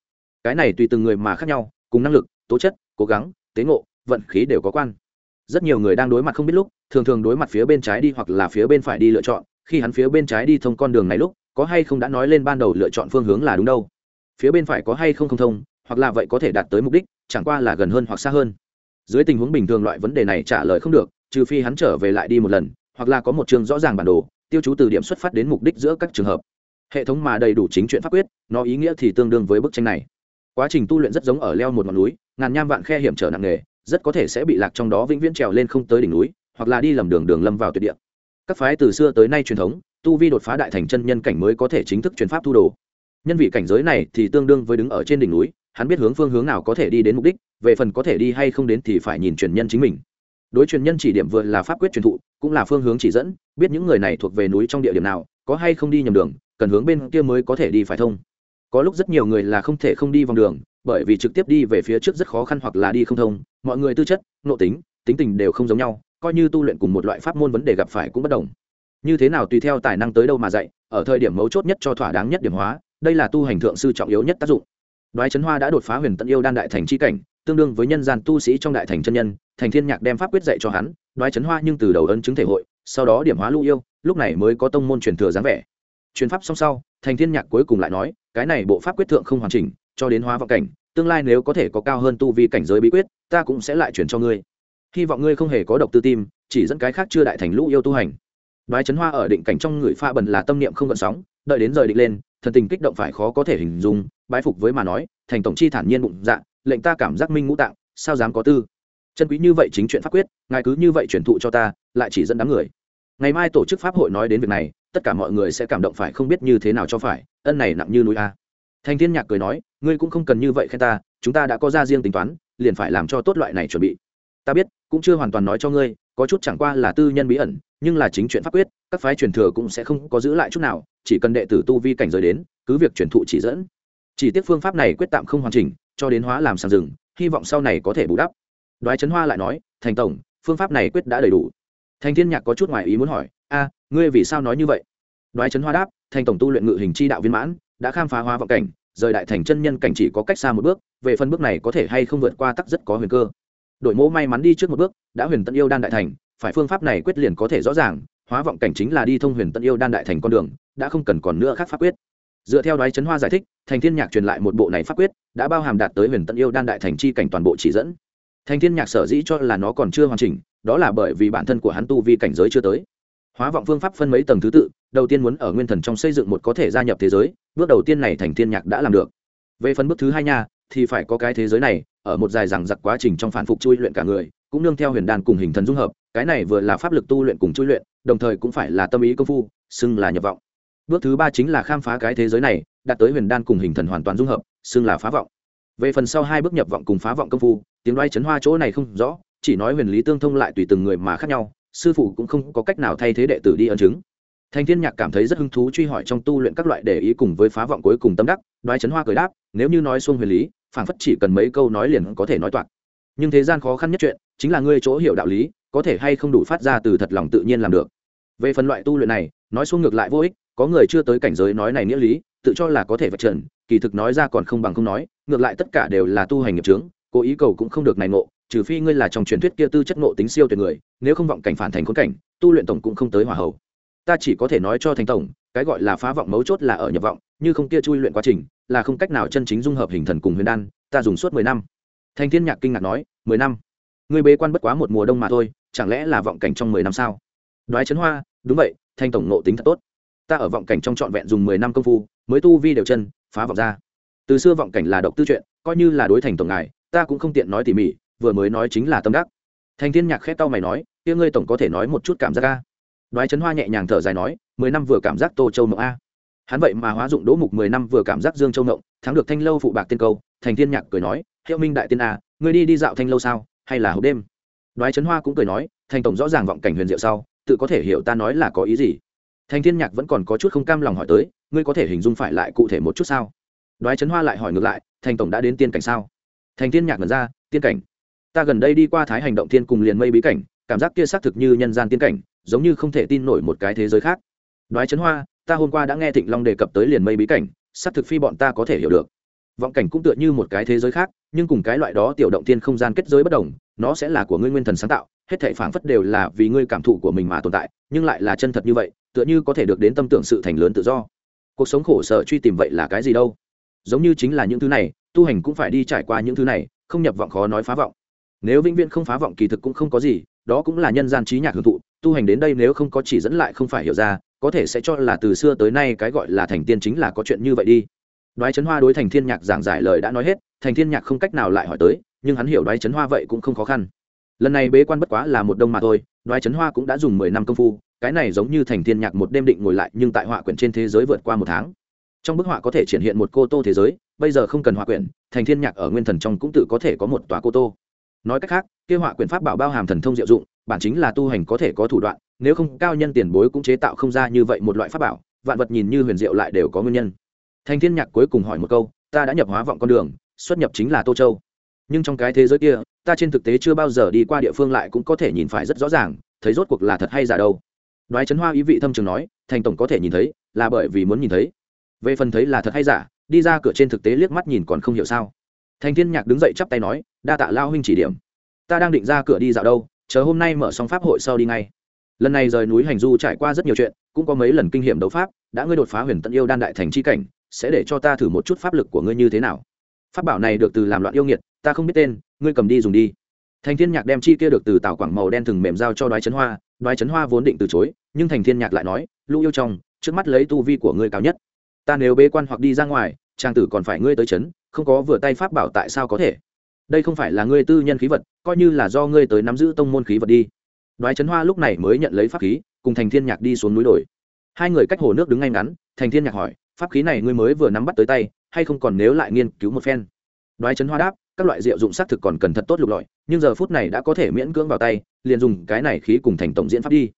Cái này tùy từng người mà khác nhau, cùng năng lực, tố chất, cố gắng, tế ngộ, vận khí đều có quan. Rất nhiều người đang đối mặt không biết lúc, thường thường đối mặt phía bên trái đi hoặc là phía bên phải đi lựa chọn, khi hắn phía bên trái đi thông con đường này lúc, có hay không đã nói lên ban đầu lựa chọn phương hướng là đúng đâu? Phía bên phải có hay không không thông, hoặc là vậy có thể đạt tới mục đích, chẳng qua là gần hơn hoặc xa hơn dưới tình huống bình thường loại vấn đề này trả lời không được, trừ phi hắn trở về lại đi một lần, hoặc là có một chương rõ ràng bản đồ, tiêu chú từ điểm xuất phát đến mục đích giữa các trường hợp. Hệ thống mà đầy đủ chính chuyện pháp quyết, nó ý nghĩa thì tương đương với bức tranh này. Quá trình tu luyện rất giống ở leo một ngọn núi, ngàn nham vạn khe hiểm trở nặng nề, rất có thể sẽ bị lạc trong đó vĩnh viễn trèo lên không tới đỉnh núi, hoặc là đi lầm đường đường lâm vào tuyệt địa. Các phái từ xưa tới nay truyền thống, tu vi đột phá đại thành chân nhân cảnh mới có thể chính thức truyền pháp tu đồ. Nhân vị cảnh giới này thì tương đương với đứng ở trên đỉnh núi hắn biết hướng phương hướng nào có thể đi đến mục đích, về phần có thể đi hay không đến thì phải nhìn truyền nhân chính mình. Đối truyền nhân chỉ điểm vừa là pháp quyết truyền thụ, cũng là phương hướng chỉ dẫn, biết những người này thuộc về núi trong địa điểm nào, có hay không đi nhầm đường, cần hướng bên kia mới có thể đi phải thông. Có lúc rất nhiều người là không thể không đi vòng đường, bởi vì trực tiếp đi về phía trước rất khó khăn hoặc là đi không thông, mọi người tư chất nộ tính tính tình đều không giống nhau, coi như tu luyện cùng một loại pháp môn vấn đề gặp phải cũng bất đồng. Như thế nào tùy theo tài năng tới đâu mà dạy, ở thời điểm mấu chốt nhất cho thỏa đáng nhất điểm hóa, đây là tu hành thượng sư trọng yếu nhất tác dụng đoái trấn hoa đã đột phá huyền tận yêu đan đại thành chi cảnh, tương đương với nhân gian tu sĩ trong đại thành chân nhân, thành thiên nhạc đem pháp quyết dạy cho hắn, đoái trấn hoa nhưng từ đầu ấn chứng thể hội, sau đó điểm hóa lưu yêu, lúc này mới có tông môn truyền thừa dáng vẻ. Truyền pháp xong sau, thành thiên nhạc cuối cùng lại nói, cái này bộ pháp quyết thượng không hoàn chỉnh, cho đến hóa vọng cảnh, tương lai nếu có thể có cao hơn tu vi cảnh giới bí quyết, ta cũng sẽ lại chuyển cho ngươi. Hy vọng ngươi không hề có độc tư tim, chỉ dẫn cái khác chưa đại thành lũ yêu tu hành. Đoái chấn hoa ở định cảnh trong người pha bần là tâm niệm không gợn sóng, đợi đến rời định lên thần tình kích động phải khó có thể hình dung, bái phục với mà nói, thành tổng chi thản nhiên bụng dạ lệnh ta cảm giác minh ngũ tạng, sao dám có tư? Chân quý như vậy chính chuyện pháp quyết, ngài cứ như vậy truyền thụ cho ta, lại chỉ dẫn đám người. Ngày mai tổ chức pháp hội nói đến việc này, tất cả mọi người sẽ cảm động phải không biết như thế nào cho phải, ân này nặng như núi a. Thành thiên nhạc cười nói, ngươi cũng không cần như vậy khen ta, chúng ta đã có ra riêng tính toán, liền phải làm cho tốt loại này chuẩn bị. Ta biết, cũng chưa hoàn toàn nói cho ngươi, có chút chẳng qua là tư nhân bí ẩn, nhưng là chính chuyện pháp quyết, các phái truyền thừa cũng sẽ không có giữ lại chút nào chỉ cần đệ tử tu vi cảnh giới đến, cứ việc truyền thụ chỉ dẫn. Chỉ tiếc phương pháp này quyết tạm không hoàn chỉnh, cho đến hóa làm sàn rừng hy vọng sau này có thể bù đắp. Đoái trấn hoa lại nói, thành tổng, phương pháp này quyết đã đầy đủ. Thành thiên nhạc có chút ngoài ý muốn hỏi, a, ngươi vì sao nói như vậy? Đoái trấn hoa đáp, thành tổng tu luyện ngự hình chi đạo viên mãn, đã khám phá hóa vọng cảnh, rời đại thành chân nhân cảnh chỉ có cách xa một bước, về phần bước này có thể hay không vượt qua tắc rất có huyền cơ. Đội mẫu may mắn đi trước một bước, đã huyền tận yêu đan đại thành, phải phương pháp này quyết liền có thể rõ ràng hóa vọng cảnh chính là đi thông huyền tân yêu đan đại thành con đường, đã không cần còn nữa khác pháp quyết. Dựa theo đoái chấn hoa giải thích, thành thiên nhạc truyền lại một bộ này pháp quyết, đã bao hàm đạt tới huyền tân yêu đan đại thành chi cảnh toàn bộ chỉ dẫn. Thành thiên nhạc sở dĩ cho là nó còn chưa hoàn chỉnh, đó là bởi vì bản thân của hắn tu vi cảnh giới chưa tới. Hóa vọng phương pháp phân mấy tầng thứ tự, đầu tiên muốn ở nguyên thần trong xây dựng một có thể gia nhập thế giới, bước đầu tiên này thành thiên nhạc đã làm được. Về phần bước thứ hai nha, thì phải có cái thế giới này, ở một dài rằng giặc quá trình trong phản phục chui luyện cả người, cũng nương theo huyền đàn cùng hình thần dung hợp, cái này vừa là pháp lực tu luyện cùng chui luyện đồng thời cũng phải là tâm ý công phu, xưng là nhập vọng. Bước thứ ba chính là khám phá cái thế giới này, đạt tới huyền đan cùng hình thần hoàn toàn dung hợp, xưng là phá vọng. Về phần sau hai bước nhập vọng cùng phá vọng công phu, tiếng đoái chấn hoa chỗ này không rõ, chỉ nói huyền lý tương thông lại tùy từng người mà khác nhau, sư phụ cũng không có cách nào thay thế đệ tử đi ân chứng. Thành thiên nhạc cảm thấy rất hứng thú truy hỏi trong tu luyện các loại để ý cùng với phá vọng cuối cùng tâm đắc, đoái chấn hoa cười đáp, nếu như nói xuông huyền lý phản phất chỉ cần mấy câu nói liền có thể nói toạc. Nhưng thế gian khó khăn nhất chuyện, chính là ngươi chỗ hiểu đạo lý, có thể hay không đủ phát ra từ thật lòng tự nhiên làm được về phần loại tu luyện này, nói xuống ngược lại vô ích, có người chưa tới cảnh giới nói này nghĩa lý, tự cho là có thể vạch trần, kỳ thực nói ra còn không bằng không nói, ngược lại tất cả đều là tu hành nghiệp trướng cố ý cầu cũng không được này ngộ, trừ phi ngươi là trong truyền thuyết kia tư chất ngộ tính siêu tuyệt người, nếu không vọng cảnh phản thành khốn cảnh, tu luyện tổng cũng không tới hòa hậu ta chỉ có thể nói cho thành tổng, cái gọi là phá vọng mấu chốt là ở nhập vọng, như không kia chui luyện quá trình, là không cách nào chân chính dung hợp hình thần cùng huyền đan, ta dùng suốt mười năm. Thành thiên nhạc kinh ngạc nói, mười năm? Ngươi bế quan bất quá một mùa đông mà thôi, chẳng lẽ là vọng cảnh trong mười năm sao? Đoái chấn hoa đúng vậy, thanh tổng nộ tính thật tốt. Ta ở vọng cảnh trong trọn vẹn dùng mười năm công phu, mới tu vi đều chân, phá vọng ra. Từ xưa vọng cảnh là độc tư chuyện, coi như là đối thành tổng ngài, ta cũng không tiện nói tỉ mỉ, vừa mới nói chính là tâm đắc. Thành thiên nhạc khép tao mày nói, kia ngươi tổng có thể nói một chút cảm giác a? Đoái chấn hoa nhẹ nhàng thở dài nói, mười năm vừa cảm giác tô châu mộng a. Hắn vậy mà hóa dụng đỗ mục mười năm vừa cảm giác dương châu mộng, thắng được thanh lâu phụ bạc tiên câu thành thiên nhạc cười nói, hiệu minh đại tiên a ngươi đi đi dạo thanh lâu sao, hay là hộp đêm? Đoái chấn hoa cũng cười nói thành tổng rõ ràng vọng cảnh huyền diệu sau tự có thể hiểu ta nói là có ý gì. Thành thiên nhạc vẫn còn có chút không cam lòng hỏi tới, ngươi có thể hình dung phải lại cụ thể một chút sao? Đoái trấn hoa lại hỏi ngược lại, thành tổng đã đến tiên cảnh sao? Thành Thiên nhạc ngần ra, tiên cảnh. Ta gần đây đi qua thái hành động tiên cùng liền mây bí cảnh, cảm giác kia xác thực như nhân gian tiên cảnh, giống như không thể tin nổi một cái thế giới khác. Đoái trấn hoa, ta hôm qua đã nghe thịnh long đề cập tới liền mây bí cảnh, xác thực phi bọn ta có thể hiểu được vọng cảnh cũng tựa như một cái thế giới khác, nhưng cùng cái loại đó tiểu động tiên không gian kết giới bất đồng, nó sẽ là của ngươi nguyên thần sáng tạo, hết thảy phảng phất đều là vì ngươi cảm thụ của mình mà tồn tại, nhưng lại là chân thật như vậy, tựa như có thể được đến tâm tưởng sự thành lớn tự do. Cuộc sống khổ sở truy tìm vậy là cái gì đâu? Giống như chính là những thứ này, tu hành cũng phải đi trải qua những thứ này, không nhập vọng khó nói phá vọng. Nếu vĩnh viễn không phá vọng kỳ thực cũng không có gì, đó cũng là nhân gian trí nhạc hưởng thụ, tu hành đến đây nếu không có chỉ dẫn lại không phải hiểu ra, có thể sẽ cho là từ xưa tới nay cái gọi là thành tiên chính là có chuyện như vậy đi đoái chấn hoa đối thành thiên nhạc giảng giải lời đã nói hết, thành thiên nhạc không cách nào lại hỏi tới, nhưng hắn hiểu đoái chấn hoa vậy cũng không khó khăn. Lần này bế quan bất quá là một đông mà thôi, đoái chấn hoa cũng đã dùng mười năm công phu, cái này giống như thành thiên nhạc một đêm định ngồi lại, nhưng tại họa quyển trên thế giới vượt qua một tháng. Trong bức họa có thể triển hiện một cô tô thế giới, bây giờ không cần họa quyển, thành thiên nhạc ở nguyên thần trong cũng tự có thể có một tòa cô tô. Nói cách khác, kia họa quyển pháp bảo bao hàm thần thông diệu dụng, bản chính là tu hành có thể có thủ đoạn, nếu không cao nhân tiền bối cũng chế tạo không ra như vậy một loại pháp bảo, vạn vật nhìn như huyền diệu lại đều có nguyên nhân thành thiên nhạc cuối cùng hỏi một câu, ta đã nhập hóa vọng con đường, xuất nhập chính là tô châu. Nhưng trong cái thế giới kia, ta trên thực tế chưa bao giờ đi qua địa phương lại cũng có thể nhìn phải rất rõ ràng, thấy rốt cuộc là thật hay giả đâu. Đoái trấn hoa ý vị thâm trường nói, thành tổng có thể nhìn thấy, là bởi vì muốn nhìn thấy. Về phần thấy là thật hay giả, đi ra cửa trên thực tế liếc mắt nhìn còn không hiểu sao. Thành thiên nhạc đứng dậy chắp tay nói, đa tạ lao huynh chỉ điểm. Ta đang định ra cửa đi dạo đâu, chờ hôm nay mở xong pháp hội sau đi ngay. Lần này rời núi hành du trải qua rất nhiều chuyện, cũng có mấy lần kinh nghiệm đấu pháp, đã ngươi đột phá huyền tận yêu đan đại thành chi cảnh sẽ để cho ta thử một chút pháp lực của ngươi như thế nào. Pháp bảo này được từ làm loạn yêu nghiệt, ta không biết tên, ngươi cầm đi dùng đi. Thành thiên nhạc đem chi kia được từ tạo quảng màu đen thừng mềm giao cho đoái chấn hoa, đoái chấn hoa vốn định từ chối, nhưng thành thiên nhạc lại nói, lũ yêu trong trước mắt lấy tu vi của ngươi cao nhất. Ta nếu bế quan hoặc đi ra ngoài trang tử còn phải ngươi tới chấn, không có vừa tay pháp bảo tại sao có thể? Đây không phải là ngươi tư nhân khí vật, coi như là do ngươi tới nắm giữ tông môn khí vật đi. Đoái chấn hoa lúc này mới nhận lấy pháp khí, cùng thành thiên nhạc đi xuống núi đồi. Hai người cách hồ nước đứng ngay ngắn, thành thiên nhạc hỏi pháp khí này ngươi mới vừa nắm bắt tới tay, hay không còn nếu lại nghiên cứu một phen? Đoái chấn hoa đáp, các loại rượu dụng xác thực còn cần thật tốt lục lọi, nhưng giờ phút này đã có thể miễn cưỡng vào tay, liền dùng cái này khí cùng thành tổng diễn pháp đi.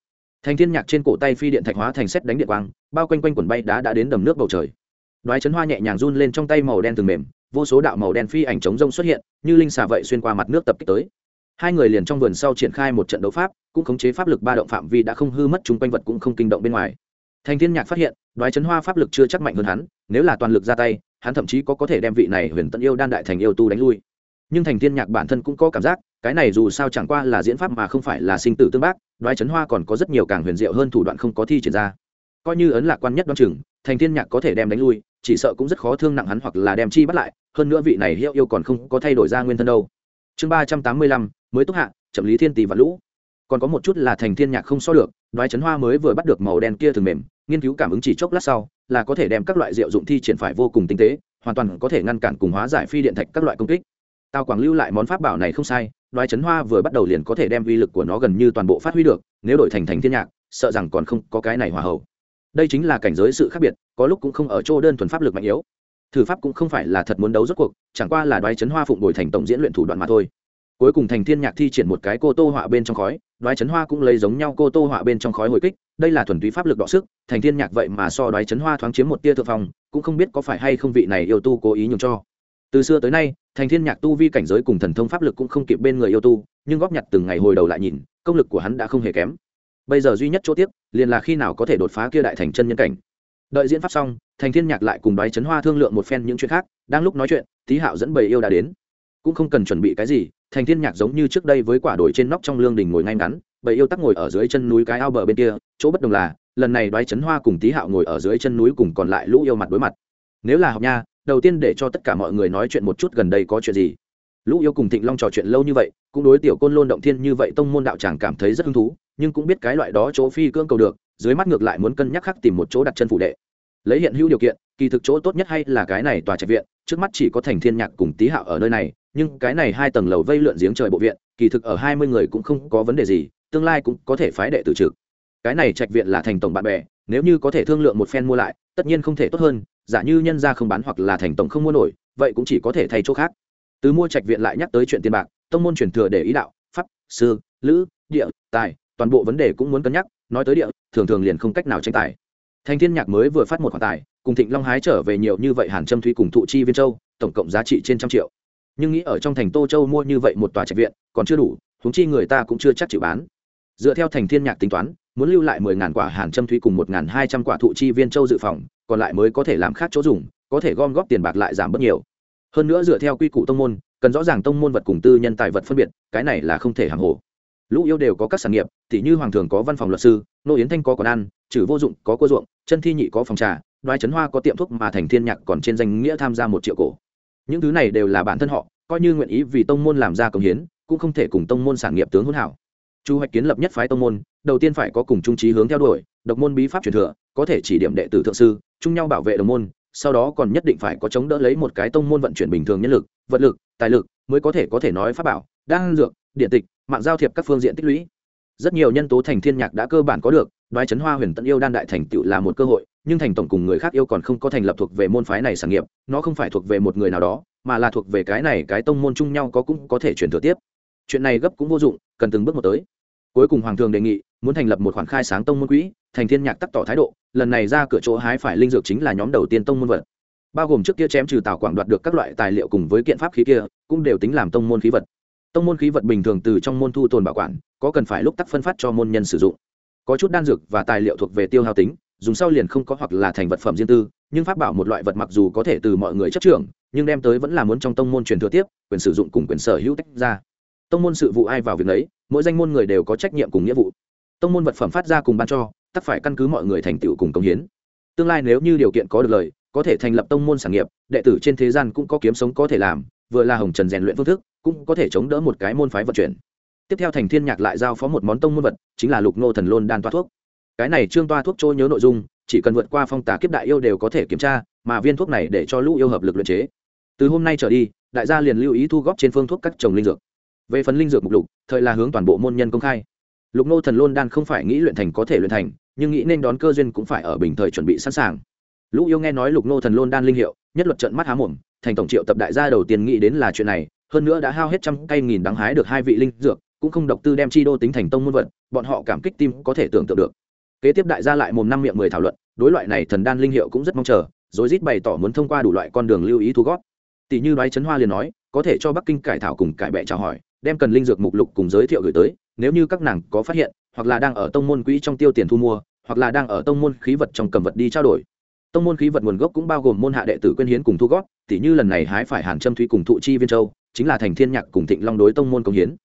Thành thiên nhạc trên cổ tay phi điện thạch hóa thành xét đánh điện quang, bao quanh quanh quần bay đá đã đến đầm nước bầu trời. Đoái chấn hoa nhẹ nhàng run lên trong tay màu đen từng mềm, vô số đạo màu đen phi ảnh chống rông xuất hiện, như linh xà vậy xuyên qua mặt nước tập kích tới. Hai người liền trong vườn sau triển khai một trận đấu pháp, cũng khống chế pháp lực ba động phạm vi đã không hư mất chúng quanh vật cũng không kinh động bên ngoài thành thiên nhạc phát hiện, đoái chấn hoa pháp lực chưa chắc mạnh hơn hắn, nếu là toàn lực ra tay, hắn thậm chí có có thể đem vị này huyền tận yêu đan đại thành yêu tu đánh lui. Nhưng thành thiên nhạc bản thân cũng có cảm giác, cái này dù sao chẳng qua là diễn pháp mà không phải là sinh tử tương bác, đoái chấn hoa còn có rất nhiều càng huyền diệu hơn thủ đoạn không có thi triển ra. Coi như ấn lạc quan nhất đoan chừng thành thiên nhạc có thể đem đánh lui, chỉ sợ cũng rất khó thương nặng hắn hoặc là đem chi bắt lại, hơn nữa vị này hiệu yêu còn không có thay đổi ra nguyên thân đâu. Chương ba trăm tám mươi lăm, mới túc hạ, chậm lý thiên tỷ và lũ còn có một chút là thành thiên nhạc không so được, đoái chấn hoa mới vừa bắt được màu đen kia thường mềm, nghiên cứu cảm ứng chỉ chốc lát sau, là có thể đem các loại rượu dụng thi triển phải vô cùng tinh tế, hoàn toàn có thể ngăn cản cùng hóa giải phi điện thạch các loại công kích. Tao quảng lưu lại món pháp bảo này không sai, đoái chấn hoa vừa bắt đầu liền có thể đem uy lực của nó gần như toàn bộ phát huy được, nếu đổi thành thành thiên nhạc, sợ rằng còn không có cái này hòa hậu. Đây chính là cảnh giới sự khác biệt, có lúc cũng không ở chỗ đơn thuần pháp lực mạnh yếu. Thử pháp cũng không phải là thật muốn đấu rốt cuộc, chẳng qua là đoái chấn hoa phụng đổi thành tổng diễn luyện thủ đoạn mà thôi. Cuối cùng thành thiên nhạc thi triển một cái cô tô họa bên trong khói đoái chấn hoa cũng lấy giống nhau cô tô họa bên trong khói hồi kích, đây là thuần túy pháp lực đọ sức, thành thiên nhạc vậy mà so đoái chấn hoa thoáng chiếm một tia thượng phong, cũng không biết có phải hay không vị này yêu tu cố ý nhường cho. Từ xưa tới nay, thành thiên nhạc tu vi cảnh giới cùng thần thông pháp lực cũng không kịp bên người yêu tu, nhưng góp nhặt từng ngày hồi đầu lại nhìn, công lực của hắn đã không hề kém. Bây giờ duy nhất chỗ tiếc, liền là khi nào có thể đột phá kia đại thành chân nhân cảnh. Đợi diễn pháp xong, thành thiên nhạc lại cùng đoái chấn hoa thương lượng một phen những chuyện khác, đang lúc nói chuyện tí hạo dẫn bầy yêu đã đến. Cũng không cần chuẩn bị cái gì thành thiên nhạc giống như trước đây với quả đồi trên nóc trong lương đình ngồi ngay ngắn, bầy yêu tắc ngồi ở dưới chân núi cái ao bờ bên kia, chỗ bất đồng là, lần này đoái chấn hoa cùng tý hạo ngồi ở dưới chân núi cùng còn lại lũ yêu mặt đối mặt. Nếu là học nha, đầu tiên để cho tất cả mọi người nói chuyện một chút gần đây có chuyện gì. Lũ yêu cùng thịnh long trò chuyện lâu như vậy, cũng đối tiểu côn lôn động thiên như vậy tông môn đạo tràng cảm thấy rất hứng thú, nhưng cũng biết cái loại đó chỗ phi cương cầu được, dưới mắt ngược lại muốn cân nhắc khắc tìm một chỗ đặt chân phụ đệ. Lấy hiện hữu điều kiện, kỳ thực chỗ tốt nhất hay là cái này tòa trạch viện, trước mắt chỉ có thành thiên nhạc cùng tý hạo ở nơi này nhưng cái này hai tầng lầu vây lượn giếng trời bộ viện, kỳ thực ở hai mươi người cũng không có vấn đề gì, tương lai cũng có thể phái đệ tử trực. Cái này trạch viện là thành tổng bạn bè, nếu như có thể thương lượng một phen mua lại, tất nhiên không thể tốt hơn, giả như nhân ra không bán hoặc là thành tổng không mua nổi, vậy cũng chỉ có thể thay chỗ khác. Từ mua trạch viện lại nhắc tới chuyện tiền bạc, tông môn truyền thừa để ý đạo, pháp, sư, lữ, địa, tài, toàn bộ vấn đề cũng muốn cân nhắc, nói tới địa, thường thường liền không cách nào tranh tài. Thành thiên nhạc mới vừa phát một khoản tài, cùng thịnh long hái trở về nhiều như vậy hàn trâm thúy cùng thụ chi viên châu, tổng cộng giá trị trên trăm triệu nhưng nghĩ ở trong thành tô châu mua như vậy một tòa trạch viện, còn chưa đủ, huống chi người ta cũng chưa chắc chịu bán. Dựa theo thành thiên nhạc tính toán, muốn lưu lại mười ngàn quả hàn châm thúy cùng một ngàn hai trăm quả thụ chi viên châu dự phòng, còn lại mới có thể làm khác chỗ dùng, có thể gom góp tiền bạc lại giảm bớt nhiều. Hơn nữa dựa theo quy củ tông môn, cần rõ ràng tông môn vật cùng tư nhân tài vật phân biệt, cái này là không thể hàng hồ. Lũ yêu đều có các sản nghiệp thì như hoàng thường có văn phòng luật sư, nô yến thanh có quán ăn, trừ vô dụng có cua ruộng, chân thi nhị có phòng trà, đoái trấn hoa có tiệm thuốc mà thành thiên nhạc còn trên danh nghĩa tham gia một triệu cổ những thứ này đều là bản thân họ, coi như nguyện ý vì tông môn làm ra công hiến, cũng không thể cùng tông môn sản nghiệp tướng hỗn hảo. Chu hoạch kiến lập nhất phái tông môn, đầu tiên phải có cùng trung trí hướng theo đuổi, độc môn bí pháp truyền thừa, có thể chỉ điểm đệ tử thượng sư, chung nhau bảo vệ đồng môn, sau đó còn nhất định phải có chống đỡ lấy một cái tông môn vận chuyển bình thường nhân lực, vật lực, tài lực mới có thể có thể nói pháp bảo, đan dược, điện tịch, mạng giao thiệp các phương diện tích lũy. Rất nhiều nhân tố thành thiên nhạc đã cơ bản có được, đoái chấn hoa huyền tận yêu đan đại thành tựu là một cơ hội nhưng thành tổng cùng người khác yêu còn không có thành lập thuộc về môn phái này sản nghiệp, nó không phải thuộc về một người nào đó, mà là thuộc về cái này cái tông môn chung nhau có cũng có thể chuyển thừa tiếp. Chuyện này gấp cũng vô dụng, cần từng bước một tới. Cuối cùng hoàng thường đề nghị, muốn thành lập một khoản khai sáng tông môn quỹ, thành thiên nhạc tắc tỏ thái độ, lần này ra cửa chỗ hái phải linh dược chính là nhóm đầu tiên tông môn vật. Bao gồm trước kia chém trừ tào quảng đoạt được các loại tài liệu cùng với kiện pháp khí kia, cũng đều tính làm tông môn khí vật. Tông môn khí vật bình thường từ trong môn thu tồn bảo quản, có cần phải lúc tắc phân phát cho môn nhân sử dụng. Có chút đan dược và tài liệu thuộc về tiêu hao tính dùng sau liền không có hoặc là thành vật phẩm riêng tư, nhưng pháp bảo một loại vật mặc dù có thể từ mọi người chấp trưởng, nhưng đem tới vẫn là muốn trong tông môn truyền thừa tiếp, quyền sử dụng cùng quyền sở hữu tách ra. Tông môn sự vụ ai vào việc đấy mỗi danh môn người đều có trách nhiệm cùng nghĩa vụ. Tông môn vật phẩm phát ra cùng ban cho, tất phải căn cứ mọi người thành tựu cùng công hiến. Tương lai nếu như điều kiện có được lời, có thể thành lập tông môn sản nghiệp, đệ tử trên thế gian cũng có kiếm sống có thể làm, vừa là hồng trần rèn luyện phương thức, cũng có thể chống đỡ một cái môn phái vận chuyển. Tiếp theo thành thiên nhạc lại giao phó một món tông môn vật, chính là lục nô thần lôn đan toa thuốc cái này trương toa thuốc trôi nhớ nội dung, chỉ cần vượt qua phong tà kiếp đại yêu đều có thể kiểm tra, mà viên thuốc này để cho lũ yêu hợp lực luyện chế. Từ hôm nay trở đi, đại gia liền lưu ý thu góp trên phương thuốc các trồng linh dược. Về phần linh dược mục lục, thời là hướng toàn bộ môn nhân công khai. Lục nô thần lôn đan không phải nghĩ luyện thành có thể luyện thành, nhưng nghĩ nên đón cơ duyên cũng phải ở bình thời chuẩn bị sẵn sàng. Lũ yêu nghe nói lục nô thần lôn đan linh hiệu, nhất luật trận mắt há mồm, thành tổng triệu tập đại gia đầu tiên nghĩ đến là chuyện này, hơn nữa đã hao hết trăm cây nghìn đắng hái được hai vị linh dược, cũng không độc tư đem chi đô tính thành tông môn vật, bọn họ cảm kích tim có thể tưởng tượng được kế tiếp đại gia lại mồm năm miệng mười thảo luận, đối loại này thần đan linh hiệu cũng rất mong chờ, rồi rít bày tỏ muốn thông qua đủ loại con đường lưu ý thu gót tỷ như đoái trấn hoa liền nói, có thể cho bắc kinh cải thảo cùng cải bẹ chào hỏi, đem cần linh dược mục lục cùng giới thiệu gửi tới, nếu như các nàng có phát hiện, hoặc là đang ở tông môn quỹ trong tiêu tiền thu mua, hoặc là đang ở tông môn khí vật trong cầm vật đi trao đổi. Tông môn khí vật nguồn gốc cũng bao gồm môn hạ đệ tử quyên hiến cùng thu gót tỷ như lần này hái phải hàn trâm thúy cùng thụ chi viên châu, chính là thành thiên nhạc cùng thịnh long đối tông môn công hiến.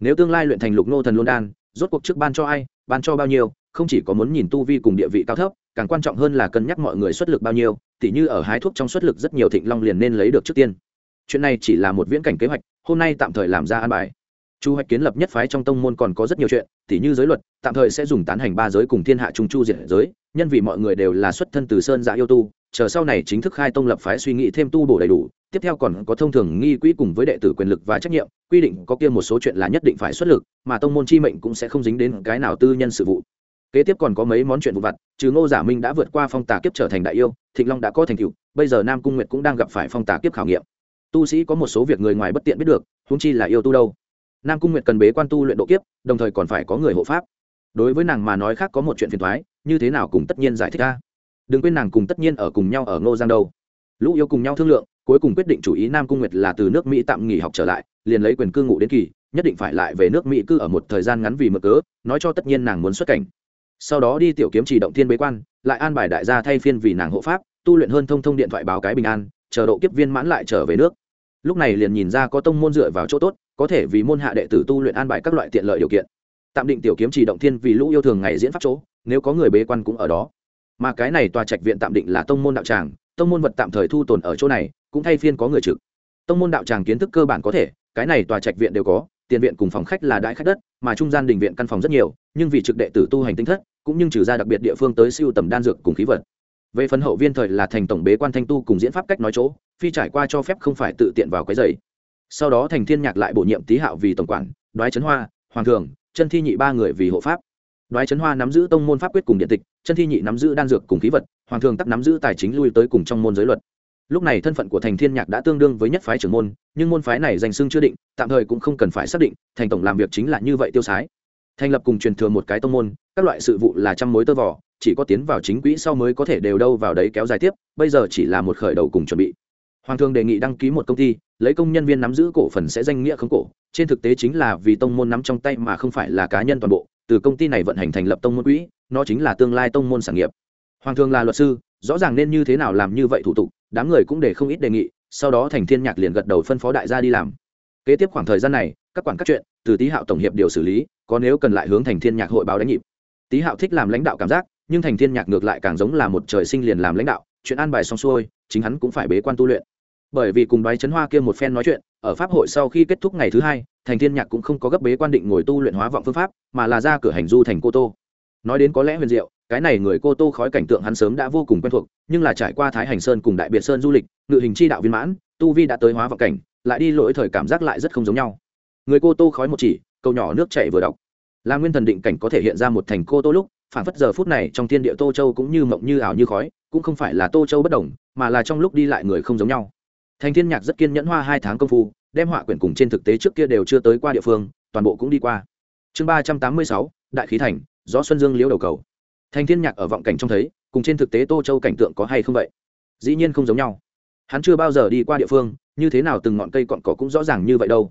Nếu tương lai luyện thành lục nô thần luân đan, rốt cuộc trước ban cho ai, ban cho bao nhiêu không chỉ có muốn nhìn tu vi cùng địa vị cao thấp, càng quan trọng hơn là cân nhắc mọi người xuất lực bao nhiêu, tỉ như ở hái thuốc trong xuất lực rất nhiều thịnh long liền nên lấy được trước tiên. Chuyện này chỉ là một viễn cảnh kế hoạch, hôm nay tạm thời làm ra an bài. Chu hoạch kiến lập nhất phái trong tông môn còn có rất nhiều chuyện, tỉ như giới luật, tạm thời sẽ dùng tán hành ba giới cùng thiên hạ trung chu diện giới, nhân vì mọi người đều là xuất thân từ sơn dạ yêu tu, chờ sau này chính thức khai tông lập phái suy nghĩ thêm tu bổ đầy đủ, tiếp theo còn có thông thường nghi quỹ cùng với đệ tử quyền lực và trách nhiệm, quy định có kia một số chuyện là nhất định phải xuất lực, mà tông môn chi mệnh cũng sẽ không dính đến cái nào tư nhân sự vụ kế tiếp còn có mấy món chuyện vụ vặt, trừ ngô giả minh đã vượt qua phong tà kiếp trở thành đại yêu, thịnh long đã có thành tựu, bây giờ nam cung nguyệt cũng đang gặp phải phong tà kiếp khảo nghiệm. Tu sĩ có một số việc người ngoài bất tiện biết được húng chi là yêu tu đâu. Nam cung nguyệt cần bế quan tu luyện độ kiếp, đồng thời còn phải có người hộ pháp. Đối với nàng mà nói khác có một chuyện phiền thoái như thế nào cùng tất nhiên giải thích ra đừng quên nàng cùng tất nhiên ở cùng nhau ở ngô giang đâu. Lũ yêu cùng nhau thương lượng, cuối cùng quyết định chủ ý nam cung nguyệt là từ nước mỹ tạm nghỉ học trở lại, liền lấy quyền cư ngụ đến kỳ, nhất định phải lại về nước mỹ cư ở một thời gian ngắn vì mở cớ, nói cho tất nhiên nàng muốn xuất cảnh sau đó đi tiểu kiếm chỉ động thiên bế quan, lại an bài đại gia thay phiên vì nàng hộ pháp, tu luyện hơn thông thông điện thoại báo cái bình an, chờ độ kiếp viên mãn lại trở về nước. Lúc này liền nhìn ra có tông môn dựa vào chỗ tốt, có thể vì môn hạ đệ tử tu luyện an bài các loại tiện lợi điều kiện. Tạm định tiểu kiếm chỉ động thiên vì lũ yêu thường ngày diễn pháp chỗ, nếu có người bế quan cũng ở đó. Mà cái này tòa trạch viện tạm định là tông môn đạo tràng, tông môn vật tạm thời thu tồn ở chỗ này, cũng thay phiên có người trực. Tông môn đạo tràng kiến thức cơ bản có thể, cái này tòa trạch viện đều có, tiền viện cùng phòng khách là đại khách đất, mà trung gian đình viện căn phòng rất nhiều, nhưng vì trực đệ tử tu hành tinh thất cũng nhưng trừ ra đặc biệt địa phương tới siêu tầm đan dược cùng khí vật. Về phần hậu viên thời là thành tổng bế quan thanh tu cùng diễn pháp cách nói chỗ, phi trải qua cho phép không phải tự tiện vào cái giày sau đó thành thiên nhạc lại bổ nhiệm tý hạo vì tổng quản, đoái trấn hoa, hoàng thường, chân thi nhị ba người vì hộ pháp. Đoái trấn hoa nắm giữ tông môn pháp quyết cùng điện tịch, chân thi nhị nắm giữ đan dược cùng khí vật, hoàng thường tắc nắm giữ tài chính lui tới cùng trong môn giới luật. Lúc này thân phận của thành thiên nhạc đã tương đương với nhất phái trưởng môn, nhưng môn phái này danh xưng chưa định, tạm thời cũng không cần phải xác định, thành tổng làm việc chính là như vậy tiêu sái thành lập cùng truyền thừa một cái tông môn, các loại sự vụ là trăm mối tơ vỏ chỉ có tiến vào chính quỹ sau mới có thể đều đâu vào đấy kéo dài tiếp, bây giờ chỉ là một khởi đầu cùng chuẩn bị. Hoàng thương đề nghị đăng ký một công ty, lấy công nhân viên nắm giữ cổ phần sẽ danh nghĩa không cổ. Trên thực tế chính là vì tông môn nắm trong tay mà không phải là cá nhân toàn bộ. Từ công ty này vận hành thành lập tông môn quỹ, nó chính là tương lai tông môn sản nghiệp. Hoàng thương là luật sư, rõ ràng nên như thế nào làm như vậy thủ tục, đám người cũng để không ít đề nghị, sau đó thành thiên nhạc liền gật đầu phân phó đại gia đi làm. Kế tiếp khoảng thời gian này các quản các chuyện, từ tý hạo tổng hiệp điều xử lý, có nếu cần lại hướng thành thiên nhạc hội báo đánh nhịp. Tý hạo thích làm lãnh đạo cảm giác, nhưng thành thiên nhạc ngược lại càng giống là một trời sinh liền làm lãnh đạo, chuyện an bài xong xuôi, chính hắn cũng phải bế quan tu luyện. Bởi vì cùng đoái chấn hoa kia một phen nói chuyện, ở pháp hội sau khi kết thúc ngày thứ hai, thành thiên nhạc cũng không có gấp bế quan định ngồi tu luyện hóa vọng phương pháp, mà là ra cửa hành du thành cô tô. Nói đến có lẽ huyền diệu, cái này người cô tô khói cảnh tượng hắn sớm đã vô cùng quen thuộc, nhưng là trải qua thái hành sơn cùng đại biệt sơn du lịch, ngự hình chi đạo viên mãn, tu vi đã tới hóa vọng cảnh, lại đi lỗi thời cảm giác lại rất không giống nhau người cô tô khói một chỉ câu nhỏ nước chảy vừa đọc. Là nguyên thần định cảnh có thể hiện ra một thành cô tô lúc, phản phất giờ phút này trong thiên địa tô châu cũng như mộng như ảo như khói, cũng không phải là tô châu bất đồng, mà là trong lúc đi lại người không giống nhau. Thành thiên nhạc rất kiên nhẫn hoa hai tháng công phu, đem họa quyển cùng trên thực tế trước kia đều chưa tới qua địa phương, toàn bộ cũng đi qua. Chương ba trăm tám mươi sáu, đại khí thành, gió xuân dương liễu đầu cầu. Thành thiên nhạc ở vọng cảnh trông thấy, cùng trên thực tế tô châu cảnh tượng có hay không vậy? Dĩ nhiên không giống nhau. Hắn chưa bao giờ đi qua địa phương, như thế nào từng ngọn cây cọn cỏ cũng rõ ràng như vậy đâu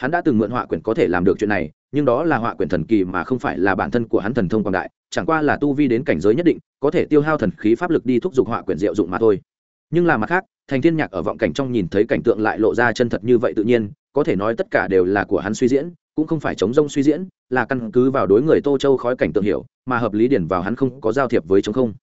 hắn đã từng mượn họa quyển có thể làm được chuyện này, nhưng đó là họa quyển thần kỳ mà không phải là bản thân của hắn thần thông quảng đại, chẳng qua là tu vi đến cảnh giới nhất định, có thể tiêu hao thần khí pháp lực đi thúc giục họa quyển diệu dụng mà thôi. Nhưng là mặt khác, thành thiên nhạc ở vọng cảnh trong nhìn thấy cảnh tượng lại lộ ra chân thật như vậy tự nhiên, có thể nói tất cả đều là của hắn suy diễn, cũng không phải chống rông suy diễn, là căn cứ vào đối người tô châu khói cảnh tượng hiểu, mà hợp lý điển vào hắn không có giao thiệp với chống không.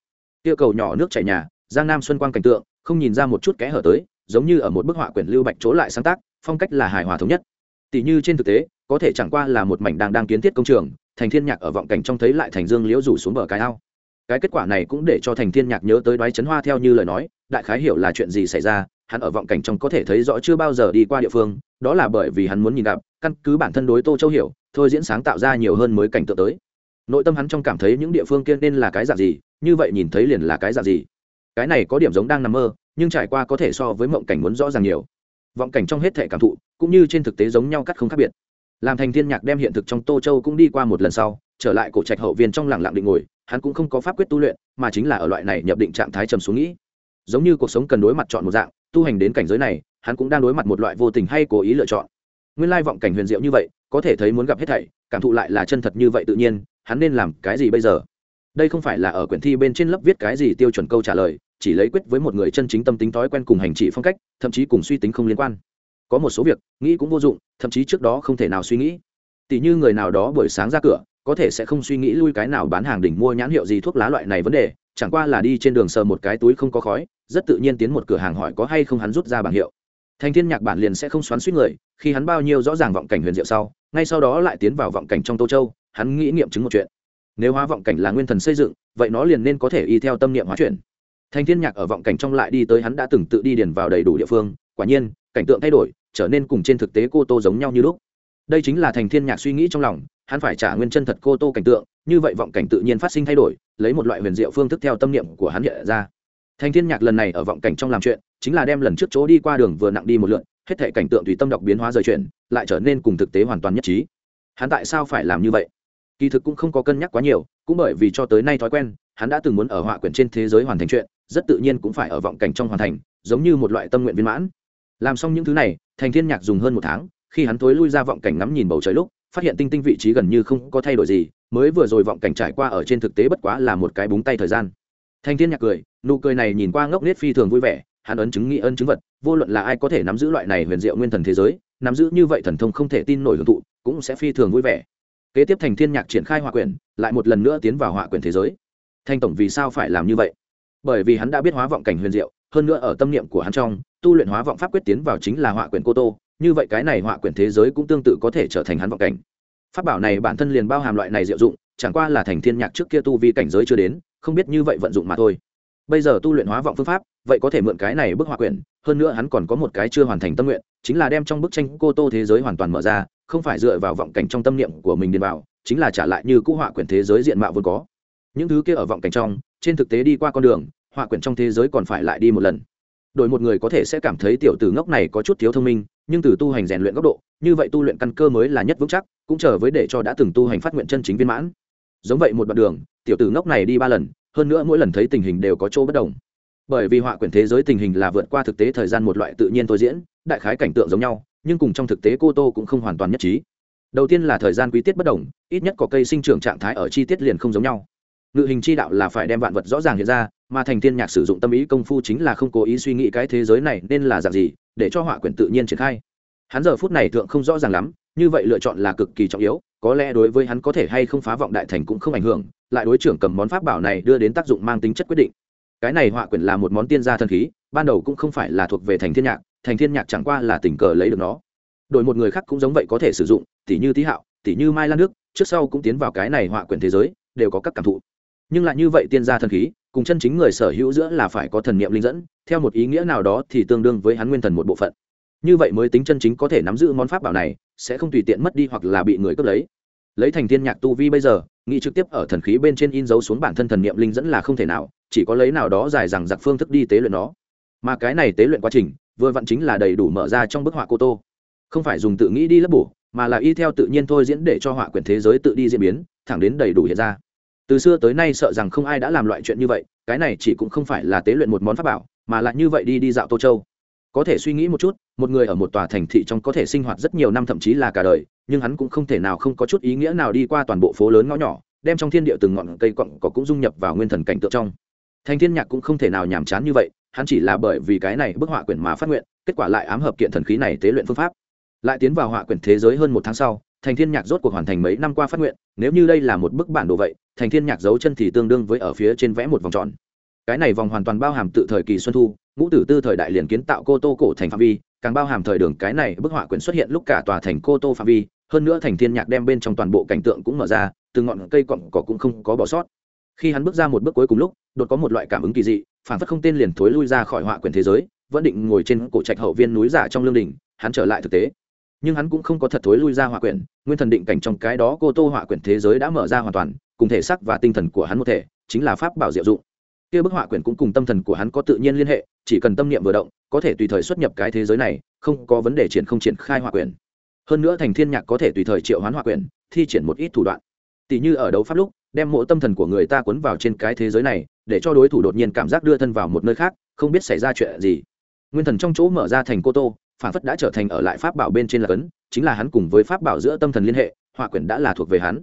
Tiêu cầu nhỏ nước chảy nhà, giang nam xuân quang cảnh tượng, không nhìn ra một chút kẽ hở tới, giống như ở một bức họa quyển lưu bạch chỗ lại sáng tác, phong cách là hài hòa thống nhất tỷ như trên thực tế, có thể chẳng qua là một mảnh đang đang kiến thiết công trường, thành thiên nhạc ở vọng cảnh trong thấy lại thành dương liễu rủ xuống bờ cái ao. Cái kết quả này cũng để cho thành thiên nhạc nhớ tới đoái chấn hoa theo như lời nói, đại khái hiểu là chuyện gì xảy ra, hắn ở vọng cảnh trong có thể thấy rõ chưa bao giờ đi qua địa phương, đó là bởi vì hắn muốn nhìn gặp, căn cứ bản thân đối tô châu hiểu, thôi diễn sáng tạo ra nhiều hơn mới cảnh tượng tới. Nội tâm hắn trong cảm thấy những địa phương kia nên là cái dạng gì, như vậy nhìn thấy liền là cái dạng gì. Cái này có điểm giống đang nằm mơ, nhưng trải qua có thể so với mộng cảnh muốn rõ ràng nhiều vọng cảnh trong hết thể cảm thụ, cũng như trên thực tế giống nhau cắt không khác biệt. Làm thành thiên nhạc đem hiện thực trong tô châu cũng đi qua một lần sau, trở lại cổ trạch hậu viên trong lặng lặng định ngồi, hắn cũng không có pháp quyết tu luyện, mà chính là ở loại này nhập định trạng thái trầm xuống nghĩ. Giống như cuộc sống cần đối mặt chọn một dạng, tu hành đến cảnh giới này, hắn cũng đang đối mặt một loại vô tình hay cố ý lựa chọn. Nguyên lai vọng cảnh huyền diệu như vậy, có thể thấy muốn gặp hết thảy, cảm thụ lại là chân thật như vậy tự nhiên, hắn nên làm cái gì bây giờ? Đây không phải là ở quyển thi bên trên lớp viết cái gì tiêu chuẩn câu trả lời chỉ lấy quyết với một người chân chính tâm tính thói quen cùng hành trị phong cách, thậm chí cùng suy tính không liên quan. Có một số việc, nghĩ cũng vô dụng, thậm chí trước đó không thể nào suy nghĩ. Tỷ như người nào đó buổi sáng ra cửa, có thể sẽ không suy nghĩ lui cái nào bán hàng đỉnh mua nhãn hiệu gì thuốc lá loại này vấn đề, chẳng qua là đi trên đường sờ một cái túi không có khói, rất tự nhiên tiến một cửa hàng hỏi có hay không hắn rút ra bảng hiệu. Thành thiên nhạc bản liền sẽ không xoắn suýt người, khi hắn bao nhiêu rõ ràng vọng cảnh huyền diệu sau, ngay sau đó lại tiến vào vọng cảnh trong tô châu, hắn nghĩ nghiệm chứng một chuyện. Nếu hóa vọng cảnh là nguyên thần xây dựng, vậy nó liền nên có thể y theo tâm niệm hóa chuyển thành thiên nhạc ở vọng cảnh trong lại đi tới hắn đã từng tự đi điền vào đầy đủ địa phương, quả nhiên, cảnh tượng thay đổi, trở nên cùng trên thực tế cô tô giống nhau như lúc. Đây chính là thành thiên nhạc suy nghĩ trong lòng, hắn phải trả nguyên chân thật cô tô cảnh tượng, như vậy vọng cảnh tự nhiên phát sinh thay đổi, lấy một loại huyền diệu phương thức theo tâm niệm của hắn hiện ra. Thành thiên nhạc lần này ở vọng cảnh trong làm chuyện, chính là đem lần trước chỗ đi qua đường vừa nặng đi một lượn, hết thể cảnh tượng tùy tâm đọc biến hóa rời chuyển, lại trở nên cùng thực tế hoàn toàn nhất trí. Hắn tại sao phải làm như vậy? Kỳ thực cũng không có cân nhắc quá nhiều, cũng bởi vì cho tới nay thói quen hắn đã từng muốn ở họa quyển trên thế giới hoàn thành chuyện, rất tự nhiên cũng phải ở vọng cảnh trong hoàn thành, giống như một loại tâm nguyện viên mãn. Làm xong những thứ này, thành thiên nhạc dùng hơn một tháng, khi hắn thối lui ra vọng cảnh ngắm nhìn bầu trời lúc, phát hiện tinh tinh vị trí gần như không có thay đổi gì, mới vừa rồi vọng cảnh trải qua ở trên thực tế bất quá là một cái búng tay thời gian. Thành thiên nhạc cười, nụ cười này nhìn qua ngốc nết phi thường vui vẻ, hắn ấn chứng nghĩ ân chứng vật, vô luận là ai có thể nắm giữ loại này huyền diệu nguyên thần thế giới, nắm giữ như vậy thần thông không thể tin nổi hưởng thụ, cũng sẽ phi thường vui vẻ. Kế tiếp thành thiên nhạc triển khai họa quyển, lại một lần nữa tiến vào họa quyển thế giới thanh tổng vì sao phải làm như vậy? Bởi vì hắn đã biết hóa vọng cảnh huyền diệu, hơn nữa ở tâm niệm của hắn trong, tu luyện hóa vọng pháp quyết tiến vào chính là họa quyển cô tô, như vậy cái này họa quyển thế giới cũng tương tự có thể trở thành hắn vọng cảnh. Pháp bảo này bản thân liền bao hàm loại này diệu dụng, chẳng qua là thành thiên nhạc trước kia tu vi cảnh giới chưa đến, không biết như vậy vận dụng mà thôi. Bây giờ tu luyện hóa vọng phương pháp, vậy có thể mượn cái này bức họa quyển, hơn nữa hắn còn có một cái chưa hoàn thành tâm nguyện, chính là đem trong bức tranh cô tô thế giới hoàn toàn mở ra, không phải dựa vào vọng cảnh trong tâm niệm của mình điền vào, chính là trả lại như cũ họa quyển thế giới diện mạo vốn có những thứ kia ở vọng cảnh trong, trên thực tế đi qua con đường, họa quyển trong thế giới còn phải lại đi một lần. Đổi một người có thể sẽ cảm thấy tiểu tử ngốc này có chút thiếu thông minh, nhưng từ tu hành rèn luyện góc độ, như vậy tu luyện căn cơ mới là nhất vững chắc, cũng chờ với để cho đã từng tu hành phát nguyện chân chính viên mãn. Giống vậy một đoạn đường, tiểu tử ngốc này đi ba lần, hơn nữa mỗi lần thấy tình hình đều có chỗ bất đồng. Bởi vì họa quyển thế giới tình hình là vượt qua thực tế thời gian một loại tự nhiên thôi diễn, đại khái cảnh tượng giống nhau, nhưng cùng trong thực tế cô tô cũng không hoàn toàn nhất trí. Đầu tiên là thời gian quý tiết bất đồng, ít nhất có cây sinh trưởng trạng thái ở chi tiết liền không giống nhau ngự hình chi đạo là phải đem vạn vật rõ ràng hiện ra, mà thành thiên nhạc sử dụng tâm ý công phu chính là không cố ý suy nghĩ cái thế giới này nên là dạng gì, để cho họa quyển tự nhiên triển khai. Hắn giờ phút này thượng không rõ ràng lắm, như vậy lựa chọn là cực kỳ trọng yếu, có lẽ đối với hắn có thể hay không phá vọng đại thành cũng không ảnh hưởng, lại đối trưởng cầm món pháp bảo này đưa đến tác dụng mang tính chất quyết định. Cái này họa quyển là một món tiên gia thần khí, ban đầu cũng không phải là thuộc về thành thiên nhạc, thành thiên nhạc chẳng qua là tình cờ lấy được nó. Đổi một người khác cũng giống vậy có thể sử dụng, tỉ như tí hạo, tỉ như mai lan nước, trước sau cũng tiến vào cái này họa quyển thế giới, đều có các cảm thụ nhưng lại như vậy tiên gia thần khí, cùng chân chính người sở hữu giữa là phải có thần niệm linh dẫn, theo một ý nghĩa nào đó thì tương đương với hắn nguyên thần một bộ phận. Như vậy mới tính chân chính có thể nắm giữ món pháp bảo này, sẽ không tùy tiện mất đi hoặc là bị người cướp lấy. Lấy thành thiên nhạc tu vi bây giờ, nghĩ trực tiếp ở thần khí bên trên in dấu xuống bản thân thần niệm linh dẫn là không thể nào, chỉ có lấy nào đó dài rằng giặc phương thức đi tế luyện nó. Mà cái này tế luyện quá trình, vừa vặn chính là đầy đủ mở ra trong bức họa cô tô. Không phải dùng tự nghĩ đi lấp bổ, mà là y theo tự nhiên thôi diễn để cho họa quyển thế giới tự đi diễn biến, thẳng đến đầy đủ hiện ra từ xưa tới nay sợ rằng không ai đã làm loại chuyện như vậy, cái này chỉ cũng không phải là tế luyện một món pháp bảo, mà là như vậy đi đi dạo tô châu. Có thể suy nghĩ một chút, một người ở một tòa thành thị trong có thể sinh hoạt rất nhiều năm thậm chí là cả đời, nhưng hắn cũng không thể nào không có chút ý nghĩa nào đi qua toàn bộ phố lớn ngõ nhỏ, đem trong thiên địa từng ngọn cây cọng có cũng dung nhập vào nguyên thần cảnh tượng trong. Thành thiên nhạc cũng không thể nào nhàm chán như vậy, hắn chỉ là bởi vì cái này bức họa quyển mà phát nguyện, kết quả lại ám hợp kiện thần khí này tế luyện phương pháp. Lại tiến vào họa quyển thế giới hơn một tháng sau thành thiên nhạc rốt cuộc hoàn thành mấy năm qua phát nguyện, nếu như đây là một bức bản đồ vậy, thành thiên nhạc dấu chân thì tương đương với ở phía trên vẽ một vòng tròn. Cái này vòng hoàn toàn bao hàm tự thời kỳ xuân thu, ngũ tử tư thời đại liền kiến tạo cô tô cổ thành phạm vi, càng bao hàm thời đường cái này bức họa quyển xuất hiện lúc cả tòa thành cô tô phạm vi, hơn nữa thành thiên nhạc đem bên trong toàn bộ cảnh tượng cũng mở ra từ ngọn cây cọng cỏ cũng không có bỏ sót. Khi hắn bước ra một bước cuối cùng lúc, đột có một loại cảm ứng kỳ dị, phản phất không tên liền thối lui ra khỏi họa quyển thế giới, vẫn định ngồi trên cổ trạch hậu viên núi giả trong lương đình hắn trở lại thực tế nhưng hắn cũng không có thật thối lui ra hỏa quyển, nguyên thần định cảnh trong cái đó cô tô hỏa quyển thế giới đã mở ra hoàn toàn, cùng thể xác và tinh thần của hắn một thể, chính là pháp bảo diệu dụng. Kia bức họa quyển cũng cùng tâm thần của hắn có tự nhiên liên hệ, chỉ cần tâm niệm vừa động, có thể tùy thời xuất nhập cái thế giới này, không có vấn đề triển không triển khai họa quyển. Hơn nữa thành thiên nhạc có thể tùy thời triệu hoán họa quyển, thi triển một ít thủ đoạn. Tỷ như ở đấu pháp lúc, đem mỗi tâm thần của người ta cuốn vào trên cái thế giới này, để cho đối thủ đột nhiên cảm giác đưa thân vào một nơi khác, không biết xảy ra chuyện gì. Nguyên thần trong chỗ mở ra thành cô tô phản phất đã trở thành ở lại pháp bảo bên trên là cấn, chính là hắn cùng với pháp bảo giữa tâm thần liên hệ họa quyển đã là thuộc về hắn.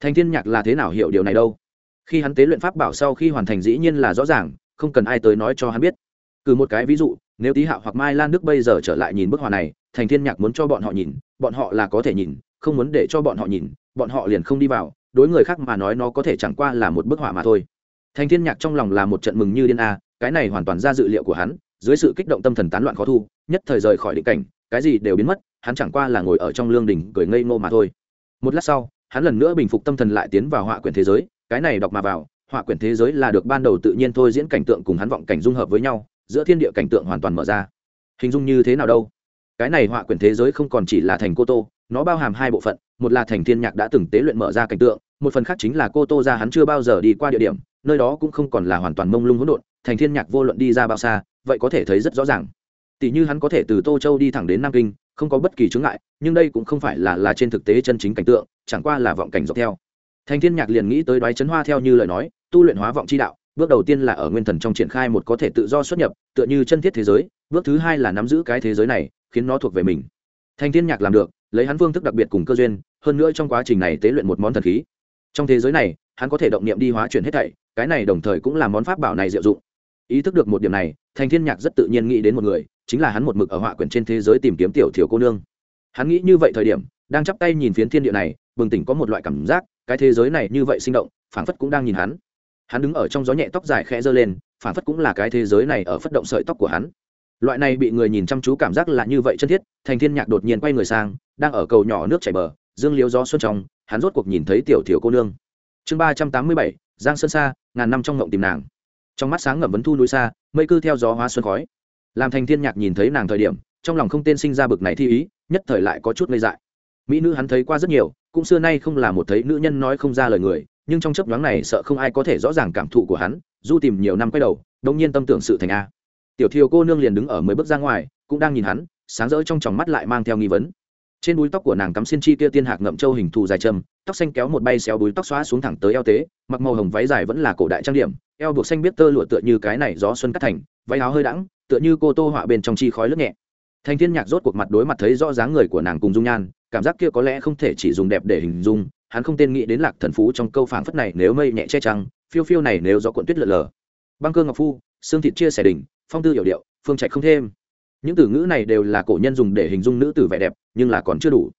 Thành thiên nhạc là thế nào hiểu điều này đâu? Khi hắn tế luyện pháp bảo sau khi hoàn thành dĩ nhiên là rõ ràng, không cần ai tới nói cho hắn biết. Cử một cái ví dụ, nếu tý hạo hoặc mai lan đức bây giờ trở lại nhìn bức họa này, thành thiên nhạc muốn cho bọn họ nhìn, bọn họ là có thể nhìn, không muốn để cho bọn họ nhìn, bọn họ liền không đi vào, đối người khác mà nói nó có thể chẳng qua là một bức họa mà thôi. Thành thiên nhạc trong lòng là một trận mừng như điên a, cái này hoàn toàn ra dự liệu của hắn dưới sự kích động tâm thần tán loạn khó thu, nhất thời rời khỏi định cảnh, cái gì đều biến mất, hắn chẳng qua là ngồi ở trong lương đình cười ngây ngô mà thôi. Một lát sau, hắn lần nữa bình phục tâm thần lại tiến vào họa quyển thế giới, cái này đọc mà vào, họa quyển thế giới là được ban đầu tự nhiên thôi diễn cảnh tượng cùng hắn vọng cảnh dung hợp với nhau, giữa thiên địa cảnh tượng hoàn toàn mở ra. Hình dung như thế nào đâu? Cái này họa quyển thế giới không còn chỉ là thành cô tô, nó bao hàm hai bộ phận, một là thành thiên nhạc đã từng tế luyện mở ra cảnh tượng, một phần khác chính là cô tô ra hắn chưa bao giờ đi qua địa điểm, nơi đó cũng không còn là hoàn toàn mông lung hỗn độn thành thiên nhạc vô luận đi ra bao xa, vậy có thể thấy rất rõ ràng. Tỷ như hắn có thể từ tô châu đi thẳng đến nam kinh, không có bất kỳ chướng ngại, nhưng đây cũng không phải là là trên thực tế chân chính cảnh tượng, chẳng qua là vọng cảnh dọc theo. Thành thiên nhạc liền nghĩ tới đoái chấn hoa theo như lời nói, tu luyện hóa vọng chi đạo, bước đầu tiên là ở nguyên thần trong triển khai một có thể tự do xuất nhập, tựa như chân thiết thế giới, bước thứ hai là nắm giữ cái thế giới này, khiến nó thuộc về mình. Thành thiên nhạc làm được, lấy hắn phương thức đặc biệt cùng cơ duyên, hơn nữa trong quá trình này tế luyện một món thần khí. Trong thế giới này, hắn có thể động niệm đi hóa chuyển hết thảy, cái này đồng thời cũng là món pháp bảo này diệu dụng ý thức được một điểm này, thành thiên nhạc rất tự nhiên nghĩ đến một người, chính là hắn một mực ở họa quyển trên thế giới tìm kiếm tiểu thiểu cô nương. Hắn nghĩ như vậy thời điểm, đang chắp tay nhìn phiến thiên địa này, bừng tỉnh có một loại cảm giác, cái thế giới này như vậy sinh động, phảng phất cũng đang nhìn hắn. Hắn đứng ở trong gió nhẹ tóc dài khẽ giơ lên, phảng phất cũng là cái thế giới này ở phất động sợi tóc của hắn. Loại này bị người nhìn chăm chú cảm giác là như vậy chân thiết, thành thiên nhạc đột nhiên quay người sang, đang ở cầu nhỏ nước chảy bờ, dương liếu gió xuân trong, hắn rốt cuộc nhìn thấy tiểu thiểu cô nương. Chương ba trăm tám mươi bảy, giang sơn xa ngàn năm trong ngộng tìm nàng trong mắt sáng ngẩm vấn thu núi xa, mây cư theo gió hoa xuân khói. Làm thành thiên nhạc nhìn thấy nàng thời điểm, trong lòng không tên sinh ra bực này thi ý, nhất thời lại có chút ngây dại. Mỹ nữ hắn thấy qua rất nhiều, cũng xưa nay không là một thấy nữ nhân nói không ra lời người, nhưng trong chấp nhoáng này sợ không ai có thể rõ ràng cảm thụ của hắn, du tìm nhiều năm quay đầu đông nhiên tâm tưởng sự thành a. Tiểu thiều cô nương liền đứng ở mới bước ra ngoài, cũng đang nhìn hắn, sáng rỡ trong tròng mắt lại mang theo nghi vấn trên búi tóc của nàng cắm xiên chi kia tiên hạc ngậm châu hình thù dài trầm tóc xanh kéo một bay xéo búi tóc xóa xuống thẳng tới eo tế, mặc màu hồng váy dài vẫn là cổ đại trang điểm, eo buộc xanh biết tơ lụa tựa như cái này gió xuân cắt thành, váy áo hơi đẳng tựa như cô tô họa bên trong chi khói lướt nhẹ. Thành thiên nhạc rốt cuộc mặt đối mặt thấy rõ dáng người của nàng cùng dung nhan, cảm giác kia có lẽ không thể chỉ dùng đẹp để hình dung, hắn không tên nghĩ đến lạc thần phú trong câu phảng phất này nếu mây nhẹ che trăng phiêu phiêu này nếu gió cuộn tuyết lở lờ băng cơ ngọc phu, xương thịt chia sẻ đỉnh, phong tư hiểu điệu, phương trạch không thêm những từ ngữ này đều là cổ nhân dùng để hình dung nữ tử vẻ đẹp, nhưng là còn chưa đủ.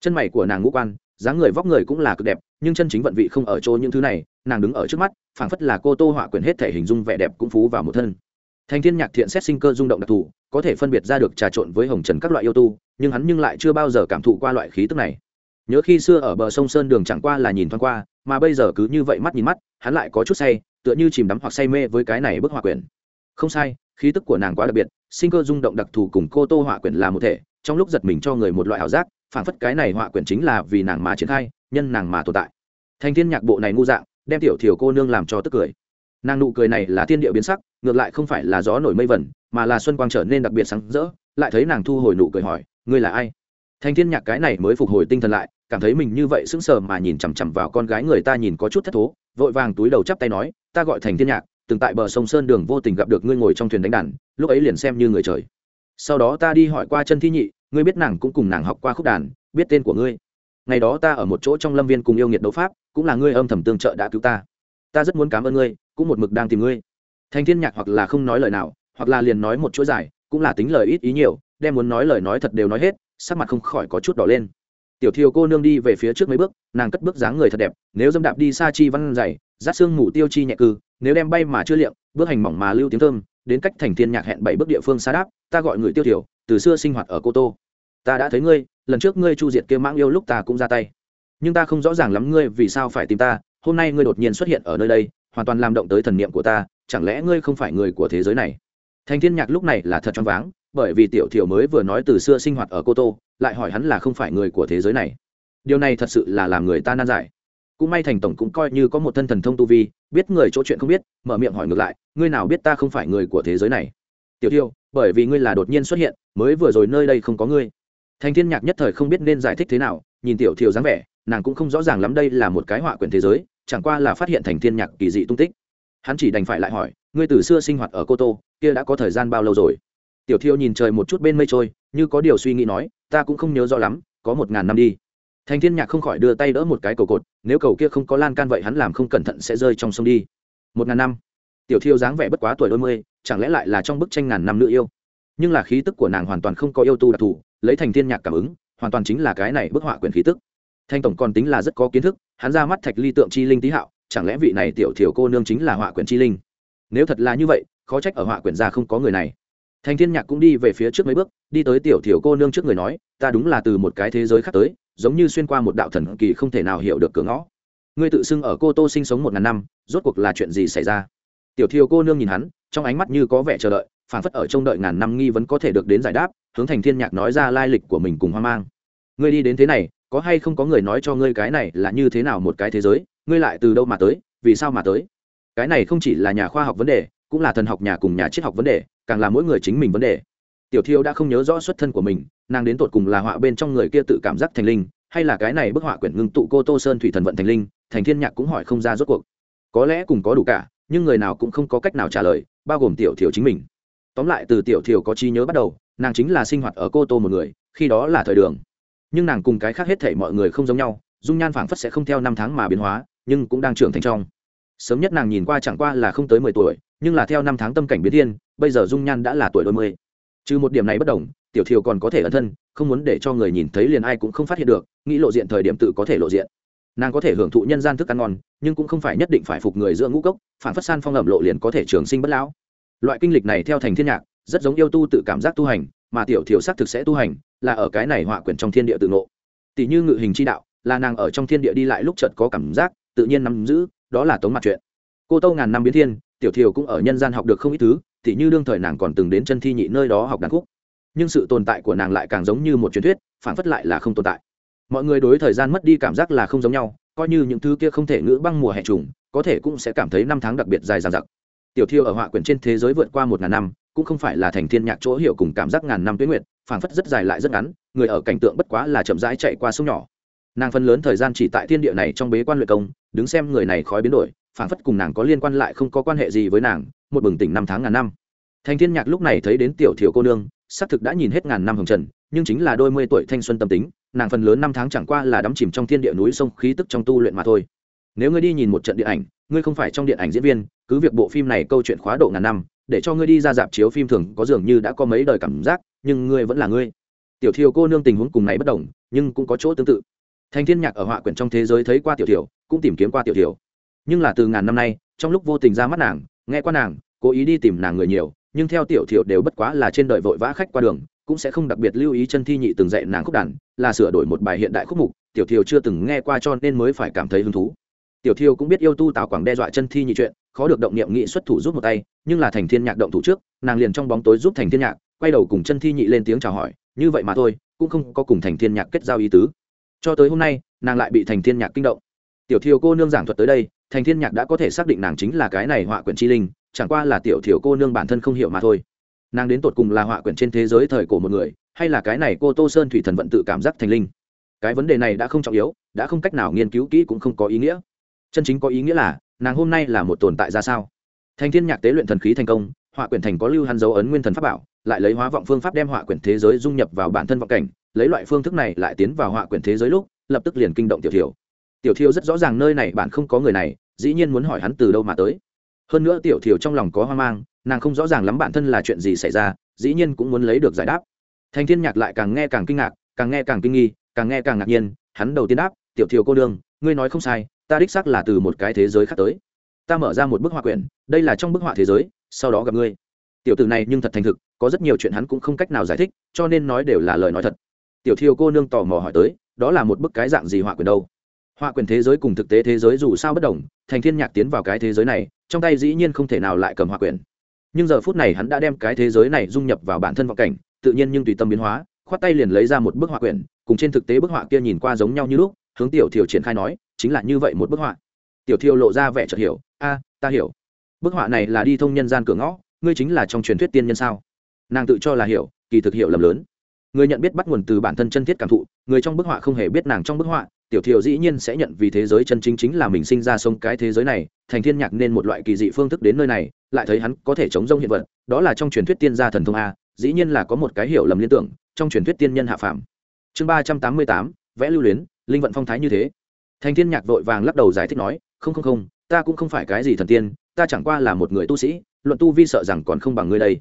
Chân mày của nàng ngũ quan, dáng người vóc người cũng là cực đẹp, nhưng chân chính vận vị không ở chỗ những thứ này, nàng đứng ở trước mắt, phảng phất là cô tô họa quyển hết thể hình dung vẻ đẹp cũng phú vào một thân. Thành thiên nhạc thiện xét sinh cơ rung động đặc thù, có thể phân biệt ra được trà trộn với hồng trần các loại yêu tu, nhưng hắn nhưng lại chưa bao giờ cảm thụ qua loại khí tức này. Nhớ khi xưa ở bờ sông sơn đường chẳng qua là nhìn thoáng qua, mà bây giờ cứ như vậy mắt nhìn mắt, hắn lại có chút say, tựa như chìm đắm hoặc say mê với cái này bức họa quyển không sai khí tức của nàng quá đặc biệt, sinh cơ rung động đặc thù cùng cô tô họa quyển là một thể, trong lúc giật mình cho người một loại ảo giác phản phất cái này họa quyển chính là vì nàng mà triển khai, nhân nàng mà tồn tại. Thành thiên nhạc bộ này ngu dạng, đem tiểu thiểu cô nương làm cho tức cười. Nàng nụ cười này là thiên địa biến sắc, ngược lại không phải là gió nổi mây vẩn mà là xuân quang trở nên đặc biệt sáng rỡ, lại thấy nàng thu hồi nụ cười hỏi, ngươi là ai? Thành thiên nhạc cái này mới phục hồi tinh thần lại, cảm thấy mình như vậy sững sờ mà nhìn chằm chằm vào con gái người ta nhìn có chút thất thố, vội vàng túi đầu chắp tay nói, ta gọi thành thiên nhạc từng tại bờ sông sơn đường vô tình gặp được ngươi ngồi trong thuyền đánh đàn, lúc ấy liền xem như người trời. Sau đó ta đi hỏi qua chân thi nhị, ngươi biết nàng cũng cùng nàng học qua khúc đàn, biết tên của ngươi. Ngày đó ta ở một chỗ trong lâm viên cùng yêu nghiệt đấu pháp, cũng là ngươi âm thầm tương trợ đã cứu ta. Ta rất muốn cảm ơn ngươi, cũng một mực đang tìm ngươi. Thành thiên nhạc hoặc là không nói lời nào, hoặc là liền nói một chuỗi dài, cũng là tính lời ít ý nhiều, đem muốn nói lời nói thật đều nói hết, sắc mặt không khỏi có chút đỏ lên tiểu thiều cô nương đi về phía trước mấy bước, nàng cất bước dáng người thật đẹp, nếu dâm đạp đi xa chi văn dày, rát xương mù tiêu chi nhẹ cư, nếu đem bay mà chưa liệm, bước hành mỏng mà lưu tiếng thơm, đến cách thành thiên nhạc hẹn bảy bước địa phương xa đáp, ta gọi người tiêu thiểu từ xưa sinh hoạt ở cô tô. Ta đã thấy ngươi, lần trước ngươi chu diệt kia mãng yêu lúc ta cũng ra tay. Nhưng ta không rõ ràng lắm ngươi vì sao phải tìm ta, hôm nay ngươi đột nhiên xuất hiện ở nơi đây, hoàn toàn làm động tới thần niệm của ta, chẳng lẽ ngươi không phải người của thế giới này? Thành thiên nhạc lúc này là thật choáng váng, bởi vì tiểu thiểu mới vừa nói từ xưa sinh hoạt ở cô tô lại hỏi hắn là không phải người của thế giới này. Điều này thật sự là làm người ta nan giải. Cũng may thành tổng cũng coi như có một thân thần thông tu vi, biết người chỗ chuyện không biết, mở miệng hỏi ngược lại, ngươi nào biết ta không phải người của thế giới này? Tiểu tiêu, bởi vì ngươi là đột nhiên xuất hiện, mới vừa rồi nơi đây không có ngươi. Thành thiên nhạc nhất thời không biết nên giải thích thế nào, nhìn tiểu thiều dáng vẻ, nàng cũng không rõ ràng lắm đây là một cái họa quyển thế giới, chẳng qua là phát hiện thành thiên nhạc kỳ dị tung tích. Hắn chỉ đành phải lại hỏi, ngươi từ xưa sinh hoạt ở cô tô, kia đã có thời gian bao lâu rồi? Tiểu thiêu nhìn trời một chút bên mây trôi, như có điều suy nghĩ nói, ta cũng không nhớ rõ lắm, có một ngàn năm đi. Thành thiên nhạc không khỏi đưa tay đỡ một cái cầu cột, nếu cầu kia không có lan can vậy hắn làm không cẩn thận sẽ rơi trong sông đi. Một ngàn năm. Tiểu thiêu dáng vẻ bất quá tuổi đôi mươi, chẳng lẽ lại là trong bức tranh ngàn năm nữ yêu? Nhưng là khí tức của nàng hoàn toàn không có yêu tu đặc thù, lấy thành thiên nhạc cảm ứng, hoàn toàn chính là cái này bức họa quyền khí tức. Thanh tổng còn tính là rất có kiến thức, hắn ra mắt thạch ly tượng chi linh tý hạo, chẳng lẽ vị này tiểu thiểu cô nương chính là họa quyển chi linh? Nếu thật là như vậy, khó trách ở họa quyển gia không có người này thành thiên nhạc cũng đi về phía trước mấy bước, đi tới tiểu thiểu cô nương trước người nói, ta đúng là từ một cái thế giới khác tới, giống như xuyên qua một đạo thần kỳ không thể nào hiểu được cửa ngõ. Ngươi tự xưng ở cô tô sinh sống một ngàn năm, rốt cuộc là chuyện gì xảy ra? Tiểu thiều cô nương nhìn hắn, trong ánh mắt như có vẻ chờ đợi phản phất ở trông đợi ngàn năm nghi vấn có thể được đến giải đáp, hướng thành thiên nhạc nói ra lai lịch của mình cùng hoang mang. Ngươi đi đến thế này, có hay không có người nói cho ngươi cái này là như thế nào một cái thế giới, ngươi lại từ đâu mà tới, vì sao mà tới? Cái này không chỉ là nhà khoa học vấn đề cũng là thần học nhà cùng nhà triết học vấn đề, càng là mỗi người chính mình vấn đề. Tiểu thiêu đã không nhớ rõ xuất thân của mình, nàng đến tột cùng là họa bên trong người kia tự cảm giác thành linh, hay là cái này bức họa quyển ngưng tụ cô tô sơn thủy thần vận thành linh, thành thiên nhạc cũng hỏi không ra rốt cuộc. Có lẽ cùng có đủ cả, nhưng người nào cũng không có cách nào trả lời, bao gồm tiểu thiểu chính mình. Tóm lại, từ tiểu thiểu có trí nhớ bắt đầu, nàng chính là sinh hoạt ở cô tô một người, khi đó là thời đường. Nhưng nàng cùng cái khác hết thể mọi người không giống nhau, dung nhan phảng phất sẽ không theo năm tháng mà biến hóa, nhưng cũng đang trưởng thành trong. Sớm nhất nàng nhìn qua chẳng qua là không tới mười tuổi nhưng là theo năm tháng tâm cảnh biến thiên, bây giờ dung nhan đã là tuổi đôi mươi. Trừ một điểm này bất đồng, tiểu thiều còn có thể ẩn thân, không muốn để cho người nhìn thấy liền ai cũng không phát hiện được, nghĩ lộ diện thời điểm tự có thể lộ diện. Nàng có thể hưởng thụ nhân gian thức ăn ngon, nhưng cũng không phải nhất định phải phục người giữa ngũ cốc, phản phất san phong ẩm lộ liền có thể trường sinh bất lão. Loại kinh lịch này theo thành thiên nhạc, rất giống yêu tu tự cảm giác tu hành, mà tiểu thiểu xác thực sẽ tu hành, là ở cái này họa quyển trong thiên địa tự ngộ. Tỷ như ngự hình chi đạo, là nàng ở trong thiên địa đi lại lúc chợt có cảm giác, tự nhiên nắm giữ, đó là tống mặt chuyện. Cô tâu ngàn năm biến thiên tiểu Thiều cũng ở nhân gian học được không ít thứ tỷ như đương thời nàng còn từng đến chân thi nhị nơi đó học đàn khúc. Nhưng sự tồn tại của nàng lại càng giống như một truyền thuyết phản phất lại là không tồn tại. Mọi người đối thời gian mất đi cảm giác là không giống nhau, coi như những thứ kia không thể ngữ băng mùa hè trùng, có thể cũng sẽ cảm thấy năm tháng đặc biệt dài dằng dặc. Tiểu thiêu ở họa quyển trên thế giới vượt qua một ngàn năm, cũng không phải là thành thiên nhạc chỗ hiểu cùng cảm giác ngàn năm tuyến nguyện phảng phất rất dài lại rất ngắn, người ở cảnh tượng bất quá là chậm rãi chạy qua sông nhỏ. Nàng phần lớn thời gian chỉ tại thiên địa này trong bế quan luyện công, đứng xem người này khói biến đổi phản phất cùng nàng có liên quan lại không có quan hệ gì với nàng, một bừng tỉnh năm tháng ngàn năm. Thành thiên nhạc lúc này thấy đến tiểu thiểu cô nương, xác thực đã nhìn hết ngàn năm hồng trần, nhưng chính là đôi mươi tuổi thanh xuân tâm tính, nàng phần lớn năm tháng chẳng qua là đắm chìm trong thiên địa núi sông khí tức trong tu luyện mà thôi. Nếu ngươi đi nhìn một trận điện ảnh, ngươi không phải trong điện ảnh diễn viên, cứ việc bộ phim này câu chuyện khóa độ ngàn năm, để cho ngươi đi ra dạp chiếu phim thường có dường như đã có mấy đời cảm giác, nhưng ngươi vẫn là ngươi. Tiểu thiều cô nương tình huống cùng này bất đồng, nhưng cũng có chỗ tương tự. Thành thiên nhạc ở họa quyển trong thế giới thấy qua tiểu thiểu, cũng tìm kiếm qua tiểu thiểu nhưng là từ ngàn năm nay, trong lúc vô tình ra mắt nàng, nghe qua nàng, cố ý đi tìm nàng người nhiều, nhưng theo tiểu thiệu đều bất quá là trên đời vội vã khách qua đường, cũng sẽ không đặc biệt lưu ý chân thi nhị từng dạy nàng khúc đàn, là sửa đổi một bài hiện đại khúc mục, tiểu thiệu chưa từng nghe qua cho nên mới phải cảm thấy hứng thú. Tiểu thiệu cũng biết yêu tu tào quảng đe dọa chân thi nhị chuyện, khó được động niệm nghị xuất thủ giúp một tay, nhưng là thành thiên nhạc động thủ trước, nàng liền trong bóng tối giúp thành thiên nhạc, quay đầu cùng chân thi nhị lên tiếng chào hỏi, như vậy mà thôi, cũng không có cùng thành thiên nhạc kết giao ý tứ. Cho tới hôm nay, nàng lại bị thành thiên nhạc kinh động. Tiểu thiều cô nương giảng thuật tới đây thành thiên nhạc đã có thể xác định nàng chính là cái này họa quyển chi linh, chẳng qua là tiểu thiểu cô nương bản thân không hiểu mà thôi. Nàng đến tột cùng là họa quyển trên thế giới thời cổ một người, hay là cái này cô tô sơn thủy thần vận tự cảm giác thành linh? Cái vấn đề này đã không trọng yếu, đã không cách nào nghiên cứu kỹ cũng không có ý nghĩa. Chân chính có ý nghĩa là, nàng hôm nay là một tồn tại ra sao? Thành thiên nhạc tế luyện thần khí thành công, họa quyển thành có lưu hắn dấu ấn nguyên thần pháp bảo, lại lấy hóa vọng phương pháp đem họa quyển thế giới dung nhập vào bản thân vọng cảnh, lấy loại phương thức này lại tiến vào họa quyển thế giới lúc, lập tức liền kinh động tiểu thiểu tiểu thiểu rất rõ ràng nơi này bạn không có người này, dĩ nhiên muốn hỏi hắn từ đâu mà tới. Hơn nữa tiểu thiểu trong lòng có hoang mang, nàng không rõ ràng lắm bản thân là chuyện gì xảy ra, dĩ nhiên cũng muốn lấy được giải đáp. Thành thiên nhạc lại càng nghe càng kinh ngạc, càng nghe càng kinh nghi, càng nghe càng ngạc nhiên, hắn đầu tiên đáp, tiểu thiểu cô đương ngươi nói không sai, ta đích xác là từ một cái thế giới khác tới. Ta mở ra một bức họa quyển, đây là trong bức họa thế giới, sau đó gặp ngươi. Tiểu tử này nhưng thật thành thực, có rất nhiều chuyện hắn cũng không cách nào giải thích, cho nên nói đều là lời nói thật. Tiểu thiêu cô nương tò mò hỏi tới, đó là một bức cái dạng gì họa quyển đâu? Họa Quyền thế giới cùng thực tế thế giới dù sao bất đồng, thành thiên nhạc tiến vào cái thế giới này, trong tay dĩ nhiên không thể nào lại cầm họa quyển nhưng giờ phút này hắn đã đem cái thế giới này dung nhập vào bản thân vọng cảnh, tự nhiên nhưng tùy tâm biến hóa, khoát tay liền lấy ra một bức họa quyển cùng trên thực tế bức họa kia nhìn qua giống nhau như lúc, hướng tiểu thiều triển khai nói, chính là như vậy một bức họa. Tiểu thiều lộ ra vẻ chợt hiểu, a, ta hiểu. Bức họa này là đi thông nhân gian cửa ngõ, ngươi chính là trong truyền thuyết tiên nhân sao? Nàng tự cho là hiểu, kỳ thực hiểu lầm lớn. Người nhận biết bắt nguồn từ bản thân chân thiết cảm thụ, người trong bức họa không hề biết nàng trong bức họa tiểu thiều dĩ nhiên sẽ nhận vì thế giới chân chính chính là mình sinh ra sông cái thế giới này, thành thiên nhạc nên một loại kỳ dị phương thức đến nơi này, lại thấy hắn có thể chống rông hiện vật, đó là trong truyền thuyết tiên gia thần thông a, dĩ nhiên là có một cái hiểu lầm liên tưởng, trong truyền thuyết tiên nhân hạ phàm. Chương ba trăm tám mươi tám, vẽ lưu luyến, linh vận phong thái như thế. Thành thiên nhạc vội vàng lắc đầu giải thích nói, không không không, ta cũng không phải cái gì thần tiên, ta chẳng qua là một người tu sĩ, luận tu vi sợ rằng còn không bằng ngươi đây.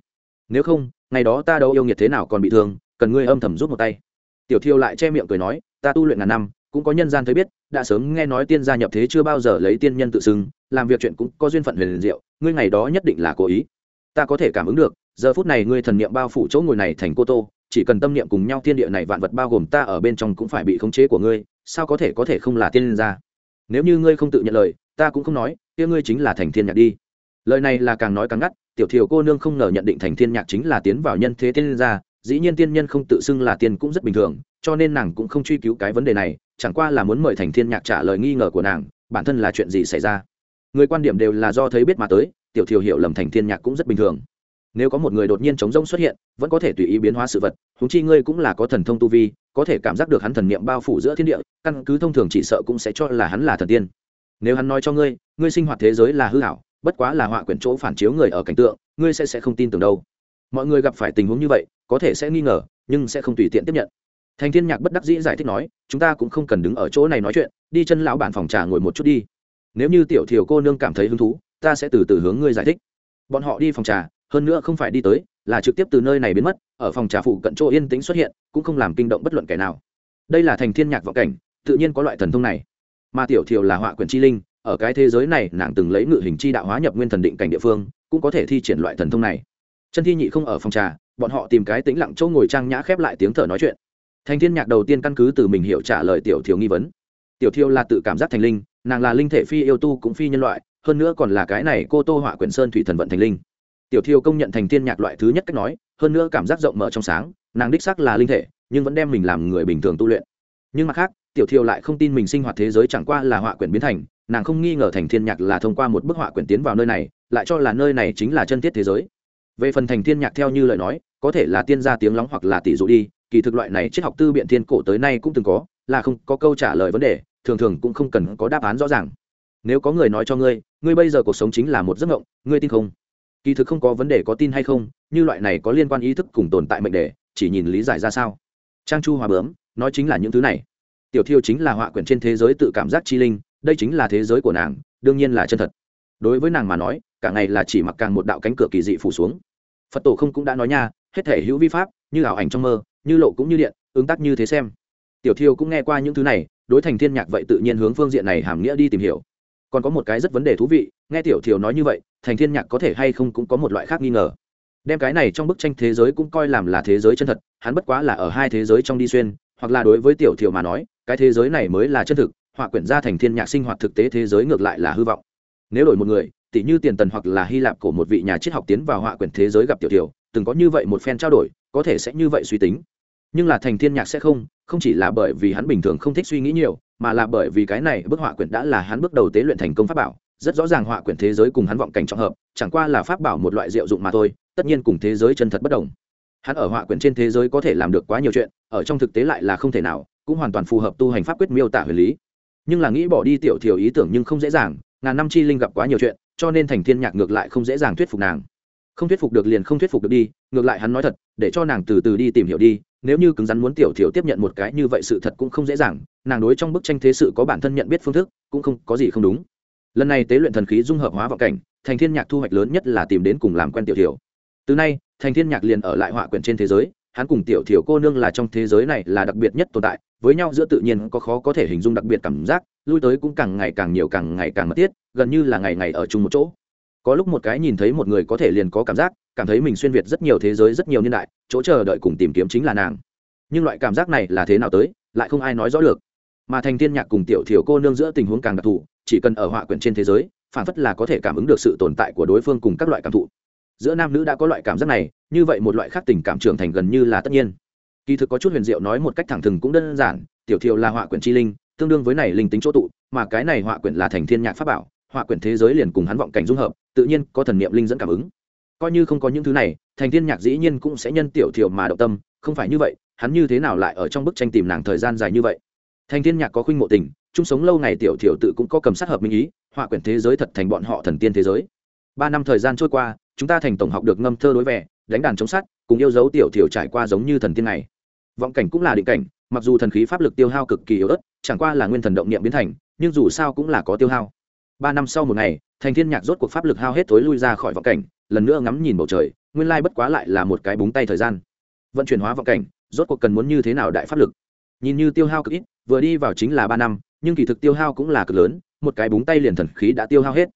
Nếu không, ngày đó ta đâu yêu nghiệt thế nào còn bị thương, cần ngươi âm thầm rút một tay. Tiểu thiêu lại che miệng cười nói, ta tu luyện ngàn năm cũng có nhân gian thấy biết, đã sớm nghe nói tiên gia nhập thế chưa bao giờ lấy tiên nhân tự xưng, làm việc chuyện cũng có duyên phận huyền diệu, ngươi ngày đó nhất định là cố ý. Ta có thể cảm ứng được, giờ phút này ngươi thần niệm bao phủ chỗ ngồi này thành cô tô, chỉ cần tâm niệm cùng nhau thiên địa này vạn vật bao gồm ta ở bên trong cũng phải bị khống chế của ngươi, sao có thể có thể không là tiên gia? Nếu như ngươi không tự nhận lời, ta cũng không nói, kia ngươi chính là thành thiên nhạc đi. Lời này là càng nói càng ngắt, tiểu thiều cô nương không ngờ nhận định thành thiên nhạc chính là tiến vào nhân thế tiên gia, dĩ nhiên tiên nhân không tự xưng là tiên cũng rất bình thường, cho nên nàng cũng không truy cứu cái vấn đề này chẳng qua là muốn mời thành thiên nhạc trả lời nghi ngờ của nàng, bản thân là chuyện gì xảy ra? Người quan điểm đều là do thấy biết mà tới, tiểu thiều hiểu lầm thành thiên nhạc cũng rất bình thường. Nếu có một người đột nhiên chống rông xuất hiện, vẫn có thể tùy ý biến hóa sự vật húng chi ngươi cũng là có thần thông tu vi, có thể cảm giác được hắn thần niệm bao phủ giữa thiên địa, căn cứ thông thường chỉ sợ cũng sẽ cho là hắn là thần tiên. Nếu hắn nói cho ngươi ngươi sinh hoạt thế giới là hư hảo bất quá là họa quyển chỗ phản chiếu người ở cảnh tượng, ngươi sẽ sẽ không tin tưởng đâu. Mọi người gặp phải tình huống như vậy, có thể sẽ nghi ngờ, nhưng sẽ không tùy tiện tiếp nhận thành thiên nhạc bất đắc dĩ giải thích nói, chúng ta cũng không cần đứng ở chỗ này nói chuyện, đi chân lão bản phòng trà ngồi một chút đi. Nếu như tiểu thiểu cô nương cảm thấy hứng thú, ta sẽ từ từ hướng ngươi giải thích. Bọn họ đi phòng trà, hơn nữa không phải đi tới, là trực tiếp từ nơi này biến mất, ở phòng trà phụ cận chỗ yên tĩnh xuất hiện, cũng không làm kinh động bất luận kẻ nào. Đây là thành thiên nhạc vọng cảnh, tự nhiên có loại thần thông này. Mà tiểu thiểu là họa quyển chi linh, ở cái thế giới này, nàng từng lấy ngự hình chi đạo hóa nhập nguyên thần định cảnh địa phương, cũng có thể thi triển loại thần thông này. Chân thi nhị không ở phòng trà, bọn họ tìm cái tĩnh lặng chỗ ngồi trang nhã khép lại tiếng thở nói chuyện thành thiên nhạc đầu tiên căn cứ từ mình hiểu trả lời tiểu thiếu nghi vấn. Tiểu thiêu là tự cảm giác thành linh, nàng là linh thể phi yêu tu cũng phi nhân loại, hơn nữa còn là cái này cô tô họa quyển sơn thủy thần vận thành linh. Tiểu thiêu công nhận thành thiên nhạc loại thứ nhất cách nói, hơn nữa cảm giác rộng mở trong sáng, nàng đích xác là linh thể, nhưng vẫn đem mình làm người bình thường tu luyện. Nhưng mặt khác, tiểu thiêu lại không tin mình sinh hoạt thế giới chẳng qua là họa quyển biến thành, nàng không nghi ngờ thành thiên nhạc là thông qua một bức họa quyển tiến vào nơi này, lại cho là nơi này chính là chân thiết thế giới. Về phần thành thiên nhạc theo như lời nói, có thể là tiên gia tiếng lóng hoặc là tỷ dụ đi kỳ thực loại này triết học tư biện thiên cổ tới nay cũng từng có, là không có câu trả lời vấn đề, thường thường cũng không cần có đáp án rõ ràng. Nếu có người nói cho ngươi ngươi bây giờ cuộc sống chính là một giấc mộng, ngươi tin không? Kỳ thực không có vấn đề có tin hay không, như loại này có liên quan ý thức cùng tồn tại mệnh đề, chỉ nhìn lý giải ra sao. Trang chu hòa bướm, nói chính là những thứ này. Tiểu thiêu chính là họa quyển trên thế giới tự cảm giác chi linh, đây chính là thế giới của nàng, đương nhiên là chân thật. Đối với nàng mà nói, cả ngày là chỉ mặc càng một đạo cánh cửa kỳ dị phủ xuống. Phật tổ không cũng đã nói nha, hết thể hữu vi pháp, như ảo ảnh trong mơ như lộ cũng như điện, ứng tác như thế xem. Tiểu thiêu cũng nghe qua những thứ này, đối thành thiên nhạc vậy tự nhiên hướng phương diện này hàm nghĩa đi tìm hiểu. Còn có một cái rất vấn đề thú vị, nghe tiểu thiều nói như vậy, thành thiên nhạc có thể hay không cũng có một loại khác nghi ngờ. Đem cái này trong bức tranh thế giới cũng coi làm là thế giới chân thật, hắn bất quá là ở hai thế giới trong đi xuyên, hoặc là đối với tiểu thiều mà nói, cái thế giới này mới là chân thực, họa quyển ra thành thiên nhạc sinh hoạt thực tế thế giới ngược lại là hư vọng. Nếu đổi một người, tỷ như tiền tần hoặc là hy lạp của một vị nhà triết học tiến vào họa quyển thế giới gặp tiểu thiều từng có như vậy một phen trao đổi, có thể sẽ như vậy suy tính nhưng là thành thiên nhạc sẽ không không chỉ là bởi vì hắn bình thường không thích suy nghĩ nhiều, mà là bởi vì cái này bức họa quyển đã là hắn bước đầu tế luyện thành công pháp bảo. Rất rõ ràng họa quyển thế giới cùng hắn vọng cảnh trọng hợp, chẳng qua là pháp bảo một loại diệu dụng mà thôi, tất nhiên cùng thế giới chân thật bất đồng. Hắn ở họa quyển trên thế giới có thể làm được quá nhiều chuyện, ở trong thực tế lại là không thể nào, cũng hoàn toàn phù hợp tu hành pháp quyết miêu tả huyền lý. Nhưng là nghĩ bỏ đi tiểu thiểu ý tưởng nhưng không dễ dàng, ngàn năm chi linh gặp quá nhiều chuyện, cho nên thành thiên nhạc ngược lại không dễ dàng thuyết phục nàng. Không thuyết phục được liền không thuyết phục được đi, ngược lại hắn nói thật, để cho nàng từ từ đi tìm hiểu đi nếu như cứng rắn muốn tiểu thiểu tiếp nhận một cái như vậy sự thật cũng không dễ dàng, nàng đối trong bức tranh thế sự có bản thân nhận biết phương thức, cũng không có gì không đúng. Lần này tế luyện thần khí dung hợp hóa vào cảnh, thành thiên nhạc thu hoạch lớn nhất là tìm đến cùng làm quen tiểu thiểu. Từ nay, thành thiên nhạc liền ở lại họa quyển trên thế giới, hắn cùng tiểu thiểu cô nương là trong thế giới này là đặc biệt nhất tồn tại, với nhau giữa tự nhiên có khó có thể hình dung đặc biệt cảm giác, lui tới cũng càng ngày càng nhiều càng ngày càng mật thiết, gần như là ngày ngày ở chung một chỗ. Có lúc một cái nhìn thấy một người có thể liền có cảm giác cảm thấy mình xuyên việt rất nhiều thế giới rất nhiều niên đại, chỗ chờ đợi cùng tìm kiếm chính là nàng. Nhưng loại cảm giác này là thế nào tới, lại không ai nói rõ được. Mà thành thiên nhạc cùng tiểu thiểu cô nương giữa tình huống càng đặc thù, chỉ cần ở họa quyển trên thế giới, phản phất là có thể cảm ứng được sự tồn tại của đối phương cùng các loại cảm thụ. Giữa nam nữ đã có loại cảm giác này, như vậy một loại khác tình cảm trưởng thành gần như là tất nhiên. Kỳ thực có chút huyền diệu nói một cách thẳng thừng cũng đơn giản, tiểu thiểu là họa quyển chi linh, tương đương với này linh tính chỗ tụ, mà cái này họa quyển là thành thiên nhạc pháp bảo, họa quyển thế giới liền cùng hắn vọng cảnh dung hợp, tự nhiên có thần niệm linh dẫn cảm ứng coi như không có những thứ này, thành thiên nhạc dĩ nhiên cũng sẽ nhân tiểu thiểu mà động tâm, không phải như vậy, hắn như thế nào lại ở trong bức tranh tìm nàng thời gian dài như vậy? Thành thiên nhạc có khuynh mộ tình, chung sống lâu ngày tiểu thiểu tự cũng có cầm sát hợp minh ý, họa quyển thế giới thật thành bọn họ thần tiên thế giới. Ba năm thời gian trôi qua, chúng ta thành tổng học được ngâm thơ đối vẻ, đánh đàn chống sắt, cùng yêu dấu tiểu thiểu trải qua giống như thần tiên này. Vọng cảnh cũng là định cảnh, mặc dù thần khí pháp lực tiêu hao cực kỳ yếu ớt, chẳng qua là nguyên thần động niệm biến thành, nhưng dù sao cũng là có tiêu hao. Ba năm sau một ngày thành thiên nhạc rốt cuộc pháp lực hao hết tối lui ra khỏi vọng cảnh, lần nữa ngắm nhìn bầu trời, nguyên lai bất quá lại là một cái búng tay thời gian. Vận chuyển hóa vọng cảnh, rốt cuộc cần muốn như thế nào đại pháp lực? Nhìn như tiêu hao cực ít, vừa đi vào chính là ba năm, nhưng kỳ thực tiêu hao cũng là cực lớn, một cái búng tay liền thần khí đã tiêu hao hết.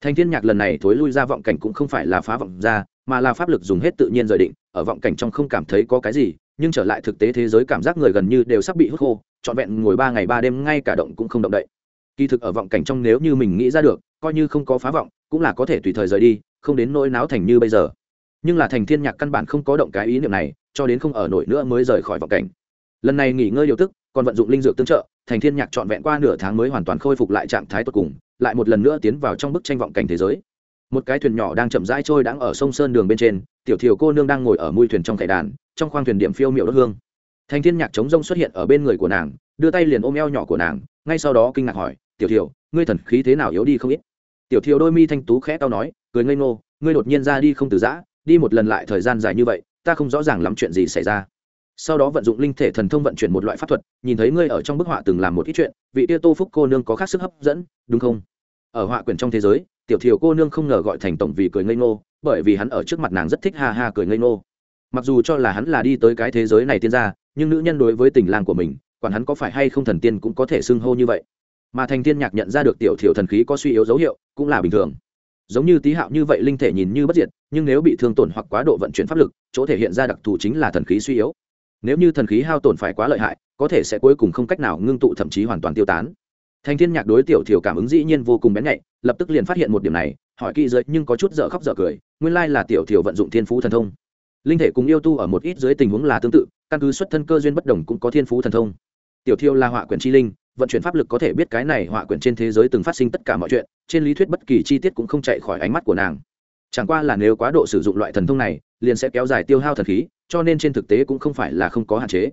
Thành thiên nhạc lần này thối lui ra vọng cảnh cũng không phải là phá vọng ra, mà là pháp lực dùng hết tự nhiên rời định, ở vọng cảnh trong không cảm thấy có cái gì, nhưng trở lại thực tế thế giới cảm giác người gần như đều sắp bị hút khô, trọn vẹn ngồi ba ngày ba đêm ngay cả động cũng không động đậy kỳ thực ở vọng cảnh trong nếu như mình nghĩ ra được, coi như không có phá vọng, cũng là có thể tùy thời rời đi, không đến nỗi náo thành như bây giờ. Nhưng là thành thiên nhạc căn bản không có động cái ý niệm này, cho đến không ở nổi nữa mới rời khỏi vọng cảnh. Lần này nghỉ ngơi điều tức, còn vận dụng linh dược tương trợ, thành thiên nhạc trọn vẹn qua nửa tháng mới hoàn toàn khôi phục lại trạng thái tốt cùng, lại một lần nữa tiến vào trong bức tranh vọng cảnh thế giới. Một cái thuyền nhỏ đang chậm rãi trôi đang ở sông sơn đường bên trên, tiểu thiểu cô nương đang ngồi ở mui thuyền trong cải đàn, trong khoang thuyền điểm phiêu miệu đất hương. Thành thiên nhạc chống rông xuất hiện ở bên người của nàng, đưa tay liền ôm eo nhỏ của nàng, ngay sau đó kinh ngạc hỏi tiểu thiểu, ngươi thần khí thế nào yếu đi không ít? Tiểu thiểu đôi mi thanh tú khẽ tao nói, cười ngây ngô, ngươi đột nhiên ra đi không từ giã, đi một lần lại thời gian dài như vậy, ta không rõ ràng lắm chuyện gì xảy ra. Sau đó vận dụng linh thể thần thông vận chuyển một loại pháp thuật, nhìn thấy ngươi ở trong bức họa từng làm một ít chuyện, vị tia tô phúc cô nương có khác sức hấp dẫn, đúng không? Ở họa quyển trong thế giới, tiểu thiểu cô nương không ngờ gọi thành tổng vì cười ngây ngô, bởi vì hắn ở trước mặt nàng rất thích ha ha cười ngây ngô. Mặc dù cho là hắn là đi tới cái thế giới này tiên ra nhưng nữ nhân đối với tình lang của mình còn hắn có phải hay không thần tiên cũng có thể xưng hô như vậy mà thành thiên nhạc nhận ra được tiểu thiểu thần khí có suy yếu dấu hiệu, cũng là bình thường. Giống như tý hạo như vậy linh thể nhìn như bất diệt, nhưng nếu bị thương tổn hoặc quá độ vận chuyển pháp lực, chỗ thể hiện ra đặc thù chính là thần khí suy yếu. Nếu như thần khí hao tổn phải quá lợi hại, có thể sẽ cuối cùng không cách nào ngưng tụ thậm chí hoàn toàn tiêu tán. Thành thiên nhạc đối tiểu thiểu cảm ứng dĩ nhiên vô cùng bén nhạy, lập tức liền phát hiện một điểm này, hỏi kỹ giới nhưng có chút dở khóc dở cười, nguyên lai là tiểu thiểu vận dụng thiên phú thần thông. Linh thể cùng yêu tu ở một ít dưới tình huống là tương tự, căn cứ xuất thân cơ duyên bất đồng cũng có thiên phú thần thông. Tiểu thiêu là họa quyển chi linh vận chuyển pháp lực có thể biết cái này họa quyển trên thế giới từng phát sinh tất cả mọi chuyện, trên lý thuyết bất kỳ chi tiết cũng không chạy khỏi ánh mắt của nàng. Chẳng qua là nếu quá độ sử dụng loại thần thông này, liền sẽ kéo dài tiêu hao thần khí, cho nên trên thực tế cũng không phải là không có hạn chế.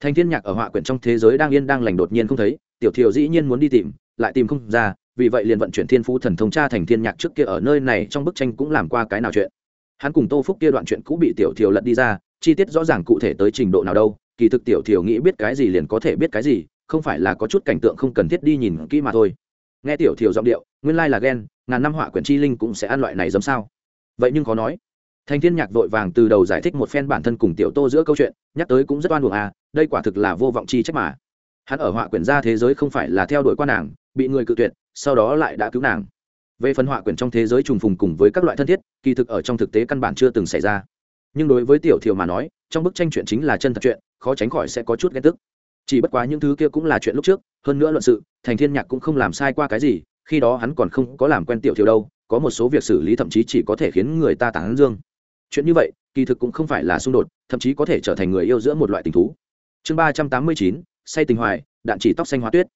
Thanh thiên nhạc ở họa quyển trong thế giới đang yên đang lành đột nhiên không thấy, tiểu thiều dĩ nhiên muốn đi tìm, lại tìm không ra, vì vậy liền vận chuyển thiên phú thần thông cha thành thiên nhạc trước kia ở nơi này, trong bức tranh cũng làm qua cái nào chuyện. Hắn cùng tô phúc kia đoạn chuyện cũ bị tiểu thiều lật đi ra, chi tiết rõ ràng cụ thể tới trình độ nào đâu, kỳ thực tiểu thiều nghĩ biết cái gì liền có thể biết cái gì không phải là có chút cảnh tượng không cần thiết đi nhìn kỹ mà thôi. Nghe tiểu thiều giọng điệu, nguyên lai là ghen, ngàn năm họa quyển chi linh cũng sẽ ăn loại này giống sao? Vậy nhưng khó nói. Thành thiên nhạc vội vàng từ đầu giải thích một phen bản thân cùng tiểu tô giữa câu chuyện, nhắc tới cũng rất oan buồn à đây quả thực là vô vọng chi trách mà. Hắn ở họa quyển ra thế giới không phải là theo đuổi quan nàng, bị người cự tuyệt, sau đó lại đã cứu nàng. Về phần họa quyển trong thế giới trùng phùng cùng với các loại thân thiết, kỳ thực ở trong thực tế căn bản chưa từng xảy ra. Nhưng đối với tiểu thiều mà nói, trong bức tranh chuyện chính là chân thật chuyện, khó tránh khỏi sẽ có chút ghen tức chỉ bất quá những thứ kia cũng là chuyện lúc trước, hơn nữa luận sự, thành thiên nhạc cũng không làm sai qua cái gì, khi đó hắn còn không có làm quen tiểu thiếu đâu, có một số việc xử lý thậm chí chỉ có thể khiến người ta tán dương. Chuyện như vậy, kỳ thực cũng không phải là xung đột, thậm chí có thể trở thành người yêu giữa một loại tình thú. Chương ba trăm tám mươi chín, say tình hoài, đạn chỉ tóc xanh hóa tuyết.